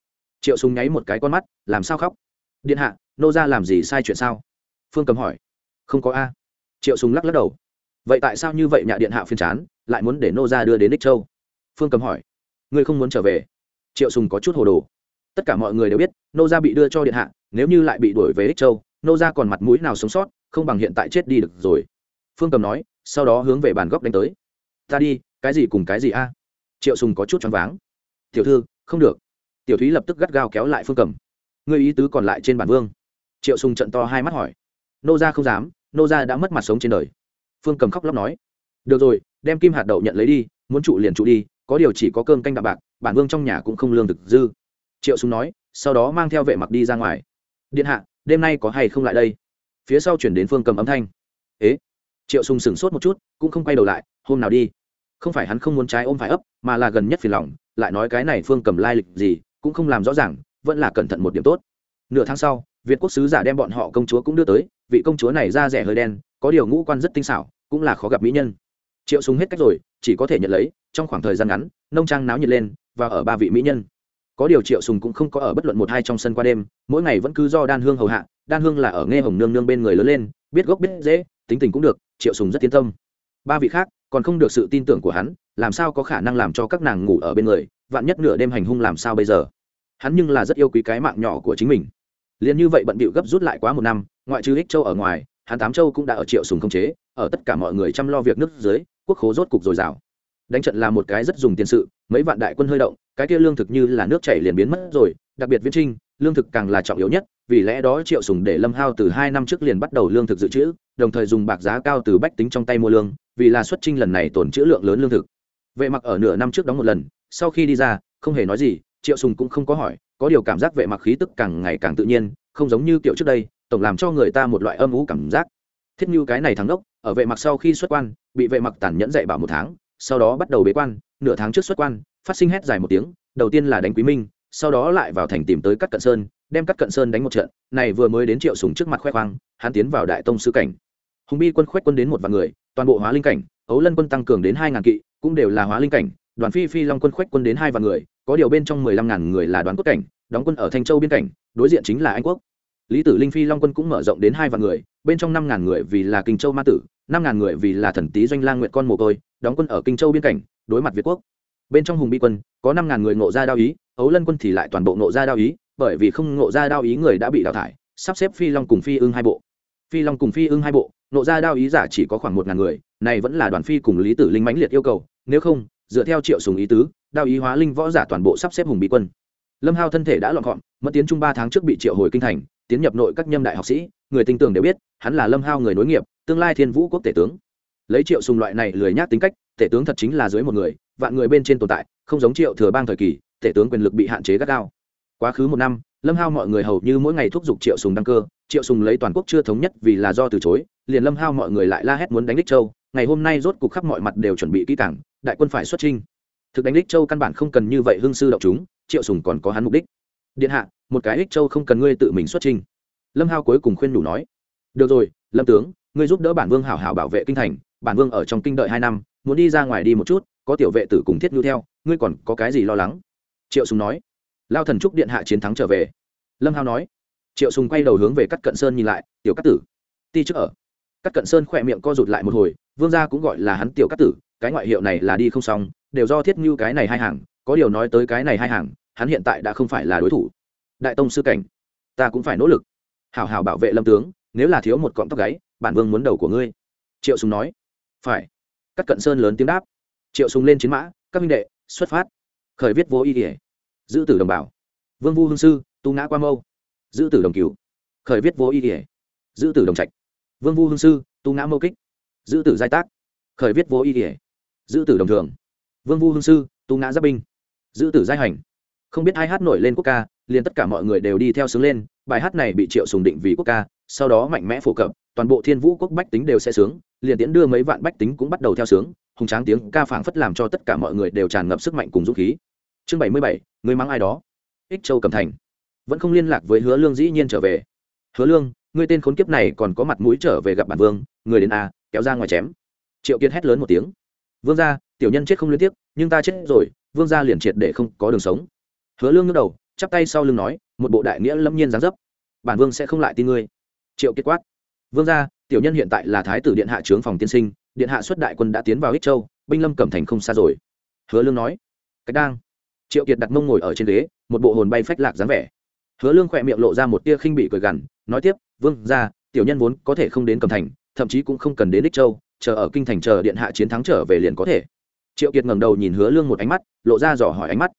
Triệu Súng nháy một cái con mắt, làm sao khóc? Điện hạ, nô ra làm gì sai chuyện sao? Phương cầm hỏi. Không có a. Triệu Súng lắc lắc đầu vậy tại sao như vậy nhạ điện hạ phiên chán, lại muốn để nô ra đưa đến đích châu? Phương cầm hỏi. Ngươi không muốn trở về? Triệu sùng có chút hồ đồ. Tất cả mọi người đều biết, nô gia bị đưa cho điện hạ, nếu như lại bị đuổi về đích châu, nô gia còn mặt mũi nào sống sót, không bằng hiện tại chết đi được rồi. Phương cầm nói, sau đó hướng về bàn góc đánh tới. Ta đi, cái gì cùng cái gì a? Triệu sùng có chút choáng váng. Tiểu thư, không được. Tiểu thúy lập tức gắt gao kéo lại phương cầm. Ngươi ý tứ còn lại trên bản vương. Triệu sùng trận to hai mắt hỏi. Nô gia không dám, nô gia đã mất mặt sống trên đời phương cầm khóc lóc nói, được rồi, đem kim hạt đậu nhận lấy đi, muốn trụ liền trụ đi, có điều chỉ có cơm canh đạm bạc, bản vương trong nhà cũng không lương thực dư. Triệu sùng nói, sau đó mang theo vệ mặc đi ra ngoài. Điện hạ, đêm nay có hay không lại đây? Phía sau chuyển đến phương cầm âm thanh. Ế? Triệu sùng sửng sốt một chút, cũng không quay đầu lại, hôm nào đi? Không phải hắn không muốn trái ôm phải ấp, mà là gần nhất phiền lòng, lại nói cái này phương cầm lai lịch gì, cũng không làm rõ ràng, vẫn là cẩn thận một điểm tốt. Nửa tháng sau việt quốc sứ giả đem bọn họ công chúa cũng đưa tới, vị công chúa này da rẻ hơi đen, có điều ngũ quan rất tinh xảo, cũng là khó gặp mỹ nhân. Triệu súng hết cách rồi, chỉ có thể nhận lấy, trong khoảng thời gian ngắn, nông trang náo nhiệt lên, và ở ba vị mỹ nhân. Có điều triệu sùng cũng không có ở bất luận một hai trong sân qua đêm, mỗi ngày vẫn cứ do đan hương hầu hạ, đan hương là ở nghe hồng nương nương bên người lớn lên, biết gốc biết dễ tính tình cũng được, triệu sùng rất tiến tâm. Ba vị khác, còn không được sự tin tưởng của hắn, làm sao có khả năng làm cho các nàng ngủ ở bên người, vạn nhất nửa đêm hành hung làm sao bây giờ? Hắn nhưng là rất yêu quý cái mạng nhỏ của chính mình liền như vậy bận bịu gấp rút lại quá một năm, ngoại trừ ích châu ở ngoài, hắn tám châu cũng đã ở triệu sùng không chế, ở tất cả mọi người chăm lo việc nước dưới, quốc khố rốt cục dồi dào. Đánh trận là một cái rất dùng tiền sự, mấy vạn đại quân hơi động, cái kia lương thực như là nước chảy liền biến mất rồi, đặc biệt viễn trinh, lương thực càng là trọng yếu nhất, vì lẽ đó triệu sùng để lâm hao từ hai năm trước liền bắt đầu lương thực dự trữ, đồng thời dùng bạc giá cao từ bách tính trong tay mua lương, vì là xuất trinh lần này tổn trữ lượng lớn lương thực. Vệ mặc ở nửa năm trước đóng một lần, sau khi đi ra, không hề nói gì, triệu sùng cũng không có hỏi có điều cảm giác vệ mặc khí tức càng ngày càng tự nhiên, không giống như kiểu trước đây, tổng làm cho người ta một loại âm ú cảm giác. Thiết như cái này thắng đốc ở vệ mặc sau khi xuất quan, bị vệ mặc tàn nhẫn dạy bảo một tháng, sau đó bắt đầu bế quan, nửa tháng trước xuất quan, phát sinh hét dài một tiếng, đầu tiên là đánh quý minh, sau đó lại vào thành tìm tới cắt cận sơn, đem cắt cận sơn đánh một trận, này vừa mới đến triệu sùng trước mặt khoe khoang, hắn tiến vào đại tông sư cảnh. Hùng bi quân khoét quân đến một vạn người, toàn bộ hóa linh cảnh, ấu lân quân tăng cường đến hai ngàn kỵ, cũng đều là hóa linh cảnh đoàn phi phi long quân khoách quân đến hai vạn người, có điều bên trong mười lăm ngàn người là đoàn quốc cảnh, đóng quân ở thanh châu biên cảnh, đối diện chính là anh quốc. Lý tử linh phi long quân cũng mở rộng đến hai vạn người, bên trong năm ngàn người vì là kinh châu ma tử, năm ngàn người vì là thần tý doanh lang nguyện con mồ côi, đóng quân ở kinh châu biên cảnh, đối mặt việt quốc. Bên trong hùng bi quân, có năm ngàn người ngộ ra đao ý, ấu lân quân thì lại toàn bộ ngộ ra đao ý, bởi vì không ngộ ra đao ý người đã bị đào thải, sắp xếp phi long cùng phi ưng hai bộ. Phi long cùng phi ưng hai bộ, ngộ ra đao ý giả chỉ có khoảng một ngàn người, này vẫn là đoàn phi cùng lý tử linh mãnh liệt yêu cầu, nếu không dựa theo triệu sùng ý tứ, đao ý hóa linh võ giả toàn bộ sắp xếp hùng bị quân. Lâm hao thân thể đã loạn gọn, mất tiến trung ba tháng trước bị triệu hồi kinh thành, tiến nhập nội các nhâm đại học sĩ, người tinh tường đều biết, hắn là lâm hao người nối nghiệp, tương lai thiên vũ quốc tể tướng. Lấy triệu sùng loại này lười nhác tính cách, tể tướng thật chính là dưới một người, vạn người bên trên tồn tại, không giống triệu thừa bang thời kỳ, tể tướng quyền lực bị hạn chế gắt gao. Quá khứ một năm lâm hao mọi người hầu như mỗi ngày thúc giục triệu sùng đăng cơ. Triệu sùng lấy toàn quốc chưa thống nhất vì là do từ chối, liền lâm hao mọi người lại la hét muốn đánh đích châu. Ngày hôm nay rốt cục khắp mọi mặt đều chuẩn bị kỹ càng, đại quân phải xuất trinh thực đánh đích châu căn bản không cần như vậy hưng sư động chúng, triệu sùng còn có hắn mục đích. Điện hạ, một cái ích châu không cần ngươi tự mình xuất trinh lâm hao cuối cùng khuyên đủ nói. Được rồi, lâm tướng, ngươi giúp đỡ bản vương hảo hảo bảo vệ kinh thành. Bản vương ở trong kinh đợi hai năm, muốn đi ra ngoài đi một chút, có tiểu vệ tử cùng thiết nhu theo, ngươi còn có cái gì lo lắng? Triệu sùng nói lao thần trúc điện hạ chiến thắng trở về. Lâm hao nói. Triệu sùng quay đầu hướng về cắt cận sơn nhìn lại, tiểu cát tử, ti trước ở. Cắt cận sơn khỏe miệng co rụt lại một hồi, vương gia cũng gọi là hắn tiểu cát tử, cái ngoại hiệu này là đi không xong, đều do thiết như cái này hai hàng, có điều nói tới cái này hai hàng, hắn hiện tại đã không phải là đối thủ. Đại tông sư cảnh, ta cũng phải nỗ lực. Hảo hảo bảo vệ lâm tướng, nếu là thiếu một cọng tóc gáy, bản vương muốn đầu của ngươi. Triệu sùng nói. Phải. Cắt cận sơn lớn tiếng đáp. Triệu sùng lên chiến mã, các minh đệ, xuất phát. Khởi viết vô ý nghĩa giữ tử đồng bảo. Vương vu hương sư, tu ngã qua mâu. Giữ tử đồng cửu. Khởi viết vô ý ỉa giữ tử đồng trạch. Vương vu hương sư, tu ngã mâu kích. Giữ tử giai tác. Khởi viết vô ý ỉa giữ tử đồng thường. Vương vu hương sư, tu ngã giáp binh. Giữ tử giai hành. Không biết ai hát nổi lên quốc ca, liền tất cả mọi người đều đi theo sướng lên, bài hát này bị triệu sùng định vì quốc ca, sau đó mạnh mẽ phổ cập, toàn bộ thiên vũ quốc bách tính đều sẽ sướng, liền tiễn đưa mấy vạn bách tính cũng bắt đầu theo sướng, hùng tráng tiếng ca phảng phất làm cho tất cả mọi người đều tràn ngập sức mạnh cùng dũng khí chương bảy mươi bảy người mang ai đó? Ích châu cầm thành. Vẫn không liên lạc với hứa lương dĩ nhiên trở về. Hứa lương, ngươi tên khốn kiếp này còn có mặt mũi trở về gặp bản vương, người đến a kéo ra ngoài chém. Triệu kiệt hét lớn một tiếng. Vương gia, tiểu nhân chết không liên tiếp, nhưng ta chết rồi, vương gia liền triệt để không có đường sống. Hứa lương ngước đầu, chắp tay sau lưng nói, một bộ đại nghĩa lâm nhiên dáng dấp. Bản vương sẽ không lại tin ngươi. Triệu kiệt quát. Vương gia, tiểu nhân hiện tại là thái tử điện hạ trướng phòng tiên sinh, điện hạ xuất đại quân đã tiến vào ích châu, binh lâm cẩm thành không xa rồi. Hứa lương nói. Cách đang triệu kiệt đặt mông ngồi ở trên ghế, một bộ hồn bay phách lạc dáng vẻ. Hứa lương khỏe miệng lộ ra một tia khinh bị cười gằn, nói tiếp, vương gia, tiểu nhân vốn có thể không đến cẩm thành, thậm chí cũng không cần đến đích châu, chờ ở kinh thành chờ điện hạ chiến thắng trở về liền có thể. Triệu kiệt ngẩng đầu nhìn hứa lương một ánh mắt, lộ ra dò hỏi ánh mắt.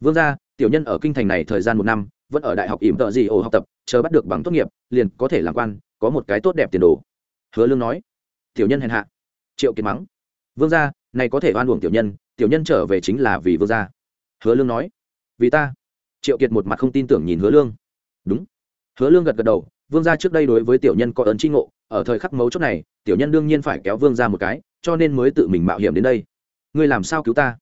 Vương gia, tiểu nhân ở kinh thành này thời gian một năm, vẫn ở đại học ỉm tợ gì ổ học tập, chờ bắt được bằng tốt nghiệp, liền có thể làm quan, có một cái tốt đẹp tiền đồ. Hứa lương nói. Tiểu nhân hèn hạ. Triệu kiệt mắng. Vương gia, này có thể oan uổng tiểu nhân tiểu nhân trở về chính là vì vương gia hứa lương nói. Vì ta. Triệu kiệt một mặt không tin tưởng nhìn hứa lương. Đúng. Hứa lương gật gật đầu, vương gia trước đây đối với tiểu nhân có ơn tri ngộ, ở thời khắc mấu chốt này, tiểu nhân đương nhiên phải kéo vương ra một cái, cho nên mới tự mình mạo hiểm đến đây. Ngươi làm sao cứu ta?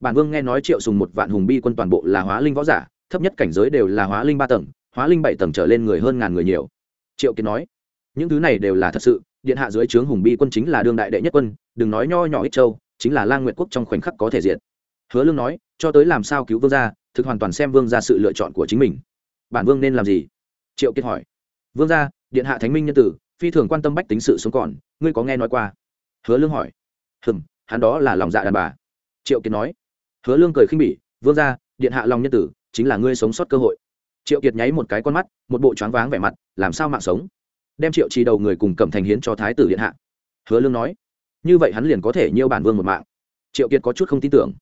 Bản vương nghe nói triệu sùng một vạn hùng bi quân toàn bộ là hóa linh võ giả, thấp nhất cảnh giới đều là hóa linh ba tầng, hóa linh bảy tầng trở lên người hơn ngàn người nhiều. Triệu kiệt nói, những thứ này đều là thật sự, điện hạ dưới trướng hùng bi quân chính là đương đại đệ nhất quân, đừng nói nho nhỏ ít châu, chính là lang nguyện quốc trong khoảnh khắc có thể diện hứa lương nói, cho tới làm sao cứu vương gia, thực hoàn toàn xem vương gia sự lựa chọn của chính mình. Bản vương nên làm gì? Triệu kiệt hỏi. Vương gia, điện hạ thánh minh nhân tử, phi thường quan tâm bách tính sự sống còn, ngươi có nghe nói qua? Hứa lương hỏi. Hừm, hắn đó là lòng dạ đàn bà. Triệu kiệt nói. Hứa lương cười khinh bỉ, vương gia, điện hạ lòng nhân tử, chính là ngươi sống sót cơ hội. Triệu kiệt nháy một cái con mắt, một bộ choáng váng vẻ mặt, làm sao mạng sống? Đem triệu trì đầu người cùng cầm thành hiến cho thái tử điện hạ. Hứa lương nói. Như vậy hắn liền có thể nhiêu bản vương một mạng. Triệu kiệt có chút không tin tưởng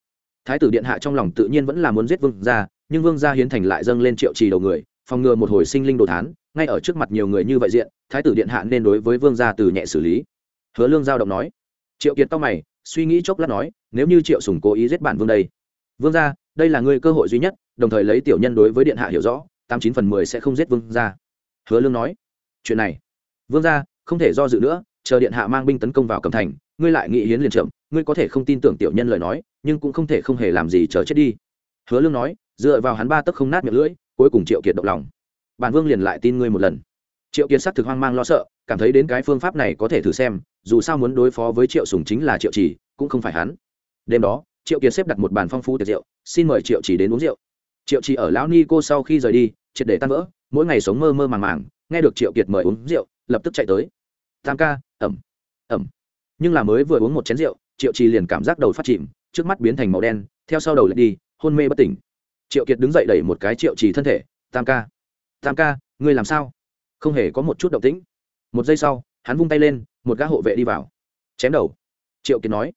thái tử điện hạ trong lòng tự nhiên vẫn là muốn giết vương gia, nhưng vương gia hiến thành lại dâng lên triệu trì đầu người, phòng ngừa một hồi sinh linh đồ thán, ngay ở trước mặt nhiều người như vậy diện, thái tử điện hạ nên đối với vương gia từ nhẹ xử lý. Hứa lương giao động nói. Triệu kiệt tóc mày, suy nghĩ chốc lát nói, nếu như triệu sùng cố ý giết bản vương đây. Vương gia, đây là ngươi cơ hội duy nhất, đồng thời lấy tiểu nhân đối với điện hạ hiểu rõ, tám chín phần mười sẽ không giết vương gia. Hứa lương nói. Chuyện này, vương gia không thể do dự nữa, chờ điện hạ mang binh tấn công vào cầm thành ngươi lại nghị hiến liền chậm, ngươi có thể không tin tưởng tiểu nhân lời nói, nhưng cũng không thể không hề làm gì chờ chết đi. Hứa lương nói, dựa vào hắn ba tấc không nát miệng lưỡi, cuối cùng triệu kiệt động lòng. Bản vương liền lại tin ngươi một lần. Triệu kiệt xác thực hoang mang lo sợ, cảm thấy đến cái phương pháp này có thể thử xem, dù sao muốn đối phó với triệu sùng chính là triệu trì cũng không phải hắn. Đêm đó, triệu kiệt xếp đặt một bàn phong phú tiệc rượu, xin mời triệu trì đến uống rượu. Triệu trì ở lão ni cô sau khi rời đi, triệt để tan vỡ, mỗi ngày sống mơ mơ màng màng, nghe được triệu kiệt mời uống rượu, lập tức chạy tới. Tam ca, ẩm ẩm nhưng là mới vừa uống một chén rượu, triệu trì liền cảm giác đầu phát chìm, trước mắt biến thành màu đen, theo sau đầu lại đi, hôn mê bất tỉnh. Triệu kiệt đứng dậy đẩy một cái triệu trì thân thể, tam ca tam ca, ngươi làm sao? Không hề có một chút động tĩnh. Một giây sau, hắn vung tay lên, một gã hộ vệ đi vào. Chém đầu. Triệu kiệt nói.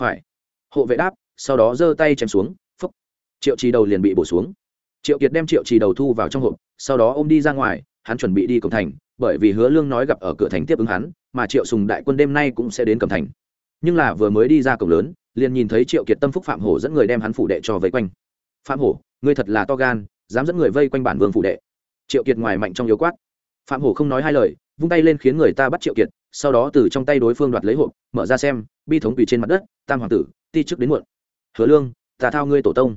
Phải. Hộ vệ đáp, sau đó giơ tay chém xuống, phúc. Triệu trì đầu liền bị bổ xuống. Triệu kiệt đem triệu trì đầu thu vào trong hộp, sau đó ôm đi ra ngoài, hắn chuẩn bị đi cổng thành, bởi vì hứa lương nói gặp ở cửa thành tiếp ứng hắn mà triệu sùng đại quân đêm nay cũng sẽ đến cẩm thành. Nhưng là vừa mới đi ra cổng lớn, liền nhìn thấy triệu kiệt tâm phúc phạm hổ dẫn người đem hắn phủ đệ cho vây quanh. Phạm hổ, ngươi thật là to gan, dám dẫn người vây quanh bản vương phủ đệ. Triệu kiệt ngoài mạnh trong yếu quát. Phạm hổ không nói hai lời, vung tay lên khiến người ta bắt triệu kiệt, sau đó từ trong tay đối phương đoạt lấy hộp, mở ra xem, bi thống quỳ trên mặt đất, tam hoàng tử, ti trước đến muộn. Hứa lương tà thao ngươi tổ tông.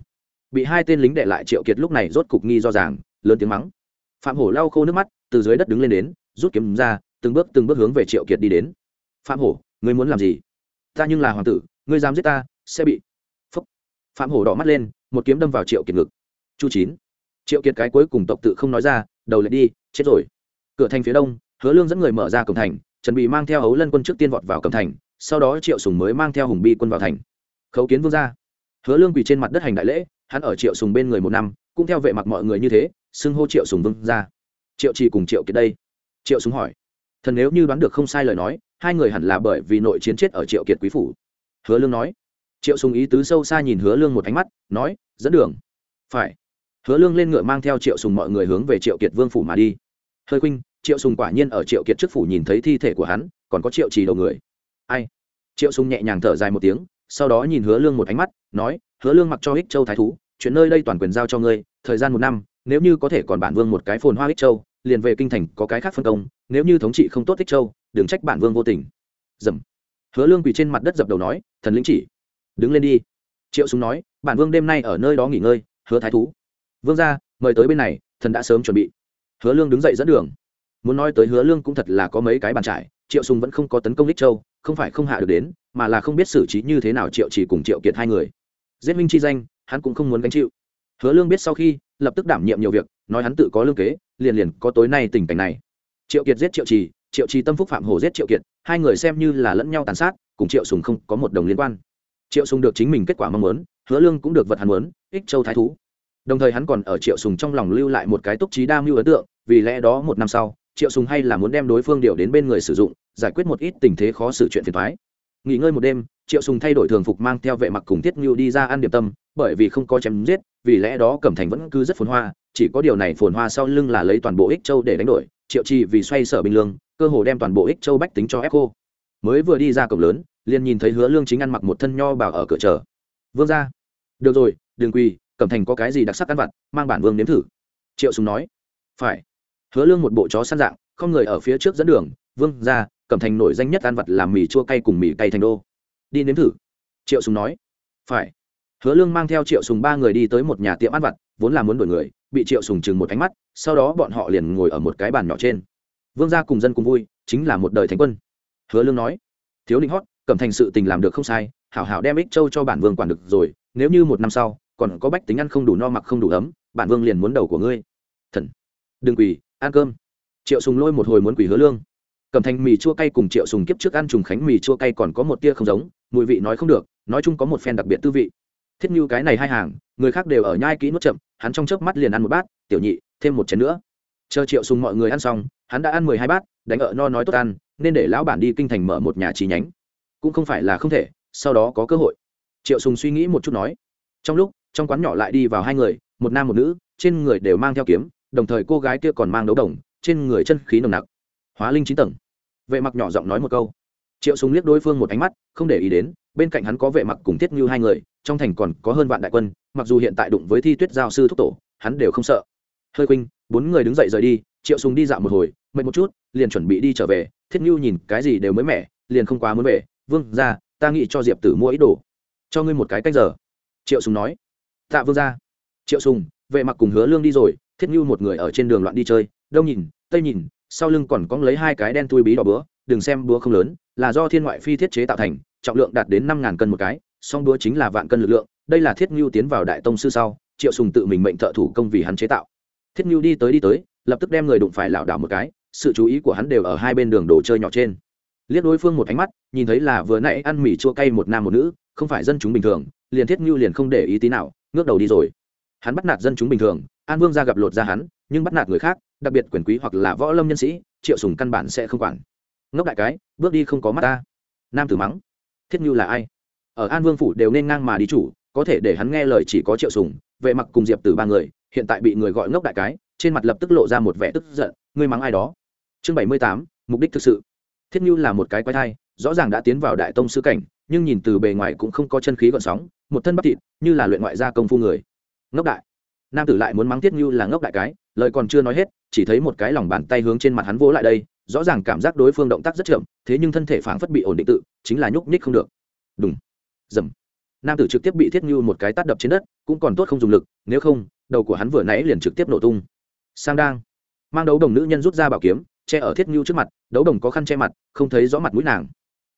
Bị hai tên lính đệ lại triệu kiệt lúc này rốt cục nghi do ràng, lớn tiếng mắng. Phạm hổ lau khô nước mắt, từ dưới đất đứng lên đến, rút kiếm ra từng bước từng bước hướng về triệu kiệt đi đến. Phạm hổ, ngươi muốn làm gì? Ta nhưng là hoàng tử, ngươi dám giết ta, sẽ bị phúc. Phạm hổ đỏ mắt lên, một kiếm đâm vào triệu kiệt ngực. Chu chín. Triệu kiệt cái cuối cùng tộc tự không nói ra, đầu lại đi, chết rồi. Cửa thành phía đông, hứa lương dẫn người mở ra cổng thành, chuẩn bị mang theo hấu lân quân trước tiên vọt vào cổng thành, sau đó triệu sùng mới mang theo hùng bi quân vào thành. Khấu kiến vương gia. Hứa lương quỳ trên mặt đất hành đại lễ, hắn ở triệu sùng bên người một năm, cũng theo vệ mặc mọi người như thế, xưng hô triệu sùng vương gia. Triệu trì cùng triệu kiệt đây. Triệu sùng hỏi thần nếu như đoán được không sai lời nói, hai người hẳn là bởi vì nội chiến chết ở triệu kiệt quý phủ. Hứa lương nói. Triệu sùng ý tứ sâu xa nhìn hứa lương một ánh mắt, nói, dẫn đường. Phải. Hứa lương lên ngựa mang theo triệu sùng mọi người hướng về triệu kiệt vương phủ mà đi. Hơi khuynh, triệu sùng quả nhiên ở triệu kiệt trước phủ nhìn thấy thi thể của hắn, còn có triệu trì đầu người. Ai? Triệu sùng nhẹ nhàng thở dài một tiếng, sau đó nhìn hứa lương một ánh mắt, nói, hứa lương mặc cho ích châu thái thú, chuyện nơi đây toàn quyền giao cho ngươi, thời gian một năm, nếu như có thể còn bản vương một cái phồn hoa ích châu liền về kinh thành có cái khác phân công, nếu như thống trị không tốt thích châu, đừng trách bản vương vô tình. Dầm. Hứa lương quỳ trên mặt đất dập đầu nói, thần lĩnh chỉ, đứng lên đi. Triệu súng nói, bản vương đêm nay ở nơi đó nghỉ ngơi, hứa thái thú. Vương ra mời tới bên này, thần đã sớm chuẩn bị. Hứa lương đứng dậy dẫn đường. Muốn nói tới hứa lương cũng thật là có mấy cái bàn trải, triệu sùng vẫn không có tấn công lích châu, không phải không hạ được đến, mà là không biết xử trí như thế nào triệu chỉ cùng triệu kiệt hai người. Giết minh chi danh, hắn cũng không muốn gánh chịu. Hứa lương biết sau khi, lập tức đảm nhiệm nhiều việc, nói hắn tự có lương kế liền liền có tối nay tình cảnh này. Triệu kiệt giết triệu trì triệu trì tâm phúc phạm hồ giết triệu kiệt, hai người xem như là lẫn nhau tàn sát, cùng triệu sùng không có một đồng liên quan. Triệu sùng được chính mình kết quả mong muốn, hứa lương cũng được vật hắn muốn, ích châu thái thú. Đồng thời hắn còn ở triệu sùng trong lòng lưu lại một cái túc trí đa mưu ấn tượng, vì lẽ đó một năm sau, triệu sùng hay là muốn đem đối phương điều đến bên người sử dụng, giải quyết một ít tình thế khó xử chuyện phiền toái nghỉ ngơi một đêm, triệu sùng thay đổi thường phục mang theo vệ mặc cùng thiết ngưu đi ra ăn điểm tâm, bởi vì không có chém giết, vì lẽ đó cẩm thành vẫn cứ rất phồn hoa, chỉ có điều này phồn hoa sau lưng là lấy toàn bộ ích châu để đánh đổi, triệu chi vì xoay sở bình lương, cơ hồ đem toàn bộ ích châu bách tính cho ép cô. Mới vừa đi ra cổng lớn, liền nhìn thấy hứa lương chính ăn mặc một thân nho bảo ở cửa chờ. Vương ra được rồi đường quỳ, cẩm thành có cái gì đặc sắc ăn vặt, mang bản vương nếm thử. Triệu sùng nói. Phải. Hứa lương một bộ chó săn dạng, không người ở phía trước dẫn đường, vương ra cẩm thành nổi danh nhất ăn vặt làm mì chua cay cùng mì cay thành đô. Đi nếm thử. Triệu sùng nói. Phải. Hứa lương mang theo triệu sùng ba người đi tới một nhà tiệm ăn vặt, vốn là muốn đổi người, bị triệu sùng chừng một ánh mắt, sau đó bọn họ liền ngồi ở một cái bàn nhỏ trên. Vương gia cùng dân cùng vui, chính là một đời thánh quân. Hứa lương nói. Thiếu linh hót cẩm thành sự tình làm được không sai, hảo hảo đem ích châu cho bản vương quản được rồi, nếu như một năm sau, còn có bách tính ăn không đủ no mặc không đủ ấm, bản vương liền muốn đầu của ngươi. Thần. Đừng quỳ, ăn cơm. Triệu sùng lôi một hồi muốn quỳ hứa lương cẩm thành mì chua cay cùng triệu sùng kiếp trước ăn trùng khánh mì chua cay còn có một tia không giống, mùi vị nói không được, nói chung có một phen đặc biệt tư vị. Thiết như cái này hai hàng, người khác đều ở nhai kỹ nuốt chậm, hắn trong chớp mắt liền ăn một bát, tiểu nhị, thêm một chén nữa. Chờ triệu sùng mọi người ăn xong, hắn đã ăn mười hai bát, đánh ở no nói tốt ăn, nên để lão bản đi kinh thành mở một nhà chi nhánh. Cũng không phải là không thể, sau đó có cơ hội. Triệu sùng suy nghĩ một chút nói. Trong lúc, trong quán nhỏ lại đi vào hai người, một nam một nữ, trên người đều mang theo kiếm, đồng thời cô gái kia còn mang đấu đồng, trên người chân khí nồng nặc hóa linh chín tầng. Vệ mặc nhỏ giọng nói một câu. Triệu sùng liếc đối phương một ánh mắt, không để ý đến, bên cạnh hắn có vệ mặc cùng thiết như hai người, trong thành còn có hơn vạn đại quân, mặc dù hiện tại đụng với thi tuyết giao sư thúc tổ, hắn đều không sợ. Hơi khuynh, bốn người đứng dậy rời đi, triệu sùng đi dạo một hồi, mệt một chút, liền chuẩn bị đi trở về, thiết như nhìn cái gì đều mới mẻ, liền không quá muốn về. Vương ra ta nghĩ cho diệp tử mua ít đồ. Cho ngươi một cái cách giờ. Triệu sùng nói. Tạ vương ra triệu sùng, vệ mặc cùng hứa lương đi rồi, thiết như một người ở trên đường loạn đi chơi, đông nhìn, tây nhìn sau lưng còn có lấy hai cái đen tui bí đỏ búa, đừng xem búa không lớn, là do thiên ngoại phi thiết chế tạo thành, trọng lượng đạt đến năm ngàn cân một cái, song búa chính là vạn cân lực lượng, đây là thiết ngưu tiến vào đại tông sư sau, triệu sùng tự mình mệnh thợ thủ công vì hắn chế tạo. Thiết ngưu đi tới đi tới, lập tức đem người đụng phải lảo đảo một cái, sự chú ý của hắn đều ở hai bên đường đồ chơi nhỏ trên. Liếc đối phương một ánh mắt, nhìn thấy là vừa nãy ăn mì chua cay một nam một nữ, không phải dân chúng bình thường, liền thiết ngưu liền không để ý tí nào, ngước đầu đi rồi. Hắn bắt nạt dân chúng bình thường, an vương ra gặp lột ra hắn, nhưng bắt nạt người khác đặc biệt quyền quý hoặc là võ lâm nhân sĩ, triệu sùng căn bản sẽ không quản. Ngốc đại cái, bước đi không có mắt ta. Nam tử mắng. Thiết như là ai? Ở an vương phủ đều nên ngang mà đi chủ, có thể để hắn nghe lời chỉ có triệu sùng, vệ mặc cùng diệp tử ba người, hiện tại bị người gọi ngốc đại cái, trên mặt lập tức lộ ra một vẻ tức giận, ngươi mắng ai đó? Chương bảy mươi tám, mục đích thực sự. Thiết như là một cái quái thai, rõ ràng đã tiến vào đại tông sư cảnh, nhưng nhìn từ bề ngoài cũng không có chân khí gợn sóng, một thân bắp thịt, như là luyện ngoại gia công phu người. Ngốc đại. Nam tử lại muốn mắng thiết như là ngốc đại cái lời còn chưa nói hết, chỉ thấy một cái lòng bàn tay hướng trên mặt hắn vỗ lại đây, rõ ràng cảm giác đối phương động tác rất chậm, thế nhưng thân thể phảng phất bị ổn định tự, chính là nhúc nhích không được. Đúng dầm. Nam tử trực tiếp bị thiết như một cái tát đập trên đất, cũng còn tốt không dùng lực, nếu không, đầu của hắn vừa nãy liền trực tiếp nổ tung. Sang đang. Mang đấu đồng nữ nhân rút ra bảo kiếm, che ở thiết như trước mặt, đấu đồng có khăn che mặt, không thấy rõ mặt mũi nàng.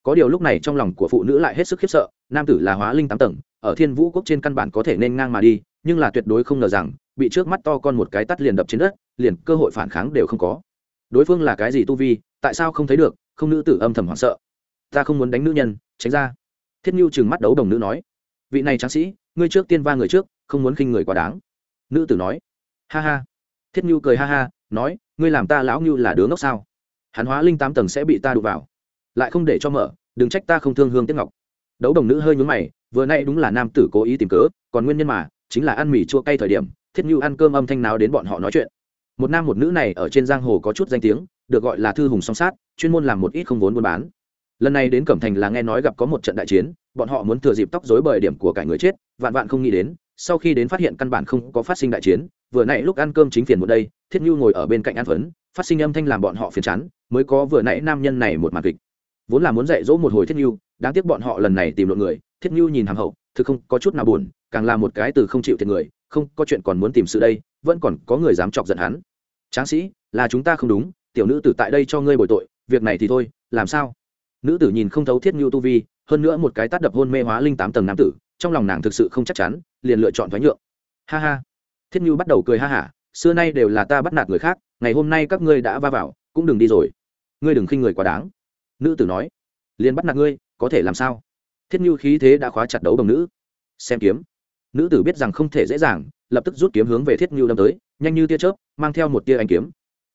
Có điều lúc này trong lòng của phụ nữ lại hết sức khiếp sợ, nam tử là hóa linh tám tầng, ở thiên vũ quốc trên căn bản có thể nên ngang mà đi, nhưng là tuyệt đối không ngờ rằng bị trước mắt to con một cái tắt liền đập trên đất, liền cơ hội phản kháng đều không có. Đối phương là cái gì tu vi, tại sao không thấy được, không nữ tử âm thầm hoảng sợ. Ta không muốn đánh nữ nhân, tránh ra. Thiết nhu chừng mắt đấu đồng nữ nói. Vị này tráng sĩ, ngươi trước tiên va người trước, không muốn khinh người quá đáng. Nữ tử nói. Ha ha. Thiết nhu cười ha ha, nói, ngươi làm ta lão nhu là đứa ngốc sao? Hắn hóa linh tám tầng sẽ bị ta đụng vào. Lại không để cho mở, đừng trách ta không thương hương tiếc ngọc. Đấu đồng nữ hơi nhúng mày, vừa nay đúng là nam tử cố ý tìm cớ, còn nguyên nhân mà, chính là ăn mì chua cay thời điểm thiết như ăn cơm âm thanh nào đến bọn họ nói chuyện. Một nam một nữ này ở trên giang hồ có chút danh tiếng, được gọi là thư hùng song sát, chuyên môn làm một ít không vốn buôn bán. Lần này đến cẩm thành là nghe nói gặp có một trận đại chiến, bọn họ muốn thừa dịp tóc dối bời điểm của cả người chết, vạn vạn không nghĩ đến, sau khi đến phát hiện căn bản không có phát sinh đại chiến, vừa nãy lúc ăn cơm chính phiền một đây, thiết như ngồi ở bên cạnh ăn phấn, phát sinh âm thanh làm bọn họ phiền chán, mới có vừa nãy nam nhân này một màn kịch. Vốn là muốn dạy dỗ một hồi thiết như, đáng tiếc bọn họ lần này tìm lộn người, thiết như nhìn hàng hậu, thực không có chút nào buồn càng là một cái từ không chịu thiệt người, không có chuyện còn muốn tìm sự đây, vẫn còn có người dám chọc giận hắn. Tráng sĩ, là chúng ta không đúng, tiểu nữ tử tại đây cho ngươi bồi tội, việc này thì thôi, làm sao? Nữ tử nhìn không thấu thiết ngưu tu vi, hơn nữa một cái tát đập hôn mê hóa linh tám tầng nam tử, trong lòng nàng thực sự không chắc chắn, liền lựa chọn thoái nhượng. Ha ha. Thiết ngưu bắt đầu cười ha hả, xưa nay đều là ta bắt nạt người khác, ngày hôm nay các ngươi đã va vào, cũng đừng đi rồi. Ngươi đừng khinh người quá đáng. Nữ tử nói, liền bắt nạt ngươi, có thể làm sao? Thiết ngưu khí thế đã khóa chặt đấu đồng nữ. Xem kiếm nữ tử biết rằng không thể dễ dàng, lập tức rút kiếm hướng về thiết Ngưu đâm tới, nhanh như tia chớp, mang theo một tia anh kiếm.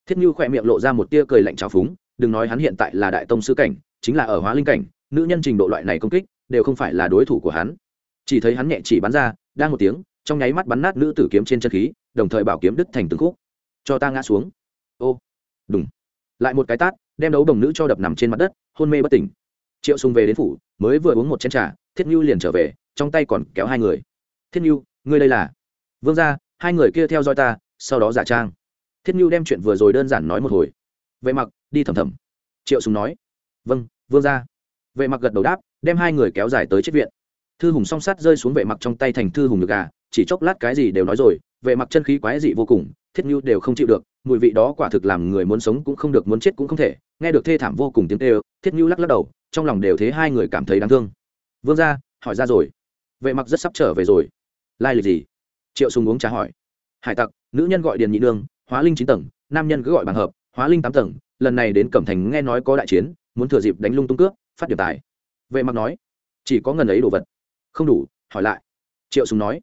Thiết Ngưu khỏe miệng lộ ra một tia cười lạnh trào phúng, đừng nói hắn hiện tại là đại tông sư cảnh, chính là ở hóa linh cảnh, nữ nhân trình độ loại này công kích, đều không phải là đối thủ của hắn. Chỉ thấy hắn nhẹ chỉ bắn ra, đang một tiếng, trong nháy mắt bắn nát nữ tử kiếm trên chân khí, đồng thời bảo kiếm đứt thành từng khúc. Cho ta ngã xuống. Ô đúng lại một cái tát, đem đấu đồng nữ cho đập nằm trên mặt đất, hôn mê bất tỉnh. Triệu sùng về đến phủ, mới vừa uống một chén trà, thiết Ngưu liền trở về, trong tay còn kéo hai người thiết nhu, ngươi đây là? Vương gia, hai người kia theo dõi ta, sau đó giả trang. Thiết nhu đem chuyện vừa rồi đơn giản nói một hồi. Vệ mặc, đi thầm thầm triệu sùng nói. Vâng vương gia. Vệ mặc gật đầu đáp, đem hai người kéo dài tới chết viện. Thư hùng song sắt rơi xuống vệ mặc trong tay thành thư hùng được gà chỉ chốc lát cái gì đều nói rồi, vệ mặc chân khí quái dị vô cùng, thiết nhu đều không chịu được, mùi vị đó quả thực làm người muốn sống cũng không được, muốn chết cũng không thể. Nghe được thê thảm vô cùng tiếng tê thiết nhu lắc lắc đầu, trong lòng đều thế hai người cảm thấy đáng thương. Vương gia, hỏi ra rồi. Vệ mặc rất sắp trở về rồi lai lịch gì? Triệu sùng uống trà hỏi. Hải tặc, nữ nhân gọi điền nhị nương, hóa linh chín tầng, nam nhân cứ gọi bằng hợp, hóa linh tám tầng. Lần này đến cẩm thành nghe nói có đại chiến, muốn thừa dịp đánh lung tung cướp, phát điểm tài. Vệ mặc nói, chỉ có ngần ấy đồ vật. Không đủ, hỏi lại. Triệu sùng nói,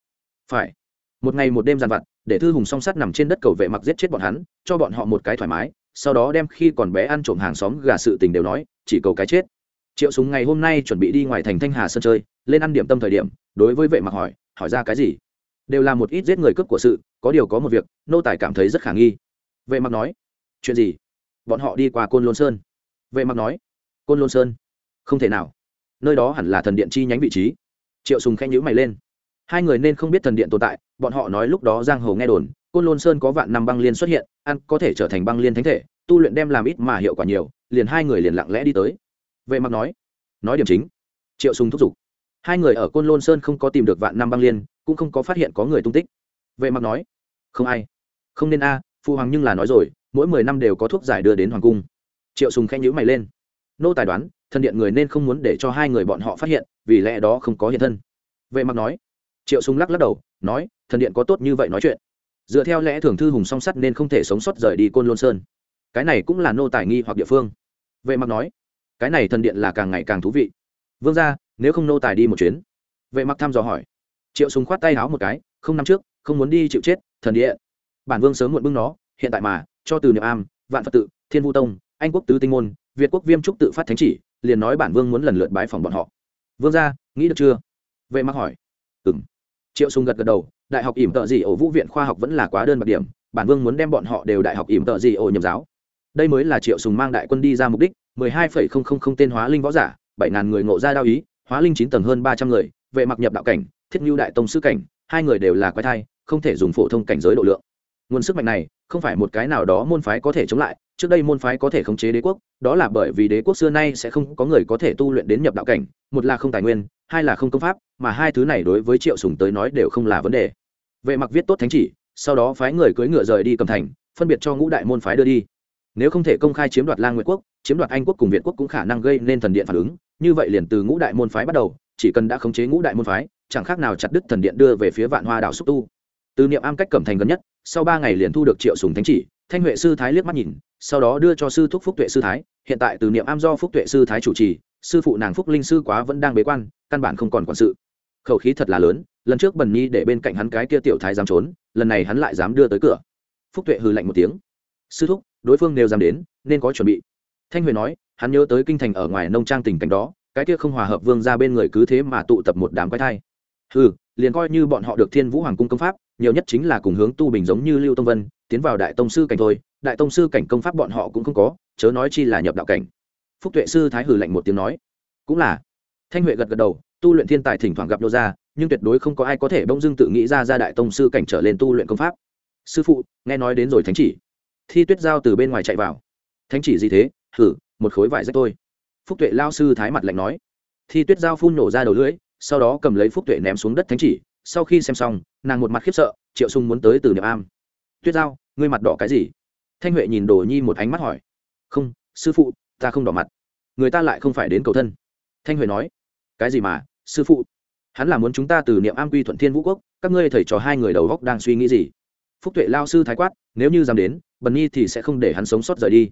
phải. Một ngày một đêm giàn vặt, để thư hùng song sắt nằm trên đất cầu vệ mặc giết chết bọn hắn, cho bọn họ một cái thoải mái, sau đó đem khi còn bé ăn trộm hàng xóm gà sự tình đều nói, chỉ cầu cái chết. Triệu súng ngày hôm nay chuẩn bị đi ngoài thành thanh hà sân chơi, lên ăn điểm tâm thời điểm, đối với vệ mặc hỏi hỏi ra cái gì? Đều là một ít giết người cướp của sự, có điều có một việc, nô tài cảm thấy rất khả nghi. Vệ mặc nói, chuyện gì? Bọn họ đi qua côn lôn sơn. Vệ mặc nói, côn lôn sơn? Không thể nào. Nơi đó hẳn là thần điện chi nhánh vị trí. Triệu sùng khẽ nhíu mày lên. Hai người nên không biết thần điện tồn tại, bọn họ nói lúc đó giang hồ nghe đồn, côn lôn sơn có vạn năm băng liên xuất hiện, ăn có thể trở thành băng liên thánh thể, tu luyện đem làm ít mà hiệu quả nhiều, liền hai người liền lặng lẽ đi tới. Vệ mặc nói nói điểm chính. Triệu sùng thúc giục hai người ở côn lôn sơn không có tìm được vạn năm băng liên cũng không có phát hiện có người tung tích. Vệ mặc nói không ai. Không nên a à, phụ hoàng nhưng là nói rồi mỗi mười năm đều có thuốc giải đưa đến hoàng cung. Triệu sùng khẽ nhíu mày lên. Nô tài đoán thần điện người nên không muốn để cho hai người bọn họ phát hiện vì lẽ đó không có hiện thân. Vệ mặc nói. Triệu sùng lắc lắc đầu nói thần điện có tốt như vậy nói chuyện. Dựa theo lẽ thường thư hùng song sắt nên không thể sống sót rời đi côn lôn sơn. Cái này cũng là nô tài nghi hoặc địa phương. Vệ mặc nói cái này thần điện là càng ngày càng thú vị. Vương gia nếu không nô tài đi một chuyến. Vệ mặc thăm dò hỏi. Triệu sùng khoát tay háo một cái không năm trước không muốn đi chịu chết thần địa, bản vương sớm muộn bưng nó hiện tại mà cho từ niệm am vạn phật tự thiên vu tông anh quốc tứ tinh môn việt quốc viêm trúc tự phát thánh chỉ liền nói bản vương muốn lần lượt bái phòng bọn họ. Vương ra nghĩ được chưa? Vệ mặc hỏi. Ừng triệu sùng gật gật đầu đại học ỉm tợ gì ổ vũ viện khoa học vẫn là quá đơn bạc điểm bản vương muốn đem bọn họ đều đại học ỉm tợ gì ổ nhầm giáo. Đây mới là triệu sùng mang đại quân đi ra mục đích mười hai phẩy không không không tên hóa linh võ giả bảy ngàn người ngộ ra đao ý hóa linh chín tầng hơn ba trăm người, vệ mặc nhập đạo cảnh, thiết ngưu đại tông sư cảnh, hai người đều là quái thai, không thể dùng phổ thông cảnh giới độ lượng. Nguồn sức mạnh này, không phải một cái nào đó môn phái có thể chống lại, trước đây môn phái có thể khống chế đế quốc, đó là bởi vì đế quốc xưa nay sẽ không có người có thể tu luyện đến nhập đạo cảnh, một là không tài nguyên, hai là không công pháp, mà hai thứ này đối với triệu sùng tới nói đều không là vấn đề. Vệ mặc viết tốt thánh chỉ, sau đó phái người cưỡi ngựa rời đi cầm thành, phân biệt cho ngũ đại môn phái đưa đi. Nếu không thể công khai chiếm đoạt lang nguyệt quốc, chiếm đoạt anh quốc cùng việt quốc cũng khả năng gây nên thần điện phản ứng như vậy liền từ ngũ đại môn phái bắt đầu, chỉ cần đã khống chế ngũ đại môn phái, chẳng khác nào chặt đứt thần điện đưa về phía vạn hoa đảo xúc tu. Từ niệm am cách cẩm thành gần nhất, sau ba ngày liền thu được triệu sùng thánh chỉ, thanh huệ sư thái liếc mắt nhìn, sau đó đưa cho sư thúc phúc tuệ sư thái, hiện tại từ niệm am do phúc tuệ sư thái chủ trì, sư phụ nàng phúc linh sư quá vẫn đang bế quan, căn bản không còn quản sự. Khẩu khí thật là lớn, lần trước bần nhi để bên cạnh hắn cái kia tiểu thái dám trốn, lần này hắn lại dám đưa tới cửa. Phúc tuệ hừ lạnh một tiếng. Sư thúc, đối phương nếu dám đến, nên có chuẩn bị. Thanh huệ nói hắn nhớ tới kinh thành ở ngoài nông trang tình cảnh đó, cái kia không hòa hợp vương ra bên người cứ thế mà tụ tập một đám quái thai. Ừ liền coi như bọn họ được thiên vũ hoàng cung công pháp, nhiều nhất chính là cùng hướng tu bình giống như lưu tông vân, tiến vào đại tông sư cảnh thôi, đại tông sư cảnh công pháp bọn họ cũng không có, chớ nói chi là nhập đạo cảnh. Phúc tuệ sư thái hử lạnh một tiếng nói. Cũng là. Thanh huệ gật gật đầu, tu luyện thiên tài thỉnh thoảng gặp nô ra nhưng tuyệt đối không có ai có thể bỗng dưng tự nghĩ ra ra đại tông sư cảnh trở lên tu luyện công pháp. Sư phụ, nghe nói đến rồi thánh chỉ. Thi tuyết giao từ bên ngoài chạy vào. Thánh chỉ gì thế? Hử một khối vải rách thôi. phúc tuệ lao sư thái mặt lạnh nói. Thi tuyết giao phun nổ ra đầu lưỡi, sau đó cầm lấy phúc tuệ ném xuống đất thánh chỉ. Sau khi xem xong, nàng một mặt khiếp sợ, triệu sung muốn tới từ niệm am. Tuyết giao, ngươi mặt đỏ cái gì? Thanh huệ nhìn đồ nhi một ánh mắt hỏi. Không, sư phụ, ta không đỏ mặt. Người ta lại không phải đến cầu thân. Thanh huệ nói. Cái gì mà, sư phụ? Hắn là muốn chúng ta từ niệm am quy thuận thiên vũ quốc, các ngươi thầy trò hai người đầu góc đang suy nghĩ gì? Phúc tuệ lao sư thái quát, nếu như dám đến, bần nhi thì sẽ không để hắn sống sót rời đi.